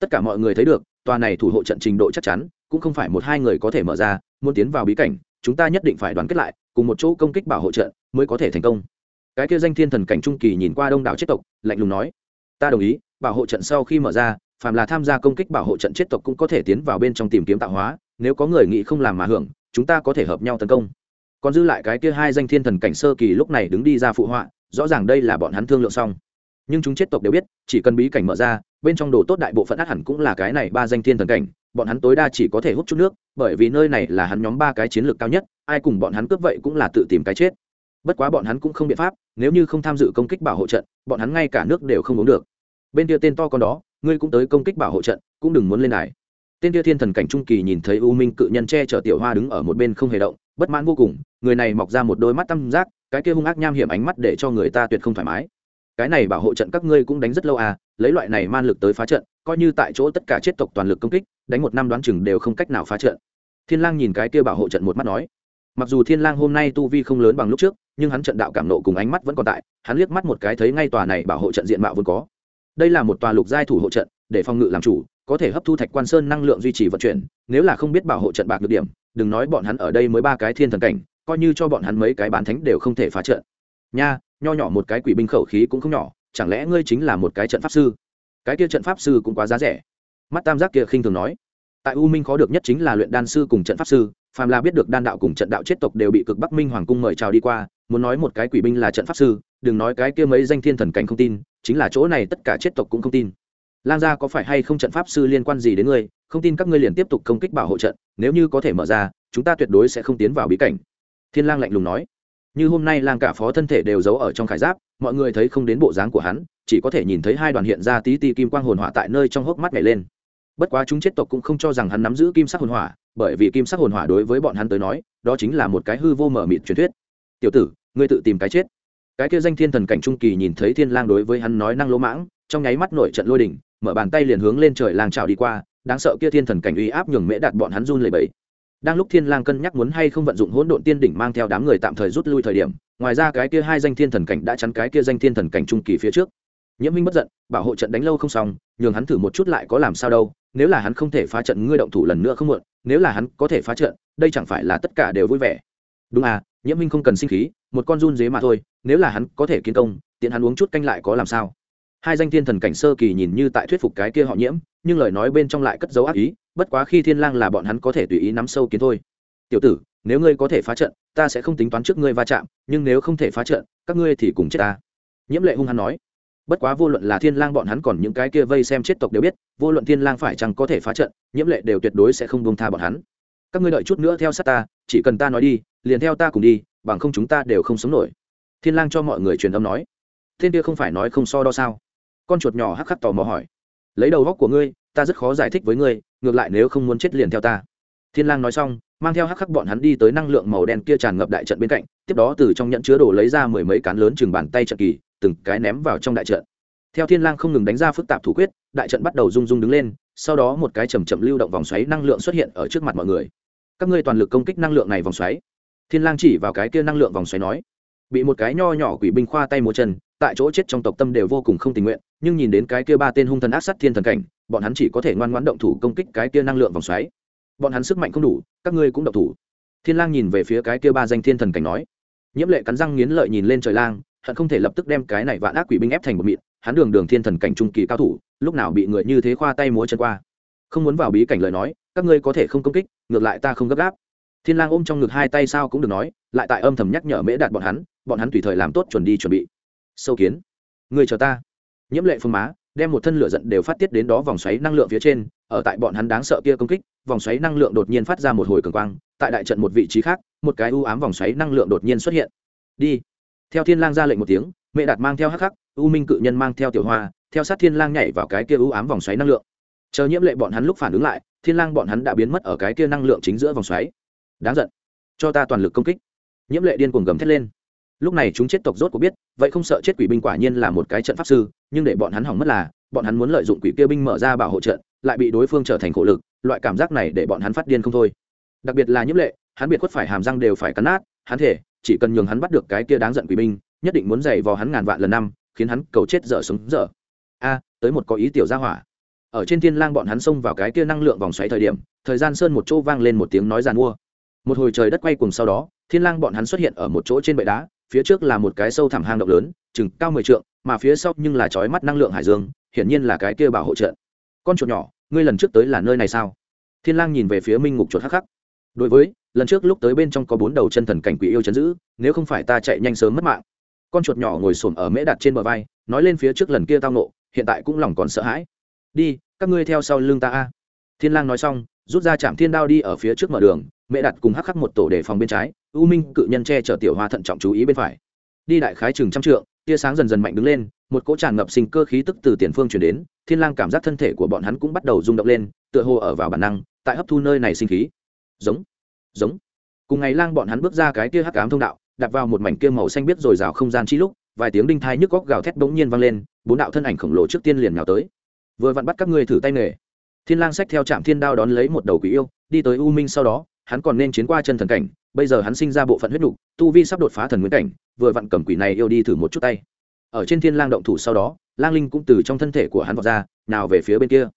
Tất cả mọi người thấy được, tòa này thủ hộ trận trình độ chắc chắn, cũng không phải một hai người có thể mở ra, muốn tiến vào bí cảnh, chúng ta nhất định phải đoàn kết lại, cùng một chỗ công kích bảo hộ trận mới có thể thành công. Cái kia danh thiên thần cảnh trung kỳ nhìn qua đông đảo chết tộc, lạnh lùng nói, ta đồng ý, bảo hộ trận sau khi mở ra, phàm là tham gia công kích bảo hộ trận chết tộc cũng có thể tiến vào bên trong tìm kiếm tạo hóa, nếu có người nghĩ không làm mà hưởng, chúng ta có thể hợp nhau tấn công còn dư lại cái kia hai danh thiên thần cảnh sơ kỳ lúc này đứng đi ra phụ họa, rõ ràng đây là bọn hắn thương lượng xong. Nhưng chúng chết tộc đều biết, chỉ cần bí cảnh mở ra, bên trong đồ tốt đại bộ phận át hẳn cũng là cái này ba danh thiên thần cảnh, bọn hắn tối đa chỉ có thể hút chút nước, bởi vì nơi này là hắn nhóm ba cái chiến lược cao nhất, ai cùng bọn hắn cướp vậy cũng là tự tìm cái chết. Bất quá bọn hắn cũng không biện pháp, nếu như không tham dự công kích bảo hộ trận, bọn hắn ngay cả nước đều không uống được. Bên kia tên to con đó, ngươi cũng tới công kích bảo hộ trận, cũng đừng muốn lên đài. Tên kia thiên thần cảnh trung kỳ nhìn thấy u minh cự nhân che chở tiểu hoa đứng ở một bên không hề động bất mãn vô cùng, người này mọc ra một đôi mắt tam giác, cái kia hung ác nham hiểm ánh mắt để cho người ta tuyệt không thoải mái. Cái này bảo hộ trận các ngươi cũng đánh rất lâu à lấy loại này man lực tới phá trận, coi như tại chỗ tất cả chết tộc toàn lực công kích, đánh một năm đoán chừng đều không cách nào phá trận. Thiên lang nhìn cái kia bảo hộ trận một mắt nói. Mặc dù thiên lang hôm nay tu vi không lớn bằng lúc trước, nhưng hắn trận đạo cảm nộ cùng ánh mắt vẫn còn tại, hắn liếc mắt một cái thấy ngay tòa này bảo hộ trận diện mạo vốn có. Đây là một tòa lục giai thủ hộ trận, để phòng ngự làm chủ, có thể hấp thu thạch quan sơn năng lượng duy trì vận chuyển, nếu là không biết bảo hộ trận bạc được điểm đừng nói bọn hắn ở đây mới ba cái thiên thần cảnh, coi như cho bọn hắn mấy cái bán thánh đều không thể phá trận. Nha, nho nhỏ một cái quỷ binh khẩu khí cũng không nhỏ, chẳng lẽ ngươi chính là một cái trận pháp sư? Cái kia trận pháp sư cũng quá giá rẻ. Mắt tam giác kia khinh thường nói. Tại u minh khó được nhất chính là luyện đan sư cùng trận pháp sư, phàm là biết được đan đạo cùng trận đạo chết tộc đều bị cực bắc minh hoàng cung mời chào đi qua, muốn nói một cái quỷ binh là trận pháp sư, đừng nói cái kia mấy danh thiên thần cảnh không tin, chính là chỗ này tất cả chết tộc cũng không tin lang gia có phải hay không trận pháp sư liên quan gì đến ngươi, không tin các ngươi liền tiếp tục công kích bảo hộ trận, nếu như có thể mở ra, chúng ta tuyệt đối sẽ không tiến vào bí cảnh. Thiên lang lạnh lùng nói. Như hôm nay lang cả phó thân thể đều giấu ở trong khải giáp, mọi người thấy không đến bộ dáng của hắn, chỉ có thể nhìn thấy hai đoàn hiện ra tí ti kim quang hồn hỏa tại nơi trong hốc mắt nhảy lên. Bất quá chúng chết tộc cũng không cho rằng hắn nắm giữ kim sắc hồn hỏa, bởi vì kim sắc hồn hỏa đối với bọn hắn tới nói, đó chính là một cái hư vô mở mịt truyền thuyết. Tiểu tử, ngươi tự tìm cái chết. Cái kia danh thiên thần cảnh trung kỳ nhìn thấy thiên lang đối với hắn nói năng lỗ mãng, trong nháy mắt nổi trận lôi đỉnh mở bàn tay liền hướng lên trời lang trào đi qua, đáng sợ kia thiên thần cảnh uy áp nhường mễ đạt bọn hắn run lẩy bẩy. Đang lúc thiên lang cân nhắc muốn hay không vận dụng hỗn độn tiên đỉnh mang theo đám người tạm thời rút lui thời điểm, ngoài ra cái kia hai danh thiên thần cảnh đã chắn cái kia danh thiên thần cảnh trung kỳ phía trước. Nhiễm minh bất giận, bảo hộ trận đánh lâu không xong, nhường hắn thử một chút lại có làm sao đâu, nếu là hắn không thể phá trận ngươi động thủ lần nữa không muộn, nếu là hắn có thể phá trận, đây chẳng phải là tất cả đều vui vẻ. Đúng à nhiễm minh không cần sinh khí, một con run dế mà thôi, nếu là hắn có thể kiến công, tiện hắn uống chút canh lại có làm sao? Hai danh thiên thần cảnh sơ kỳ nhìn như tại thuyết phục cái kia họ nhiễm, nhưng lời nói bên trong lại cất dấu ác ý, bất quá khi thiên lang là bọn hắn có thể tùy ý nắm sâu kiến thôi. Tiểu tử, nếu ngươi có thể phá trận, ta sẽ không tính toán trước ngươi va chạm, nhưng nếu không thể phá trận, các ngươi thì cùng chết ta. Nhiễm lệ hung hăng nói. Bất quá vô luận là thiên lang bọn hắn còn những cái kia vây xem chết tộc đều biết, vô luận thiên lang phải chăng có thể phá trận, nhiễm lệ đều tuyệt đối sẽ không buông tha bọn hắn. Các ngươi đợi chút nữa theo sát ta, chỉ cần ta nói đi, liền theo ta cùng đi, bằng không chúng ta đều không sống nổi. Thiên lang cho mọi người truyền âm nói. Thiên kia không phải nói không so đo sao? Con chuột nhỏ hắc khắc tò mò hỏi. Lấy đầu góc của ngươi, ta rất khó giải thích với ngươi, ngược lại nếu không muốn chết liền theo ta. Thiên lang nói xong, mang theo hắc khắc bọn hắn đi tới năng lượng màu đen kia tràn ngập đại trận bên cạnh, tiếp đó từ trong nhận chứa đồ lấy ra mười mấy cán lớn chừng bàn tay trận kỳ, từng cái ném vào trong đại trận. Theo thiên lang không ngừng đánh ra phức tạp thủ quyết, đại trận bắt đầu rung rung đứng lên, sau đó một cái chầm chậm lưu động vòng xoáy năng lượng xuất hiện ở trước mặt mọi người. Các ngươi toàn lực công kích năng lượng này vòng xoáy. Thiên lang chỉ vào cái kia năng lượng vòng xoáy nói. Bị một cái nho nhỏ quỷ binh khoa tay múa chân tại chỗ chết trong tộc tâm đều vô cùng không tình nguyện, nhưng nhìn đến cái kia ba tên hung thần ác sát thiên thần cảnh, bọn hắn chỉ có thể ngoan ngoãn động thủ công kích cái kia năng lượng vòng xoáy. Bọn hắn sức mạnh không đủ, các ngươi cũng động thủ. Thiên lang nhìn về phía cái kia ba danh thiên thần cảnh nói. Nhiễm lệ cắn răng nghiến lợi nhìn lên trời lang hắn không thể lập tức đem cái này vạn ác quỷ binh ép thành một mịn, hắn đường đường thiên thần cảnh trung kỳ cao thủ, lúc nào bị người như thế khoa tay múa chân qua. Không muốn vào bí cảnh lời nói, các ngươi có thể không công kích, ngược lại ta không gấp gáp. Thiên lang ôm trong ngực hai tay sao cũng được nói, lại tại âm thầm nhắc nhở mễ đạt bọn hắn bọn hắn tùy thời làm tốt chuẩn đi chuẩn bị sâu kiến. Người chờ ta. Nhiễm lệ phương má, đem một thân lửa giận đều phát tiết đến đó vòng xoáy năng lượng phía trên, ở tại bọn hắn đáng sợ kia công kích, vòng xoáy năng lượng đột nhiên phát ra một hồi cường quang, tại đại trận một vị trí khác, một cái u ám vòng xoáy năng lượng đột nhiên xuất hiện. Đi. Theo thiên lang ra lệnh một tiếng, mẹ đạt mang theo hắc khắc u minh cự nhân mang theo tiểu hoa, theo sát thiên lang nhảy vào cái kia u ám vòng xoáy năng lượng. Chờ nhiễm lệ bọn hắn lúc phản ứng lại, thiên lang bọn hắn đã biến mất ở cái kia năng lượng chính giữa vòng xoáy. Đáng giận. Cho ta toàn lực công kích. Nhiễm lệ điên cuồng gầm thét lên. Lúc này chúng chết tộc rốt cũng biết vậy không sợ chết quỷ binh quả nhiên là một cái trận pháp sư, nhưng để bọn hắn hỏng mất là, bọn hắn muốn lợi dụng quỷ kia binh mở ra bảo hộ trận, lại bị đối phương trở thành khổ lực, loại cảm giác này để bọn hắn phát điên không thôi. Đặc biệt là nhiễm lệ, hắn biệt khuất phải hàm răng đều phải cắn nát, hắn thể, chỉ cần nhường hắn bắt được cái kia đáng giận quỷ binh, nhất định muốn dày vào hắn ngàn vạn lần năm, khiến hắn cầu chết dở sống dở. A, tới một có ý tiểu gia hỏa. Ở trên thiên lang bọn hắn xông vào cái kia năng lượng vòng xoáy thời điểm, thời gian sơn một chỗ vang lên một tiếng nói giàn mua. Một hồi trời đất quay cùng sau đó, thiên lang bọn hắn xuất hiện ở một chỗ trên bệ đá phía trước là một cái sâu thẳm hang động lớn, chừng cao mười trượng, mà phía sau nhưng là chói mắt năng lượng hải dương, hiển nhiên là cái kia bảo hộ trận. Con chuột nhỏ, ngươi lần trước tới là nơi này sao? Thiên lang nhìn về phía minh ngục chuột hắc hắc. Đối với, lần trước lúc tới bên trong có bốn đầu chân thần cảnh quỷ yêu chấn giữ, nếu không phải ta chạy nhanh sớm mất mạng. Con chuột nhỏ ngồi xổm ở mễ đặt trên bờ vai, nói lên phía trước lần kia tao nộ hiện tại cũng lòng còn sợ hãi. Đi, các ngươi theo sau lưng ta a. Thiên lang nói xong, rút ra chạm thiên đao đi ở phía trước mở đường mẹ đặt cùng hắc khắc một tổ để phòng bên trái, u minh cự nhân che chở tiểu hoa thận trọng chú ý bên phải. Đi đại khái chừng trăm trượng, tia sáng dần dần mạnh đứng lên, một cỗ tràn ngập sinh cơ khí tức từ tiền phương chuyển đến, thiên lang cảm giác thân thể của bọn hắn cũng bắt đầu rung động lên, tựa hồ ở vào bản năng, tại hấp thu nơi này sinh khí. Giống giống. Cùng ngày lang bọn hắn bước ra cái kia hắc ám thông đạo đặt vào một mảnh kia màu xanh biết rồi rào không gian chi lúc, vài tiếng đinh thai nhức góc gào thét bỗng nhiên vang lên, bốn đạo thân ảnh khổng lồ trước tiên liền nhào tới. Vừa vặn bắt các ngươi thử tay nghề. Thiên lang xách theo trạm thiên đao đón lấy một đầu quỷ yêu, đi tới u minh sau đó hắn còn nên chiến qua chân thần cảnh, bây giờ hắn sinh ra bộ phận huyết nhục, tu vi sắp đột phá thần nguyên cảnh, vừa vặn cầm quỷ này yêu đi thử một chút tay. Ở trên thiên lang động thủ sau đó, lang linh cũng từ trong thân thể của hắn vọt ra, nào về phía bên kia.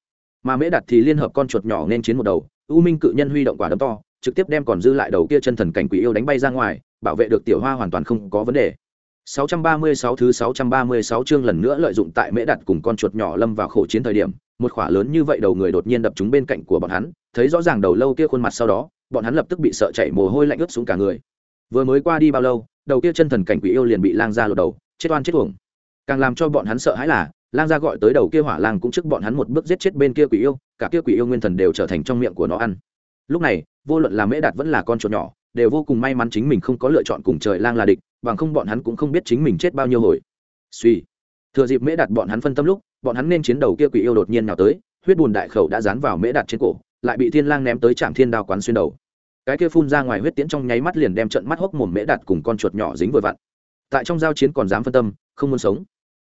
Mà mễ đặt thì liên hợp con chuột nhỏ nên chiến một đầu, u minh cự nhân huy động quả đấm to, trực tiếp đem còn dư lại đầu kia chân thần cảnh quỷ yêu đánh bay ra ngoài, bảo vệ được tiểu hoa hoàn toàn không có vấn đề. 636 thứ 636 chương lần nữa lợi dụng tại mễ đặt cùng con chuột nhỏ lâm vào khổ chiến thời điểm, một khỏa lớn như vậy đầu người đột nhiên đập trúng bên cạnh của bọn hắn, thấy rõ ràng đầu lâu kia khuôn mặt sau đó bọn hắn lập tức bị sợ chạy mồ hôi lạnh ướt xuống cả người. Vừa mới qua đi bao lâu, đầu kia chân thần cảnh quỷ yêu liền bị lang ra lột đầu, chết oan chết uổng. Càng làm cho bọn hắn sợ hãi là, lang gia gọi tới đầu kia hỏa lang cũng trước bọn hắn một bước giết chết bên kia quỷ yêu, cả kia quỷ yêu nguyên thần đều trở thành trong miệng của nó ăn. Lúc này, vô luận là mễ đạt vẫn là con chuột nhỏ, đều vô cùng may mắn chính mình không có lựa chọn cùng trời lang là địch, bằng không bọn hắn cũng không biết chính mình chết bao nhiêu hồi. Suy. Thừa dịp mễ đạt bọn hắn phân tâm lúc, bọn hắn nên chiến đầu kia quỷ yêu đột nhiên nào tới, huyết bùn đại khẩu đã dán vào mễ đạt trên cổ lại bị thiên lang ném tới trạm thiên đao quán xuyên đầu. Cái kia phun ra ngoài huyết tiễn trong nháy mắt liền đem trận mắt hốc mồm mễ đạt cùng con chuột nhỏ dính vừa vặn. Tại trong giao chiến còn dám phân tâm, không muốn sống.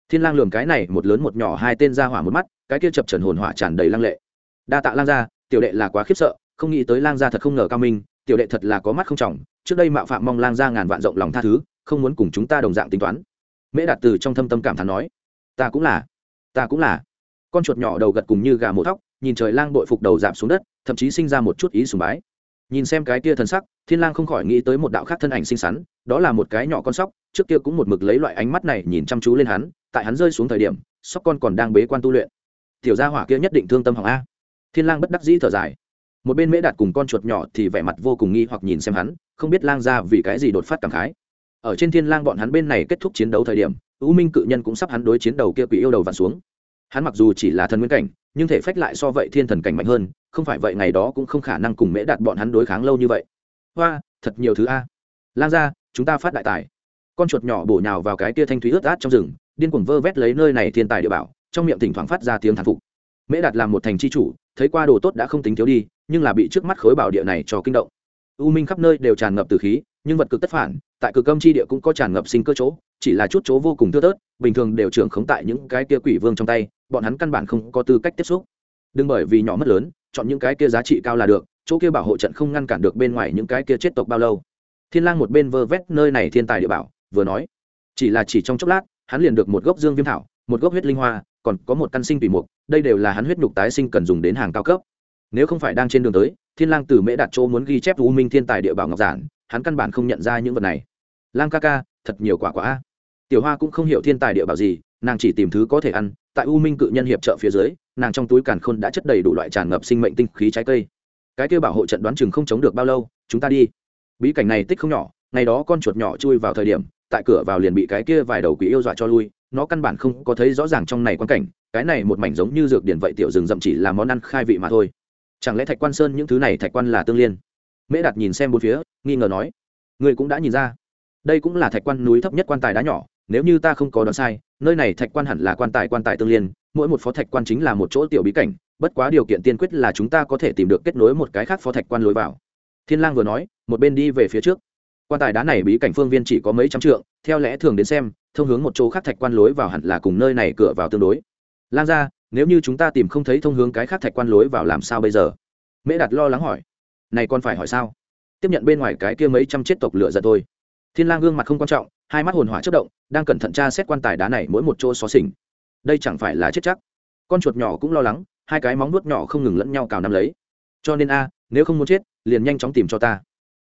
Thiên lang lườm cái này, một lớn một nhỏ hai tên ra hỏa một mắt, cái kia chập trần hồn hỏa tràn đầy lang lệ. Đa tạ lang gia, tiểu đệ là quá khiếp sợ, không nghĩ tới lang gia thật không ngờ cao minh, tiểu đệ thật là có mắt không trọng, trước đây mạo phạm mong lang gia ngàn vạn rộng lòng tha thứ, không muốn cùng chúng ta đồng dạng tính toán. Mễ đạt từ trong thâm tâm cảm thán nói, ta cũng là, ta cũng là. Con chuột nhỏ đầu gật cùng như gà mổ thóc nhìn trời lang bội phục đầu giảm xuống đất, thậm chí sinh ra một chút ý sùng bái. Nhìn xem cái kia thần sắc, thiên lang không khỏi nghĩ tới một đạo khác thân ảnh xinh xắn, đó là một cái nhỏ con sóc, trước kia cũng một mực lấy loại ánh mắt này nhìn chăm chú lên hắn, tại hắn rơi xuống thời điểm, sóc con còn đang bế quan tu luyện. Tiểu gia hỏa kia nhất định thương tâm hỏng a. Thiên lang bất đắc dĩ thở dài. Một bên mễ đạt cùng con chuột nhỏ thì vẻ mặt vô cùng nghi hoặc nhìn xem hắn, không biết lang ra vì cái gì đột phát cảm khái. Ở trên thiên lang bọn hắn bên này kết thúc chiến đấu thời điểm, u minh cự nhân cũng sắp hắn đối chiến đầu kia quỷ yêu đầu vặn xuống. Hắn mặc dù chỉ là thần nguyên cảnh nhưng thể phách lại so vậy thiên thần cảnh mạnh hơn, không phải vậy ngày đó cũng không khả năng cùng mễ đạt bọn hắn đối kháng lâu như vậy. Hoa, thật nhiều thứ a. Lan ra chúng ta phát đại tài. Con chuột nhỏ bổ nhào vào cái tia thanh thúy ướt át trong rừng, điên cuồng vơ vét lấy nơi này thiên tài địa bảo, trong miệng thỉnh thoảng phát ra tiếng thán phục. Mễ đạt làm một thành c h i chủ, thấy qua đồ tốt đã không tính thiếu đi, nhưng là bị trước mắt khối bảo địa này cho kinh động. U minh khắp nơi đều tràn ngập từ khí, nhưng vật cực tất phản, tại cực âm chi địa cũng có tràn ngập sinh cơ chỗ, chỉ là chút chỗ vô cùng thưa tớt bình thường đều trưởng khống tại những cái kia quỷ vương trong tay bọn hắn căn bản không có tư cách tiếp xúc. Đừng bởi vì nhỏ mất lớn, chọn những cái kia giá trị cao là được, chỗ kia bảo hộ trận không ngăn cản được bên ngoài những cái kia chết tộc bao lâu. Thiên lang một bên vơ vét nơi này thiên tài địa bảo, vừa nói, chỉ là chỉ trong chốc lát, hắn liền được một gốc dương viêm thảo, một gốc huyết linh hoa, còn có một căn sinh tùy mục, đây đều là hắn huyết nhục tái sinh cần dùng đến hàng cao cấp. Nếu không phải đang trên đường tới, thiên lang từ mễ đạt chỗ muốn ghi chép u minh thiên tài địa bảo ngọc giản, hắn căn bản không nhận ra những vật này. Lang ca ca, thật nhiều quả quả tiểu hoa cũng không hiểu thiên tài địa bảo gì nàng chỉ tìm thứ có thể ăn, tại u minh cự nhân hiệp trợ phía dưới, nàng trong túi càn khôn đã chất đầy đủ loại tràn ngập sinh mệnh tinh khí trái cây. Cái kia bảo hộ trận đoán chừng không chống được bao lâu, chúng ta đi. Bí cảnh này tích không nhỏ, ngày đó con chuột nhỏ chui vào thời điểm, tại cửa vào liền bị cái kia vài đầu quỷ yêu dọa cho lui, nó căn bản không có thấy rõ ràng trong này quan cảnh, cái này một mảnh giống như dược điển vậy tiểu rừng rậm chỉ là món ăn khai vị mà thôi. Chẳng lẽ thạch quan sơn những thứ này thạch quan là tương liên? Mễ đạt nhìn xem bốn phía, nghi ngờ nói. Người cũng đã nhìn ra. Đây cũng là thạch quan núi thấp nhất quan tài đá nhỏ nếu như ta không có đoán sai, nơi này thạch quan hẳn là quan tài quan tài tương liên, mỗi một phó thạch quan chính là một chỗ tiểu bí cảnh, bất quá điều kiện tiên quyết là chúng ta có thể tìm được kết nối một cái khác phó thạch quan lối vào. Thiên lang vừa nói, một bên đi về phía trước. Quan tài đá này bí cảnh phương viên chỉ có mấy trăm trượng, theo lẽ thường đến xem, thông hướng một chỗ khác thạch quan lối vào hẳn là cùng nơi này cửa vào tương đối. Lang ra nếu như chúng ta tìm không thấy thông hướng cái khác thạch quan lối vào làm sao bây giờ? Mễ đạt lo lắng hỏi. Này còn phải hỏi sao? Tiếp nhận bên ngoài cái kia mấy trăm chết tộc lửa giật thôi. Thiên lang gương mặt không quan trọng, hai mắt hồn hỏa chất động đang cẩn thận tra xét quan tài đá này mỗi một chỗ xó xỉnh. Đây chẳng phải là chết chắc. Con chuột nhỏ cũng lo lắng, hai cái móng nuốt nhỏ không ngừng lẫn nhau cào nắm lấy. Cho nên a, nếu không muốn chết, liền nhanh chóng tìm cho ta.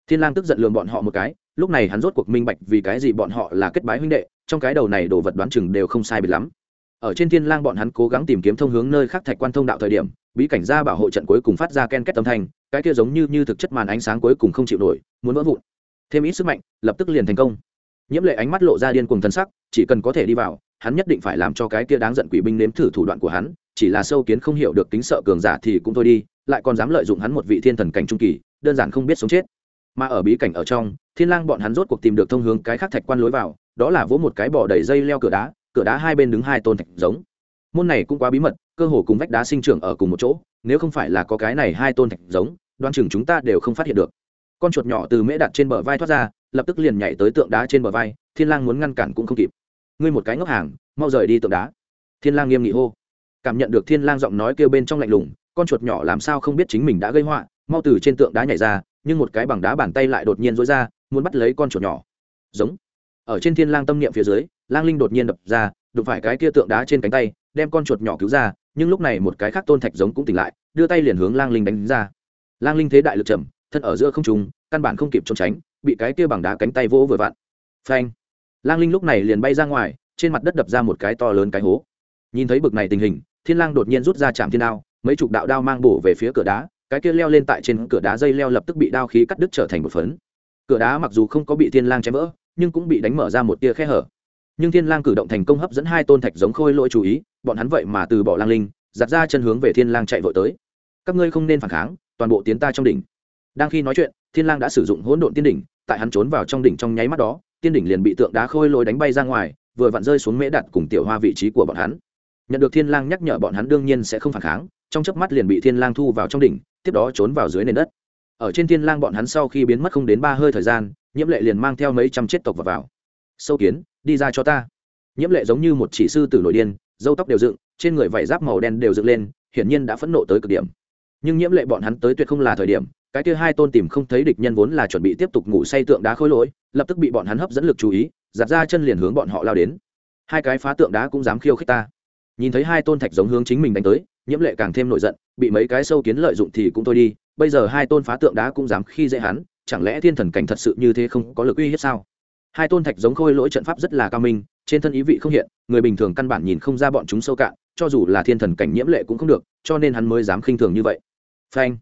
Thiên lang tức giận lườm bọn họ một cái, lúc này hắn rốt cuộc minh bạch vì cái gì bọn họ là kết bái huynh đệ, trong cái đầu này đồ vật đoán chừng đều không sai biệt lắm. Ở trên thiên lang bọn hắn cố gắng tìm kiếm thông hướng nơi khác thạch quan thông đạo thời điểm, bí cảnh ra bảo hộ trận cuối cùng phát ra ken kết âm thanh, cái kia giống như như thực chất màn ánh sáng cuối cùng không chịu nổi, muốn vỡ vụn. Thêm ít sức mạnh, lập tức liền thành công nhiễm lệ ánh mắt lộ ra điên cuồng thân sắc, chỉ cần có thể đi vào, hắn nhất định phải làm cho cái kia đáng giận quỷ binh nếm thử thủ đoạn của hắn, chỉ là sâu kiến không hiểu được tính sợ cường giả thì cũng thôi đi, lại còn dám lợi dụng hắn một vị thiên thần cảnh trung kỳ, đơn giản không biết sống chết. Mà ở bí cảnh ở trong, thiên lang bọn hắn rốt cuộc tìm được thông hướng cái khác thạch quan lối vào, đó là vỗ một cái bỏ đầy dây leo cửa đá cửa đá hai bên đứng hai tôn thạch giống. Môn này cũng quá bí mật, cơ hồ cùng vách đá sinh trưởng ở cùng một chỗ, nếu không phải là có cái này hai tôn thạch giống, đoan chừng chúng ta đều không phát hiện được. Con chuột nhỏ từ mễ đặt trên bờ vai thoát ra lập tức liền nhảy tới tượng đá trên bờ vai, thiên lang muốn ngăn cản cũng không kịp. Ngươi một cái ngốc hàng, mau rời đi tượng đá. Thiên lang nghiêm nghị hô. Cảm nhận được thiên lang giọng nói kêu bên trong lạnh lùng, con chuột nhỏ làm sao không biết chính mình đã gây họa, mau từ trên tượng đá nhảy ra, nhưng một cái bằng đá bàn tay lại đột nhiên rối ra, muốn bắt lấy con chuột nhỏ. Giống. Ở trên thiên lang tâm niệm phía dưới, lang linh đột nhiên đập ra, đụng phải cái kia tượng đá trên cánh tay, đem con chuột nhỏ cứu ra, nhưng lúc này một cái khác tôn thạch giống cũng tỉnh lại, đưa tay liền hướng lang linh đánh ra. Lang linh thế đại lực chậm thân ở giữa không trung, căn bản không kịp trốn tránh bị cái kia bằng đá cánh tay vỗ vừa vặn. Phanh. Lang linh lúc này liền bay ra ngoài, trên mặt đất đập ra một cái to lớn cái hố. Nhìn thấy bực này tình hình, thiên lang đột nhiên rút ra chạm thiên đao, mấy chục đạo đao mang bổ về phía cửa đá, cái kia leo lên tại trên cửa đá dây leo lập tức bị đao khí cắt đứt trở thành một phấn. Cửa đá mặc dù không có bị thiên lang chém vỡ, nhưng cũng bị đánh mở ra một tia khe hở. Nhưng thiên lang cử động thành công hấp dẫn hai tôn thạch giống khôi lỗi chú ý, bọn hắn vậy mà từ bỏ lang linh, giặt ra chân hướng về thiên lang chạy vội tới. Các ngươi không nên phản kháng, toàn bộ tiến ta trong đỉnh. Đang khi nói chuyện, thiên lang đã sử dụng hỗn độn tiên đỉnh tại hắn trốn vào trong đỉnh trong nháy mắt đó tiên đỉnh liền bị tượng đá khôi lôi đánh bay ra ngoài vừa vặn rơi xuống mễ đặt cùng tiểu hoa vị trí của bọn hắn. Nhận được thiên lang nhắc nhở bọn hắn đương nhiên sẽ không phản kháng trong chớp mắt liền bị thiên lang thu vào trong đỉnh tiếp đó trốn vào dưới nền đất. Ở trên thiên lang bọn hắn sau khi biến mất không đến ba hơi thời gian nhiễm lệ liền mang theo mấy trăm chết tộc vào, vào. sâu kiến đi ra cho ta. Nhiễm lệ giống như một chỉ sư tử nội điên dâu tóc đều dựng trên người vảy giáp màu đen đều dựng lên hiển nhiên đã phẫn nộ tới cực điểm nhưng nhiễm lệ bọn hắn tới tuyệt không là thời điểm, cái kia hai tôn tìm không thấy địch nhân vốn là chuẩn bị tiếp tục ngủ say tượng đá khối lỗi, lập tức bị bọn hắn hấp dẫn lực chú ý, giặt ra chân liền hướng bọn họ lao đến. Hai cái phá tượng đá cũng dám khiêu khích ta. Nhìn thấy hai tôn thạch giống hướng chính mình đánh tới, nhiễm lệ càng thêm nổi giận, bị mấy cái sâu kiến lợi dụng thì cũng thôi đi, bây giờ hai tôn phá tượng đá cũng dám khi dễ hắn, chẳng lẽ thiên thần cảnh thật sự như thế không có lực uy hiếp sao? Hai tôn thạch giống khôi lỗi trận pháp rất là cao minh, trên thân ý vị không hiện, người bình thường căn bản nhìn không ra bọn chúng sâu cạn, cho dù là thiên thần cảnh nhiễm lệ cũng không được, cho nên hắn mới dám khinh thường như vậy phanh.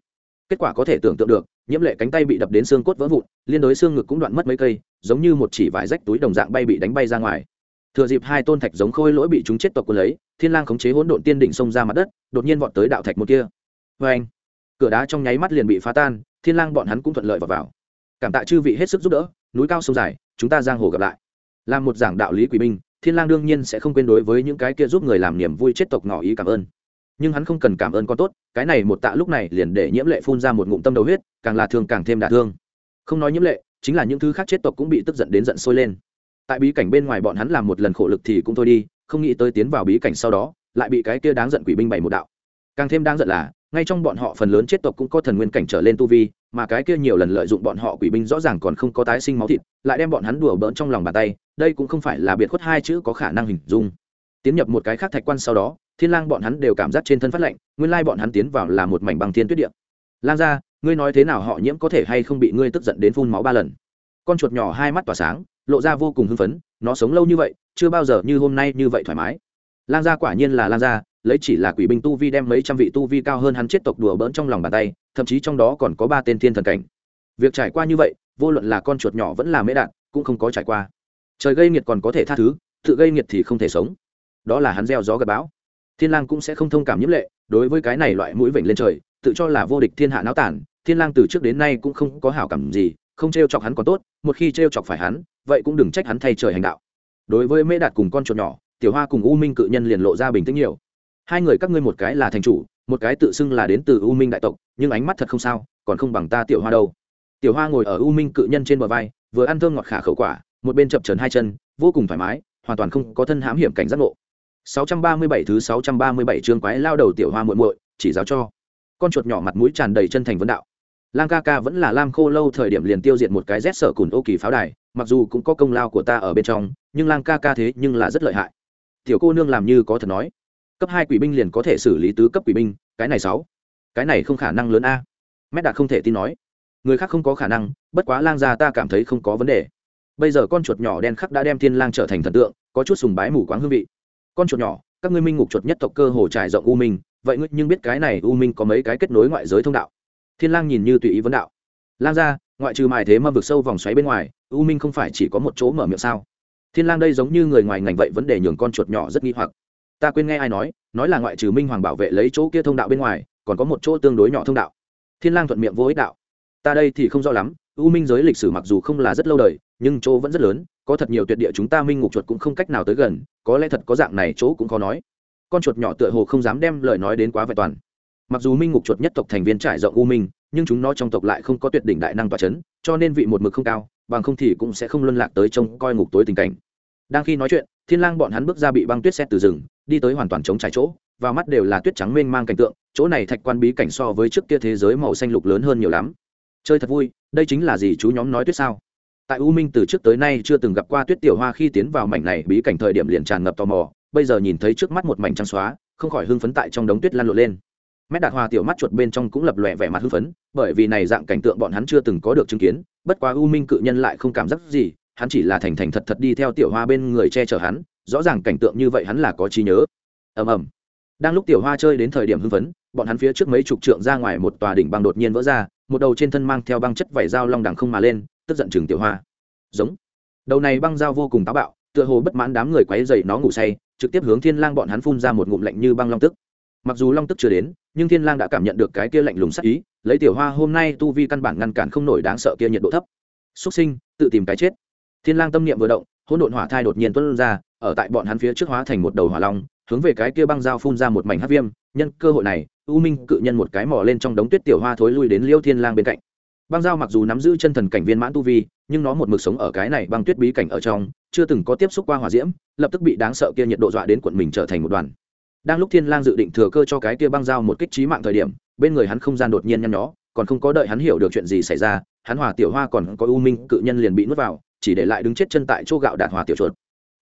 Kết quả có thể tưởng tượng được nhiễm lệ cánh tay bị đập đến xương cốt vỡ vụn liên đối xương ngực cũng đoạn mất mấy cây giống như một chỉ vải rách túi đồng dạng bay bị đánh bay ra ngoài. Thừa dịp hai tôn thạch giống khôi lỗi bị chúng chết tộc quân lấy thiên lang khống chế hỗn độn tiên đỉnh xông ra mặt đất đột nhiên vọt tới đạo thạch một kia. Phanh, anh cửa đá trong nháy mắt liền bị phá tan thiên lang bọn hắn cũng thuận lợi vào vào. Cảm tạ chư vị hết sức giúp đỡ núi cao sông dài chúng ta giang hồ gặp lại. Làm một giảng đạo lý quỷ binh thiên lang đương nhiên sẽ không quên đối với những cái kia giúp người làm niềm vui chết tộc ngỏ ý cảm ơn nhưng hắn không cần cảm ơn con tốt, cái này một tạ lúc này liền để nhiễm lệ phun ra một ngụm tâm đầu huyết, càng là thương càng thêm đả thương. Không nói nhiễm lệ, chính là những thứ khác chết tộc cũng bị tức giận đến giận sôi lên. Tại bí cảnh bên ngoài bọn hắn làm một lần khổ lực thì cũng thôi đi, không nghĩ tới tiến vào bí cảnh sau đó, lại bị cái kia đáng giận quỷ binh bày một đạo. Càng thêm đáng giận là, ngay trong bọn họ phần lớn chết tộc cũng có thần nguyên cảnh trở lên tu vi, mà cái kia nhiều lần lợi dụng bọn họ quỷ binh rõ ràng còn không có tái sinh máu thịt, lại đem bọn hắn đùa bỡn trong lòng bàn tay, đây cũng không phải là biệt khuất hai chữ có khả năng hình dung. Tiến nhập một cái khác thạch quan sau đó thiên lang bọn hắn đều cảm giác trên thân phát lạnh, nguyên lai bọn hắn tiến vào là một mảnh băng thiên tuyết địa. Lang gia, ngươi nói thế nào họ nhiễm có thể hay không bị ngươi tức giận đến phun máu ba lần? Con chuột nhỏ hai mắt tỏa sáng, lộ ra vô cùng hưng phấn, nó sống lâu như vậy, chưa bao giờ như hôm nay như vậy thoải mái. Lang gia quả nhiên là lang gia, lấy chỉ là quỷ binh tu vi đem mấy trăm vị tu vi cao hơn hắn chết tộc đùa bỡn trong lòng bàn tay, thậm chí trong đó còn có ba tên thiên thần cảnh. Việc trải qua như vậy, vô luận là con chuột nhỏ vẫn là mễ đạn, cũng không có trải qua. Trời gây nghiệt còn có thể tha thứ, tự gây nghiệt thì không thể sống. Đó là hắn gieo gió gặp bão thiên lang cũng sẽ không thông cảm nhiễm lệ, đối với cái này loại mũi vểnh lên trời, tự cho là vô địch thiên hạ não tản, thiên lang từ trước đến nay cũng không có hảo cảm gì, không treo chọc hắn còn tốt, một khi treo chọc phải hắn, vậy cũng đừng trách hắn thay trời hành đạo. Đối với mễ đạt cùng con chuột nhỏ, tiểu hoa cùng u minh cự nhân liền lộ ra bình tĩnh nhiều. Hai người các ngươi một cái là thành chủ, một cái tự xưng là đến từ u minh đại tộc, nhưng ánh mắt thật không sao, còn không bằng ta tiểu hoa đâu. Tiểu hoa ngồi ở u minh cự nhân trên bờ vai, vừa ăn thơm ngọt khả khẩu quả, một bên chập trần hai chân, vô cùng thoải mái, hoàn toàn không có thân hãm hiểm cảnh giác ngộ. 637 thứ 637 chương quái lao đầu tiểu hoa muội muội, chỉ giáo cho. Con chuột nhỏ mặt mũi tràn đầy chân thành vấn đạo. Lang ca ca vẫn là lam khô lâu thời điểm liền tiêu diệt một cái rét sở cùn ô kỳ pháo đài, mặc dù cũng có công lao của ta ở bên trong, nhưng lang ca ca thế nhưng là rất lợi hại. Tiểu cô nương làm như có thật nói. Cấp hai quỷ binh liền có thể xử lý tứ cấp quỷ binh, cái này sáu. Cái này không khả năng lớn a. Mét đạt không thể tin nói. Người khác không có khả năng, bất quá lang gia ta cảm thấy không có vấn đề. Bây giờ con chuột nhỏ đen khắc đã đem thiên lang trở thành thần tượng, có chút sùng bái mù quáng hương vị con chuột nhỏ, các ngươi minh ngục chuột nhất tộc cơ hồ trải rộng u minh, vậy ngươi nhưng biết cái này u minh có mấy cái kết nối ngoại giới thông đạo? Thiên lang nhìn như tùy ý vấn đạo. Lang gia ngoại trừ mài thế mà vực sâu vòng xoáy bên ngoài, u minh không phải chỉ có một chỗ mở miệng sao? Thiên lang đây giống như người ngoài ngành vậy vấn đề nhường con chuột nhỏ rất nghi hoặc. Ta quên nghe ai nói nói là ngoại trừ minh hoàng bảo vệ lấy chỗ kia thông đạo bên ngoài, còn có một chỗ tương đối nhỏ thông đạo. Thiên lang thuận miệng vô ích đạo. Ta đây thì không rõ lắm, u minh giới lịch sử mặc dù không là rất lâu đời nhưng chỗ vẫn rất lớn, có thật nhiều tuyệt địa chúng ta minh ngục chuột cũng không cách nào tới gần, có lẽ thật có dạng này chỗ cũng khó nói. Con chuột nhỏ tựa hồ không dám đem lời nói đến quá vẹn toàn. Mặc dù minh ngục chuột nhất tộc thành viên trải rộng u minh, nhưng chúng nó trong tộc lại không có tuyệt đỉnh đại năng tỏa chấn, cho nên vị một mực không cao, bằng không thì cũng sẽ không luân lạc tới trông coi ngục tối tình cảnh. Đang khi nói chuyện, thiên lang bọn hắn bước ra bị băng tuyết xét từ rừng, đi tới hoàn toàn chống trải chỗ, vào mắt đều là tuyết trắng mênh mang cảnh tượng, chỗ này thạch quan bí cảnh so với trước kia thế giới màu xanh lục lớn hơn nhiều lắm. Chơi thật vui, đây chính là gì chú nhóm nói tuyết sao? Tại u minh từ trước tới nay chưa từng gặp qua tuyết tiểu hoa khi tiến vào mảnh này, bí cảnh thời điểm liền tràn ngập tò mò, bây giờ nhìn thấy trước mắt một mảnh trắng xóa, không khỏi hưng phấn tại trong đống tuyết lan lộn lên. Mét đạt hoa tiểu mắt chuột bên trong cũng lập lòe vẻ mặt hưng phấn, bởi vì này dạng cảnh tượng bọn hắn chưa từng có được chứng kiến, bất quá u minh cự nhân lại không cảm giác gì, hắn chỉ là thành thành thật thật đi theo tiểu hoa bên người che chở hắn, rõ ràng cảnh tượng như vậy hắn là có trí nhớ. Ầm ầm. Đang lúc tiểu hoa chơi đến thời điểm hưng phấn, bọn hắn phía trước mấy chục trượng ra ngoài một tòa đỉnh băng đột nhiên vỡ ra, một đầu trên thân mang theo băng chất vảy dao long đằng không mà lên tức giận chừng tiểu hoa. Giống. Đầu này băng dao vô cùng táo bạo, tựa hồ bất mãn đám người quấy dậy nó ngủ say, trực tiếp hướng thiên lang bọn hắn phun ra một ngụm lạnh như băng long tức. Mặc dù long tức chưa đến, nhưng thiên lang đã cảm nhận được cái kia lạnh lùng sắc ý, lấy tiểu hoa hôm nay tu vi căn bản ngăn cản không nổi đáng sợ kia nhiệt độ thấp. Xuất sinh, tự tìm cái chết. Thiên lang tâm niệm vừa động, hỗn độn hỏa thai đột nhiên tuôn ra, ở tại bọn hắn phía trước hóa thành một đầu hỏa long, hướng về cái kia băng dao phun ra một mảnh hắc viêm. Nhân cơ hội này, u minh cự nhân một cái mò lên trong đống tuyết tiểu hoa thối lui đến liêu thiên lang bên cạnh băng dao mặc dù nắm giữ chân thần cảnh viên mãn tu vi, nhưng nó một mực sống ở cái này băng tuyết bí cảnh ở trong, chưa từng có tiếp xúc qua hỏa diễm, lập tức bị đáng sợ kia nhiệt độ dọa đến quận mình trở thành một đoàn. Đang lúc thiên lang dự định thừa cơ cho cái kia băng dao một kích trí mạng thời điểm, bên người hắn không gian đột nhiên nhăn nhó, còn không có đợi hắn hiểu được chuyện gì xảy ra, hắn hòa tiểu hoa còn có u minh cự nhân liền bị nuốt vào, chỉ để lại đứng chết chân tại chỗ gạo đạt hòa tiểu chuột.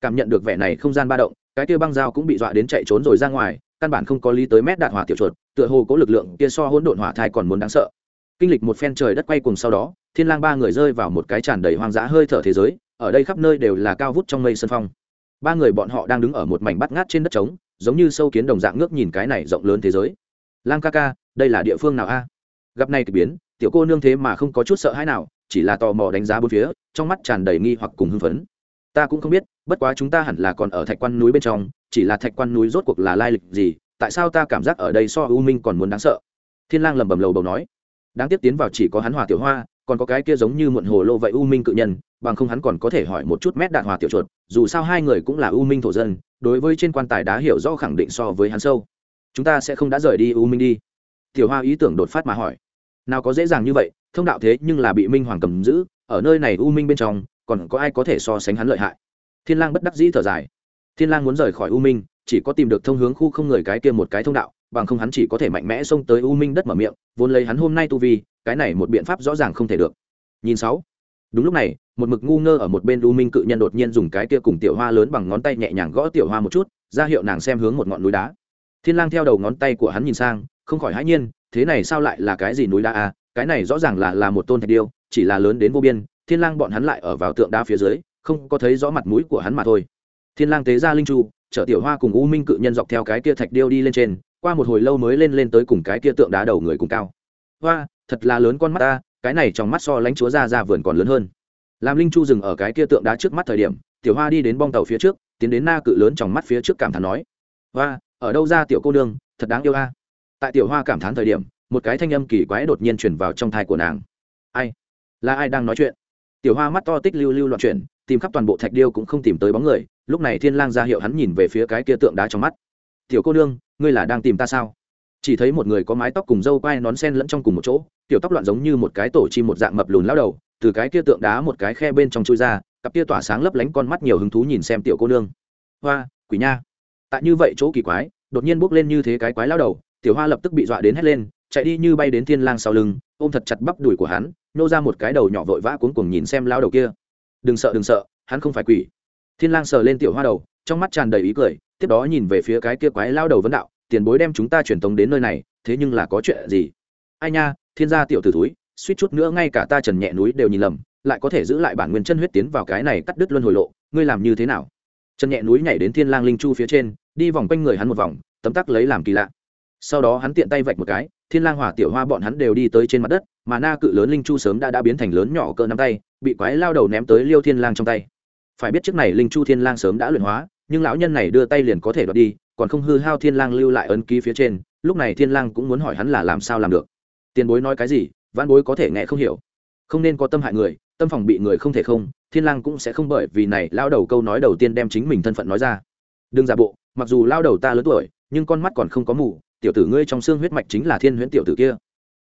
Cảm nhận được vẻ này không gian ba động, cái kia băng dao cũng bị dọa đến chạy trốn rồi ra ngoài, căn bản không có lý tới mét đạt hỏa tiểu chuột, tựa hồ có lực lượng kia so hỗn độn hỏa thai còn muốn đáng sợ kinh lịch một phen trời đất quay cùng sau đó, thiên lang ba người rơi vào một cái tràn đầy hoang dã hơi thở thế giới, ở đây khắp nơi đều là cao vút trong mây sân phong. Ba người bọn họ đang đứng ở một mảnh bắt ngát trên đất trống, giống như sâu kiến đồng dạng ngước nhìn cái này rộng lớn thế giới. Lang ca ca, đây là địa phương nào a? Gặp này kịch biến, tiểu cô nương thế mà không có chút sợ hãi nào, chỉ là tò mò đánh giá bốn phía, trong mắt tràn đầy nghi hoặc cùng hưng phấn. Ta cũng không biết, bất quá chúng ta hẳn là còn ở thạch quan núi bên trong, chỉ là thạch quan núi rốt cuộc là lai lịch gì, tại sao ta cảm giác ở đây so u minh còn muốn đáng sợ? Thiên lang lẩm bẩm lầu bầu nói đáng tiếc tiến vào chỉ có hắn hòa tiểu hoa, còn có cái kia giống như muộn hồ lô vậy u minh cự nhân, bằng không hắn còn có thể hỏi một chút mét đạn hòa tiểu chuột, dù sao hai người cũng là u minh thổ dân, đối với trên quan tài đá hiểu rõ khẳng định so với hắn sâu. Chúng ta sẽ không đã rời đi u minh đi. Tiểu hoa ý tưởng đột phát mà hỏi. Nào có dễ dàng như vậy, thông đạo thế nhưng là bị minh hoàng cầm giữ, ở nơi này u minh bên trong, còn có ai có thể so sánh hắn lợi hại? Thiên lang bất đắc dĩ thở dài. Thiên lang muốn rời khỏi u minh, chỉ có tìm được thông hướng khu không người cái kia một cái thông đạo bằng không hắn chỉ có thể mạnh mẽ xông tới u minh đất mở miệng, vốn lấy hắn hôm nay tu vi, cái này một biện pháp rõ ràng không thể được. Nhìn sáu. Đúng lúc này, một mực ngu ngơ ở một bên u minh cự nhân đột nhiên dùng cái kia cùng tiểu hoa lớn bằng ngón tay nhẹ nhàng gõ tiểu hoa một chút, ra hiệu nàng xem hướng một ngọn núi đá. Thiên lang theo đầu ngón tay của hắn nhìn sang, không khỏi hãi nhiên, thế này sao lại là cái gì núi đá à? Cái này rõ ràng là là một tôn thạch điêu, chỉ là lớn đến vô biên. Thiên lang bọn hắn lại ở vào tượng đá phía dưới, không có thấy rõ mặt mũi của hắn mà thôi. Thiên lang tế ra linh chu chở tiểu hoa cùng u minh cự nhân dọc theo cái kia thạch điêu đi lên trên qua một hồi lâu mới lên lên tới cùng cái kia tượng đá đầu người cùng cao. Hoa, thật là lớn con mắt ta, cái này trong mắt so lãnh chúa ra ra vườn còn lớn hơn. Làm linh chu dừng ở cái kia tượng đá trước mắt thời điểm, tiểu hoa đi đến bong tàu phía trước, tiến đến na cự lớn trong mắt phía trước cảm thán nói, hoa, ở đâu ra tiểu cô nương, thật đáng yêu a. Tại tiểu hoa cảm thán thời điểm, một cái thanh âm kỳ quái đột nhiên chuyển vào trong thai của nàng. Ai? Là ai đang nói chuyện? Tiểu hoa mắt to tích lưu lưu loạn chuyển, tìm khắp toàn bộ thạch điêu cũng không tìm tới bóng người, lúc này thiên lang ra hiệu hắn nhìn về phía cái kia tượng đá trong mắt tiểu cô nương, ngươi là đang tìm ta sao? Chỉ thấy một người có mái tóc cùng râu quai nón sen lẫn trong cùng một chỗ tiểu tóc loạn giống như một cái tổ chim một dạng mập lùn lao đầu, từ cái kia tượng đá một cái khe bên trong chui ra, cặp kia tỏa sáng lấp lánh con mắt nhiều hứng thú nhìn xem tiểu cô nương. Hoa, quỷ nha. Tại như vậy chỗ kỳ quái, đột nhiên bước lên như thế cái quái lao đầu, tiểu hoa lập tức bị dọa đến hét lên, chạy đi như bay đến thiên lang sau lưng, ôm thật chặt bắp đùi của hắn, nô ra một cái đầu nhỏ vội vã cuống cuồng nhìn xem lao đầu kia. Đừng sợ đừng sợ, hắn không phải quỷ. Thiên lang sờ lên tiểu hoa đầu, trong mắt tràn đầy ý cười tiếp đó nhìn về phía cái kia quái lao đầu vấn đạo, tiền bối đem chúng ta truyền tống đến nơi này, thế nhưng là có chuyện gì? Ai nha, thiên gia tiểu tử túi suýt chút nữa ngay cả ta trần nhẹ núi đều nhìn lầm, lại có thể giữ lại bản nguyên chân huyết tiến vào cái này cắt đứt luân hồi lộ, ngươi làm như thế nào? Trần nhẹ núi nhảy đến thiên lang linh chu phía trên, đi vòng quanh người hắn một vòng, tấm tắc lấy làm kỳ lạ. Sau đó hắn tiện tay vạch một cái, thiên lang hỏa tiểu hoa bọn hắn đều đi tới trên mặt đất, mà na cự lớn linh chu sớm đã đã biến thành lớn nhỏ cỡ nắm tay, bị quái lao đầu ném tới liêu thiên lang trong tay. Phải biết trước này linh chu thiên lang sớm đã luyện hóa nhưng lão nhân này đưa tay liền có thể đoạt đi, còn không hư hao thiên lang lưu lại ấn ký phía trên, lúc này thiên lang cũng muốn hỏi hắn là làm sao làm được. Tiền bối nói cái gì, văn bối có thể nghe không hiểu. Không nên có tâm hại người, tâm phòng bị người không thể không, thiên lang cũng sẽ không bởi vì này lao đầu câu nói đầu tiên đem chính mình thân phận nói ra. Đừng giả bộ, mặc dù lao đầu ta lớn tuổi, nhưng con mắt còn không có mù, tiểu tử ngươi trong xương huyết mạch chính là thiên huyễn tiểu tử kia.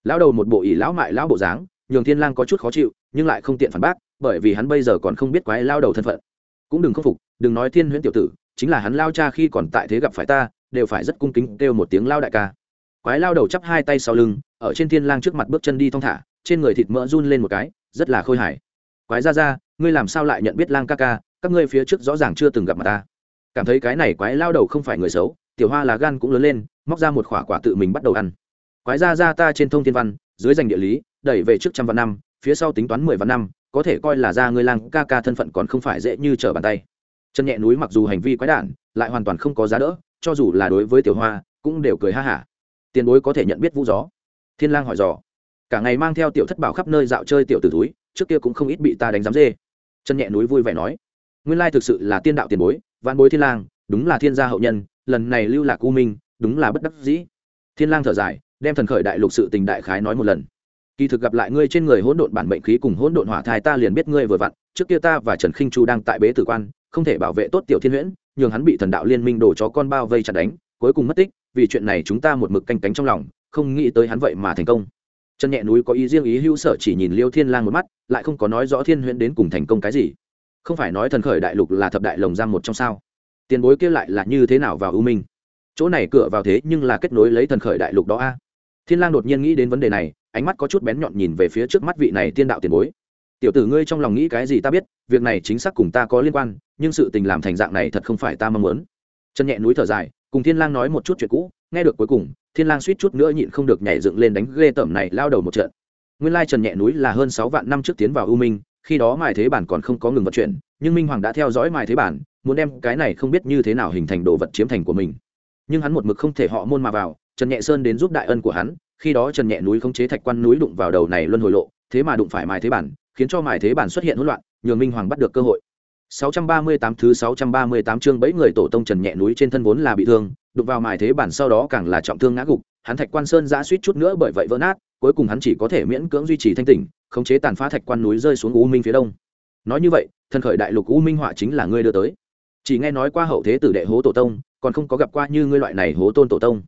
Lão đầu một bộ ỷ lão mại lão bộ dáng, nhường thiên lang có chút khó chịu, nhưng lại không tiện phản bác, bởi vì hắn bây giờ còn không biết quái lao đầu thân phận. Cũng đừng khắc phục, đừng nói thiên huyễn tiểu tử chính là hắn lao cha khi còn tại thế gặp phải ta, đều phải rất cung kính kêu một tiếng lao đại ca. Quái lao đầu chắp hai tay sau lưng, ở trên thiên lang trước mặt bước chân đi thong thả, trên người thịt mỡ run lên một cái, rất là khôi hài. Quái ra ra, ngươi làm sao lại nhận biết lang ca ca, các ngươi phía trước rõ ràng chưa từng gặp mặt ta. Cảm thấy cái này quái lao đầu không phải người xấu, tiểu hoa là gan cũng lớn lên, móc ra một khỏa quả tự mình bắt đầu ăn. Quái ra ra ta trên thông thiên văn, dưới danh địa lý, đẩy về trước trăm vạn năm, phía sau tính toán mười vạn năm, có thể coi là ra ngươi lang ca ca thân phận còn không phải dễ như trở bàn tay chân nhẹ núi mặc dù hành vi quái đản, lại hoàn toàn không có giá đỡ, cho dù là đối với tiểu hoa, cũng đều cười ha hả. Tiền bối có thể nhận biết vũ gió. Thiên lang hỏi dò. Cả ngày mang theo tiểu thất bảo khắp nơi dạo chơi tiểu tử túi trước kia cũng không ít bị ta đánh giám dê. Chân nhẹ núi vui vẻ nói. Nguyên lai thực sự là tiên đạo tiền bối văn bối thiên lang, đúng là thiên gia hậu nhân, lần này lưu lạc u minh, đúng là bất đắc dĩ. Thiên lang thở dài, đem thần khởi đại lục sự tình đại khái nói một lần. Kỳ thực gặp lại ngươi trên người hỗn độn bản mệnh khí cùng hỗn độn hỏa thai ta liền biết ngươi vừa vặn, trước kia ta và trần khinh chu đang tại bế tử quan không thể bảo vệ tốt tiểu thiên huyễn, nhường hắn bị thần đạo liên minh đổ chó con bao vây chặt đánh, cuối cùng mất tích, vì chuyện này chúng ta một mực canh cánh trong lòng, không nghĩ tới hắn vậy mà thành công. Chân nhẹ núi có ý riêng ý hữu sở chỉ nhìn liêu thiên lang một mắt, lại không có nói rõ thiên huyễn đến cùng thành công cái gì. Không phải nói thần khởi đại lục là thập đại lồng giam một trong sao? Tiền bối kia lại là như thế nào vào ưu minh? Chỗ này cửa vào thế nhưng là kết nối lấy thần khởi đại lục đó a. Thiên lang đột nhiên nghĩ đến vấn đề này, ánh mắt có chút bén nhọn nhìn về phía trước mắt vị này tiên đạo tiền bối tiểu tử ngươi trong lòng nghĩ cái gì ta biết, việc này chính xác cùng ta có liên quan, nhưng sự tình làm thành dạng này thật không phải ta mong muốn. Chân nhẹ núi thở dài, cùng thiên lang nói một chút chuyện cũ, nghe được cuối cùng, thiên lang suýt chút nữa nhịn không được nhảy dựng lên đánh ghê tởm này lao đầu một trận. Nguyên lai trần nhẹ núi là hơn sáu vạn năm trước tiến vào u minh, khi đó mài thế bản còn không có ngừng vận chuyển, nhưng minh hoàng đã theo dõi mài thế bản, muốn đem cái này không biết như thế nào hình thành đồ vật chiếm thành của mình. Nhưng hắn một mực không thể họ môn mà vào, trần nhẹ sơn đến giúp đại ân của hắn, khi đó trần nhẹ núi không chế thạch quan núi đụng vào đầu này luân hồi lộ, thế mà đụng phải mài thế bản khiến cho mài thế bản xuất hiện hỗn loạn nhường minh hoàng bắt được cơ hội 638 thứ 638 chương bẫy người tổ tông Trần nhẹ núi trên thân vốn là bị thương, đụng vào mài thế bản sau đó càng là trọng thương ngã gục, hắn Thạch Quan Sơn giã suýt chút nữa bởi vậy vỡ nát, cuối cùng hắn chỉ có thể miễn cưỡng duy trì thanh tỉnh, khống chế tàn phá Thạch Quan núi rơi xuống U Minh phía đông. Nói như vậy, thân khởi đại lục U Minh họa chính là ngươi đưa tới. Chỉ nghe nói qua hậu thế tử đệ hố tổ tông, còn không có gặp qua như ngươi loại này hố tôn tổ tông.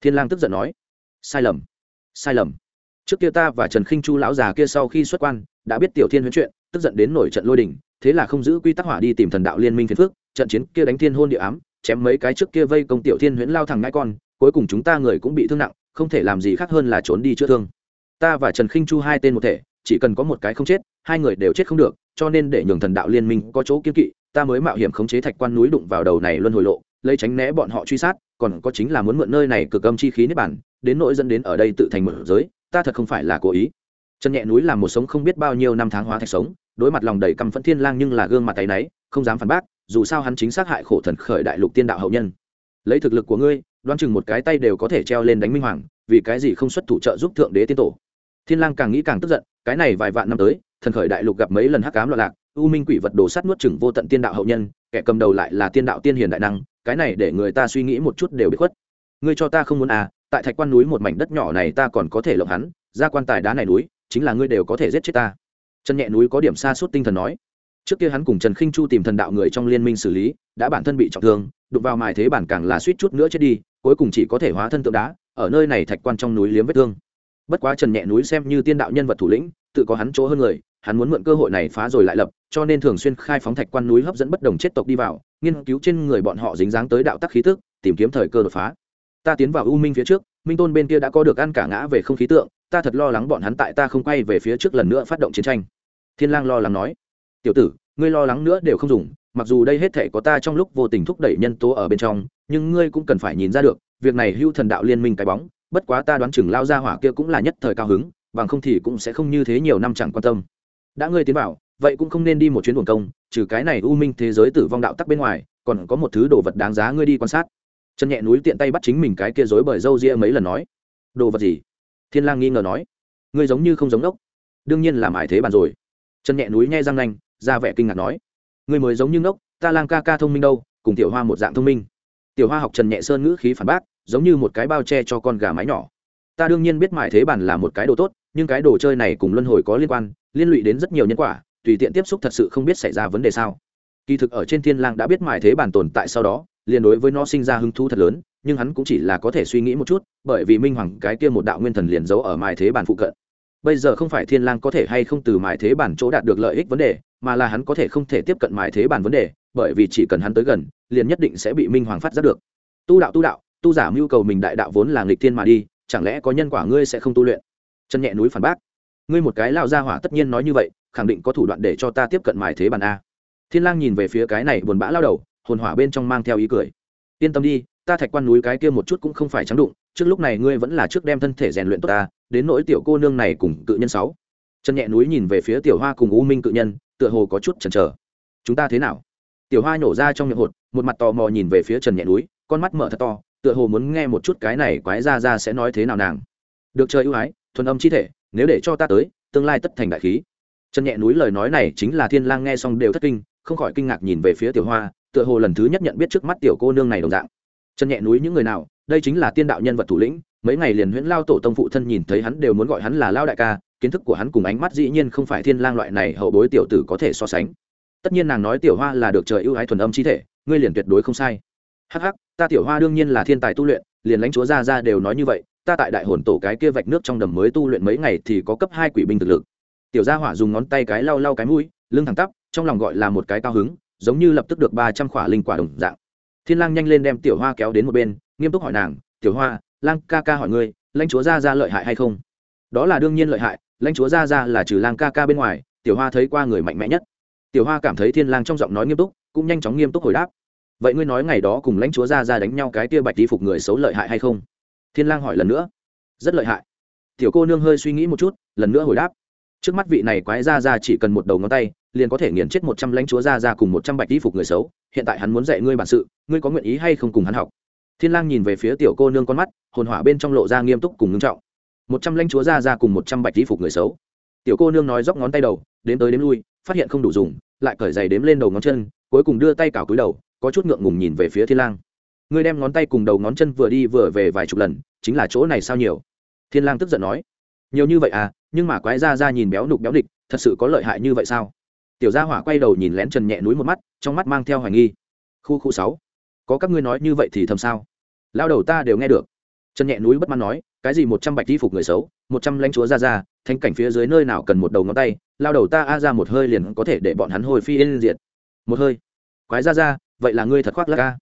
Thiên Lang tức giận nói, sai lầm, sai lầm. Trước kia ta và Trần Khinh Chu lão già kia sau khi xuất quan, đã biết tiểu thiên huyễn chuyện, tức giận đến nổi trận lôi đình, thế là không giữ quy tắc hỏa đi tìm thần đạo liên minh phiền phước trận chiến kia đánh thiên hôn địa ám chém mấy cái trước kia vây công tiểu thiên huyễn lao thẳng ngãi con cuối cùng chúng ta người cũng bị thương nặng không thể làm gì khác hơn là trốn đi chữa thương. Ta và trần khinh chu hai tên một thể chỉ cần có một cái không chết hai người đều chết không được cho nên để nhường thần đạo liên minh có chỗ kiên kỵ ta mới mạo hiểm khống chế thạch quan núi đụng vào đầu này luân hồi lộ lấy tránh né bọn họ truy sát còn có chính là muốn mượn nơi này cực âm chi khí nếp bản đến nỗi dẫn đến ở đây tự thành một giới ta thật không phải là cố ý trần nhẹ núi là một sống không biết bao nhiêu năm tháng hóa thạch sống, đối mặt lòng đầy căm phẫn thiên lang nhưng là gương mặt tay náy, không dám phản bác, dù sao hắn chính xác hại khổ thần khởi đại lục tiên đạo hậu nhân. Lấy thực lực của ngươi, đoán chừng một cái tay đều có thể treo lên đánh minh hoàng, vì cái gì không xuất thủ trợ giúp thượng đế tiên tổ? Thiên lang càng nghĩ càng tức giận, cái này vài vạn năm tới, thần khởi đại lục gặp mấy lần hắc ám loạn lạc, u minh quỷ vật đồ sát nuốt chửng vô tận tiên đạo hậu nhân, kẻ cầm đầu lại là tiên đạo tiên hiền đại năng, cái này để người ta suy nghĩ một chút đều bị khuất. Ngươi cho ta không muốn à tại thạch quan núi một mảnh đất nhỏ này ta còn có thể lộng hắn, ra quan tài đá này núi chính là ngươi đều có thể giết chết ta. Trần nhẹ núi có điểm xa suốt tinh thần nói. Trước kia hắn cùng trần khinh chu tìm thần đạo người trong liên minh xử lý, đã bản thân bị trọng thương, đụng vào mài thế bản càng là suýt chút nữa chết đi, cuối cùng chỉ có thể hóa thân tượng đá, ở nơi này thạch quan trong núi liếm vết thương. Bất quá trần nhẹ núi xem như tiên đạo nhân vật thủ lĩnh, tự có hắn chỗ hơn người, hắn muốn mượn cơ hội này phá rồi lại lập, cho nên thường xuyên khai phóng thạch quan núi hấp dẫn bất đồng chết tộc đi vào, nghiên cứu trên người bọn họ dính dáng tới đạo tắc khí tức, tìm kiếm thời cơ đột phá. Ta tiến vào u minh phía trước, minh tôn bên kia đã có được ăn cả ngã về không khí tượng ta thật lo lắng bọn hắn tại ta không quay về phía trước lần nữa phát động chiến tranh. Thiên lang lo lắng nói, tiểu tử, ngươi lo lắng nữa đều không dùng, mặc dù đây hết thể có ta trong lúc vô tình thúc đẩy nhân tố ở bên trong, nhưng ngươi cũng cần phải nhìn ra được, việc này hưu thần đạo liên minh cái bóng, bất quá ta đoán chừng lao ra hỏa kia cũng là nhất thời cao hứng, bằng không thì cũng sẽ không như thế nhiều năm chẳng quan tâm. Đã ngươi tiến vào vậy cũng không nên đi một chuyến buồn công, trừ cái này u minh thế giới tử vong đạo tắc bên ngoài, còn có một thứ đồ vật đáng giá ngươi đi quan sát. Chân nhẹ núi tiện tay bắt chính mình cái kia rối bởi râu ria mấy lần nói, đồ vật gì? Thiên lang nghi ngờ nói, ngươi giống như không giống đốc đương nhiên là mải thế bàn rồi. Chân nhẹ núi nghe răng nanh, ra vẻ kinh ngạc nói, ngươi mới giống như ngốc, ta lang ca ca thông minh đâu, cùng tiểu hoa một dạng thông minh. Tiểu hoa học trần nhẹ sơn ngữ khí phản bác, giống như một cái bao che cho con gà mái nhỏ. Ta đương nhiên biết mải thế bàn là một cái đồ tốt, nhưng cái đồ chơi này cùng luân hồi có liên quan, liên lụy đến rất nhiều nhân quả, tùy tiện tiếp xúc thật sự không biết xảy ra vấn đề sao. Kỳ thực ở trên thiên lang đã biết mải thế bàn tồn tại sau đó liền đối với nó sinh ra hứng thú thật lớn, nhưng hắn cũng chỉ là có thể suy nghĩ một chút, bởi vì minh hoàng cái kia một đạo nguyên thần liền giấu ở mài thế Bản phụ cận. Bây giờ không phải thiên lang có thể hay không từ mài thế Bản chỗ đạt được lợi ích vấn đề, mà là hắn có thể không thể tiếp cận mài thế Bản vấn đề, bởi vì chỉ cần hắn tới gần, liền nhất định sẽ bị minh hoàng phát giác được. Tu đạo tu đạo, tu giả mưu cầu mình đại đạo vốn là nghịch thiên mà đi, chẳng lẽ có nhân quả ngươi sẽ không tu luyện? Chân nhẹ núi phản bác. Ngươi một cái lao ra hỏa tất nhiên nói như vậy, khẳng định có thủ đoạn để cho ta tiếp cận mài thế Bản a. Thiên lang nhìn về phía cái này buồn bã lao đầu hồn hỏa bên trong mang theo ý cười. Yên tâm đi, ta thạch quan núi cái kia một chút cũng không phải trắng đụng, trước lúc này ngươi vẫn là trước đem thân thể rèn luyện tốt ta, đến nỗi tiểu cô nương này cùng cự nhân sáu. Chân nhẹ núi nhìn về phía tiểu hoa cùng u minh cự nhân, tựa hồ có chút chần chờ. Chúng ta thế nào? Tiểu hoa nhổ ra trong miệng hột, một mặt tò mò nhìn về phía trần nhẹ núi, con mắt mở thật to, tựa hồ muốn nghe một chút cái này quái ra ra sẽ nói thế nào nàng. Được trời ưu ái, thuần âm chi thể, nếu để cho ta tới, tương lai tất thành đại khí. Trần nhẹ núi lời nói này chính là thiên lang nghe xong đều thất kinh, không khỏi kinh ngạc nhìn về phía tiểu hoa tựa hồ lần thứ nhất nhận biết trước mắt tiểu cô nương này đồng dạng. Chân nhẹ núi những người nào, đây chính là tiên đạo nhân vật thủ lĩnh, mấy ngày liền huyễn lao tổ tông phụ thân nhìn thấy hắn đều muốn gọi hắn là lao đại ca, kiến thức của hắn cùng ánh mắt dĩ nhiên không phải thiên lang loại này, hậu bối tiểu tử có thể so sánh. Tất nhiên nàng nói tiểu hoa là được trời ưu ái thuần âm chi thể, ngươi liền tuyệt đối không sai. Hắc hắc, ta tiểu hoa đương nhiên là thiên tài tu luyện, liền lãnh chúa gia gia đều nói như vậy, ta tại đại hồn tổ cái kia vạch nước trong đầm mới tu luyện mấy ngày thì có cấp hai quỷ binh thực lực. Tiểu gia hỏa dùng ngón tay cái lau lau cái mũi, lưng thẳng tắp, trong lòng gọi là một cái cao hứng giống như lập tức được ba trăm khỏa linh quả đồng dạng. Thiên lang nhanh lên đem tiểu hoa kéo đến một bên, nghiêm túc hỏi nàng, tiểu hoa, lang ca ca hỏi ngươi, lãnh chúa gia gia lợi hại hay không? Đó là đương nhiên lợi hại, lãnh chúa gia gia là trừ lang ca ca bên ngoài, tiểu hoa thấy qua người mạnh mẽ nhất. Tiểu hoa cảm thấy thiên lang trong giọng nói nghiêm túc, cũng nhanh chóng nghiêm túc hồi đáp, vậy ngươi nói ngày đó cùng lãnh chúa gia gia đánh nhau cái tia bạch đi phục người xấu lợi hại hay không? Thiên lang hỏi lần nữa, rất lợi hại. Tiểu cô nương hơi suy nghĩ một chút, lần nữa hồi đáp trước mắt vị này quái ra ra chỉ cần một đầu ngón tay, liền có thể nghiền chết một trăm lãnh chúa ra ra cùng một trăm bạch đi phục người xấu. Hiện tại hắn muốn dạy ngươi bản sự, ngươi có nguyện ý hay không cùng hắn học? Thiên lang nhìn về phía tiểu cô nương con mắt, hồn hỏa bên trong lộ ra nghiêm túc cùng ngưng trọng. Một trăm lãnh chúa ra ra cùng một trăm bạch đi phục người xấu. Tiểu cô nương nói dốc ngón tay đầu đến tới đếm lui, phát hiện không đủ dùng, lại cởi giày đếm lên đầu ngón chân, cuối cùng đưa tay cào cúi đầu, có chút ngượng ngùng nhìn về phía thiên lang. Ngươi đem ngón tay cùng đầu ngón chân vừa đi vừa về vài chục lần, chính là chỗ này sao nhiều? Thiên lang tức giận nói nhiều như vậy à nhưng mà quái ra ra nhìn béo nục béo địch thật sự có lợi hại như vậy sao? Tiểu gia hỏa quay đầu nhìn lén trần nhẹ núi một mắt, trong mắt mang theo hoài nghi. Khu khu sáu, có các ngươi nói như vậy thì thầm sao? Lao đầu ta đều nghe được. Trần nhẹ núi bất mãn nói, cái gì một trăm bạch di phục người xấu, một trăm lãnh chúa ra ra thanh cảnh phía dưới nơi nào cần một đầu ngón tay, lao đầu ta a ra một hơi liền có thể để bọn hắn hồi phi yên diệt. Một hơi. Quái ra ra vậy là ngươi thật khoác lắc ca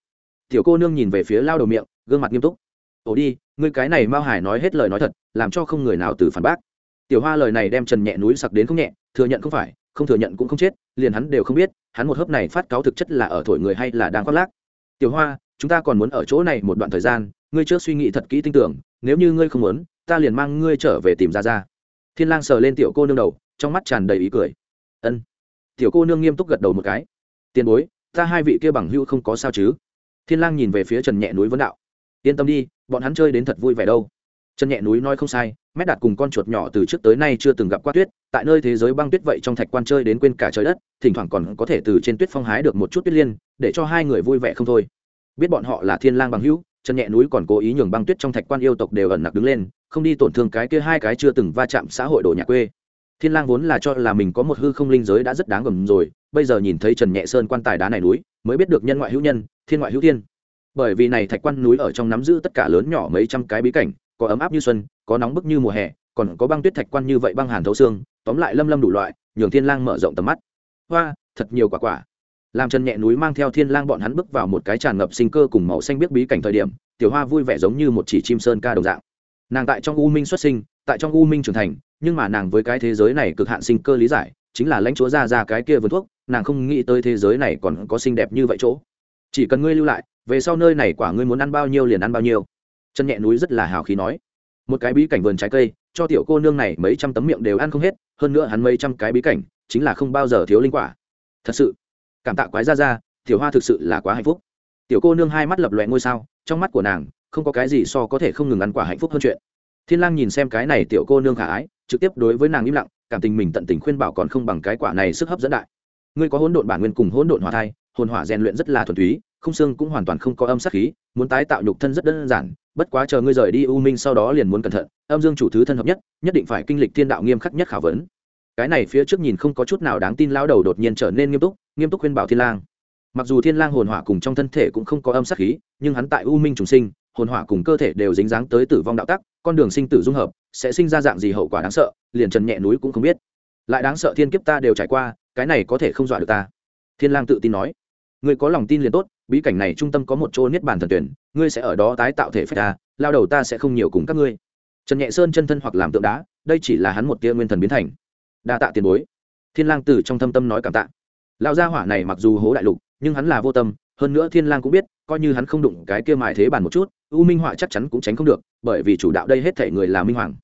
tiểu cô nương nhìn về phía lao đầu miệng, gương mặt nghiêm túc ổ đi, ngươi cái này mao hải nói hết lời nói thật, làm cho không người nào từ phản bác. Tiểu hoa lời này đem trần nhẹ núi sặc đến không nhẹ, thừa nhận không phải, không thừa nhận cũng không chết, liền hắn đều không biết, hắn một hớp này phát cáo thực chất là ở thổi người hay là đang khoác lác. Tiểu hoa, chúng ta còn muốn ở chỗ này một đoạn thời gian, ngươi chưa suy nghĩ thật kỹ tin tưởng, nếu như ngươi không muốn, ta liền mang ngươi trở về tìm ra ra thiên lang sờ lên tiểu cô nương đầu, trong mắt tràn đầy ý cười. Ân. Tiểu cô nương nghiêm túc gật đầu một cái. Tiền bối, ta hai vị kia bằng hữu không có sao chứ? Thiên lang nhìn về phía trần nhẹ núi vấn đạo yên tâm đi, bọn hắn chơi đến thật vui vẻ đâu. Trần nhẹ núi nói không sai, mét đạt cùng con chuột nhỏ từ trước tới nay chưa từng gặp qua tuyết, tại nơi thế giới băng tuyết vậy trong thạch quan chơi đến quên cả trời đất, thỉnh thoảng còn có thể từ trên tuyết phong hái được một chút tuyết liên, để cho hai người vui vẻ không thôi. Biết bọn họ là thiên lang bằng hữu, chân nhẹ núi còn cố ý nhường băng tuyết trong thạch quan yêu tộc đều ẩn nặc đứng lên, không đi tổn thương cái kia hai cái chưa từng va chạm xã hội đồ nhà quê. Thiên lang vốn là cho là mình có một hư không linh giới đã rất đáng gầm rồi, bây giờ nhìn thấy trần nhẹ sơn quan tài đá này núi, mới biết được nhân ngoại hữu nhân, thiên ngoại hữu thiên bởi vì này thạch quan núi ở trong nắm giữ tất cả lớn nhỏ mấy trăm cái bí cảnh, có ấm áp như xuân, có nóng bức như mùa hè, còn có băng tuyết thạch quan như vậy băng hàn thấu xương, tóm lại lâm lâm đủ loại, nhường thiên lang mở rộng tầm mắt. Hoa, thật nhiều quả quả. Làm chân nhẹ núi mang theo thiên lang bọn hắn bước vào một cái tràn ngập sinh cơ cùng màu xanh biết bí cảnh thời điểm, tiểu hoa vui vẻ giống như một chỉ chim sơn ca đồng dạng. Nàng tại trong u minh xuất sinh, tại trong u minh trưởng thành, nhưng mà nàng với cái thế giới này cực hạn sinh cơ lý giải, chính là lãnh chúa ra ra cái kia vườn thuốc, nàng không nghĩ tới thế giới này còn có xinh đẹp như vậy chỗ. Chỉ cần ngươi lưu lại về sau nơi này quả ngươi muốn ăn bao nhiêu liền ăn bao nhiêu. Chân nhẹ núi rất là hào khí nói. Một cái bí cảnh vườn trái cây, cho tiểu cô nương này mấy trăm tấm miệng đều ăn không hết, hơn nữa hắn mấy trăm cái bí cảnh, chính là không bao giờ thiếu linh quả. Thật sự, cảm tạ quái ra ra tiểu hoa thực sự là quá hạnh phúc. Tiểu cô nương hai mắt lập loẹ ngôi sao, trong mắt của nàng, không có cái gì so có thể không ngừng ăn quả hạnh phúc hơn chuyện. Thiên lang nhìn xem cái này tiểu cô nương khả ái, trực tiếp đối với nàng im lặng, cảm tình mình tận tình khuyên bảo còn không bằng cái quả này sức hấp dẫn đại. Ngươi có hỗn độn bản nguyên cùng hỗn độn hòa thai hồn hỏa rèn luyện rất là thuần túy không xương cũng hoàn toàn không có âm sát khí, muốn tái tạo nhục thân rất đơn giản, bất quá chờ ngươi rời đi u minh sau đó liền muốn cẩn thận, âm dương chủ thứ thân hợp nhất nhất định phải kinh lịch thiên đạo nghiêm khắc nhất khảo vấn. Cái này phía trước nhìn không có chút nào đáng tin lao đầu đột nhiên trở nên nghiêm túc nghiêm túc khuyên bảo thiên lang. Mặc dù thiên lang hồn hỏa cùng trong thân thể cũng không có âm sát khí, nhưng hắn tại u minh trùng sinh, hồn hỏa cùng cơ thể đều dính dáng tới tử vong đạo tắc, con đường sinh tử dung hợp, sẽ sinh ra dạng gì hậu quả đáng sợ, liền trần nhẹ núi cũng không biết. Lại đáng sợ thiên kiếp ta đều trải qua, cái này có thể không dọa được ta. Thiên lang tự tin nói ngươi có lòng tin liền tốt, bí cảnh này trung tâm có một chỗ niết bàn thần tuyển, ngươi sẽ ở đó tái tạo thể phách ta, lao đầu ta sẽ không nhiều cùng các ngươi. Trần nhẹ sơn chân thân hoặc làm tượng đá, đây chỉ là hắn một tia nguyên thần biến thành. Đa tạ tiền bối. Thiên lang từ trong thâm tâm nói cảm tạ. Lao gia hỏa này mặc dù hố đại lục, nhưng hắn là vô tâm, hơn nữa thiên lang cũng biết, coi như hắn không đụng cái kia mài thế bàn một chút, u minh họa chắc chắn cũng tránh không được, bởi vì chủ đạo đây hết thể người là minh hoàng.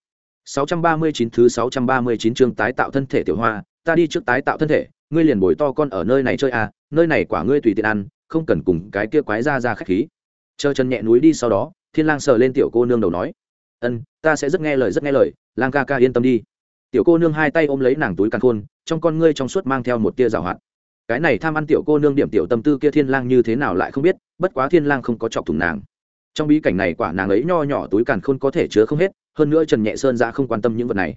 639 thứ 639 chương tái tạo thân thể tiểu hoa, ta đi trước tái tạo thân thể, ngươi liền bồi to con ở nơi này chơi à nơi này quả ngươi tùy tiện ăn, không cần cùng cái kia quái ra ra khách khí. Chờ chân nhẹ núi đi sau đó, thiên lang sờ lên tiểu cô nương đầu nói, ân, ta sẽ rất nghe lời, rất nghe lời, lang ca ca yên tâm đi. Tiểu cô nương hai tay ôm lấy nàng túi càn khôn, trong con ngươi trong suốt mang theo một tia rào hoạt. Cái này tham ăn tiểu cô nương điểm tiểu tâm tư kia thiên lang như thế nào lại không biết, bất quá thiên lang không có chọc thủng nàng. Trong bí cảnh này quả nàng ấy nho nhỏ túi càn khôn có thể chứa không hết, hơn nữa trần nhẹ sơn ra không quan tâm những vật này.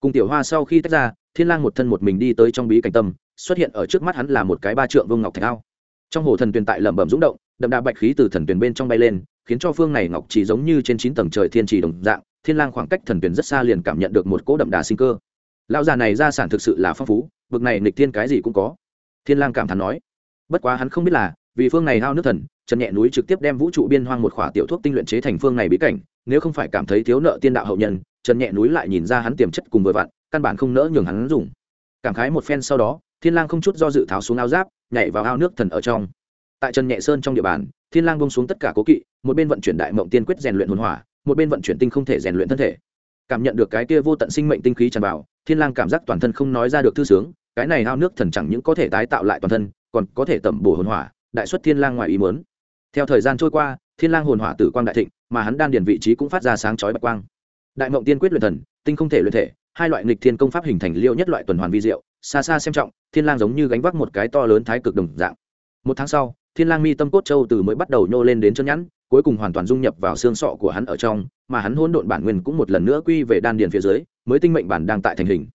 Cùng tiểu hoa sau khi tách ra, thiên lang một thân một mình đi tới trong bí cảnh tâm xuất hiện ở trước mắt hắn là một cái ba trượng vương ngọc thạch ao. Trong hồ thần tuyền tại lẩm bẩm rúng động, đậm đà bạch khí từ thần tuyền bên trong bay lên, khiến cho phương này ngọc chỉ giống như trên chín tầng trời thiên trì đồng dạng, thiên lang khoảng cách thần tuyền rất xa liền cảm nhận được một cỗ đậm đà sinh cơ. Lão già này gia sản thực sự là phong phú vực này nghịch thiên cái gì cũng có. Thiên lang cảm thán nói, bất quá hắn không biết là, vì phương này hao nước thần trần nhẹ núi trực tiếp đem vũ trụ biên hoang một khỏa tiểu thuốc tinh luyện chế thành phương này bí cảnh, nếu không phải cảm thấy thiếu nợ tiên đạo hậu nhân trần nhẹ núi lại nhìn ra hắn tiềm chất cùng vừa vặn, căn bản không nỡ nhường hắn dùng. Cảm khái một phen sau đó thiên lang không chút do dự tháo xuống áo giáp, nhảy vào ao nước thần ở trong. Tại trần nhẹ sơn trong địa bàn, thiên lang buông xuống tất cả cố kỵ, một bên vận chuyển đại mộng tiên quyết rèn luyện hồn hỏa, một bên vận chuyển tinh không thể rèn luyện thân thể. Cảm nhận được cái kia vô tận sinh mệnh tinh khí tràn vào, thiên lang cảm giác toàn thân không nói ra được thư sướng, cái này ao nước thần chẳng những có thể tái tạo lại toàn thân, còn có thể tẩm bổ hồn hỏa, đại xuất thiên lang ngoài ý muốn. Theo thời gian trôi qua, thiên lang hồn hỏa tử quang đại thịnh, mà hắn đan điền vị trí cũng phát ra sáng chói bạch quang. Đại mộng tiên quyết luyện thần, tinh không thể luyện thể, hai loại nghịch thiên công pháp hình thành liêu nhất loại tuần hoàn vi diệu, xa xa xem trọng thiên lang giống như gánh vác một cái to lớn thái cực đồng dạng. Một tháng sau, thiên lang mi tâm cốt châu từ mới bắt đầu nhô lên đến chân nhẵn, cuối cùng hoàn toàn dung nhập vào xương sọ của hắn ở trong, mà hắn hỗn độn bản nguyên cũng một lần nữa quy về đan điền phía dưới, mới tinh mệnh bản đang tại thành hình.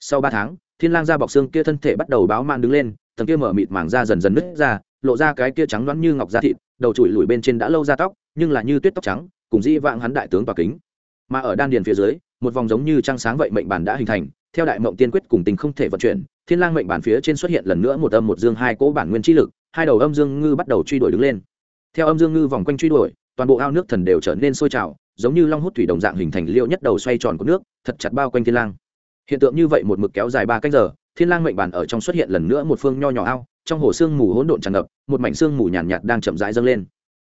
Sau ba tháng, thiên lang ra bọc xương kia thân thể bắt đầu báo man đứng lên, tầng kia mở mịt màng da dần dần nứt ra, lộ ra cái kia trắng loáng như ngọc da thịt, đầu trụi lùi bên trên đã lâu ra tóc, nhưng là như tuyết tóc trắng, cùng di vãng hắn đại tướng và kính. Mà ở đan điền phía dưới, một vòng giống như trăng sáng vậy mệnh bản đã hình thành, theo đại mộng tiên quyết cùng tình không thể vận chuyển thiên lang mệnh bản phía trên xuất hiện lần nữa một âm một dương hai cỗ bản nguyên chi lực hai đầu âm dương ngư bắt đầu truy đuổi đứng lên. Theo âm dương ngư vòng quanh truy đuổi toàn bộ ao nước thần đều trở nên sôi trào giống như long hút thủy đồng dạng hình thành liêu nhất đầu xoay tròn của nước thật chặt bao quanh thiên lang. Hiện tượng như vậy một mực kéo dài ba canh giờ thiên lang mệnh bản ở trong xuất hiện lần nữa một phương nho nhỏ ao trong hồ xương mù hỗn độn tràn ngập một mảnh xương mù nhàn nhạt, nhạt đang chậm rãi dâng lên.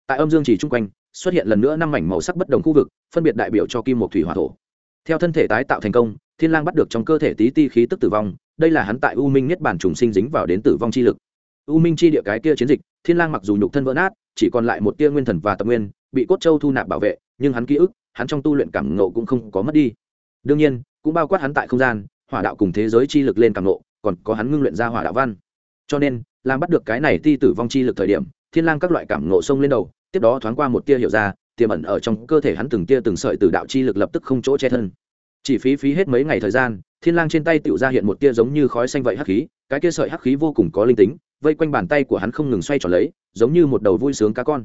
Tại âm dương chỉ trung quanh xuất hiện lần nữa năm mảnh màu sắc bất đồng khu vực phân biệt đại biểu cho kim một thủy hỏa thổ. Theo thân thể tái tạo thành công thiên lang bắt được trong cơ thể tí ti khí tức tử vong đây là hắn tại u minh nhất bản trùng sinh dính vào đến tử vong chi lực. U minh chi địa cái kia chiến dịch, thiên lang mặc dù nhục thân vỡ nát, chỉ còn lại một tia nguyên thần và tập nguyên, bị cốt châu thu nạp bảo vệ, nhưng hắn ký ức, hắn trong tu luyện cảm ngộ cũng không có mất đi. Đương nhiên, cũng bao quát hắn tại không gian, hỏa đạo cùng thế giới chi lực lên cảm ngộ, còn có hắn ngưng luyện ra hỏa đạo văn. Cho nên, làm bắt được cái này ti tử vong chi lực thời điểm, thiên lang các loại cảm ngộ sông lên đầu, tiếp đó thoáng qua một tia hiểu ra, tiềm ẩn ở trong cơ thể hắn từng tia từng sợi từ đạo chi lực lập tức không chỗ che thân. Chỉ phí phí hết mấy ngày thời gian thiên lang trên tay tựu ra hiện một tia giống như khói xanh vậy hắc khí, cái kia sợi hắc khí vô cùng có linh tính, vây quanh bàn tay của hắn không ngừng xoay tròn lấy, giống như một đầu vui sướng cá con.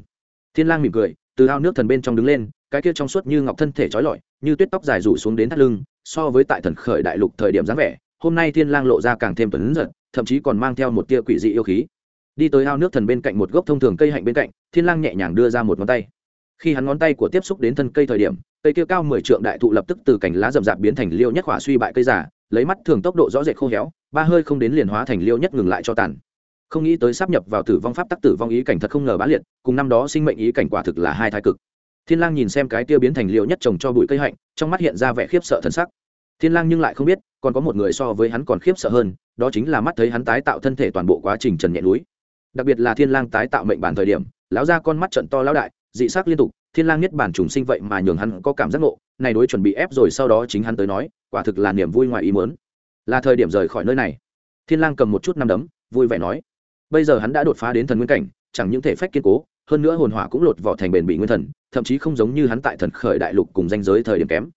Thiên lang mỉm cười, từ ao nước thần bên trong đứng lên, cái kia trong suốt như ngọc thân thể trói lọi, như tuyết tóc dài rủ xuống đến thắt lưng, so với tại thần khởi đại lục thời điểm dáng vẻ, hôm nay thiên lang lộ ra càng thêm tuấn giật, thậm chí còn mang theo một tia quỷ dị yêu khí. Đi tới ao nước thần bên cạnh một gốc thông thường cây hạnh bên cạnh, thiên lang nhẹ nhàng đưa ra một ngón tay khi hắn ngón tay của tiếp xúc đến thân cây thời điểm, cây kia cao mười trượng đại thụ lập tức từ cành lá rậm rạp biến thành liêu nhất hỏa suy bại cây giả lấy mắt thường tốc độ rõ rệt khô héo, ba hơi không đến liền hóa thành liêu nhất ngừng lại cho tàn. Không nghĩ tới sắp nhập vào tử vong pháp tắc tử vong ý cảnh thật không ngờ bá liệt, cùng năm đó sinh mệnh ý cảnh quả thực là hai thái cực. Thiên lang nhìn xem cái kia biến thành liêu nhất trồng cho bụi cây hạnh, trong mắt hiện ra vẻ khiếp sợ thần sắc. Thiên lang nhưng lại không biết, còn có một người so với hắn còn khiếp sợ hơn, đó chính là mắt thấy hắn tái tạo thân thể toàn bộ quá trình trần nhẹ núi. Đặc biệt là thiên lang tái tạo mệnh bản thời điểm, lão ra con mắt trận to lão đại dị sắc liên tục, thiên lang nhất bản trùng sinh vậy mà nhường hắn có cảm giác ngộ, này đối chuẩn bị ép rồi sau đó chính hắn tới nói, quả thực là niềm vui ngoài ý muốn. Là thời điểm rời khỏi nơi này. Thiên lang cầm một chút năm đấm, vui vẻ nói, bây giờ hắn đã đột phá đến thần nguyên cảnh, chẳng những thể phách kiên cố, hơn nữa hồn hỏa cũng lột vỏ thành bền bị nguyên thần, thậm chí không giống như hắn tại thần khởi đại lục cùng danh giới thời điểm kém.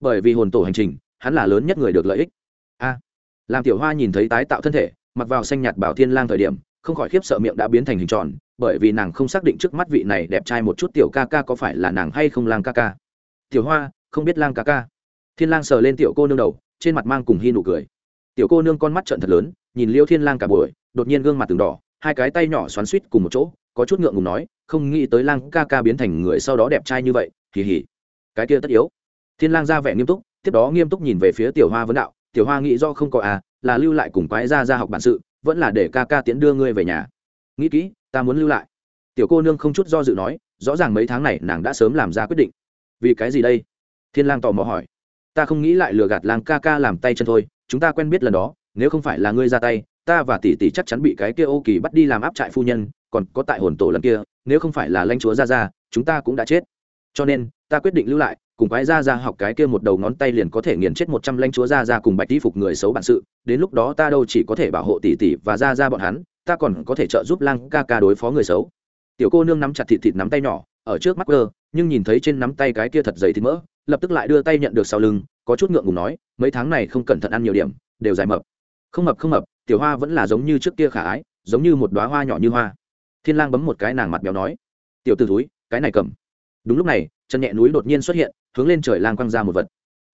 Bởi vì hồn tổ hành trình, hắn là lớn nhất người được lợi ích. A làm tiểu hoa nhìn thấy tái tạo thân thể, mặc vào xanh nhạt bảo thiên lang thời điểm không khỏi khiếp sợ miệng đã biến thành hình tròn, bởi vì nàng không xác định trước mắt vị này đẹp trai một chút tiểu ca ca có phải là nàng hay không lang ca ca. Tiểu hoa, không biết lang ca ca. Thiên lang sờ lên tiểu cô nương đầu, trên mặt mang cùng hi nụ cười. Tiểu cô nương con mắt trợn thật lớn, nhìn liêu thiên lang cả buổi, đột nhiên gương mặt từng đỏ, hai cái tay nhỏ xoắn suýt cùng một chỗ, có chút ngượng ngùng nói, không nghĩ tới lang ca ca biến thành người sau đó đẹp trai như vậy kỳ hỉ cái kia tất yếu. Thiên lang ra vẻ nghiêm túc, tiếp đó nghiêm túc nhìn về phía tiểu hoa vấn đạo, tiểu hoa nghĩ do không có à là lưu lại cùng quái ra ra học bản sự vẫn là để ca ca tiễn đưa ngươi về nhà. Nghĩ kỹ, ta muốn lưu lại. Tiểu cô nương không chút do dự nói, rõ ràng mấy tháng này nàng đã sớm làm ra quyết định. Vì cái gì đây? Thiên lang tò mò hỏi. Ta không nghĩ lại lừa gạt lang ca ca làm tay chân thôi, chúng ta quen biết lần đó, nếu không phải là ngươi ra tay, ta và tỷ tỷ chắc chắn bị cái kia ô kỳ bắt đi làm áp trại phu nhân, còn có tại hồn tổ lần kia, nếu không phải là lãnh chúa ra ra chúng ta cũng đã chết. Cho nên, ta quyết định lưu lại cùng quái ra ra học cái kia một đầu ngón tay liền có thể nghiền chết một trăm lãnh chúa ra ra cùng bạch đi phục người xấu bản sự, đến lúc đó ta đâu chỉ có thể bảo hộ tỷ tỷ và ra ra bọn hắn, ta còn có thể trợ giúp lang ca ca đối phó người xấu. Tiểu cô nương nắm chặt thịt thịt nắm tay nhỏ, ở trước mắt cơ nhưng nhìn thấy trên nắm tay cái kia thật dày thịt mỡ, lập tức lại đưa tay nhận được sau lưng, có chút ngượng ngùng nói, mấy tháng này không cẩn thận ăn nhiều điểm, đều dài mập. Không mập không mập, tiểu hoa vẫn là giống như trước kia khả ái, giống như một đoá hoa nhỏ như hoa. Thiên lang bấm một cái nàng mặt béo nói, tiểu t ử túi, cái này cầm. Đúng lúc này chân nhẹ núi đột nhiên xuất hiện, hướng lên trời lang quăng ra một vật.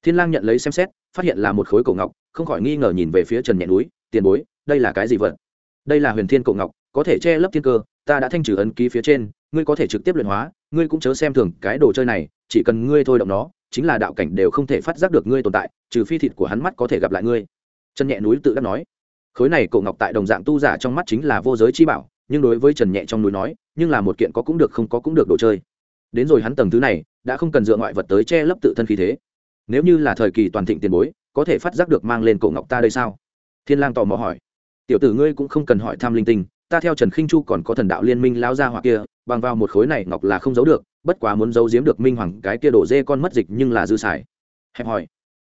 Thiên lang nhận lấy xem xét, phát hiện là một khối cổ ngọc, không khỏi nghi ngờ nhìn về phía trần nhẹ núi, tiền bối, đây là cái gì vật? Đây là huyền thiên cổ ngọc, có thể che lấp thiên cơ, ta đã thanh trừ ấn ký phía trên, ngươi có thể trực tiếp luyện hóa, ngươi cũng chớ xem thường cái đồ chơi này, chỉ cần ngươi thôi động nó, chính là đạo cảnh đều không thể phát giác được ngươi tồn tại, trừ phi thịt của hắn mắt có thể gặp lại ngươi. Trần nhẹ núi tự đắc nói. Khối này cổ ngọc tại đồng dạng tu giả trong mắt chính là vô giới chi bảo, nhưng đối với trần nhẹ trong núi nói, nhưng là một kiện có cũng được không có cũng được đồ chơi đến rồi hắn tầng thứ này, đã không cần dựa ngoại vật tới che lấp tự thân khí thế. Nếu như là thời kỳ toàn thịnh tiền bối, có thể phát giác được mang lên cổ ngọc ta đây sao? Thiên lang tò mò hỏi. Tiểu tử ngươi cũng không cần hỏi tham linh tinh, ta theo trần khinh chu còn có thần đạo liên minh lao ra hoặc kia, bằng vào một khối này ngọc là không giấu được, bất quá muốn giấu giếm được minh hoàng, cái kia đổ dê con mất dịch nhưng là dư xài. Hẹp hỏi.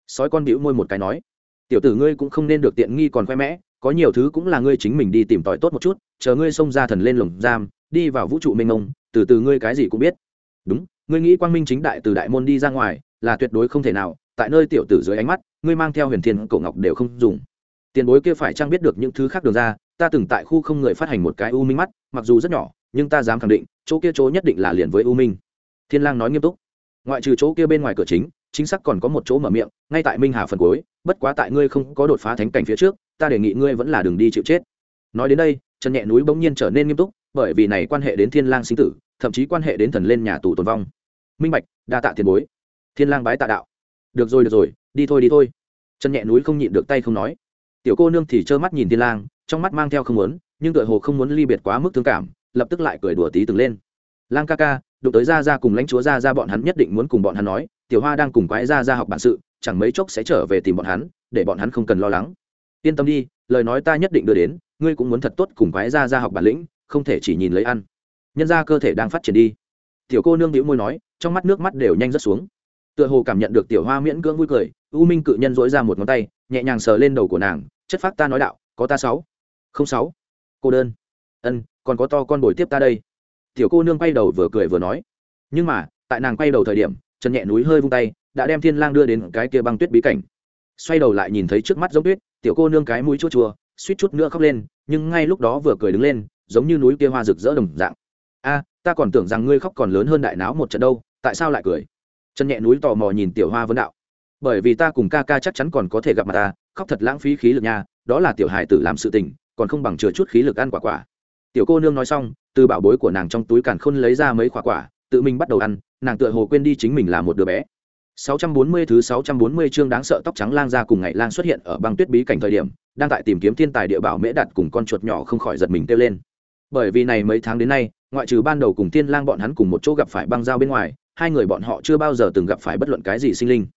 Sói con bĩu môi một cái nói. Tiểu tử ngươi cũng không nên được tiện nghi còn khoe mẽ, có nhiều thứ cũng là ngươi chính mình đi tìm tòi tốt một chút, chờ ngươi xông ra thần lên lồng giam, đi vào vũ trụ mênh mông, từ từ ngươi cái gì cũng biết đúng, ngươi nghĩ quang minh chính đại từ đại môn đi ra ngoài là tuyệt đối không thể nào, tại nơi tiểu tử dưới ánh mắt, ngươi mang theo huyền thiên cổ ngọc đều không dùng. Tiền bối kia phải trang biết được những thứ khác đường ra, ta từng tại khu không người phát hành một cái u minh mắt, mặc dù rất nhỏ, nhưng ta dám khẳng định, chỗ kia chỗ nhất định là liền với u minh. Thiên lang nói nghiêm túc. Ngoại trừ chỗ kia bên ngoài cửa chính chính xác còn có một chỗ mở miệng, ngay tại minh hà phần cuối, bất quá tại ngươi không có đột phá thánh cảnh phía trước, ta đề nghị ngươi vẫn là đường đi chịu chết. Nói đến đây, trần nhẹ núi bỗng nhiên trở nên nghiêm túc, bởi vì này quan hệ đến thiên lang sinh tử thậm chí quan hệ đến thần lên nhà tù tồn vong. Minh bạch, đa tạ tiền bối. Thiên lang bái tạ đạo. Được rồi được rồi, đi thôi đi thôi. Chân nhẹ núi không nhịn được tay không nói. Tiểu cô nương thì trơ mắt nhìn thiên lang, trong mắt mang theo không muốn, nhưng tựa hồ không muốn ly biệt quá mức thương cảm, lập tức lại cười đùa tí từng lên. Lang ca ca, đụng tới ra ra cùng lãnh chúa ra ra bọn hắn nhất định muốn cùng bọn hắn nói, tiểu hoa đang cùng quái ra ra học bản sự, chẳng mấy chốc sẽ trở về tìm bọn hắn, để bọn hắn không cần lo lắng. Yên tâm đi, lời nói ta nhất định đưa đến, ngươi cũng muốn thật tốt cùng quái ra ra học bản lĩnh, không thể chỉ nhìn lấy ăn nhân ra cơ thể đang phát triển đi. Tiểu cô nương đĩu môi nói, trong mắt nước mắt đều nhanh rất xuống. Tựa hồ cảm nhận được tiểu hoa miễn cưỡng vui cười, u minh cự nhân dỗi ra một ngón tay, nhẹ nhàng sờ lên đầu của nàng, chất phát ta nói đạo, có ta sáu. Không sáu. Cô đơn. Ân, còn có to con bồi tiếp ta đây. Tiểu cô nương quay đầu vừa cười vừa nói. Nhưng mà, tại nàng quay đầu thời điểm trần nhẹ núi hơi vung tay, đã đem thiên lang đưa đến cái kia băng tuyết bí cảnh. Xoay đầu lại nhìn thấy trước mắt giống tuyết, tiểu cô nương cái mũi chua chua, suýt chút nữa khóc lên, nhưng ngay lúc đó vừa cười đứng lên, giống như núi kia hoa rực rỡ đồng dạng a ta còn tưởng rằng ngươi khóc còn lớn hơn đại náo một trận đâu tại sao lại cười? Chân nhẹ núi tò mò nhìn tiểu hoa vấn đạo. Bởi vì ta cùng ca ca chắc chắn còn có thể gặp mặt ta khóc thật lãng phí khí lực nha đó là tiểu hài tử làm sự tình còn không bằng chừa chút khí lực ăn quả quả. Tiểu cô nương nói xong từ bảo bối của nàng trong túi càn khôn lấy ra mấy quả quả tự mình bắt đầu ăn nàng tựa hồ quên đi chính mình là một đứa bé. 640 thứ 640 chương đáng sợ tóc trắng lang ra cùng ngày lang xuất hiện ở băng tuyết bí cảnh thời điểm, đang tại tìm kiếm thiên tài địa bảo mễ đặt cùng con chuột nhỏ không khỏi giật mình kêu lên. Bởi vì này mấy tháng đến nay, ngoại trừ ban đầu cùng Tiên lang bọn hắn cùng một chỗ gặp phải băng giao bên ngoài, hai người bọn họ chưa bao giờ từng gặp phải bất luận cái gì sinh linh.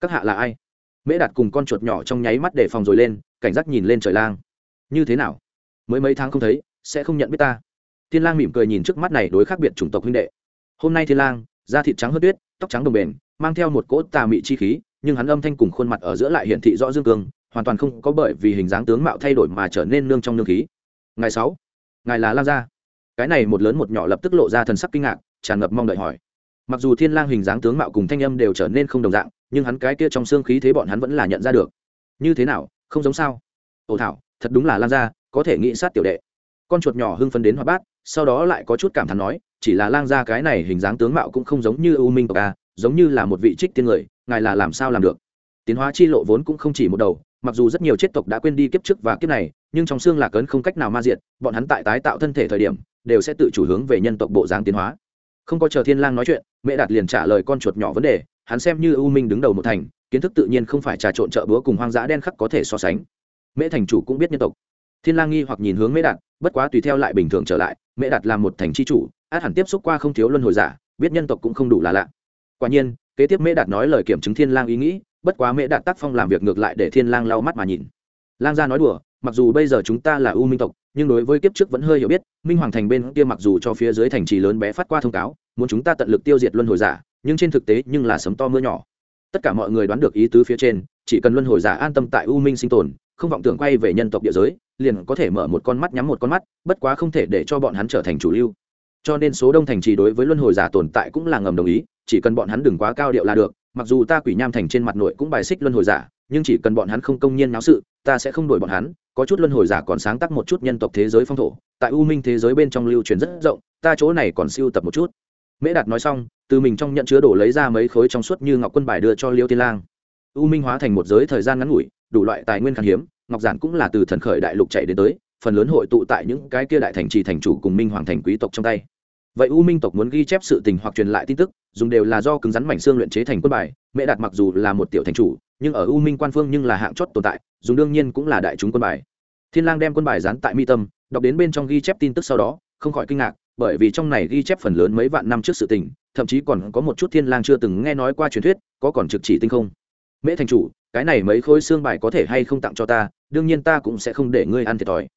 Các hạ là ai? Mễ đạt cùng con chuột nhỏ trong nháy mắt để phòng rồi lên, cảnh giác nhìn lên trời lang. Như thế nào? Mới mấy tháng không thấy, sẽ không nhận biết ta. Tiên lang mỉm cười nhìn trước mắt này đối khác biệt chủng tộc huynh đệ. Hôm nay Thiên lang, da thịt trắng hơn tuyết, tóc trắng đồng bền, mang theo một cỗ tà mị chi khí nhưng hắn âm thanh cùng khuôn mặt ở giữa lại hiển thị rõ dương cương hoàn toàn không có bởi vì hình dáng tướng mạo thay đổi mà trở nên nương trong nương khí ngày sáu ngài là lang gia cái này một lớn một nhỏ lập tức lộ ra thần sắc kinh ngạc, tràn ngập mong đợi hỏi. Mặc dù thiên lang hình dáng tướng mạo cùng thanh âm đều trở nên không đồng dạng, nhưng hắn cái kia trong xương khí thế bọn hắn vẫn là nhận ra được. Như thế nào, không giống sao? Ồ thảo, thật đúng là lang gia, có thể nghĩ sát tiểu đệ. Con chuột nhỏ hưng phấn đến hoa bát, sau đó lại có chút cảm thán nói, chỉ là lang gia cái này hình dáng tướng mạo cũng không giống như u minh tộc a, giống như là một vị trích tiên người, ngài là làm sao làm được? Tiến hóa chi lộ vốn cũng không chỉ một đầu, mặc dù rất nhiều chết tộc đã quên đi kiếp trước và kiếp này, nhưng trong xương lạc ấn không cách nào ma diệt, bọn hắn tại tái tạo thân thể thời điểm đều sẽ tự chủ hướng về nhân tộc bộ dáng tiến hóa. Không có chờ thiên lang nói chuyện mẹ đạt liền trả lời con chuột nhỏ vấn đề, hắn xem như U minh đứng đầu một thành, kiến thức tự nhiên không phải trà trộn chợ búa cùng hoang dã đen khắc có thể so sánh. Mễ thành chủ cũng biết nhân tộc. Thiên lang nghi hoặc nhìn hướng mễ đạt, bất quá tùy theo lại bình thường trở lại, mễ đạt làm một thành chi chủ, át hẳn tiếp xúc qua không thiếu luân hồi giả, biết nhân tộc cũng không đủ là lạ. Quả nhiên, kế tiếp mễ đạt nói lời kiểm chứng thiên lang ý nghĩ, bất quá mễ đạt tác phong làm việc ngược lại để thiên lang lau mắt mà nhìn. Lang gia nói đùa mặc dù bây giờ chúng ta là u minh tộc, nhưng đối với kiếp trước vẫn hơi hiểu biết, minh hoàng thành bên kia mặc dù cho phía dưới thành trì lớn bé phát qua thông cáo, muốn chúng ta tận lực tiêu diệt luân hồi giả, nhưng trên thực tế nhưng là sấm to mưa nhỏ. Tất cả mọi người đoán được ý tứ phía trên, chỉ cần luân hồi giả an tâm tại u minh sinh tồn, không vọng tưởng quay về nhân tộc địa giới, liền có thể mở một con mắt nhắm một con mắt, bất quá không thể để cho bọn hắn trở thành chủ lưu. Cho nên số đông thành trì đối với luân hồi giả tồn tại cũng là ngầm đồng ý, chỉ cần bọn hắn đừng quá cao điệu là được mặc dù ta quỷ nham thành trên mặt nội cũng bài xích luân hồi giả, nhưng chỉ cần bọn hắn không công nhiên náo sự, ta sẽ không đổi bọn hắn, có chút luân hồi giả còn sáng tác một chút nhân tộc thế giới phong thổ, tại u minh thế giới bên trong lưu truyền rất rộng, ta chỗ này còn siêu tập một chút. Mễ đạt nói xong, từ mình trong nhận chứa đổ lấy ra mấy khối trong suốt như ngọc quân bài đưa cho liêu tiên lang. U minh hóa thành một giới thời gian ngắn ngủi, đủ loại tài nguyên khan hiếm, ngọc giản cũng là từ thần khởi đại lục chạy đến tới, phần lớn hội tụ tại những cái kia đại thành trì thành chủ cùng minh hoàng thành quý tộc trong tay. Vậy u minh tộc muốn ghi chép sự tình hoặc truyền lại tin tức dùng đều là do cứng rắn mảnh xương luyện chế thành quân bài, mẹ đạt mặc dù là một tiểu thành chủ, nhưng ở u minh quan phương nhưng là hạng chót tồn tại, dùng đương nhiên cũng là đại chúng quân bài. Thiên lang đem quân bài dán tại mi tâm, đọc đến bên trong ghi chép tin tức sau đó, không khỏi kinh ngạc, bởi vì trong này ghi chép phần lớn mấy vạn năm trước sự tình, thậm chí còn có một chút thiên lang chưa từng nghe nói qua truyền thuyết, có còn trực chỉ tinh không. Mễ thành chủ, cái này mấy khối xương bài có thể hay không tặng cho ta, đương nhiên ta cũng sẽ không để ngươi ăn thiệt thòi.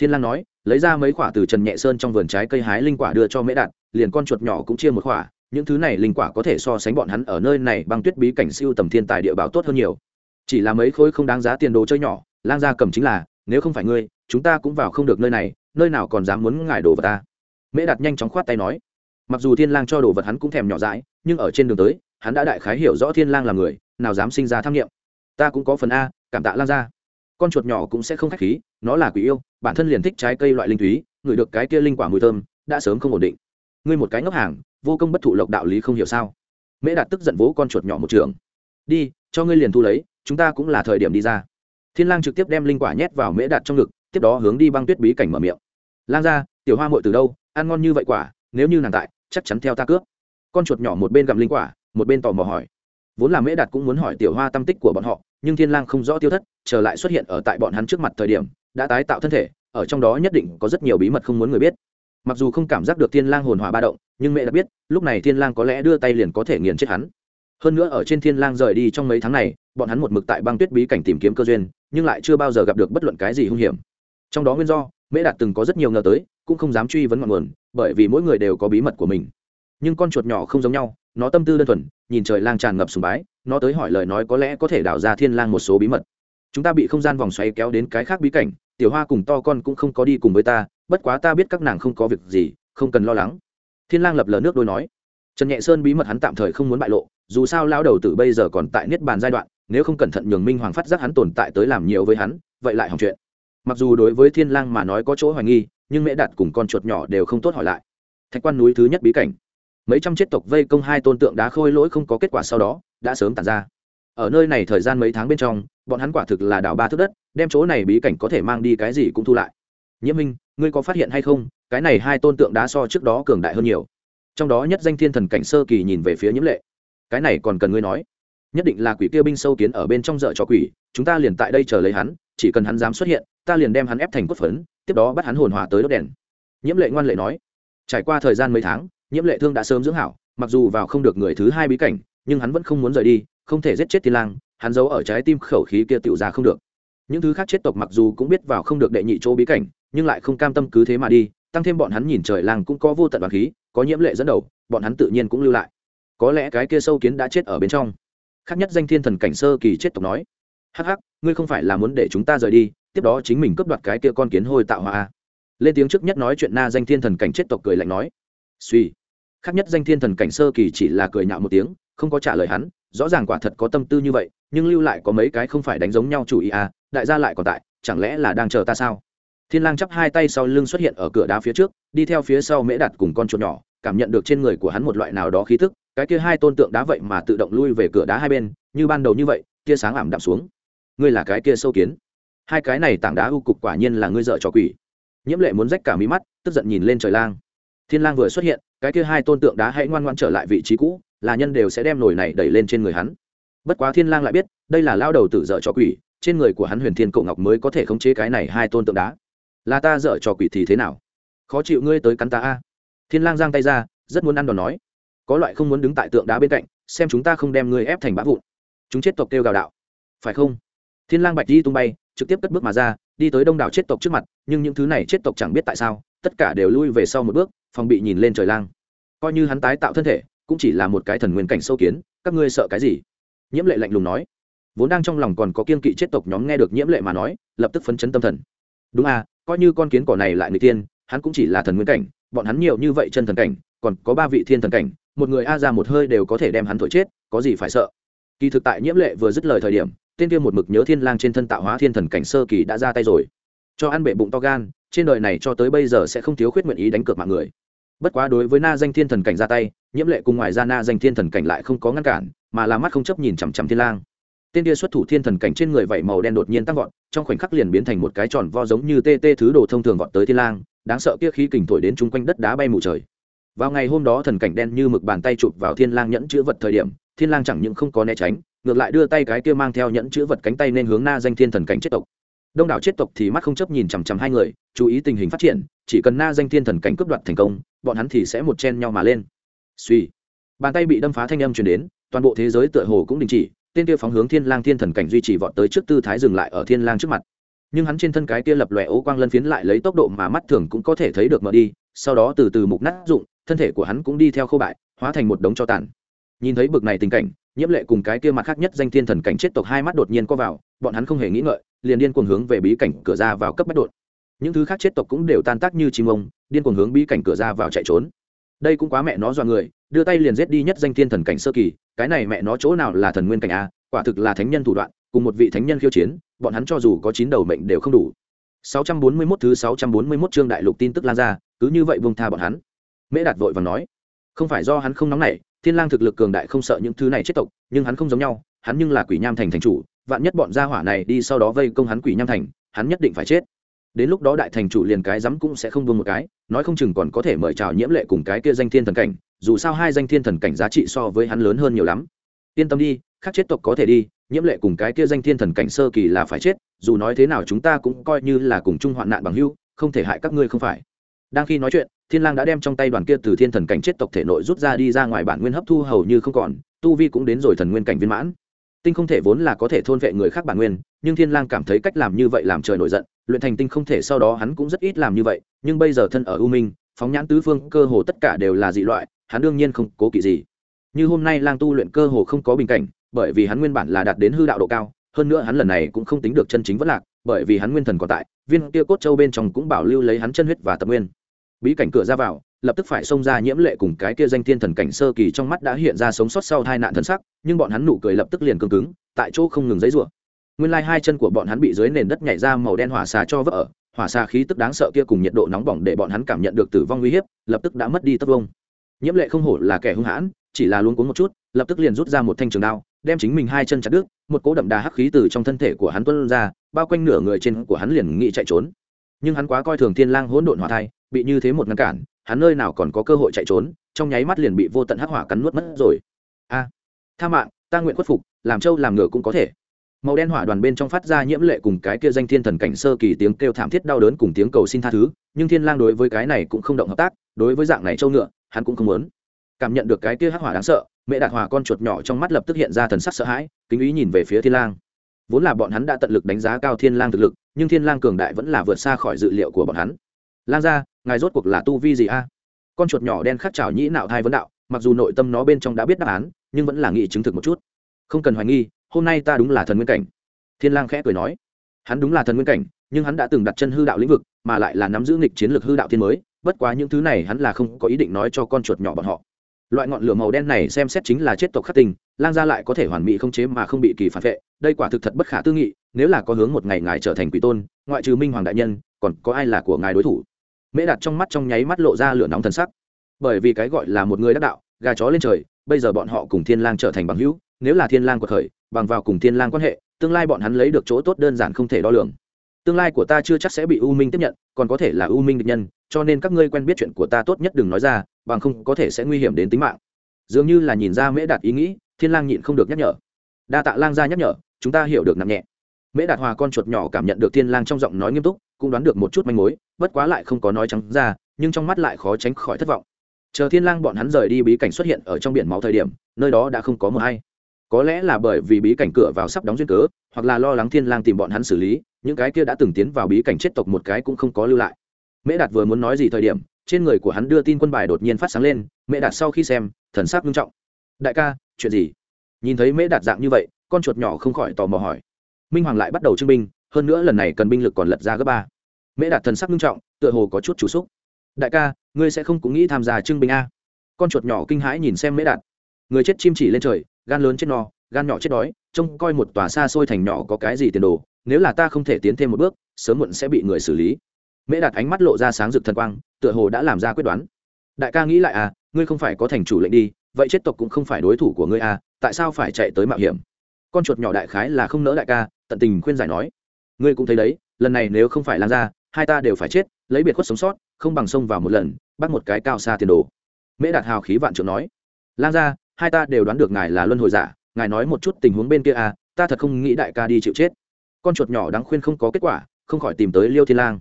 Thiên lang nói, lấy ra mấy quả từ trần nhẹ sơn trong vườn trái cây hái linh quả đưa cho mễ đạt, liền con chuột nhỏ cũng chia một quả những thứ này linh quả có thể so sánh bọn hắn ở nơi này băng tuyết bí cảnh siêu tầm thiên tài địa bảo tốt hơn nhiều. Chỉ là mấy khối không đáng giá tiền đồ chơi nhỏ lang gia cầm chính là nếu không phải ngươi chúng ta cũng vào không được nơi này nơi nào còn dám muốn ngài đồ vật ta. Mễ đạt nhanh chóng khoát tay nói. Mặc dù thiên lang cho đồ vật hắn cũng thèm nhỏ dãi nhưng ở trên đường tới hắn đã đại khái hiểu rõ thiên lang là người nào dám sinh ra tham nghiệm ta cũng có phần a cảm tạ lang gia. Con chuột nhỏ cũng sẽ không khách khí nó là quỷ yêu bản thân liền thích trái cây loại linh thúy, ngửi được cái kia linh quả mùi thơm đã sớm không ổn định. Ngươi một cái ngốc hàng vô công bất thụ lộc đạo lý không hiểu sao? Mễ đạt tức giận vỗ con chuột nhỏ một trường. Đi, cho ngươi liền thu lấy, chúng ta cũng là thời điểm đi ra. Thiên lang trực tiếp đem linh quả nhét vào mễ đạt trong ngực, tiếp đó hướng đi băng tuyết bí cảnh mở miệng. Lang ra tiểu hoa muội từ đâu? Ăn ngon như vậy quả, nếu như nàng tại, chắc chắn theo ta cướp. Con chuột nhỏ một bên gặm linh quả, một bên tò mò hỏi. Vốn là mễ đạt cũng muốn hỏi tiểu hoa tâm tích của bọn họ, nhưng thiên lang không rõ tiêu thất trở lại xuất hiện ở tại bọn hắn trước mặt thời điểm, đã tái tạo thân thể, ở trong đó nhất định có rất nhiều bí mật không muốn người biết mặc dù không cảm giác được thiên lang hồn hỏa ba động, nhưng mẹ đã biết, lúc này thiên lang có lẽ đưa tay liền có thể nghiền chết hắn. Hơn nữa ở trên thiên lang rời đi trong mấy tháng này, bọn hắn một mực tại băng tuyết bí cảnh tìm kiếm cơ duyên, nhưng lại chưa bao giờ gặp được bất luận cái gì hung hiểm. Trong đó nguyên do mễ đạt từng có rất nhiều ngờ tới, cũng không dám truy vấn ngọn nguồn, bởi vì mỗi người đều có bí mật của mình. Nhưng con chuột nhỏ không giống nhau, nó tâm tư đơn thuần, nhìn trời lang tràn ngập sùng bái, nó tới hỏi lời nói có lẽ có thể đào ra thiên lang một số bí mật. Chúng ta bị không gian vòng xoáy kéo đến cái khác bí cảnh, tiểu hoa cùng to con cũng không có đi cùng với ta bất quá ta biết các nàng không có việc gì, không cần lo lắng. Thiên lang lập lờ nước đôi nói. Trần nhẹ sơn bí mật hắn tạm thời không muốn bại lộ, dù sao lão đầu tử bây giờ còn tại niết bàn giai đoạn, nếu không cẩn thận nhường minh hoàng phát giác hắn tồn tại tới làm nhiều với hắn, vậy lại hỏng chuyện. Mặc dù đối với thiên lang mà nói có chỗ hoài nghi, nhưng mễ đạt cùng con chuột nhỏ đều không tốt hỏi lại. Thạch quan núi thứ nhất bí cảnh. Mấy trăm chết tộc vây công hai tôn tượng đá khôi lỗi không có kết quả sau đó, đã sớm tàn ra. Ở nơi này thời gian mấy tháng bên trong, bọn hắn quả thực là đảo ba thước đất, đem chỗ này bí cảnh có thể mang đi cái gì cũng thu lại nhiễm minh, ngươi có phát hiện hay không? Cái này hai tôn tượng đá so trước đó cường đại hơn nhiều. Trong đó nhất danh thiên thần cảnh sơ kỳ nhìn về phía nhiễm lệ. Cái này còn cần ngươi nói. Nhất định là quỷ kia binh sâu kiến ở bên trong dợ cho quỷ, chúng ta liền tại đây chờ lấy hắn, chỉ cần hắn dám xuất hiện, ta liền đem hắn ép thành cốt phấn, tiếp đó bắt hắn hồn hòa tới đốt đèn. Nhiễm lệ ngoan lệ nói. Trải qua thời gian mấy tháng, nhiễm lệ thương đã sớm dưỡng hảo, mặc dù vào không được người thứ hai bí cảnh, nhưng hắn vẫn không muốn rời đi, không thể giết chết thiên lang, hắn giấu ở trái tim khẩu khí kia tựu ra không được. Những thứ khác chết tộc mặc dù cũng biết vào không được đệ nhị chỗ bí cảnh nhưng lại không cam tâm cứ thế mà đi, tăng thêm bọn hắn nhìn trời làng cũng có vô tận bằng khí, có nhiễm lệ dẫn đầu, bọn hắn tự nhiên cũng lưu lại. Có lẽ cái kia sâu kiến đã chết ở bên trong. Khác nhất danh thiên thần cảnh sơ kỳ chết tộc nói, hắc hắc, ngươi không phải là muốn để chúng ta rời đi, tiếp đó chính mình cướp đoạt cái kia con kiến hôi tạo hoa lên tiếng trước nhất nói chuyện na danh thiên thần cảnh chết tộc cười lạnh nói, suy. Khác nhất danh thiên thần cảnh sơ kỳ chỉ là cười nhạo một tiếng, không có trả lời hắn, rõ ràng quả thật có tâm tư như vậy, nhưng lưu lại có mấy cái không phải đánh giống nhau chủ ý à đại gia lại còn tại, chẳng lẽ là đang chờ ta sao? Thiên lang chắp hai tay sau lưng xuất hiện ở cửa đá phía trước, đi theo phía sau mễ Đạt cùng con chuột nhỏ, cảm nhận được trên người của hắn một loại nào đó khí tức, cái kia hai tôn tượng đá vậy mà tự động lui về cửa đá hai bên, như ban đầu như vậy, tia sáng ảm đạm xuống. Ngươi là cái kia sâu kiến. Hai cái này tảng đá u cục quả nhiên là ngươi dợ trò quỷ. Nhiễm lệ muốn rách cả mí mắt, tức giận nhìn lên trời lang. Thiên lang vừa xuất hiện, cái kia hai tôn tượng đá hãy ngoan ngoan trở lại vị trí cũ, là nhân đều sẽ đem nồi này đẩy lên trên người hắn. Bất quá thiên lang lại biết, đây là lao đầu tử dợ trò quỷ, trên người của hắn huyền thiên cổ ngọc mới có thể khống chế cái này hai tôn tượng đá là ta dở trò quỷ thì thế nào? Khó chịu ngươi tới cắn ta a. Thiên lang giang tay ra, rất muốn ăn đòn nói. Có loại không muốn đứng tại tượng đá bên cạnh, xem chúng ta không đem ngươi ép thành bã vụn. Chúng chết tộc kêu gào đạo. Phải không? Thiên lang bạch di tung bay, trực tiếp cất bước mà ra, đi tới đông đảo chết tộc trước mặt, nhưng những thứ này chết tộc chẳng biết tại sao, tất cả đều lui về sau một bước, phòng bị nhìn lên trời lang. Coi như hắn tái tạo thân thể, cũng chỉ là một cái thần nguyên cảnh sâu kiến, các ngươi sợ cái gì? Nhiễm lệ lạnh lùng nói. Vốn đang trong lòng còn có kiên kỵ chết tộc nhóm nghe được nhiễm lệ mà nói, lập tức phấn chấn tâm thần. Đúng à coi như con kiến cỏ này lại người tiên, hắn cũng chỉ là thần nguyên cảnh, bọn hắn nhiều như vậy chân thần cảnh, còn có ba vị thiên thần cảnh, một người a ra một hơi đều có thể đem hắn thổi chết, có gì phải sợ? Kỳ thực tại nhiễm lệ vừa dứt lời thời điểm, tên kia một mực nhớ thiên lang trên thân tạo hóa thiên thần cảnh sơ kỳ đã ra tay rồi. Cho ăn bệ bụng to gan, trên đời này cho tới bây giờ sẽ không thiếu khuyết nguyện ý đánh cược mạng người. Bất quá đối với na danh thiên thần cảnh ra tay, nhiễm lệ cùng ngoài ra na danh thiên thần cảnh lại không có ngăn cản, mà là mắt không chấp nhìn chằm chằm thiên lang tên kia xuất thủ thiên thần cảnh trên người vảy màu đen đột nhiên tăng vọt, trong khoảnh khắc liền biến thành một cái tròn vo giống như tê tê thứ đồ thông thường vọt tới thiên lang, đáng sợ kia khí kình thổi đến chung quanh đất đá bay mù trời. Vào ngày hôm đó thần cảnh đen như mực bàn tay chụp vào thiên lang nhẫn chữ vật thời điểm, thiên lang chẳng những không có né tránh, ngược lại đưa tay cái kia mang theo nhẫn chữ vật cánh tay nên hướng na danh thiên thần cảnh chết tộc. Đông đảo chết tộc thì mắt không chấp nhìn chằm chằm hai người, chú ý tình hình phát triển, chỉ cần na danh thiên thần cảnh cướp đoạt thành công, bọn hắn thì sẽ một chen nhau mà lên. Suy bàn tay bị đâm phá thanh âm truyền đến, toàn bộ thế giới tựa hồ cũng đình chỉ tên kia phóng hướng thiên lang thiên thần cảnh duy trì vọt tới trước tư thái dừng lại ở thiên lang trước mặt. Nhưng hắn trên thân cái kia lập lòe ố quang lân phiến lại lấy tốc độ mà mắt thường cũng có thể thấy được mở đi, sau đó từ từ mục nát dụng, thân thể của hắn cũng đi theo khô bại, hóa thành một đống cho tàn. Nhìn thấy bực này tình cảnh nhiễm lệ cùng cái kia mặt khác nhất danh thiên thần cảnh chết tộc hai mắt đột nhiên co vào, bọn hắn không hề nghĩ ngợi, liền điên cuồng hướng về bí cảnh cửa ra vào cấp bách đột. Những thứ khác chết tộc cũng đều tan tác như chim ông, điên cuồng hướng bí cảnh cửa ra vào chạy trốn đây cũng quá mẹ nó dọa người, đưa tay liền giết đi nhất danh thiên thần cảnh sơ kỳ, cái này mẹ nó chỗ nào là thần nguyên cảnh a, quả thực là thánh nhân thủ đoạn, cùng một vị thánh nhân khiêu chiến, bọn hắn cho dù có chín đầu mệnh đều không đủ. 641 thứ 641 chương đại lục tin tức lan ra, cứ như vậy buông tha bọn hắn. Mễ đạt vội vàng nói, không phải do hắn không nóng nảy, thiên lang thực lực cường đại không sợ những thứ này chết tộc, nhưng hắn không giống nhau, hắn nhưng là quỷ nham thành thành chủ, vạn nhất bọn gia hỏa này đi sau đó vây công hắn quỷ nham thành, hắn nhất định phải chết đến lúc đó đại thành chủ liền cái dám cũng sẽ không buông một cái, nói không chừng còn có thể mời chào nhiễm lệ cùng cái kia danh thiên thần cảnh, dù sao hai danh thiên thần cảnh giá trị so với hắn lớn hơn nhiều lắm. Yên tâm đi, khác chết tộc có thể đi, nhiễm lệ cùng cái kia danh thiên thần cảnh sơ kỳ là phải chết, dù nói thế nào chúng ta cũng coi như là cùng chung hoạn nạn bằng hưu không thể hại các ngươi không phải. Đang khi nói chuyện, thiên lang đã đem trong tay đoàn kia từ thiên thần cảnh chết tộc thể nội rút ra đi ra ngoài bản nguyên hấp thu hầu như không còn, tu vi cũng đến rồi thần nguyên cảnh viên mãn. Tinh không thể vốn là có thể thôn vệ người khác bản nguyên, nhưng thiên lang cảm thấy cách làm như vậy làm trời nổi giận luyện thành tinh không thể sau đó hắn cũng rất ít làm như vậy, nhưng bây giờ thân ở u minh, phóng nhãn tứ phương, cơ hồ tất cả đều là dị loại, hắn đương nhiên không cố kỵ gì. Như hôm nay lang tu luyện cơ hồ không có bình cảnh, bởi vì hắn nguyên bản là đạt đến hư đạo độ cao, hơn nữa hắn lần này cũng không tính được chân chính vất lạc, bởi vì hắn nguyên thần còn tại, viên kia cốt châu bên trong cũng bảo lưu lấy hắn chân huyết và tập nguyên. Bí cảnh cửa ra vào, lập tức phải xông ra nhiễm lệ cùng cái kia danh thiên thần cảnh sơ kỳ trong mắt đã hiện ra sống sót sau tai nạn thần sắc, nhưng bọn hắn nụ cười lập tức liền cứng cứng, tại chỗ không ngừng giấy rủa nguyên lai hai chân của bọn hắn bị dưới nền đất nhảy ra màu đen hỏa xà cho vỡ hỏa xà khí tức đáng sợ kia cùng nhiệt độ nóng bỏng để bọn hắn cảm nhận được tử vong uy hiếp, lập tức đã mất đi tất vông nhiễm lệ không hổ là kẻ hung hãn, chỉ là luôn cuống một chút, lập tức liền rút ra một thanh trường đao, đem chính mình hai chân chặt đứt, một cỗ đậm đà hắc khí từ trong thân thể của hắn tuôn ra, bao quanh nửa người trên của hắn liền nghĩ chạy trốn. Nhưng hắn quá coi thường thiên lang hỗn độn hỏa thai, bị như thế một ngăn cản, hắn nơi nào còn có cơ hội chạy trốn, trong nháy mắt liền bị vô tận hắc hỏa cắn nuốt mất rồi. A, tha mạng, ta nguyện khuất phục, làm trâu làm ngựa cũng có thể màu đen hỏa đoàn bên trong phát ra nhiễm lệ cùng cái kia danh thiên thần cảnh sơ kỳ tiếng kêu thảm thiết đau đớn cùng tiếng cầu xin tha thứ, nhưng thiên lang đối với cái này cũng không động hợp tác, đối với dạng này trâu ngựa, hắn cũng không muốn. Cảm nhận được cái kia hắc hỏa đáng sợ, mẹ đạt hòa con chuột nhỏ trong mắt lập tức hiện ra thần sắc sợ hãi, kính ý nhìn về phía thiên lang. Vốn là bọn hắn đã tận lực đánh giá cao thiên lang thực lực, nhưng thiên lang cường đại vẫn là vượt xa khỏi dự liệu của bọn hắn. Lang gia, ngài rốt cuộc là tu vi gì a? Con chuột nhỏ đen khắc chảo nhĩ nạo thai vấn đạo, mặc dù nội tâm nó bên trong đã biết đáp án, nhưng vẫn là nghĩ chứng thực một chút. Không cần hoài nghi hôm nay ta đúng là thần nguyên cảnh. Thiên lang khẽ cười nói, hắn đúng là thần nguyên cảnh, nhưng hắn đã từng đặt chân hư đạo lĩnh vực, mà lại là nắm giữ nghịch chiến lược hư đạo thiên mới, bất quá những thứ này hắn là không có ý định nói cho con chuột nhỏ bọn họ. Loại ngọn lửa màu đen này xem xét chính là chết tộc khắc tình lang gia lại có thể hoàn mỹ không chế mà không bị kỳ phản vệ, đây quả thực thật bất khả tư nghị, nếu là có hướng một ngày ngài trở thành quỷ tôn, ngoại trừ minh hoàng đại nhân, còn có ai là của ngài đối thủ? Mễ đặt trong mắt trong nháy mắt lộ ra lửa nóng thần sắc. Bởi vì cái gọi là một người đắc đạo, gà chó lên trời, bây giờ bọn họ cùng thiên lang trở thành bằng hữu, nếu là thiên lang của khởi bằng vào cùng thiên lang quan hệ, tương lai bọn hắn lấy được chỗ tốt đơn giản không thể đo lường. Tương lai của ta chưa chắc sẽ bị u minh tiếp nhận, còn có thể là u minh địch nhân, cho nên các ngươi quen biết chuyện của ta tốt nhất đừng nói ra, bằng không có thể sẽ nguy hiểm đến tính mạng. Dường như là nhìn ra mễ đạt ý nghĩ, thiên lang nhịn không được nhắc nhở. Đa tạ lang gia nhắc nhở, chúng ta hiểu được nặng nhẹ. Mễ đạt hòa con chuột nhỏ cảm nhận được thiên lang trong giọng nói nghiêm túc, cũng đoán được một chút manh mối, bất quá lại không có nói trắng ra, nhưng trong mắt lại khó tránh khỏi thất vọng. Chờ thiên lang bọn hắn rời đi bí cảnh xuất hiện ở trong biển máu thời điểm, nơi đó đã không có mưa hay có lẽ là bởi vì bí cảnh cửa vào sắp đóng duyên cớ, hoặc là lo lắng thiên lang tìm bọn hắn xử lý, những cái kia đã từng tiến vào bí cảnh chết tộc một cái cũng không có lưu lại. Mễ đạt vừa muốn nói gì thời điểm, trên người của hắn đưa tin quân bài đột nhiên phát sáng lên, mễ đạt sau khi xem, thần sắc nghiêm trọng. Đại ca, chuyện gì? Nhìn thấy mễ đạt dạng như vậy, con chuột nhỏ không khỏi tò mò hỏi. Minh hoàng lại bắt đầu trưng binh, hơn nữa lần này cần binh lực còn lật ra gấp ba. Mễ đạt thần sắc nghiêm trọng, tựa hồ có chút chủ xúc. Đại ca, ngươi sẽ không cũng nghĩ tham gia trưng binh a? Con chuột nhỏ kinh hãi nhìn xem mễ đạt. Người chết chim chỉ lên trời gan lớn chết no, gan nhỏ chết đói, trông coi một tòa xa xôi thành nhỏ có cái gì tiền đồ, nếu là ta không thể tiến thêm một bước, sớm muộn sẽ bị người xử lý. Mễ đạt ánh mắt lộ ra sáng rực thần quang, tựa hồ đã làm ra quyết đoán. Đại ca nghĩ lại à ngươi không phải có thành chủ lệnh đi, vậy chết tộc cũng không phải đối thủ của ngươi à tại sao phải chạy tới mạo hiểm? Con chuột nhỏ đại khái là không nỡ đại ca, tận tình khuyên giải nói. Ngươi cũng thấy đấy, lần này nếu không phải lan ra hai ta đều phải chết, lấy biệt khuất sống sót, không bằng sông vào một lần, bắt một cái cao xa tiền đồ. Mễ đạt hào khí vạn trượng nói. Lan ra hai ta đều đoán được ngài là luân hồi giả, ngài nói một chút tình huống bên kia à ta thật không nghĩ đại ca đi chịu chết. Con chuột nhỏ đáng khuyên không có kết quả, không khỏi tìm tới liêu thiên lang.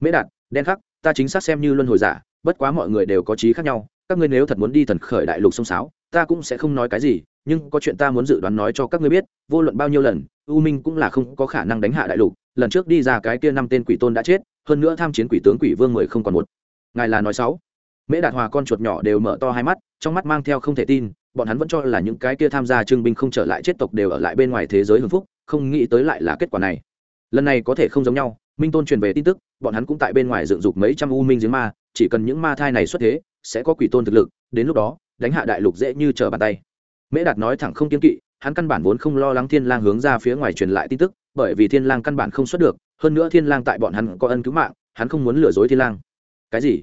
Mễ đạt, đen khắc, ta chính xác xem như luân hồi giả, bất quá mọi người đều có trí khác nhau, các ngươi nếu thật muốn đi thần khởi đại lục sông sáo, ta cũng sẽ không nói cái gì, nhưng có chuyện ta muốn dự đoán nói cho các ngươi biết, vô luận bao nhiêu lần, u minh cũng là không có khả năng đánh hạ đại lục, lần trước đi ra cái kia năm tên quỷ tôn đã chết, hơn nữa tham chiến quỷ tướng quỷ vương mười không còn một. Ngài là nói sáu mễ đạt hòa con chuột nhỏ đều mở to hai mắt, trong mắt mang theo không thể tin bọn hắn vẫn cho là những cái kia tham gia trưng binh không trở lại chết tộc đều ở lại bên ngoài thế giới hưng phúc, không nghĩ tới lại là kết quả này. Lần này có thể không giống nhau, minh tôn truyền về tin tức, bọn hắn cũng tại bên ngoài dựng dục mấy trăm u minh giếng ma, chỉ cần những ma thai này xuất thế, sẽ có quỷ tôn thực lực, đến lúc đó, đánh hạ đại lục dễ như trở bàn tay. Mễ đạt nói thẳng không kiên kỵ, hắn căn bản vốn không lo lắng thiên lang hướng ra phía ngoài truyền lại tin tức, bởi vì thiên lang căn bản không xuất được, hơn nữa thiên lang tại bọn hắn có ân cứu mạng, hắn không muốn lừa dối thiên lang. Cái gì?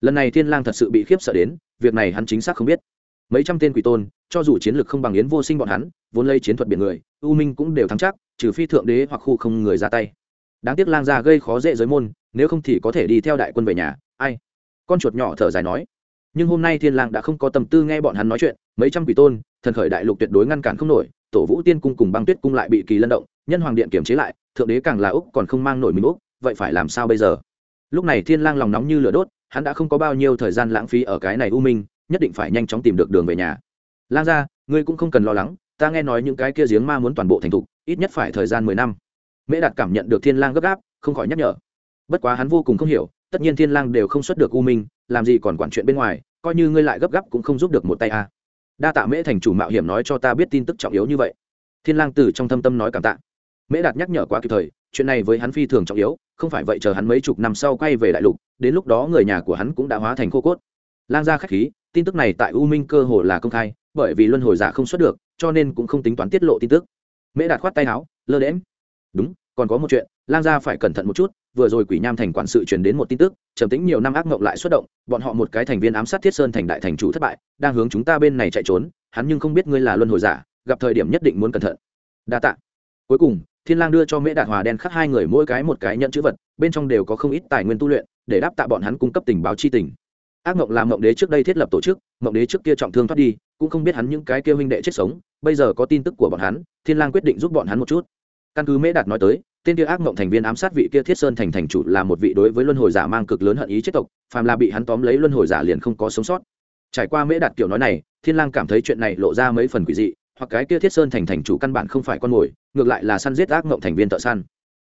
Lần này thiên lang thật sự bị khiếp sợ đến, việc này hắn chính xác không biết mấy trăm tên quỷ tôn, cho dù chiến lược không bằng yến vô sinh bọn hắn, vốn lấy chiến thuật biển người, u minh cũng đều thắng chắc, trừ phi thượng đế hoặc khu không người ra tay. Đáng tiếc lang gia gây khó dễ giới môn, nếu không thì có thể đi theo đại quân về nhà, ai? Con chuột nhỏ thở dài nói. Nhưng hôm nay thiên lang đã không có tâm tư nghe bọn hắn nói chuyện, mấy trăm quỷ tôn, thần khởi đại lục tuyệt đối ngăn cản không nổi, tổ vũ tiên cung cùng băng tuyết cung lại bị kỳ lân động, nhân hoàng điện kiểm chế lại, thượng đế càng là úc còn không mang nổi mình úc, vậy phải làm sao bây giờ? Lúc này thiên lang lòng nóng như lửa đốt, hắn đã không có bao nhiêu thời gian lãng phí ở cái này u minh nhất định phải nhanh chóng tìm được đường về nhà. Lang gia, ngươi cũng không cần lo lắng, ta nghe nói những cái kia giếng ma muốn toàn bộ thành thục, ít nhất phải thời gian mười năm. Mễ đạt cảm nhận được thiên lang gấp gáp, không khỏi nhắc nhở. Bất quá hắn vô cùng không hiểu, tất nhiên thiên lang đều không xuất được u minh, làm gì còn quản chuyện bên ngoài, coi như ngươi lại gấp gáp cũng không giúp được một tay a. À. đa tạ mễ thành chủ mạo hiểm nói cho ta biết tin tức trọng yếu như vậy. Thiên lang từ trong thâm tâm nói cảm tạ. Mễ đạt nhắc nhở quá kịp thời, chuyện này với hắn phi thường trọng yếu, không phải vậy chờ hắn mấy chục năm sau quay về đại lục, đến lúc đó người nhà của hắn cũng đã hóa thành khô cốt. Lang gia khách khí tin tức này tại u minh cơ hồ là công khai, bởi vì luân hồi giả không xuất được, cho nên cũng không tính toán tiết lộ tin tức. Mễ đạt khoát tay áo, lơ đễm đúng, còn có một chuyện, lang gia phải cẩn thận một chút, vừa rồi quỷ nham thành quản sự truyền đến một tin tức, trầm tĩnh nhiều năm ác mộng lại xuất động, bọn họ một cái thành viên ám sát thiết sơn thành đại thành chủ thất bại, đang hướng chúng ta bên này chạy trốn, hắn nhưng không biết ngươi là luân hồi giả, gặp thời điểm nhất định muốn cẩn thận. Đa tạ. Cuối cùng, thiên lang đưa cho mễ đạt hòa đen khắc hai người mỗi cái một cái nhận chữ vật, bên trong đều có không ít tài nguyên tu luyện, để đáp tạ bọn hắn cung cấp tình báo chi tình ác mộng làm mộng đế trước đây thiết lập tổ chức, mộng đế trước kia trọng thương thoát đi, cũng không biết hắn những cái kia huynh đệ chết sống, bây giờ có tin tức của bọn hắn, thiên lang quyết định giúp bọn hắn một chút. Căn cứ mễ đạt nói tới, tên kia ác mộng thành viên ám sát vị kia thiết sơn thành thành chủ là một vị đối với luân hồi giả mang cực lớn hận ý chết tộc, phàm là bị hắn tóm lấy luân hồi giả liền không có sống sót. Trải qua mễ đạt kiểu nói này, thiên lang cảm thấy chuyện này lộ ra mấy phần quỷ dị, hoặc cái kia thiết sơn thành thành chủ căn bản không phải con mồi, ngược lại là săn giết ác mộng thành viên thợ săn.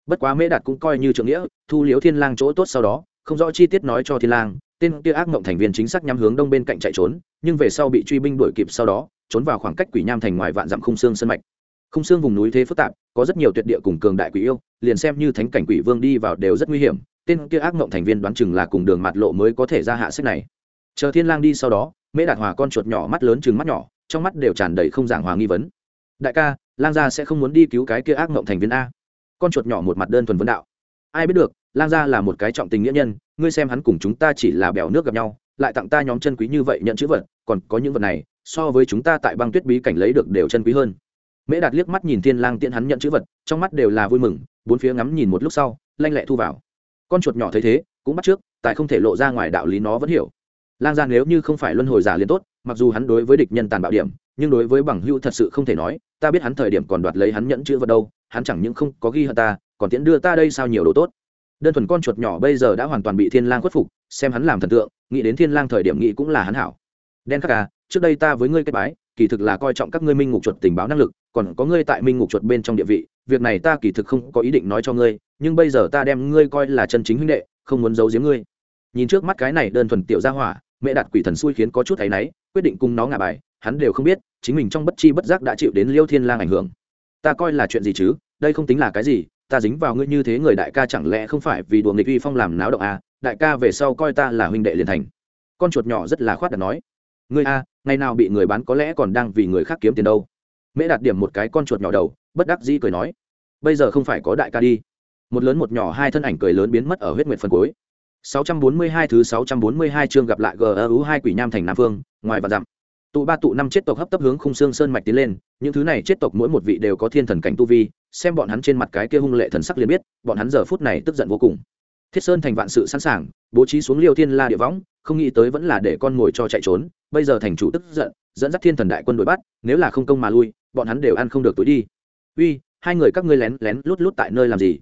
Bất quá mễ đạt cũng coi như trưởng nghĩa, thu liếu thiên lang chỗ tốt sau đó, không rõ chi tiết nói cho thiên lang tên kia ác mộng thành viên chính xác nhắm hướng đông bên cạnh chạy trốn, nhưng về sau bị truy binh đuổi kịp sau đó, trốn vào khoảng cách quỷ nham thành ngoài vạn dặm khung xương sân mạch. Khung xương vùng núi thế phức tạp, có rất nhiều tuyệt địa cùng cường đại quỷ yêu, liền xem như thánh cảnh quỷ vương đi vào đều rất nguy hiểm, tên kia ác mộng thành viên đoán chừng là cùng đường mặt lộ mới có thể ra hạ sách này. Chờ thiên lang đi sau đó, mễ đạt hòa con chuột nhỏ mắt lớn chừng mắt nhỏ, trong mắt đều tràn đầy không giảng hòa nghi vấn. Đại ca, lang gia sẽ không muốn đi cứu cái kia ác mộng thành viên a. Con chuột nhỏ một mặt đơn thuần vấn đạo. Ai biết được lang gia là một cái trọng tình nghĩa nhân, ngươi xem hắn cùng chúng ta chỉ là bèo nước gặp nhau, lại tặng ta nhóm chân quý như vậy nhận chữ vật, còn có những vật này, so với chúng ta tại băng tuyết bí cảnh lấy được đều chân quý hơn. Mễ đạt liếc mắt nhìn thiên lang tiện hắn nhận chữ vật, trong mắt đều là vui mừng, bốn phía ngắm nhìn một lúc sau, lanh lẹ thu vào. Con chuột nhỏ thấy thế, cũng bắt trước tại không thể lộ ra ngoài đạo lý nó vẫn hiểu. Lang gia nếu như không phải luân hồi giả liền tốt, mặc dù hắn đối với địch nhân tàn bạo điểm, nhưng đối với bằng hữu thật sự không thể nói, ta biết hắn thời điểm còn đoạt lấy hắn nhẫn chữ vật đâu, hắn chẳng những không có ghi hận ta, còn tiễn đưa ta đây sao nhiều đồ tốt đơn thuần con chuột nhỏ bây giờ đã hoàn toàn bị thiên lang khuất phục, xem hắn làm thần tượng, nghĩ đến thiên lang thời điểm nghĩ cũng là hắn hảo. Đen khắc à trước đây ta với ngươi kết bái, kỳ thực là coi trọng các ngươi minh ngục chuột tình báo năng lực, còn có ngươi tại minh ngục chuột bên trong địa vị, việc này ta kỳ thực không có ý định nói cho ngươi, nhưng bây giờ ta đem ngươi coi là chân chính huynh đệ, không muốn giấu giếm ngươi. Nhìn trước mắt cái này đơn thuần tiểu gia hỏa, mẹ đặt quỷ thần xui khiến có chút thấy náy, quyết định cùng nó ngả bài, hắn đều không biết, chính mình trong bất chi bất giác đã chịu đến liêu thiên lang ảnh hưởng. Ta coi là chuyện gì chứ, đây không tính là cái gì ta dính vào ngươi như thế người đại ca chẳng lẽ không phải vì đùa nghịch uy phong làm náo động à? Đại ca về sau coi ta là huynh đệ liền thành. Con chuột nhỏ rất là khoát đặt nói. Ngươi a ngày nào bị người bán có lẽ còn đang vì người khác kiếm tiền đâu. Mễ đạt điểm một cái con chuột nhỏ đầu bất đắc dĩ cười nói. Bây giờ không phải có đại ca đi. Một lớn một nhỏ hai thân ảnh cười lớn biến mất ở huyết nguyệt phần cuối. 642 thứ 642 chương gặp lại GEU hai quỷ nham thành Nam Phương, ngoài và dặm. Tụ ba tụ năm chết tộc hấp tấp hướng khung xương sơn mạch tiến lên, những thứ này chết tộc mỗi một vị đều có thiên thần cảnh tu vi, xem bọn hắn trên mặt cái kia hung lệ thần sắc liền biết, bọn hắn giờ phút này tức giận vô cùng. Thiết Sơn thành vạn sự sẵn sàng, bố trí xuống Liêu Thiên La địa võng, không nghĩ tới vẫn là để con ngồi cho chạy trốn, bây giờ thành chủ tức giận, dẫn dắt thiên thần đại quân đuổi bắt, nếu là không công mà lui, bọn hắn đều ăn không được tối đi. Uy, hai người các ngươi lén lén lút lút tại nơi làm gì?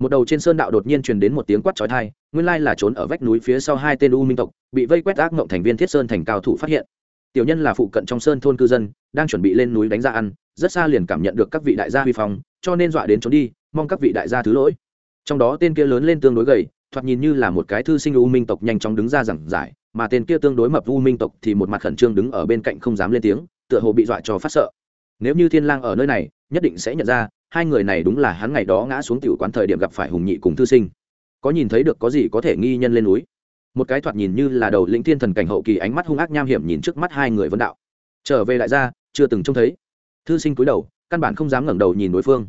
một đầu trên sơn đạo đột nhiên truyền đến một tiếng quát chói tai nguyên lai là trốn ở vách núi phía sau hai tên u minh tộc bị vây quét ác mộng thành viên thiết sơn thành cao thủ phát hiện tiểu nhân là phụ cận trong sơn thôn cư dân, đang chuẩn bị lên núi đánh ra ăn, rất xa liền cảm nhận được các vị đại gia huy phong, cho nên dọa đến trốn đi, mong các vị đại gia thứ lỗi. Trong đó tên kia lớn lên tương đối gầy, thoạt nhìn như là một cái thư sinh u minh tộc nhanh chóng đứng ra giảng giải, mà tên kia tương đối mập u minh tộc thì một mặt khẩn trương đứng ở bên cạnh không dám lên tiếng, tựa hồ bị dọa cho phát sợ. Nếu như thiên lang ở nơi này, nhất định sẽ nhận ra, hai người này đúng là hắn ngày đó ngã xuống tiểu quán thời điểm gặp phải hùng nhị cùng thư sinh. Có nhìn thấy được có gì có thể nghi nhân lên núi? Một cái thoạt nhìn như là đầu lĩnh thiên thần cảnh hậu kỳ ánh mắt hung ác nham hiểm nhìn trước mắt hai người vân đạo. Trở về lại ra, chưa từng trông thấy. Thư sinh cúi đầu, căn bản không dám ngẩng đầu nhìn đối phương.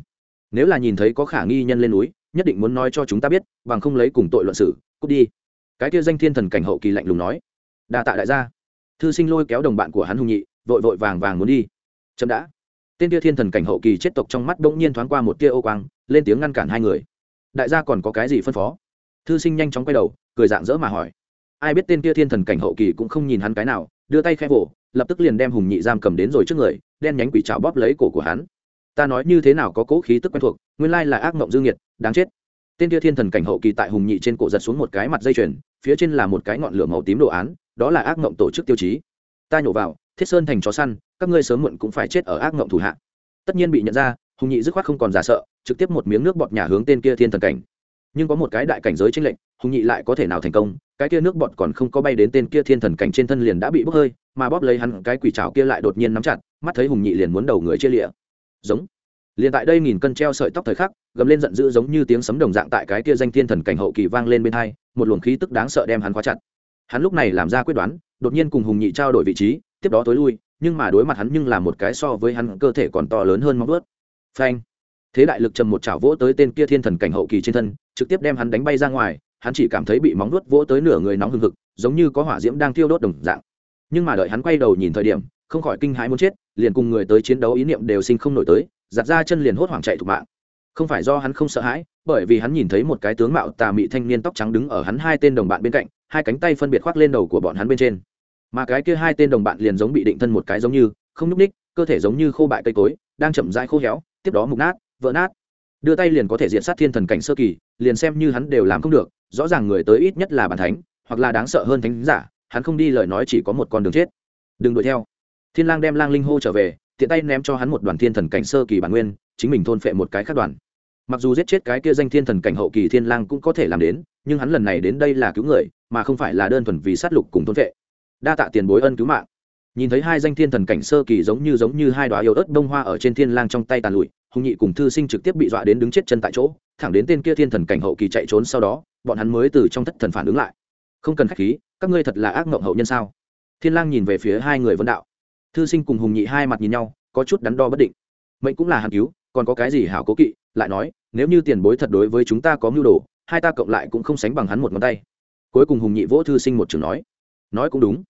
Nếu là nhìn thấy có khả nghi nhân lên núi, nhất định muốn nói cho chúng ta biết, bằng không lấy cùng tội luận xử, cút đi. Cái kia danh thiên thần cảnh hậu kỳ lạnh lùng nói. Đa tạ đại gia. Thư sinh lôi kéo đồng bạn của hắn hùng nhị, vội vội vàng vàng muốn đi. Chậm đã. Tên tia thiên thần cảnh hậu kỳ chết tộc trong mắt bỗng nhiên thoáng qua một tia ô quang, lên tiếng ngăn cản hai người. Đại gia còn có cái gì phân phó? Thư sinh nhanh chóng quay đầu cười dạng dỡ mà hỏi. Ai biết tên kia thiên thần cảnh hậu kỳ cũng không nhìn hắn cái nào, đưa tay khẽ vỗ, lập tức liền đem hùng nhị giam cầm đến rồi trước người, đen nhánh quỷ trào bóp lấy cổ của hắn. Ta nói như thế nào có cố khí tức quen thuộc, nguyên lai là ác mộng dương nhiệt đáng chết. Tên kia thiên thần cảnh hậu kỳ tại hùng nhị trên cổ giật xuống một cái mặt dây chuyền, phía trên là một cái ngọn lửa màu tím đồ án, đó là ác mộng tổ chức tiêu chí. Ta nhổ vào, thiết sơn thành chó săn, các ngươi sớm muộn cũng phải chết ở ác mộng thủ hạ. Tất nhiên bị nhận ra, hùng nhị dứt khoát không còn giả sợ, trực tiếp một miếng nước bọt nhà hướng tên kia thiên thần cảnh nhưng có một cái đại cảnh giới tranh lệnh hùng nhị lại có thể nào thành công, cái kia nước bọt còn không có bay đến tên kia thiên thần cảnh trên thân liền đã bị bốc hơi, mà bóp lấy hắn cái quỷ trào kia lại đột nhiên nắm chặt, mắt thấy hùng nhị liền muốn đầu người chia lịa. Giống. Liền tại đây nghìn cân treo sợi tóc thời khắc, gầm lên giận dữ giống như tiếng sấm đồng dạng tại cái kia danh thiên thần cảnh hậu kỳ vang lên bên hai, một luồng khí tức đáng sợ đem hắn khóa chặt. Hắn lúc này làm ra quyết đoán, đột nhiên cùng hùng nhị trao đổi vị trí, tiếp đó tối lui, nhưng mà đối mặt hắn nhưng là một cái so với hắn cơ thể còn to lớn hơn móng ướt phanh thế đại lực trầm một chảo vỗ tới tên kia thiên thần cảnh hậu kỳ trên thân, trực tiếp đem hắn đánh bay ra ngoài, hắn chỉ cảm thấy bị móng vuốt vỗ tới nửa người nóng hừng hực, giống như có hỏa diễm đang thiêu đốt đồng dạng. Nhưng mà đợi hắn quay đầu nhìn thời điểm, không khỏi kinh hãi muốn chết, liền cùng người tới chiến đấu ý niệm đều sinh không nổi tới, giặt ra chân liền hốt hoảng chạy thục mạng. Không phải do hắn không sợ hãi, bởi vì hắn nhìn thấy một cái tướng mạo tà mị thanh niên tóc trắng đứng ở hắn hai tên đồng bạn bên cạnh, hai cánh tay phân biệt khoác lên đầu của bọn hắn bên trên. Mà cái kia hai tên đồng bạn liền giống bị định thân một cái giống như, không nhúc ních cơ thể giống như khô bại cây cối, đang chậm rãi khô héo, tiếp đó mục nát vỡ nát. Đưa tay liền có thể diện sát thiên thần cảnh sơ kỳ, liền xem như hắn đều làm không được, rõ ràng người tới ít nhất là bàn thánh, hoặc là đáng sợ hơn thánh giả, hắn không đi lời nói chỉ có một con đường chết. Đừng đuổi theo. Thiên lang đem lang linh hô trở về, tiện tay ném cho hắn một đoàn thiên thần cảnh sơ kỳ bản nguyên, chính mình thôn phệ một cái khác đoàn. Mặc dù giết chết cái kia danh thiên thần cảnh hậu kỳ thiên lang cũng có thể làm đến, nhưng hắn lần này đến đây là cứu người, mà không phải là đơn thuần vì sát lục cùng thôn phệ. Đa tạ tiền bối ân cứu mạng nhìn thấy hai danh thiên thần cảnh sơ kỳ giống như giống như hai đoá yếu ớt đông hoa ở trên thiên lang trong tay tàn lụi, hùng nhị cùng thư sinh trực tiếp bị dọa đến đứng chết chân tại chỗ, thẳng đến tên kia thiên thần cảnh hậu kỳ chạy trốn sau đó, bọn hắn mới từ trong thất thần phản ứng lại. Không cần khách khí, các ngươi thật là ác ngộng hậu nhân sao? Thiên lang nhìn về phía hai người vấn đạo. Thư sinh cùng hùng nhị hai mặt nhìn nhau, có chút đắn đo bất định. Mệnh cũng là hàn cứu, còn có cái gì hảo cố kỵ, lại nói, nếu như tiền bối thật đối với chúng ta có mưu đồ, hai ta cộng lại cũng không sánh bằng hắn một ngón tay. Cuối cùng hùng nhị vỗ thư sinh một trường nói. Nói cũng đúng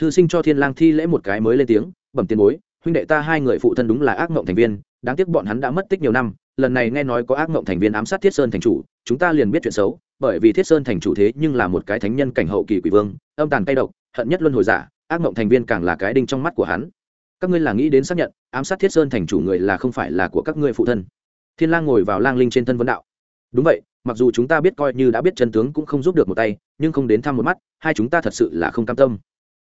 thư sinh cho thiên lang thi lễ một cái mới lên tiếng, bẩm tiền bối, huynh đệ ta hai người phụ thân đúng là ác mộng thành viên, đáng tiếc bọn hắn đã mất tích nhiều năm, lần này nghe nói có ác mộng thành viên ám sát thiết sơn thành chủ, chúng ta liền biết chuyện xấu, bởi vì thiết sơn thành chủ thế nhưng là một cái thánh nhân cảnh hậu kỳ quỷ vương, âm tàn cay độc, hận nhất luân hồi giả, ác mộng thành viên càng là cái đinh trong mắt của hắn. Các ngươi là nghĩ đến xác nhận, ám sát thiết sơn thành chủ người là không phải là của các ngươi phụ thân. Thiên lang ngồi vào lang linh trên thân vấn đạo. Đúng vậy, mặc dù chúng ta biết coi như đã biết chân tướng cũng không giúp được một tay, nhưng không đến thăm một mắt, hai chúng ta thật sự là không cam tâm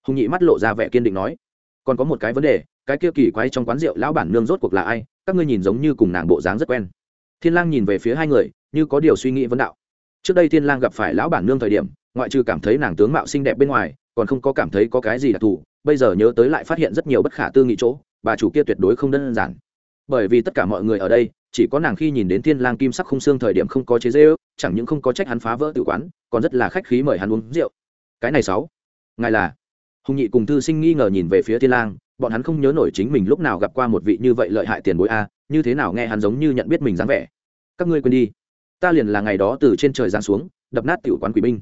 hùng nhị mắt lộ ra vẻ kiên định nói, còn có một cái vấn đề, cái kia kỳ quái trong quán rượu lão bản nương rốt cuộc là ai, các ngươi nhìn giống như cùng nàng bộ dáng rất quen. Thiên lang nhìn về phía hai người, như có điều suy nghĩ vấn đạo. Trước đây thiên lang gặp phải lão bản nương thời điểm, ngoại trừ cảm thấy nàng tướng mạo xinh đẹp bên ngoài, còn không có cảm thấy có cái gì đặc thù, bây giờ nhớ tới lại phát hiện rất nhiều bất khả tư nghị chỗ, bà chủ kia tuyệt đối không đơn giản. Bởi vì tất cả mọi người ở đây, chỉ có nàng khi nhìn đến thiên lang kim sắc khung xương thời điểm không có chế dễ chẳng những không có trách hắn phá vỡ tự quán, còn rất là khách khí mời hắn uống rượu. Cái này sáu, ngài là? Hùng nhị cùng thư sinh nghi ngờ nhìn về phía thiên lang, bọn hắn không nhớ nổi chính mình lúc nào gặp qua một vị như vậy lợi hại tiền bối a, như thế nào nghe hắn giống như nhận biết mình dáng vẻ. Các ngươi quên đi. Ta liền là ngày đó từ trên trời giáng xuống, đập nát tiểu quán quỷ binh.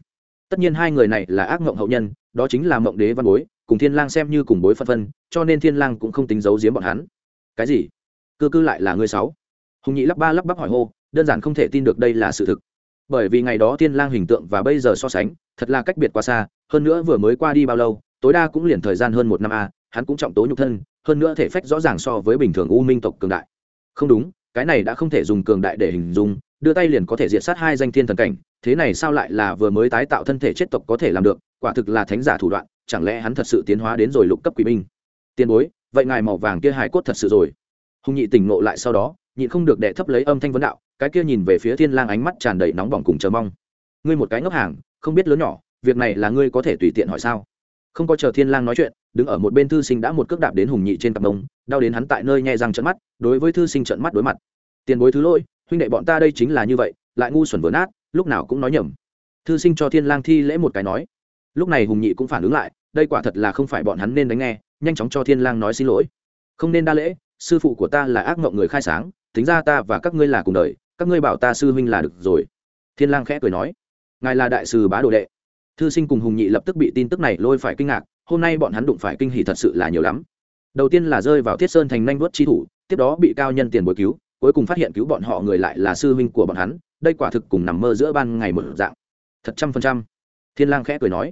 Tất nhiên hai người này là ác mộng hậu nhân, đó chính là mộng đế văn bối, cùng thiên lang xem như cùng bối phân phân, cho nên thiên lang cũng không tính giấu giếm bọn hắn. Cái gì? Cư cư lại là ngươi sáu. Hùng nhị lắp ba lắp bắp hỏi hô, đơn giản không thể tin được đây là sự thực. Bởi vì ngày đó thiên lang hình tượng và bây giờ so sánh, thật là cách biệt quá xa, hơn nữa vừa mới qua đi bao lâu tối đa cũng liền thời gian hơn một năm a, hắn cũng trọng tố nhục thân, hơn nữa thể phách rõ ràng so với bình thường u minh tộc cường đại. Không đúng, cái này đã không thể dùng cường đại để hình dung, đưa tay liền có thể diệt sát hai danh thiên thần cảnh, thế này sao lại là vừa mới tái tạo thân thể chết tộc có thể làm được, quả thực là thánh giả thủ đoạn, chẳng lẽ hắn thật sự tiến hóa đến rồi lục cấp quỷ binh? Tiền bối, vậy ngài màu vàng kia hài cốt thật sự rồi. Hùng nhị tỉnh ngộ lại sau đó, nhịn không được đệ thấp lấy âm thanh vấn đạo, cái kia nhìn về phía thiên lang ánh mắt tràn đầy nóng bỏng cùng chờ mong. Ngươi một cái ngốc hàng, không biết lớn nhỏ, việc này là ngươi có thể tùy tiện hỏi sao? Không có chờ thiên lang nói chuyện, đứng ở một bên thư sinh đã một cước đạp đến hùng nhị trên cặp mông, đau đến hắn tại nơi nhẹ răng trợn mắt, đối với thư sinh trợn mắt đối mặt. Tiền bối thứ lỗi, huynh đệ bọn ta đây chính là như vậy, lại ngu xuẩn vừa nát, lúc nào cũng nói nhầm. Thư sinh cho thiên lang thi lễ một cái nói. Lúc này hùng nhị cũng phản ứng lại, đây quả thật là không phải bọn hắn nên đánh nghe, nhanh chóng cho thiên lang nói xin lỗi. Không nên đa lễ, sư phụ của ta là ác mộng người khai sáng, tính ra ta và các ngươi là cùng đời, các ngươi bảo ta sư huynh là được rồi. Thiên lang khẽ cười nói. Ngài là đại sư bá đồ đệ thư sinh cùng hùng nhị lập tức bị tin tức này lôi phải kinh ngạc, hôm nay bọn hắn đụng phải kinh hỉ thật sự là nhiều lắm. Đầu tiên là rơi vào thiết sơn thành nhanh vớt chi thủ, tiếp đó bị cao nhân tiền bồi cứu, cuối cùng phát hiện cứu bọn họ người lại là sư huynh của bọn hắn, đây quả thực cùng nằm mơ giữa ban ngày một dạng. Thật trăm phần trăm. Thiên lang khẽ cười nói,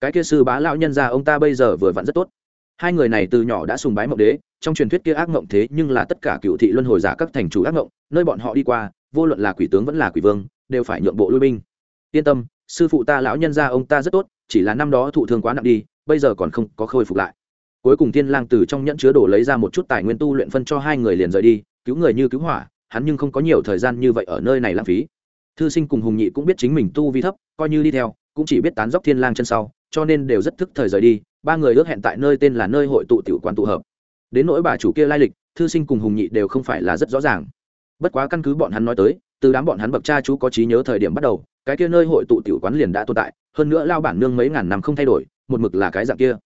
cái kia sư bá lão nhân gia ông ta bây giờ vừa vặn rất tốt. Hai người này từ nhỏ đã sùng bái mộng đế, trong truyền thuyết kia ác mộng thế nhưng là tất cả cựu thị luân hồi giả các thành chủ ác mộng, nơi bọn họ đi qua, vô luận là quỷ tướng vẫn là quỷ vương, đều phải nhượng bộ lui binh. Yên tâm sư phụ ta lão nhân gia ông ta rất tốt, chỉ là năm đó thụ thương quá nặng đi, bây giờ còn không có khôi phục lại. Cuối cùng thiên lang từ trong nhẫn chứa đồ lấy ra một chút tài nguyên tu luyện phân cho hai người liền rời đi, cứu người như cứu hỏa, hắn nhưng không có nhiều thời gian như vậy ở nơi này lãng phí. Thư sinh cùng hùng nhị cũng biết chính mình tu vi thấp, coi như đi theo, cũng chỉ biết tán dốc thiên lang chân sau, cho nên đều rất thức thời rời đi, ba người ước hẹn tại nơi tên là nơi hội tụ tiểu quán tụ hợp. Đến nỗi bà chủ kia lai lịch, thư sinh cùng hùng nhị đều không phải là rất rõ ràng. Bất quá căn cứ bọn hắn nói tới, từ đám bọn hắn bậc cha chú có trí nhớ thời điểm bắt đầu cái kia nơi hội tụ tiểu quán liền đã tồn tại, hơn nữa lao bản nương mấy ngàn năm không thay đổi, một mực là cái dạng kia.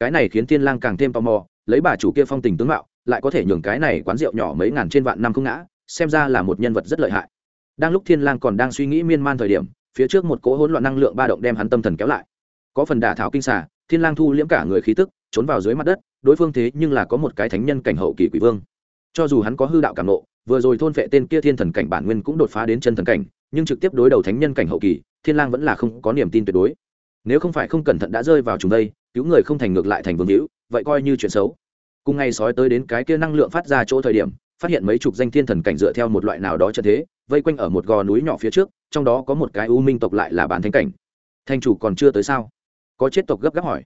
Cái này khiến thiên lang càng thêm tò mò, lấy bà chủ kia phong tình tướng mạo, lại có thể nhường cái này quán rượu nhỏ mấy ngàn trên vạn năm không ngã, xem ra là một nhân vật rất lợi hại. Đang lúc thiên lang còn đang suy nghĩ miên man thời điểm, phía trước một cỗ hỗn loạn năng lượng ba động đem hắn tâm thần kéo lại. Có phần đả thảo kinh xà, thiên lang thu liễm cả người khí tức, trốn vào dưới mặt đất, đối phương thế nhưng là có một cái thánh nhân cảnh hậu kỳ quỷ vương. Cho dù hắn có hư đạo cảm nộ, vừa rồi thôn vệ tên kia thiên thần cảnh bản nguyên cũng đột phá đến chân thần cảnh nhưng trực tiếp đối đầu thánh nhân cảnh hậu kỳ, thiên lang vẫn là không có niềm tin tuyệt đối. Nếu không phải không cẩn thận đã rơi vào chúng đây, cứu người không thành ngược lại thành vương hữu, vậy coi như chuyện xấu. Cùng ngày sói tới đến cái kia năng lượng phát ra chỗ thời điểm, phát hiện mấy chục danh thiên thần cảnh dựa theo một loại nào đó cho thế, vây quanh ở một gò núi nhỏ phía trước, trong đó có một cái u minh tộc lại là bán thánh cảnh. Thanh chủ còn chưa tới sao? Có chết tộc gấp gáp hỏi.